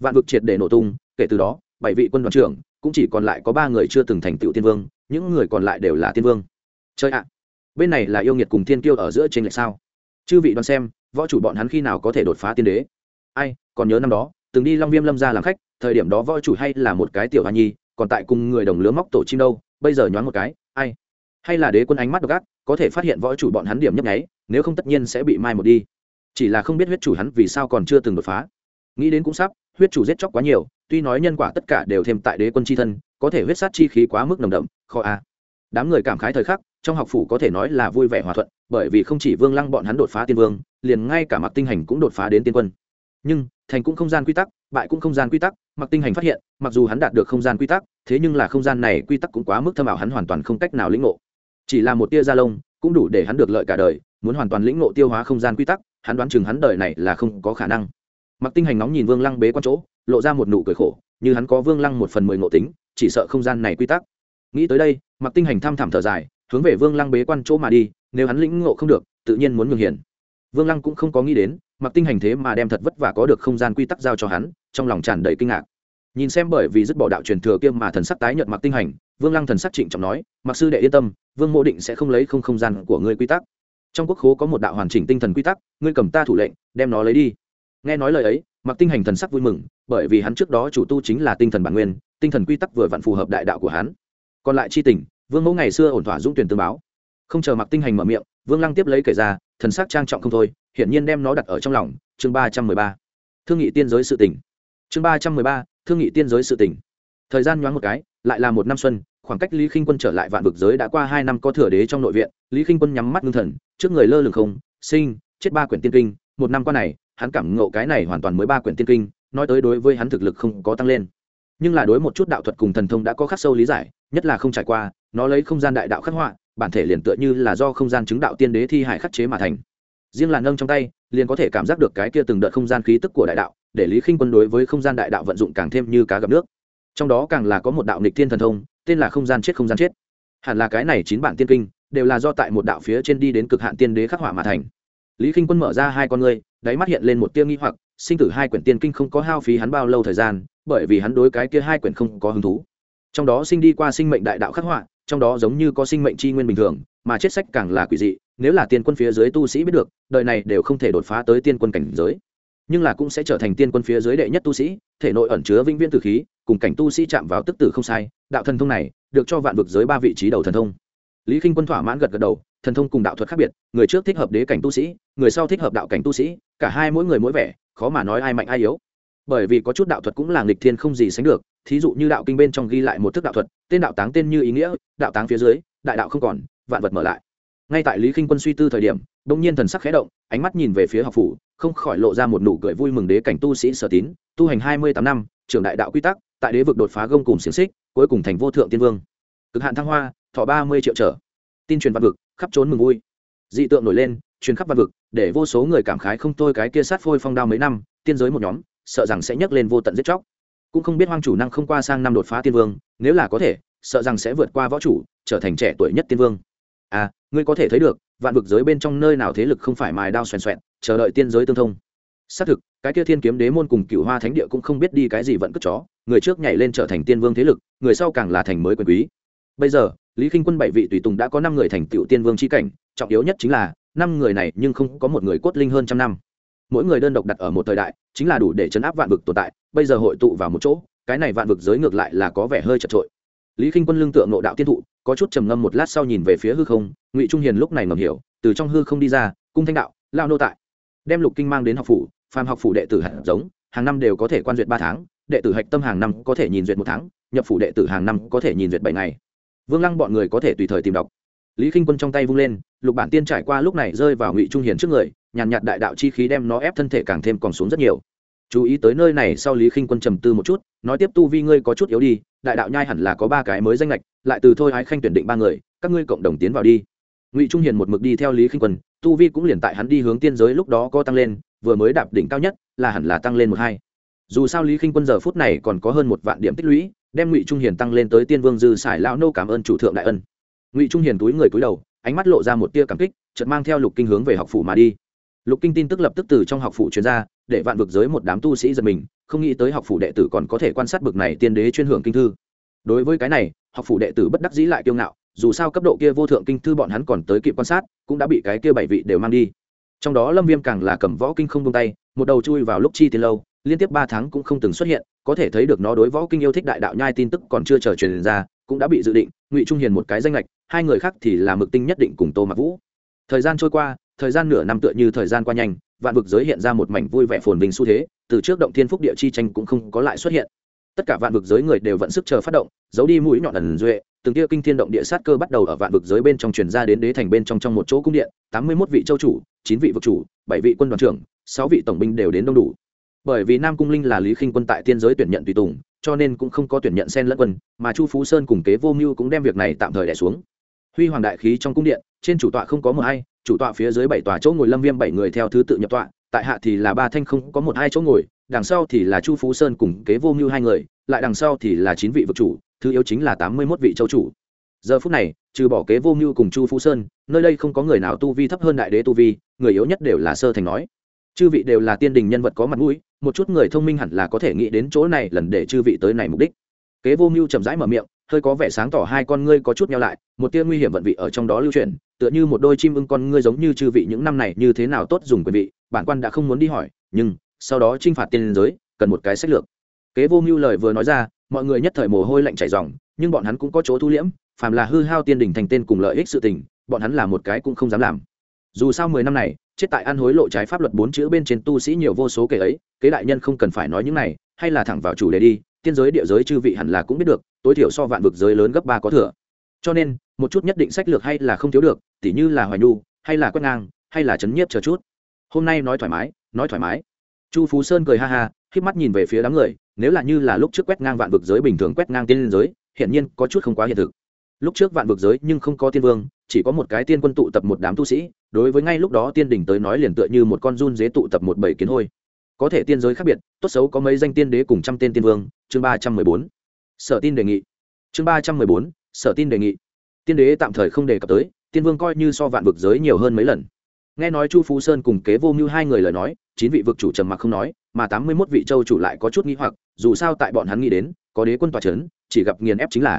vạn vực triệt để nổ tung, kể từ đó, bảy vị quân đoàn trưởng, cũng chỉ còn lại có ba người chưa từng thành tựu tiên vương, những người còn lại đều là tiên vương chơi ạ, bên này là yêu nghiệt cùng thiên kiêu ở giữa trên lệch sao? Chư vị đoán xem, võ chủ bọn hắn khi nào có thể đột phá tiên đế? Ai, còn nhớ năm đó, từng đi long viêm lâm ra làm khách, thời điểm đó võ chủ hay là một cái tiểu hoa nhi, còn tại cùng người đồng lứa móc tổ chim đâu, bây giờ nhoáng một cái, ai? Hay là đế quân ánh mắt độc ác, có thể phát hiện võ chủ bọn hắn điểm nhấp nháy, nếu không tất nhiên sẽ bị mai một đi. Chỉ là không biết huyết chủ hắn vì sao còn chưa từng đột phá. Nghĩ đến cũng sắp, huyết chủ giết chóc quá nhiều, tuy nói nhân quả tất cả đều thêm tại đế quân c h i thân, có thể huyết sát chi khí quá mức nồng đậm kho a đám người cảm khái thời khắc, trong học phủ có thể nói là vui vẻ hòa thuận, bởi vì không chỉ vương lăng bọn hắn đột phá tiên vương, liền ngay cả mặc tinh hành cũng đột phá đến tiên quân. Nhưng, thành cũng không gian quy tắc, bại cũng không gian quy tắc mặc tinh hành phát hiện, mặc dù hắn đạt được không gian quy tắc, thế nhưng là không gian này quy tắc cũng quá mức thâm ảo, hắn hoàn toàn không cách nào lĩnh ngộ. Chỉ là một tia da lông, cũng đủ để hắn được lợi cả đời, muốn hoàn toàn lĩnh ngộ tiêu hóa không gian quy tắc, hắn đoán chừng hắn đời này là không có khả năng. Mặc tinh hành nóng nhìn vương lăng bế quan chỗ, lộ ra một nụ cười khổ, như hắn có vương lăng một phần mười ngộ tính, chỉ sợ không gian này quy tắc nghĩ tới đây mặc tinh hành tham thảm thở dài, hướng về vương lăng bế quan chỗ mà đi, nếu hắn lĩnh ngộ không được, tự nhiên muốn ngừng hiển vương lăng cũng không có nghĩ đến mặc tinh hành thế mà đem thật vất vả có được không gian quy tắc giao cho hắn, trong lòng tràn đầy kinh ngạc. Nhìn xem bởi vì dứt bỏ đạo truyền thừa kia mà thần sắc tái nhợt mặc tinh hành, vương lăng thần sắc trịnh trọng nói mặc sư đệ yên tâm, vương mô định sẽ không lấy không không gian của ngươi quy tắc. Trong quốc khố có một đạo hoàn chỉnh tinh thần quy tắc, ngươi cầm ta thủ lệnh, đem nó lấy đi. Nghe nói lời ấy mặc tinh hành thần sắc vui mừng, bởi vì hắn trước đó chủ tu chính là tinh thần bản nguyên, tinh thần quy tắc vừa vặn phù hợp đại đạo của hắn còn lại chi tình, vương mẫu ngày xưa ổn thỏa dũng tuyển tương báo. Không chờ mặc tinh hành mở miệng, vương lăng tiếp lấy kể ra, thần sắc trang trọng không thôi, hiển nhiên đem nó đặt ở trong lòng. Chương ba trăm mười ba. Thương nghị tiên giới sự tỉnh chương ba trăm mười ba. Thương nghị tiên giới sự tỉnh thời gian nhoáng một cái, lại là một năm xuân, khoảng cách lý khinh quân trở lại vạn vực giới đã qua hai năm có thừa đế trong nội viện, lý khinh quân nhắm mắt ngưng thần, trước người lơ lửng không, sinh, chết ba quyển tiên kinh, một năm qua này, hắn cảm ngộ cái này hoàn toàn mới ba quyển tiên kinh, nói tới đối với hắn thực lực không có tăng lên nhưng là đối một chút đạo thuật cùng thần thông đã có khắc sâu lý giải, nhất là không trải qua, nó lấy không gian đại đạo khắc họa, bản thể liền tựa như là do không gian chứng đạo tiên đế thi hải khắc chế mà thành. Riêng là nâng trong tay, liền có thể cảm giác được cái kia từng đợt không gian khí tức của đại đạo, để lý khinh quân đối với không gian đại đạo vận dụng càng thêm như cá gặp nước. Trong đó càng là có một đạo nịch thiên thần thông, tên là không gian chết không gian chết. Hẳn là cái này chín bản tiên kinh, đều là do tại một đạo phía trên đi đến cực hạn tiên đế khắc họa mà thành. Lý khinh quân mở ra hai con ngươi, đáy mắt hiện lên một tia nghi hoặc, sinh tử hai quyển tiên kinh không có hao phí hắn bao lâu thời gian bởi vì hắn đối cái kia hai quyển không có hứng thú. Trong đó sinh đi qua sinh mệnh đại đạo khắc họa, trong đó giống như có sinh mệnh tri nguyên bình thường, mà chết sách càng là quỷ dị, nếu là tiên quân phía dưới tu sĩ biết được, đời này đều không thể đột phá tới tiên quân cảnh giới. Nhưng là cũng sẽ trở thành tiên quân phía dưới đệ nhất tu sĩ, thể nội ẩn chứa vĩnh viễn tử khí, cùng cảnh tu sĩ chạm vào tức tử không sai, đạo thần thông này được cho vạn vực giới ba vị trí đầu thần thông. Lý k i n h quân thỏa mãn gật gật đầu, thần thông cùng đạo thuật khác biệt, người trước thích hợp đế cảnh tu sĩ, người sau thích hợp đạo cảnh tu sĩ, cả hai mỗi người mỗi vẻ, khó mà nói ai mạnh ai yếu bởi vì có chút đạo thuật cũng là nghịch thiên không gì sánh được, thí dụ như đạo kinh bên trong ghi lại một thức đạo thuật, tên đạo táng tên như ý nghĩa, đạo táng phía dưới, đại đạo không còn, vạn vật mở lại. Ngay tại lý k i n h quân suy tư thời điểm đ ỗ n g nhiên thần sắc khé động, ánh mắt nhìn về phía học phủ, không khỏi lộ ra một nụ cười vui mừng đế cảnh tu sĩ sở tín, tu hành hai mươi tám năm, trưởng đại đạo quy tắc, tại đế vực đột phá gông cùng xiềng xích, cuối cùng thành vô thượng tiên vương. Cực hạn thăng hoa, thọ ba mươi triệu trở. Tin truyền văn vực, khắp trốn mừng vui. Dị tượng nổi lên, truyền khắp văn vực, để vô số người cảm khái không thôi cái kia sát phôi phong đao mấy năm, tiên giới một nhóm sợ rằng sẽ nhấc lên vô tận giết chóc. Cũng không biết hoang chủ năng không qua sang năm đột phá tiên vương, nếu là có thể, sợ rằng sẽ vượt qua võ chủ, trở thành trẻ tuổi nhất tiên vương. À ngươi có thể thấy được, vạn vực giới bên trong nơi nào thế lực không phải mài đao xoèn xoẹn, chờ đợi tiên giới tương thông. Xác thực, cái kia thiên kiếm đế môn cùng cựu hoa thánh địa cũng không biết đi cái gì vẫn cất chó, người trước nhảy lên trở thành tiên vương thế lực, người sau càng là thành mới quyền quý. Bây giờ, lý k i n h quân bảy vị tùy tùng đã có năm người thành tựu tiên vương c h i cảnh, trọng yếu nhất chính là, năm người này nhưng không có một người cốt linh hơn trăm năm. Mỗi người đơn độc đặt ở một thời đại chính là đủ để chấn áp vạn vực tồn tại, bây giờ hội tụ vào một chỗ, cái này vạn vực giới ngược lại là có vẻ hơi chật trội. Lý k i n h quân lương tượng nộ đạo tiên thụ, có chút trầm ngâm một lát sau nhìn về phía hư không, ngụy trung hiền lúc này ngầm hiểu, từ trong hư không đi ra, cung thanh đạo, lao nô tại. Đem lục kinh mang đến học phủ, phàm học phủ đệ tử hạt giống, hàng năm đều có thể quan duyệt ba tháng, đệ tử hạch tâm hàng năm có thể nhìn duyệt một tháng, nhập phủ đệ tử hàng năm có thể nhìn duyệt bảy ngày. Vương lăng bọn người có thể tùy thời tìm đọc lý k i n h quân trong tay vung lên, lục bản tiên trải qua lúc này rơi vào ngụy trung hiền trước người, nhàn nhạt đại đạo chi khí đem nó ép thân thể càng thêm còn xuống rất nhiều. Chú ý tới nơi này, sau lý k i n h quân trầm tư một chút, nói tiếp tu vi ngươi có chút yếu đi, đại đạo nhai hẳn là có ba cái mới danh lệch lại từ thôi ái khanh tuyển định ba người, các ngươi cộng đồng tiến vào đi. Ngụy trung hiền một mực đi theo lý k i n h quân, tu vi cũng liền tại hắn đi hướng tiên giới lúc đó có tăng lên, vừa mới đạp đỉnh cao nhất, là hẳn là tăng lên một hai. Dù sao lý k i n h quân giờ phút này còn có hơn một vạn điểm tích lũy, đem ngụy trung hiền tăng lên tới tiên vương dư sải lão nô cảm ơn chủ thượng đại ân ngụy trung hiền túi người túi đầu ánh mắt lộ ra một tia cảm kích chợt mang theo lục kinh hướng về học phủ mà đi lục kinh tin tức lập tức từ trong học phủ truyền ra để vạn vực giới một đám tu sĩ giật mình không nghĩ tới học phủ đệ tử còn có thể quan sát bực này tiên đế chuyên hưởng kinh thư đối với cái này học phủ đệ tử bất đắc dĩ lại kiêu ngạo dù sao cấp độ kia vô thượng kinh thư bọn hắn còn tới kịp quan sát cũng đã bị cái kia bảy vị đều mang đi trong đó lâm viêm càng là cầm võ kinh không tung tay một đầu chui vào lúc chi thì lâu liên tiếp ba tháng cũng không từng xuất hiện có thể thấy được nó đối võ kinh yêu thích đại đạo nhai tin tức còn chưa chờ truyền ra cũng đã bị dự định, ngụy trung hiền một cái danh lệch hai người khác thì là mực tinh nhất định cùng tô mặc vũ. Thời gian trôi qua, thời gian nửa năm tựa như thời gian qua nhanh, vạn vực giới hiện ra một mảnh vui vẻ phồn vinh xu thế, từ trước động thiên phúc địa chi tranh cũng không có lại xuất hiện. Tất cả vạn vực giới người đều vẫn sức chờ phát động, giấu đi mũi nhọn ẩn duệ, từng tia kinh thiên động địa sát cơ bắt đầu ở vạn vực giới bên trong truyền ra đến đế thành bên trong trong một chỗ cung điện, tám mươi 81 vị châu chủ, chín vị vực chủ, bảy vị quân đoàn trưởng, sáu vị tổng binh đều đến đông đủ. Bởi vì nam cung linh là lý khinh quân tại tiên giới tuyển nhận tùy tùng cho nên cũng không có tuyển nhận sen lẫn quân mà chu phú sơn cùng kế vô mưu cũng đem việc này tạm thời đẻ xuống. Huy hoàng đại khí trong cung điện trên chủ tọa không có một ai, chủ tọa phía dưới bảy tòa chỗ ngồi lâm viêm bảy người theo thứ tự nhập tọa tại hạ thì là ba thanh không có một hai chỗ ngồi đằng sau thì là chu phú sơn cùng kế vô mưu hai người lại đằng sau thì là chín vị vực chủ thứ yếu chính là tám mươi mốt vị châu chủ. Giờ phút này trừ bỏ kế vô mưu cùng chu phú sơn nơi đây không có người nào tu vi thấp hơn đại đế tu vi người yếu nhất đều là sơ thành nói chư vị đều là tiên đình nhân vật có mặt mũi, một chút người thông minh hẳn là có thể nghĩ đến chỗ này lần để chư vị tới này mục đích. Kế vô mưu chậm rãi mở miệng, hơi có vẻ sáng tỏ hai con ngươi có chút nhau lại, một tia nguy hiểm vận vị ở trong đó lưu truyền tựa như một đôi chim ưng con ngươi giống như chư vị những năm này như thế nào tốt dùng quyền vị, bản quan đã không muốn đi hỏi, nhưng, sau đó t r i n h phạt tiên giới, cần một cái sách lược. Kế vô mưu lời vừa nói ra, mọi người nhất thời mồ hôi lạnh chảy dòng nhưng bọn hắn cũng có chỗ thu liễm, phàm là hư hao tiên đình thành tên cùng lợi ích sự tình, bọn hắn là một cái cũng không dám làm dù sao mười năm này, chết tại ăn hối lộ trái pháp luật bốn chữ bên trên tu sĩ nhiều vô số kể ấy, kế đại nhân không cần phải nói những này, hay là thẳng vào chủ đề đi, tiên giới địa giới chư vị hẳn là cũng biết được, tối thiểu so vạn vực giới lớn gấp ba có thừa. Cho nên, một chút nhất định sách lược hay là không thiếu được, tỉ như là hoài nhu, hay là quét ngang, hay là chấn nhiếp chờ chút. Hôm nay nói thoải mái, nói thoải mái. Chu phú sơn cười ha ha k mắt nhìn về phía đám người, nếu là như là lúc trước quét ngang vạn vực giới bình thường quét ngang tiên giới, hiển nhiên có chút không quá hiện thực. Lúc trước vạn vực giới nhưng không có tiên vương, chỉ có một cái tiên quân tụ tập một đám tu sĩ đối với ngay lúc đó tiên đình tới nói liền tựa như một con run dế tụ tập một bầy kiến hôi. Có thể tiên giới khác biệt, tốt xấu có mấy danh tiên đế cùng trăm tên tiên vương. Chương ba trăm mười bốn. Sở tin đề nghị. Chương ba trăm mười bốn. Sở tin đề nghị. Tiên đế tạm thời không đề cập tới, tiên vương coi như so vạn vực giới nhiều hơn mấy lần. Nghe nói chu phú sơn cùng kế vô mưu hai người lời nói, chín vị vực chủ trầm mặc không nói, mà tám mươi mốt vị châu chủ lại có chút nghĩ hoặc, dù sao tại bọn hắn nghĩ đến, có đế quân tòa c h ấ n chỉ gặp nghiền ép chính là.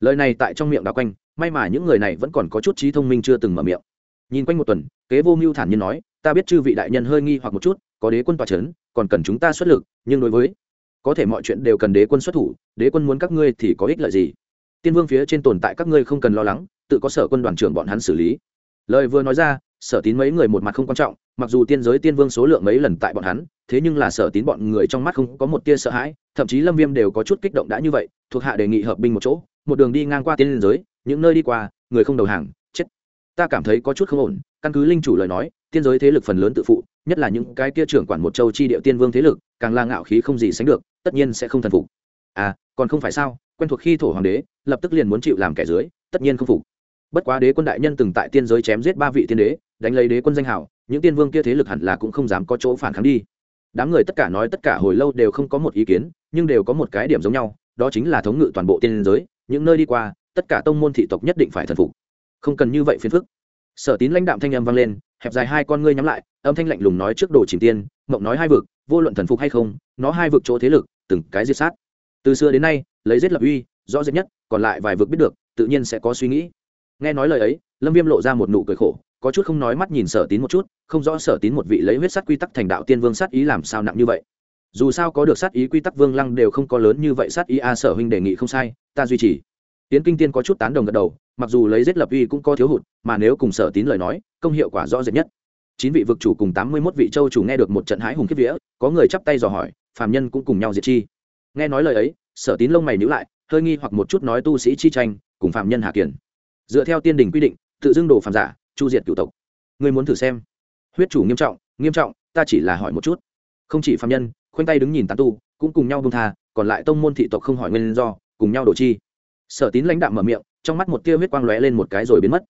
Lời này tại trong miệng đào quanh, may mà những người này vẫn còn có chút trí thông minh chưa từng mở miệng nhìn quanh một tuần, kế vô mưu thản nhiên nói, ta biết chư vị đại nhân hơi nghi hoặc một chút, có đế quân tòa c h ấ n còn cần chúng ta xuất lực, nhưng đối với, có thể mọi chuyện đều cần đế quân xuất thủ, đế quân muốn các ngươi thì có ích lợi gì? Tiên vương phía trên tồn tại các ngươi không cần lo lắng, tự có sở quân đoàn trưởng bọn hắn xử lý. Lời vừa nói ra, sở tín mấy người một mặt không quan trọng, mặc dù tiên giới tiên vương số lượng mấy lần tại bọn hắn, thế nhưng là sở tín bọn người trong mắt không có một tia sợ hãi, thậm chí lâm viêm đều có chút kích động đã như vậy, thuộc hạ đề nghị hợp binh một chỗ, một đường đi ngang qua tiên giới, những nơi đi qua, người không đầu hàng ta cảm thấy có chút không ổn, căn cứ linh chủ lời nói, tiên giới thế lực phần lớn tự phụ, nhất là những cái kia trưởng quản một châu chi địa tiên vương thế lực, càng là ngạo khí không gì sánh được, tất nhiên sẽ không thần phục. À còn không phải sao, quen thuộc khi thổ hoàng đế, lập tức liền muốn chịu làm kẻ dưới, tất nhiên không phục. Bất quá đế quân đại nhân từng tại tiên giới chém giết ba vị tiên đế, đánh lấy đế quân danh hảo những tiên vương kia thế lực hẳn là cũng không dám có chỗ phản kháng đi. Đám người tất cả nói tất cả hồi lâu đều không có một ý kiến, nhưng đều có một cái điểm giống nhau, đó chính là thống ngự toàn bộ tiên giới, những nơi đi qua, tất cả tông môn thị tộc nhất định phải thần phục không cần như vậy phiền phức. Sở tín lãnh đạm thanh âm vang lên, hẹp dài hai con ngươi nhắm lại, âm thanh lạnh lùng nói trước đồ chìm tiên, mộng nói hai vực, vô luận thần phục hay không, nó hai vực chỗ thế lực, từng cái diệt sát. Từ xưa đến nay, lấy giết lập uy, rõ rệt nhất, còn lại vài vực biết được, tự nhiên sẽ có suy nghĩ. Nghe nói lời ấy, lâm viêm lộ ra một nụ cười khổ, có chút không nói mắt nhìn sở tín một chút, không rõ sở tín một vị lấy huyết sắt quy tắc thành đạo tiên vương sát ý làm sao nặng như vậy. Dù sao có được sát ý quy tắc vương lăng đều không có lớn như vậy, sát ý a sở huynh đề nghị không sai, ta duy trì tiến kinh tiên có chút tán đồng gật đầu, mặc dù lấy giết lập uy cũng có thiếu hụt, mà nếu cùng sở tín lời nói, công hiệu quả rõ rệt nhất. Chín vị vực chủ cùng tám mươi mốt vị châu chủ nghe được một trận hãi hùng kiếp vía, có người chắp tay dò hỏi, phàm nhân cũng cùng nhau diệt chi. Nghe nói lời ấy, sở tín lông mày nhữ lại, hơi nghi hoặc một chút nói tu sĩ chi tranh, cùng phạm nhân hạ kiển dựa theo tiên đình quy định, tự dưng đồ phàm giả, chu diệt cựu tộc. Ngươi muốn thử xem. Huyết chủ nghiêm trọng nghiêm trọng, ta chỉ là hỏi một chút. Không chỉ phạm nhân, khoanh tay đứng nhìn tán tu, cũng cùng nhau bông tha, còn lại tông môn thị tộc không hỏi nguyên do, cùng nhau đổ chi sở tín lãnh đạm mở miệng, trong mắt một tia huyết quang lóe lên một cái rồi biến mất.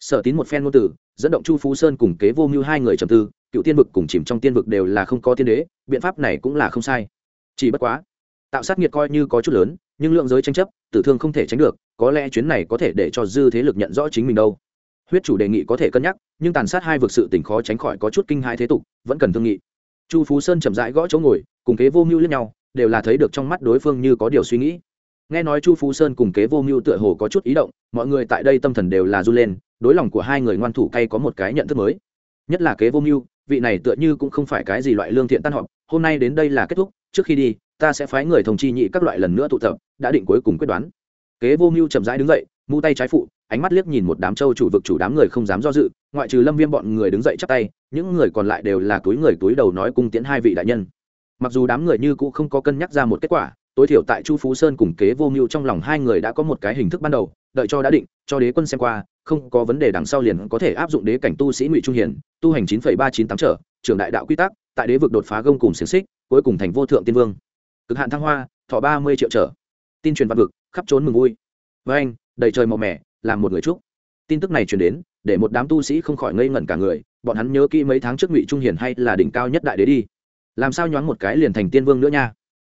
Sở tín một phen ngôn từ, dẫn động chu phú sơn cùng kế vô mưu hai người trầm tư, cựu tiên vực cùng chìm trong tiên vực đều là không có tiên đế, biện pháp này cũng là không sai. Chỉ bất quá, tạo sát nghiệt coi như có chút lớn, nhưng lượng giới tranh chấp, tử thương không thể tránh được, có lẽ chuyến này có thể để cho dư thế lực nhận rõ chính mình đâu. Huyết chủ đề nghị có thể cân nhắc, nhưng tàn sát hai vực sự tình khó tránh khỏi có chút kinh hai thế tục, vẫn cần thương nghị. Chu phú sơn chậm rãi gõ chỗ ngồi, cùng kế vô mưu lẫn nhau, đều là thấy được trong mắt đối phương như có điều suy nghĩ nghe nói chu phú sơn cùng kế vô mưu tựa hồ có chút ý động, mọi người tại đây tâm thần đều là r u lên, đối lòng của hai người ngoan thủ cay có một cái nhận thức mới. Nhất là kế vô mưu, vị này tựa như cũng không phải cái gì loại lương thiện tan họp, hôm nay đến đây là kết thúc, trước khi đi, ta sẽ phái người thông chi nhị các loại lần nữa tụ tập, đã định cuối cùng quyết đoán. Kế vô mưu chậm rãi đứng dậy, mu tay trái phụ, ánh mắt liếc nhìn một đám châu chủ vực chủ đám người không dám do dự, ngoại trừ lâm viêm bọn người đứng dậy chắp tay, những người còn lại đều là túi người túi đầu nói cung tiễn hai vị đại nhân. Mặc dù đám người như cũ không có cân nhắc ra một kết quả tối thiểu tại chu phú sơn cùng kế vô mưu trong lòng hai người đã có một cái hình thức ban đầu, đợi cho đã định, cho đế quân xem qua, không có vấn đề đằng sau liền có thể áp dụng đế cảnh tu sĩ ngụy trung hiển, tu hành chín ba chín tám trở, trưởng đại đạo quy tắc, tại đế vực đột phá gông cùng xiềng xích, cuối cùng thành vô thượng tiên vương. Cực hạn thăng hoa, thọ ba mươi triệu trở. Tin truyền văn vực, khắp trốn mừng vui. Với anh, đầy trời màu mẻ làm một người chúc. Tin tức này truyền đến, để một đám tu sĩ không khỏi ngây ngẩn cả người, bọn hắn nhớ kỹ mấy tháng trước ngụy trung hiển hay là đỉnh cao nhất đại đế đi. Làm sao nhoáng một cái liền thành tiên vương nữa nha?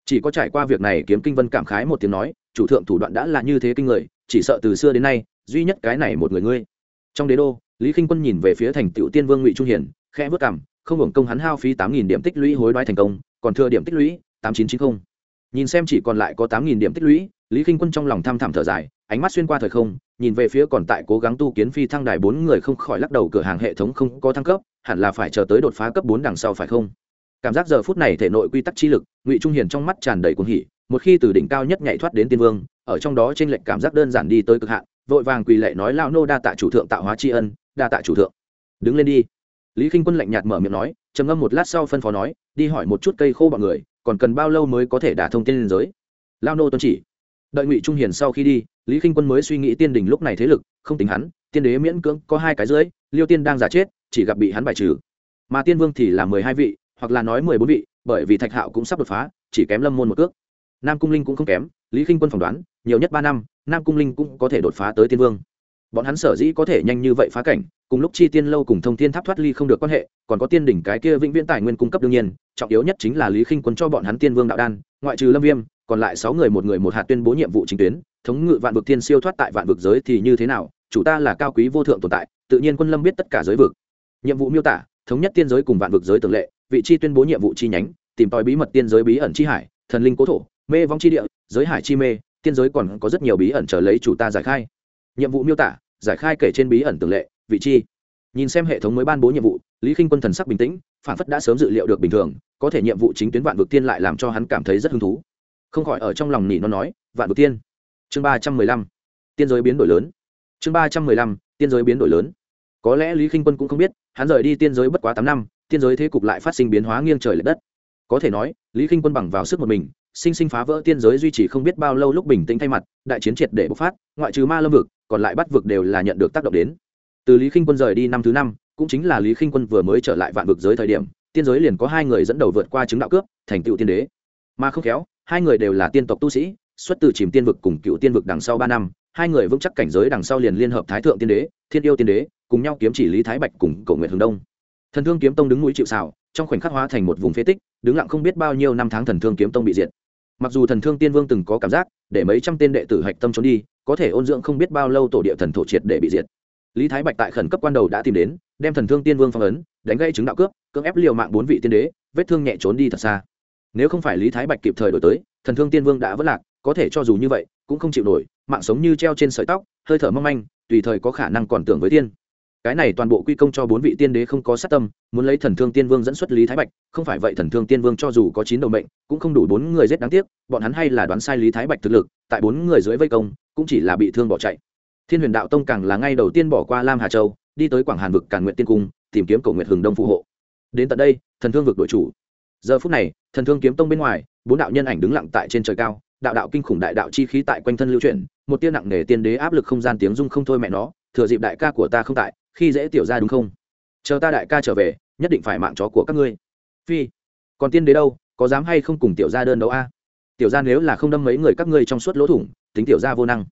Chỉ có trải qua việc này kiếm kinh vân cảm khái một tiếng nói, chủ thượng thủ đoạn đã là như thế kinh người, chỉ sợ từ xưa đến nay, duy nhất cái này một người ngươi. Trong đế đô, lý k i n h quân nhìn về phía thành tựu tiên vương ngụy trung hiển, khẽ vất cảm không hưởng công hắn hao phí tám nghìn điểm tích lũy hối đoái thành công, còn thừa điểm tích lũy tám chín chín mươi nhìn xem chỉ còn lại có tám nghìn điểm tích lũy, lý k i n h quân trong lòng tham thẳm thở dài, ánh mắt xuyên qua thời không, nhìn về phía còn tại cố gắng tu kiến phi thăng đài bốn người không khỏi lắc đầu cửa hàng hệ thống không có thăng cấp, hẳn là phải chờ tới đột phá cấp bốn đằng sau phải không? Cảm giác giờ phút này thể nội quy tắc chi lực, ngụy trung hiền trong mắt tràn đầy cuồng hỉ, một khi từ đỉnh cao nhất nhảy thoát đến tiên vương, ở trong đó trên lệnh cảm giác đơn giản đi tới cực hạn, vội vàng quỳ lệ nói lao nô đa tạ chủ thượng tạo hóa tri ân, đa tạ chủ thượng. Đứng lên đi. Lý k i n h quân lạnh nhạt mở miệng nói, trầm ngâm một lát sau phân phó nói, đi hỏi một chút cây khô bọn người, còn cần bao lâu mới có thể đả thông tiên liên giới? Lao nô tuân chỉ. Đợi ngụy trung hiền sau khi đi, lý k i n h quân mới suy nghĩ tiên đình lúc này thế lực, không tính hắn, tiên đế miễn cưỡng có hai cái dưới, liêu tiên đang giả chết, chỉ gặp bị hắn bài trừ. Mà tiên vương thì là mười hai vị hoặc là nói mười bốn vị, bởi vì thạch hạo cũng sắp đột phá, chỉ kém lâm môn một cước. Nam cung linh cũng không kém, lý k i n h quân phỏng đoán, nhiều nhất ba năm, nam cung linh cũng có thể đột phá tới tiên vương. Bọn hắn sở dĩ có thể nhanh như vậy phá cảnh, cùng lúc chi tiên lâu cùng thông thiên tháp thoát ly không được quan hệ, còn có tiên đỉnh cái kia vĩnh viễn tài nguyên cung cấp đương nhiên, trọng yếu nhất chính là lý khinh quân cho bọn hắn tiên vương đạo đan, ngoại trừ lâm viêm, còn lại sáu người một người một hạt tuyên bố nhiệm vụ chính tuyến, thống ngự vạn vực tiên siêu thoát tại vạn vực giới thì như thế nào, chủ ta là cao quý vô thượng tồn tại, tự nhiên quân lâm biết tất cả giới vực. Nhiệm vụ miêu tả, thống nhất tiên giới cùng vạn vực giới tường lệ vị chi tuyên bố nhiệm vụ chi nhánh, tìm tòi bí mật tiên giới bí ẩn chi hải, thần linh cố thổ, mê vong chi địa, giới hải chi mê, tiên giới còn có rất nhiều bí ẩn chờ lấy chủ ta giải khai. Nhiệm vụ miêu tả, giải khai kể trên bí ẩn tường lệ, vị chi. Nhìn xem hệ thống mới ban bố nhiệm vụ, lý k i n h quân thần sắc bình tĩnh, phản phất đã sớm dự liệu được bình thường, có thể nhiệm vụ chính tuyến vạn vực tiên lại làm cho hắn cảm thấy rất hứng thú. Không khỏi ở trong lòng nỉ nó nói, vạn vực tiên. Chương ba trăm mười lăm. Tiên giới biến đổi lớn. Chương ba trăm mười lăm, tiên giới biến đổi lớn. Có lẽ lý k i n h quân cũng không biết, hắn rời đi tiên giới bất quá tám năm tiên giới thế cục lại phát sinh biến hóa nghiêng trời l ệ đất. Có thể nói, lý k i n h quân bằng vào sức một mình, sinh sinh phá vỡ tiên giới duy trì không biết bao lâu lúc bình tĩnh thay mặt, đại chiến triệt để bộc phát, ngoại trừ ma lâm vực, còn lại bắt vực đều là nhận được tác động đến. Từ lý k i n h quân rời đi năm thứ năm, cũng chính là lý k i n h quân vừa mới trở lại vạn vực giới thời điểm, tiên giới liền có hai người dẫn đầu vượt qua chứng đạo cướp, thành tựu tiên đế. Mà không khéo, hai người đều là tiên tộc tu sĩ, xuất từ chìm tiên vực cùng cựu tiên vực đằng sau ba năm, hai người vững chắc cảnh giới đằng sau liền liên hợp thái thượng tiên đế, thiên yêu tiên đế, cùng nhau kiếm chỉ lý thái bạch cùng cầu nguyện hướng đông thần thương kiếm tông đứng núi chịu xào trong khoảnh khắc hóa thành một vùng phế tích, đứng lặng không biết bao nhiêu năm tháng thần thương kiếm tông bị diệt. Mặc dù thần thương tiên vương từng có cảm giác, để mấy trăm tên đệ tử hạch tâm trốn đi, có thể ôn dưỡng không biết bao lâu tổ địa thần thổ triệt để bị diệt. Lý thái bạch tại khẩn cấp quan đầu đã tìm đến, đem thần thương tiên vương phong ấn, đánh gây chứng đạo cướp, cưỡng ép liều mạng bốn vị tiên đế, vết thương nhẹ trốn đi thật xa. Nếu không phải lý thái bạch kịp thời đổi tới, thần thương tiên vương đã vất lạc, có thể cho dù như vậy, cũng không chịu nổi, mạng sống như treo trên sợi tóc, hơi thở mong manh, tùy thời có khả năng còn tưởng với tiên cái này toàn bộ quy công cho bốn vị tiên đế không có sát tâm, muốn lấy thần thương tiên vương dẫn xuất lý thái bạch, không phải vậy thần thương tiên vương cho dù có chín đầu mệnh, cũng không đủ bốn người giết đáng tiếc, bọn hắn hay là đoán sai lý thái bạch thực lực, tại bốn người dưới vây công, cũng chỉ là bị thương bỏ chạy. Thiên huyền đạo tông càng là ngay đầu tiên bỏ qua lam hà châu, đi tới quảng hàn vực càn nguyện tiên cung, tìm kiếm cầu nguyện hừng đông phù hộ. Đến tận đây, thần thương vực đội chủ. Giờ phút này, thần thương kiếm tông bên ngoài, bốn đạo nhân ảnh đứng lặng tại trên trời cao, đạo đạo kinh khủng đại đạo chi khí tại quanh thân lưu chuyển, một tiên nặng nề tiên đế áp lực không gian tiếng dung không thôi mẹ nó, thừa dịp đại ca của ta không tại khi dễ tiểu ra đúng không? Chờ ta đại ca trở về, nhất định phải mạng chó của các ngươi. Phi, còn tiên đế đâu? Có dám hay không cùng tiểu ra đơn đấu a? Tiểu ra nếu là không đâm mấy người các ngươi trong suốt lỗ thủng, tính tiểu ra vô năng.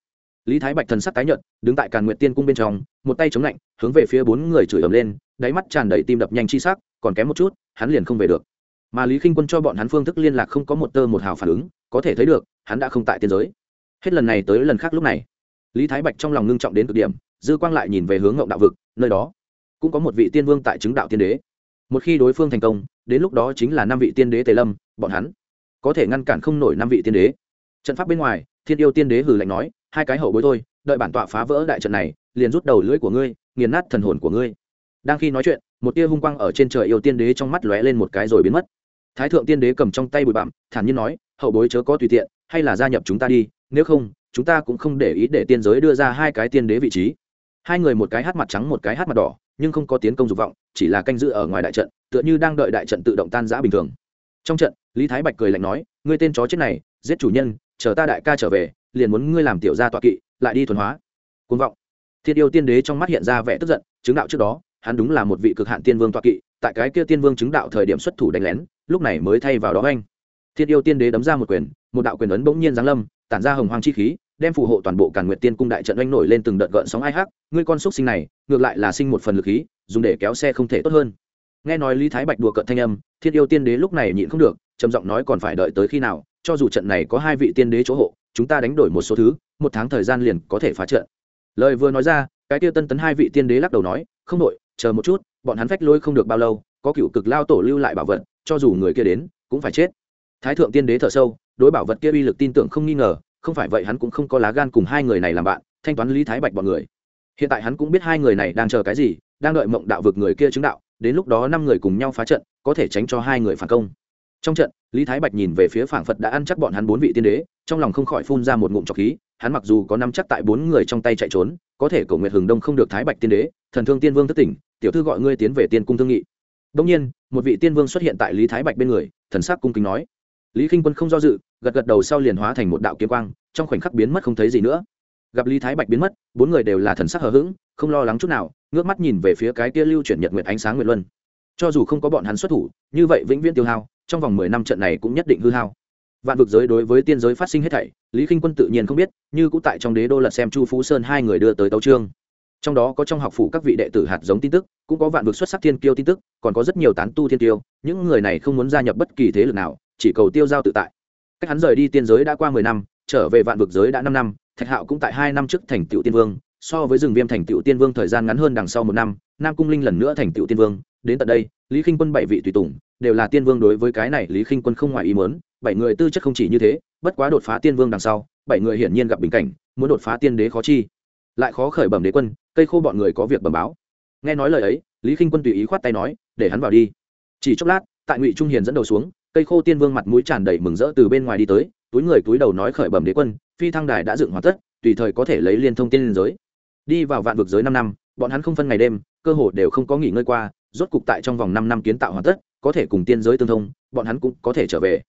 Lý thái bạch thần sắc tái nhợt, đứng tại càn nguyện tiên cung bên trong, một tay chống lạnh, hướng về phía bốn người chửi ầm lên, đáy mắt tràn đầy tim đập nhanh chi sắc, còn kém một chút, hắn liền không về được. Mà lý khinh quân cho bọn hắn phương thức liên lạc không có một tơ một hào phản ứng, có thể thấy được, hắn đã không tại tiên giới. Hết lần này tới lần khác lúc này, lý thái bạch trong lòng ngưng trọng đến cực điểm dư quang lại nhìn về hướng ngộng đạo vực, nơi đó cũng có một vị tiên vương tại chứng đạo tiên đế. Một khi đối phương thành công, đến lúc đó chính là năm vị tiên đế tề lâm, bọn hắn có thể ngăn cản không nổi năm vị tiên đế. Trận pháp bên ngoài, thiên yêu tiên đế hử lạnh nói, hai cái hậu bối thôi, đợi bản tọa phá vỡ đại trận này, liền rút đầu lưỡi của ngươi, nghiền nát thần hồn của ngươi. Đang khi nói chuyện, một tia hung quang ở trên trời yêu tiên đế trong mắt lóe lên một cái rồi biến mất. Thái thượng tiên đế cầm trong tay bụi bặm, thản nhiên nói, hậu bối chớ có tùy tiện, hay là gia nhập chúng ta đi, nếu không, chúng ta cũng không để ý để tiên giới đưa ra hai cái tiên đế vị trí hai người một cái hát mặt trắng một cái hát mặt đỏ, nhưng không có tiến công dục vọng, chỉ là canh giữ ở ngoài đại trận, tựa như đang đợi đại trận tự động tan giã bình thường. Trong trận, lý thái bạch cười lạnh nói, ngươi tên chó chết này, giết chủ nhân, chờ ta đại ca trở về, liền muốn ngươi làm tiểu gia tọa kỵ, lại đi thuần hóa. Côn vọng. Thiên yêu tiên đế trong mắt hiện ra vẻ tức giận, chứng đạo trước đó, hắn đúng là một vị cực hạn tiên vương tọa kỵ, tại cái kia tiên vương chứng đạo thời điểm xuất thủ đánh lén, lúc này mới thay vào đó anh thiên yêu tiên đế đấm ra một quyền, một đạo quyền ấn bỗng nhiên giáng lâm, tản ra hồng hoàng chi khí đem phù hộ toàn bộ càn nguyệt tiên cung đại trận oanh nổi lên từng đợt gợn sóng ai hắc, ngươi con xúc sinh này, ngược lại là sinh một phần lực khí, dùng để kéo xe không thể tốt hơn. Nghe nói lý thái bạch đùa cợt thanh âm thiên yêu tiên đế lúc này nhịn không được, trầm giọng nói còn phải đợi tới khi nào, cho dù trận này có hai vị tiên đế chỗ hộ, chúng ta đánh đổi một số thứ, một tháng thời gian liền có thể phá trận. Lời vừa nói ra, cái tiêu tân tấn hai vị tiên đế lắc đầu nói, không đội chờ một chút, bọn hắn phách lôi không được bao lâu, có cựu cực lao tổ lưu lại bảo vật, cho dù người kia đến, cũng phải chết. Thái thượng tiên đế thở sâu, đối bảo vật kia uy lực tin tưởng không nghi ngờ không phải vậy hắn cũng không có lá gan cùng hai người này làm bạn, thanh toán lý thái bạch bọn người. Hiện tại hắn cũng biết hai người này đang chờ cái gì, đang đợi mộng đạo vực người kia chứng đạo, đến lúc đó năm người cùng nhau phá trận, có thể tránh cho hai người phản công. Trong trận, lý thái bạch nhìn về phía phảng phật đã ăn chắc bọn hắn bốn vị tiên đế, trong lòng không khỏi phun ra một ngụm trọc khí, hắn mặc dù có năm chắc tại bốn người trong tay chạy trốn, có thể cầu Nguyệt hừng đông không được thái bạch tiên đế, thần thương tiên vương thất tỉnh, tiểu thư gọi ngươi tiến về tiên cung thương nghị. Đông nhiên, một vị tiên vương xuất hiện tại lý thái bạch bên người, thần sắc cung kính nói. Lý k i n h quân không do dự gật gật đầu sau liền hóa thành một đạo kiếm quang, trong khoảnh khắc biến mất không thấy gì nữa. Gặp lý thái bạch biến mất, bốn người đều là thần sắc hờ hững, không lo lắng chút nào, ngước mắt nhìn về phía cái kia lưu chuyển nhật nguyện ánh sáng nguyệt luân. Cho dù không có bọn hắn xuất thủ, như vậy vĩnh viễn tiêu hao, trong vòng mười năm trận này cũng nhất định hư hao. Vạn vực giới đối với tiên giới phát sinh hết thảy, lý k i n h quân tự nhiên không biết, như cũng tại trong đế đô lật xem chu phú sơn hai người đưa tới tấu trương trong đó có trong học phủ các vị đệ tử hạt giống tin tức, cũng có vạn vực xuất sắc thiên kiêu tin tức, còn có rất nhiều tán tu thiên kiêu, những người này không muốn gia nhập bất kỳ thế lực nào, chỉ cầu tiêu giao tự tại cách hắn rời đi tiên giới đã qua mười năm, trở về vạn vực giới đã năm năm, thạch hạo cũng tại hai năm trước thành tựu tiên vương, so với rừng viêm thành tựu tiên vương thời gian ngắn hơn đằng sau một năm, nam cung linh lần nữa thành tựu tiên vương. Đến tận đây, lý k i n h quân bảy vị tùy tùng đều là tiên vương đối với cái này lý k i n h quân không ngoài ý mớn bảy người tư chất không chỉ như thế, bất quá đột phá tiên vương đằng sau, bảy người hiển nhiên gặp bình cảnh, muốn đột phá tiên đế khó chi. Lại khó khởi bẩm đế quân, cây khô bọn người có việc bẩm báo. Nghe nói lời ấy, lý k i n h quân tùy ý khoát tay nói, để hắn vào đi. Chỉ chốc lát, tại ngụy trung hiền dẫn đầu xuống cây khô tiên vương mặt mũi tràn đầy mừng rỡ từ bên ngoài đi tới, túi người túi đầu nói khởi bẩm đế quân, phi thăng đài đã dựng hoàn tất, tùy thời có thể lấy liên thông tiên liên giới. Đi vào vạn vực giới năm năm, bọn hắn không phân ngày đêm, cơ hồ đều không có nghỉ ngơi qua, rốt cục tại trong vòng năm năm kiến tạo hoàn tất, có thể cùng tiên giới tương thông, bọn hắn cũng có thể trở về.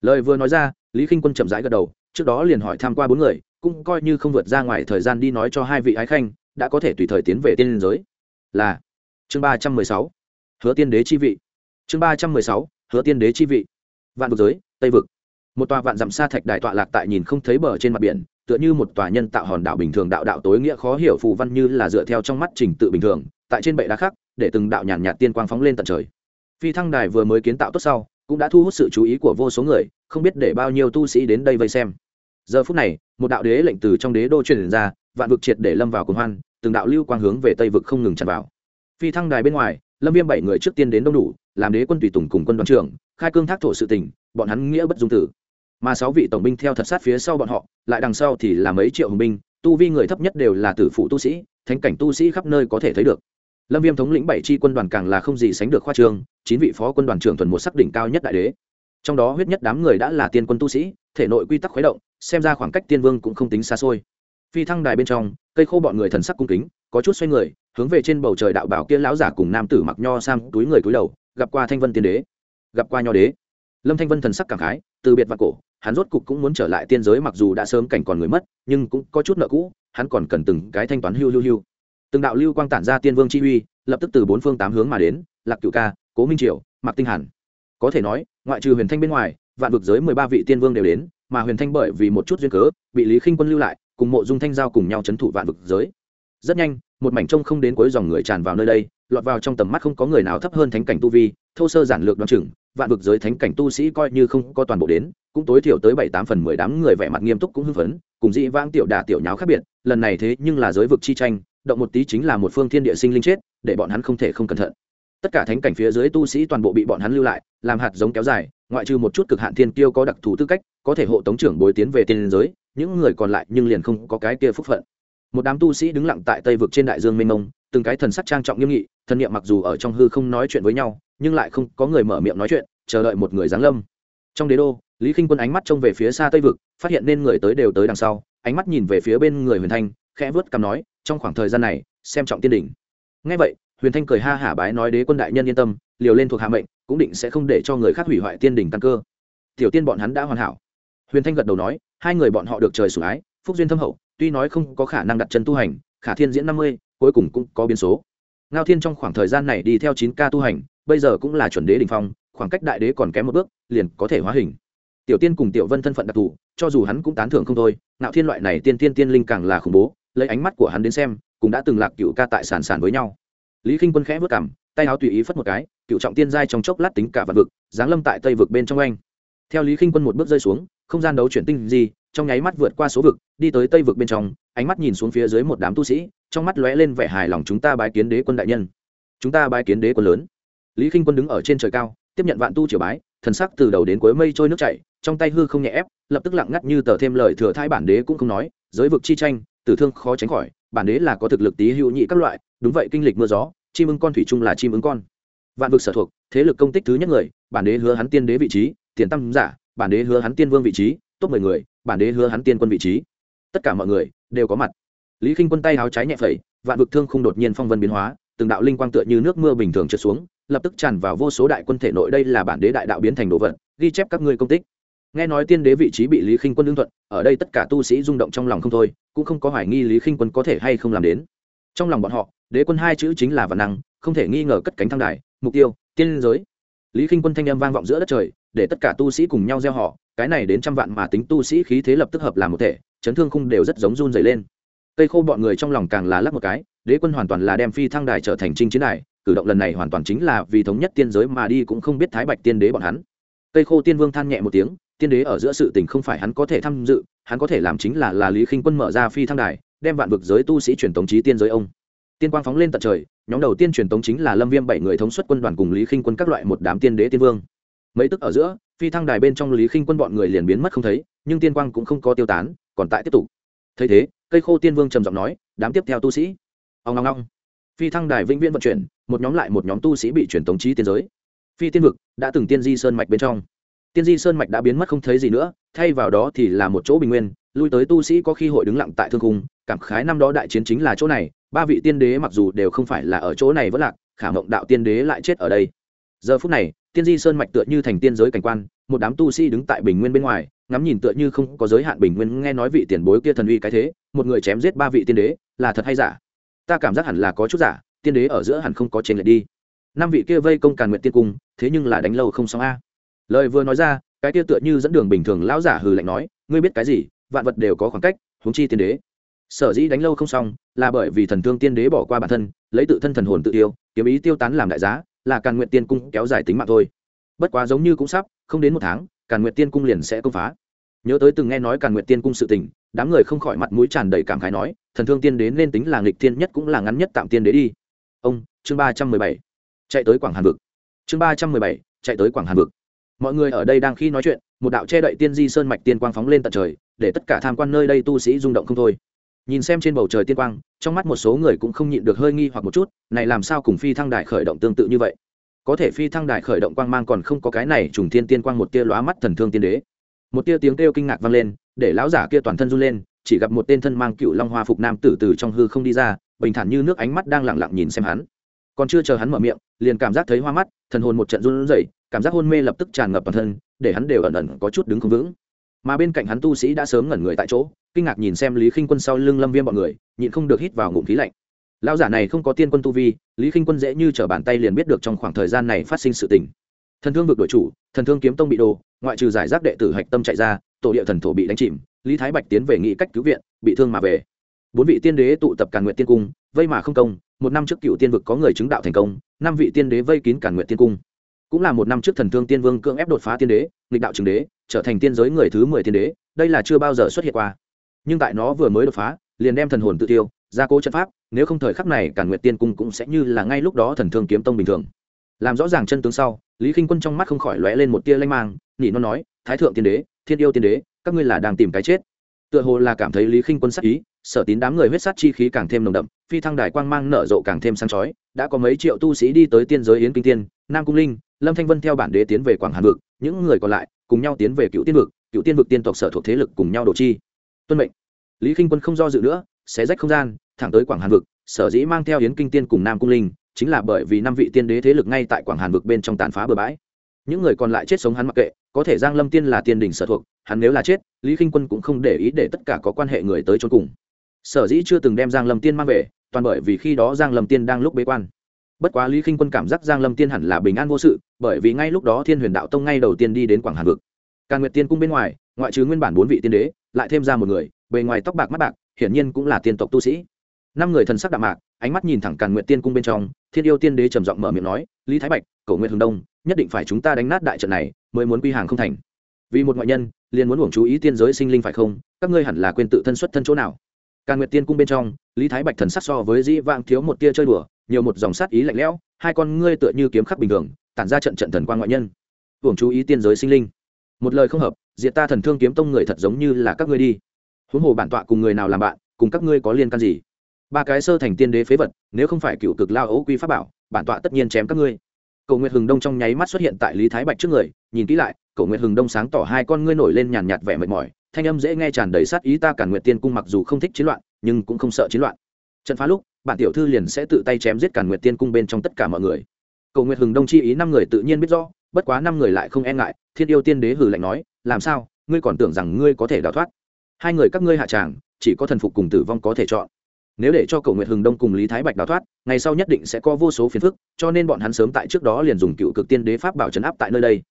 Lời vừa nói ra, lý k i n h quân chậm rãi gật đầu, trước đó liền hỏi tham q u a bốn người, cũng coi như không vượt ra ngoài thời gian đi nói cho hai vị ái khanh, đã có thể tùy thời tiến về tiên liên giới. Là, chương ba trăm mười sáu, hứa tiên đế chi vị. Chương ba trăm mười sáu, hứa tiên đế chi vị vạn vực giới tây vực. Một tòa vạn dặm xa thạch đại tọa lạc tại nhìn không thấy bờ trên mặt biển tựa như một tòa nhân tạo hòn đảo bình thường đạo đạo tối nghĩa khó hiểu phù văn như là dựa theo trong mắt trình tự bình thường tại trên bệ đá khác, để từng đạo nhàn nhạt tiên quang phóng lên tận trời. Phi thăng đài vừa mới kiến tạo tốt sau cũng đã thu hút sự chú ý của vô số người không biết để bao nhiêu tu sĩ đến đây vây xem. Giờ phút này một đạo đế lệnh từ trong đế đô truyền ra vạn vực triệt để lâm vào cùng hoan từng đạo lưu quang hướng về tây vực không ngừng tràn vào. Phi thăng đài bên ngoài lâm viêm bảy người trước tiên đến đông đủ làm đế quân tùy tùng cùng quân đoàn trưởng khai cương thác thổ sự tình, bọn hắn nghĩa bất dung tử. Mà sáu vị tổng binh theo thật sát phía sau bọn họ, lại đằng sau thì là mấy triệu hùng binh, tu vi người thấp nhất đều là tử phụ tu sĩ, thánh cảnh tu sĩ khắp nơi có thể thấy được. Lâm viêm thống lĩnh bảy chi quân đoàn càng là không gì sánh được khoa trương, chín vị phó quân đoàn trưởng thuần một sắc đỉnh cao nhất đại đế. Trong đó huyết nhất đám người đã là tiên quân tu sĩ, thể nội quy tắc khuấy động, xem ra khoảng cách tiên vương cũng không tính xa xôi. Phi thăng đài bên trong, cây khô bọn người thần sắc cung kính, có chút xoay người, hướng về trên bầu trời đạo bảo kia lão giả cùng nam tử mặc nho sang túi người túi đầu, gặp qua thanh vân tiên đế gặp qua nho đế. Lâm thanh vân thần sắc cảm khái, từ biệt vạn cổ, hắn rốt cục cũng muốn trở lại tiên giới mặc dù đã sớm cảnh còn người mất, nhưng cũng có chút nợ cũ, hắn còn cần từng cái thanh toán hưu hưu hưu. Từng đạo lưu quang tản ra tiên vương chi uy, lập tức từ bốn phương tám hướng mà đến, lạc cựu ca, cố minh triều, mạc tinh hàn. Có thể nói, ngoại trừ huyền thanh bên ngoài, vạn vực giới mười ba vị tiên vương đều đến, mà huyền thanh bởi vì một chút duyên cớ, bị lý khinh quân lưu lại, cùng mộ dung thanh giao cùng nhau chấn thủ vạn vực giới. Rất nhanh, một mảnh trông không đến cuối dòng người tràn vào nơi đây, lọt vào trong tầm mắt không có người nào thấp hơn thánh cảnh tu vi, thô sơ giản lược đoan chừng vạn vực giới thánh cảnh tu sĩ coi như không có toàn bộ đến, cũng tối thiểu tới bảy tám phần mười đám người vẻ mặt nghiêm túc cũng hưng phấn, cùng dị vãng tiểu đà tiểu nháo khác biệt, lần này thế nhưng là giới vực chi tranh, động một tí chính là một phương thiên địa sinh linh chết, để bọn hắn không thể không cẩn thận. Tất cả thánh cảnh phía dưới tu sĩ toàn bộ bị bọn hắn lưu lại, làm hạt giống kéo dài, ngoại trừ một chút cực hạn thiên kiêu có đặc thù tư cách, có thể hộ tống trưởng bồi tiến về tiên giới, những người còn lại nhưng liền không có cái kia phúc phận. Một đám tu sĩ đứng lặng tại tây vực trên đại dương mênh mông, từng cái thần sắc trang trọng nghiêm nghị, thần niệm mặc dù ở trong hư không nói chuyện với nhau nhưng lại không có người mở miệng nói chuyện, chờ đợi một người giáng lâm. Trong đế đô, lý k i n h quân ánh mắt trông về phía xa tây vực, phát hiện nên người tới đều tới đằng sau, ánh mắt nhìn về phía bên người huyền thanh, khẽ vớt cằm nói, trong khoảng thời gian này, xem trọng tiên đỉnh. Ngay vậy, huyền thanh cười ha hả bái nói, đế quân đại nhân yên tâm, liều lên thuộc hạ mệnh, cũng định sẽ không để cho người khác hủy hoại tiên đỉnh căn cơ. Tiểu tiên bọn hắn đã hoàn hảo. Huyền thanh gật đầu nói, hai người bọn họ được trời sủng ái, phúc duyên thâm hậu, tuy nói không có khả năng đặt chân tu hành, khả thiên diễn năm mươi, cuối cùng cũng có biến số. Ngao thiên trong khoảng thời gian này đi theo chín ca tu hành bây giờ cũng là chuẩn đế đỉnh phong, khoảng cách đại đế còn kém một bước, liền có thể hóa hình. Tiểu tiên cùng tiểu vân thân phận đặc thù, cho dù hắn cũng tán thưởng không thôi, nạo thiên loại này tiên tiên tiên linh càng là khủng bố, lấy ánh mắt của hắn đến xem, cũng đã từng lạc cựu ca tại sàn sàn với nhau. Lý k i n h quân khẽ vất cảm tay áo tùy ý phất một cái, cựu trọng tiên giai trong chốc lát tính cả vật vực, giáng lâm tại tây vực bên trong anh theo lý k i n h quân một bước rơi xuống, không gian đấu chuyển tinh gì trong nháy mắt vượt qua số vực, đi tới tây vực bên trong, ánh mắt nhìn xuống phía dưới một đám tu sĩ, trong mắt lóe lên vẻ hài lòng chúng ta bái kiến đế quân đại nhân. Chúng ta bái kiến đế quân lớn lý k i n h quân đứng ở trên trời cao, tiếp nhận vạn tu triều bái, thần sắc từ đầu đến cuối mây trôi nước chảy, trong tay hư không nhẹ ép, lập tức lặng ngắt như tờ thêm lời thừa thai bản đế cũng không nói, giới vực chi tranh, tử thương khó tránh khỏi, bản đế là có thực lực tí hữu nhị các loại, đúng vậy kinh lịch mưa gió chim ưng con thủy chung là chim ưng con. Vạn vực sở thuộc, thế lực công tích thứ nhất người, bản đế hứa hắn tiên đế vị trí, tiền tăng giả, bản đế hứa hắn tiên vương vị trí, top mười người, bản đế hứa hắn tiên quân vị trí. Tất cả mọi người đều có mặt. Lý k i n h quân tay háo trái nhẹ phẩy, vạn vực thương không đột nhiên phong vân biến hóa, từng đạo linh quang tựa như nước mưa bình thường trượt xuống lập tức tràn vào vô số đại quân thể nội đây là bản đế đại đạo biến thành đồ vật, ghi chép các ngươi công tích. Nghe nói tiên đế vị trí bị lý khinh quân lương thuận, ở đây tất cả tu sĩ rung động trong lòng không thôi, cũng không có hoài nghi lý khinh quân có thể hay không làm đến. Trong lòng bọn họ, đế quân hai chữ chính là văn năng, không thể nghi ngờ cất cánh thăng đài, mục tiêu, tiên giới. Lý khinh quân thanh âm vang vọng giữa đất trời, để tất cả tu sĩ cùng nhau gieo họ, cái này đến trăm vạn mà tính tu sĩ khí thế lập tức hợp làm một thể, chấn thương khung đều rất giống run dày lên. Cây khô bọn người trong lòng càng là lắc một cái, đế quân hoàn toàn là đem phi thăng đài trở thành trinh chiến đài cử động lần này hoàn toàn chính là vì thống nhất tiên giới mà đi cũng không biết thái bạch tiên đế bọn hắn. Cây khô tiên vương than nhẹ một tiếng, tiên đế ở giữa sự tình không phải hắn có thể tham dự, hắn có thể làm chính là là lý khinh quân mở ra phi thăng đài, đem vạn vực giới tu sĩ truyền tống trí tiên giới ông. Tiên quang phóng lên tận trời, nhóm đầu tiên truyền tống chính là lâm viêm bảy người thống suất quân đoàn cùng lý khinh quân các loại một đám tiên đế tiên vương. Mấy tức ở giữa, phi thăng đài bên trong lý khinh quân bọn người liền biến mất không thấy, nhưng tiên quang cũng không có tiêu tán, còn tại tiếp tục. Thấy thế cây khô tiên vương trầm giọng nói, đám tiếp theo tu sĩ. Ông ngong ngong phi thăng đài vĩnh viễn vận chuyển, một nhóm lại một nhóm tu sĩ bị chuyển tống trí tiên giới. Phi tiên vực đã từng tiên di sơn mạch bên trong. Tiên di sơn mạch đã biến mất không thấy gì nữa, thay vào đó thì là một chỗ bình nguyên, lui tới tu sĩ có khi hội đứng lặng tại thương cung cảm khái năm đó đại chiến chính là chỗ này, ba vị tiên đế mặc dù đều không phải là ở chỗ này vẫn lạc, khả mộng đạo tiên đế lại chết ở đây. Giờ phút này, tiên di sơn mạch tựa như thành tiên giới cảnh quan, một đám tu sĩ đứng tại bình nguyên bên ngoài, ngắm nhìn tựa như không có giới hạn bình nguyên, nghe nói vị tiền bối kia thần uy cái thế, một người chém giết ba vị tiên đế, là thật hay giả? Ta cảm giác hẳn là có chút giả, tiên đế ở giữa hẳn không có trên lệch đi. Năm vị kia vây công càn nguyện tiên cung, thế nhưng là đánh lâu không xong a. Lời vừa nói ra, cái kia tựa như dẫn đường bình thường lão giả hừ lạnh nói, ngươi biết cái gì, vạn vật đều có khoảng cách, huống chi tiên đế. Sở dĩ đánh lâu không xong, là bởi vì thần thương tiên đế bỏ qua bản thân, lấy tự thân thần hồn tự tiêu, kiếm ý tiêu tán làm đại giá, là càn nguyện tiên cung kéo dài tính mạng thôi. Bất quá giống như cũng sắp, không đến một tháng, càn nguyện tiên cung liền sẽ công phá. Nhớ tới từng nghe nói càn nguyện tiên cung sự tình đám người không khỏi mặt mũi tràn đầy cảm khái nói, thần thương tiên đế nên tính là nghịch tiên nhất cũng là ngắn nhất tạm tiên đế đi. Ông, chương ba trăm mười bảy. Chạy tới quảng hàn vực. Chương ba trăm mười bảy, chạy tới quảng hàn vực. Mọi người ở đây đang khi nói chuyện, một đạo che đậy tiên di sơn mạch tiên quang phóng lên tận trời, để tất cả tham quan nơi đây tu sĩ rung động không thôi. Nhìn xem trên bầu trời tiên quang, trong mắt một số người cũng không nhịn được hơi nghi hoặc một chút, này làm sao cùng phi thăng đài khởi động tương tự như vậy? Có thể phi thăng đài khởi động quang mang còn không có cái này trùng thiên tiên quang một tia lóa mắt thần thương tiên đế một tia tiếng kêu kinh ngạc vang lên, để lão giả kia toàn thân run lên, chỉ gặp một tên thân mang cựu long hoa phục nam tử từ trong hư không đi ra, bình thản như nước ánh mắt đang lặng lặng nhìn xem hắn. Còn chưa chờ hắn mở miệng, liền cảm giác thấy hoa mắt, thần hồn một trận run rẩy, cảm giác hôn mê lập tức tràn ngập toàn thân, để hắn đều ẩn ẩn có chút đứng không vững. Mà bên cạnh hắn tu sĩ đã sớm ngẩn người tại chỗ, kinh ngạc nhìn xem lý khinh quân sau lưng lâm viêm bọn người, nhịn không được hít vào ngụm khí lạnh. Lão giả này không có tiên quân tu vi, lý khinh quân dễ như t r ở bàn tay liền biết được trong khoảng thời gian này phát sinh sự tình thần thương vực đội chủ, thần thương kiếm tông bị đồ ngoại trừ giải rác đệ tử hạch tâm chạy ra, tổ địa thần thổ bị đánh chìm, lý thái bạch tiến về nghị cách cứu viện, bị thương mà về. Bốn vị tiên đế tụ tập càn nguyện tiên cung, vây mà không công, một năm trước cựu tiên vực có người chứng đạo thành công, năm vị tiên đế vây kín càn nguyện tiên cung. Cũng là một năm trước thần thương tiên vương cưỡng ép đột phá tiên đế, nghịch đạo trường đế, trở thành tiên giới người thứ mười tiên đế, đây là chưa bao giờ xuất hiện qua. Nhưng tại nó vừa mới đột phá, liền đem thần hồn tự tiêu, gia cố chất pháp, nếu không thời khắc này càn nguyện tiên cung cũng sẽ như là ngay lúc đó thần thương kiếm tông bình thường làm rõ ràng chân tướng sau, lý k i n h quân trong mắt không khỏi lóe lên một tia lanh mang nhỉ nó nói, thái thượng tiên đế, thiên yêu tiên đế, các ngươi là đang tìm cái chết. Tựa hồ là cảm thấy lý k i n h quân sắc ý, sở tín đám người huyết sát chi khí càng thêm nồng đậm, phi thăng đài quang mang nở rộ càng thêm sáng chói, đã có mấy triệu tu sĩ đi tới tiên giới yến kinh tiên, nam cung linh, lâm thanh vân theo bản đế tiến về quảng hàn vực, những người còn lại cùng nhau tiến về cựu tiên vực, cựu tiên vực tiên tộc sở thuộc thế lực cùng nhau đồ chi. Tuân mệnh. Lý k i n h quân không do dự nữa, xé rách không gian, thẳng tới quảng hàn vực, sở dĩ mang theo yến kinh tiên cùng nam cung linh chính là bởi vì năm vị tiên đế thế lực ngay tại quảng hàn vực bên trong tàn phá bừa bãi. Những người còn lại chết sống hắn mặc kệ, có thể giang lâm tiên là tiên đình sở thuộc, hắn nếu là chết, lý k i n h quân cũng không để ý để tất cả có quan hệ người tới chôn cùng. Sở dĩ chưa từng đem giang lâm tiên mang về, toàn bởi vì khi đó giang lâm tiên đang lúc bế quan. Bất quá lý k i n h quân cảm giác giang lâm tiên hẳn là bình an vô sự, bởi vì ngay lúc đó thiên huyền đạo tông ngay đầu tiên đi đến quảng hàn vực. Càng nguyệt tiên cung bên ngoài, ngoại trừ nguyên bản bốn vị tiên đế, lại thêm ra một người, bề ngoài tóc bạc mắt bạc, hiển nhiên cũng là tiên tộc tu sĩ năm người thần sắc đạm mạc, ánh mắt nhìn thẳng càn nguyện tiên cung bên trong, thiên yêu tiên đế trầm giọng mở miệng nói, lý thái bạch, cầu nguyện hướng đông, nhất định phải chúng ta đánh nát đại trận này, mới muốn quy hàng không thành. Vì một ngoại nhân, liền muốn uổng chú ý tiên giới sinh linh phải không? Các ngươi hẳn là quên tự thân xuất thân chỗ nào? Càn nguyện tiên cung bên trong, lý thái bạch thần sắc so với dĩ vang thiếu một tia chơi đùa, nhiều một dòng sát ý lạnh lẽo, hai con ngươi tựa như kiếm khắc bình thường, tản ra trận trận thần quan ngoại nhân. Uổng chú ý tiên giới sinh linh. Một lời không hợp, diệt ta thần thương kiếm tông người thật giống như là các ngươi đi. Huống hồ bản tọa cùng người nào làm bạn, cùng các ngươi có liên can gì? Ba cái sơ thành tiên đế phế vật, nếu không phải cựu cực lao ấu quy pháp bảo, bản tọa tất nhiên chém các ngươi. Cầu nguyệt hừng đông trong nháy mắt xuất hiện tại lý thái bạch trước người, nhìn kỹ lại, cầu nguyệt hừng đông sáng tỏ hai con ngươi nổi lên nhàn nhạt vẻ mệt mỏi, thanh âm dễ nghe tràn đầy sát ý ta cản nguyệt tiên cung mặc dù không thích chiến loạn, nhưng cũng không sợ chiến loạn. Trận phá lúc, bản tiểu thư liền sẽ tự tay chém giết cản nguyệt tiên cung bên trong tất cả mọi người. Cầu nguyệt hừng đông chi ý năm người tự nhiên biết rõ, bất quá năm người lại không e ngại, thiên yêu tiên đế hử lạnh nói, làm sao? Ngươi còn tưởng rằng ngươi có thể đào thoát? Hai người các ngươi hạ tràng, chỉ có thần phục cùng tử vong có thể chọn nếu để cho cậu nguyệt hừng đông cùng lý thái bạch đào thoát, ngày sau nhất định sẽ có vô số phiền phức, cho nên bọn hắn sớm tại trước đó liền dùng cựu cực tiên đế pháp bảo trấn áp tại nơi đây.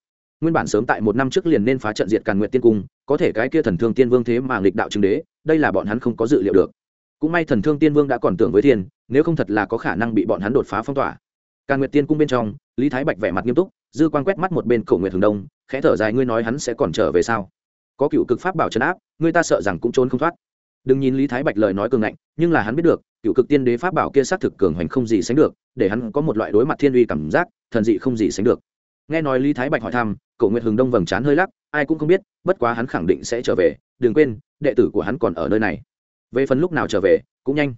Nguyên bản sớm tại một năm trước liền nên phá trận diệt càn nguyệt tiên cung, có thể cái kia thần thương tiên vương thế mà nghịch đạo chứng đế, đây là bọn hắn không có dự liệu được. Cũng may thần thương tiên vương đã còn tưởng với thiên, nếu không thật là có khả năng bị bọn hắn đột phá phong tỏa. Càn nguyệt tiên cung bên trong, lý thái bạch vẻ mặt nghiêm túc, dư quan quét mắt một bên Cổ nguyệt hừng đông, khẽ thở dài, ngươi nói hắn sẽ còn trở về sao? Có cựu cực pháp bảo trấn áp, ngươi ta sợ rằng cũng trốn không thoát đừng nhìn lý thái bạch lời nói cường ngạnh, nhưng là hắn biết được, cựu cực tiên đế pháp bảo kia xác thực cường hoành không gì sánh được, để hắn có một loại đối mặt thiên uy cảm giác, thần dị không gì sánh được. Nghe nói lý thái bạch hỏi thăm cậu nguyệt hừng đông vầng trán hơi lắc, ai cũng không biết, bất quá hắn khẳng định sẽ trở về, đừng quên, đệ tử của hắn còn ở nơi này. Về phần lúc nào trở về, cũng nhanh.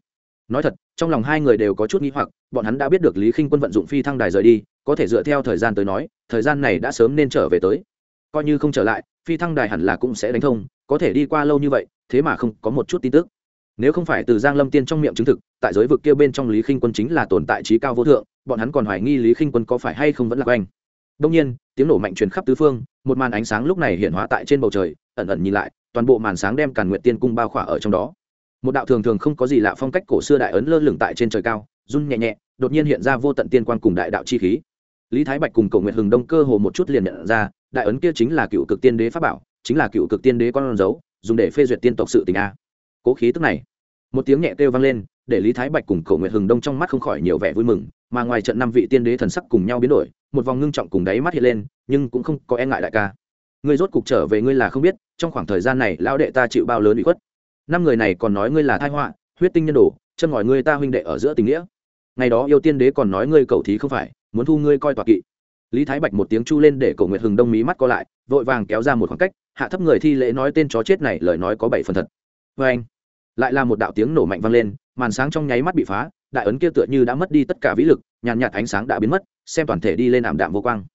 Nói thật, trong lòng hai người đều có chút n g h i hoặc, bọn hắn đã biết được lý khinh quân vận dụng phi thăng đài rời đi, có thể dựa theo thời gian tới nói, thời gian này đã sớm nên trở về tới. Coi như không trở lại, phi thăng đài hẳn là cũng sẽ đánh thông, có thể đi qua lâu như vậy thế mà không có một chút tin tức. Nếu không phải từ giang lâm tiên trong miệng chứng thực, tại giới vực kia bên trong lý khinh quân chính là tồn tại trí cao vô thượng, bọn hắn còn hoài nghi lý khinh quân có phải hay không vẫn là quanh đông nhiên, tiếng nổ mạnh truyền khắp tứ phương, một màn ánh sáng lúc này hiện hóa tại trên bầu trời, ẩn ẩn nhìn lại, toàn bộ màn sáng đem càn nguyện tiên cung bao khỏa ở trong đó. Một đạo thường thường không có gì lạ phong cách cổ xưa đại ấn lơ lửng tại trên trời cao, run nhẹ nhẹ, đột nhiên hiện ra vô tận tiên quan cùng đại đạo chi khí. Lý thái bạch cùng cổ nguyện hừng đông cơ hồ một chút liền nhận ra, đại ấn kia chính là cựu cực tiên đế pháp bảo, chính là cựu cực tiên đế con dấu dùng để phê duyệt tiên tộc sự tình a. Cố khí tức này, một tiếng nhẹ kêu vang lên, để lý thái bạch cùng Cổ Nguyệt hừng đông trong mắt không khỏi nhiều vẻ vui mừng, mà ngoài trận năm vị tiên đế thần sắc cùng nhau biến đổi, một vòng ngưng trọng cùng đáy mắt hiện lên, nhưng cũng không có e ngại đại ca. Ngươi rốt cục trở về ngươi là không biết, trong khoảng thời gian này lão đệ ta chịu bao lớn bị khuất. Năm người này còn nói ngươi là thai họa, huyết tinh nhân đồ, chân ngòi ngươi ta huynh đệ ở giữa tình nghĩa. Ngày đó yêu tiên đế còn nói ngươi cầu thí không phải, muốn thu ngươi coi tọa kỵ. Lý thái bạch một tiếng chu lên để Cổ nguyệt hừng đông mí mắt co lại, vội vàng kéo ra một khoảng cách hạ thấp người thi lễ nói tên chó chết này lời nói có bảy phần thật. Vê anh, lại là một đạo tiếng nổ mạnh vang lên, màn sáng trong nháy mắt bị phá, đại ấn kia tựa như đã mất đi tất cả vĩ lực, nhàn nhạt ánh sáng đã biến mất, xem toàn thể đi lên ảm đạm vô quang.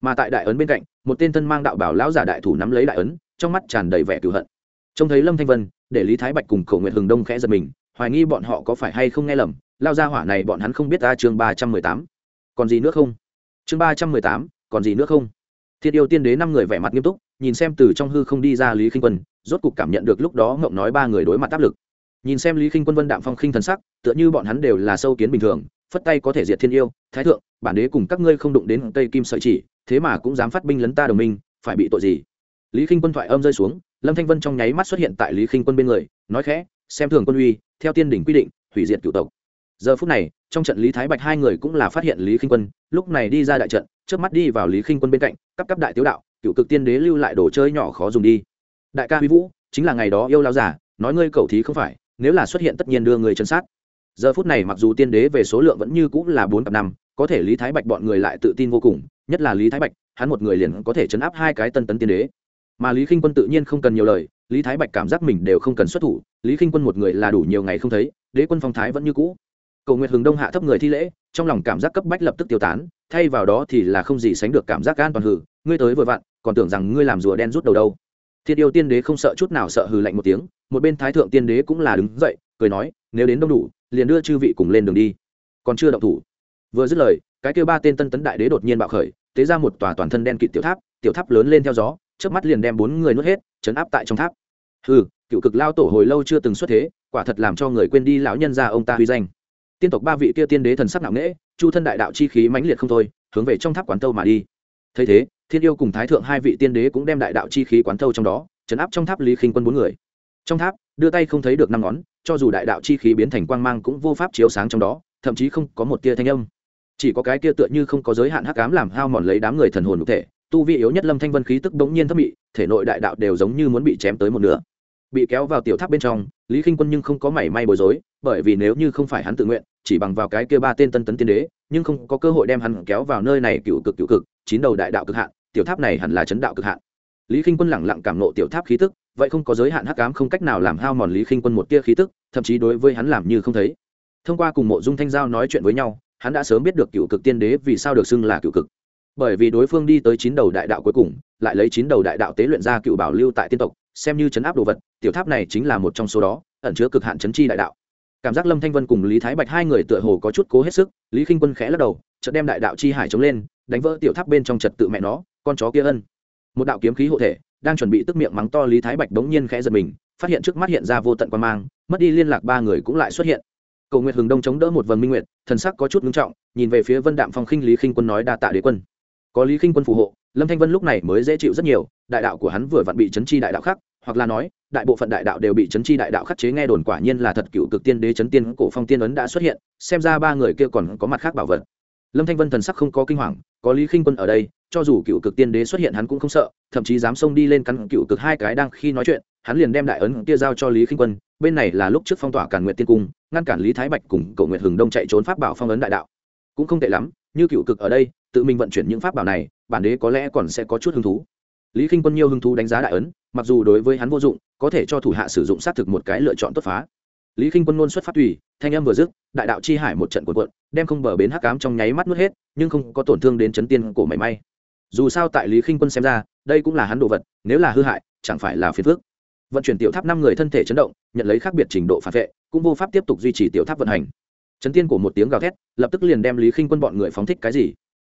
Mà tại đại ấn bên cạnh, một tên thân mang đạo bảo lão giả đại thủ nắm lấy đại ấn, trong mắt tràn đầy vẻ cựu hận. Trông thấy lâm thanh vân, để lý thái bạch cùng cầu nguyện hừng đông khẽ giật mình, hoài nghi bọn họ có phải hay không nghe lầm, lao ra hỏa này bọn hắn không biết ta chương ba trăm mười tám. Còn gì nữa không? Chương ba trăm mười tám, còn gì nữa không? Thiết yêu tiên đế năm người vẻ mặt nghiêm túc, nhìn xem từ trong hư không đi ra lý khinh quân, rốt cục cảm nhận được lúc đó ngộng nói ba người đối mặt áp lực. Nhìn xem lý khinh quân vân đạm phong khinh thần sắc, tựa như bọn hắn đều là sâu kiến bình thường, phất tay có thể diệt thiên yêu, thái thượng, bản đế cùng các ngươi không đụng đến cây kim sợi chỉ, thế mà cũng dám phát binh lấn ta đồng minh, phải bị tội gì? Lý khinh quân thoại âm rơi xuống, lâm thanh vân trong nháy mắt xuất hiện tại lý khinh quân bên người, nói khẽ, xem thường quân uy, theo tiên đỉnh quy định, hủy diệt cựu tộc giờ phút này, trong trận lý thái bạch hai người cũng là phát hiện lý khinh quân, lúc này đi ra đại trận, trước mắt đi vào lý khinh quân bên cạnh, cấp cấp đại tiếu đạo, cựu cực tiên đế lưu lại đồ chơi nhỏ khó dùng đi. Đại ca huy vũ, chính là ngày đó yêu lao giả, nói ngươi cầu thí không phải, nếu là xuất hiện tất nhiên đưa người chân sát. Giờ phút này mặc dù tiên đế về số lượng vẫn như cũng là bốn cặp năm, có thể lý thái bạch bọn người lại tự tin vô cùng, nhất là lý thái bạch, hắn một người liền có thể chấn áp hai cái tân tấn tiên đế. Mà lý k i n h quân tự nhiên không cần nhiều lời, lý thái bạch cảm giác mình đều không cần xuất thủ, lý k i n h quân một người là đủ nhiều ngày không thấy, đế quân phong thái vẫn như cũ cầu nguyệt hừng đông hạ thấp người thi lễ trong lòng cảm giác cấp bách lập tức tiêu tán thay vào đó thì là không gì sánh được cảm giác an toàn hử ngươi tới vừa vặn còn tưởng rằng ngươi làm rùa đen rút đầu đâu. Thiên yêu tiên đế không sợ chút nào sợ hừ lạnh một tiếng một bên thái thượng tiên đế cũng là đứng dậy cười nói nếu đến đông đủ liền đưa chư vị cùng lên đường đi. Còn chưa động thủ vừa dứt lời cái kêu ba tên tân tấn đại đế đột nhiên bạo khởi tế ra một tòa toàn thân đen kịt tiểu tháp tiểu tháp lớn lên theo gió trước mắt liền đem bốn người nuốt hết chấn áp tại trong tháp. Hừ, cựu cực lao tổ hồi lâu chưa từng xuất thế quả thật làm cho người quên đi lão nhân ra ông ta huy danh tiên tộc ba vị kia tiên đế thần sắc nặng nễ chu thân đại đạo chi khí mãnh liệt không thôi, hướng về trong tháp quán tâu mà đi. Thấy thế, thiên yêu cùng thái thượng hai vị tiên đế cũng đem đại đạo chi khí quán tâu trong đó chấn áp trong tháp lý khinh quân bốn người. Trong tháp, đưa tay không thấy được năm ngón, cho dù đại đạo chi khí biến thành quang mang cũng vô pháp chiếu sáng trong đó, thậm chí không có một tia thanh âm. Chỉ có cái kia tựa như không có giới hạn hắc ám làm hao mòn lấy đám người thần hồn cụ thể, tu vi yếu nhất lâm thanh vân khí tức bỗng nhiên thấp bị thể nội đại đạo đều giống như muốn bị chém tới một nửa. Bị kéo vào tiểu tháp bên trong, lý k i n h quân nhưng không có mảy may bối rối, bởi vì nếu như không phải hắn tự nguyện chỉ bằng vào cái kia ba tên tân tấn tiên đế, nhưng không có cơ hội đem hắn kéo vào nơi này cựu cực cựu cực, chín đầu đại đạo cực hạn, tiểu tháp này hẳn là chấn đạo cực hạn. Lý k i n h quân lẳng lặng cảm nộ tiểu tháp khí tức, vậy không có giới hạn hắc cám không cách nào làm hao mòn lý k i n h quân một tia khí tức, thậm chí đối với hắn làm như không thấy. Thông qua cùng mộ dung thanh giao nói chuyện với nhau, hắn đã sớm biết được cựu cực tiên đế vì sao được xưng là cựu cực. Bởi vì đối phương đi tới chín đầu đại đạo cuối cùng, lại lấy chín đầu đại đạo tế luyện ra cựu bảo lưu tại tiên tộc, xem như chấn áp đồ vật, tiểu tháp này chính là một trong số đó, ẩn chứa cực hạn chấn chi đại đạo cảm giác lâm thanh vân cùng lý thái bạch hai người tựa hồ có chút cố hết sức, lý k i n h quân khẽ lắc đầu, chợt đem đại đạo chi hải chống lên, đánh vỡ tiểu tháp bên trong trật tự mẹ nó, con chó kia ân. Một đạo kiếm khí hộ thể, đang chuẩn bị tức miệng mắng to lý thái bạch bỗng nhiên khẽ giật mình, phát hiện trước mắt hiện ra vô tận quan mang, mất đi liên lạc ba người cũng lại xuất hiện. Cầu nguyệt hừng đông chống đỡ một vần minh nguyệt, thần sắc có chút ngưng trọng, nhìn về phía vân đạm phong khinh lý khinh quân nói đa tạ đế quân. Có lý khinh quân phù hộ, lâm thanh vân lúc này mới dễ chịu rất nhiều, đại đạo của hắn vừa vặn bị chấn chi đại đạo khác hoặc là nói, đại bộ phận đại đạo đều bị chấn chi đại đạo khắc chế nghe đồn quả nhiên là thật cựu cực tiên đế chấn tiên cổ phong tiên ấn đã xuất hiện, xem ra ba người kia còn có mặt khác bảo vật. Lâm thanh vân thần sắc không có kinh hoàng, có lý khinh quân ở đây, cho dù cựu cực tiên đế xuất hiện hắn cũng không sợ, thậm chí dám xông đi lên căn cựu cực hai cái đang khi nói chuyện, hắn liền đem đại ấn kia giao cho lý khinh quân, bên này là lúc trước phong tỏa cản nguyện tiên cung, ngăn cản lý thái bạch cùng cậu nguyện hừng đông chạy trốn pháp bảo phong ấn đại đạo. Cũng không tệ lắm, như cựu cực ở đây, tự mình vận chuyển những pháp bảo này, bản đế có lẽ còn sẽ có chút hứng thú. Lý k i n h quân nhiều hứng thú đánh giá đại ấn mặc dù đối với hắn vô dụng, có thể cho thủ hạ sử dụng xác thực một cái lựa chọn tốt phá. Lý k i n h quân luôn xuất phát tùy, thanh âm vừa dứt, đại đạo chi hải một trận cuộn cuộn, đem không bờ bến hắc cám trong nháy mắt nuốt hết, nhưng không có tổn thương đến chấn tiên cổ mảy may. Dù sao tại lý k i n h quân xem ra, đây cũng là hắn đồ vật, nếu là hư hại, chẳng phải là phiền phước vận chuyển tiểu tháp năm người thân thể chấn động, nhận lấy khác biệt trình độ phản vệ, cũng vô pháp tiếp tục duy trì tiểu tháp vận hành. Chấn tiên của một tiếng gào thét, lập tức liền đem lý khinh quân bọn người phóng thích cái gì.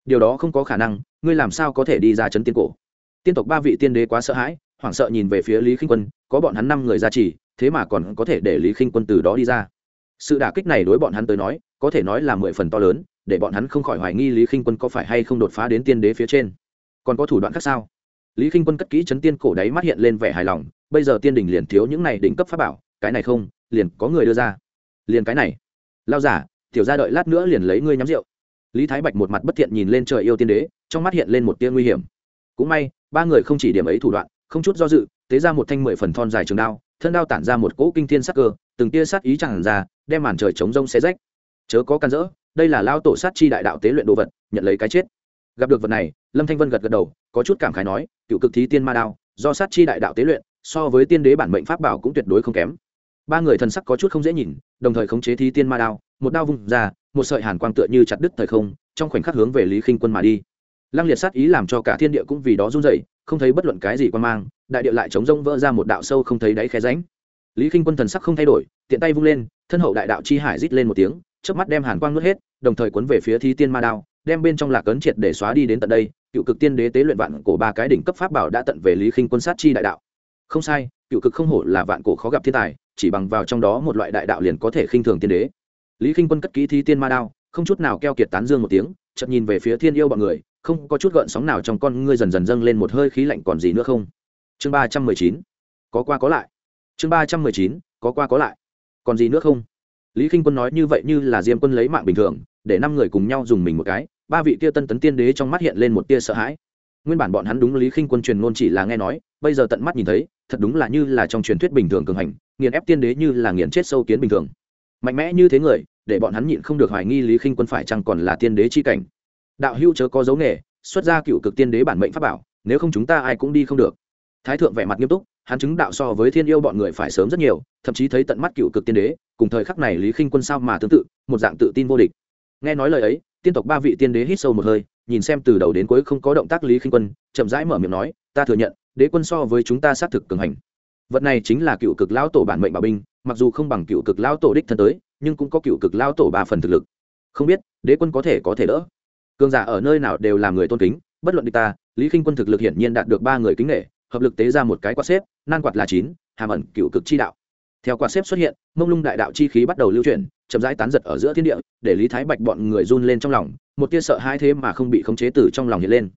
Điều đó không có khả năng, ngươi làm sao có thể đi ra chấn tiên cổ? Tiên tộc ba vị tiên đế quá sợ hãi hoảng sợ nhìn về phía lý khinh quân, có bọn hắn năm người ra trì thế mà còn có thể để lý khinh quân từ đó đi ra. Sự đả kích này đối bọn hắn tới nói, có thể nói là mười phần to lớn, để bọn hắn không khỏi hoài nghi lý khinh quân có phải hay không đột phá đến tiên đế phía trên. Còn có thủ đoạn khác sao? Lý khinh quân cất kỹ chấn tiên cổ đáy mắt hiện lên vẻ hài lòng, bây giờ tiên Đình liền thiếu những này đỉnh cấp pháp bảo, cái này không, liền có người đưa ra. Liền cái này. Lao giả, tiểu ra đợi lát nữa liền lấy ngươi nhắm rượu. Lý thái bạch một mặt bất thiện nhìn lên trời yêu tiên đế, trong mắt hiện lên một tia nguy hiểm. Cũng may, ba người không chỉ điểm ấy thủ đoạn không chút do dự, tế ra một thanh mười phần thon dài trường đao, thân đao tản ra một cỗ kinh thiên sắc cơ, từng tia sát ý chẳng ra, đem màn trời chống rông xé rách. Chớ có can dỡ, đây là lao tổ sát chi đại đạo tế luyện đồ vật, nhận lấy cái chết. Gặp được vật này, lâm thanh vân gật gật đầu, có chút cảm khái nói, cựu cực thí tiên ma đao, do sát chi đại đạo tế luyện, so với tiên đế bản mệnh pháp bảo cũng tuyệt đối không kém. Ba người thần sắc có chút không dễ nhìn, đồng thời khống chế thí tiên ma đao, một đao vung ra, một sợi hàn quang tựa như chặt đứt thời không, trong khoảnh khắc hướng về lý khinh quân mà đi. Lăng liệt sát ý làm cho cả thiên địa cũng vì đó run dậy không thấy bất luận cái gì quan mang, đại địa lại chống rông vỡ ra một đạo sâu không thấy đáy khe ránh lý khinh quân thần sắc không thay đổi, tiện tay vung lên, thân hậu đại đạo chi hải rít lên một tiếng trước mắt đem hàn quang nuốt hết, đồng thời cuốn về phía thí tiên ma đao, đem bên trong lạc ấn triệt để xóa đi đến tận đây, cựu cực tiên đế tế luyện vạn cổ ba cái đỉnh cấp pháp bảo đã tận về lý khinh quân sát chi đại đạo. Không sai, cựu cực không hổ là vạn cổ khó gặp thiên tài, chỉ bằng vào trong đó một loại đại đạo liền có thể khinh thường tiên đế. Lý khinh quân cất kỹ thí tiên ma đao, không chút nào keo kiệt tán dương một tiếng, chợt nhìn về phía thiên yêu bọn người không có chút gợn sóng nào trong con ngươi dần dần dâng lên một hơi khí lạnh còn gì nữa không? Chương ba trăm mười chín. Có qua có lại. Chương ba trăm mười chín, có qua có lại. Còn gì nữa không? Lý k i n h quân nói như vậy như là diêm quân lấy mạng bình thường, để năm người cùng nhau dùng mình một cái, ba vị tia tân tấn tiên đế trong mắt hiện lên một tia sợ hãi. Nguyên bản bọn hắn đúng lý k i n h quân truyền ngôn chỉ là nghe nói, bây giờ tận mắt nhìn thấy, thật đúng là như là trong truyền thuyết bình thường cường hành, nghiền ép tiên đế như là nghiền chết sâu kiến bình thường. Mạnh mẽ như thế người, để bọn hắn nhịn không được hoài nghi lý k i n h quân phải chăng còn là tiên đế chi cảnh đạo hưu chớ có dấu nghề, xuất ra cựu cực tiên đế bản mệnh pháp bảo, nếu không chúng ta ai cũng đi không được. Thái thượng vẻ mặt nghiêm túc, hắn chứng đạo so với thiên yêu bọn người phải sớm rất nhiều, thậm chí thấy tận mắt cựu cực tiên đế, cùng thời khắc này lý khinh quân sao mà tương tự, một dạng tự tin vô địch. Nghe nói lời ấy, tiên tộc ba vị tiên đế hít sâu một hơi, nhìn xem từ đầu đến cuối không có động tác lý khinh quân, chậm rãi mở miệng nói, ta thừa nhận, đế quân so với chúng ta xác thực cường hành. Vật này chính là cựu cực lão tổ bản mệnh bảo binh, mặc dù không bằng cựu cực lão tổ đích thân tới, nhưng cũng có cựu cực lão tổ ba phần thực lực. Không biết, đế quân có thể có thể đỡ? Cường giả ở nơi nào đều là người tôn kính, bất luận địch ta, lý khinh quân thực lực hiển nhiên đạt được ba người kính nghệ hợp lực tế ra một cái quạt xếp, nan quạt là chín, hàm ẩn cựu cực chi đạo. Theo quạt xếp xuất hiện, mông lung đại đạo chi khí bắt đầu lưu chuyển, chậm rãi tán giật ở giữa thiên địa, để lý thái bạch bọn người run lên trong lòng, một tia sợ hai thế mà không bị khống chế từ trong lòng hiện lên.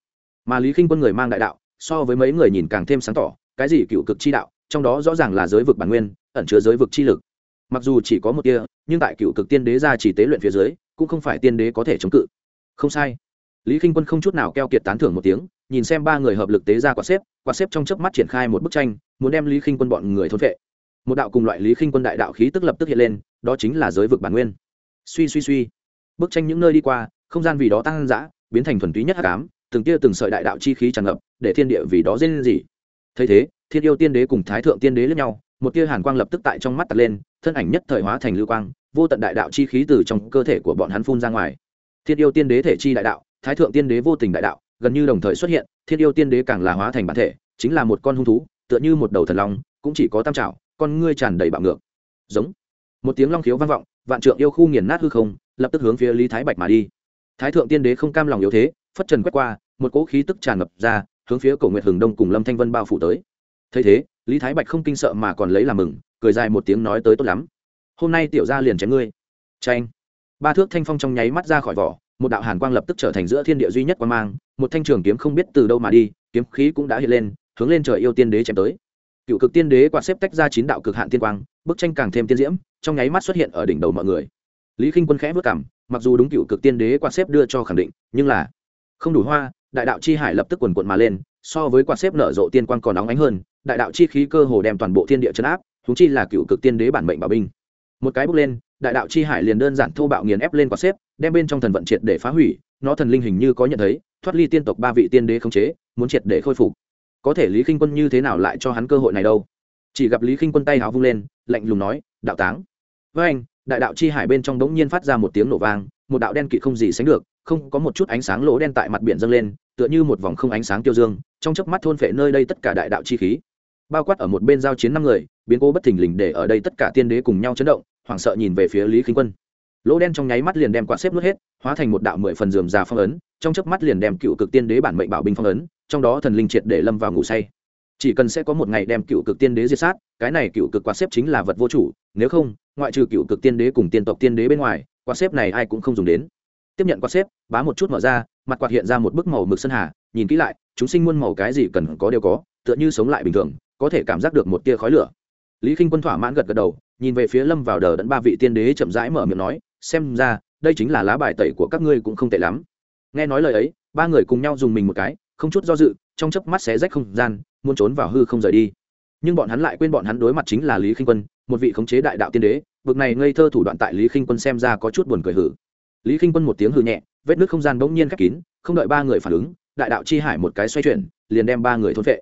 Mà lý khinh quân người mang đại đạo, so với mấy người nhìn càng thêm sáng tỏ, cái gì cựu cực chi đạo, trong đó rõ ràng là giới vực bản nguyên, ẩn chứa giới vực chi lực. Mặc dù chỉ có một tia, nhưng tại cựu cực tiên đế ra chỉ tế luyện phía dưới, cũng không phải tiên đế có thể chống cự không sai. Lý khinh quân không chút nào keo kiệt tán thưởng một tiếng, nhìn xem ba người hợp lực tế ra quạt xếp quạt xếp trong chớp mắt triển khai một bức tranh, muốn đem lý khinh quân bọn người thôn vệ. Một đạo cùng loại lý khinh quân đại đạo khí tức lập tức hiện lên, đó chính là giới vực bản nguyên. Suy suy suy. Bức tranh những nơi đi qua, không gian vì đó tăng dã, biến thành thuần túy nhất hắc ám, từng tia từng sợi đại đạo chi khí tràn ngập, để thiên địa vì đó dên gì thấy thế, thiên yêu tiên đế cùng thái thượng tiên đế lẫn nhau, một tia hàn quang lập tức tại trong mắt tật lên, thân ảnh nhất thời hóa thành lưu quang, vô tận đại đạo chi khí từ trong cơ thể của bọn hắn phun ra ngoài thiên yêu tiên đế thể chi đại đạo, thái thượng tiên đế vô tình đại đạo, gần như đồng thời xuất hiện, thiên yêu tiên đế càng là hóa thành bản thể, chính là một con hung thú, tựa như một đầu thần long, cũng chỉ có tam trảo, con ngươi tràn đầy bạo ngược. Giống. Một tiếng long khiếu vang vọng, vạn trượng yêu khu nghiền nát hư không, lập tức hướng phía lý thái bạch mà đi. Thái thượng tiên đế không cam lòng yếu thế, phất trần quét qua, một cỗ khí tức tràn ngập ra, hướng phía cổ nguyệt hừng đông cùng lâm thanh vân bao phủ tới. Thấy thế, lý thái bạch không kinh sợ mà còn lấy làm mừng, cười dài một tiếng nói tới tốt lắm. Hôm nay tiểu gia liền chém ngươi. Tranh ba thước thanh phong trong nháy mắt ra khỏi vỏ, một đạo hàn quang lập tức trở thành giữa thiên địa duy nhất quan mang, một thanh trường kiếm không biết từ đâu mà đi, kiếm khí cũng đã hiện lên, hướng lên trời yêu tiên đế chém tới. Cựu cực tiên đế quạt xếp tách ra chín đạo cực hạn tiên quang, bức tranh càng thêm tiên diễm, trong nháy mắt xuất hiện ở đỉnh đầu mọi người. Lý k i n h quân khẽ vất cảm mặc dù đúng cựu cực tiên đế quạt xếp đưa cho khẳng định, nhưng là không đủ hoa, đại đạo chi hải lập tức quần quận mà lên, so với quạt xếp nở rộ tiên quang còn nóng ánh hơn, đại đạo chi khí cơ hồ đem toàn bộ thiên địa chấn áp thúng chi là cựu cực tiên đế bản mệnh bảo binh. Một cái bước lên đại đạo chi hải liền đơn giản thô bạo nghiền ép lên quạt xếp, đem bên trong thần vận triệt để phá hủy, nó thần linh hình như có nhận thấy, thoát ly tiên tộc ba vị tiên đế khống chế, muốn triệt để khôi phục. Có thể lý khinh quân như thế nào lại cho hắn cơ hội này đâu? Chỉ gặp lý khinh quân tay háo vung lên, lạnh lùng nói, đạo táng. Với anh. Đại đạo chi hải bên trong đống nhiên phát ra một tiếng nổ vang, một đạo đen kịt không gì sánh được, không có một chút ánh sáng lỗ đen tại mặt biển dâng lên, tựa như một vòng không ánh sáng tiêu dương, trong chớp mắt thôn phệ nơi đây tất cả đại đạo chi khí. Bao quát ở một bên giao chiến năm người, biến cố bất thình lình để ở đây tất cả tiên đế cùng nhau chấn động hoảng sợ nhìn về phía lý khinh quân. Lỗ đen trong nháy mắt liền đem quạt xếp nuốt hết, hóa thành một đạo mười phần dườm già phong ấn, trong chớp mắt liền đem cựu cực tiên đế bản mệnh bảo binh phong ấn, trong đó thần linh triệt để lâm vào ngủ say. Chỉ cần sẽ có một ngày đem cựu cực tiên đế diệt sát, cái này cựu cực quạt xếp chính là vật vô chủ, nếu không, ngoại trừ cựu cực tiên đế cùng tiên tộc tiên đế bên ngoài, quạt xếp này ai cũng không dùng đến. Tiếp nhận quạt xếp, bá một chút mở ra, mặt quạt hiện ra một bức màu mực sơn hà, nhìn kỹ lại, chúng sinh muôn màu cái gì cần có đều có, tựa như sống lại bình thường, có thể cảm giác được một tia khói lửa. Lý k i n h quân thỏa mãn gật gật đầu nhìn về phía lâm vào đờ đẫn ba vị tiên đế chậm rãi mở miệng nói, xem ra, đây chính là lá bài tẩy của các ngươi cũng không tệ lắm. Nghe nói lời ấy, ba người cùng nhau dùng mình một cái, không chút do dự, trong chớp mắt xé rách không gian, muốn trốn vào hư không rời đi. Nhưng bọn hắn lại quên bọn hắn đối mặt chính là lý khinh quân, một vị khống chế đại đạo tiên đế vực này ngây thơ thủ đoạn tại lý khinh quân xem ra có chút buồn cười hử. Lý khinh quân một tiếng hư nhẹ, vết nước không gian bỗng nhiên khép kín, không đợi ba người phản ứng, đại đạo chi hải một cái xoay chuyển, liền đem ba người thôn vệ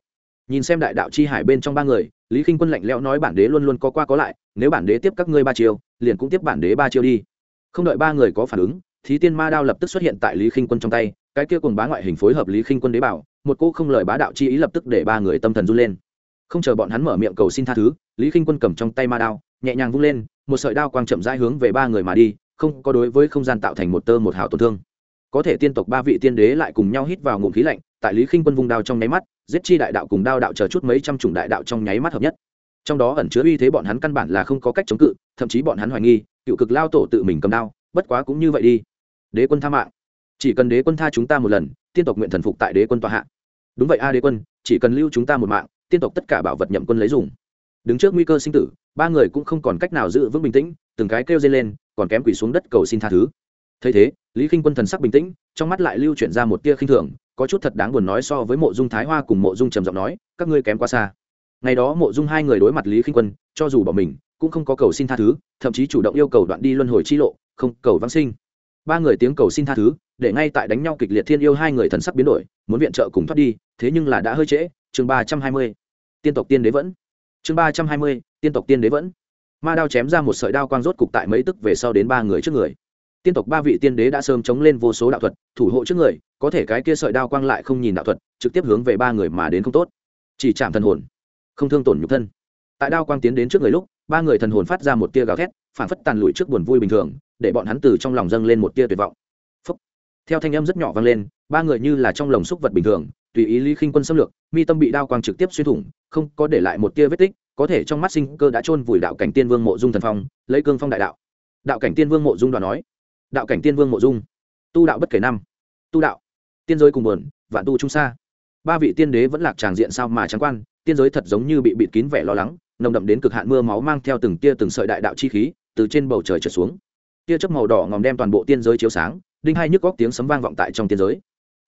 nhìn xem đại đạo chi hải bên trong ba người, lý khinh quân lạnh lẽo nói bản đế luôn luôn có qua có lại nếu bản đế tiếp các ngươi ba chiêu, liền cũng tiếp bản đế ba chiêu đi. Không đợi ba người có phản ứng, thí tiên ma đao lập tức xuất hiện tại lý khinh quân trong tay, cái kia cùng bá ngoại hình phối hợp lý khinh quân đế bảo, một cô không lời bá đạo chi ý lập tức để ba người tâm thần run lên. Không chờ bọn hắn mở miệng cầu xin tha thứ, lý khinh quân cầm trong tay ma đao, nhẹ nhàng vung lên, một sợi đao quang chậm rãi hướng về ba người mà đi, không có đối với không gian tạo thành một tơ một hào tổn thương. Có thể tiên tộc ba vị tiên đế lại cùng nhau hít vào ngụm khí lạnh, tại lý khinh quân vung đao trong nháy mắt, giết chi đại đạo cùng đao đạo chờ chút mấy trăm chủng đại đạo trong nháy mắt hợp nhất trong đó ẩn chứa uy thế bọn hắn căn bản là không có cách chống cự, thậm chí bọn hắn hoài nghi, cựu cực lao tổ tự mình cầm đao, bất quá cũng như vậy đi. Đế quân tha mạng. Chỉ cần đế quân tha chúng ta một lần, tiên tộc nguyện thần phục tại đế quân tòa hạ. Đúng vậy a đế quân, chỉ cần lưu chúng ta một mạng, tiên tộc tất cả bảo vật nhậm quân lấy dùng. Đứng trước nguy cơ sinh tử, ba người cũng không còn cách nào giữ vững bình tĩnh, từng cái kêu dây lên, còn kém quỳ xuống đất cầu xin tha thứ. Thấy thế, lý k i n h quân thần sắc bình tĩnh, trong mắt lại lưu chuyển ra một tia khinh thường, có chút thật đáng buồn nói so với mộ dung thái hoa cùng mộ dung trầm giọng nói, các ngươi kém quá xa ngày đó mộ dung hai người đối mặt lý khinh quân, cho dù bỏ mình, cũng không có cầu xin tha thứ, thậm chí chủ động yêu cầu đoạn đi luân hồi chi lộ, không cầu vãng sinh. Ba người tiếng cầu xin tha thứ, để ngay tại đánh nhau kịch liệt thiên yêu hai người thần sắc biến đổi, muốn viện trợ cùng thoát đi, thế nhưng là đã hơi trễ, chương ba trăm hai mươi. Tiên tộc tiên đế vẫn. Chương ba trăm hai mươi, tiên tộc tiên đế vẫn. Ma đao chém ra một sợi đao quang rốt cục tại mấy tức về sau đến ba người trước người. Tiên tộc ba vị tiên đế đã sớm chống lên vô số đạo thuật, thủ hộ trước người, có thể cái kia sợi đao quang lại không nhìn đạo thuật, trực tiếp hướng về ba người mà đến không tốt. Chỉ chạm thần hồn không thương tổn nhục thân. Tại đao quang tiến đến trước người lúc, ba người thần hồn phát ra một tia gào thét, phản phất tàn lụi trước buồn vui bình thường, để bọn hắn từ trong lòng dâng lên một tia tuyệt vọng. Phúc. theo thanh âm rất nhỏ vang lên, ba người như là trong lồng xúc vật bình thường, tùy ý lý khinh quân xâm lược, mi tâm bị đao quang trực tiếp xuyên thủng, không có để lại một tia vết tích, có thể trong mắt sinh cơ đã chôn vùi đạo cảnh tiên vương mộ dung thần phong, lấy cương phong đại đạo. Đạo cảnh tiên vương mộ dung đoàn nói. Đạo cảnh tiên vương mộ dung. Tu đạo bất kể năm. Tu đạo. Tiên giới cùng buồn, vạn tu trung xa ba vị tiên đế vẫn lạc tràng diện sao mà trắng quan, tiên giới thật giống như bị bịt kín vẻ lo lắng, nồng đậm đến cực hạn mưa máu mang theo từng tia từng sợi đại đạo chi khí từ trên bầu trời trở xuống. Tia chớp màu đỏ ngòm đem toàn bộ tiên giới chiếu sáng, đinh hai nhức góc tiếng sấm vang vọng tại trong tiên giới.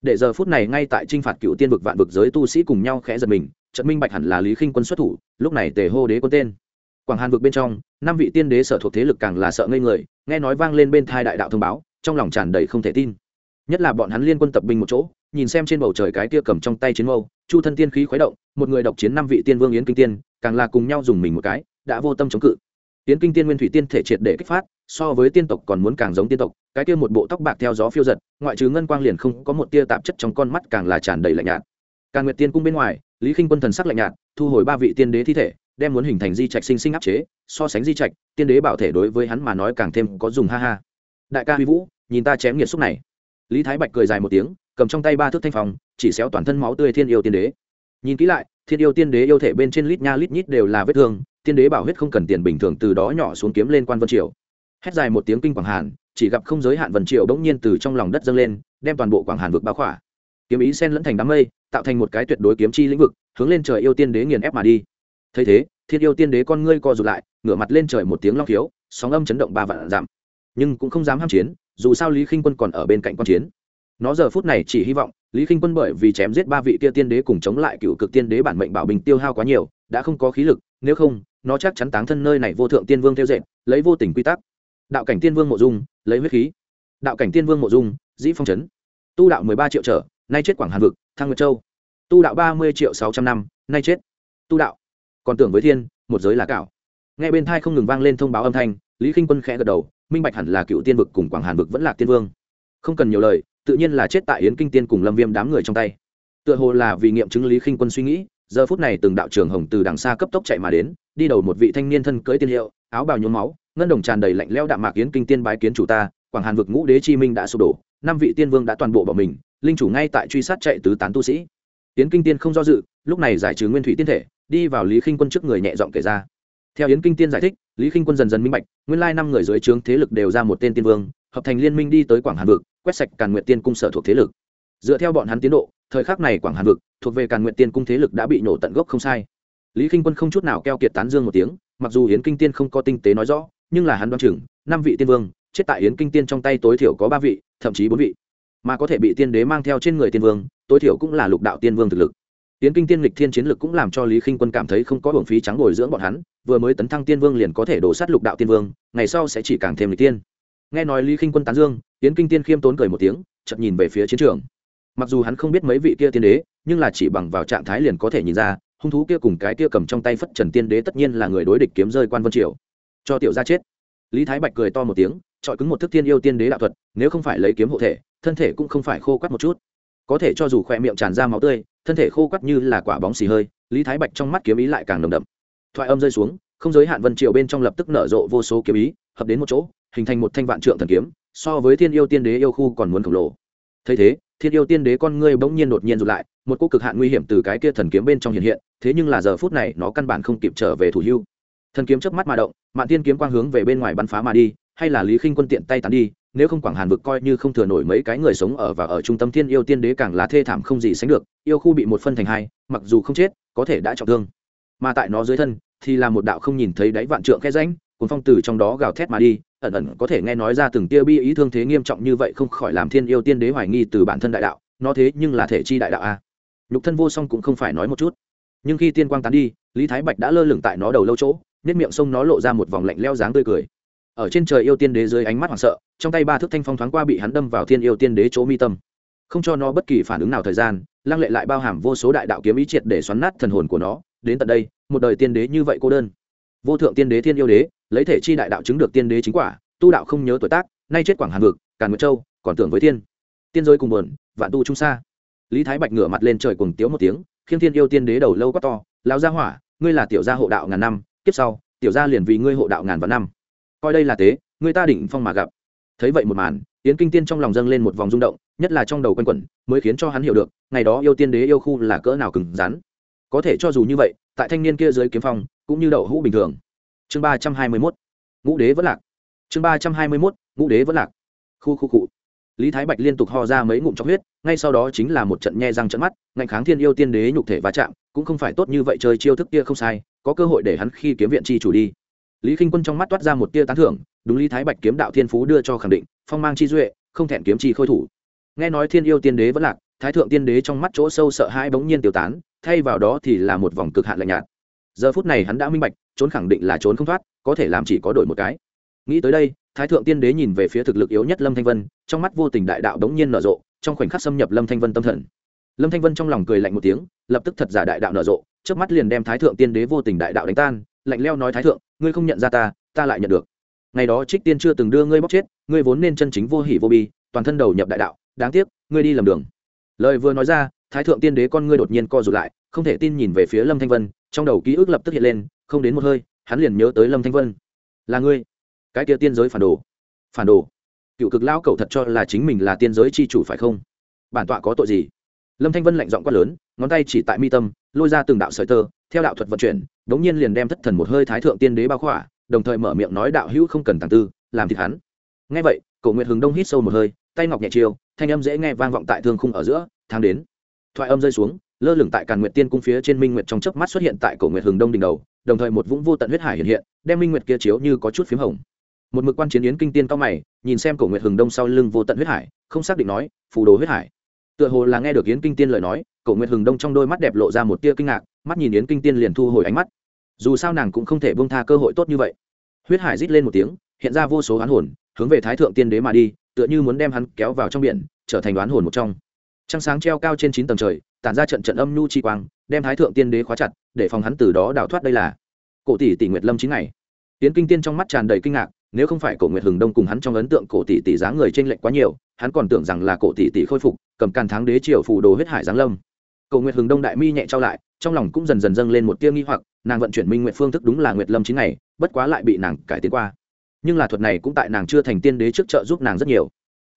Để giờ phút này ngay tại t r i n h phạt cựu tiên vực vạn vực giới tu sĩ cùng nhau khẽ giật mình trận minh bạch hẳn là lý khinh quân xuất thủ, lúc này tề hô đế quân tên. Quảng hàn vực bên trong, năm vị tiên đế sở thuộc thế lực càng là sợ ngây người, nghe nói vang lên bên thai đại đạo thông báo, trong lòng tràn đầy không thể tin. Nhất là bọn hắn liên quân tập binh một chỗ nhìn xem trên bầu trời cái tia cầm trong tay chiến mâu, chu thân tiên khí khuấy động, một người độc chiến năm vị tiên vương yến kinh tiên, càng là cùng nhau dùng mình một cái, đã vô tâm chống cự. Yến kinh tiên nguyên thủy tiên thể triệt để kích phát, so với tiên tộc còn muốn càng giống tiên tộc, cái kia một bộ tóc bạc theo gió phiêu giật, ngoại trừ ngân quang liền không có một tia tạp chất trong con mắt càng là tràn đầy lạnh nhạt. Càng nguyệt tiên cung bên ngoài, lý khinh quân thần sắc lạnh nhạt, thu hồi ba vị tiên đế thi thể, đem muốn hình thành di trạch sinh sinh áp chế, so sánh di trạch, tiên đế bảo thể đối với hắn mà nói càng thêm có dùng, ha ha. Đại ca huy vũ, nhìn ta chém nghiệt xúc này. Lý thái bạch cười dài một tiếng cầm trong tay ba thước thanh phòng chỉ xéo toàn thân máu tươi thiên yêu tiên đế. Nhìn kỹ lại, thiên yêu tiên đế yêu thể bên trên lít nha lít nhít đều là vết thương, tiên đế bảo huyết không cần tiền bình thường từ đó nhỏ xuống kiếm lên quan vân triều. Hét dài một tiếng kinh quảng hàn, chỉ gặp không giới hạn vân triều bỗng nhiên từ trong lòng đất dâng lên, đem toàn bộ quảng hàn vực bao khỏa. Kiếm ý sen lẫn thành đám mây, tạo thành một cái tuyệt đối kiếm chi lĩnh vực, hướng lên trời yêu tiên đế nghiền ép mà đi. Thấy thế, thiên yêu tiên đế con ngươi co rụt lại, ngửa mặt lên trời một tiếng long khiếu, sóng âm chấn động ba vạn giảm nhưng cũng không dám ham chiến, dù sao lý khinh quân còn ở bên cạnh quan chiến nó giờ phút này chỉ hy vọng, lý khinh quân bởi vì chém giết ba vị kia tiên đế cùng chống lại cựu cực tiên đế bản mệnh bảo bình tiêu hao quá nhiều, đã không có khí lực, nếu không, nó chắc chắn táng thân nơi này vô thượng tiên vương theo dệt, lấy vô tình quy tắc. Đạo cảnh tiên vương mộ dung, lấy huyết khí. Đạo cảnh tiên vương mộ dung, dĩ phong trấn tu đạo mười ba triệu trở, nay chết quảng hàn vực, thăng nguyệt châu. Tu đạo ba mươi triệu sáu trăm năm, nay chết. Tu đạo. Còn tưởng với thiên, một giới là cảo. Nghe bên thai không ngừng vang lên thông báo âm thanh, lý k i n h quân khẽ gật đầu, minh bạch hẳn là cựu tiên vực cùng quảng hàn vực vẫn là tiên vương. Không cần nhiều lời tự nhiên là chết tại yến kinh tiên cùng lâm viêm đám người trong tay. Tựa hồ là vì nghiệm chứng lý khinh quân suy nghĩ, giờ phút này từng đạo trường hồng từ đằng xa cấp tốc chạy mà đến, đi đầu một vị thanh niên thân cưỡi tiên hiệu, áo bào nhuốm máu, ngân đồng tràn đầy lạnh leo đạm mạc yến kinh tiên bái kiến chủ ta, quảng hàn vực ngũ đế chi minh đã sụp đổ, năm vị tiên vương đã toàn bộ bỏ mình, linh chủ ngay tại truy sát chạy tứ tán tu sĩ. Yến kinh tiên không do dự, lúc này giải trừ nguyên thủy tiên thể, đi vào lý khinh quân trước người nhẹ giọng kể ra. Theo yến kinh tiên giải thích, lý khinh quân dần dần minh bạch, nguyên lai năm người dưới trướng thế lực đều ra một tên tiên vương hợp thành liên minh đi tới quảng hàn vực, quét sạch càn nguyện tiên cung sở thuộc thế lực. Dựa theo bọn hắn tiến độ, thời khắc này quảng hàn vực thuộc về càn nguyện tiên cung thế lực đã bị nổ tận gốc không sai. Lý khinh quân không chút nào keo kiệt tán dương một tiếng, mặc dù yến kinh tiên không có tinh tế nói rõ, nhưng là hắn đoán chừng, năm vị tiên vương, chết tại yến kinh tiên trong tay tối thiểu có ba vị, thậm chí bốn vị. Mà có thể bị tiên đế mang theo trên người tiên vương, tối thiểu cũng là lục đạo tiên vương thực lực. Hiến kinh tiên lịch thiên chiến lực cũng làm cho lý khinh quân cảm thấy không có hưởng phí trắng bồi dưỡng bọn hắn, vừa mới tấn thăng tiên vương liền có thể đổ sát lục đạo tiên vương, ngày sau sẽ chỉ càng thêm lịch tiên nghe nói lý khinh quân tán dương tiến kinh tiên khiêm tốn cười một tiếng chậm nhìn về phía chiến trường. Mặc dù hắn không biết mấy vị kia tiên đế, nhưng là chỉ bằng vào trạng thái liền có thể nhìn ra, hung thú kia cùng cái kia cầm trong tay phất trần tiên đế tất nhiên là người đối địch kiếm rơi quan vân triều. Cho tiểu gia chết. Lý thái bạch cười to một tiếng, chọi cứng một thức tiên yêu tiên đế đạo thuật, nếu không phải lấy kiếm hộ thể, thân thể cũng không phải khô quắt một chút. Có thể cho dù khoe miệng tràn ra máu tươi, thân thể khô quắt như là quả bóng xì hơi, lý thái bạch trong mắt kiếm ý lại càng nồng đậm. Thoại âm rơi xuống, không giới hạn vân triều bên trong lập tức nở rộ vô số kiếm ý, hợp đến một chỗ hình thành một thanh vạn trượng thần kiếm, so với thiên yêu tiên đế yêu khu còn muốn khổng lồ. Thấy thế, thiên yêu tiên đế con ngươi bỗng nhiên đột nhiên rụt lại, một cô cực hạn nguy hiểm từ cái kia thần kiếm bên trong hiện hiện, thế nhưng là giờ phút này nó căn bản không kịp trở về thủ hưu. Thần kiếm chớp mắt mà động, mạn tiên kiếm quang hướng về bên ngoài bắn phá mà đi, hay là lý khinh quân tiện tay tán đi, nếu không quảng hàn vực coi như không thừa nổi mấy cái người sống ở và ở trung tâm thiên yêu tiên đế càng là thê thảm không gì sánh được, yêu khu bị một phân thành hai, mặc dù không chết, có thể đã trọng thương. Mà tại nó dưới thân, thì là một đạo không nhìn thấy đáy vạn trượng khe ránh cuốn phong từ trong đó gào thét mà đi ẩn ẩn có thể nghe nói ra từng tia bi ý thương thế nghiêm trọng như vậy không khỏi làm thiên yêu tiên đế hoài nghi từ bản thân đại đạo, nó thế nhưng là thể chi đại đạo a. Nhục thân vô song cũng không phải nói một chút. Nhưng khi tiên quang tán đi, lý thái bạch đã lơ lửng tại nó đầu lâu chỗ nếp miệng sông nó lộ ra một vòng lạnh leo dáng tươi cười. Ở trên trời yêu tiên đế dưới ánh mắt hoảng sợ, trong tay ba thước thanh phong thoáng qua bị hắn đâm vào thiên yêu tiên đế chỗ mi tâm. Không cho nó bất kỳ phản ứng nào thời gian, lăng lệ lại bao hàm vô số đại đạo kiếm ý triệt để xoắn nát thần hồn của nó. Đến tận đây, một đời tiên đế như vậy cô đơn. Vô thượng tiên đế thiên yêu đế lấy thể chi đại đạo chứng được tiên đế chính quả, tu đạo không nhớ tuổi tác, nay chết quảng hàn vực, càn nguyệt châu, còn tưởng với thiên tiên giới cùng buồn, vạn tu trung xa. Lý thái bạch ngửa mặt lên trời cùng tiếu một tiếng khiêng thiên yêu tiên đế đầu lâu quá to lao ra hỏa, ngươi là tiểu gia hộ đạo ngàn năm, kiếp sau, tiểu gia liền vì ngươi hộ đạo ngàn vạn năm. Coi đây là tế người ta đỉnh phong mà gặp. Thấy vậy một màn, yến kinh tiên trong lòng dâng lên một vòng rung động, nhất là trong đầu quanh quẩn, mới khiến cho hắn hiểu được, ngày đó yêu tiên đế yêu khu là cỡ nào cứng rắn. Có thể cho dù như vậy, tại thanh niên kia dưới kiếm phong, cũng như đậu hũ bình thường chương ba trăm hai mươi mốt, ngũ đế vẫn lạc. Chương ba trăm hai mươi mốt, ngũ đế vẫn lạc. Khu khu cụ lý thái bạch liên tục ho ra mấy ngụm trong huyết, ngay sau đó chính là một trận nhe răng trận mắt, ngạnh kháng thiên yêu tiên đế nhục thể va chạm, cũng không phải tốt như vậy chơi chiêu thức kia không sai, có cơ hội để hắn khi kiếm viện chi chủ đi. Lý k i n h quân trong mắt toát ra một tia tán thưởng, đúng lý thái bạch kiếm đạo thiên phú đưa cho khẳng định, phong mang chi duệ, không thẹn kiếm chi khôi thủ. Nghe nói thiên yêu tiên đế vẫn lạc, thái thượng tiên đế trong mắt chỗ sâu sợ hãi bỗng nhiên tiêu tán, thay vào đó thì là một vòng cực hạn lạnh nhạt giờ phút này hắn đã minh bạch, trốn khẳng định là trốn không thoát, có thể làm chỉ có đổi một cái. Nghĩ tới đây, thái thượng tiên đế nhìn về phía thực lực yếu nhất lâm thanh vân, trong mắt vô tình đại đạo đống nhiên nở rộ, trong khoảnh khắc xâm nhập lâm thanh vân tâm thần. Lâm thanh vân trong lòng cười lạnh một tiếng, lập tức thật giả đại đạo nở rộ trước mắt liền đem thái thượng tiên đế vô tình đại đạo đánh tan, lạnh leo nói thái thượng, ngươi không nhận ra ta ta lại nhận được. Ngày đó trích tiên chưa từng đưa ngươi bóc chết, ngươi vốn nên chân chính vô hỉ vô bi, toàn thân đầu nhập đại đạo, đáng tiếc, ngươi đi lầm đường. Lời vừa nói ra, thái thượng tiên đế con ngươi đột nhiên co rụt lại, không thể tin nhìn về phía lâm thanh vân trong đầu ký ức lập tức hiện lên, không đến một hơi, hắn liền nhớ tới lâm thanh vân. Là ngươi? Cái kia tiên giới phản đồ. Phản đồ? Cựu cực lão cậu thật cho là chính mình là tiên giới c h i chủ phải không? Bản tọa có tội gì? Lâm thanh vân lạnh giọng quát lớn, ngón tay chỉ tại mi tâm, lôi ra từng đạo sợi tơ, theo đạo thuật vận chuyển đ ố n g nhiên liền đem thất thần một hơi thái thượng tiên đế bao khỏa, đồng thời mở miệng nói đạo hữu không cần tàng tư, làm thịt hắn. Ngay vậy, cổ nguyệt hừng đông hít sâu một hơi, tay ngọc nhẹ chiều, thanh âm dễ nghe vang vọng tại thương khung ở giữa tháng đến. Thoại âm rơi xuống lơ lửng tại càn nguyệt tiên cung phía trên minh nguyệt trong chớp mắt xuất hiện tại cổ nguyệt hừng đông đỉnh đầu, đồng thời một vũng vô tận huyết hải hiện hiện, đem minh nguyệt kia chiếu như có chút p h í m hồng. Một mực quan chiến yến kinh tiên cao mày, nhìn xem cổ nguyệt hừng đông sau lưng vô tận huyết hải, không xác định nói, phù đồ huyết hải. Tựa hồ là nghe được yến kinh tiên lời nói, cổ nguyệt hừng đông trong đôi mắt đẹp lộ ra một tia kinh ngạc, mắt nhìn yến kinh tiên liền thu hồi ánh mắt. Dù sao nàng cũng không thể bông tha cơ hội tốt như vậy. Huyết hải rít lên một tiếng, hiện ra vô số oán hồn, hướng về thái thượng tiên đế mà đi, tựa như muốn đem hắn kéo vào trong biển, trở thành oán hồn một trong trăng sáng treo cao trên chín tầng trời, tản ra trận trận âm nhu chi quang, đem thái thượng tiên đế khóa chặt, để phòng hắn từ đó đào thoát đây là cổ tỷ tỷ nguyệt lâm chín ngày. Tiến kinh tiên trong mắt tràn đầy kinh ngạc, nếu không phải cổ nguyệt hừng đông cùng hắn trong ấn tượng cổ tỷ tỷ dáng người trên lệnh quá nhiều, hắn còn tưởng rằng là cổ tỷ tỷ khôi phục, cầm càn tháng đế triều phủ đồ huyết hải giáng lâm. Cổ nguyệt hừng đông đại mi nhẹ trao lại, trong lòng cũng dần dần dâng lên một tia nghi hoặc, nàng vận chuyển minh nguyện phương thức đúng là nguyệt lâm chín ngày, bất quá lại bị nàng cải tiến qua. Nhưng là thuật này cũng tại nàng chưa thành tiên đế trước trợ giúp nàng rất nhiều.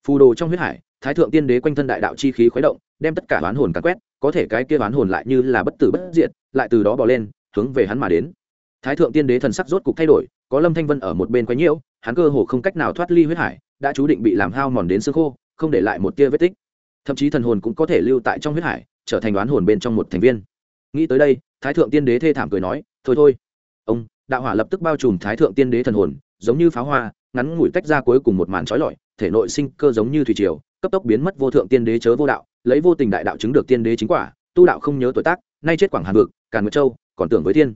Phù đồ trong huyết hải thái thượng tiên đế quanh thân đại đạo chi khí khuấy động, đem tất cả oán hồn cắn quét, có thể cái kia oán hồn lại như là bất tử bất diệt, lại từ đó bỏ lên, hướng về hắn mà đến. Thái thượng tiên đế thần sắc rốt cục thay đổi, có lâm thanh vân ở một bên quấy nhiễu, hắn cơ hồ không cách nào thoát ly huyết hải, đã chú định bị làm hao mòn đến xương khô, không để lại một tia vết tích. Thậm chí thần hồn cũng có thể lưu tại trong huyết hải, trở thành đoán hồn bên trong một thành viên. Nghĩ tới đây, thái thượng tiên đế thê thảm cười nói, thôi thôi. Ông, đạo hỏa lập tức bao trùm thái thượng tiên đế thần hồn, giống như pháo hoa, ngắn ngủi tách ra cuối cùng một màn trói lọi thể nội sinh cơ giống như thủy triều cấp tốc biến mất vô thượng tiên đế chớ vô đạo lấy vô tình đại đạo chứng được tiên đế chính quả tu đạo không nhớ tuổi tác nay chết quảng hàn vực càn nguyệt châu còn tưởng với tiên,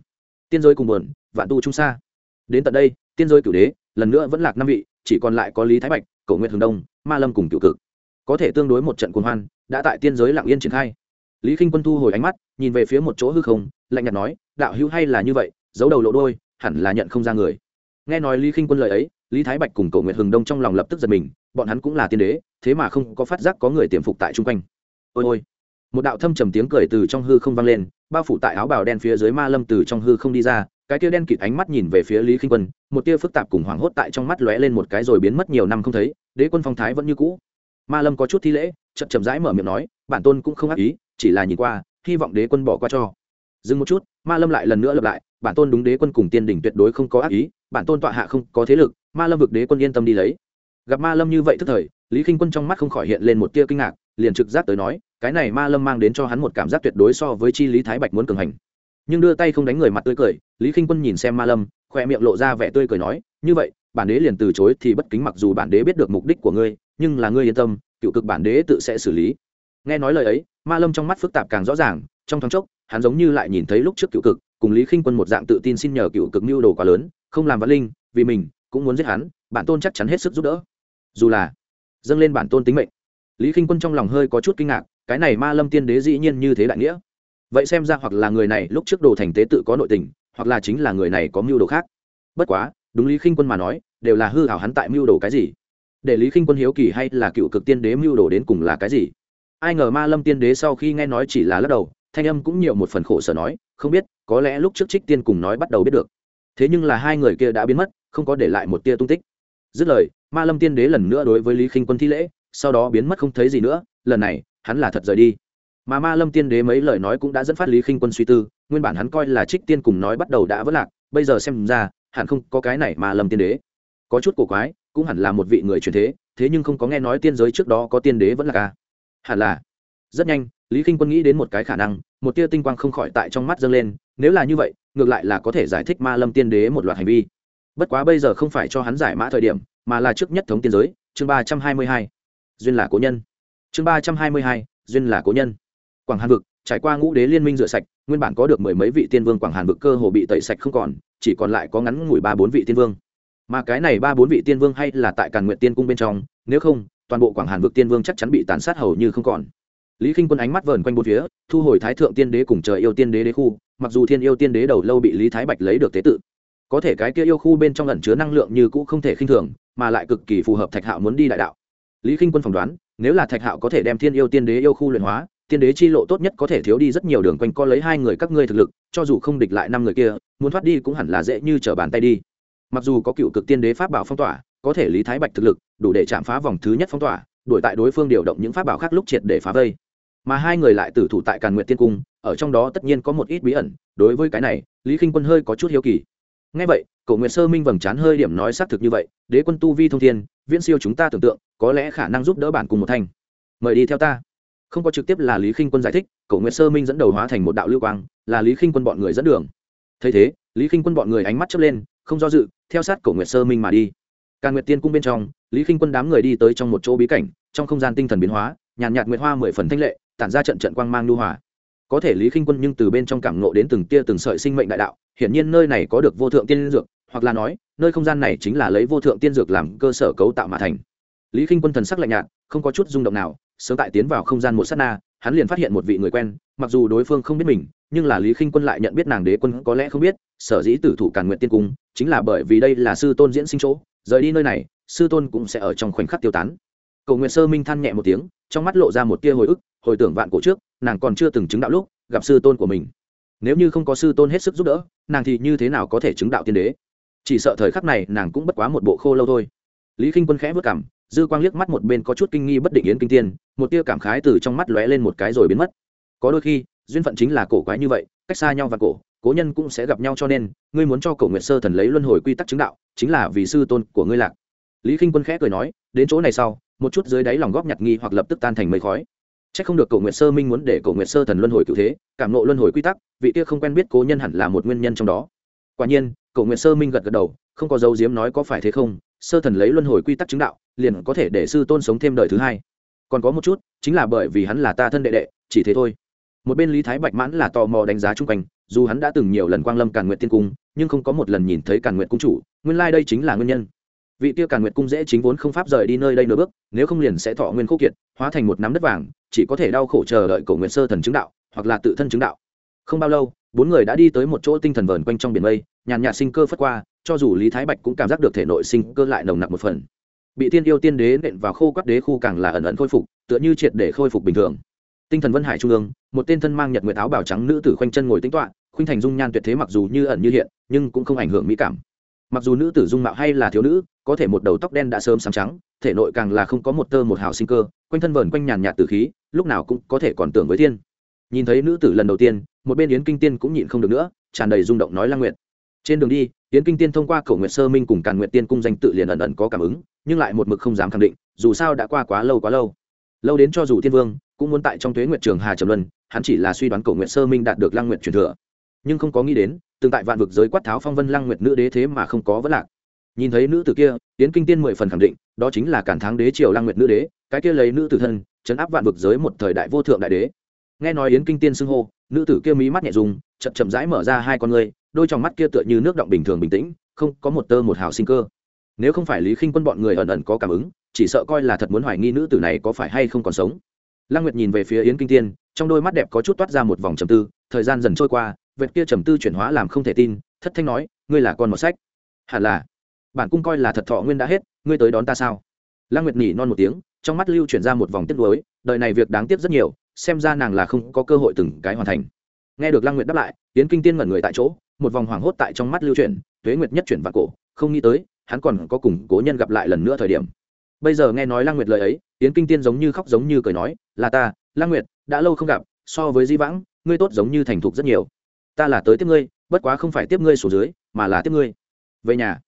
tiên giới cùng buồn vạn tu trung xa. Đến tận đây tiên giới cửu đế lần nữa vẫn lạc năm vị chỉ còn lại có lý thái bạch cổ nguyện thường đông ma lâm cùng cựu cực. Có thể tương đối một trận cuồng hoan đã tại tiên giới lặng yên triển khai. Lý k i n h quân thu hồi ánh mắt nhìn về phía một chỗ hư không lạnh nhạt nói đạo hữu hay là như vậy giấu đầu lộ đôi hẳn là nhận không ra người. Nghe nói lý k i n h quân lời ấy lý thái bạch cùng cầu nguyện hừng đông trong lòng lập tức giật mình, bọn hắn cũng là tiên đế, thế mà không có phát giác có người tiềm phục tại chung quanh. Ôi ôi. Một đạo thâm trầm tiếng cười từ trong hư không vang lên, bao phủ tại áo bào đen phía dưới ma lâm từ trong hư không đi ra, cái tia đen kịt ánh mắt nhìn về phía lý khinh quân, một tia phức tạp cùng hoảng hốt tại trong mắt lóe lên một cái rồi biến mất nhiều năm không thấy, đế quân phong thái vẫn như cũ. Ma lâm có chút thi lễ, chậm chậm rãi mở miệng nói, bản tôn cũng không ác ý, chỉ là nhìn qua, hy vọng đế quân bỏ qua cho. Dừng một chút, ma lâm lại lần nữa lặp lại, bản tôn đúng đế quân cùng tiên đỉnh tuyệt đối không có ác ý, bản tôn tọa hạ không có thế lực ma lâm vực đế quân yên tâm đi lấy. Gặp ma lâm như vậy tức thời, lý k i n h quân trong mắt không khỏi hiện lên một tia kinh ngạc, liền trực giác tới nói, cái này ma lâm mang đến cho hắn một cảm giác tuyệt đối so với chi lý thái bạch muốn cường hành. Nhưng đưa tay không đánh người mặt tươi cười, lý k i n h quân nhìn xem ma lâm, khoe miệng lộ ra vẻ tươi cười nói, như vậy, bản đế liền từ chối thì bất kính mặc dù bản đế biết được mục đích của ngươi, nhưng là ngươi yên tâm, cựu cực bản đế tự sẽ xử lý. Nghe nói lời ấy, ma lâm trong mắt phức tạp càng rõ ràng, trong thoáng chốc, hắn giống như lại nhìn thấy lúc trước cựu cực, cùng lý khinh quân một dạng tự tin xin nhờ cựu cực mưu đồ quá lớn, không làm văn linh, vì mình cũng muốn giết hắn, bản tôn chắc chắn hết sức giúp đỡ. Dù là dâng lên bản tôn tính mệnh. Lý khinh quân trong lòng hơi có chút kinh ngạc, cái này ma lâm tiên đế dĩ nhiên như thế đại nghĩa. Vậy xem ra hoặc là người này lúc trước đồ thành tế tự có nội tình, hoặc là chính là người này có mưu đồ khác. Bất quá, đúng lý khinh quân mà nói, đều là hư hảo hắn tại mưu đồ cái gì? Để lý khinh quân hiếu kỳ hay là cựu cực tiên đế mưu đồ đến cùng là cái gì? Ai ngờ ma lâm tiên đế sau khi nghe nói chỉ là lắc đầu, thanh âm cũng nhiều một phần khổ sở nói, không biết, có lẽ lúc trước trích tiên cùng nói bắt đầu biết được. Thế nhưng là hai người kia đã biến mất không có để lại một tia tung tích. Dứt lời, ma lâm tiên đế lần nữa đối với lý khinh quân thi lễ, sau đó biến mất không thấy gì nữa, lần này, hắn là thật rời đi. Mà ma lâm tiên đế mấy lời nói cũng đã dẫn phát lý khinh quân suy tư, nguyên bản hắn coi là trích tiên cùng nói bắt đầu đã vất lạc, bây giờ xem ra, hẳn không có cái này ma lâm tiên đế. Có chút cổ quái, cũng hẳn là một vị người truyền thế thế nhưng không có nghe nói tiên giới trước đó có tiên đế vẫn là ca hẳn là. Rất nhanh, lý k i n h quân nghĩ đến một cái khả năng, một tia tinh quang không khỏi tại trong mắt dâng lên, nếu là như vậy, ngược lại là có thể giải thích ma lâm tiên đế một loạt hành vi bất quá bây giờ không phải cho hắn giải mã thời điểm, mà là trước nhất thống tiên giới, chương ba trăm hai mươi hai. Duyên là cố nhân. Chương ba trăm hai mươi hai, duyên là cố nhân. Quảng hàn vực, trải qua ngũ đế liên minh rửa sạch, nguyên bản có được mười mấy vị tiên vương quảng hàn vực cơ hồ bị tẩy sạch không còn, chỉ còn lại có ngắn ngủi ba bốn vị tiên vương. Mà cái này ba bốn vị tiên vương hay là tại càn nguyện tiên cung bên trong, nếu không, toàn bộ quảng hàn vực tiên vương chắc chắn bị tàn sát hầu như không còn. Lý k i n h quân ánh mắt vờn quanh bốn phía, thu hồi thái thượng tiên đế cùng trời yêu tiên đế đế khu, mặc dù thiên yêu tiên đế đầu lâu bị lý thái bạch lấy được tế tự có thể cái kia yêu khu bên trong ẩn chứa năng lượng như cũ không thể khinh thường, mà lại cực kỳ phù hợp thạch hạo muốn đi đại đạo. Lý k i n h quân phỏng đoán, nếu là thạch hạo có thể đem thiên yêu tiên đế yêu khu luyện hóa, tiên đế chi lộ tốt nhất có thể thiếu đi rất nhiều đường quanh co lấy hai người các ngươi thực lực, cho dù không địch lại năm người kia, muốn thoát đi cũng hẳn là dễ như t r ở bàn tay đi. Mặc dù có cựu cực tiên đế pháp bảo phong tỏa, có thể lý thái bạch thực lực, đủ để chạm phá vòng thứ nhất phong tỏa, đuổi tại đối phương điều động những pháp bảo khác lúc triệt để phá vây. Mà hai người lại tử thủ tại càn nguyện tiên cung, ở trong đó tất nhiên có một ít bí ẩn, đối với cái này, lý k i n h quân hơi có chút hiếu kỳ ngay vậy, cổ nguyệt sơ minh vầng trán hơi điểm nói xác thực như vậy, đế quân tu vi thông thiên, viễn siêu chúng ta tưởng tượng, có lẽ khả năng giúp đỡ bản cùng một thanh mời đi theo ta. Không có trực tiếp là lý k i n h quân giải thích, cổ nguyệt sơ minh dẫn đầu hóa thành một đạo lưu quang, là lý k i n h quân bọn người dẫn đường. Thấy thế, lý k i n h quân bọn người ánh mắt chớp lên, không do dự, theo sát cổ nguyệt sơ minh mà đi. Càn nguyệt tiên cung bên trong, lý k i n h quân đám người đi tới trong một chỗ bí cảnh, trong không gian tinh thần biến hóa, nhàn nhạt nguyệt hoa mười phần thanh lệ, tản ra trận trận quang mang lưu hòa có thể lý khinh quân nhưng từ bên trong cảm ngộ đến từng tia từng sợi sinh mệnh đại đạo, hiển nhiên nơi này có được vô thượng tiên dược, hoặc là nói, nơi không gian này chính là lấy vô thượng tiên dược làm cơ sở cấu tạo mà thành. Lý khinh quân thần sắc lạnh nhạt, không có chút rung động nào, sớm tại tiến vào không gian một s á t na, hắn liền phát hiện một vị người quen, mặc dù đối phương không biết mình, nhưng là lý khinh quân lại nhận biết nàng đế quân có lẽ không biết, sở dĩ tử thủ càn nguyện tiên cung, chính là bởi vì đây là sư tôn diễn sinh chỗ, rời đi nơi này, sư tôn cũng sẽ ở trong khoảnh khắc tiêu tán cầu nguyện sơ minh than nhẹ một tiếng, trong mắt lộ ra một tia hồi ức, hồi tưởng vạn cổ trước, nàng còn chưa từng chứng đạo lúc, gặp sư tôn của mình. Nếu như không có sư tôn hết sức giúp đỡ, nàng thì như thế nào có thể chứng đạo tiên đế? Chỉ sợ thời khắc này nàng cũng bất quá một bộ khô lâu thôi. Lý k i n h quân khẽ vất cảm dư quang liếc mắt một bên có chút kinh nghi bất định yến kinh tiên, một tia cảm khái từ trong mắt lóe lên một cái rồi biến mất. Có đôi khi, duyên phận chính là cổ quái như vậy, cách xa nhau và cổ, cố nhân cũng sẽ gặp nhau cho nên, ngươi muốn cho Cổ nguyện sơ thần lấy luân hồi quy tắc chứng đạo, chính là vì sư tôn của ngươi lạc. Lý k i n h quân khẽ cười nói, đến chỗ này sau một chút dưới đáy lòng góp nhặt nghi hoặc lập tức tan thành mây khói. Chắc không được cổ nguyện sơ minh muốn để cổ nguyện sơ thần luân hồi cử thế, cảm ngộ luân hồi quy tắc, vị kia không quen biết cố nhân hẳn là một nguyên nhân trong đó. Quả nhiên, cổ nguyện sơ minh gật gật đầu, không có dấu diếm nói có phải thế không, sơ thần lấy luân hồi quy tắc chứng đạo, liền có thể để sư tôn sống thêm đời thứ hai. Còn có một chút, chính là bởi vì hắn là ta thân đệ đệ, chỉ thế thôi. Một bên lý thái bạch mãn là tò mò đánh giá chung quanh, dù hắn đã từng nhiều lần quang lâm càn nguyện tiên cung, nhưng không có một lần nhìn thấy càn nguyện cung chủ, nguyên lai đây chính là nguyên nhân vị tiêu càn nguyệt cung dễ chính vốn không pháp rời đi nơi đây nửa bước, nếu không liền sẽ thọ nguyên khô kiệt, hóa thành một nắm đất vàng, chỉ có thể đau khổ chờ đợi cổ nguyện sơ thần chứng đạo, hoặc là tự thân chứng đạo. Không bao lâu, bốn người đã đi tới một chỗ tinh thần vờn quanh trong biển mây, nhàn nhạt sinh cơ phất qua, cho dù lý thái bạch cũng cảm giác được thể nội sinh cơ lại nồng nặc một phần. Bị tiên yêu tiên đế nện vào khô quát đế khu càng là ẩn ẩn khôi phục, tựa như triệt để khôi phục bình thường. Tinh thần vân hải trung ương, một tên thân mang nhật nguyệt áo bào trắng nữ tử khoanh chân ngồi tính toạ khuynh thành dung nhan tuyệt thế mặc dù như ẩn như hiện, nhưng cũng không ảnh hưởng mỹ cảm mặc dù nữ tử dung mạo hay là thiếu nữ, có thể một đầu tóc đen đã sớm sáng trắng, thể nội càng là không có một tơ một hào sinh cơ, quanh thân vờn quanh nhàn nhạt tử khí, lúc nào cũng có thể còn tưởng với thiên. Nhìn thấy nữ tử lần đầu tiên, một bên yến kinh tiên cũng nhịn không được nữa, tràn đầy rung động nói lang nguyện trên đường đi, yến kinh tiên thông qua cầu nguyện sơ minh cùng càn nguyện tiên cung danh tự liền ẩn ẩn có cảm ứng, nhưng lại một mực không dám khẳng định, dù sao đã qua quá lâu quá lâu. Lâu đến cho dù tiên vương cũng muốn tại trong thuế nguyện trường hà trầm luân, hắn chỉ là suy đoán cầu nguyện sơ minh đạt được lang nguyện truyền thừa. Nhưng không có nghĩ đến từng tại vạn vực giới quát tháo phong vân lang nguyệt nữ đế thế mà không có vấn lạc. Nhìn thấy nữ tử kia, yến kinh tiên mười phần khẳng định, đó chính là cản thắng đế triều lang nguyệt nữ đế, cái kia lấy nữ tử thân, chấn áp vạn vực giới một thời đại vô thượng đại đế. Nghe nói yến kinh tiên xưng hô, nữ tử kia mí mắt nhẹ dùng chậm chậm rãi mở ra hai con ngươi, đôi trong mắt kia tựa như nước động bình thường bình tĩnh, không có một tơ một hào sinh cơ. Nếu không phải lý khinh quân bọn người ẩn ẩn có cảm ứng, chỉ sợ coi là thật muốn hoài nghi nữ tử này có phải hay không còn sống. Lăng nguyệt nhìn về phía yến kinh tiên, trong đôi mắt đẹp có chút toát ra một vòng trầm tư, thời gian dần trôi qua vệt kia trầm tư chuyển hóa làm không thể tin, thất thanh nói, ngươi là con một sách. Hẳn là. Bản cung coi là thật thọ nguyên đã hết, ngươi tới đón ta sao? Lăng nguyệt nhỉ non một tiếng, trong mắt lưu chuyển ra một vòng tiếc nuối, đời này việc đáng tiếc rất nhiều, xem ra nàng là không có cơ hội từng cái hoàn thành. Nghe được lăng nguyệt đáp lại tiến kinh tiên ngẩn người tại chỗ, một vòng hoảng hốt tại trong mắt lưu chuyển, tuế nguyệt nhất chuyển vào cổ, không nghĩ tới, hắn còn có cùng cố nhân gặp lại lần nữa thời điểm. Bây giờ nghe nói lăng nguyệt lời ấy tiến kinh tiên giống như khóc giống như cười nói, là ta, lăng nguyệt, đã lâu không gặp, so với di vãng, ngươi tốt giống như thành thục rất nhiều ta là tới tiếp ngươi, bất quá không phải tiếp ngươi xuống dưới, mà là tiếp ngươi. Về nhà.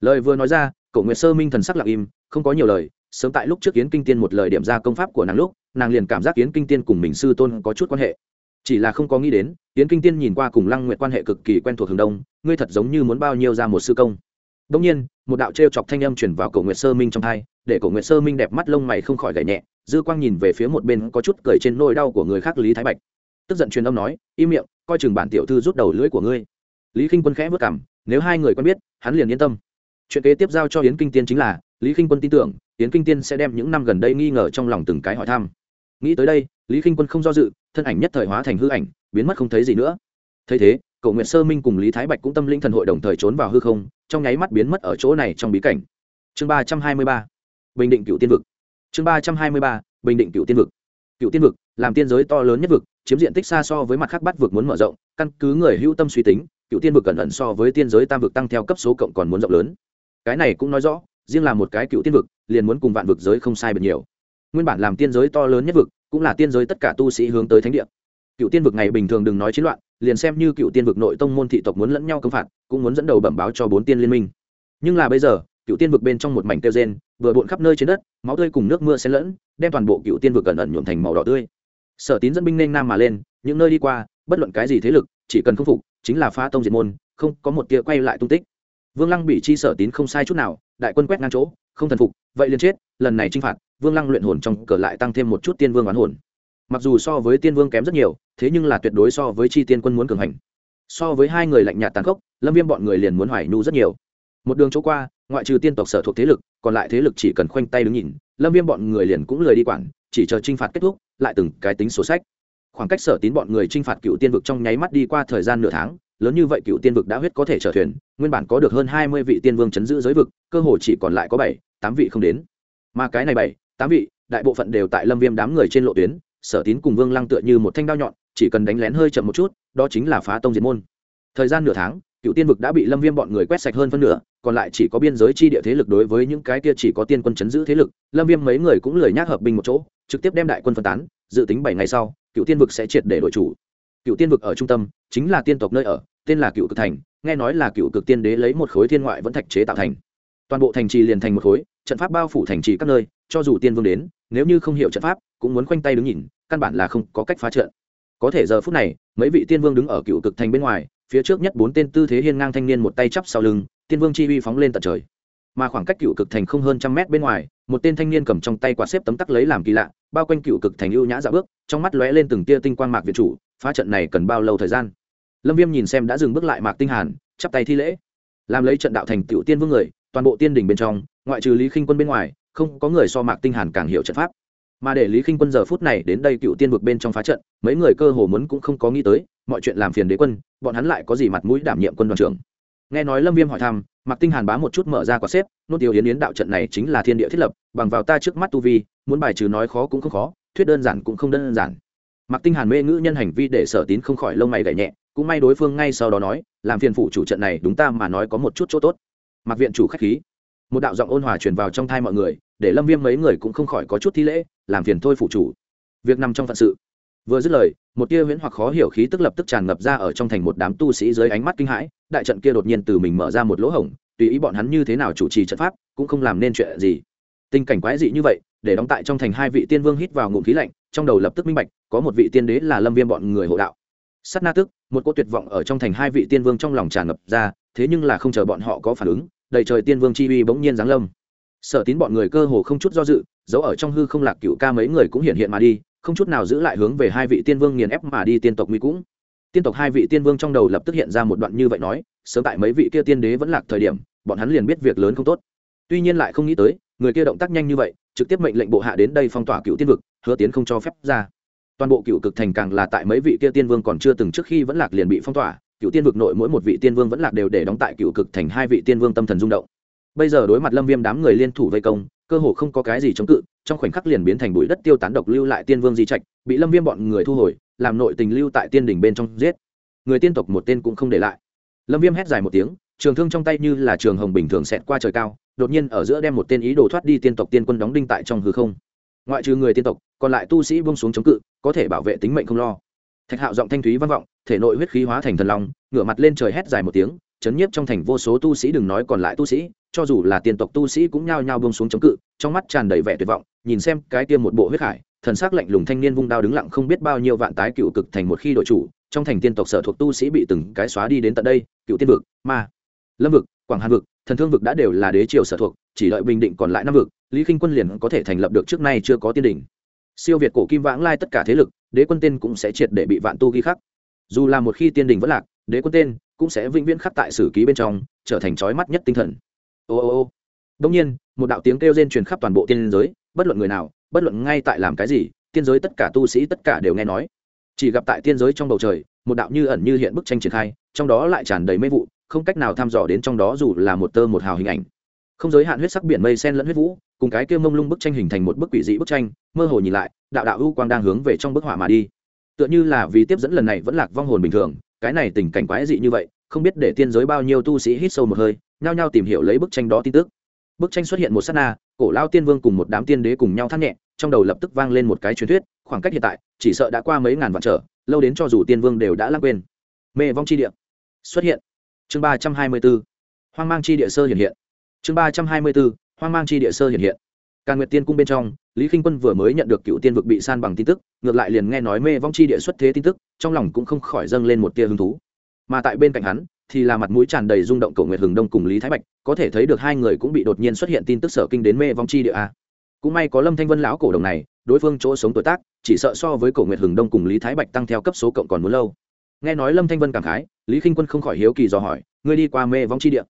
Lời vừa nói ra cậu nguyệt sơ minh thần sắc lặng im, không có nhiều lời, sớm tại lúc trước kiến kinh tiên một lời điểm ra công pháp của nàng lúc, nàng liền cảm giác kiến kinh tiên cùng mình sư tôn có chút quan hệ. Chỉ là không có nghĩ đến kiến kinh tiên nhìn qua cùng lăng nguyệt quan hệ cực kỳ quen thuộc hướng đông, ngươi thật giống như muốn bao nhiêu ra một sư công. Đông nhiên, một đạo t chọc thanh âm chuyển vào cổ nguyệt sơ minh trong thai để cổ nguyệt sơ minh đẹp mắt lông mày không khỏi gảy nhẹ, dư quang nhìn về phía một bên có chút cười trên nôi đau của người khác lý thái bạch. Tức giận truyền âm nói, im miệng coi chừng bản tiểu thư rút đầu lưỡi của ngươi. Lý k i n h quân khẽ vất cảm nếu hai người quen biết, hắn liền yên tâm. Chuyện kế tiếp giao cho yến kinh tiên chính là, lý k i n h quân tin tưởng, yến kinh tiên sẽ đem những năm gần đây nghi ngờ trong lòng từng cái hỏi thăm. Nghĩ tới đây, lý k i n h quân không do dự, thân ảnh nhất thời hóa thành hư ảnh, biến mất không thấy gì nữa. Thấy thế cậu nguyệt sơ minh cùng lý thái bạch cũng tâm linh thần hội đồng thời trốn vào hư không, trong nháy mắt biến mất ở chỗ này trong bí cảnh. Chương ba trăm hai mươi ba, bình định cựu tiên vực. Chương ba trăm hai mươi ba, bình định cựu tiên vực. Cựu tiên vực, làm tiên giới to lớn nhất vực chiếm diện tích xa so với mặt khác bắt vực muốn mở rộng, căn cứ người hữu tâm suy tính, cựu tiên vực cẩn ẩn so với tiên giới tam vực tăng theo cấp số cộng còn muốn rộng lớn. Cái này cũng nói rõ, riêng là một cái cựu tiên vực, liền muốn cùng vạn vực giới không sai biệt nhiều. Nguyên bản làm tiên giới to lớn nhất vực, cũng là tiên giới tất cả tu sĩ hướng tới thánh địa. Cựu tiên vực này bình thường đừng nói chiến loạn, liền xem như cựu tiên vực nội tông môn thị tộc muốn lẫn nhau công phạt, cũng muốn dẫn đầu bẩm báo cho bốn tiên liên minh. Nhưng là bây giờ, cựu tiên vực bên trong một mảnh tiêu gen vừa bộn khắp nơi trên đất, máu tươi cùng nước mưa xen lẫn, đem toàn bộ cựu tiên vực gần ẩn nhuộm thành màu đỏ tươi sở tín dẫn binh nên nam mà lên, những nơi đi qua, bất luận cái gì thế lực, chỉ cần khâm phục, chính là phá tông diệt môn, không có một tia quay lại tung tích. Vương lăng bị chi sở tín không sai chút nào, đại quân quét ngang chỗ, không thần phục, vậy liền chết, lần này t r i n h phạt, vương lăng luyện hồn trong cờ lại tăng thêm một chút tiên vương oán hồn. Mặc dù so với tiên vương kém rất nhiều, thế nhưng là tuyệt đối so với chi tiên quân muốn cường hành. So với hai người lạnh nhạt tàn khốc, lâm viêm bọn người liền muốn hoài nhu rất nhiều. Một đường chỗ qua, ngoại trừ tiên tộc sở thuộc thế lực, còn lại thế lực chỉ cần khoanh tay đứng nhìn, lâm viêm bọn người liền cũng lười đi quản chỉ chờ t r i n h phạt kết thúc, lại từng cái tính sổ sách. Khoảng cách sở tín bọn người t r i n h phạt cựu tiên vực trong nháy mắt đi qua thời gian nửa tháng, lớn như vậy cựu tiên vực đã huyết có thể trở thuyền, nguyên bản có được hơn hai mươi vị tiên vương chấn giữ giới vực, cơ hồ chỉ còn lại có bảy, tám vị không đến. Mà cái này bảy, tám vị, đại bộ phận đều tại lâm viêm đám người trên lộ tuyến, sở tín cùng vương lăng tựa như một thanh đao nhọn, chỉ cần đánh lén hơi chậm một chút, đó chính là phá tông diệt môn. Thời gian nửa tháng, cựu tiên vực đã bị lâm viêm bọn người quét sạch hơn phân nửa, còn lại chỉ có biên giới chi địa thế lực đối với những cái kia chỉ có tiên quân chấn giữ thế lực, lâm viêm mấy người cũng lười nhác hợp binh một chỗ trực tiếp đem đại quân phân tán, dự tính bảy ngày sau, cựu tiên vực sẽ triệt để đội chủ. Cựu tiên vực ở trung tâm, chính là tiên tộc nơi ở, tên là cựu cực thành, nghe nói là cựu cực tiên đế lấy một khối thiên ngoại vẫn thạch chế tạo thành. Toàn bộ thành trì liền thành một khối, trận pháp bao phủ thành trì các nơi, cho dù tiên vương đến, nếu như không hiểu trận pháp, cũng muốn khoanh tay đứng nhìn, căn bản là không có cách phá trận. Có thể giờ phút này, mấy vị tiên vương đứng ở cựu cực thành bên ngoài, phía trước nhất bốn tên tư thế hiên ngang thanh niên một tay chắp sau lưng, tiên vương chi uy phóng lên tận trời mà khoảng cách cựu cực thành không hơn trăm mét bên ngoài, một tên thanh niên cầm trong tay quả xếp tấm tắc lấy làm kỳ lạ, bao quanh cựu cực thành ưu nhã dạ bước, trong mắt lóe lên từng tia tinh quang mạc việt chủ, phá trận này cần bao lâu thời gian? Lâm viêm nhìn xem đã dừng bước lại mạc tinh hàn, chắp tay thi lễ. Làm lấy trận đạo thành tiểu tiên vương người, toàn bộ tiên đỉnh bên trong, ngoại trừ lý khinh quân bên ngoài, không có người so mạc tinh hàn càng hiểu trận pháp. Mà để lý khinh quân giờ phút này đến đây cựu tiên vực bên trong phá trận, mấy người cơ hồ muốn cũng không có nghĩ tới, mọi chuyện làm phiền đế quân, bọn hắn lại có gì mặt mũi đảm nhiệm quân đoàn trưởng? Nghe nói lâm viêm hỏi thăm mặc tinh hàn bá một chút mở ra quả xếp nốt tiêu yến yến đạo trận này chính là thiên địa thiết lập bằng vào ta trước mắt tu vi muốn bài trừ nói khó cũng không khó thuyết đơn giản cũng không đơn giản Mặc tinh hàn mê ngữ nhân hành vi để sở tín không khỏi lông mày gảy nhẹ cũng may đối phương ngay sau đó nói làm phiền phụ chủ trận này đúng ta mà nói có một chút chỗ tốt mặc viện chủ khách khí một đạo giọng ôn hòa truyền vào trong thai mọi người để lâm viêm mấy người cũng không khỏi có chút thi lễ làm phiền thôi phụ chủ việc nằm trong phận sự vừa dứt lời, một tia huyễn hoặc khó hiểu khí tức lập tức tràn ngập ra ở trong thành một đám tu sĩ dưới ánh mắt kinh hãi, đại trận kia đột nhiên từ mình mở ra một lỗ hổng, tùy ý bọn hắn như thế nào chủ trì trận pháp, cũng không làm nên chuyện gì. Tình cảnh quái dị như vậy, để đóng tại trong thành hai vị tiên vương hít vào ngụm khí lạnh, trong đầu lập tức minh bạch, có một vị tiên đế là lâm viêm bọn người hộ đạo. Sắt na tức, một cô tuyệt vọng ở trong thành hai vị tiên vương trong lòng tràn ngập ra, thế nhưng là không chờ bọn họ có phản ứng, đầy trời tiên vương chi uy bỗng nhiên giáng lâm. Sở tín bọn người cơ hồ không chút do dự, giấu ở trong hư không lạc cựu ca mấy người cũng hiện hiện mà đi không chút nào giữ lại hướng về hai vị tiên vương nghiền ép mà đi tiên tộc nguy cũng. Tiên tộc hai vị tiên vương trong đầu lập tức hiện ra một đoạn như vậy nói, sớm tại mấy vị kia tiên đế vẫn lạc thời điểm, bọn hắn liền biết việc lớn không tốt. Tuy nhiên lại không nghĩ tới, người kia động tác nhanh như vậy, trực tiếp mệnh lệnh bộ hạ đến đây phong tỏa cựu tiên vực, hứa tiến không cho phép ra. Toàn bộ cựu cực thành càng là tại mấy vị kia tiên vương còn chưa từng trước khi vẫn lạc liền bị phong tỏa, cựu tiên vực nội mỗi một vị tiên vương vẫn lạc đều để đóng tại cựu cực thành hai vị tiên vương tâm thần rung động bây giờ đối mặt lâm viêm đám người liên thủ vây công, cơ hồ không có cái gì chống cự, trong khoảnh khắc liền biến thành bụi đất tiêu tán độc lưu lại tiên vương di trạch, bị lâm viêm bọn người thu hồi, làm nội tình lưu tại tiên đỉnh bên trong giết. Người tiên tộc một tên cũng không để lại. Lâm viêm hét dài một tiếng, trường thương trong tay như là trường hồng bình thường xẹt qua trời cao, đột nhiên ở giữa đem một tên ý đồ thoát đi tiên tộc tiên quân đóng đinh tại trong hư không. Ngoại trừ người tiên tộc, còn lại tu sĩ bông xuống chống cự, có thể bảo vệ tính mệnh không lo. Thạch hạo giọng thanh thúy vang vọng, thể nội huyết khí hóa thành thần long, ngửa mặt lên trời hét dài một tiếng, chấn nhiếp trong thành vô số tu sĩ đừng nói còn lại tu sĩ cho dù là tiên tộc tu sĩ cũng nhao nhao bông xuống chống cự, trong mắt tràn đầy vẻ tuyệt vọng, nhìn xem cái tiêm một bộ huyết hải, thần sắc lạnh lùng thanh niên vung đao đứng lặng không biết bao nhiêu vạn tái cựu cực thành một khi đội chủ, trong thành tiên tộc sở thuộc tu sĩ bị từng cái xóa đi đến tận đây, cựu tiên vực, ma, lâm vực, quảng hàn vực, thần thương vực đã đều là đế triều sở thuộc, chỉ đợi bình định còn lại năm vực, lý kinh quân liền có thể thành lập được trước nay chưa có tiên đỉnh. Siêu việt cổ kim vãng lai tất cả thế lực, đế quân tên cũng sẽ triệt để bị vạn tu ghi khắc. Dù là một khi tiên đình vẫn lạc, đế quân tên cũng sẽ vĩnh viễn khắc tại sử ký bên trong, trở thành trói mắt nhất tinh thần ô ô ô. Đông nhiên, một đạo tiếng kêu rên truyền khắp toàn bộ tiên giới, bất luận người nào, bất luận ngay tại làm cái gì, tiên giới tất cả tu sĩ tất cả đều nghe nói. Chỉ gặp tại tiên giới trong bầu trời, một đạo như ẩn như hiện bức tranh triển khai, trong đó lại tràn đầy mê vụ, không cách nào thăm dò đến trong đó dù là một tơ một hào hình ảnh. Không giới hạn huyết sắc biển mây sen lẫn huyết vũ, cùng cái kia mông lung bức tranh hình thành một bức quỷ dị bức tranh, mơ hồ nhìn lại, đạo đạo ưu quang đang hướng về trong bức họa mà đi. Tựa như là vì tiếp dẫn lần này vẫn lạc vong hồn bình thường, cái này tình cảnh quái dị như vậy, không biết để tiên giới bao nhiêu tu sĩ hít sâu một hơi nhao nhao tìm hiểu lấy bức tranh đó tin tức. Bức tranh xuất hiện một s á t na, cổ lao tiên vương cùng một đám tiên đế cùng nhau thắt nhẹ, trong đầu lập tức vang lên một cái truyền thuyết, khoảng cách hiện tại, chỉ sợ đã qua mấy ngàn vạn trở, lâu đến cho dù tiên vương đều đã lãng quên. Mê vong chi địa. Xuất hiện. Chương ba trăm hai mươi b ố hoang mang chi địa sơ hiện hiện. Chương ba trăm hai mươi b ố hoang mang chi địa sơ hiện hiện. Càng nguyệt tiên cung bên trong, lý k i n h quân vừa mới nhận được cựu tiên vực bị san bằng tin tức, ngược lại liền nghe nói mê vong chi địa xuất thế tin tức, trong lòng cũng không khỏi dâng lên một tia hứng thú. Mà tại bên cạnh hắn thì là mặt mũi tràn đầy rung động cầu nguyệt hừng đông cùng lý thái bạch có thể thấy được hai người cũng bị đột nhiên xuất hiện tin tức sở kinh đến mê vong chi địa a. Cũng may có lâm thanh vân lão cổ đồng này đối phương chỗ sống tuổi tác chỉ sợ so với cổ nguyệt hừng đông cùng lý thái bạch tăng theo cấp số cộng còn muốn lâu. Nghe nói lâm thanh vân cảm khái lý k i n h quân không khỏi hiếu kỳ dò hỏi ngươi đi qua mê vong chi địa?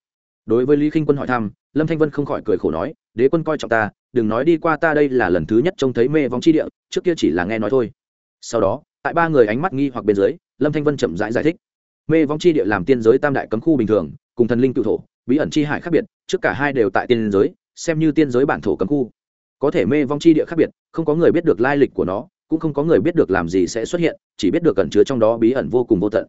Đối với lý k i n h quân hỏi thăm lâm thanh vân không khỏi cười khổ nói đế quân coi trọng ta đừng nói đi qua ta đây là lần thứ nhất trông thấy mê vong chi địa trước kia chỉ là nghe nói thôi. Sau đó tại ba người ánh mắt nghi hoặc bên dưới lâm thanh vân chậm rãi giải, giải thích mê vong chi địa làm tiên giới tam đại cấm khu bình thường, cùng thần linh cựu thổ, bí ẩn chi hải khác biệt, trước cả hai đều tại tiên giới, xem như tiên giới bản thổ cấm khu. Có thể mê vong chi địa khác biệt, không có người biết được lai lịch của nó, cũng không có người biết được làm gì sẽ xuất hiện, chỉ biết được cẩn chứa trong đó bí ẩn vô cùng vô tận.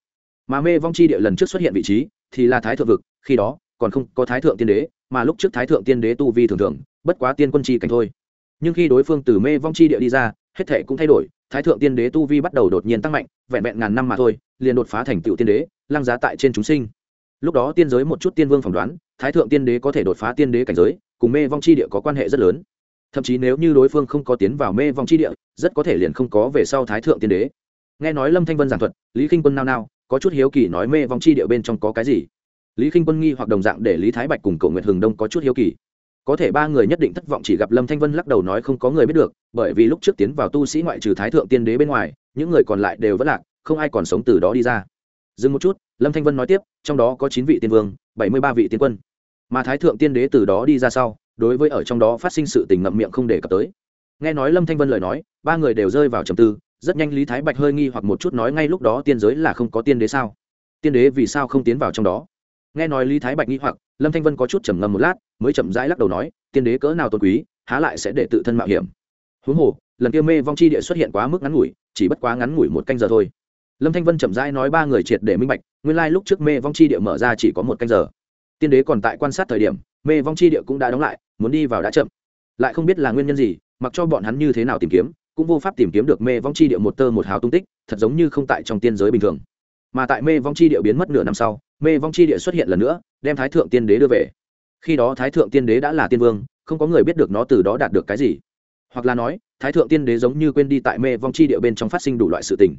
Mà mê vong chi địa lần trước xuất hiện vị trí, thì là thái thượng vực, khi đó, còn không có thái thượng tiên đế, mà lúc trước thái thượng tiên đế tu vi thường thường, bất quá tiên quân chi cảnh thôi. Nhưng khi đối phương từ mê vong chi địa đi ra hết thể cũng thay đổi, thái thượng tiên đế tu vi bắt đầu đột nhiên tăng mạnh, vẹn vẹn ngàn năm mà thôi, liền đột phá thành tựu tiên đế, lăng giá tại trên chúng sinh. Lúc đó tiên giới một chút tiên vương phỏng đoán, thái thượng tiên đế có thể đột phá tiên đế cảnh giới, cùng mê vong chi địa có quan hệ rất lớn. Thậm chí nếu như đối phương không có tiến vào mê vong chi địa, rất có thể liền không có về sau thái thượng tiên đế. Nghe nói lâm thanh vân giảng thuật, lý k i n h quân nao nao, có chút hiếu kỳ nói mê vong chi địa bên trong có cái gì? Lý k i n h quân nghi hoặc đồng dạng để lý thái bạch cùng cầu nguyện hừng đông có chút hiếu kỳ có thể ba người nhất định thất vọng chỉ gặp lâm thanh vân lắc đầu nói không có người biết được, bởi vì lúc trước tiến vào tu sĩ ngoại trừ thái thượng tiên đế bên ngoài, những người còn lại đều vẫn lạc, không ai còn sống từ đó đi ra. Dừng một chút, lâm thanh vân nói tiếp, trong đó có chín vị tiên vương, bảy mươi ba vị tiên quân. Mà thái thượng tiên đế từ đó đi ra sau, đối với ở trong đó phát sinh sự tình ngậm miệng không đề cập tới. Nghe nói lâm thanh vân lời nói, ba người đều rơi vào trầm tư, rất nhanh lý thái bạch hơi nghi hoặc một chút nói ngay lúc đó tiên giới là không có tiên đế sao? Tiên đế vì sao không tiến vào trong đó? Nghe nói lý thái bạch nghĩ hoặc, lâm thanh vân có chút trầm ngâm một lát, mới chậm rãi lắc đầu nói, tiên đế cỡ nào tôn quý, há lại sẽ để tự thân mạo hiểm. Huống hồ, lần kia mê vong chi địa xuất hiện quá mức ngắn ngủi, chỉ bất quá ngắn ngủi một canh giờ thôi. Lâm thanh vân chậm rãi nói ba người triệt để minh bạch, nguyên lai lúc trước mê vong chi địa mở ra chỉ có một canh giờ. Tiên đế còn tại quan sát thời điểm, mê vong chi địa cũng đã đóng lại, muốn đi vào đã chậm. Lại không biết là nguyên nhân gì, mặc cho bọn hắn như thế nào tìm kiếm, cũng vô pháp tìm kiếm được mê vong chi địa một tơ một hào tung tích, thật giống như không tại trong tiên giới bình thường. Mà tại mê vong chi địa biến mất nửa năm sau mê vong chi địa xuất hiện lần nữa, đem thái thượng tiên đế đưa về. Khi đó thái thượng tiên đế đã là tiên vương, không có người biết được nó từ đó đạt được cái gì. Hoặc là nói, thái thượng tiên đế giống như quên đi tại mê vong chi địa bên trong phát sinh đủ loại sự tình.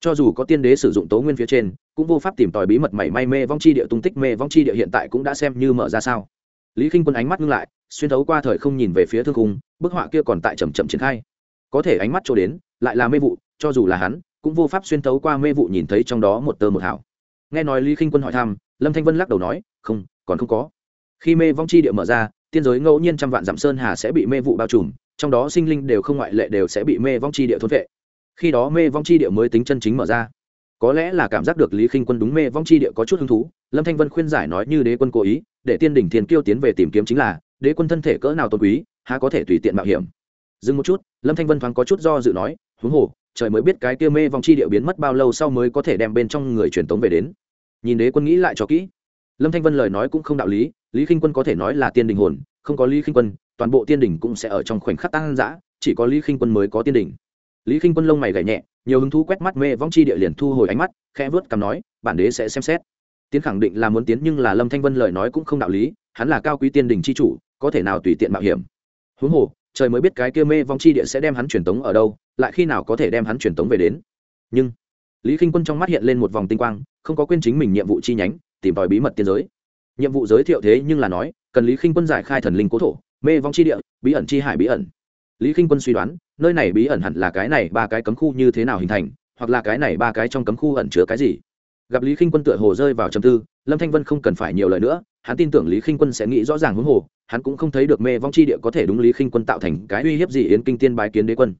Cho dù có tiên đế sử dụng tố nguyên phía trên, cũng vô pháp tìm tòi bí mật mảy may mê vong chi địa tung tích, mê vong chi địa hiện tại cũng đã xem như mở ra sao. Lý k i n h quân ánh mắt ngưng lại, xuyên thấu qua thời không nhìn về phía thương cung, bức họa kia còn tại chầm chậm triển khai. Có thể ánh mắt trôi đến, lại là mê vụ, cho dù là hắn, cũng vô pháp xuyên thấu qua mê vụ nhìn thấy trong đó một tơ một hảo nghe nói lý khinh quân hỏi thăm, lâm thanh vân lắc đầu nói, không, còn không có. Khi mê vong chi địa mở ra, tiên giới ngẫu nhiên trăm vạn dặm sơn hà sẽ bị mê vụ bao trùm, trong đó sinh linh đều không ngoại lệ đều sẽ bị mê vong chi địa thôn vệ. Khi đó mê vong chi địa mới tính chân chính mở ra. Có lẽ là cảm giác được lý khinh quân đúng mê vong chi địa có chút hứng thú, lâm thanh vân khuyên giải nói như đế quân cố ý, để tiên đỉnh thiền kiêu tiến về tìm kiếm chính là, đế quân thân thể cỡ nào tôn quý, há có thể tùy tiện mạo hiểm. Dừng một chút, lâm thanh vân thoáng có chút do dự nói, huống hồ trời mới biết cái kia mê vong chi địa biến mất bao lâu sau mới có thể đem bên trong người truyền tống về đến. Nhìn đế quân nghĩ lại cho kỹ. Lâm thanh vân lời nói cũng không đạo lý lý khinh quân có thể nói là tiên đình hồn, không có lý khinh quân, toàn bộ tiên đình cũng sẽ ở trong khoảnh khắc tăng giã chỉ có lý khinh quân mới có tiên đình. Lý k i n h quân lông mày gảy nhẹ, nhiều hứng thú quét mắt mê vong chi địa liền thu hồi ánh mắt, khẽ vớt cằm nói, bản đế sẽ xem xét. Tiến khẳng định là muốn tiến nhưng là lâm thanh vân lời nói cũng không đạo lý, hắn là cao quý tiên đình c h i chủ, có thể nào tùy tiện mạo hiểm. Huống hồ trời mới biết cái kia mê vong chi địa sẽ đem hắn truyền tống ở đâu, lại khi nào có thể đem hắn truyền tống về đến. Nhưng, lý k i n h quân trong mắt hiện lên một vòng tinh quang, không có quên chính mình nhiệm vụ chi nhánh, tìm tòi bí mật tiên giới. Nhiệm vụ giới thiệu thế nhưng là nói, cần lý k i n h quân giải khai thần linh cố thổ, mê vong chi địa, bí ẩn chi hải bí ẩn. Lý k i n h quân suy đoán, nơi này bí ẩn hẳn là cái này ba cái cấm khu như thế nào hình thành, hoặc là cái này ba cái trong cấm khu ẩn chứa cái gì gặp lý k i n h quân tựa hồ rơi vào trầm tư, lâm thanh vân không cần phải nhiều lời nữa, hắn tin tưởng lý k i n h quân sẽ nghĩ rõ ràng huống hồ, hắn cũng không thấy được mê vong chi địa có thể đúng lý k i n h quân tạo thành cái uy hiếp gì yến kinh tiên bái kiến đế quân.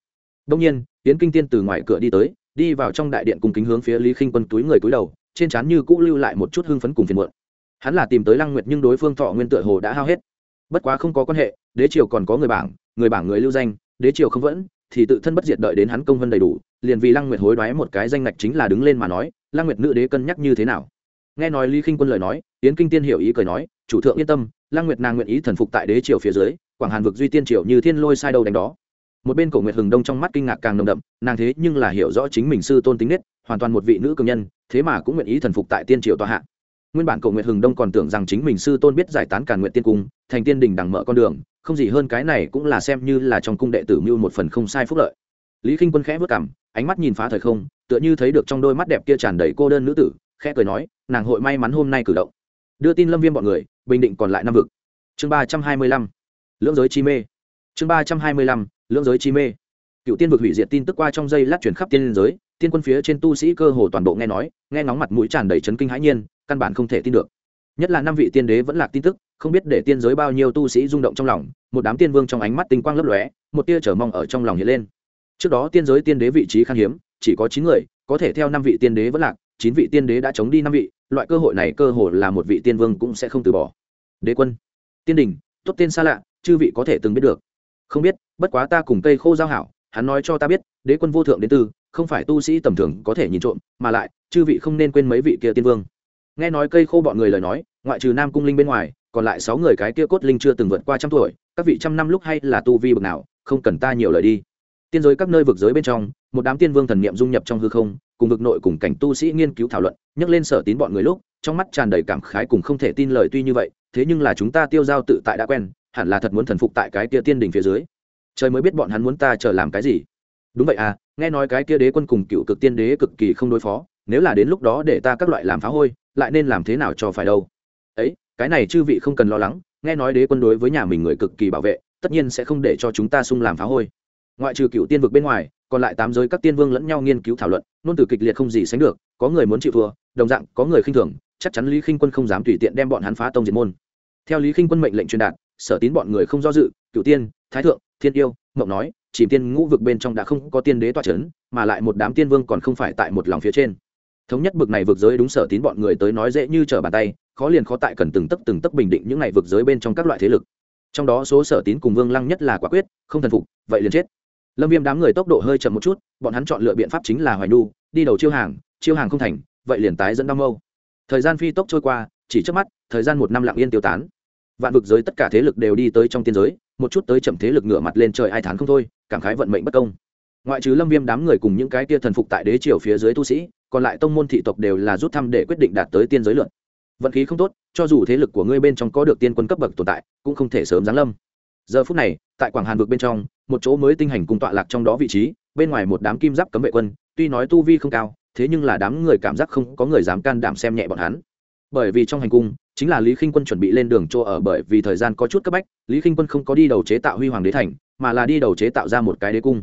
Đông nhiên, yến kinh tiên từ ngoài cửa đi tới, đi vào trong đại điện cùng kính hướng phía lý k i n h quân túi người túi đầu, trên trán như cũ lưu lại một chút hưng phấn cùng phiền muộn. Hắn là tìm tới lăng nguyệt nhưng đối phương thọ nguyên tựa hồ đã hao hết. Bất quá không có quan hệ, đế triều còn có người bảng người bảng người lưu danh, đế triều không vẫn, thì tự thân bất diệt đợi đến hắn công vân đầy đủ, liền vì lăng nguyệt hối đoái một cái danh ngạch chính là đứng lên mà nói Lang nguyệt nữ đế cân nhắc như thế nào? Nghe nói lý khinh quân lời nói, yến kinh tiên hiểu ý cười nói, chủ thượng yên tâm, Lang nguyệt nàng nguyện ý thần phục tại đế triều phía dưới, quảng hàn vực duy tiên triều như thiên lôi sai đâu đánh đó. Một bên cổ nguyệt hừng đông trong mắt kinh ngạc càng nồng đậm, nàng thế nhưng là hiểu rõ chính mình sư tôn tính nết, hoàn toàn một vị nữ cường nhân, thế mà cũng nguyện ý thần phục tại tiên triều tòa hạ. Nguyên bản cổ nguyệt hừng đông còn tưởng rằng chính mình sư tôn biết giải tán càn nguyện tiên cung, thành tiên đình đằng mở con đường, không gì hơn cái này cũng là xem như là trong cung đệ tử mưu một phần không sai phúc lợi lý k i n h quân khẽ vất cảm ánh mắt nhìn phá thời không, tựa như thấy được trong đôi mắt đẹp kia tràn đầy cô đơn nữ tử, khẽ cười nói, nàng hội may mắn hôm nay cử động. Đưa tin lâm viêm b ọ n người, bình định còn lại năm vực. Chương ba trăm hai mươi lăm, lưỡng giới chi mê. Chương ba trăm hai mươi lăm, lưỡng giới chi mê. Cựu tiên vực hủy diệt tin tức qua trong dây lát chuyển khắp tiên liên giới, tiên quân phía trên tu sĩ cơ hồ toàn bộ nghe nói, nghe ngóng mặt mũi tràn đầy chấn kinh hãi nhiên, căn bản không thể tin được. Nhất là năm vị tiên đế vẫn lạc tin tức, không biết để tiên giới bao nhiêu tu sĩ rung động trong lòng, một đám tiên vương trong ánh mắt tinh quang lấp lóe, một tia chờ mong ở trong lòng hiện lên trước đó tiên giới tiên đế vị trí khan hiếm, chỉ có chín người, có thể theo năm vị tiên đế vẫn lạc, chín vị tiên đế đã chống đi năm vị, loại cơ hội này cơ hội là một vị tiên vương cũng sẽ không từ bỏ. Đế quân, tiên đình, tốt tên xa lạ, chư vị có thể từng biết được. Không biết, bất quá ta cùng cây khô giao hảo, hắn nói cho ta biết, đế quân vô thượng đến từ, không phải tu sĩ tầm thường có thể nhìn trộm, mà lại, chư vị không nên quên mấy vị kia tiên vương. Nghe nói cây khô bọn người lời nói, ngoại trừ nam cung linh bên ngoài, còn lại sáu người cái kia cốt linh chưa từng vượt qua trăm tuổi, các vị trăm năm lúc hay là tu vi bậc nào, không cần ta nhiều lời đi tiên giới các nơi vực giới bên trong, một đám tiên vương thần niệm dung nhập trong hư không, cùng vực nội cùng cảnh tu sĩ nghiên cứu thảo luận nhắc lên sở tín bọn người lúc, trong mắt tràn đầy cảm khái cùng không thể tin lời tuy như vậy, thế nhưng là chúng ta tiêu giao tự tại đã quen, hẳn là thật muốn thần phục tại cái kia tiên đỉnh phía dưới. Trời mới biết bọn hắn muốn ta chờ làm cái gì. Đúng vậy à nghe nói cái kia đế quân cùng cựu cực tiên đế cực kỳ không đối phó, nếu là đến lúc đó để ta các loại làm phá hôi, lại nên làm thế nào cho phải đâu? Ấy, cái này chư vị không cần lo lắng, nghe nói đế quân đối với nhà mình người cực kỳ bảo vệ, tất nhiên sẽ không để cho chúng ta sung làm phá hôi ngoại trừ cựu tiên vực bên ngoài, còn lại tám giới các tiên vương lẫn nhau nghiên cứu thảo luận, nôn từ kịch liệt không gì sánh được, có người muốn chịu thua, đồng dạng có người khinh thường, chắc chắn lý khinh quân không dám tùy tiện đem bọn hắn phá tông diệt môn. Theo lý khinh quân mệnh lệnh truyền đạt, sở tín bọn người không do dự cựu tiên, thái thượng, thiên yêu, mộng nói chỉ tiên ngũ vực bên trong đã không có tiên đế toa c h ấ n mà lại một đám tiên vương còn không phải tại một lòng phía trên. Thống nhất bực này vực giới đúng sở tín bọn người tới nói dễ như trở bàn tay, khó liền khó tại cần từng tấc từng tấc bình định những này vực giới bên trong các loại thế lực. Trong đó số sở tín cùng vương lăng nhất là quả quyết, không thần phục, vậy liền chết lâm viêm đám người tốc độ hơi chậm một chút, bọn hắn chọn lựa biện pháp chính là hoài nhu đi đầu chiêu hàng chiêu hàng không thành, vậy liền tái dẫn đam mâu. Thời gian phi tốc trôi qua, chỉ trước mắt, thời gian một năm lặng yên tiêu tán. Vạn vực giới tất cả thế lực đều đi tới trong tiên giới, một chút tới chậm thế lực ngửa mặt lên trời ai thán không thôi, cảm khái vận mệnh bất công. Ngoại trừ lâm viêm đám người cùng những cái tia thần phục tại đế triều phía dưới tu sĩ, còn lại tông môn thị tộc đều là rút thăm để quyết định đạt tới tiên giới lượn vận khí không tốt, cho dù thế lực của ngươi bên trong có được tiên quân cấp bậc tồn tại, cũng không thể sớm giáng lâm giờ phút này, tại quảng hàn vực bên trong, một chỗ mới tinh hành cùng tọa lạc trong đó vị trí, bên ngoài một đám kim giáp cấm vệ quân, tuy nói tu vi không cao, thế nhưng là đám người cảm giác không có người dám can đảm xem nhẹ bọn hắn. Bởi vì trong hành cung, chính là lý khinh quân chuẩn bị lên đường chỗ ở bởi vì thời gian có chút cấp bách, lý khinh quân không có đi đầu chế tạo huy hoàng đế thành, mà là đi đầu chế tạo ra một cái đế cung.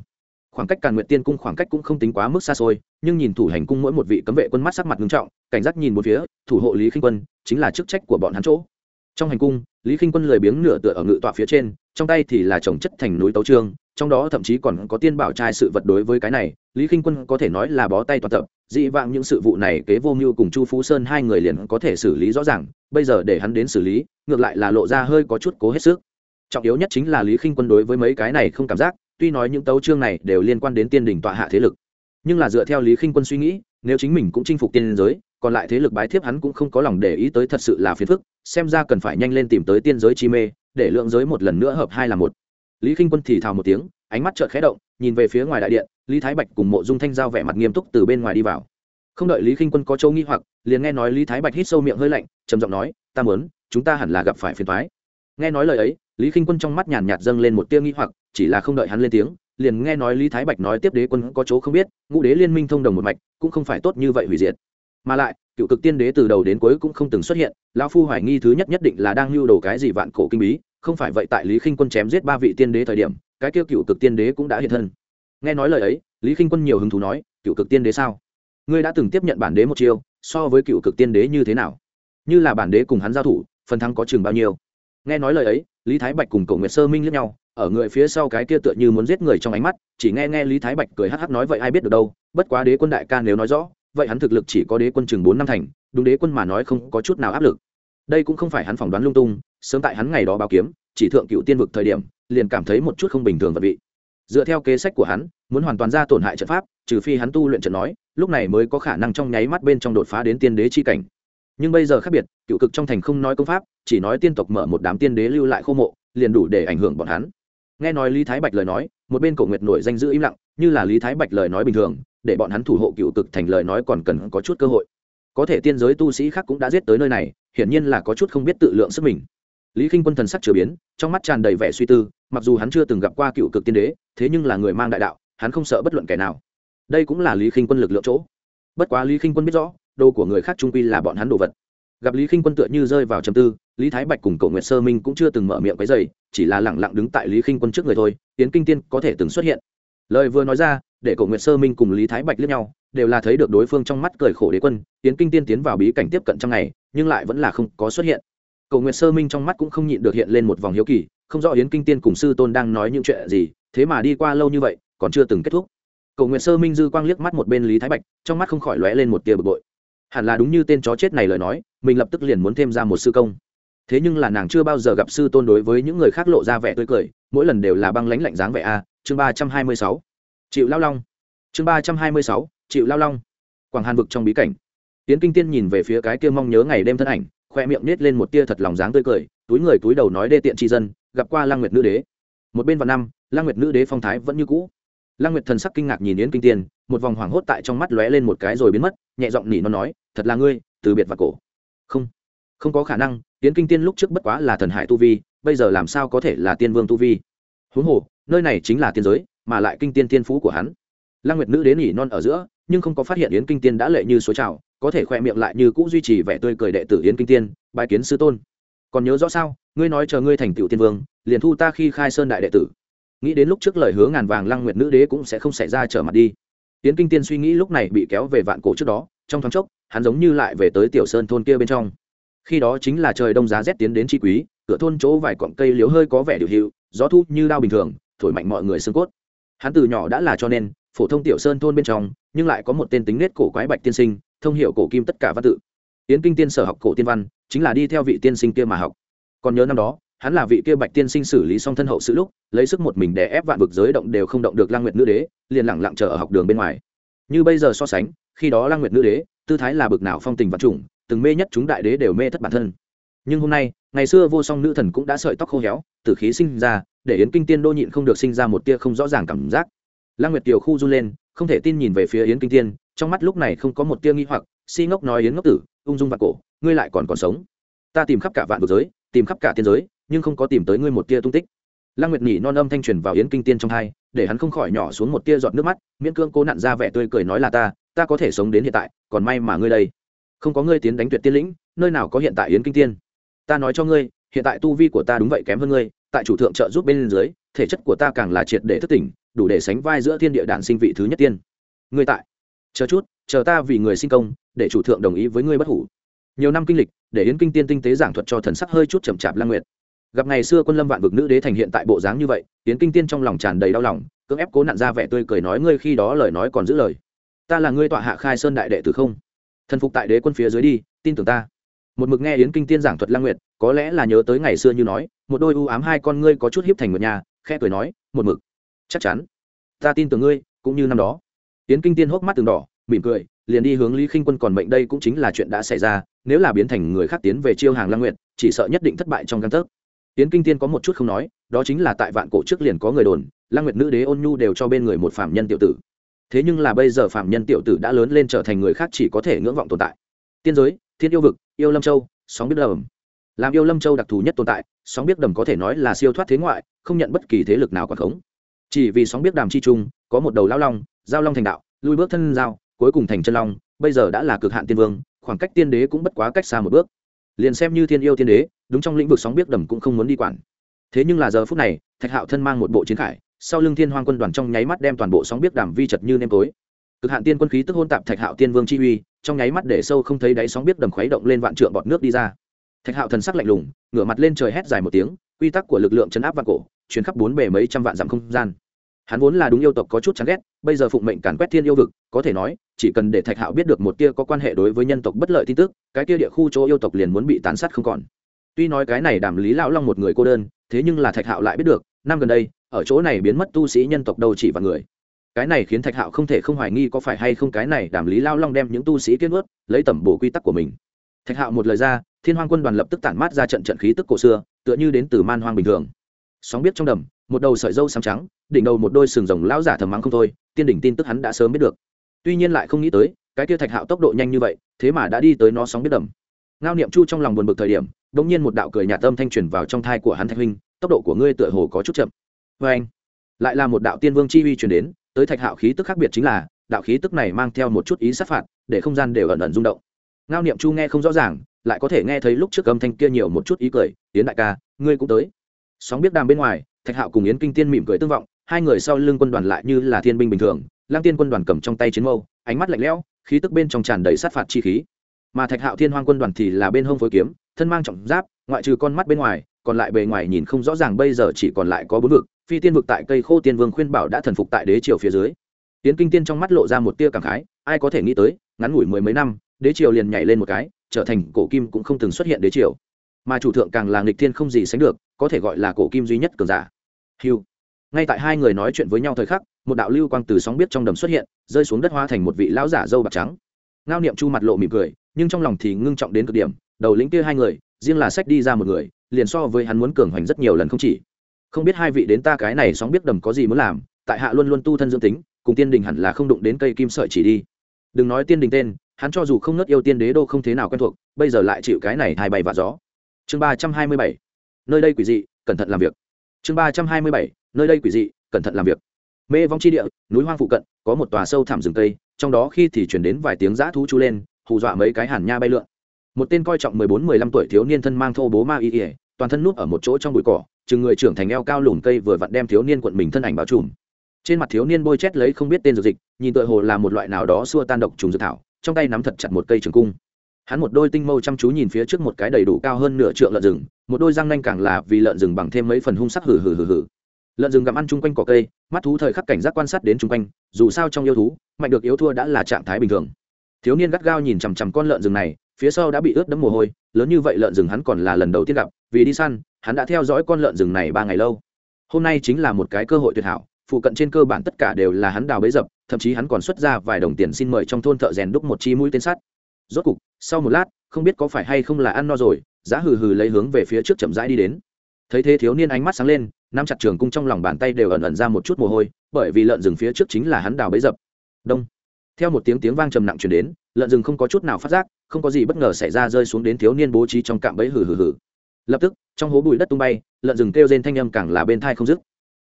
Khoảng cách càn nguyện tiên cung khoảng cách cũng không tính quá mức xa xôi, nhưng nhìn thủ hành cung mỗi một vị cấm vệ quân mắt sắc mặt nghiêm trọng, cảnh giác nhìn một phía, thủ hộ lý khinh quân, chính là chức trách của bọn hắn chỗ trong hành cung, lý khinh quân lười biếng nửa tựa ở ngự tọa phía trên, trong tay thì là trồng chất thành núi tấu trương, trong đó thậm chí còn có tiên bảo trai sự vật đối với cái này, lý khinh quân có thể nói là bó tay toàn tập, dị vãng những sự vụ này kế vô mưu cùng chu phú sơn hai người liền có thể xử lý rõ ràng, bây giờ để hắn đến xử lý, ngược lại là lộ ra hơi có chút cố hết sức. Trọng yếu nhất chính là lý khinh quân đối với mấy cái này không cảm giác, tuy nói những tấu chương này đều liên quan đến tiên đình tọa hạ thế lực, nhưng là dựa theo lý khinh quân suy nghĩ nếu chính mình cũng chinh phục tiên giới, còn lại thế lực bái thiếp hắn cũng không có lòng để ý tới thật sự là phiền phức, xem ra cần phải nhanh lên tìm tới tiên giới chi mê, để lượng giới một lần nữa hợp hai là một. Lý k i n h quân thì thào một tiếng, ánh mắt chợt khé động, nhìn về phía ngoài đại điện, lý thái bạch cùng mộ dung thanh giao vẻ mặt nghiêm túc từ bên ngoài đi vào. Không đợi lý k i n h quân có châu nghi hoặc, liền nghe nói lý thái bạch hít sâu miệng hơi lạnh, trầm giọng nói, ta mớn chúng ta hẳn là gặp phải phiền thoái nghe nói lời ấy, lý k i n h quân trong mắt nhàn nhạt dâng lên một tia nghi hoặc, chỉ là không đợi hắn lên tiếng liền nghe nói lý thái bạch nói tiếp đế quân có chỗ không biết, ngũ đế liên minh thông đồng một mạch, cũng không phải tốt như vậy hủy diệt. Mà lại, cựu cực tiên đế từ đầu đến cuối cũng không từng xuất hiện, lão phu hoài nghi thứ nhất nhất định là đang lưu đồ cái gì vạn cổ kinh bí, không phải vậy tại lý khinh quân chém giết ba vị tiên đế thời điểm, cái kia cựu cực tiên đế cũng đã hiện thân. Nghe nói lời ấy, lý khinh quân nhiều hứng thú nói, cựu cực tiên đế sao? Ngươi đã từng tiếp nhận bản đế một chiêu, so với cựu cực tiên đế như thế nào? Như là bản đế cùng hắn giao thủ, phần thắng có chừng bao nhiêu? Nghe nói lời ấy, lý thái bạch cùng cậu nguyệt sơ minh lẫn nhau ở người phía sau cái kia tựa như muốn giết người trong ánh mắt, chỉ nghe nghe lý thái bạch cười hắc hắc nói vậy ai biết được đâu, bất quá đế quân đại ca nếu nói rõ, vậy hắn thực lực chỉ có đế quân chừng bốn năm thành, đúng đế quân mà nói không có chút nào áp lực. Đây cũng không phải hắn phỏng đoán lung tung, sớm tại hắn ngày đó báo kiếm, chỉ thượng cựu tiên vực thời điểm, liền cảm thấy một chút không bình thường vật vị. Dựa theo kế sách của hắn, muốn hoàn toàn ra tổn hại trận pháp, trừ phi hắn tu luyện trận nói, lúc này mới có khả năng trong nháy mắt bên trong đột phá đến tiên đế chi cảnh. Nhưng bây giờ khác biệt, cựu cực trong thành không nói công pháp, chỉ nói tiên tộc mở một đám tiên đế lưu lại khô mộ, liền đủ để ảnh hưởng bọn hắn nghe nói lý thái bạch lời nói, một bên cổ nguyệt nổi danh giữ im lặng, như là lý thái bạch lời nói bình thường, để bọn hắn thủ hộ cựu cực thành lời nói còn cần có chút cơ hội. Có thể tiên giới tu sĩ khác cũng đã giết tới nơi này, hiển nhiên là có chút không biết tự lượng sức mình. Lý k i n h quân thần sắc chưa biến, trong mắt tràn đầy vẻ suy tư, mặc dù hắn chưa từng gặp qua cựu cực tiên đế, thế nhưng là người mang đại đạo, hắn không sợ bất luận kẻ nào. Đây cũng là lý k i n h quân lực lượng chỗ. Bất quá lý k i n h quân biết rõ, đồ của người khác trung quy là bọn hắn đồ vật gặp lý k i n h quân tựa như rơi vào trầm tư, lý thái bạch cùng cậu nguyệt sơ minh cũng chưa từng mở miệng cái dày chỉ là lẳng lặng đứng tại lý k i n h quân trước người thôi tiến kinh tiên có thể từng xuất hiện. Lời vừa nói ra, để cổ nguyệt sơ minh cùng lý thái bạch lướt nhau, đều là thấy được đối phương trong mắt cười khổ đế quân tiến kinh tiên tiến vào bí cảnh tiếp cận trong ngày, nhưng lại vẫn là không có xuất hiện. Cổ nguyệt sơ minh trong mắt cũng không nhịn được hiện lên một vòng hiếu kỳ, không rõ yến kinh tiên cùng sư tôn đang nói những chuyện gì, thế mà đi qua lâu như vậy, còn chưa từng kết thúc. Cổ nguyệt sơ minh dư quang liếc mắt một bên lý thái bạch, trong mắt không khỏi lóe lên một tia bực bội hẳn là đúng như tên chó chết này lời nói, mình lập tức liền muốn thêm ra một sư công. Thế nhưng là nàng chưa bao giờ gặp sư tôn đối với những người khác lộ ra vẻ tươi cười, mỗi lần đều là băng lãnh lạnh dáng vẻ a, chương ba trăm hai mươi sáu. Chịu lao long. Chương ba trăm hai mươi sáu chịu lao long. Quảng hàn vực trong bí cảnh. Tiến kinh tiên nhìn về phía cái kia mong nhớ ngày đêm thân ảnh, khoe miệng nết lên một tia thật lòng dáng tươi cười, túi người túi đầu nói đê tiện tri dân, gặp qua lang nguyệt nữ đế. Một bên vào năm lang nguyệt nữ đế phong thái vẫn như cũ. Lang nguyệt thần sắc kinh ngạc nhìn yến kinh tiên, một vòng hoảng hốt tại trong mắt lóe lên một cái rồi biến mất nhẹ giọng nỉ nó nói, thật là ngươi, từ biệt và cổ. Không không có khả năng yến kinh tiên lúc trước bất quá là thần hải tu vi, bây giờ làm sao có thể là tiên vương tu vi? Huống hồ, nơi này chính là tiên giới, mà lại kinh tiên tiên phú của hắn. Lăng nguyệt nữ đến nỉ non ở giữa, nhưng không có phát hiện yến kinh tiên đã lệ như số trào, có thể khoe miệng lại như cũ duy trì vẻ tươi cười đệ tử yến kinh tiên bài kiến sư tôn. Còn nhớ rõ sao, ngươi nói chờ ngươi thành tựu tiên vương, liền thu ta khi khai sơn đại đệ tử. Nghĩ đến lúc trước lời hứa ngàn vàng, lăng nguyệt nữ đế cũng sẽ không xảy ra trở mặt đi tiến kinh tiên suy nghĩ lúc này bị kéo về vạn cổ trước đó, trong thoáng chốc, hắn giống như lại về tới tiểu sơn thôn kia bên trong. Khi đó chính là trời đông giá rét tiến đến chi quý, cửa thôn chỗ vài cọng cây liếu hơi có vẻ điều hiệu, gió thu như đao bình thường, thổi mạnh mọi người xương cốt. Hắn từ nhỏ đã là cho nên, phổ thông tiểu sơn thôn bên trong, nhưng lại có một tên tính nết cổ quái bạch tiên sinh, thông hiệu cổ kim tất cả văn tự. Yến kinh tiên sở học cổ tiên văn, chính là đi theo vị tiên sinh kia mà học. Còn nhớ năm đó hắn là vị kia bạch tiên sinh xử lý xong thân hậu sự lúc, lấy sức một mình để ép vạn vực giới động đều không động được lang nguyệt nữ đế, liền lẳng lặng chờ ở học đường bên ngoài. Như bây giờ so sánh, khi đó lang nguyệt nữ đế, tư thái là bực nào phong tình vật chủng từng mê nhất chúng đại đế đều mê thất bản thân. Nhưng hôm nay, ngày xưa vô song nữ thần cũng đã sợi tóc khô héo từ khí sinh ra, để yến kinh tiên đô nhịn không được sinh ra một tia không rõ ràng cảm giác. Lang nguyệt tiểu khu run lên, không thể tin nhìn về phía yến kinh tiên, trong mắt lúc này không có một tia nghi hoặc, si ngốc nói yến ngốc tử, ung dung và cổ, ngươi lại còn còn sống. Ta tìm khắp cả vạn vực giới, tìm khắp cả tiên giới nhưng không có tìm tới ngươi một tia tung tích. Lăng nguyệt nhỉ non âm thanh truyền vào yến kinh tiên trong hai, để hắn không khỏi nhỏ xuống một tia giọt nước mắt, miễn cương cố nặn ra vẻ tươi cười nói là ta ta có thể sống đến hiện tại, còn may mà ngươi đây. Không có ngươi tiến đánh tuyệt tiên lĩnh, nơi nào có hiện tại yến kinh tiên? Ta nói cho ngươi, hiện tại tu vi của ta đúng vậy kém hơn ngươi, tại chủ thượng trợ giúp bên dưới, thể chất của ta càng là triệt để thất tỉnh, đủ để sánh vai giữa thiên địa đản sinh vị thứ nhất tiên. Ngươi tại. Chờ chút, chờ ta vì người sinh công, để chủ thượng đồng ý với ngươi bất hủ. Nhiều năm kinh lịch, để yến kinh tiên tinh tế giảng thuật cho thần sắc hơi chút chậm chạp lang nguyệt gặp ngày xưa quân lâm vạn vực nữ đế thành hiện tại bộ dáng như vậy tiến kinh tiên trong lòng tràn đầy đau lòng, cưỡng ép cố nặn ra vẻ tươi cười nói ngươi khi đó lời nói còn giữ lời. Ta là ngươi tọa hạ khai sơn đại đệ tử không? Thần phục tại đế quân phía dưới đi, tin tưởng ta. Một mực nghe yến kinh tiên giảng thuật lang nguyệt, có lẽ là nhớ tới ngày xưa như nói, một đôi u ám hai con ngươi có chút hiếp thành một nhà khe cười nói, một mực. Chắc chắn. Ta tin tưởng ngươi, cũng như năm đó. Yến kinh tiên hốc mắt từng đỏ, mỉm cười, liền đi hướng lý khinh quân còn mệnh đây cũng chính là chuyện đã xảy ra, nếu là biến thành người khác tiến về chiêu hàng lang nguyệt, chỉ sợ nhất định thất bại trong căn tấc yến kinh tiên có một chút không nói, đó chính là tại vạn cổ trước liền có người đồn lang nguyệt nữ đế ôn nhu đều cho bên người một phạm nhân tiểu tử. Thế nhưng là bây giờ phạm nhân tiểu tử đã lớn lên trở thành người khác chỉ có thể ngưỡng vọng tồn tại. Tiên giới, thiên yêu vực, yêu lâm châu, sóng biết đầm. Làm yêu lâm châu đặc thù nhất tồn tại, sóng biết đầm có thể nói là siêu thoát thế ngoại, không nhận bất kỳ thế lực nào quản khống. Chỉ vì sóng biết đàm chi trung có một đầu lao long, giao long thành đạo, lui bước thân giao, cuối cùng thành chân long, bây giờ đã là cực hạn tiên vương, khoảng cách tiên đế cũng bất quá cách xa một bước liền xem như thiên yêu thiên đế, đúng trong lĩnh vực sóng biết đầm cũng không muốn đi quản. Thế nhưng là giờ phút này, thạch hạo thân mang một bộ chiến khải, sau lưng thiên hoang quân đoàn trong nháy mắt đem toàn bộ sóng biết đàm vi chật như nêm tối. Cực hạn tiên quân khí tức hôn tạp thạch hạo tiên vương chi uy, trong nháy mắt để sâu không thấy đáy sóng biết đầm khuấy động lên vạn trượng bọt nước đi ra. Thạch hạo thần sắc lạnh lùng, ngửa mặt lên trời hét dài một tiếng, quy tắc của lực lượng chấn áp vạn cổ chuyến khắp bốn bề mấy trăm vạn dặm không gian. Hắn vốn là đúng yêu tộc có chút chán ghét bây giờ phụng mệnh càn quét thiên yêu vực, có thể nói, chỉ cần để thạch hạo biết được một tia có quan hệ đối với nhân tộc bất lợi tin tức, cái tia địa khu chỗ yêu tộc liền muốn bị tàn sát không còn. Tuy nói cái này đảm lý lão long một người cô đơn, thế nhưng là thạch hạo lại biết được, năm gần đây, ở chỗ này biến mất tu sĩ nhân tộc đâu chỉ và người. Cái này khiến thạch hạo không thể không hoài nghi có phải hay không cái này đảm lý lao long đem những tu sĩ kiên ướt lấy tẩm bổ quy tắc của mình. Thạch hạo một lời ra, thiên hoang quân đoàn lập tức tản mát ra trận trận khí tức cổ xưa, tựa như đến từ man hoang bình thường. Sóng biết trong đầm một đầu sợi dâu xám trắng, đỉnh đầu một đôi sừng rồng lão giả thầm mắng không thôi, tiên đỉnh tin tức hắn đã sớm biết được. Tuy nhiên lại không nghĩ tới, cái kia thạch hạo tốc độ nhanh như vậy, thế mà đã đi tới nó sóng biết đầm. Ngao niệm chu trong lòng buồn bực thời điểm đ ỗ n g nhiên một đạo cười nhà tâm thanh truyền vào trong thai của hắn thạch huynh, tốc độ của ngươi tựa hồ có chút chậm. Vê anh, lại là một đạo tiên vương chi uy truyền đến, tới thạch hạo khí tức khác biệt chính là, đạo khí tức này mang theo một chút ý sát phạt, để không gian đều ẩn ẩn rung động. Ngao niệm chu nghe không rõ ràng, lại có thể nghe thấy lúc trước âm thanh kia nhiều một chút ý cười tiến đại ca, ngươi cũng tới. Sóng biết đàm bên ngoài thạch hạo cùng yến kinh tiên mỉm cười tương vọng, hai người sau lưng quân đoàn lại như là thiên binh bình thường lang tiên quân đoàn cầm trong tay chiến mâu, ánh mắt lạnh lẽo, khí tức bên trong tràn đầy sát phạt chi khí. Mà thạch hạo thiên hoang quân đoàn thì là bên hông phối kiếm, thân mang trọng giáp, ngoại trừ con mắt bên ngoài, còn lại bề ngoài nhìn không rõ ràng bây giờ chỉ còn lại có bốn vực, phi tiên vực tại cây khô tiên vương khuyên bảo đã thần phục tại đế triều phía dưới. Tiến kinh tiên trong mắt lộ ra một tia cảm khái, ai có thể nghĩ tới, ngắn ngủi mười mấy năm, đế triều liền nhảy lên một cái, trở thành cổ kim cũng không từng xuất hiện đế triều mà chủ thượng càng là nghịch thiên không gì sánh được, có thể gọi là cổ kim duy nhất cường giả. Hiu ngay tại hai người nói chuyện với nhau thời khắc, một đạo lưu quang từ sóng biết trong đầm xuất hiện, rơi xuống đất hoa thành một vị lão giả dâu bạc trắng. Ngao niệm chu mặt lộ mỉm cười, nhưng trong lòng thì ngưng trọng đến cực điểm, đầu lĩnh kia hai người, riêng là sách đi ra một người, liền so với hắn muốn cường hoành rất nhiều lần không chỉ. Không biết hai vị đến ta cái này sóng biết đầm có gì muốn làm, tại hạ luôn luôn tu thân dưỡng tính, cùng tiên đình hẳn là không đụng đến cây kim sợi chỉ đi. Đừng nói tiên đình tên, hắn cho dù không nớt yêu tiên đế đô không thế nào quen thuộc, bây giờ lại chịu cái này hai bay và gió chương ba trăm hai mươi bảy, nơi đây quỷ dị, cẩn thận làm việc. Chương ba trăm hai mươi bảy, nơi đây quỷ dị, cẩn thận làm việc. Mê vong chi địa, núi hoang phụ cận, có một tòa sâu thẳm rừng tây trong đó khi thì chuyển đến vài tiếng giã thú chú lên, hù dọa mấy cái hàn nha bay lượn. Một tên coi trọng mười bốn mười lăm tuổi thiếu niên thân mang thô bố ma y ỉa toàn thân núp ở một chỗ trong bụi cỏ, chừng người trưởng thành eo cao lùm cây vừa vặn đem thiếu niên quận mình thân ảnh bao trùm. Trên mặt thiếu niên bôi chét lấy không biết tên dược dịch, nhìn tựa hồ là một loại nào đó xua tan độc trùng dược thảo, trong tay nắm thật chặt một cây trường cung hắn một đôi tinh mâu chăm chú nhìn phía trước một cái đầy đủ cao hơn nửa trượng lợn rừng, một đôi răng nanh càng là vì lợn rừng bằng thêm mấy phần hung sắc hử hử hử hử. Lợn rừng gặm ăn chung quanh cỏ cây, mắt thú thời khắc cảnh giác quan sát đến chung quanh, dù sao trong yêu thú, mạnh được yếu thua đã là trạng thái bình thường. Thiếu niên gắt gao nhìn chằm chằm con lợn rừng này, phía sau đã bị ướt đẫm mồ hôi, lớn như vậy lợn rừng hắn còn là lần đầu tiên gặp, vì đi săn, hắn đã theo dõi con lợn rừng này ba ngày lâu. Hôm nay chính là một cái cơ hội tuyệt hảo, phụ cận trên cơ bản tất cả đều là hắn đào bấy dập, thậm chí hắn còn xuất ra vài đồng tiền xin mời trong thôn thợ rèn đúc một chi mũi tên sắt rốt cục, sau một lát, không biết có phải hay không là ăn no rồi, giá hừ hừ lấy hướng về phía trước chậm rãi đi đến. Thấy thế thiếu niên ánh mắt sáng lên, nắm chặt trường cung trong lòng bàn tay đều ẩn ẩn ra một chút mồ hôi, bởi vì lợn rừng phía trước chính là hắn đào bấy dập. Đông. Theo một tiếng tiếng vang trầm nặng chuyển đến, lợn rừng không có chút nào phát giác, không có gì bất ngờ xảy ra rơi xuống đến thiếu niên bố trí trong cạm bẫy hừ hừ hừ. Lập tức, trong hố bụi đất tung bay, lợn rừng kêu rên thanh âm càng là bên thai không dứt.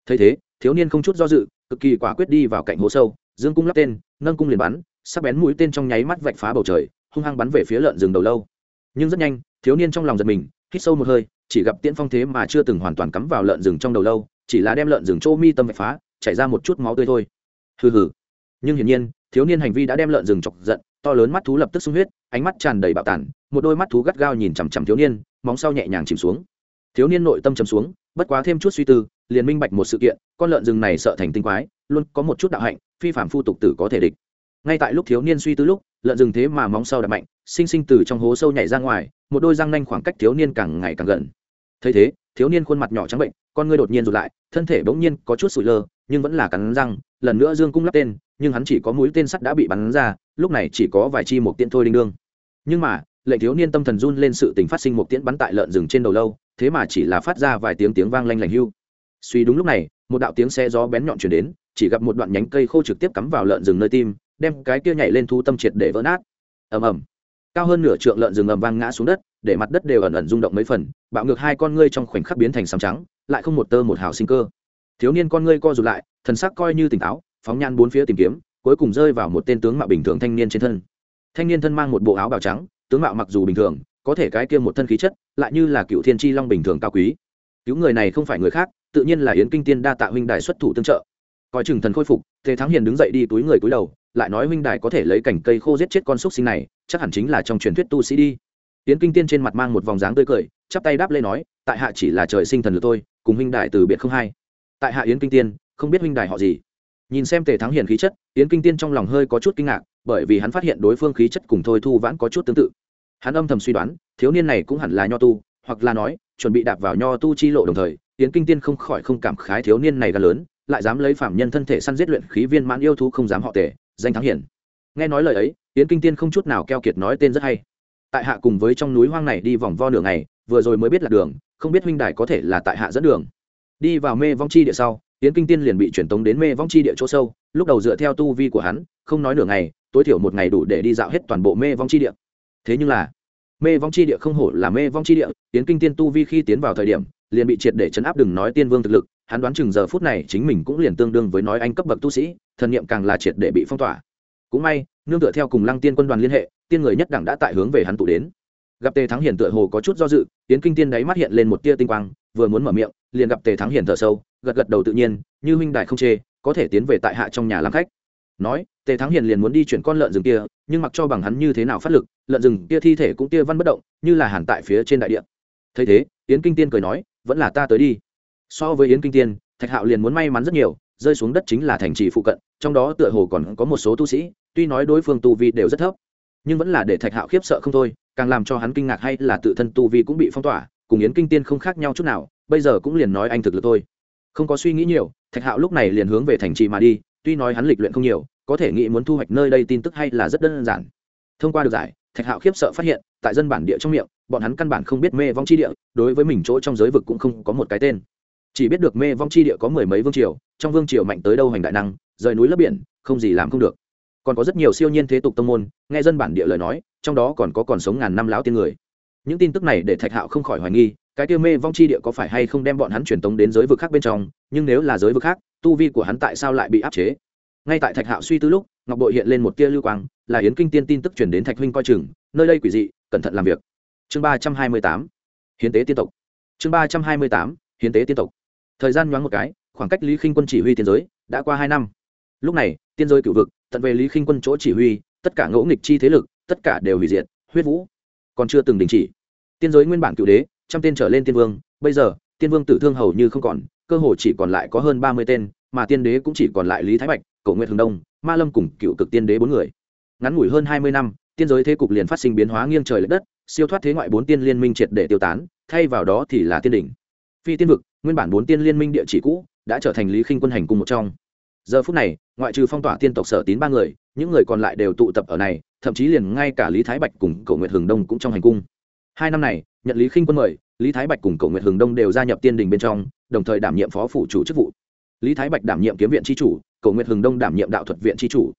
Thấy thế, thiếu niên không chút do dự, cực kỳ quả quyết đi vào cạnh hố sâu, dương cung lắp tên, nâng cung liền bắn, sắc bén mũi tên trong nháy mắt vạch phá bầu trời hung hăng bắn về phía lợn rừng đầu lâu. Nhưng rất nhanh, thiếu niên trong lòng giật mình, hít sâu một hơi, chỉ gặp tiễn phong thế mà chưa từng hoàn toàn cắm vào lợn rừng trong đầu lâu, chỉ là đem lợn rừng trô mi tâm vạch phá, chảy ra một chút máu tươi thôi. Hừ hừ. Nhưng hiển nhiên, thiếu niên hành vi đã đem lợn rừng chọc giận, to lớn mắt thú lập tức sung huyết, ánh mắt tràn đầy bạo tản một đôi mắt thú gắt gao nhìn chằm chằm thiếu niên, móng sau nhẹ nhàng chìm xuống. Thiếu niên nội tâm chầm xuống, bất quá thêm chút suy tư, liền minh bạch một sự kiện, con lợn rừng này sợ thành tinh quái, luôn có một chút đạo hạnh, phi phạm phu tục tử có thể địch. Ngay tại lúc thiếu niên suy tư lúc lợn rừng thế mà móng sau đập mạnh, sinh sinh từ trong hố sâu nhảy ra ngoài, một đôi răng nanh khoảng cách thiếu niên càng ngày càng gần. Thấy thế, thiếu niên khuôn mặt nhỏ trắng bệnh, con ngươi đột nhiên rụt lại, thân thể bỗng nhiên có chút sụi lơ, nhưng vẫn là cắn răng, lần nữa dương cung lắp tên, nhưng hắn chỉ có mũi tên sắt đã bị bắn ra, lúc này chỉ có vài chi một tiễn thôi đinh đương. Nhưng mà, lệnh thiếu niên tâm thần run lên sự tình phát sinh một tiễn bắn tại lợn rừng trên đầu lâu, thế mà chỉ là phát ra vài tiếng tiếng vang lanh lảnh hưu. Suy đúng lúc này, một đạo tiếng xe gió bén nhọn chuyển đến, chỉ gặp một đoạn nhánh cây khô trực tiếp cắm vào lợn rừng nơi tim đem cái kia nhảy lên thu tâm triệt để vỡ nát. Ầm ầm. Cao hơn nửa trượng lợn rừng ầm vang ngã xuống đất, để mặt đất đều ẩn ẩn rung động mấy phần, bạo ngược hai con ngươi trong khoảnh khắc biến thành sầm trắng, lại không một tơ một hào sinh cơ. Thiếu niên con ngươi co rụt lại, thần sắc coi như tỉnh táo, phóng nhan bốn phía tìm kiếm, cuối cùng rơi vào một tên tướng mạo bình thường thanh niên trên thân. Thanh niên thân mang một bộ áo bào trắng, tướng mạo mặc dù bình thường, có thể cái kia một thân khí chất, lại như là cựu thiên tri long bình thường cao quý. Cứu người này không phải người khác, tự nhiên là yến kinh tiên đa tạ huynh đài xuất thủ tương trợ. Coi chừng thần khôi phục, tề thắng hiền đứng dậy đi túi người túi đầu lại nói huynh đài có thể lấy cảnh cây khô giết chết con xúc sinh này, chắc hẳn chính là trong truyền thuyết tu sĩ đi. Tiến kinh tiên trên mặt mang một vòng dáng tươi cười, chắp tay đáp lên nói, tại hạ chỉ là trời sinh thần lực thôi, cùng huynh đài từ biệt không hay. Tại hạ yến kinh tiên, không biết huynh đài họ gì. Nhìn xem tề thắng hiền khí chất, yến kinh tiên trong lòng hơi có chút kinh ngạc, bởi vì hắn phát hiện đối phương khí chất cùng thôi thu vãn có chút tương tự. Hắn âm thầm suy đoán, thiếu niên này cũng hẳn là nho tu, hoặc là nói, chuẩn bị đạp vào nho tu chi lộ đồng thời, yến kinh tiên không khỏi không cảm khái thiếu niên này gần lớn, lại dám lấy phạm nhân thân thể săn giết luyện khí viên mãn yêu thú không dám họ tề danh thắng hiển nghe nói lời ấy, yến kinh tiên không chút nào keo kiệt nói tên rất hay. Tại hạ cùng với trong núi hoang này đi vòng vo nửa ngày, vừa rồi mới biết là đường, không biết huynh đài có thể là tại hạ dẫn đường. Đi vào mê vong chi địa sau, yến kinh tiên liền bị truyền tống đến mê vong chi địa chỗ sâu, lúc đầu dựa theo tu vi của hắn, không nói nửa ngày, tối thiểu một ngày đủ để đi dạo hết toàn bộ mê vong chi địa. Thế nhưng là, mê vong chi địa không hổ là mê vong chi địa tiến kinh tiên tu vi khi tiến vào thời điểm liền bị triệt để chấn áp đừng nói tiên vương thực lực, hắn đoán chừng giờ phút này chính mình cũng liền tương đương với nói anh cấp bậc tu sĩ, thần niệm càng là triệt để bị phong tỏa. Cũng may, nương tựa theo cùng lăng tiên quân đoàn liên hệ, tiên người nhất đẳng đã tại hướng về hắn tụ đến. Gặp tề thắng hiền tựa hồ có chút do dự tiến kinh tiên đáy mắt hiện lên một tia tinh quang, vừa muốn mở miệng, liền gặp tề thắng hiền thở sâu, gật gật đầu tự nhiên, như huynh đại không chê, có thể tiến về tại hạ trong nhà làm khách. Nói, tề thắng hiền liền muốn đi chuyển con lợn rừng kia, nhưng mặc cho bằng hắn như thế nào phát lực, lợn rừng kia thi thể cũng tia văn bất động, như là hàn tại phía trên đại địa. Thấy thế tiến kinh tiên cười nói vẫn là ta tới đi. So với yến kinh tiên, thạch hạo liền muốn may mắn rất nhiều, rơi xuống đất chính là thành trì phụ cận, trong đó tựa hồ còn có một số tu sĩ, tuy nói đối phương tu vi đều rất thấp, nhưng vẫn là để thạch hạo khiếp sợ không thôi, càng làm cho hắn kinh ngạc hay là tự thân tu vi cũng bị phong tỏa, cùng yến kinh tiên không khác nhau chút nào, bây giờ cũng liền nói anh thực lực thôi. Không có suy nghĩ nhiều, thạch hạo lúc này liền hướng về thành trì mà đi, tuy nói hắn lịch luyện không nhiều, có thể nghĩ muốn thu hoạch nơi đây tin tức hay là rất đơn giản. Thông qua được giải, thạch hạo khiếp sợ phát hiện, tại dân bản địa trong miệng bọn hắn căn bản không biết mê vong chi địa, đối với mình chỗ trong giới vực cũng không có một cái tên. Chỉ biết được mê vong chi địa có mười mấy vương triều, trong vương triều mạnh tới đâu hành đại năng, rời núi lấp biển, không gì làm không được. Còn có rất nhiều siêu nhiên thế tục tông môn, nghe dân bản địa lời nói, trong đó còn có còn sống ngàn năm lão tiên người. Những tin tức này để thạch hạo không khỏi hoài nghi, cái tiêu mê vong chi địa có phải hay không đem bọn hắn truyền tống đến giới vực khác bên trong, nhưng nếu là giới vực khác, tu vi của hắn tại sao lại bị áp chế? Ngay tại thạch hạo suy tư lúc, ngọc bội hiện lên một tia lưu quang, là yến kinh tiên tin tức chuyển đến thạch huynh coi chừng, nơi đây quỷ dị, cẩn thận làm việc chương ba trăm hai mươi tám, hiến tế tiên tộc. Chương ba trăm hai mươi tám, hiến tế tiên tộc. Thời gian nhoáng một cái, khoảng cách lý khinh quân chỉ huy tiên giới đã qua hai năm. Lúc này, tiên giới cựu vực, tận về lý khinh quân chỗ chỉ huy, tất cả ngẫu nghịch chi thế lực, tất cả đều hủy diệt, huyết vũ. Còn chưa từng đình chỉ. Tiên giới nguyên bản cựu đế, trăm tên trở lên tiên vương, bây giờ, tiên vương tử thương hầu như không còn, cơ hồ chỉ còn lại có hơn ba mươi tên, mà tiên đế cũng chỉ còn lại lý thái bạch cầu nguyện Hường đông, ma lâm cùng cựu cực tiên đế bốn người. Ngắn ngủi hơn hai mươi năm, tiên giới thế cục liền phát sinh biến hóa nghiêng trời l ệ đất siêu thoát thế ngoại bốn tiên liên minh triệt để tiêu tán, thay vào đó thì là tiên đỉnh. Phi tiên vực, nguyên bản bốn tiên liên minh địa chỉ cũ, đã trở thành lý khinh quân hành cùng một trong. Giờ phút này, ngoại trừ phong tỏa tiên tộc sở tín ba người, những người còn lại đều tụ tập ở này, thậm chí liền ngay cả lý thái bạch cùng cầu nguyện hường đông cũng trong hành cung. Hai năm này, nhận lý khinh quân mời, lý thái bạch cùng cầu nguyện hường đông đều gia nhập tiên đình bên trong, đồng thời đảm nhiệm phó phủ chủ chức vụ. Lý thái bạch đảm nhiệm kiếm viện tri chủ cầu nguyện hường đông đảm nhiệm đạo thuật viện tri chủ.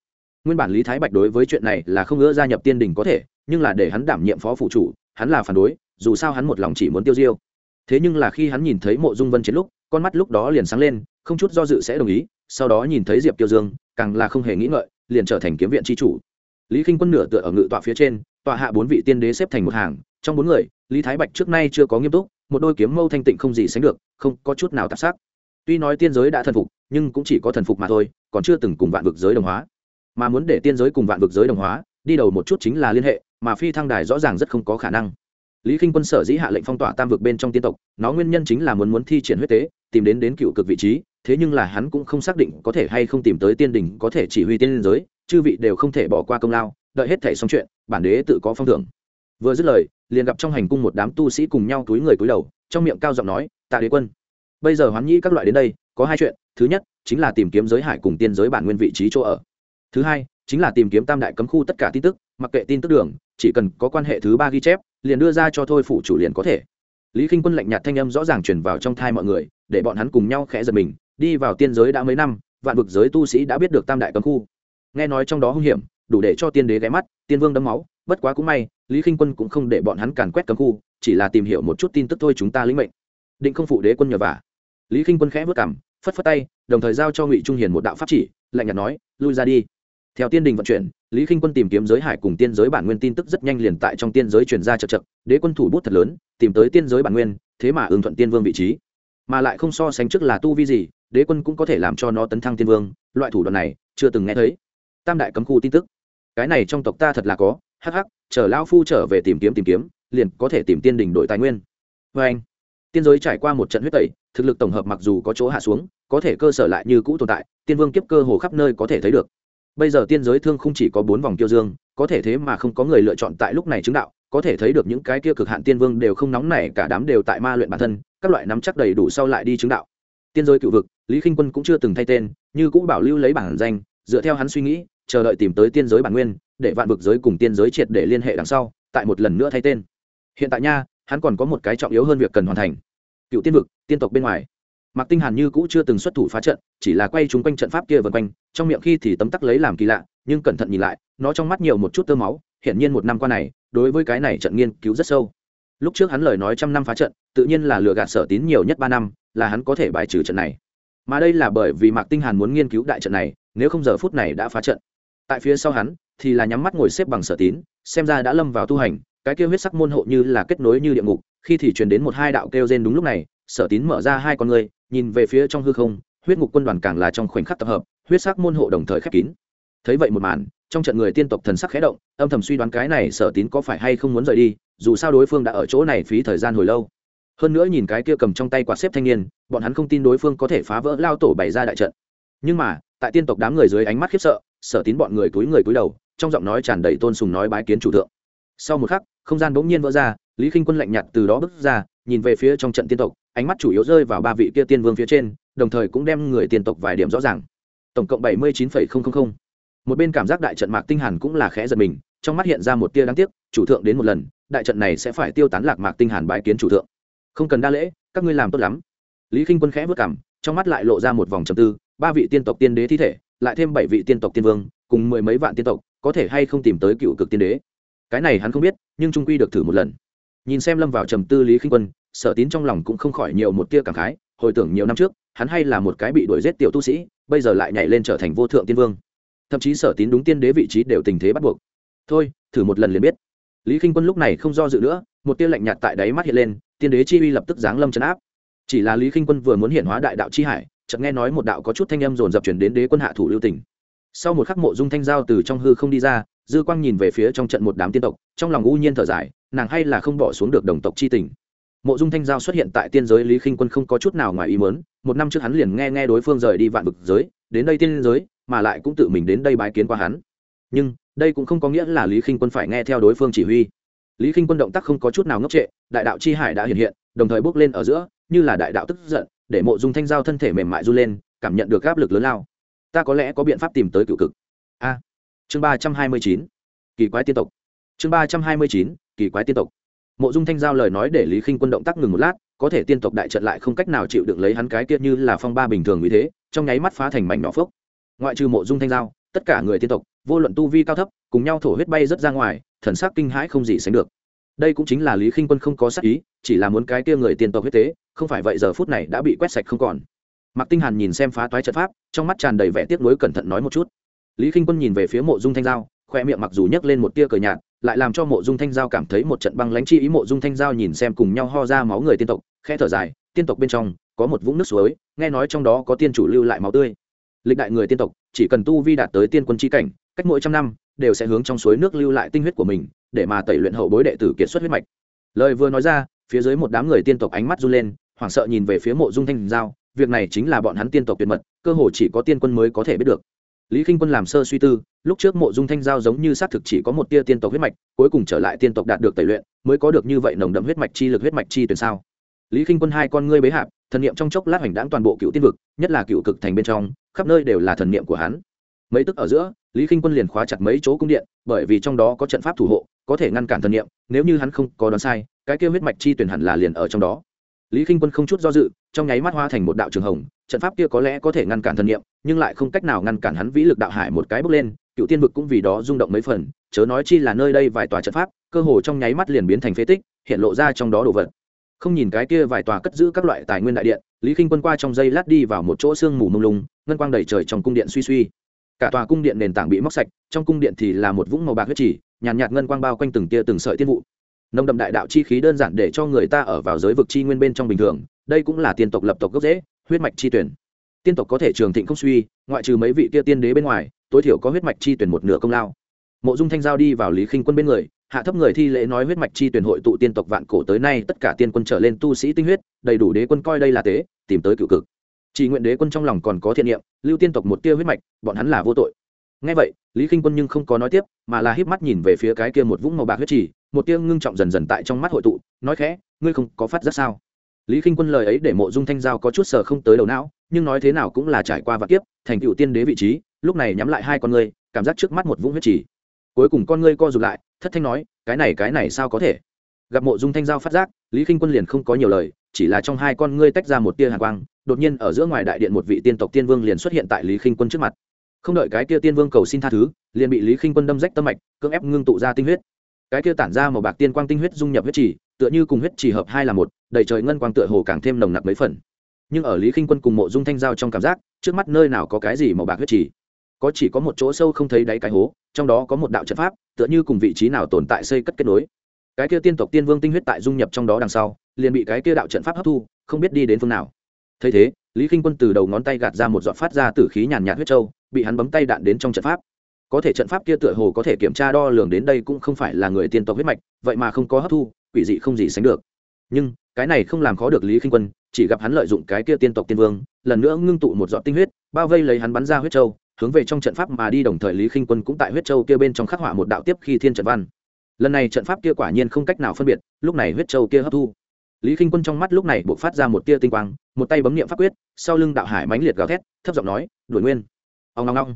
Nguyên bản lý thái bạch đối với chuyện này là không ngỡ gia nhập tiên đình có thể nhưng là để hắn đảm nhiệm phó phụ chủ, hắn là phản đối, dù sao hắn một lòng chỉ muốn tiêu diêu. Thế nhưng là khi hắn nhìn thấy mộ dung vân chiến lúc, con mắt lúc đó liền sáng lên, không chút do dự sẽ đồng ý, sau đó nhìn thấy diệp tiêu dương, càng là không hề nghĩ ngợi, liền trở thành kiếm viện tri chủ. Lý k i n h quân nửa tựa ở ngự tọa phía trên, tọa hạ bốn vị tiên đế xếp thành một hàng, trong bốn người, lý thái bạch trước nay chưa có nghiêm túc, một đôi kiếm mâu thanh tịnh không gì sánh được, không có chút nào tạp sắc. Tuy nói tiên giới đã thần phục, nhưng cũng chỉ có thần phục mà thôi, còn chưa từng cùng vạn vực giới đồng hóa. Mà muốn để tiên giới cùng vạn vực giới đồng hóa, đi đầu một chút chính là liên hệ mà phi thăng đài rõ ràng rất không có khả năng. Lý k i n h quân sở dĩ hạ lệnh phong tỏa tam vực bên trong tiên tộc, nó nguyên nhân chính là muốn muốn thi triển huyết tế, tìm đến đến cựu cực vị trí, thế nhưng là hắn cũng không xác định có thể hay không tìm tới tiên đình có thể chỉ huy tiên giới, chư vị đều không thể bỏ qua công lao, đợi hết thể xong chuyện, bản đế tự có phong thưởng. Vừa dứt lời, liền gặp trong hành cung một đám tu sĩ cùng nhau túi người túi đầu, trong miệng cao giọng nói, tạ đế quân, bây giờ hoán nhĩ các loại đến đây, có hai chuyện, thứ nhất, chính là tìm kiếm giới hải cùng tiên giới bản nguyên vị trí chỗ ở. Thứ hai, chính là tìm kiếm tam đại cấm khu tất cả tin tức mặc kệ tin tức đường, chỉ cần có quan hệ thứ ba ghi chép, liền đưa ra cho thôi phủ chủ liền có thể. Lý k i n h quân lạnh nhạt thanh âm rõ ràng truyền vào trong thai mọi người, để bọn hắn cùng nhau khẽ giật mình, đi vào tiên giới đã mấy năm, vạn vực giới tu sĩ đã biết được tam đại cấm khu. Nghe nói trong đó hung hiểm, đủ để cho tiên đế ghé mắt, tiên vương đấm máu, bất quá cũng may, lý k i n h quân cũng không để bọn hắn càn quét cấm khu, chỉ là tìm hiểu một chút tin tức thôi chúng ta lĩnh mệnh. Định không phụ đế quân nhờ vả. Lý k i n h quân khẽ vất cảm phất phất tay, đồng thời giao cho ngụy trung hiền một đạo pháp chỉ, lạnh nhạt nói, lui ra đi. Theo tiên đình vận chuyển lý k i n h quân tìm kiếm giới hải cùng tiên giới bản nguyên tin tức rất nhanh liền tại trong tiên giới truyền ra chật chật đế quân thủ bút thật lớn, tìm tới tiên giới bản nguyên, thế mà ưng thuận tiên vương vị trí. Mà lại không so sánh trước là tu vi gì, đế quân cũng có thể làm cho nó tấn thăng tiên vương, loại thủ đoạn này, chưa từng nghe thấy. Tam đại cấm khu tin tức. Cái này trong tộc ta thật là có, hắc hắc, chờ lao phu trở về tìm kiếm tìm kiếm, liền có thể tìm tiên đình đổi tài nguyên. Vê anh, tiên giới trải qua một trận huyết tẩy, thực lực tổng hợp mặc dù có chỗ hạ xuống, có thể cơ sở lại như cũ tồn tại, tiên vương kiếp cơ hồ khắp nơi có thể thấy được bây giờ tiên giới thương không chỉ có bốn vòng tiêu dương, có thể thế mà không có người lựa chọn tại lúc này chứng đạo, có thể thấy được những cái kia cực hạn tiên vương đều không nóng nảy, cả đám đều tại ma luyện bản thân, các loại nắm chắc đầy đủ sau lại đi chứng đạo. Tiên giới cựu vực, lý k i n h quân cũng chưa từng thay tên, như cũng bảo lưu lấy bản danh, dựa theo hắn suy nghĩ, chờ đợi tìm tới tiên giới bản nguyên, để vạn vực giới cùng tiên giới triệt để liên hệ đằng sau, tại một lần nữa thay tên. Hiện tại nha, hắn còn có một cái trọng yếu hơn việc cần hoàn thành. Cựu tiên vực, tiên tộc bên ngoài mạc tinh hàn như cũ chưa từng xuất thủ phá trận, chỉ là quay chúng quanh trận pháp kia vần quanh, trong miệng khi thì tấm tắc lấy làm kỳ lạ, nhưng cẩn thận nhìn lại, nó trong mắt nhiều một chút tơ máu, hiển nhiên một năm qua này, đối với cái này trận nghiên cứu rất sâu. Lúc trước hắn lời nói trăm năm phá trận, tự nhiên là lừa gạt sở tín nhiều nhất ba năm, là hắn có thể bài trừ trận này. Mà đây là bởi vì mạc tinh hàn muốn nghiên cứu đại trận này, nếu không giờ phút này đã phá trận. Tại phía sau hắn, thì là nhắm mắt ngồi xếp bằng sở tín, xem ra đã lâm vào tu hành, cái kia huyết sắc môn hộ như là kết nối như địa ngục, khi thì truyền đến một hai đạo kêu rên đúng lúc này, sở tín mở ra hai con người nhìn về phía trong hư không, huyết ngục quân đoàn càng là trong khoảnh khắc tập hợp, huyết sắc môn hộ đồng thời khép kín. Thấy vậy một màn, trong trận người tiên tộc thần sắc khẽ động, âm thầm suy đoán cái này sở tín có phải hay không muốn rời đi, dù sao đối phương đã ở chỗ này phí thời gian hồi lâu. Hơn nữa nhìn cái kia cầm trong tay quạt xếp thanh niên, bọn hắn không tin đối phương có thể phá vỡ lao tổ bày ra đại trận. Nhưng mà, tại tiên tộc đám người dưới ánh mắt khiếp sợ, sở tín bọn người túi người túi đầu, trong giọng nói tràn đầy tôn sùng nói bái kiến chủ thượng. Sau một khắc, không gian bỗng nhiên vỡ ra, lý k i n h quân lạnh nhạt từ đó bước ra, nhìn về phía trong trận tiên tộc ánh mắt chủ yếu rơi vào ba vị kia tiên vương phía trên, đồng thời cũng đem người tiền tộc vài điểm rõ ràng. Tổng cộng bảy mươi chín một bên cảm giác đại trận mạc tinh hàn cũng là khẽ giật mình, trong mắt hiện ra một tia đáng tiếc, chủ thượng đến một lần, đại trận này sẽ phải tiêu tán lạc mạc tinh hàn bái kiến chủ thượng. Không cần đa lễ, các ngươi làm tốt lắm. Lý k i n h quân khẽ vất cảm trong mắt lại lộ ra một vòng trầm tư, ba vị tiên tộc tiên đế thi thể, lại thêm bảy vị tiên tộc tiên vương, cùng mười mấy vạn tiên tộc, có thể hay không tìm tới cựu cực tiên đế? Cái này hắn không biết, nhưng trung quy được thử một lần. Nhìn xem lâm vào trầm tư lý khinh quân sở tín trong lòng cũng không khỏi nhiều một tia cảm khái, hồi tưởng nhiều năm trước, hắn hay là một cái bị đuổi giết tiểu tu sĩ, bây giờ lại nhảy lên trở thành vô thượng tiên vương. Thậm chí sở tín đúng tiên đế vị trí đều tình thế bắt buộc. Thôi, thử một lần liền biết. Lý k i n h quân lúc này không do dự nữa, một tia lạnh nhạt tại đáy mắt hiện lên, tiên đế chi uy lập tức giáng lâm chấn áp. Chỉ là lý k i n h quân vừa muốn hiện hóa đại đạo chi hải, chợt nghe nói một đạo có chút thanh âm dồn dập chuyển đến đế quân hạ thủ lưu tỉnh sau một khắc mộ dung thanh giao từ trong hư không đi ra, dư quang nhìn về phía trong trận một đám tiên tộc, trong lòng u nhiên thở dài, nàng hay là không bỏ xuống được đồng tộc chi tình mộ dung thanh giao xuất hiện tại tiên giới lý khinh quân không có chút nào ngoài ý mớn một năm trước hắn liền nghe nghe đối phương rời đi vạn vực giới, đến đây tiên giới, mà lại cũng tự mình đến đây bái kiến qua hắn. Nhưng, đây cũng không có nghĩa là lý khinh quân phải nghe theo đối phương chỉ huy. Lý khinh quân động tác không có chút nào ngốc trệ, đại đạo chi hải đã hiện hiện, đồng thời bước lên ở giữa, như là đại đạo tức giận, để mộ dung thanh giao thân thể mềm mại run lên, cảm nhận được áp lực lớn lao. Ta có lẽ có biện pháp tìm tới cựu cực. A. Chương ba trăm hai mươi chín. Kỳ quái tiên tộc. Chương ba trăm hai mươi chín. Kỳ quái tiên tộc mộ dung thanh giao lời nói để lý khinh quân động tác ngừng một lát, có thể tiên tộc đại trận lại không cách nào chịu đựng lấy hắn cái kia như là phong ba bình thường như thế, trong nháy mắt phá thành mảnh nhỏ phốc. Ngoại trừ mộ dung thanh giao, tất cả người tiên tộc, vô luận tu vi cao thấp, cùng nhau thổ huyết bay rất ra ngoài, thần sắc kinh hãi không gì sánh được. Đây cũng chính là lý khinh quân không có sắc ý, chỉ là muốn cái kia người tiên tộc huyết tế, không phải vậy giờ phút này đã bị quét sạch không còn. Mạc tinh hàn nhìn xem phá toái trận pháp, trong mắt tràn đầy vẻ tiếc nuối cẩn thận nói một chút. Lý khinh quân nhìn về phía mộ dung thanh giao, khoe miệng mặc dù nhấc lên một tia cờ nhạt lại làm cho mộ dung thanh giao cảm thấy một trận băng lãnh chi ý. Mộ dung thanh giao nhìn xem cùng nhau ho ra máu người tiên tộc, khẽ thở dài, tiên tộc bên trong có một vũng nước suối, nghe nói trong đó có tiên chủ lưu lại máu tươi. Lịch đại người tiên tộc, chỉ cần tu vi đạt tới tiên quân chi cảnh, cách mỗi trăm năm, đều sẽ hướng trong suối nước lưu lại tinh huyết của mình, để mà tẩy luyện hậu bối đệ tử kiệt xuất huyết mạch. Lời vừa nói ra, phía dưới một đám người tiên tộc ánh mắt run lên, hoảng sợ nhìn về phía mộ dung thanh giao, việc này chính là bọn hắn tiên tộc tuyệt mật, cơ hồ chỉ có tiên quân mới có thể biết được lý k i n h quân làm sơ suy tư, lúc trước mộ dung thanh giao giống như xác thực chỉ có một tia tiên tộc huyết mạch, cuối cùng trở lại tiên tộc đạt được tẩy luyện, mới có được như vậy nồng đậm huyết mạch chi lực, huyết mạch chi tuyển sao? Lý k i n h quân hai con ngươi bế hạp, thần niệm trong chốc lát hoành đáng toàn bộ cựu tiên vực, nhất là cựu cực thành bên trong, khắp nơi đều là thần niệm của hắn. Mấy tức ở giữa, lý k i n h quân liền khóa chặt mấy chỗ cung điện, bởi vì trong đó có trận pháp thủ hộ, có thể ngăn cản thần niệm, nếu như hắn không có đoán sai, cái kêu huyết mạch chi tuyển hẳn là liền ở trong đó. Lý k i n h quân không chút do dự, trong nháy mắt hoa thành một đạo trường hồng, trận pháp kia có lẽ có thể ngăn cản thần niệm nhưng lại không cách nào ngăn cản hắn vĩ lực đạo hải một cái bước lên cựu tiên vực cũng vì đó rung động mấy phần chớ nói chi là nơi đây vài tòa trận pháp cơ hồ trong nháy mắt liền biến thành phế tích hiện lộ ra trong đó đồ vật. Không nhìn cái kia vài tòa cất giữ các loại tài nguyên đại điện lý k i n h quân qua trong dây lát đi vào một chỗ sương mù mông lung ngân quang đầy trời trong cung điện suy suy. Cả tòa cung điện nền tảng bị móc sạch trong cung điện thì là một vũng màu bạc huyết chỉ nhàn nhạt, ngân quang bao quanh từng tia từng sợi tiên vụ. Nông đậm đại đạo chi khí đơn giản để cho người ta ở vào giới vực chi nguyên bên trong bình thường đây cũng là tiên tộc lập tộc gốc dễ huyết mạch chi tuyển tiên tộc có thể trường thịnh không suy, ngoại trừ mấy vị kia tiên đế bên ngoài, tối thiểu có huyết mạch chi tuyển một nửa công lao. Mộ dung thanh giao đi vào lý khinh quân bên người, hạ thấp người thi lễ nói huyết mạch chi tuyển hội tụ tiên tộc vạn cổ tới nay tất cả tiên quân trở lên tu sĩ tinh huyết, đầy đủ đế quân coi đây là tế, tìm tới cựu cực. Chỉ nguyện đế quân trong lòng còn có thiện niệm, lưu tiên tộc một tia huyết mạch, bọn hắn là vô tội. Ngay vậy, lý k i n h quân nhưng không có nói tiếp, mà là híp mắt nhìn về phía cái kia một vũng màu bạc huyết trì, một tia ngưng trọng dần dần tại trong mắt hội tụ, nói khẽ, ngươi không có phát giác sao? Lý k i n h quân lời ấy để mộ dung thanh giao có chút sờ không tới đầu não nhưng nói thế nào cũng là trải qua vạn kiếp, thành cựu tiên đế vị trí, lúc này nhắm lại hai con ngươi, cảm giác trước mắt một vũng huyết trì. Cuối cùng con ngươi co rụt lại, thất thanh nói, cái này cái này sao có thể? Gặp mộ dung thanh giao phát giác, lý k i n h quân liền không có nhiều lời, chỉ là trong hai con ngươi tách ra một tia hàn quang, đột nhiên ở giữa ngoài đại điện một vị tiên tộc tiên vương liền xuất hiện tại lý k i n h quân trước mặt. Không đợi cái kia tiên vương cầu xin tha thứ, liền bị lý k i n h quân đâm rách tâm mạch, cưỡng ép ngưng tụ ra tinh huyết. Cái kia tản ra một bạc tiên quang tinh huyết dung nhập huyết trì, tựa như cùng huyết trì hợp hai là một, đầy trời ngân quang tựa hồ càng thêm nồng nặc mấy phần nhưng ở lý k i n h quân cùng mộ dung thanh giao trong cảm giác, trước mắt nơi nào có cái gì màu bạc huyết trì. Có chỉ có một chỗ sâu không thấy đáy cái hố, trong đó có một đạo trận pháp, tựa như cùng vị trí nào tồn tại xây cất kết nối. Cái kia tiên tộc tiên vương tinh huyết tại dung nhập trong đó đằng sau, liền bị cái kia đạo trận pháp hấp thu, không biết đi đến phương nào. Thấy thế, lý k i n h quân từ đầu ngón tay gạt ra một giọt phát ra từ khí nhàn nhạt huyết trâu bị hắn bấm tay đạn đến trong trận pháp. Có thể trận pháp kia tựa hồ có thể kiểm tra đo lường đến đây cũng không phải là người tiên tộc huyết mạch, vậy mà không có hấp thu, quỷ dị không gì sánh được. Nhưng cái này không làm khó được lý khinh quân chỉ gặp hắn lợi dụng cái kia tiên tộc tiên vương lần nữa ngưng tụ một giọt tinh huyết bao vây lấy hắn bắn ra huyết châu, hướng về trong trận pháp mà đi đồng thời lý khinh quân cũng tại huyết châu kia bên trong khắc họa một đạo tiếp khi thiên trận văn. Lần này trận pháp kia quả nhiên không cách nào phân biệt lúc này huyết châu kia hấp thu. Lý k i n h quân trong mắt lúc này buộc phát ra một tia tinh quang một tay bấm n i ệ m pháp quyết sau lưng đạo hải mãnh liệt gào thét thấp giọng nói đuổi nguyên. Ông ngong ngong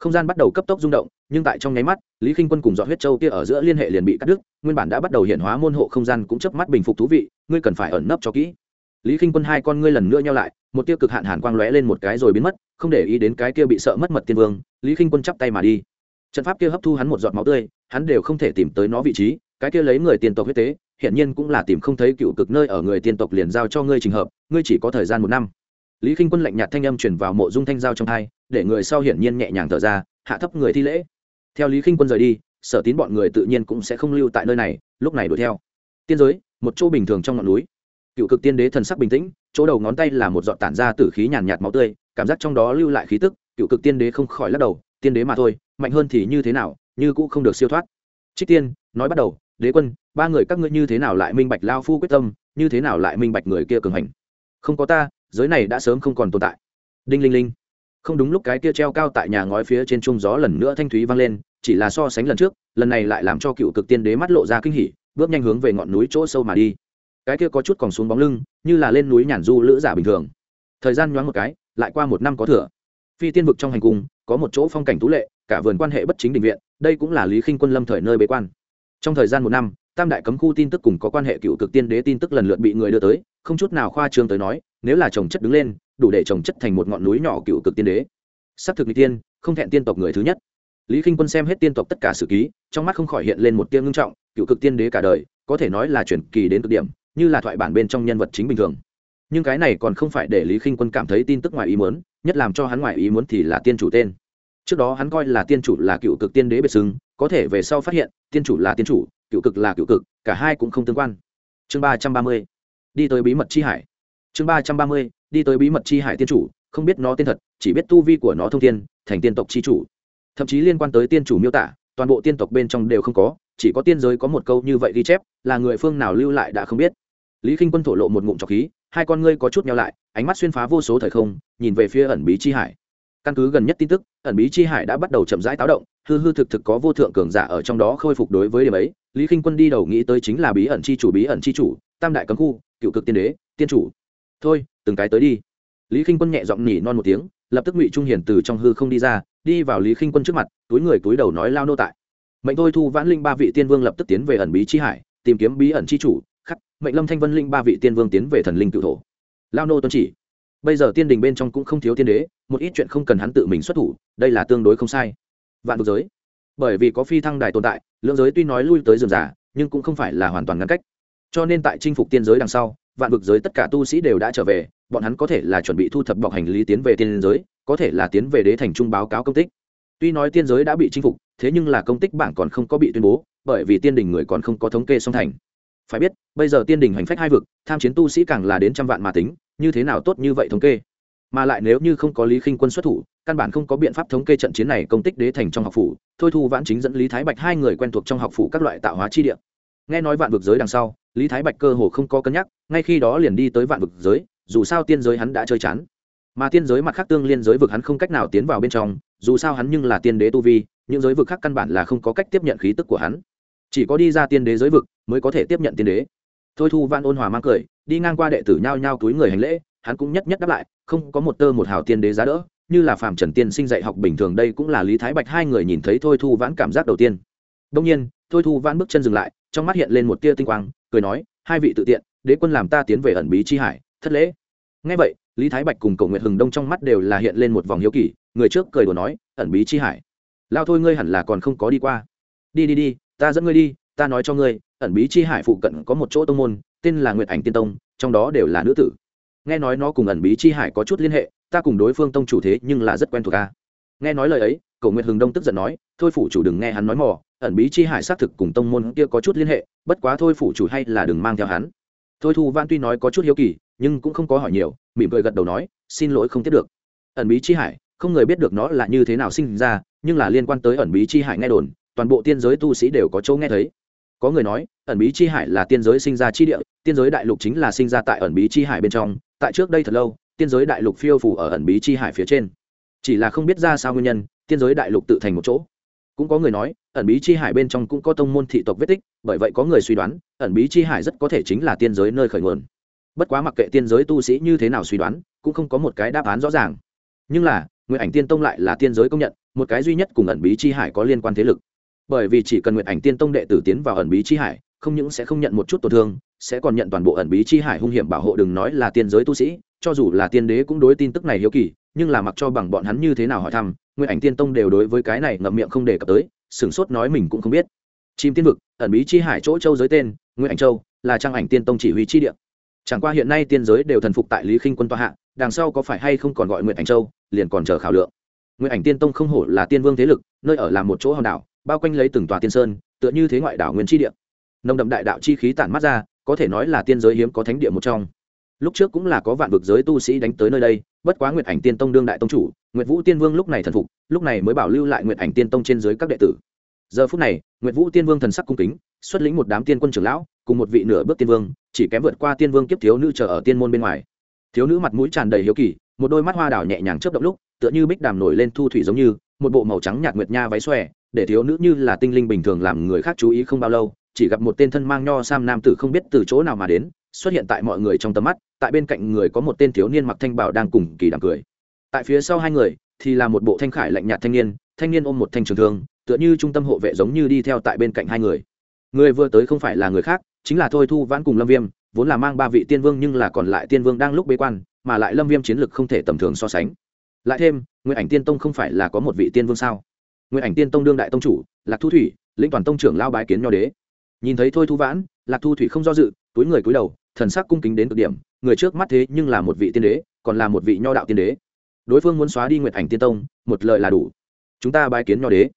không gian bắt đầu cấp tốc rung động nhưng tại trong nháy mắt lý k i n h quân cùng dọn huyết châu kia ở giữa liên hệ liền bị cắt đứt nguyên bản đã bắt đầu hiện hóa môn hộ không gian cũng chớp mắt bình phục thú vị ngươi cần phải ẩn nấp cho kỹ. Lý k i n h quân hai con ngươi lần nữa nhau lại, một tia cực hạn hàn quang lóe lên một cái rồi biến mất, không để ý đến cái kia bị sợ mất mật tiên vương, lý k i n h quân chắp tay mà đi. Trận pháp kia hấp thu hắn một giọt máu tươi, hắn đều không thể tìm tới nó vị trí, cái kia lấy người tiên tộc huyết tế hiện nhiên cũng là tìm không thấy cựu cực nơi ở người tiên tộc liền giao cho ngươi trình hợp, ngươi chỉ có thời gian một năm. Lý k i n h quân lạnh nhạt thanh âm chuyển vào mộ dung thanh giao trong hai, để người sau hiển nhiên nhẹ nhàng thở ra, hạ thấp người thi lễ. Theo lý k i n h quân rời đi, sở tín bọn người tự nhiên cũng sẽ không lưu tại nơi này, lúc này đuổi theo. Tiên giới một chỗ bình thường trong ngọn núi. Cựu cực tiên đế thần sắc bình tĩnh, chỗ đầu ngón tay là một giọt tản ra từ khí nhàn nhạt máu tươi, cảm giác trong đó lưu lại khí tức, cựu cực tiên đế không khỏi lắc đầu, tiên đế mà thôi, mạnh hơn thì như thế nào, như cũng không được siêu thoát. Trích tiên, nói bắt đầu, đế quân, ba người các ngươi như thế nào lại minh bạch lao phu quyết tâm, như thế nào lại minh bạch người kia cường hành? Không có ta, giới này đã sớm không còn tồn tại. Đinh linh linh. Không đúng lúc cái kia treo cao tại nhà ngói phía trên trung gió lần nữa thanh thúy vang lên, chỉ là so sánh lần trước, lần này lại làm cho cựu cực tiên đế mắt lộ ra kinh hỉ bước nhanh hướng về ngọn núi chỗ sâu mà đi. Cái kia có chút còn xuống bóng lưng, như là lên núi nhàn du lữ giả bình thường. Thời gian nhoáng một cái, lại qua một năm có thừa. Phi tiên vực trong hành cung, có một chỗ phong cảnh tú lệ, cả vườn quan hệ bất chính định viện, đây cũng là lý khinh quân lâm thời nơi bế quan. Trong thời gian một năm, tam đại cấm khu tin tức cùng có quan hệ cựu cực tiên đế tin tức lần lượt bị người đưa tới, không chút nào khoa trương tới nói, nếu là trồng chất đứng lên, đủ để trồng chất thành một ngọn núi nhỏ cựu cực tiên đế. S thực n tiên, không thẹn tiên tộc người thứ nhất lý k i n h quân xem hết tiên tộc tất cả sử ký, trong mắt không khỏi hiện lên một tiên ngưng trọng, cựu cực tiên đế cả đời, có thể nói là chuyển kỳ đến cực điểm, như là thoại bản bên trong nhân vật chính bình thường. Nhưng cái này còn không phải để lý k i n h quân cảm thấy tin tức ngoài ý muốn, nhất làm cho hắn ngoài ý muốn thì là tiên chủ tên. Trước đó hắn coi là tiên chủ là cựu cực tiên đế biệt xưng, có thể về sau phát hiện, tiên chủ là tiên chủ, cựu cực là cựu cực, cả hai cũng không tương quan. Chương ba trăm ba mươi, đi tới bí mật chi hải. Chương ba trăm ba mươi, đi tới bí mật chi hải tiên chủ, không biết nó tên thật, chỉ biết tu vi của nó thông tiên thành tiên tộc chi chủ thậm chí liên quan tới tiên chủ miêu tả, toàn bộ tiên tộc bên trong đều không có, chỉ có tiên giới có một câu như vậy ghi chép, là người phương nào lưu lại đã không biết. Lý k i n h quân thổ lộ một ngụm trọc khí, hai con ngươi có chút nhau lại, ánh mắt xuyên phá vô số thời không, nhìn về phía ẩn bí chi hải. Căn cứ gần nhất tin tức, ẩn bí chi hải đã bắt đầu chậm rãi táo động, hư hư thực thực có vô thượng cường giả ở trong đó khôi phục đối với điểm ấy. Lý k i n h quân đi đầu nghĩ tới chính là bí ẩn chi chủ, bí ẩn chi chủ, tam đại cấm khu, cựu cực tiên đế, tiên chủ. Thôi, từng cái tới đi. Lý k i n h quân nhẹ giọng nhỉ non một tiếng, lập tức ngụy trung hiển từ trong hư không đi ra đi vào lý khinh quân trước mặt, túi người túi đầu nói lao nô tại. Mệnh thôi thu vãn linh ba vị tiên vương lập tức tiến về ẩn bí chi hải, tìm kiếm bí ẩn chi chủ, khắc, mệnh lâm thanh vân linh ba vị tiên vương tiến về thần linh cựu thổ. Lao nô tuân chỉ. Bây giờ tiên đình bên trong cũng không thiếu tiên đế, một ít chuyện không cần hắn tự mình xuất thủ, đây là tương đối không sai. Vạn vực giới. Bởi vì có phi thăng đài tồn tại, lượng giới tuy nói lui tới rừng giả nhưng cũng không phải là hoàn toàn ngăn cách. Cho nên tại chinh phục tiên giới đằng sau vạn vực giới tất cả tu sĩ đều đã trở về, bọn hắn có thể là chuẩn bị thu thập bọc hành lý tiến về tiên giới, có thể là tiến về đế thành trung báo cáo công tích. Tuy nói tiên giới đã bị chinh phục, thế nhưng là công tích bảng còn không có bị tuyên bố, bởi vì tiên đình người còn không có thống kê song thành. Phải biết, bây giờ tiên đình hành phách hai vực, tham chiến tu sĩ càng là đến trăm vạn mà tính, như thế nào tốt như vậy thống kê? Mà lại nếu như không có lý khinh quân xuất thủ, căn bản không có biện pháp thống kê trận chiến này công tích đế thành trong học phủ, thôi thu vãn chính dẫn lý thái bạch hai người quen thuộc trong học phủ các loại tạo hóa chi địa. Nghe nói vạn vực giới đằng sau lý thái bạch cơ hồ không có cân nhắc, ngay khi đó liền đi tới vạn vực giới, dù sao tiên giới hắn đã chơi chán. Mà tiên giới mặt khác tương liên giới vực hắn không cách nào tiến vào bên trong, dù sao hắn nhưng là tiên đế tu vi, những giới vực khác căn bản là không có cách tiếp nhận khí tức của hắn. Chỉ có đi ra tiên đế giới vực mới có thể tiếp nhận tiên đế. Thôi thu văn ôn hòa mang cười, đi ngang qua đệ tử nhao nhao túi người hành lễ, hắn cũng nhất nhất đáp lại, không có một tơ một hào tiên đế giá đỡ, như là phàm trần tiên sinh dạy học bình thường đây cũng là lý thái bạch hai người nhìn thấy thôi thu vãn cảm giác đầu tiên. Đông nhiên, thôi thu vãn bước chân dừng lại trong mắt hiện lên một tia tinh quang, cười nói, hai vị tự tiện, đế quân làm ta tiến về ẩn bí chi hải, thất lễ. Ngay vậy, lý thái bạch cùng cầu nguyện hừng đông trong mắt đều là hiện lên một vòng hiếu kỳ, người trước cười đùa nói, ẩn bí chi hải? Lao thôi ngươi hẳn là còn không có đi qua. Đi đi đi, ta dẫn ngươi đi, ta nói cho ngươi, ẩn bí chi hải phụ cận có một chỗ tông môn, tên là nguyệt ảnh tiên tông, trong đó đều là nữ tử. Nghe nói nó cùng ẩn bí chi hải có chút liên hệ, ta cùng đối phương tông chủ thế nhưng là rất quen thuộc ta nghe nói lời ấy cầu nguyện hừng đông tức giận nói, thôi phủ chủ đừng nghe hắn nói mò ẩn bí chi hải xác thực cùng tông môn kia có chút liên hệ, bất quá thôi phủ chủ hay là đừng mang theo hắn. Thôi thu văn tuy nói có chút hiếu kỳ, nhưng cũng không có hỏi nhiều, mỉm cười gật đầu nói, xin lỗi không tiếp được. Ẩn bí chi hải, không người biết được nó là như thế nào sinh ra, nhưng là liên quan tới ẩn bí chi hải nghe đồn, toàn bộ tiên giới tu sĩ đều có chỗ nghe thấy. Có người nói, ẩn bí chi hải là tiên giới sinh ra chi địa, tiên giới đại lục chính là sinh ra tại ẩn bí chi hải bên trong, tại trước đây thật lâu, tiên giới đại lục phiêu phủ ở ẩn bí chi hải phía trên. Chỉ là không biết ra sao nguyên nhân, tiên giới đại lục tự thành một chỗ cũng có người nói, ẩn bí chi hải bên trong cũng có tông môn thị tộc vết tích, bởi vậy có người suy đoán, ẩn bí chi hải rất có thể chính là tiên giới nơi khởi nguồn. Bất quá mặc kệ tiên giới tu sĩ như thế nào suy đoán, cũng không có một cái đáp án rõ ràng. Nhưng là nguyện ảnh tiên tông lại là tiên giới công nhận, một cái duy nhất cùng ẩn bí chi hải có liên quan thế lực. Bởi vì chỉ cần nguyện ảnh tiên tông đệ tử tiến vào ẩn bí chi hải, không những sẽ không nhận một chút tổn thương, sẽ còn nhận toàn bộ ẩn bí chi hải hung hiểm bảo hộ đừng nói là tiên giới tu sĩ, cho dù là tiên đế cũng đối tin tức này hiếu kỳ nhưng là mặc cho bằng bọn hắn như thế nào hỏi thăm nguyên ảnh tiên tông đều đối với cái này ngậm miệng không đề cập tới, sửng sốt nói mình cũng không biết. Chim tiên vực, ẩn bí chi hải chỗ châu giới tên nguyên ảnh châu, là trang ảnh tiên tông chỉ huy chi địa. Chẳng qua hiện nay tiên giới đều thần phục tại lý khinh quân tòa hạ, đằng sau có phải hay không còn gọi nguyện ảnh châu, liền còn chờ khảo lượng. Nguyện ảnh tiên tông không hổ là tiên vương thế lực, nơi ở là một chỗ hòn đảo, bao quanh lấy từng tòa tiên sơn, tựa như thế ngoại đảo nguyên chi địa. Nồng đậm đại đạo chi khí tản mắt ra, có thể nói là tiên giới hiếm có thánh địa một trong lúc trước cũng là có vạn vực giới tu sĩ đánh tới nơi đây, bất quá nguyệt ảnh tiên tông đương đại tông chủ, nguyệt vũ tiên vương lúc này thần phục, lúc này mới bảo lưu lại nguyệt ảnh tiên tông trên dưới các đệ tử. Giờ phút này, nguyệt vũ tiên vương thần sắc cung kính, xuất lĩnh một đám tiên quân trưởng lão, cùng một vị nửa bước tiên vương, chỉ kém vượt qua tiên vương kiếp thiếu nữ chờ ở tiên môn bên ngoài. Thiếu nữ mặt mũi tràn đầy hiếu kỳ, một đôi mắt hoa đảo nhẹ nhàng chớp động lúc, tựa như bích đàm nổi lên thu thủy giống như, một bộ màu trắng nhạt nguyệt nha váy xòe, để thiếu nữ như là tinh linh bình thường làm người khác chú ý không bao lâu, chỉ gặp một tên thân mang nho sam nam tử không biết từ chỗ nào mà đến xuất hiện tại mọi người trong tầm mắt, tại bên cạnh người có một tên thiếu niên mặc thanh bảo đang cùng kỳ đàm cười. Tại phía sau hai người, thì là một bộ thanh khải lạnh nhạt thanh niên thanh niên ôm một thanh trường thương, tựa như trung tâm hộ vệ giống như đi theo tại bên cạnh hai người. Người vừa tới không phải là người khác, chính là thôi thu vãn cùng lâm viêm, vốn là mang ba vị tiên vương nhưng là còn lại tiên vương đang lúc bế quan, mà lại lâm viêm chiến lực không thể tầm thường so sánh. Lại thêm nguyện ảnh tiên tông không phải là có một vị tiên vương sao? Nguyện ảnh tiên tông đương đại tông chủ, lạc thu thủy, lĩnh toàn tông trưởng lao bái kiến nho đế. Nhìn thấy thôi thu vãn, lạc thu thủy không do dự, túi người cúi đầu thần sắc cung kính đến cực điểm, người trước mắt thế nhưng là một vị tiên đế, còn là một vị nho đạo tiên đế. Đối phương muốn xóa đi nguyệt ảnh tiên tông, một lời là đủ. Chúng ta bái kiến nho đế.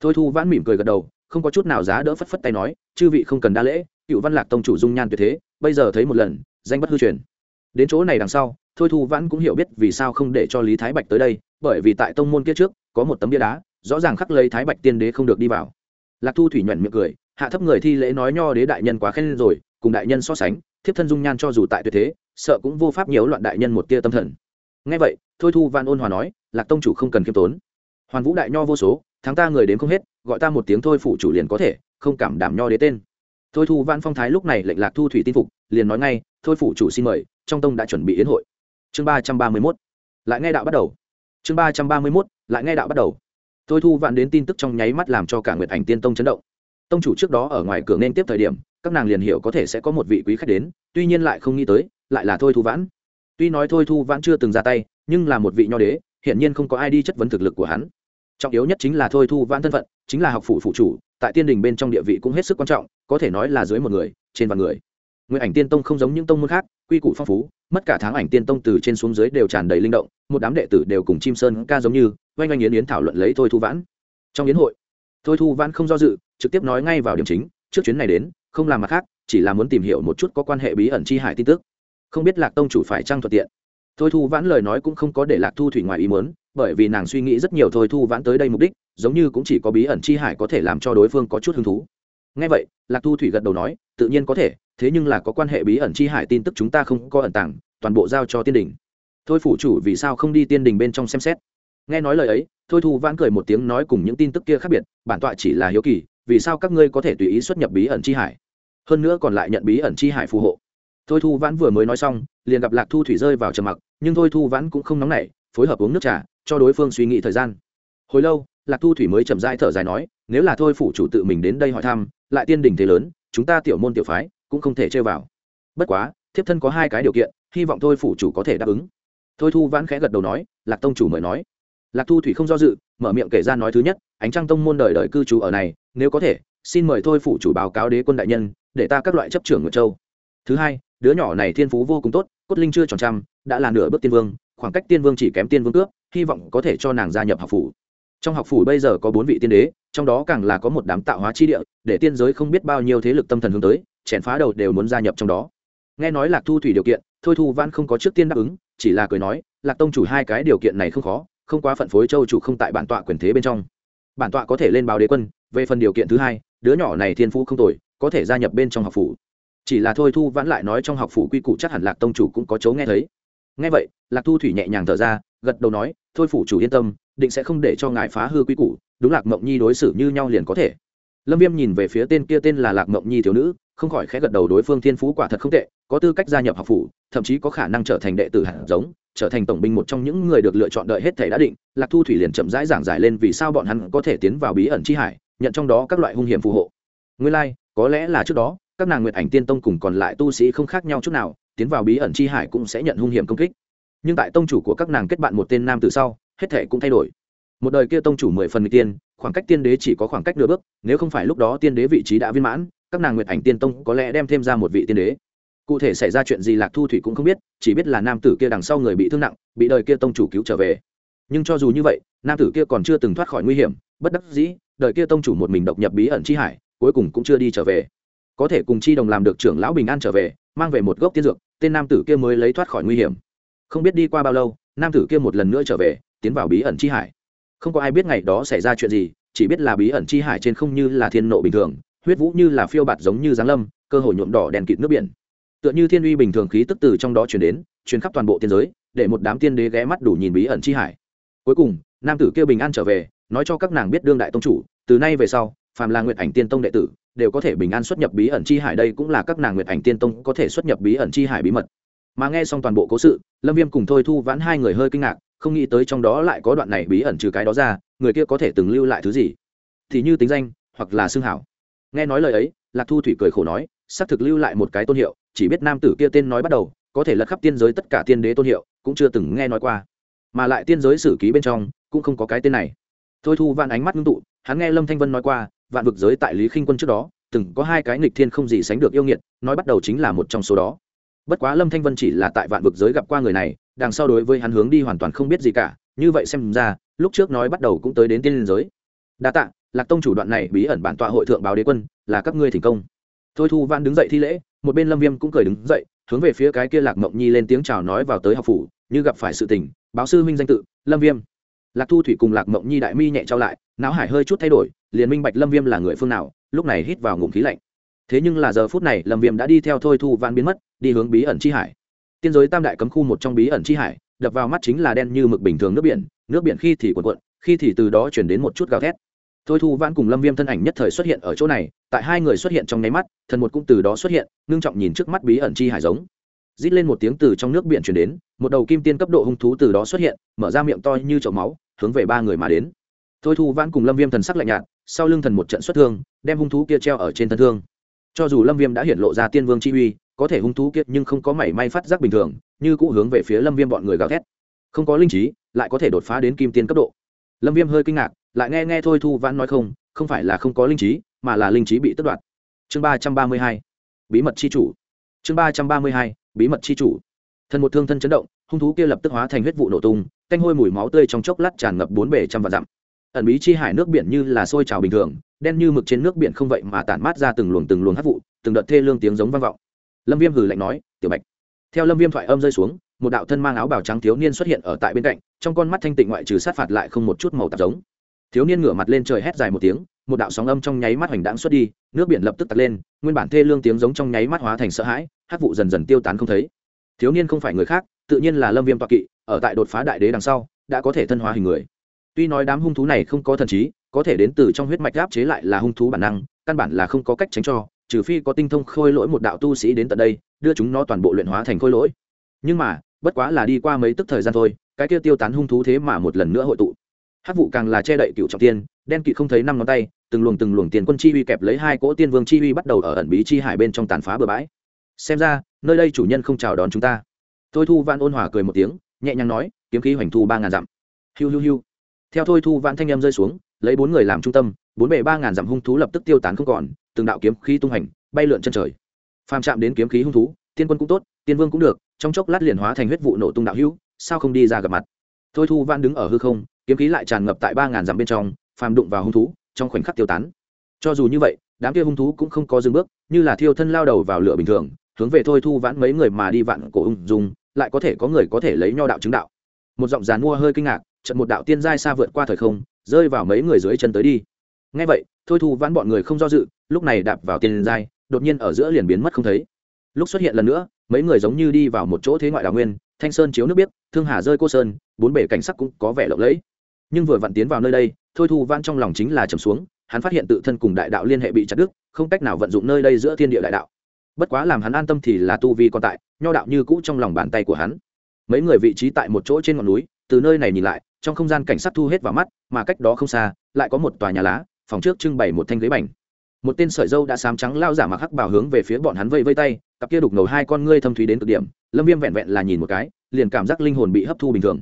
Thôi thu vãn mỉm cười gật đầu, không có chút nào giá đỡ phất phất tay nói, chư vị không cần đa lễ, cựu văn lạc tông chủ dung nhan tuyệt thế, bây giờ thấy một lần, danh bất hư truyền. Đến chỗ này đằng sau, thôi thu vãn cũng hiểu biết vì sao không để cho lý thái bạch tới đây, bởi vì tại tông môn kia trước, có một tấm bia đá, rõ ràng khắc lấy thái bạch tiên đế không được đi vào. Lạc thu thủy nhuận miệng cười, hạ thấp người thi lễ nói nho đế đại nhân quá khen rồi, cùng đại nhân so sánh thiếp thân dung nhan cho dù tại tuyệt thế, sợ cũng vô pháp nhiễu loạn đại nhân một tia tâm thần. Ngay vậy, thôi thu văn ôn hòa nói, lạc tông chủ không cần kiêm tốn. Hoàn vũ đại nho vô số tháng ta người đến không hết, gọi ta một tiếng thôi phụ chủ liền có thể, không cảm đảm nho đế tên. Thôi thu văn phong thái lúc này lệnh lạc thu thủy tin phục, liền nói ngay, thôi phụ chủ xin mời, trong tông đã chuẩn bị yến hội. Chương ba trăm ba mươi mốt. Lại nghe đạo bắt đầu. Chương ba trăm ba mươi mốt, lại nghe đạo bắt đầu. Thôi thu vạn đến tin tức trong nháy mắt làm cho cả nguyệt ảnh tiên tông chấn động tông chủ trước đó ở ngoài cửa nên tiếp thời điểm, các nàng liền hiểu có thể sẽ có một vị quý khách đến, tuy nhiên lại không nghĩ tới, lại là thôi thu vãn. Tuy nói thôi thu vãn chưa từng ra tay, nhưng là một vị nho đế, hiển nhiên không có ai đi chất vấn thực lực của hắn. Trọng yếu nhất chính là thôi thu vãn thân phận, chính là học phủ phụ chủ, tại tiên đình bên trong địa vị cũng hết sức quan trọng, có thể nói là dưới một người, trên vạn người. Nguyện ảnh tiên tông không giống những tông môn khác, quy củ phong phú, mất cả tháng ảnh tiên tông từ trên xuống dưới đều tràn đầy linh động, một đám đệ tử đều cùng chim sơn ca giống như, oanh oanh yến yến thảo luận lấy thôi thu vãn. Trong yến hội, thôi thu vãn không do dự trực tiếp nói ngay vào điểm chính, trước chuyến này đến, không làm mặt khác, chỉ là muốn tìm hiểu một chút có quan hệ bí ẩn chi hải tin tức. Không biết lạc tông chủ phải trăng thuận tiện. Thôi thu vãn lời nói cũng không có để lạc thu thủy ngoài ý muốn, bởi vì nàng suy nghĩ rất nhiều thôi thu vãn tới đây mục đích, giống như cũng chỉ có bí ẩn chi hải có thể làm cho đối phương có chút hứng thú. Ngay vậy, lạc thu thủy gật đầu nói, tự nhiên có thể, thế nhưng là có quan hệ bí ẩn chi hải tin tức chúng ta không có ẩn tàng, toàn bộ giao cho tiên đình. Thôi phủ chủ vì sao không đi tiên đình bên trong xem xét? Nghe nói lời ấy, thôi thu vãn cười một tiếng nói cùng những tin tức kia khác biệt, bản tọa chỉ là hiếu kỳ vì sao các ngươi có thể tùy ý xuất nhập bí ẩn chi hải? Hơn nữa còn lại nhận bí ẩn chi hải phù hộ. Thôi thu vãn vừa mới nói xong, liền gặp lạc thu thủy rơi vào trầm mặc, nhưng thôi thu vãn cũng không nóng nảy, phối hợp uống nước trà, cho đối phương suy nghĩ thời gian. Hồi lâu, lạc thu thủy mới chậm rãi thở dài nói, nếu là thôi phủ chủ tự mình đến đây hỏi thăm, lại tiên đình thế lớn, chúng ta tiểu môn tiểu phái cũng không thể chơi vào. Bất quá, thiếp thân có hai cái điều kiện, hy vọng thôi phủ chủ có thể đáp ứng. Thôi thu vãn khẽ gật đầu nói, lạc tông chủ mời nói. Lạc thu thủy không do dự, mở miệng kể ra nói thứ nhất, ánh trăng tông môn đời đời cư trú ở này nếu có thể, xin mời thôi phủ chủ báo cáo đế quân đại nhân, để ta các loại chấp trưởng ngựa châu. Thứ hai, đứa nhỏ này thiên phú vô cùng tốt, cốt linh chưa tròn trăm, đã là nửa bước tiên vương, khoảng cách tiên vương chỉ kém tiên vương cướp, hy vọng có thể cho nàng gia nhập học phủ. Trong học phủ bây giờ có bốn vị tiên đế, trong đó càng là có một đám tạo hóa chi địa, để tiên giới không biết bao nhiêu thế lực tâm thần hướng tới, chèn phá đầu đều muốn gia nhập trong đó. Nghe nói lạc thu thủy điều kiện, thôi thu văn không có trước tiên đáp ứng, chỉ là cười nói, lạc tông chủ hai cái điều kiện này không khó, không quá phận phối châu chủ không tại bản tọa quyền thế bên trong. Bản tọa có thể lên báo đế quân về phần điều kiện thứ hai, đứa nhỏ này thiên phú không tồi, có thể gia nhập bên trong học phủ. Chỉ là thôi thu vãn lại nói trong học phủ quy củ chắc hẳn lạc tông chủ cũng có chấu nghe thấy. Nghe vậy, lạc thu thủy nhẹ nhàng thở ra, gật đầu nói, thôi phủ chủ yên tâm, định sẽ không để cho ngài phá hư quy củ, đúng lạc mộng nhi đối xử như nhau liền có thể. Lâm viêm nhìn về phía tên kia tên là lạc mộng nhi thiếu nữ, không khỏi khẽ gật đầu đối phương thiên phú quả thật không tệ, có tư cách gia nhập học phủ, thậm chí có khả năng trở thành đệ tử hạt giống, trở thành tổng binh một trong những người được lựa chọn đợi hết thể đã định, lạc thu thủy liền chậm rãi giảng giải lên vì sao bọn hắn có thể tiến vào bí ẩn chi hải nhận trong đó các loại hung hiểm phù hộ. Nguyên lai、like, có lẽ là trước đó các nàng nguyệt ảnh tiên tông cùng còn lại tu sĩ không khác nhau chút nào tiến vào bí ẩn chi hải cũng sẽ nhận hung hiểm công kích. Nhưng tại tông chủ của các nàng kết bạn một tên nam từ sau hết thể cũng thay đổi. Một đời kia tông chủ mười phần người tiên khoảng cách tiên đế chỉ có khoảng cách nửa bước nếu không phải lúc đó tiên đế vị trí đã viên mãn các nàng nguyệt ảnh tiên tông có lẽ đem thêm ra một vị tiên đế. Cụ thể xảy ra chuyện gì lạc thu thủy cũng không biết chỉ biết là nam tử kia đằng sau người bị thương nặng bị đời kia tông chủ cứu trở về. Nhưng cho dù như vậy nam tử kia còn chưa từng thoát khỏi nguy hiểm bất đắc dĩ đời kia tông chủ một mình độc nhập bí ẩn chi hải, cuối cùng cũng chưa đi trở về. Có thể cùng chi đồng làm được trưởng lão bình an trở về, mang về một gốc tiên dược, tên nam tử kia mới lấy thoát khỏi nguy hiểm. Không biết đi qua bao lâu, nam tử kia một lần nữa trở về, tiến vào bí ẩn chi hải. Không có ai biết ngày đó xảy ra chuyện gì, chỉ biết là bí ẩn chi hải trên không như là thiên nộ bình thường, huyết vũ như là phiêu bạt giống như giáng lâm, cơ hội nhuộm đỏ đèn kịt nước biển. Tựa như thiên uy bình thường khí tức từ trong đó chuyển đến chuyển khắp toàn bộ tiên giới, để một đám tiên đế ghé mắt đủ nhìn bí ẩn chi hải. Cuối cùng, nam tử kia bình an trở về nói cho các nàng biết đương đại tông chủ, từ nay về sau, phàm là nguyệt ảnh tiên tông đệ tử, đều có thể bình an xuất nhập bí ẩn chi hải, đây cũng là các nàng nguyệt ảnh tiên tông có thể xuất nhập bí ẩn chi hải bí mật. Mà nghe xong toàn bộ cố sự, lâm viêm cùng thôi thu vãn hai người hơi kinh ngạc, không nghĩ tới trong đó lại có đoạn này bí ẩn trừ cái đó ra, người kia có thể từng lưu lại thứ gì. Thì như tính danh, hoặc là xương hảo. Nghe nói lời ấy, lạc thu thủy cười khổ nói, xác thực lưu lại một cái tôn hiệu, chỉ biết nam tử kia tên nói bắt đầu, có thể lật khắp tiên giới tất cả tiên đế tôn hiệu, cũng chưa từng nghe nói qua. Mà lại tiên giới sử ký bên trong, cũng không có cái tên này thôi thu vạn ánh mắt ngưng tụ, hắn nghe lâm thanh vân nói qua, vạn vực giới tại lý khinh quân trước đó, từng có hai cái nghịch thiên không gì sánh được yêu nghiệt, nói bắt đầu chính là một trong số đó. Bất quá lâm thanh vân chỉ là tại vạn vực giới gặp qua người này, đằng sau đối với hắn hướng đi hoàn toàn không biết gì cả, như vậy xem ra, lúc trước nói bắt đầu cũng tới đến tiên liên giới. Đa tạ, lạc tông chủ đoạn này bí ẩn bản tọa hội thượng báo đế quân, là các ngươi thành công. Thôi thu văn đứng dậy thi lễ, một bên lâm viêm cũng cười đứng dậy, hướng về phía cái kia lạc mộng nhi lên tiếng chào nói vào tới học phủ, như gặp phải sự tình, báo sư minh danh tự, lâm viêm lạc thu thủy cùng lạc mộng nhi đại mi nhẹ trao lại, não hải hơi chút thay đổi, liền minh bạch lâm viêm là người phương nào, lúc này hít vào ngụm khí lạnh. Thế nhưng là giờ phút này, lâm viêm đã đi theo thôi thu Van biến mất, đi hướng bí ẩn chi hải. Tiên giới tam đại cấm khu một trong bí ẩn chi hải, đập vào mắt chính là đen như mực bình thường nước biển nước biển khi thì cuộn cuộn, khi thì từ đó chuyển đến một chút gào thét. Thôi thu Van cùng lâm viêm thân ảnh nhất thời xuất hiện ở chỗ này, tại hai người xuất hiện trong nháy mắt, thần một cũng từ đó xuất hiện, ngưng trọng nhìn trước mắt bí ẩn chi hải giống. Rít lên một tiếng từ trong nước biển chuyển đến, một đầu kim tiên cấp độ hung thú từ đó xuất hiện, mở ra miệng to như chậu máu hướng về ba người mà đến. Thôi thu vãn cùng lâm viêm thần sắc lạnh nhạt, sau lưng thần một trận xuất thương, đem hung thú kia treo ở trên thân thương. Cho dù lâm viêm đã hiện lộ ra tiên vương chi uy, có thể hung thú kia nhưng không có mảy may phát giác bình thường, như cũ hướng về phía lâm viêm bọn người gào thét. Không có linh trí, lại có thể đột phá đến kim tiên cấp độ. Lâm viêm hơi kinh ngạc, lại nghe nghe thôi thu vãn nói không không phải là không có linh trí, mà là linh trí bị tất đoạt. Chương ba trăm ba mươi hai, bí mật c h i chủ. Chương ba trăm ba mươi hai, bí mật c h i chủ. Thân một thương thân chấn động hung thú kia lập tức hóa thành huyết vụ nổ tung canh hôi mùi máu tươi trong chốc lát tràn ngập bốn bể trăm vạn dặm. Ẩn bí chi hải nước biển như là sôi trào bình thường, đen như mực trên nước biển không vậy mà tản mát ra từng luồng từng luồng hát vụ, từng đợt thê lương tiếng giống vang vọng. Lâm viêm hừ lạnh nói, tiểu bạch. Theo lâm viêm thoại âm rơi xuống, một đạo thân mang áo bào trắng thiếu niên xuất hiện ở tại bên cạnh, trong con mắt thanh tịnh ngoại trừ sát phạt lại không một chút màu tạp giống. Thiếu niên ngửa mặt lên trời hét dài một tiếng, một đạo sóng âm trong nháy mắt hoành đãng xuất đi, nước biển lập tức tắt lên, nguyên bản thê lương tiếng giống trong nháy mắt hóa thành sợ hãi hát vụ dần dần tiêu tán không thấy. Thiếu niên không phải người khác tự nhiên là lâm viêm toạ kỵ, ở tại đột phá đại đế đằng sau, đã có thể thân hóa hình người. Tuy nói đám hung thú này không có thần trí, có thể đến từ trong huyết mạch áp chế lại là hung thú bản năng, căn bản là không có cách tránh cho, trừ phi có tinh thông khôi lỗi một đạo tu sĩ đến tận đây, đưa chúng nó toàn bộ luyện hóa thành khôi lỗi. Nhưng mà, bất quá là đi qua mấy tức thời gian thôi, cái kia tiêu tán hung thú thế mà một lần nữa hội tụ. Hát vụ càng là che đậy cựu trọng tiên, đen kỵ không thấy năm ngón tay, từng luồng từng luồng tiền quân chi uy kẹp lấy hai cỗ tiên vương chi uy bắt đầu ở ẩn bí chi hải bên trong tàn phá bờ bãi. Xem ra, nơi đây chủ nhân không chào đón chúng ta thôi thu văn ôn hòa cười một tiếng, nhẹ nhàng nói, kiếm khí hoành thu ba ngàn dặm. Hiu hiu hiu. Theo thôi thu văn thanh em rơi xuống, lấy bốn người làm trung tâm, bốn bề ba ngàn dặm hung thú lập tức tiêu tán không còn, từng đạo kiếm khí tung hành, bay lượn chân trời. Phàm chạm đến kiếm khí hung thú, tiên quân cũng tốt, tiên vương cũng được, trong chốc lát liền hóa thành huyết vụ nổ tung đạo hữu, sao không đi ra gặp mặt? Thôi thu văn đứng ở hư không, kiếm khí lại tràn ngập tại ba ngàn dặm bên trong, phàm đụng vào hung thú, trong khoảnh khắc tiêu tán. Cho dù như vậy, đám kia hung thú cũng không có dừng bước, như là thiêu thân lao đầu vào lửa bình thường, hướng về thôi thu vãn mấy người mà đi vạn cổ ung dung lại có thể có người có thể lấy nho đạo chứng đạo. Một giọng giàn mua hơi kinh ngạc trận một đạo tiên giai xa vượt qua thời không, rơi vào mấy người dưới chân tới đi. Ngay vậy, thôi thu vãn bọn người không do dự, lúc này đạp vào tiên giai, đột nhiên ở giữa liền biến mất không thấy. Lúc xuất hiện lần nữa, mấy người giống như đi vào một chỗ thế ngoại đào nguyên, thanh sơn chiếu nước biếc, thương hà rơi cô sơn, bốn bể cảnh sắc cũng có vẻ lộng lẫy. Nhưng vừa vặn tiến vào nơi đây, thôi thu vãn trong lòng chính là trầm xuống, hắn phát hiện tự thân cùng đại đạo liên hệ bị chặt đứt, không cách nào vận dụng nơi đây giữa thiên địa đại đạo bất quá làm hắn an tâm thì là tu vi còn tại, nho đạo như cũ trong lòng bàn tay của hắn. Mấy người vị trí tại một chỗ trên ngọn núi, từ nơi này nhìn lại, trong không gian cảnh sắc thu hết vào mắt, mà cách đó không xa, lại có một tòa nhà lá, phòng trước trưng bày một thanh ghế bành. Một tên sợi dâu đã sám trắng lao giả mặc hắc bảo hướng về phía bọn hắn vây vây tay, cặp kia đục ngầu hai con ngươi thâm thúy đến cực điểm, lâm viêm vẹn vẹn là nhìn một cái, liền cảm giác linh hồn bị hấp thu bình thường.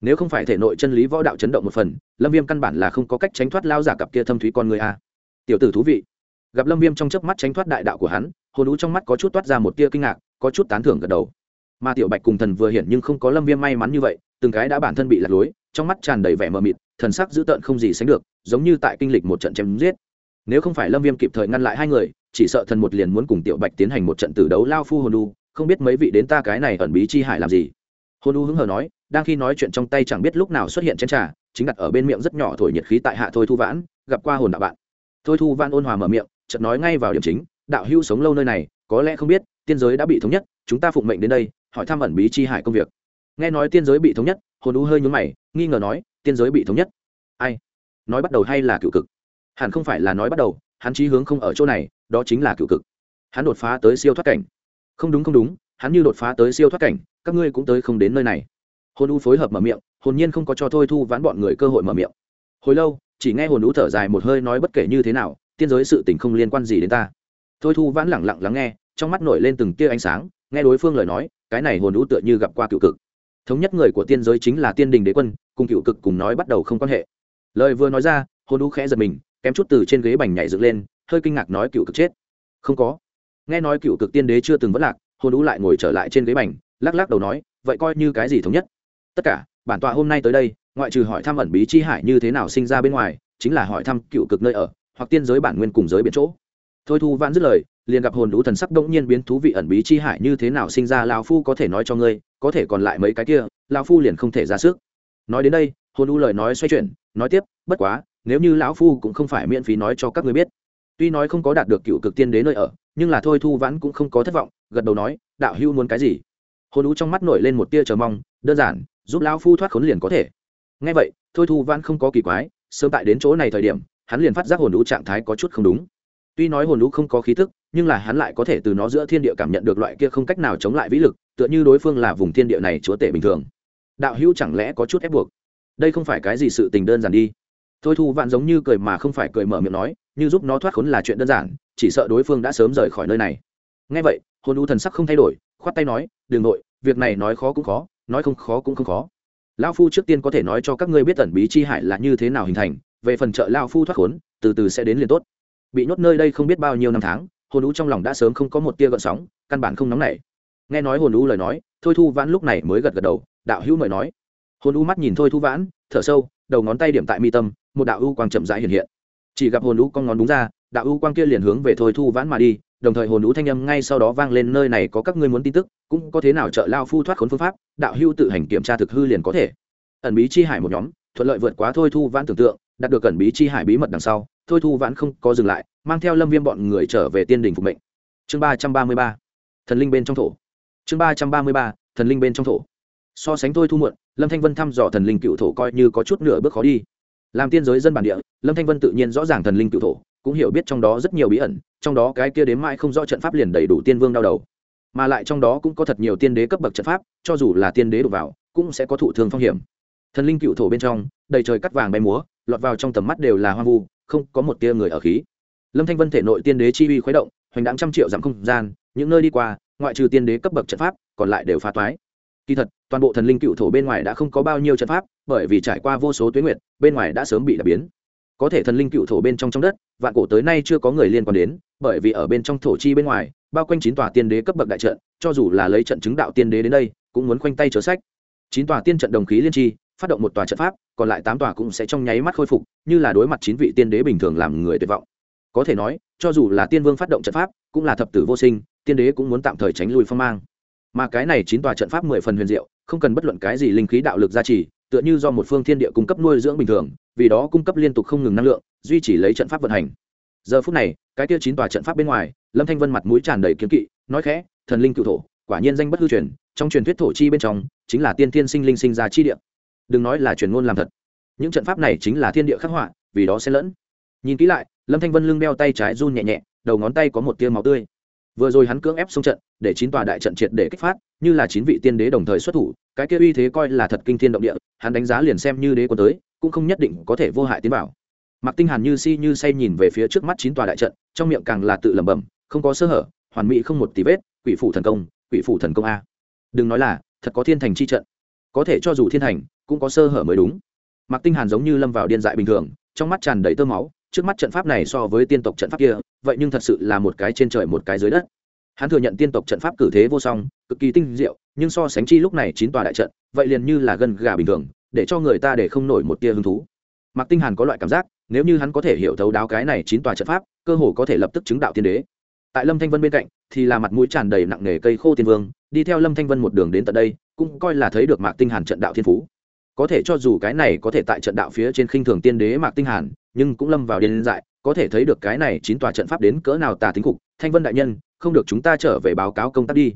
Nếu không phải thể nội chân lý võ đạo chấn động một phần, lâm viêm căn bản là không có cách tránh thoát lao giả cặp kia thâm thúy con người a. Tiểu tử thú vị gặp lâm viêm trong chớp mắt tránh thoát đại đạo của hắn hồn ú trong mắt có chút toát ra một tia kinh ngạc có chút tán thưởng gật đầu mà tiểu bạch cùng thần vừa hiện nhưng không có lâm viêm may mắn như vậy từng cái đã bản thân bị lạc lối trong mắt tràn đầy vẻ mờ mịt thần sắc dữ tợn không gì sánh được giống như tại kinh lịch một trận chém giết nếu không phải lâm viêm kịp thời ngăn lại hai người chỉ sợ thần một liền muốn cùng tiểu bạch tiến hành một trận tử đấu lao phu hồn U. không biết mấy vị đến ta cái này ẩn bí chi hải làm gì hồn U hứng hờ nói đang khi nói chuyện trong tay chẳng biết lúc nào xuất hiện chén trà chính đặt ở bên miệng rất nhỏ thổi nhiệt khí tại hạ thôi thu vãn gặp qua hồn đạo bạn thôi thu vãn ôn hòa mở miệng chợt nói ngay vào điểm chính, đạo hưu sống lâu nơi này, có lẽ không biết, tiên giới đã bị thống nhất, chúng ta phụng mệnh đến đây, hỏi thăm ẩn bí chi hải công việc. Nghe nói tiên giới bị thống nhất, hồn u hơi nhướng mày, nghi ngờ nói, tiên giới bị thống nhất? Ai? Nói bắt đầu hay là cựu cực? Hẳn không phải là nói bắt đầu, hắn chí hướng không ở chỗ này, đó chính là cựu cực. Hắn đột phá tới siêu thoát cảnh. Không đúng không đúng, hắn như đột phá tới siêu thoát cảnh, các ngươi cũng tới không đến nơi này. Hồn u phối hợp mở miệng, hồn nhiên không có cho thôi thu vãn bọn người cơ hội mở miệng. Hồi lâu, chỉ nghe hồn u thở dài một hơi nói bất kể như thế nào tiên giới sự tình không liên quan gì đến ta. Thôi thu vãn lẳng lặng lắng nghe, trong mắt nổi lên từng tia ánh sáng, nghe đối phương lời nói, cái này hồn ú tựa như gặp qua cựu cực. Thống nhất người của tiên giới chính là tiên đình đế quân, cùng cựu cực cùng nói bắt đầu không quan hệ. Lời vừa nói ra, hồn ú khẽ giật mình, kém chút từ trên ghế bành nhảy dựng lên, hơi kinh ngạc nói cựu cực chết. Không có. Nghe nói cựu cực tiên đế chưa từng vất lạc, hồn ú lại ngồi trở lại trên ghế bành, lắc lắc đầu nói, vậy coi như cái gì thống nhất? Tất cả, bản tọa hôm nay tới đây, ngoại trừ hỏi thăm ẩn bí chi hải như thế nào sinh ra bên ngoài, chính là hỏi thăm cựu cực nơi ở hoặc tiên giới bản nguyên cùng giới biển chỗ. Thôi thu vãn dứt lời, liền gặp hồn đũ thần sắc đông nhiên biến thú vị ẩn bí chi hải như thế nào sinh ra lao phu có thể nói cho ngươi, có thể còn lại mấy cái kia lao phu liền không thể ra sức. Nói đến đây, hồn đũ lời nói xoay chuyển, nói tiếp, bất quá, nếu như lão phu cũng không phải miễn phí nói cho các ngươi biết, tuy nói không có đạt được cựu cực tiên đế nơi ở, nhưng là thôi thu vãn cũng không có thất vọng, gật đầu nói, đạo hưu muốn cái gì? Hồn đũ trong mắt nổi lên một tia chờ mong, đơn giản, giúp lão phu thoát khốn liền có thể. Ngay vậy, thôi thu vãn không có kỳ quái, sớm tại đến chỗ này thời điểm hắn liền phát giác hồn lũ trạng thái có chút không đúng. Tuy nói hồn lũ không có khí thức nhưng là hắn lại có thể từ nó giữa thiên địa cảm nhận được loại kia không cách nào chống lại vĩ lực, tựa như đối phương là vùng thiên địa này chúa tể bình thường. Đạo hữu chẳng lẽ có chút ép buộc? Đây không phải cái gì sự tình đơn giản đi. Thôi thu vạn giống như cười mà không phải cười mở miệng nói, như giúp nó thoát khốn là chuyện đơn giản, chỉ sợ đối phương đã sớm rời khỏi nơi này. Ngay vậy, hồn u thần sắc không thay đổi, khoát tay nói, đừng nội, việc này nói khó cũng khó, nói không khó cũng không khó. Lão phu trước tiên có thể nói cho các ngươi biết tẩn bí chi hải là như thế nào hình thành về phần trợ lao phu thoát khốn, từ từ sẽ đến liền tốt. Bị nhốt nơi đây không biết bao nhiêu năm tháng, hồn u trong lòng đã sớm không có một tia gợn sóng, căn bản không nóng nảy. Nghe nói hồn u lời nói, thôi thu vãn lúc này mới gật gật đầu, đạo hữu mời nói. Hồn u mắt nhìn thôi thu vãn, thở sâu, đầu ngón tay điểm tại mi tâm, một đạo u quang chậm rãi hiện hiện. Chỉ gặp hồn u con ngón đúng ra, đạo u quang kia liền hướng về thôi thu vãn mà đi, đồng thời hồn u thanh âm ngay sau đó vang lên nơi này có các ngươi muốn tin tức, cũng có thế nào trợ lao phu thoát khốn phương pháp, đạo hưu tự hành kiểm tra thực hư liền có thể. Ẩn bí chi hải một nhóm, thuận lợi vượt quá thôi thu vãn tưởng tượng đạt được cẩn bí chi hải bí mật đằng sau, thôi thu vãn không có dừng lại, mang theo lâm viêm bọn người trở về tiên đình phục mệnh. Chương ba trăm ba mươi ba, thần linh bên trong thổ. Chương ba trăm ba mươi ba, thần linh bên trong thổ. So sánh thôi thu muộn, lâm thanh vân thăm dò thần linh cựu thổ coi như có chút nửa bước khó đi. Làm tiên giới dân bản địa, lâm thanh vân tự nhiên rõ ràng thần linh cựu thổ, cũng hiểu biết trong đó rất nhiều bí ẩn, trong đó cái kia đến mãi không rõ trận pháp liền đầy đủ tiên vương đau đầu. Mà lại trong đó cũng có thật nhiều tiên đế cấp bậc trận pháp, cho dù là tiên đế đổ vào, cũng sẽ có thụ thương phong hiểm. Thần linh cựu thổ bên trong, đầy trời cắt vàng bay múa lọt vào trong tầm mắt đều là hoang vu, không có một tia người ở khí. Lâm thanh vân thể nội tiên đế chi uy khuấy động, hoành đáng trăm triệu dặm không gian, những nơi đi qua, ngoại trừ tiên đế cấp bậc trận pháp, còn lại đều phá toái. Kỳ thật, toàn bộ thần linh cựu thổ bên ngoài đã không có bao nhiêu trận pháp, bởi vì trải qua vô số tuyến nguyệt, bên ngoài đã sớm bị đập biến. Có thể thần linh cựu thổ bên trong trong đất, vạn cổ tới nay chưa có người liên quan đến, bởi vì ở bên trong thổ chi bên ngoài, bao quanh chín tòa tiên đế cấp bậc đại trận, cho dù là lấy trận chứng đạo tiên đế đến đây, cũng muốn khoanh tay chớ sách. Chín tòa tiên trận đồng khí liên tri phát động một tòa trận pháp, còn lại tám tòa cũng sẽ trong nháy mắt khôi phục, như là đối mặt chín vị tiên đế bình thường làm người tuyệt vọng. Có thể nói, cho dù là tiên vương phát động trận pháp, cũng là thập tử vô sinh, tiên đế cũng muốn tạm thời tránh lui phong mang. Mà cái này chín tòa trận pháp mười phần huyền diệu, không cần bất luận cái gì linh khí đạo lực gia trì, tựa như do một phương thiên địa cung cấp nuôi dưỡng bình thường, vì đó cung cấp liên tục không ngừng năng lượng, duy trì lấy trận pháp vận hành. Giờ phút này, cái kia chín tòa trận pháp bên ngoài, lâm thanh vân mặt mũi tràn đầy kiếm kỵ, nói khẽ, thần linh cựu thổ, quả nhiên danh bất hư truyền, trong truyền thuyết thổ chi bên trong, chính là tiên thiên sinh linh sinh ra chi địa đừng nói là truyền ngôn làm thật. Những trận pháp này chính là thiên địa khắc họa, vì đó sẽ lẫn. Nhìn kỹ lại, lâm thanh vân lưng đeo tay trái run nhẹ nhẹ, đầu ngón tay có một tia máu tươi. Vừa rồi hắn cưỡng ép xông trận, để chín tòa đại trận triệt để kích phát, như là chín vị tiên đế đồng thời xuất thủ, cái kia uy thế coi là thật kinh thiên động địa, hắn đánh giá liền xem như đế quân tới, cũng không nhất định có thể vô hại tiến bảo mặc tinh hàn như si như say nhìn về phía trước mắt chín tòa đại trận, trong miệng càng là tự lẩm bẩm, không có sơ hở, hoàn mỹ không một tí vết, quỷ phủ thần công, quỷ phủ thần công a. Đừng nói là, thật có thiên thành chi trận. Có thể cho dù thiên thành cũng có sơ hở mới đúng. Mặc tinh hàn giống như lâm vào điên dại bình thường, trong mắt tràn đầy tơ máu, trước mắt trận pháp này so với tiên tộc trận pháp kia, vậy nhưng thật sự là một cái trên trời một cái dưới đất. Hắn thừa nhận tiên tộc trận pháp cử thế vô song, cực kỳ tinh diệu, nhưng so sánh chi lúc này chín tòa đại trận, vậy liền như là gần gà bình thường, để cho người ta để không nổi một tia hứng thú. Mạc tinh hàn có loại cảm giác, nếu như hắn có thể hiểu thấu đáo cái này chín tòa trận pháp, cơ hồ có thể lập tức chứng đạo tiên đế. Tại lâm thanh vân bên cạnh, thì là mặt mũi tràn đầy nặng nề cây khô tiên vương, đi theo lâm thanh vân một đường đến tận đây, cũng coi là thấy được mạc tinh hàn trận đạo thiên phú có thể cho dù cái này có thể tại trận đạo phía trên khinh thường tiên đế mạc tinh hàn, nhưng cũng lâm vào điên dại, có thể thấy được cái này chín tòa trận pháp đến cỡ nào tà tính cục, thanh vân đại nhân, không được chúng ta trở về báo cáo công tác đi.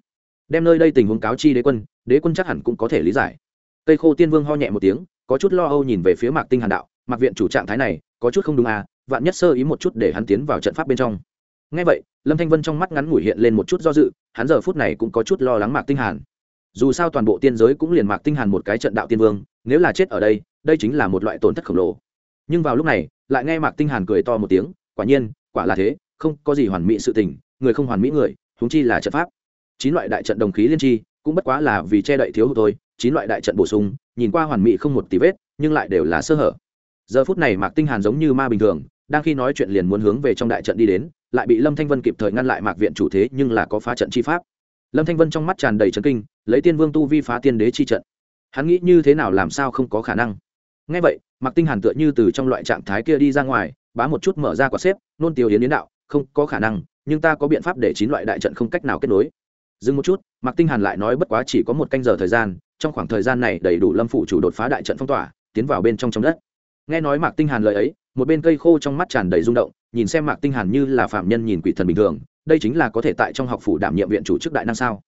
Đem nơi đây tình huống cáo chi đế quân đế quân chắc hẳn cũng có thể lý giải. Tây khô tiên vương ho nhẹ một tiếng, có chút lo âu nhìn về phía mạc tinh hàn đạo, mạc viện chủ trạng thái này, có chút không đúng à vạn nhất sơ ý một chút để hắn tiến vào trận pháp bên trong. Ngay vậy, lâm thanh vân trong mắt ngắn ngủi hiện lên một chút do dự, hắn giờ phút này cũng có chút lo lắng mạc tinh hàn dù sao toàn bộ tiên giới cũng liền mạc tinh hàn một cái trận đạo tiên vương, nếu là chết ở đây đây chính là một loại tổn thất khổng lồ. Nhưng vào lúc này, lại nghe mạc tinh hàn cười to một tiếng, quả nhiên, quả là thế, không có gì hoàn mỹ sự tình, người không hoàn mỹ người chúng chi là trận pháp. Chín loại đại trận đồng khí liên chi cũng bất quá là vì che đậy thiếu hụt thôi, chín loại đại trận bổ sung, nhìn qua hoàn mỹ không một tí vết, nhưng lại đều là sơ hở. Giờ phút này mạc tinh hàn giống như ma bình thường, đang khi nói chuyện liền muốn hướng về trong đại trận đi đến, lại bị lâm thanh vân kịp thời ngăn lại mạc viện chủ thế nhưng là có phá trận chi pháp lâm thanh vân trong mắt tràn đầy trấn kinh, lấy tiên vương tu vi phá tiên đế chi trận. Hắn nghĩ như thế nào làm sao không có khả năng? Ngay vậy Mặc tinh hàn tựa như từ trong loại trạng thái kia đi ra ngoài, bá một chút mở ra quả xếp, nôn tiêu yến yến đạo, không có khả năng, nhưng ta có biện pháp để chín loại đại trận không cách nào kết nối. Dừng một chút Mặc tinh hàn lại nói bất quá chỉ có một canh giờ thời gian, trong khoảng thời gian này đầy đủ lâm phụ chủ đột phá đại trận phong tỏa, tiến vào bên trong trong đất. Nghe nói mạc tinh hàn lời ấy, một bên cây khô trong mắt tràn đầy rung động, nhìn xem mạc tinh hàn như là phạm nhân nhìn quỷ thần bình thường đây chính là có thể tại trong học phủ đảm nhiệm viện chủ chức đại năng sao?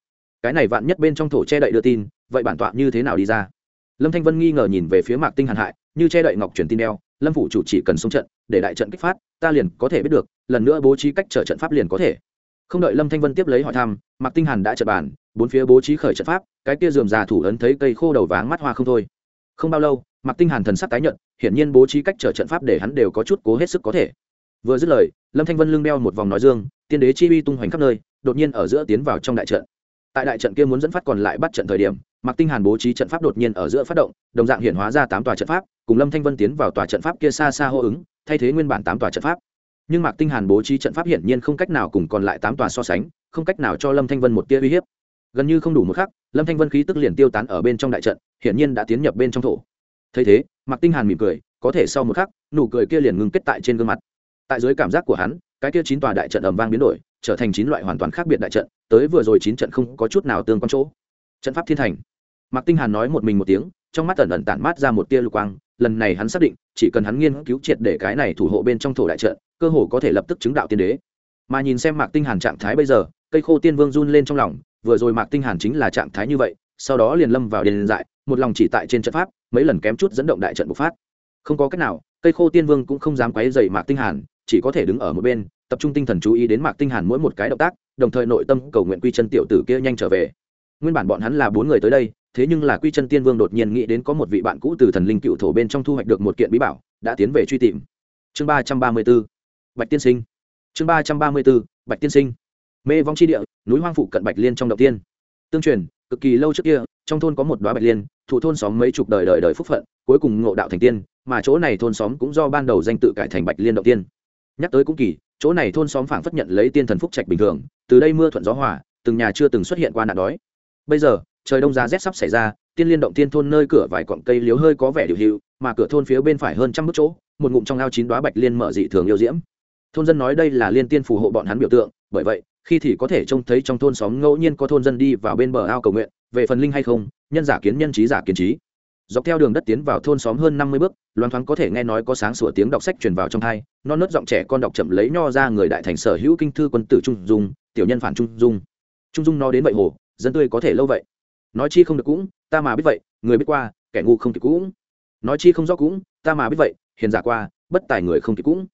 Cái này vạn nhất bên trong thổ che đậy đưa tin, vậy bản tọa như thế nào đi ra? Lâm thanh vân nghi ngờ nhìn về phía mạc tinh hàn hại, như che đậy ngọc truyền tin đeo, lâm phủ chủ chỉ cần xông trận, để đại trận kích phát, ta liền có thể biết được, lần nữa bố trí cách trở trận pháp liền có thể. Không đợi lâm thanh vân tiếp lấy hỏi thăm, mạc tinh hàn đã trật bàn, bốn phía bố trí khởi trận pháp, cái kia dườm già thủ ấn thấy cây khô đầu váng mắt hoa không thôi. Không bao lâu, mạc tinh hàn thần sắc tái nhận hiển nhiên bố trí cách trở trận pháp để hắn đều có chút cố hết sức có thể. Vừa dứt lời, lâm thanh vân lưng đeo một vòng nói dương thiên đế chi uy tung hoành khắp nơi, đột nhiên ở giữa tiến vào trong đại trận. Tại đại trận kia muốn dẫn phát còn lại bắt trận thời điểm, mạc tinh hàn bố trí trận pháp đột nhiên ở giữa phát động, đồng dạng hiện hóa ra tám tòa trận pháp, cùng lâm thanh vân tiến vào tòa trận pháp kia xa xa hô ứng, thay thế nguyên bản tám tòa trận pháp. Nhưng mạc tinh hàn bố trí trận pháp hiển nhiên không cách nào cùng còn lại tám tòa so sánh, không cách nào cho lâm thanh vân một tia uy hiếp. Gần như không đủ một khắc, lâm thanh vân khí tức liền tiêu tán ở bên trong đại trận, hiển nhiên đã tiến nhập bên trong thổ. Thấy thế, mạc tinh hàn mỉm cười, có thể sau một khắc, nụ cười kia liền ngừng kết tại trên gương mặt. Tại dưới cảm giác của hắn cái kia chín tòa đại trận ầm vang biến đổi, trở thành chín loại hoàn toàn khác biệt đại trận, tới vừa rồi chín trận không có chút nào tương quan chỗ. Trận pháp thiên thành. Mạc tinh hàn nói một mình một tiếng, trong mắt ẩn ẩn tản mát ra một tia lục quang, lần này hắn xác định, chỉ cần hắn nghiên cứu triệt để cái này thủ hộ bên trong thổ đại trận, cơ hồ có thể lập tức chứng đạo tiên đế. Mà nhìn xem mạc tinh hàn trạng thái bây giờ, cây khô tiên vương run lên trong lòng, vừa rồi mạc tinh hàn chính là trạng thái như vậy, sau đó liền lâm vào điền dại, một lòng chỉ tại trên trận pháp, mấy lần kém chút dẫn động đại trận bộc phát. Không có cách nào, cây khô tiên vương cũng không dám quấy dày mạc tinh hàn, chỉ có thể đứng ở một bên tập trung tinh thần chú ý đến mạc tinh hàn mỗi một cái động tác, đồng thời nội tâm cầu nguyện quy chân tiểu tử kia nhanh trở về. Nguyên bản bọn hắn là bốn người tới đây, thế nhưng là quy chân tiên vương đột nhiên nghĩ đến có một vị bạn cũ từ thần linh cựu thổ bên trong thu hoạch được một kiện bí bảo, đã tiến về truy tìm. Chương ba trăm ba mươi b ố bạch tiên sinh. Chương ba trăm ba mươi b ố bạch tiên sinh. Mê vong chi địa, núi hoang phụ cận bạch liên trong đầu tiên. Tương truyền, cực kỳ lâu trước kia, trong thôn có một đoá bạch liên, thủ thôn xóm mấy chục đời đời đời phúc phận, cuối cùng ngộ đạo thành tiên, mà chỗ này thôn xóm cũng do ban đầu danh tự cải thành bạch liên đầu tiên. Nhắc tới cũng kỳ chỗ này thôn xóm phảng phất nhận lấy tiên thần phúc trạch bình thường, từ đây mưa thuận gió hòa, từng nhà chưa từng xuất hiện qua nạn đói. Bây giờ, trời đông giá rét sắp xảy ra, tiên liên động tiên thôn nơi cửa vài cọng cây liếu hơi có vẻ điều hữu, mà cửa thôn phía bên phải hơn trăm bước chỗ, một ngụm trong ao chín đoá bạch liên mở dị thường yêu diễm. Thôn dân nói đây là liên tiên phù hộ bọn hắn biểu tượng, bởi vậy, khi thì có thể trông thấy trong thôn xóm ngẫu nhiên có thôn dân đi vào bên bờ ao cầu nguyện, về phần linh hay không, nhân giả kiến nhân trí giả kiến trí dọc theo đường đất tiến vào thôn xóm hơn năm mươi bước loan thoáng có thể nghe nói có sáng sủa tiếng đọc sách truyền vào trong thai non nớt giọng trẻ con đọc chậm lấy nho ra người đại thành sở hữu kinh thư quân tử trung dung tiểu nhân phản trung dung. Trung dung nó đến vậy hồ dân tươi có thể lâu vậy. Nói chi không được cũng ta mà biết vậy người biết qua kẻ ngu không kịp cũng. Nói chi không rõ cũng ta mà biết vậy hiền giả qua bất tài người không kịp cũng.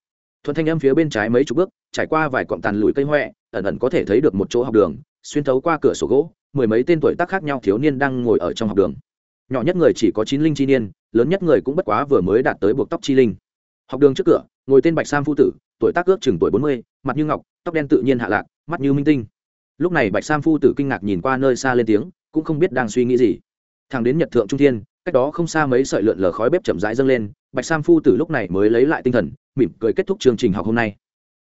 Thuận thanh âm phía bên trái mấy chục bước trải qua vài cọng tàn lùi cây hoẹ, ẩn ẩn có thể thấy được một chỗ học đường xuyên thấu qua cửa sổ gỗ mười mấy tên tuổi tác khác nhau thiếu niên đang ngồi ở trong học đường nhỏ nhất người chỉ có chín linh chi niên, lớn nhất người cũng bất quá vừa mới đạt tới buộc tóc chi linh. Học đường trước cửa, ngồi tên bạch sam phu tử, tuổi tác ước chừng tuổi bốn mươi, mặt như ngọc, tóc đen tự nhiên hạ lạc, mắt như minh tinh. Lúc này bạch sam phu tử kinh ngạc nhìn qua nơi xa lên tiếng, cũng không biết đang suy nghĩ gì. Thằng đến nhật thượng trung thiên, cách đó không xa mấy sợi lượn lờ khói bếp chậm rãi dâng lên, bạch sam phu tử lúc này mới lấy lại tinh thần, mỉm cười kết thúc chương trình học hôm nay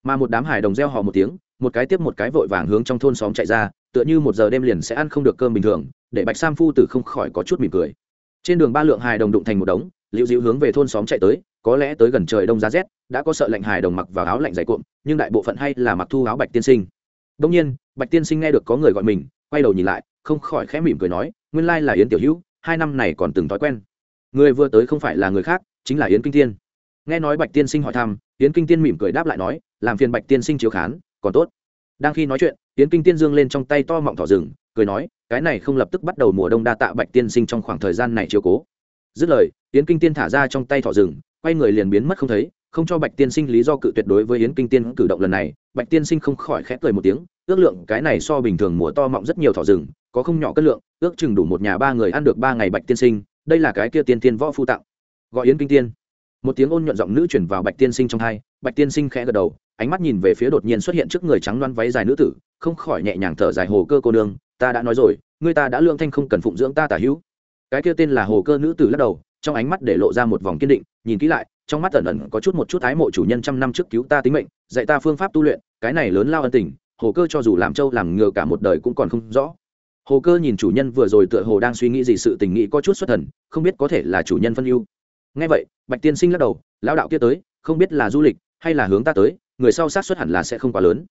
mà một đám hải đồng reo hò một tiếng, một cái tiếp một cái vội vàng hướng trong thôn xóm chạy ra, tựa như một giờ đêm liền sẽ ăn không được cơm bình thường, để bạch sam phu tử không khỏi có chút mỉm cười. Trên đường ba lượng hải đồng đụng thành một đống, liễu dịu hướng về thôn xóm chạy tới, có lẽ tới gần trời đông giá rét, đã có sợ lạnh hải đồng mặc vào áo lạnh dày cuộn nhưng đại bộ phận hay là mặc thu áo bạch tiên sinh. Đông nhiên, bạch tiên sinh nghe được có người gọi mình, quay đầu nhìn lại, không khỏi khẽ mỉm cười nói, nguyên lai là yến tiểu hữu, hai năm này còn từng thói quen. Người vừa tới không phải là người khác, chính là yến kinh tiên nghe nói bạch tiên sinh hỏi thăm, yến kinh tiên mỉm cười đáp lại nói làm phiền bạch tiên sinh chiếu khán, còn tốt. Đang khi nói chuyện, yến kinh tiên dương lên trong tay to mọng thỏ rừng, cười nói, cái này không lập tức bắt đầu mùa đông đa tạ bạch tiên sinh trong khoảng thời gian này chiếu cố. Dứt lời, yến kinh tiên thả ra trong tay thỏ rừng, quay người liền biến mất không thấy, không cho bạch tiên sinh lý do cự tuyệt đối với yến kinh tiên cử động lần này. Bạch tiên sinh không khỏi khẽ cười một tiếng, ước lượng cái này so bình thường mùa to mọng rất nhiều thỏ rừng, có không nhỏ cất lượng, ước chừng đủ một nhà ba người ăn được ba ngày bạch tiên sinh, đây là cái kia tiên tiên võ phu tặng. Gọi yến kinh tiên. Một tiếng ôn nhuận giọng nữ chuyển vào bạch tiên sinh trong hai, bạch tiên sinh khẽ gật đầu ánh mắt nhìn về phía đột nhiên xuất hiện trước người trắng loan váy dài nữ tử, không khỏi nhẹ nhàng thở dài, hồ cơ cô nương, ta đã nói rồi, người ta đã lương thanh không cần phụng dưỡng ta tả hữu. Cái kia tên là hồ cơ nữ tử lắc đầu, trong ánh mắt để lộ ra một vòng kiên định, nhìn kỹ lại, trong mắt ẩn ẩn có chút một chút ái mộ chủ nhân trăm năm trước cứu ta tính mệnh, dạy ta phương pháp tu luyện, cái này lớn lao ân tình, hồ cơ cho dù làm trâu làm ngựa cả một đời cũng còn không rõ. Hồ cơ nhìn chủ nhân vừa rồi tựa hồ đang suy nghĩ gì sự tình nghĩ có chút xuất thần, không biết có thể là chủ nhân phân ưu. Ngay vậy, bạch tiên sinh lắc đầu, lão đạo kia tới, không biết là du lịch hay là hướng ta tới người sau sát xuất hẳn là sẽ không quá lớn.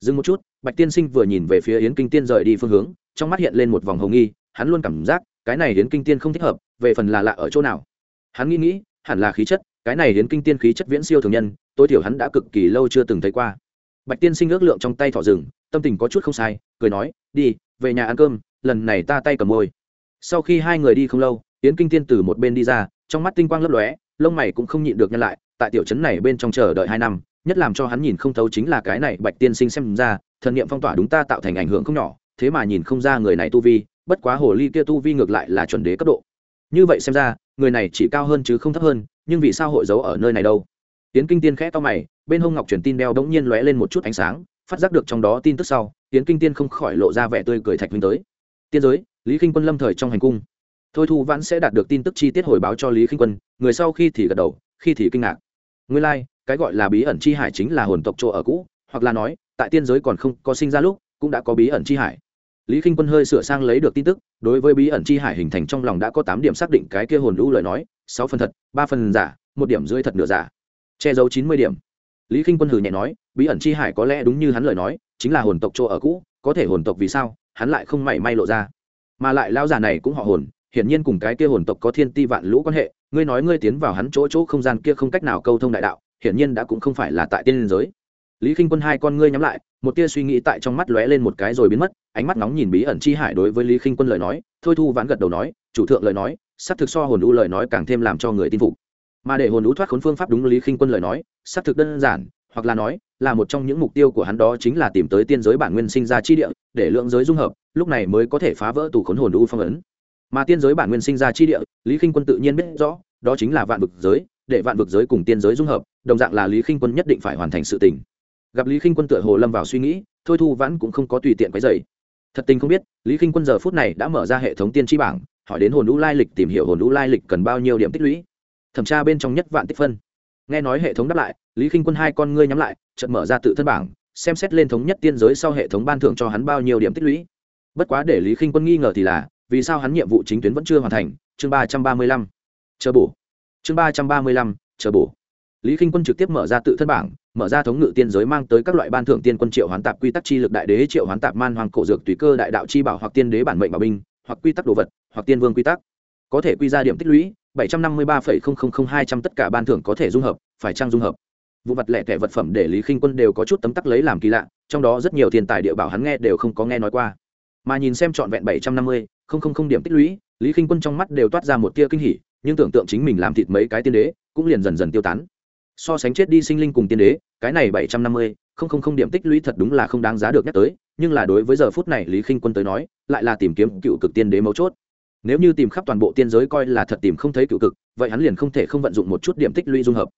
Dừng một chút, bạch tiên sinh vừa nhìn về phía yến kinh tiên rời đi phương hướng, trong mắt hiện lên một vòng hồng nghi, hắn luôn cảm giác, cái này yến kinh tiên không thích hợp, về phần là lạ ở chỗ nào. Hắn nghĩ nghĩ, hẳn là khí chất, cái này yến kinh tiên khí chất viễn siêu thường nhân, tối thiểu hắn đã cực kỳ lâu chưa từng thấy qua. Bạch tiên sinh ước lượng trong tay thỏ rừng, tâm tình có chút không sai, cười nói, đi, về nhà ăn cơm, lần này ta tay cầm môi. Sau khi hai người đi không lâu, yến kinh tiên từ một bên đi ra, trong mắt tinh quang lấp lóe, lông mày cũng không nhịn được nhăn lại, tại tiểu trấn này bên trong chờ đợi hai năm nhất làm cho hắn nhìn không thấu chính là cái này bạch tiên sinh xem ra thần niệm phong tỏa đúng ta tạo thành ảnh hưởng không nhỏ thế mà nhìn không ra người này tu vi bất quá hồ ly kia tu vi ngược lại là chuẩn đế cấp độ. Như vậy xem ra người này chỉ cao hơn chứ không thấp hơn nhưng vì sao hội giấu ở nơi này đâu? Tiến kinh tiên khẽ to mày bên hông ngọc truyền tin đeo đống nhiên lóe lên một chút ánh sáng phát giác được trong đó tin tức sau tiến kinh tiên không khỏi lộ ra vẻ tươi cười thạch vinh tới. Tiên giới lý k quân lâm thời trong hành cung. Thôi thu vãn sẽ đạt được tin tức chi tiết hồi báo cho lý k quân người sau khi thì gật đầu khi thì kinh ngạc. Nguyên lai、like, cái gọi là bí ẩn chi hải chính là hồn tộc chỗ ở cũ, hoặc là nói, tại tiên giới còn không có sinh ra lúc, cũng đã có bí ẩn chi hải. Lý k i n h quân hơi sửa sang lấy được tin tức, đối với bí ẩn chi hải hình thành trong lòng đã có tám điểm xác định cái kia hồn lũ lời nói, sáu phần thật, ba phần giả, một điểm rưỡi thật nửa giả. Che giấu chín mươi điểm. Lý k i n h quân hừ nhẹ nói, bí ẩn chi hải có lẽ đúng như hắn lời nói, chính là hồn tộc chỗ ở cũ, có thể hồn tộc vì sao, hắn lại không mảy may lộ ra. Mà lại lao già này cũng họ hồn, hiển nhiên cùng cái kia hồn tộc có thiên ti vạn lũ quan hệ, ngươi nói ngươi tiến vào hắn chỗ chỗ không gian kia không cách nào câu thông đại đạo hiển nhiên đã cũng không phải là tại tiên liên giới. Lý k i n h quân hai con ngươi nhắm lại, một tia suy nghĩ tại trong mắt lóe lên một cái rồi biến mất, ánh mắt nóng nhìn bí ẩn chi hải đối với lý k i n h quân lời nói, thôi thu vãn gật đầu nói, chủ thượng lời nói s ắ c thực so hồn lũ lời nói càng thêm làm cho người tin phục. Mà để hồn lũ thoát khốn phương pháp đúng lý k i n h quân lời nói s ắ c thực đơn giản, hoặc là nói, là một trong những mục tiêu của hắn đó chính là tìm tới tiên giới bản nguyên sinh ra chi địa, để lượng giới dung hợp, lúc này mới có thể phá vỡ tù khốn hồn lũ phong ấn. Mà tiên giới bản nguyên sinh ra chi địa, lý k i n h quân tự nhiên biết rõ, đó chính là vạn vực giới để vạn vực giới cùng tiên giới dung hợp, đồng dạng là lý k i n h quân nhất định phải hoàn thành sự tình. Gặp lý k i n h quân tựa hồ lâm vào suy nghĩ, thôi thu vãn cũng không có tùy tiện quấy dày thật tình không biết, lý k i n h quân giờ phút này đã mở ra hệ thống tiên tri bảng, hỏi đến hồn lũ lai lịch tìm hiểu hồn lũ lai lịch cần bao nhiêu điểm tích lũy. Thẩm tra bên trong nhất vạn tích phân. Nghe nói hệ thống đáp lại, lý k i n h quân hai con ngươi nhắm lại, chợt mở ra tự thân bảng, xem xét lên thống nhất tiên giới sau hệ thống ban thưởng cho hắn bao nhiêu điểm tích lũy. Bất quá để lý k i n h quân nghi ngờ thì là, vì sao hắn nhiệm vụ chính tuyến vẫn chưa hoàn thành? Chương ba trăm ba mươi lăm. Chờ bổ chương ba trăm ba mươi lăm, chờ bổ. Lý k i n h quân trực tiếp mở ra tự thân bảng, mở ra thống ngự tiên giới mang tới các loại ban thưởng tiên quân triệu hoán tạp quy tắc chi lực đại đế, triệu hoán tạp man hoàng cổ dược tùy cơ đại đạo chi bảo hoặc tiên đế bản mệnh bảo binh, hoặc quy tắc đồ vật, hoặc tiên vương quy tắc. Có thể quy ra điểm tích lũy, bảy trăm năm mươi ba phẩy không không không hai trăm tất cả ban thưởng có thể dung hợp, phải trang dung hợp? Vụ vật lẻ tẻ vật phẩm để lý khinh quân đều có chút tấm tắc lấy làm kỳ lạ, trong đó rất nhiều tiền tài địa bảo hắn nghe đều không có nghe nói qua. Mà nhìn xem trọn vẹn bảy trăm năm mươi, không không không điểm tích lũy, lý khinh quân trong mắt đều toát ra một tia kinh hỉ nhưng tưởng tượng chính mình làm thịt mấy cái tiên đế cũng liền dần dần tiêu tán. So sánh chết đi sinh linh cùng tiên đế, cái này bảy trăm năm mươi, không không không điểm tích lũy thật đúng là không đáng giá được nhắc tới, nhưng là đối với giờ phút này lý khinh quân tới nói, lại là tìm kiếm cựu cực tiên đế mấu chốt. Nếu như tìm khắp toàn bộ tiên giới coi là thật tìm không thấy cựu cực, vậy hắn liền không thể không vận dụng một chút điểm tích lũy dung hợp.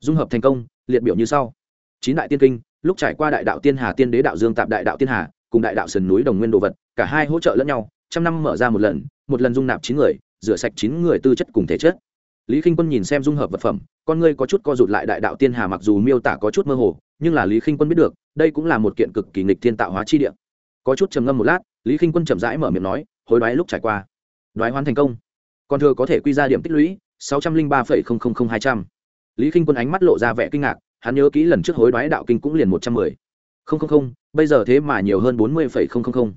Dung hợp thành công, liệt biểu như sau. Chín đại tiên kinh, lúc trải qua đại đạo tiên hà tiên đế đạo dương tạp đại đạo tiên hà, cùng đại đạo sườn núi đồng nguyên đồ vật, cả hai hỗ trợ lẫn nhau, trăm năm mở ra một lần một lần dung nạp chín người rửa sạch chín người tư chất cùng thể chất. Lý k i n h quân nhìn xem dung hợp vật phẩm, con ngươi có chút co rụt lại đại đạo tiên hà mặc dù miêu tả có chút mơ hồ, nhưng là lý khinh quân biết được, đây cũng là một kiện cực kỳ nghịch thiên tạo hóa chi địa. Có chút trầm ngâm một lát, lý khinh quân chậm rãi mở miệng nói, hối đoái lúc trải qua. Đoái hoán thành công. Còn thừa có thể quy ra điểm tích lũy, sáu trăm linh ba hai trăm. Lý khinh quân ánh mắt lộ ra vẻ kinh ngạc, hắn nhớ kỹ lần trước hối đoái đạo kinh cũng liền một trăm mười. Không không không, bây giờ thế mà nhiều hơn bốn mươi phẩy không không không.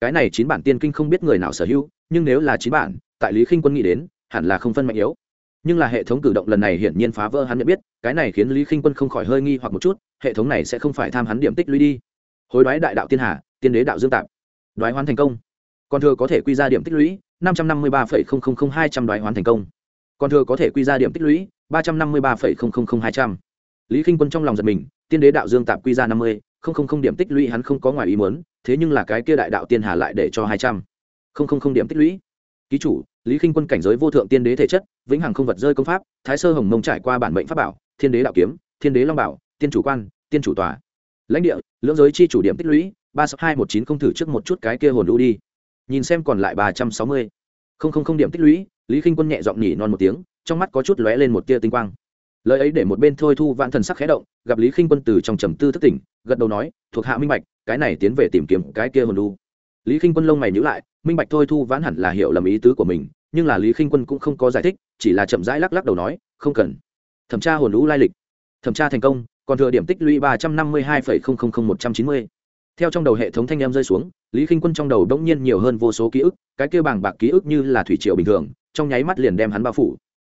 Cái này chín bản tiên kinh không biết người nào sở hữu nhưng nếu là chín bản, tại lý khinh quân nghĩ đến, hẳn là không phân mạnh yếu. Nhưng là hệ thống cử động lần này hiển nhiên phá vỡ hắn nhận biết, cái này khiến lý khinh quân không khỏi hơi nghi hoặc một chút, hệ thống này sẽ không phải tham hắn điểm tích lũy đi. Hối đoái đại đạo tiên hà tiên đế đạo dương tạp. Đoái hoán thành công. Còn thừa có thể quy ra điểm tích lũy, năm trăm năm mươi ba hai trăm đoái hoán thành công. Còn thừa có thể quy ra điểm tích lũy, ba trăm năm mươi ba hai trăm. Lý h quân trong lòng giật mình, tiên đế đạo dương tạp quy ra năm mươi, không không không điểm tích lũy hắn không có ngoài ý muốn, thế nhưng là cái kia đại đạo tiên hà lại để cho hai trăm không không không điểm tích lũy. Ký chủ, lý khinh quân cảnh giới vô thượng tiên đế thể chất, vĩnh hằng không vật rơi công pháp, thái sơ hồng mông trải qua bản mệnh pháp bảo, thiên đế đạo kiếm, thiên đế long bảo, tiên chủ quan, tiên chủ tòa. Lãnh địa, lưỡng giới chi chủ điểm tích lũy, ba sáu hai một chín không thử trước một chút cái kia hồn đu đi. Nhìn xem còn lại ba trăm sáu mươi. Không không không điểm tích lũy, lý khinh quân nhẹ giọng nhỉ non một tiếng, trong mắt có chút lóe lên một tia tinh quang. Lời ấy để một bên thôi thu vãn thần sắc khẽ động, gặp lý khinh quân từ trong trầm tư thất tỉnh, gật đầu nói, thuộc hạ minh bạch, cái này tiến về tìm kiếm cái kia hồn đu lý khinh quân lông mày nhữ lại minh bạch thôi thu vãn hẳn là hiểu lầm ý tứ của mình, nhưng là lý khinh quân cũng không có giải thích, chỉ là chậm rãi lắc lắc đầu nói, không cần. Thẩm tra hồn lũ lai lịch. Thẩm tra thành công, còn thừa điểm tích lũy ba trăm năm mươi hai một trăm chín mươi. Theo trong đầu hệ thống thanh em rơi xuống, lý khinh quân trong đầu đ ỗ n g nhiên nhiều hơn vô số ký ức, cái kêu bàng bạc ký ức như là thủy triệu bình thường, trong nháy mắt liền đem hắn bao phủ.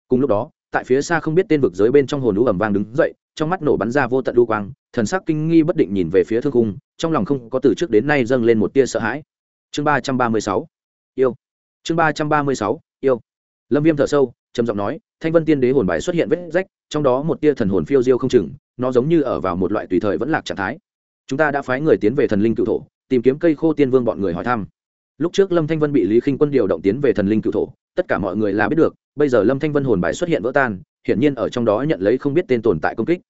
Cùng lúc đó, tại phía xa không biết tên vực giới bên trong hồn lũ ẩm vang đứng dậy, trong mắt nổ bắn ra vô tận đu quang, thần sắc kinh nghi bất định nhìn về phía thương cung trong lòng không có từ trước đến nay dâng lên một tia sợ hãi chương ba trăm ba mươi sáu. Yêu. Chương ba trăm ba mươi sáu, yêu. Lâm viêm thở sâu, trầm giọng nói, thanh vân tiên đế hồn bài xuất hiện vết rách, trong đó một tia thần hồn phiêu diêu không chừng, nó giống như ở vào một loại tùy thời vẫn lạc trạng thái. Chúng ta đã phái người tiến về thần linh cựu thổ, tìm kiếm cây khô tiên vương bọn người hỏi thăm. Lúc trước lâm thanh vân bị lý khinh quân điều động tiến về thần linh cựu thổ, tất cả mọi người là biết được, bây giờ lâm thanh vân hồn bài xuất hiện vỡ tan, hiển nhiên ở trong đó nhận lấy không biết tên tồn tại công kích.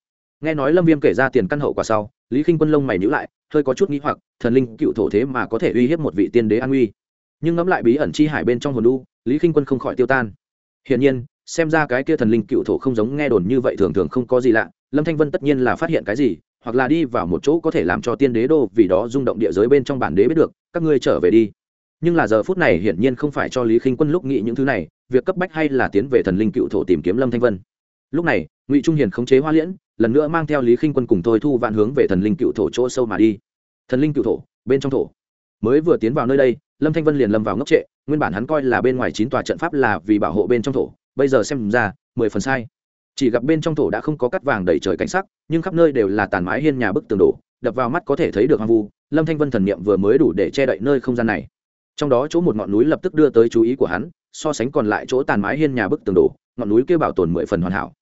Nghe nói lâm viêm kể ra tiền căn hậu quả sau lý khinh quân lông mày nhữ lại, hơi có chút nghĩ hoặc, thần linh cựu thổ thế mà có thể uy hiếp một vị tiên đế an uy. Nhưng ngẫm lại bí ẩn chi hải bên trong hồn đu lý khinh quân không khỏi tiêu tan. Hiển nhiên, xem ra cái kia thần linh cựu thổ không giống nghe đồn như vậy thường thường không có gì lạ, lâm thanh vân tất nhiên là phát hiện cái gì, hoặc là đi vào một chỗ có thể làm cho tiên đế đô vì đó rung động địa giới bên trong bản đế biết được, các ngươi trở về đi. Nhưng là giờ phút này hiển nhiên không phải cho lý khinh quân lúc nghĩ những thứ này, việc cấp bách hay là tiến về thần linh cựu thổ tìm kiếm lâm thanh vân. Lúc này, ngụy trung hiền khống chế hoa liễn lần nữa mang theo lý khinh quân cùng thôi thu vạn hướng về thần linh cựu thổ chỗ sâu mà đi. Thần linh cựu thổ, bên trong thổ. Mới vừa tiến vào nơi đây, lâm thanh vân liền lâm vào ngốc trệ, nguyên bản hắn coi là bên ngoài chín tòa trận pháp là vì bảo hộ bên trong thổ, bây giờ xem ra, mười phần sai. Chỉ gặp bên trong thổ đã không có cắt vàng đầy trời cảnh sắc, nhưng khắp nơi đều là tàn mái hiên nhà bức tường đổ, đập vào mắt có thể thấy được hoang vu, lâm thanh vân thần niệm vừa mới đủ để che đậy nơi không gian này. Trong đó chỗ một ngọn núi lập tức đưa tới chú ý của hắn, so sánh còn lại chỗ tàn mái hiên nhà bức tường đổ, ngọn núi kia bảo tồn mười phần hoàn hảo.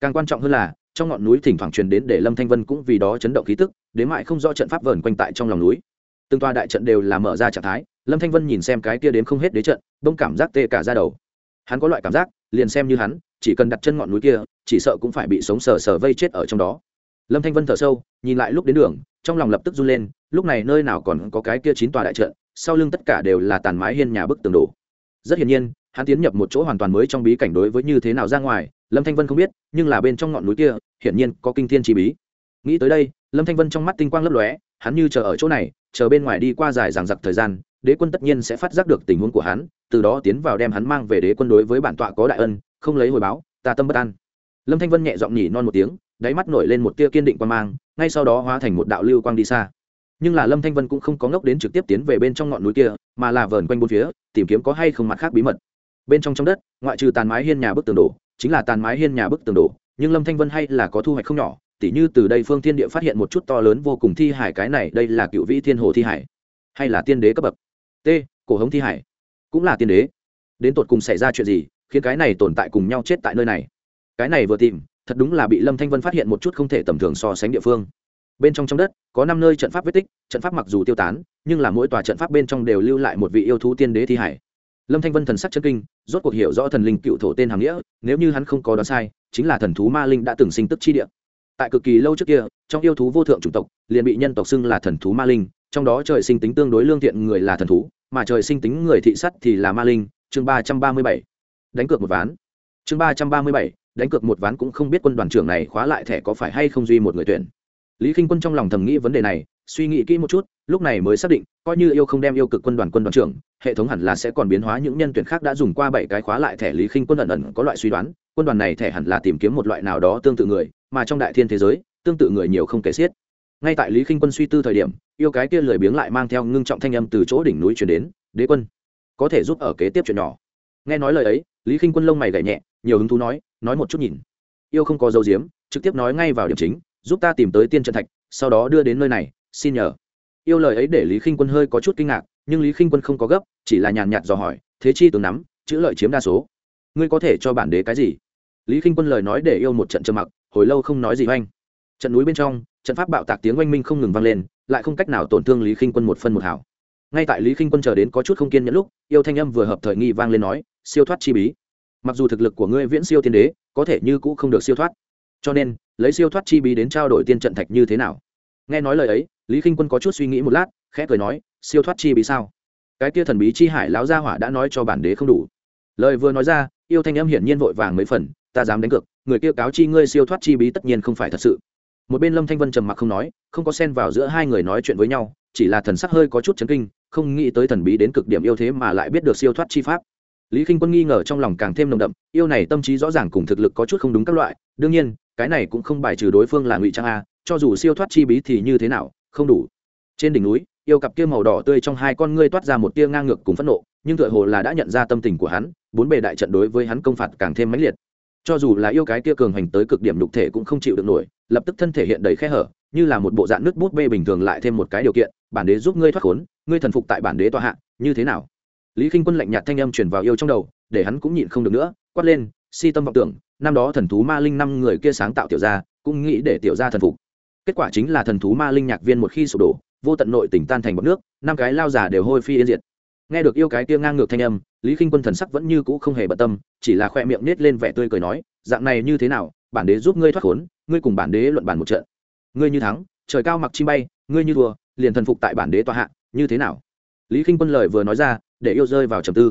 Càng quan trọng hơn là trong ngọn núi thỉnh thoảng truyền đến để lâm thanh vân cũng vì đó chấn động khí tức, đến mại không do trận pháp vờn quanh tại trong lòng núi. Từng toa đại trận đều là mở ra trạng thái, lâm thanh vân nhìn xem cái kia đến không hết đế trận bông cảm giác tê cả ra đầu. Hắn có loại cảm giác, liền xem như hắn, chỉ cần đặt chân ngọn núi kia, chỉ sợ cũng phải bị sống sờ sờ vây chết ở trong đó. Lâm thanh vân thở sâu, nhìn lại lúc đến đường, trong lòng lập tức run lên, lúc này nơi nào còn có cái kia chín tòa đại trận, sau lưng tất cả đều là tàn mái hiên nhà bức tường đổ. Rất hiển nhiên, hắn tiến nhập một chỗ hoàn toàn mới trong bí cảnh đối với như thế nào ra ngoài lâm thanh vân không biết, nhưng là bên trong ngọn núi kia, hiển nhiên có kinh thiên chi bí. Nghĩ tới đây, lâm thanh vân trong mắt tinh quang lấp lóe, hắn như chờ ở chỗ này, chờ bên ngoài đi qua dài ràng giặc thời gian, đế quân tất nhiên sẽ phát giác được tình huống của hắn, từ đó tiến vào đem hắn mang về đế quân đối với bản tọa có đại ân, không lấy hồi báo, ta tâm bất an. Lâm thanh vân nhẹ giọng nhỉ non một tiếng, đáy mắt nổi lên một tia kiên định quan mang, ngay sau đó hóa thành một đạo lưu quang đi xa. Nhưng là lâm thanh vân cũng không có ngốc đến trực tiếp tiến về bên trong ngọn núi kia, mà là vờn quanh bốn phía, tìm kiếm có hay không mặt khác bí mật. Bên trong trong đất, ngoại trừ tàn mái hiên nhà bức tường đổ chính là tàn mái hiên nhà bức tường đổ, nhưng lâm thanh vân hay là có thu hoạch không nhỏ, tỉ như từ đây phương thiên địa phát hiện một chút to lớn vô cùng thi hải, cái này đây là cựu vĩ thiên hồ thi hải, hay là tiên đế cấp bậc? T, cổ hống thi hải, cũng là tiên đế. Đến tột cùng xảy ra chuyện gì, khiến cái này tồn tại cùng nhau chết tại nơi này? Cái này vừa tìm, thật đúng là bị lâm thanh vân phát hiện một chút không thể tầm thường so sánh địa phương. Bên trong trong đất, có năm nơi trận pháp vết tích, trận pháp mặc dù tiêu tán, nhưng là mỗi tòa trận pháp bên trong đều lưu lại một vị yêu thú tiên đế thi hải lâm thanh vân thần sắc chân kinh, rốt cuộc hiểu rõ thần linh cựu thổ tên hàm nghĩa, nếu như hắn không có đoán sai, chính là thần thú ma linh đã từng sinh tức chi địa. Tại cực kỳ lâu trước kia, trong yêu thú vô thượng chủng tộc, liền bị nhân tộc xưng là thần thú ma linh, trong đó trời sinh tính tương đối lương thiện người là thần thú, mà trời sinh tính người thị sắt thì là ma linh, chương ba trăm ba mươi bảy. Đánh cược một ván. Chương ba trăm ba mươi bảy, đánh cược một ván cũng không biết quân đoàn trưởng này khóa lại thẻ có phải hay không duy một người tuyển. Lý k i n h quân trong lòng thầm nghĩ vấn đề này suy nghĩ kỹ một chút, lúc này mới xác định, coi như yêu không đem yêu cực quân đoàn quân đoàn trưởng, hệ thống hẳn là sẽ còn biến hóa những nhân tuyển khác đã dùng qua bảy cái khóa lại thẻ lý khinh quân ẩn ẩn có loại suy đoán, quân đoàn này thẻ hẳn là tìm kiếm một loại nào đó tương tự người, mà trong đại thiên thế giới, tương tự người nhiều không kể xiết. Ngay tại lý khinh quân suy tư thời điểm, yêu cái kia lười biếng lại mang theo ngưng trọng thanh âm từ chỗ đỉnh núi chuyển đến, đế quân, có thể giúp ở kế tiếp chuyện nhỏ. Nghe nói lời ấy, lý khinh quân lông mày gảy nhẹ, nhiều hứng thú nói nói một chút nhìn. Yêu không có dấu diếm, trực tiếp nói ngay vào điểm chính, giúp ta tìm tới tiên trận thạch, sau đó đưa đến nơi này xin nhờ. Yêu lời ấy để lý khinh quân hơi có chút kinh ngạc, nhưng lý khinh quân không có gấp, chỉ là nhàn nhạt dò hỏi, thế chi tướng nắm, chữ lợi chiếm đa số. Ngươi có thể cho bản đế cái gì? Lý khinh quân lời nói để yêu một trận trầm mặc, hồi lâu không nói gì oanh. Trận núi bên trong, trận pháp bạo tạc tiếng oanh minh không ngừng vang lên, lại không cách nào tổn thương lý khinh quân một phân một hảo ngay tại lý khinh quân chờ đến có chút không kiên nhẫn lúc, yêu thanh âm vừa hợp thời nghi vang lên nói, siêu thoát chi bí. Mặc dù thực lực của ngươi viễn siêu tiên đế, có thể như cũ không được siêu thoát. Cho nên, lấy siêu thoát chi bí đến trao đổi tiên trận thạch như thế nào? Nghe nói lời ấy lý khinh quân có chút suy nghĩ một lát, khẽ cười nói, siêu thoát chi bí sao? Cái kia thần bí chi hải lão gia hỏa đã nói cho bản đế không đủ. Lời vừa nói ra, yêu thanh em hiển nhiên vội vàng mấy phần, ta dám đánh cược, người kia cáo chi ngươi siêu thoát chi bí tất nhiên không phải thật sự. Một bên lâm thanh vân trầm mặc không nói, không có xen vào giữa hai người nói chuyện với nhau, chỉ là thần sắc hơi có chút chấn kinh, không nghĩ tới thần bí đến cực điểm yêu thế mà lại biết được siêu thoát chi pháp. Lý k i n h quân nghi ngờ trong lòng càng thêm nồng đậm, yêu này tâm trí rõ ràng cùng thực lực có chút không đúng các loại, đương nhiên, cái này cũng không bài trừ đối phương là ngụy trang a, cho dù siêu thoát chi bí thì như thế nào không đủ. Trên đỉnh núi, yêu cặp kia màu đỏ tươi trong hai con ngươi toát ra một tia ngang ngược cùng phẫn nộ, nhưng tựa hồ là đã nhận ra tâm tình của hắn, bốn bề đại trận đối với hắn công phạt càng thêm mãnh liệt. Cho dù là yêu cái kia cường hành tới cực điểm đục thể cũng không chịu được nổi, lập tức thân thể hiện đầy khe hở, như là một bộ dạng nước bút bê bình thường lại thêm một cái điều kiện, bản đế giúp ngươi thoát khốn, ngươi thần phục tại bản đế tòa hạ, như thế nào? Lý k i n h quân lạnh nhạt thanh âm truyền vào yêu trong đầu, để hắn cũng nhịn không được nữa, quát lên, si tâm vọng tưởng, năm đó thần thú ma linh năm người kia sáng tạo tiểu gia, cũng nghĩ để tiểu gia thần phục kết quả chính là thần thú ma linh nhạc viên một khi sụp đổ vô tận nội tỉnh tan thành bọc nước năm cái lao giả đều hôi phi yên diệt. Nghe được yêu cái kia ngang ngược thanh âm lý k i n h quân thần sắc vẫn như cũ không hề bận tâm chỉ là khoe miệng nết lên vẻ tươi cười nói dạng này như thế nào bản đế giúp ngươi thoát khốn ngươi cùng bản đế luận bản một trận. Ngươi như thắng trời cao mặc chi bay ngươi như thua liền thần phục tại bản đế tòa hạ như thế nào? Lý k i n h quân lời vừa nói ra để yêu rơi vào trầm tư.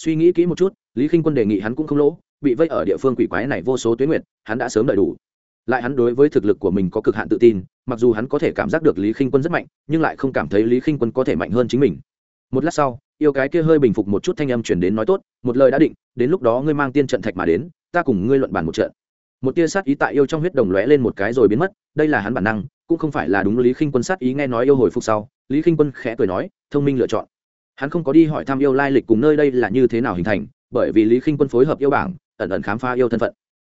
Suy nghĩ kỹ một chút lý k i n h quân đề nghị hắn cũng không lỗ bị vây ở địa phương quỷ quái này vô số tuyến nguyện, hắn đã sớm đầy đủ lại hắn đối với thực lực của mình có cực hạn tự tin, mặc dù hắn có thể cảm giác được lý k i n h quân rất mạnh, nhưng lại không cảm thấy lý k i n h quân có thể mạnh hơn chính mình. Một lát sau, yêu cái kia hơi bình phục một chút thanh âm chuyển đến nói tốt, một lời đã định, đến lúc đó ngươi mang tiên trận thạch mà đến, ta cùng ngươi luận bàn một trận. Một tia sát ý tại yêu trong huyết đồng lóe lên một cái rồi biến mất, đây là hắn bản năng, cũng không phải là đúng lý khinh quân sát ý nghe nói yêu hồi phục sau, lý khinh quân khẽ cười nói, thông minh lựa chọn. Hắn không có đi hỏi thăm yêu lai lịch cùng nơi đây là như thế nào hình thành, bởi vì lý khinh quân phối hợp yêu bảng, ẩn ẩn khám phá yêu thân phận.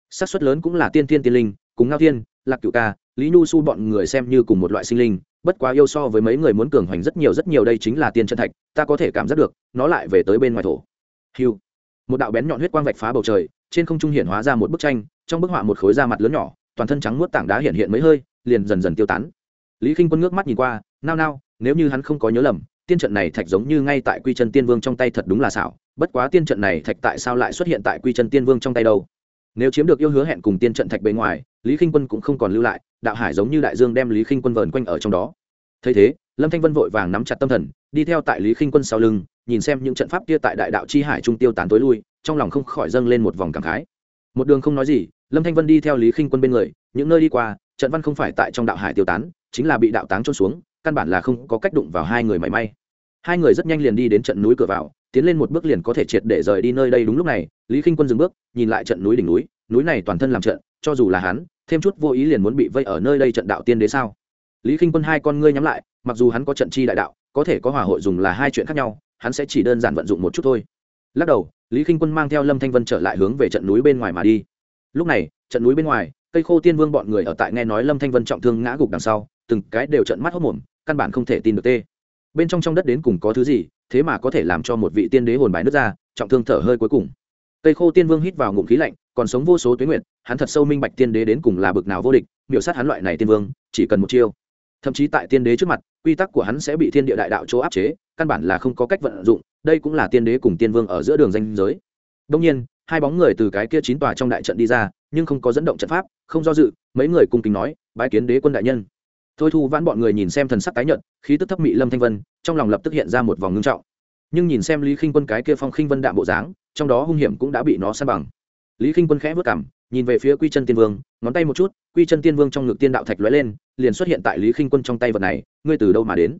Xác suất lớn cũng là tiên tiên tiên linh cùng ngao thiên, lạc cựu ca, lý nhu su bọn người xem như cùng một loại sinh linh, bất quá yêu so với mấy người muốn cường hoành rất nhiều rất nhiều đây chính là tiên chân thạch, ta có thể cảm giác được, nó lại về tới bên ngoài thổ. Hiu một đạo bén nhọn huyết quang vạch phá bầu trời, trên không trung hiện hóa ra một bức tranh, trong bức họa một khối da mặt lớn nhỏ, toàn thân trắng muốt tảng đá hiện hiện mấy hơi, liền dần dần tiêu tán. Lý k i n h quân ngước mắt nhìn qua, nao nao, nếu như hắn không có nhớ lầm, tiên trận này thạch giống như ngay tại quy chân tiên vương trong tay thật đúng là xảo, bất quá tiên trận này thạch tại sao lại xuất hiện tại quy chân tiên vương trong tay đâu? Nếu chiếm được yêu hứa hẹn cùng tiên trận thạch bề ngoài, lý k i n h quân cũng không còn lưu lại, đạo hải giống như đại dương đem lý k i n h quân vờn quanh ở trong đó. Thấy thế, lâm thanh vân vội vàng nắm chặt tâm thần, đi theo tại lý k i n h quân sau lưng, nhìn xem những trận pháp kia tại đại đạo chi hải trung tiêu tán tối lui, trong lòng không khỏi dâng lên một vòng cảm khái. Một đường không nói gì, lâm thanh vân đi theo lý khinh quân bên người, những nơi đi qua, trận văn không phải tại trong đạo hải tiêu tán, chính là bị đạo táng trôn xuống, căn bản là không có cách đụng vào hai người mảy may hai người rất nhanh liền đi đến trận núi cửa vào, tiến lên một bước liền có thể triệt để rời đi nơi đây đúng lúc này, lý khinh quân dừng bước, nhìn lại trận núi đỉnh núi núi này toàn thân làm trận, cho dù là hắn, thêm chút vô ý liền muốn bị vây ở nơi đây trận đạo tiên đế sao? Lý khinh quân hai con ngươi nhắm lại, mặc dù hắn có trận chi đại đạo, có thể có hòa hội dùng là hai chuyện khác nhau, hắn sẽ chỉ đơn giản vận dụng một chút thôi. Lắc đầu, lý k i n h quân mang theo lâm thanh vân trở lại hướng về trận núi bên ngoài mà đi. Lúc này, trận núi bên ngoài, cây khô tiên vương bọn người ở tại nghe nói lâm thanh vân trọng thương ngã gục đằng sau, từng cái đều trận mắt hốc mồm, căn bản không thể tin được tê bên trong trong đất đến cùng có thứ gì, thế mà có thể làm cho một vị tiên đế hồn bài nước ra, trọng thương thở hơi cuối cùng. Cây khô tiên vương hít vào ngụm khí lạnh, còn sống vô số tuyến nguyện hắn thật sâu minh bạch tiên đế đến cùng là bực nào vô địch, miểu sát hắn loại này tiên vương, chỉ cần một chiêu. Thậm chí tại tiên đế trước mặt, quy tắc của hắn sẽ bị thiên địa đại đạo chỗ áp chế, căn bản là không có cách vận dụng, đây cũng là tiên đế cùng tiên vương ở giữa đường danh giới. Đông nhiên, hai bóng người từ cái kia chín tòa trong đại trận đi ra, nhưng không có dẫn động trận pháp, không do dự, mấy người cùng kính nói, bái kiến đế quân đại nhân thôi thu vãn bọn người nhìn xem thần sắc tái nhợt, khí tức thấp mị lâm thanh vân, trong lòng lập tức hiện ra một vòng ngưng trọng. Nhưng nhìn xem lý khinh quân cái kia phong khinh vân đạm bộ dáng, trong đó hung hiểm cũng đã bị nó san bằng. Lý khinh quân khẽ vất cảm nhìn về phía quy chân tiên vương, ngón tay một chút, quy chân tiên vương trong ngực tiên đạo thạch lóe lên, liền xuất hiện tại lý khinh quân trong tay vật này, ngươi từ đâu mà đến?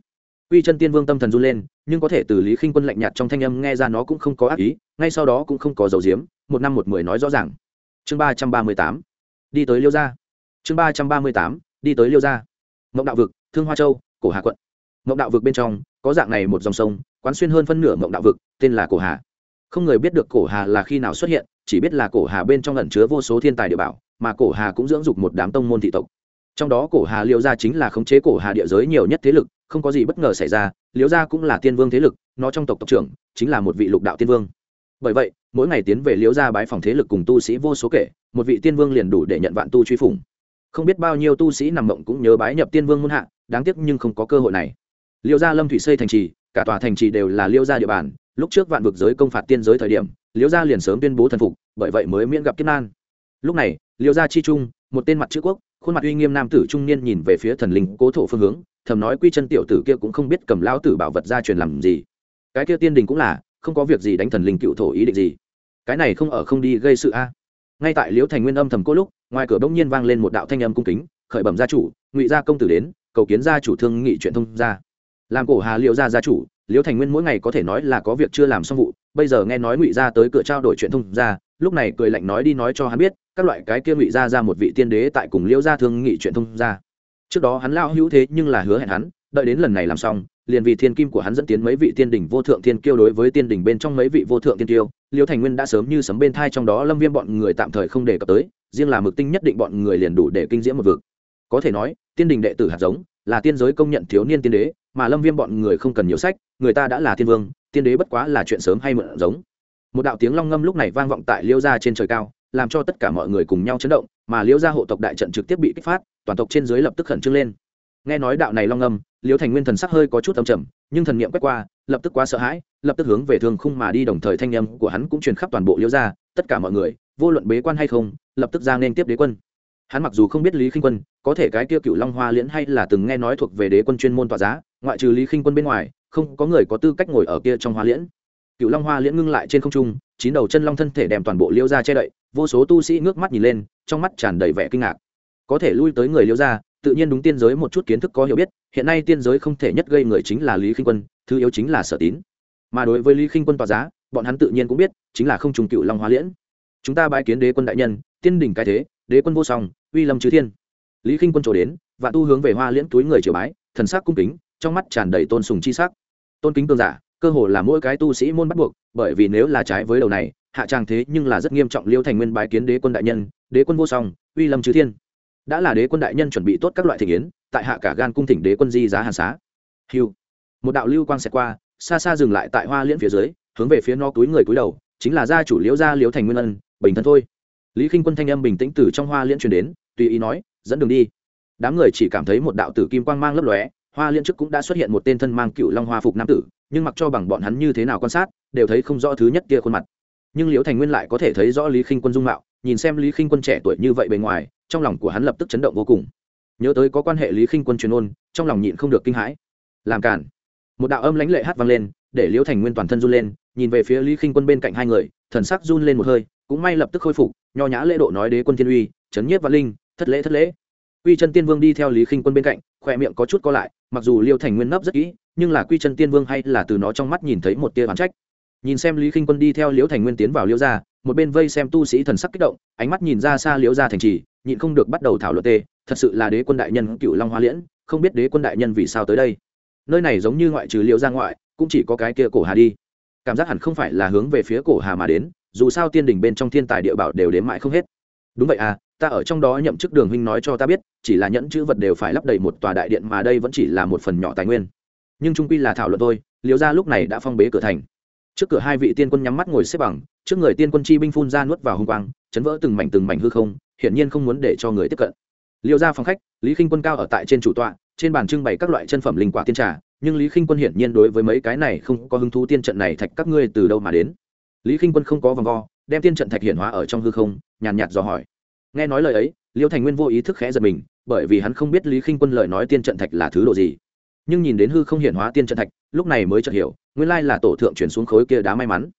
Quy chân tiên vương tâm thần run lên, nhưng có thể từ lý khinh quân lạnh nhạt trong thanh âm nghe ra nó cũng không có ác ý, ngay sau đó cũng không có dầu diếm một năm một mười nói rõ ràng. Chương ba trăm ba mươi tám, đi tới liêu gia. Chương ba trăm ba mươi tám, đi tới liêu gia mộng đạo vực, thương hoa châu, cổ hà quận. Mộng đạo vực bên trong, có dạng này một dòng sông, quán xuyên hơn phân nửa mộng đạo vực, tên là cổ hà. Không người biết được cổ hà là khi nào xuất hiện, chỉ biết là cổ hà bên trong lẩn chứa vô số thiên tài địa bảo, mà cổ hà cũng dưỡng dục một đám tông môn thị tộc. Trong đó cổ hà Liễu gia chính là khống chế cổ hà địa giới nhiều nhất thế lực, không có gì bất ngờ xảy ra, Liễu gia cũng là tiên vương thế lực, nó trong tộc tộc trưởng, chính là một vị lục đạo tiên vương. Bởi vậy, mỗi ngày tiến về Liễu gia bái phòng thế lực cùng tu sĩ vô số kể, một vị tiên vương liền đủ để nhận vạn tu truy phủng không biết bao nhiêu tu sĩ nằm mộng cũng nhớ bái nhập tiên vương muôn hạ, đáng tiếc nhưng không có cơ hội này. Liêu gia lâm thủy xây thành trì, cả tòa thành trì đều là liêu gia địa bàn, lúc trước vạn vực giới công phạt tiên giới thời điểm, liêu gia liền sớm tuyên bố thần phục, bởi vậy mới miễn gặp kiếp nan. Lúc này, liêu gia chi trung, một tên mặt chữ quốc, khuôn mặt uy nghiêm nam tử trung niên nhìn về phía thần linh cố thổ phương hướng, thầm nói quy chân tiểu tử kia cũng không biết cầm lao tử bảo vật ra truyền làm gì. Cái kia tiên đình cũng là, không có việc gì đánh thần linh cựu thổ ý định gì. Cái này không ở không đi gây sự a ngay tại liễu thành nguyên âm thầm cô lúc, ngoài cửa bỗng nhiên vang lên một đạo thanh âm cung kính, khởi bẩm gia chủ, ngụy gia công tử đến, cầu kiến gia chủ thương nghị chuyện thông gia. Làm cổ hà liễu gia gia chủ, liễu thành nguyên mỗi ngày có thể nói là có việc chưa làm xong vụ, bây giờ nghe nói ngụy gia tới cửa trao đổi chuyện thông gia, lúc này cười lạnh nói đi nói cho hắn biết, các loại cái kia ngụy gia ra một vị tiên đế tại cùng liễu gia thương nghị chuyện thông gia. Trước đó hắn lao hữu thế nhưng là hứa hẹn hắn, đợi đến lần này làm xong liền vì thiên kim của hắn dẫn tiến mấy vị tiên đỉnh vô thượng tiên kiêu đối với tiên đỉnh bên trong mấy vị vô thượng tiên kiêu, liêu thành nguyên đã sớm như sấm bên thai trong đó lâm viêm bọn người tạm thời không đề cập tới, riêng là mực tinh nhất định bọn người liền đủ để kinh diễm một vực. Có thể nói, tiên đình đệ tử hạt giống, là tiên giới công nhận thiếu niên tiên đế, mà lâm viêm bọn người không cần nhiều sách, người ta đã là thiên vương, tiên đế bất quá là chuyện sớm hay mượn giống. Một đạo tiếng long ngâm lúc này vang vọng tại liêu gia trên trời cao, làm cho tất cả mọi người cùng nhau chấn động, mà liêu gia hộ tộc đại trận trực tiếp bị kích phát, toàn tộc trên dưới lập tức khẩn trương lên nghe nói đạo này long âm liêu thành nguyên thần sắc hơi có chút âm trầm, nhưng thần niệm quét qua, lập tức quá sợ hãi, lập tức hướng về thương khung mà đi, đồng thời thanh âm của hắn cũng truyền khắp toàn bộ liêu gia, tất cả mọi người, vô luận bế quan hay không, lập tức ra nên tiếp đế quân. Hắn mặc dù không biết lý khinh quân, có thể cái kia cựu long hoa liễn hay là từng nghe nói thuộc về đế quân chuyên môn tọa giá, ngoại trừ lý khinh quân bên ngoài, không có người có tư cách ngồi ở kia trong hoa liễn. Cựu long hoa liễn ngưng lại trên không trung, chín đầu chân long thân thể đem toàn bộ liêu ra che đậy, vô số tu sĩ ngước mắt nhìn lên, trong mắt tràn đầy vẻ kinh ngạc. Có thể lui tới người liêu ra tự nhiên đúng tiên giới một chút kiến thức có hiểu biết, hiện nay tiên giới không thể nhất gây người chính là lý khinh quân, thứ yếu chính là sở tín. Mà đối với lý khinh quân tòa giá, bọn hắn tự nhiên cũng biết, chính là không trùng cựu long hóa liễn. Chúng ta bãi kiến đế quân đại nhân, tiên đỉnh cái thế, đế quân vô song, uy lâm chư thiên. Lý khinh quân trổ đến và tu hướng về hoa liễn túi người triều bái, thần sắc cung kính, trong mắt tràn đầy tôn sùng chi sắc. Tôn kính cường giả, cơ hồ là mỗi cái tu sĩ môn bắt buộc, bởi vì nếu là trái với đầu này, hạ tràng thế nhưng là rất nghiêm trọng liêu thành nguyên bái kiến đế quân đại nhân, đế quân vô song, uy lâm chư thiên đã là đế quân đại nhân chuẩn bị tốt các loại thị yến, tại hạ cả gan cung thỉnh đế quân di giá hàn xá. Hiu một đạo lưu quang xẹt qua, xa xa dừng lại tại hoa liễn phía dưới, hướng về phía no túi người cúi đầu, chính là gia chủ liễu gia liễu thành nguyên ân, bình thân thôi. Lý k i n h quân thanh âm bình tĩnh từ trong hoa liễn truyền đến, tùy ý nói, dẫn đường đi. Đám người chỉ cảm thấy một đạo tử kim quang mang lấp lóe, hoa liễn trước cũng đã xuất hiện một tên thân mang cựu long hoa phục nam tử, nhưng mặc cho bằng bọn hắn như thế nào quan sát, đều thấy không rõ thứ nhất kia khuôn mặt. Nhưng liễu thành nguyên lại có thể thấy rõ lý k i n h quân dung mạo, nhìn xem lý k i n h quân trẻ tuổi như vậy bề ngoài trong lòng của hắn lập tức chấn động vô cùng. Nhớ tới có quan hệ lý khinh quân truyền ôn, trong lòng nhịn không được kinh hãi. Làm cản một đạo âm lãnh lệ hát vang lên, để liễu thành nguyên toàn thân run lên, nhìn về phía lý khinh quân bên cạnh hai người, thần sắc run lên một hơi, cũng may lập tức khôi phục, nho nhã lễ độ nói đế quân thiên uy trấn nhiếp văn linh, thất lễ thất lễ. Quy chân tiên vương đi theo lý khinh quân bên cạnh khoe miệng có chút co lại, mặc dù liêu thành nguyên nấp rất kỹ, nhưng là quy chân tiên vương hay là từ nó trong mắt nhìn thấy một tia bán trách. Nhìn xem lý khinh quân đi theo liễu thành nguyên tiến vào liễu gia, một bên vây xem tu sĩ thần sắc kích động, ánh mắt nhìn ra xa liễu gia thành trì nhịn không được bắt đầu thảo luận tê, thật sự là đế quân đại nhân cựu long hoa liễn, không biết đế quân đại nhân vì sao tới đây. Nơi này giống như ngoại trừ liễu gia ngoại, cũng chỉ có cái kia cổ hà đi. Cảm giác hẳn không phải là hướng về phía cổ hà mà đến, dù sao tiên đình bên trong thiên tài địa bảo đều đến mãi không hết. Đúng vậy à ta ở trong đó nhậm chức đường huynh nói cho ta biết, chỉ là nhẫn chữ vật đều phải lắp đầy một tòa đại điện mà đây vẫn chỉ là một phần nhỏ tài nguyên. Nhưng trung quy là thảo luận thôi liệu ra lúc này đã phong bế cửa thành. Trước cửa hai vị tiên quân nhắm mắt ngồi xếp bằng, trước người tiên quân chi binh phun ra nuốt vào hung quang, chấn vỡ từng mảnh từng mảnh hư không hiển nhiên không muốn để cho người tiếp cận. Liêu ra phòng khách, lý khinh quân cao ở tại trên chủ tọa, trên bàn trưng bày các loại chân phẩm linh quả tiên trà, nhưng lý khinh quân hiển nhiên đối với mấy cái này không có hứng thú tiên trận này thạch các ngươi từ đâu mà đến. Lý khinh quân không có vòng vo, đem tiên trận thạch hiển hóa ở trong hư không, nhàn nhạt dò hỏi. Nghe nói lời ấy, liêu thành nguyên vô ý thức khẽ giật mình, bởi vì hắn không biết lý khinh quân lời nói tiên trận thạch là thứ độ gì. Nhưng nhìn đến hư không hiển hóa tiên trận thạch, lúc này mới chợt hiểu, nguyên lai là tổ thượng chuyển xuống khối kia đá may mắn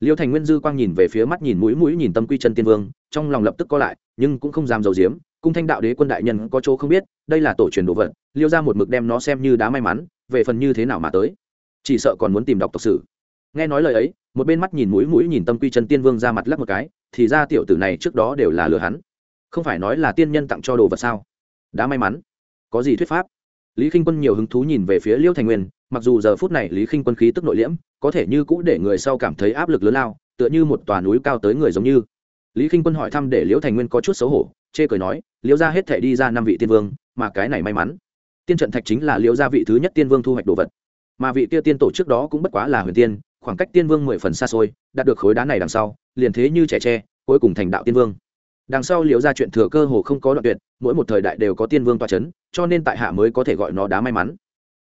liêu thành nguyên dư quang nhìn về phía mắt nhìn mũi mũi nhìn tâm quy chân tiên vương, trong lòng lập tức co lại, nhưng cũng không dám dầu diếm cung thanh đạo đế quân đại nhân có chỗ không biết, đây là tổ truyền đồ vật, liêu ra một mực đem nó xem như đá may mắn, về phần như thế nào mà tới. Chỉ sợ còn muốn tìm đọc tộc sử. Nghe nói lời ấy, một bên mắt nhìn mũi mũi nhìn tâm quy chân tiên vương ra mặt lắc một cái, thì ra tiểu tử này trước đó đều là lừa hắn. Không phải nói là tiên nhân tặng cho đồ vật sao? Đã may mắn? Có gì thuyết pháp? Lý k i n h quân nhiều hứng thú nhìn về phía liêu thành nguyên, mặc dù giờ phút này lý k i n h quân khí tức nội liễm có thể như cũ để người sau cảm thấy áp lực lớn lao, tựa như một tòa núi cao tới người giống như. Lý k i n h quân hỏi thăm để liễu thành nguyên có chút xấu hổ, chê cười nói, liễu ra hết thể đi ra năm vị tiên vương, mà cái này may mắn. Tiên trận thạch chính là liễu gia vị thứ nhất tiên vương thu hoạch đồ vật. Mà vị kia tiên tổ trước đó cũng bất quá là huyền tiên, khoảng cách tiên vương mười phần xa xôi, đạt được khối đá này đằng sau, liền thế như trẻ tre, cuối cùng thành đạo tiên vương. Đằng sau liễu ra chuyện thừa cơ hồ không có đoạn tuyệt, mỗi một thời đại đều có tiên vương toa c h ấ n cho nên tại hạ mới có thể gọi nó đá may mắn.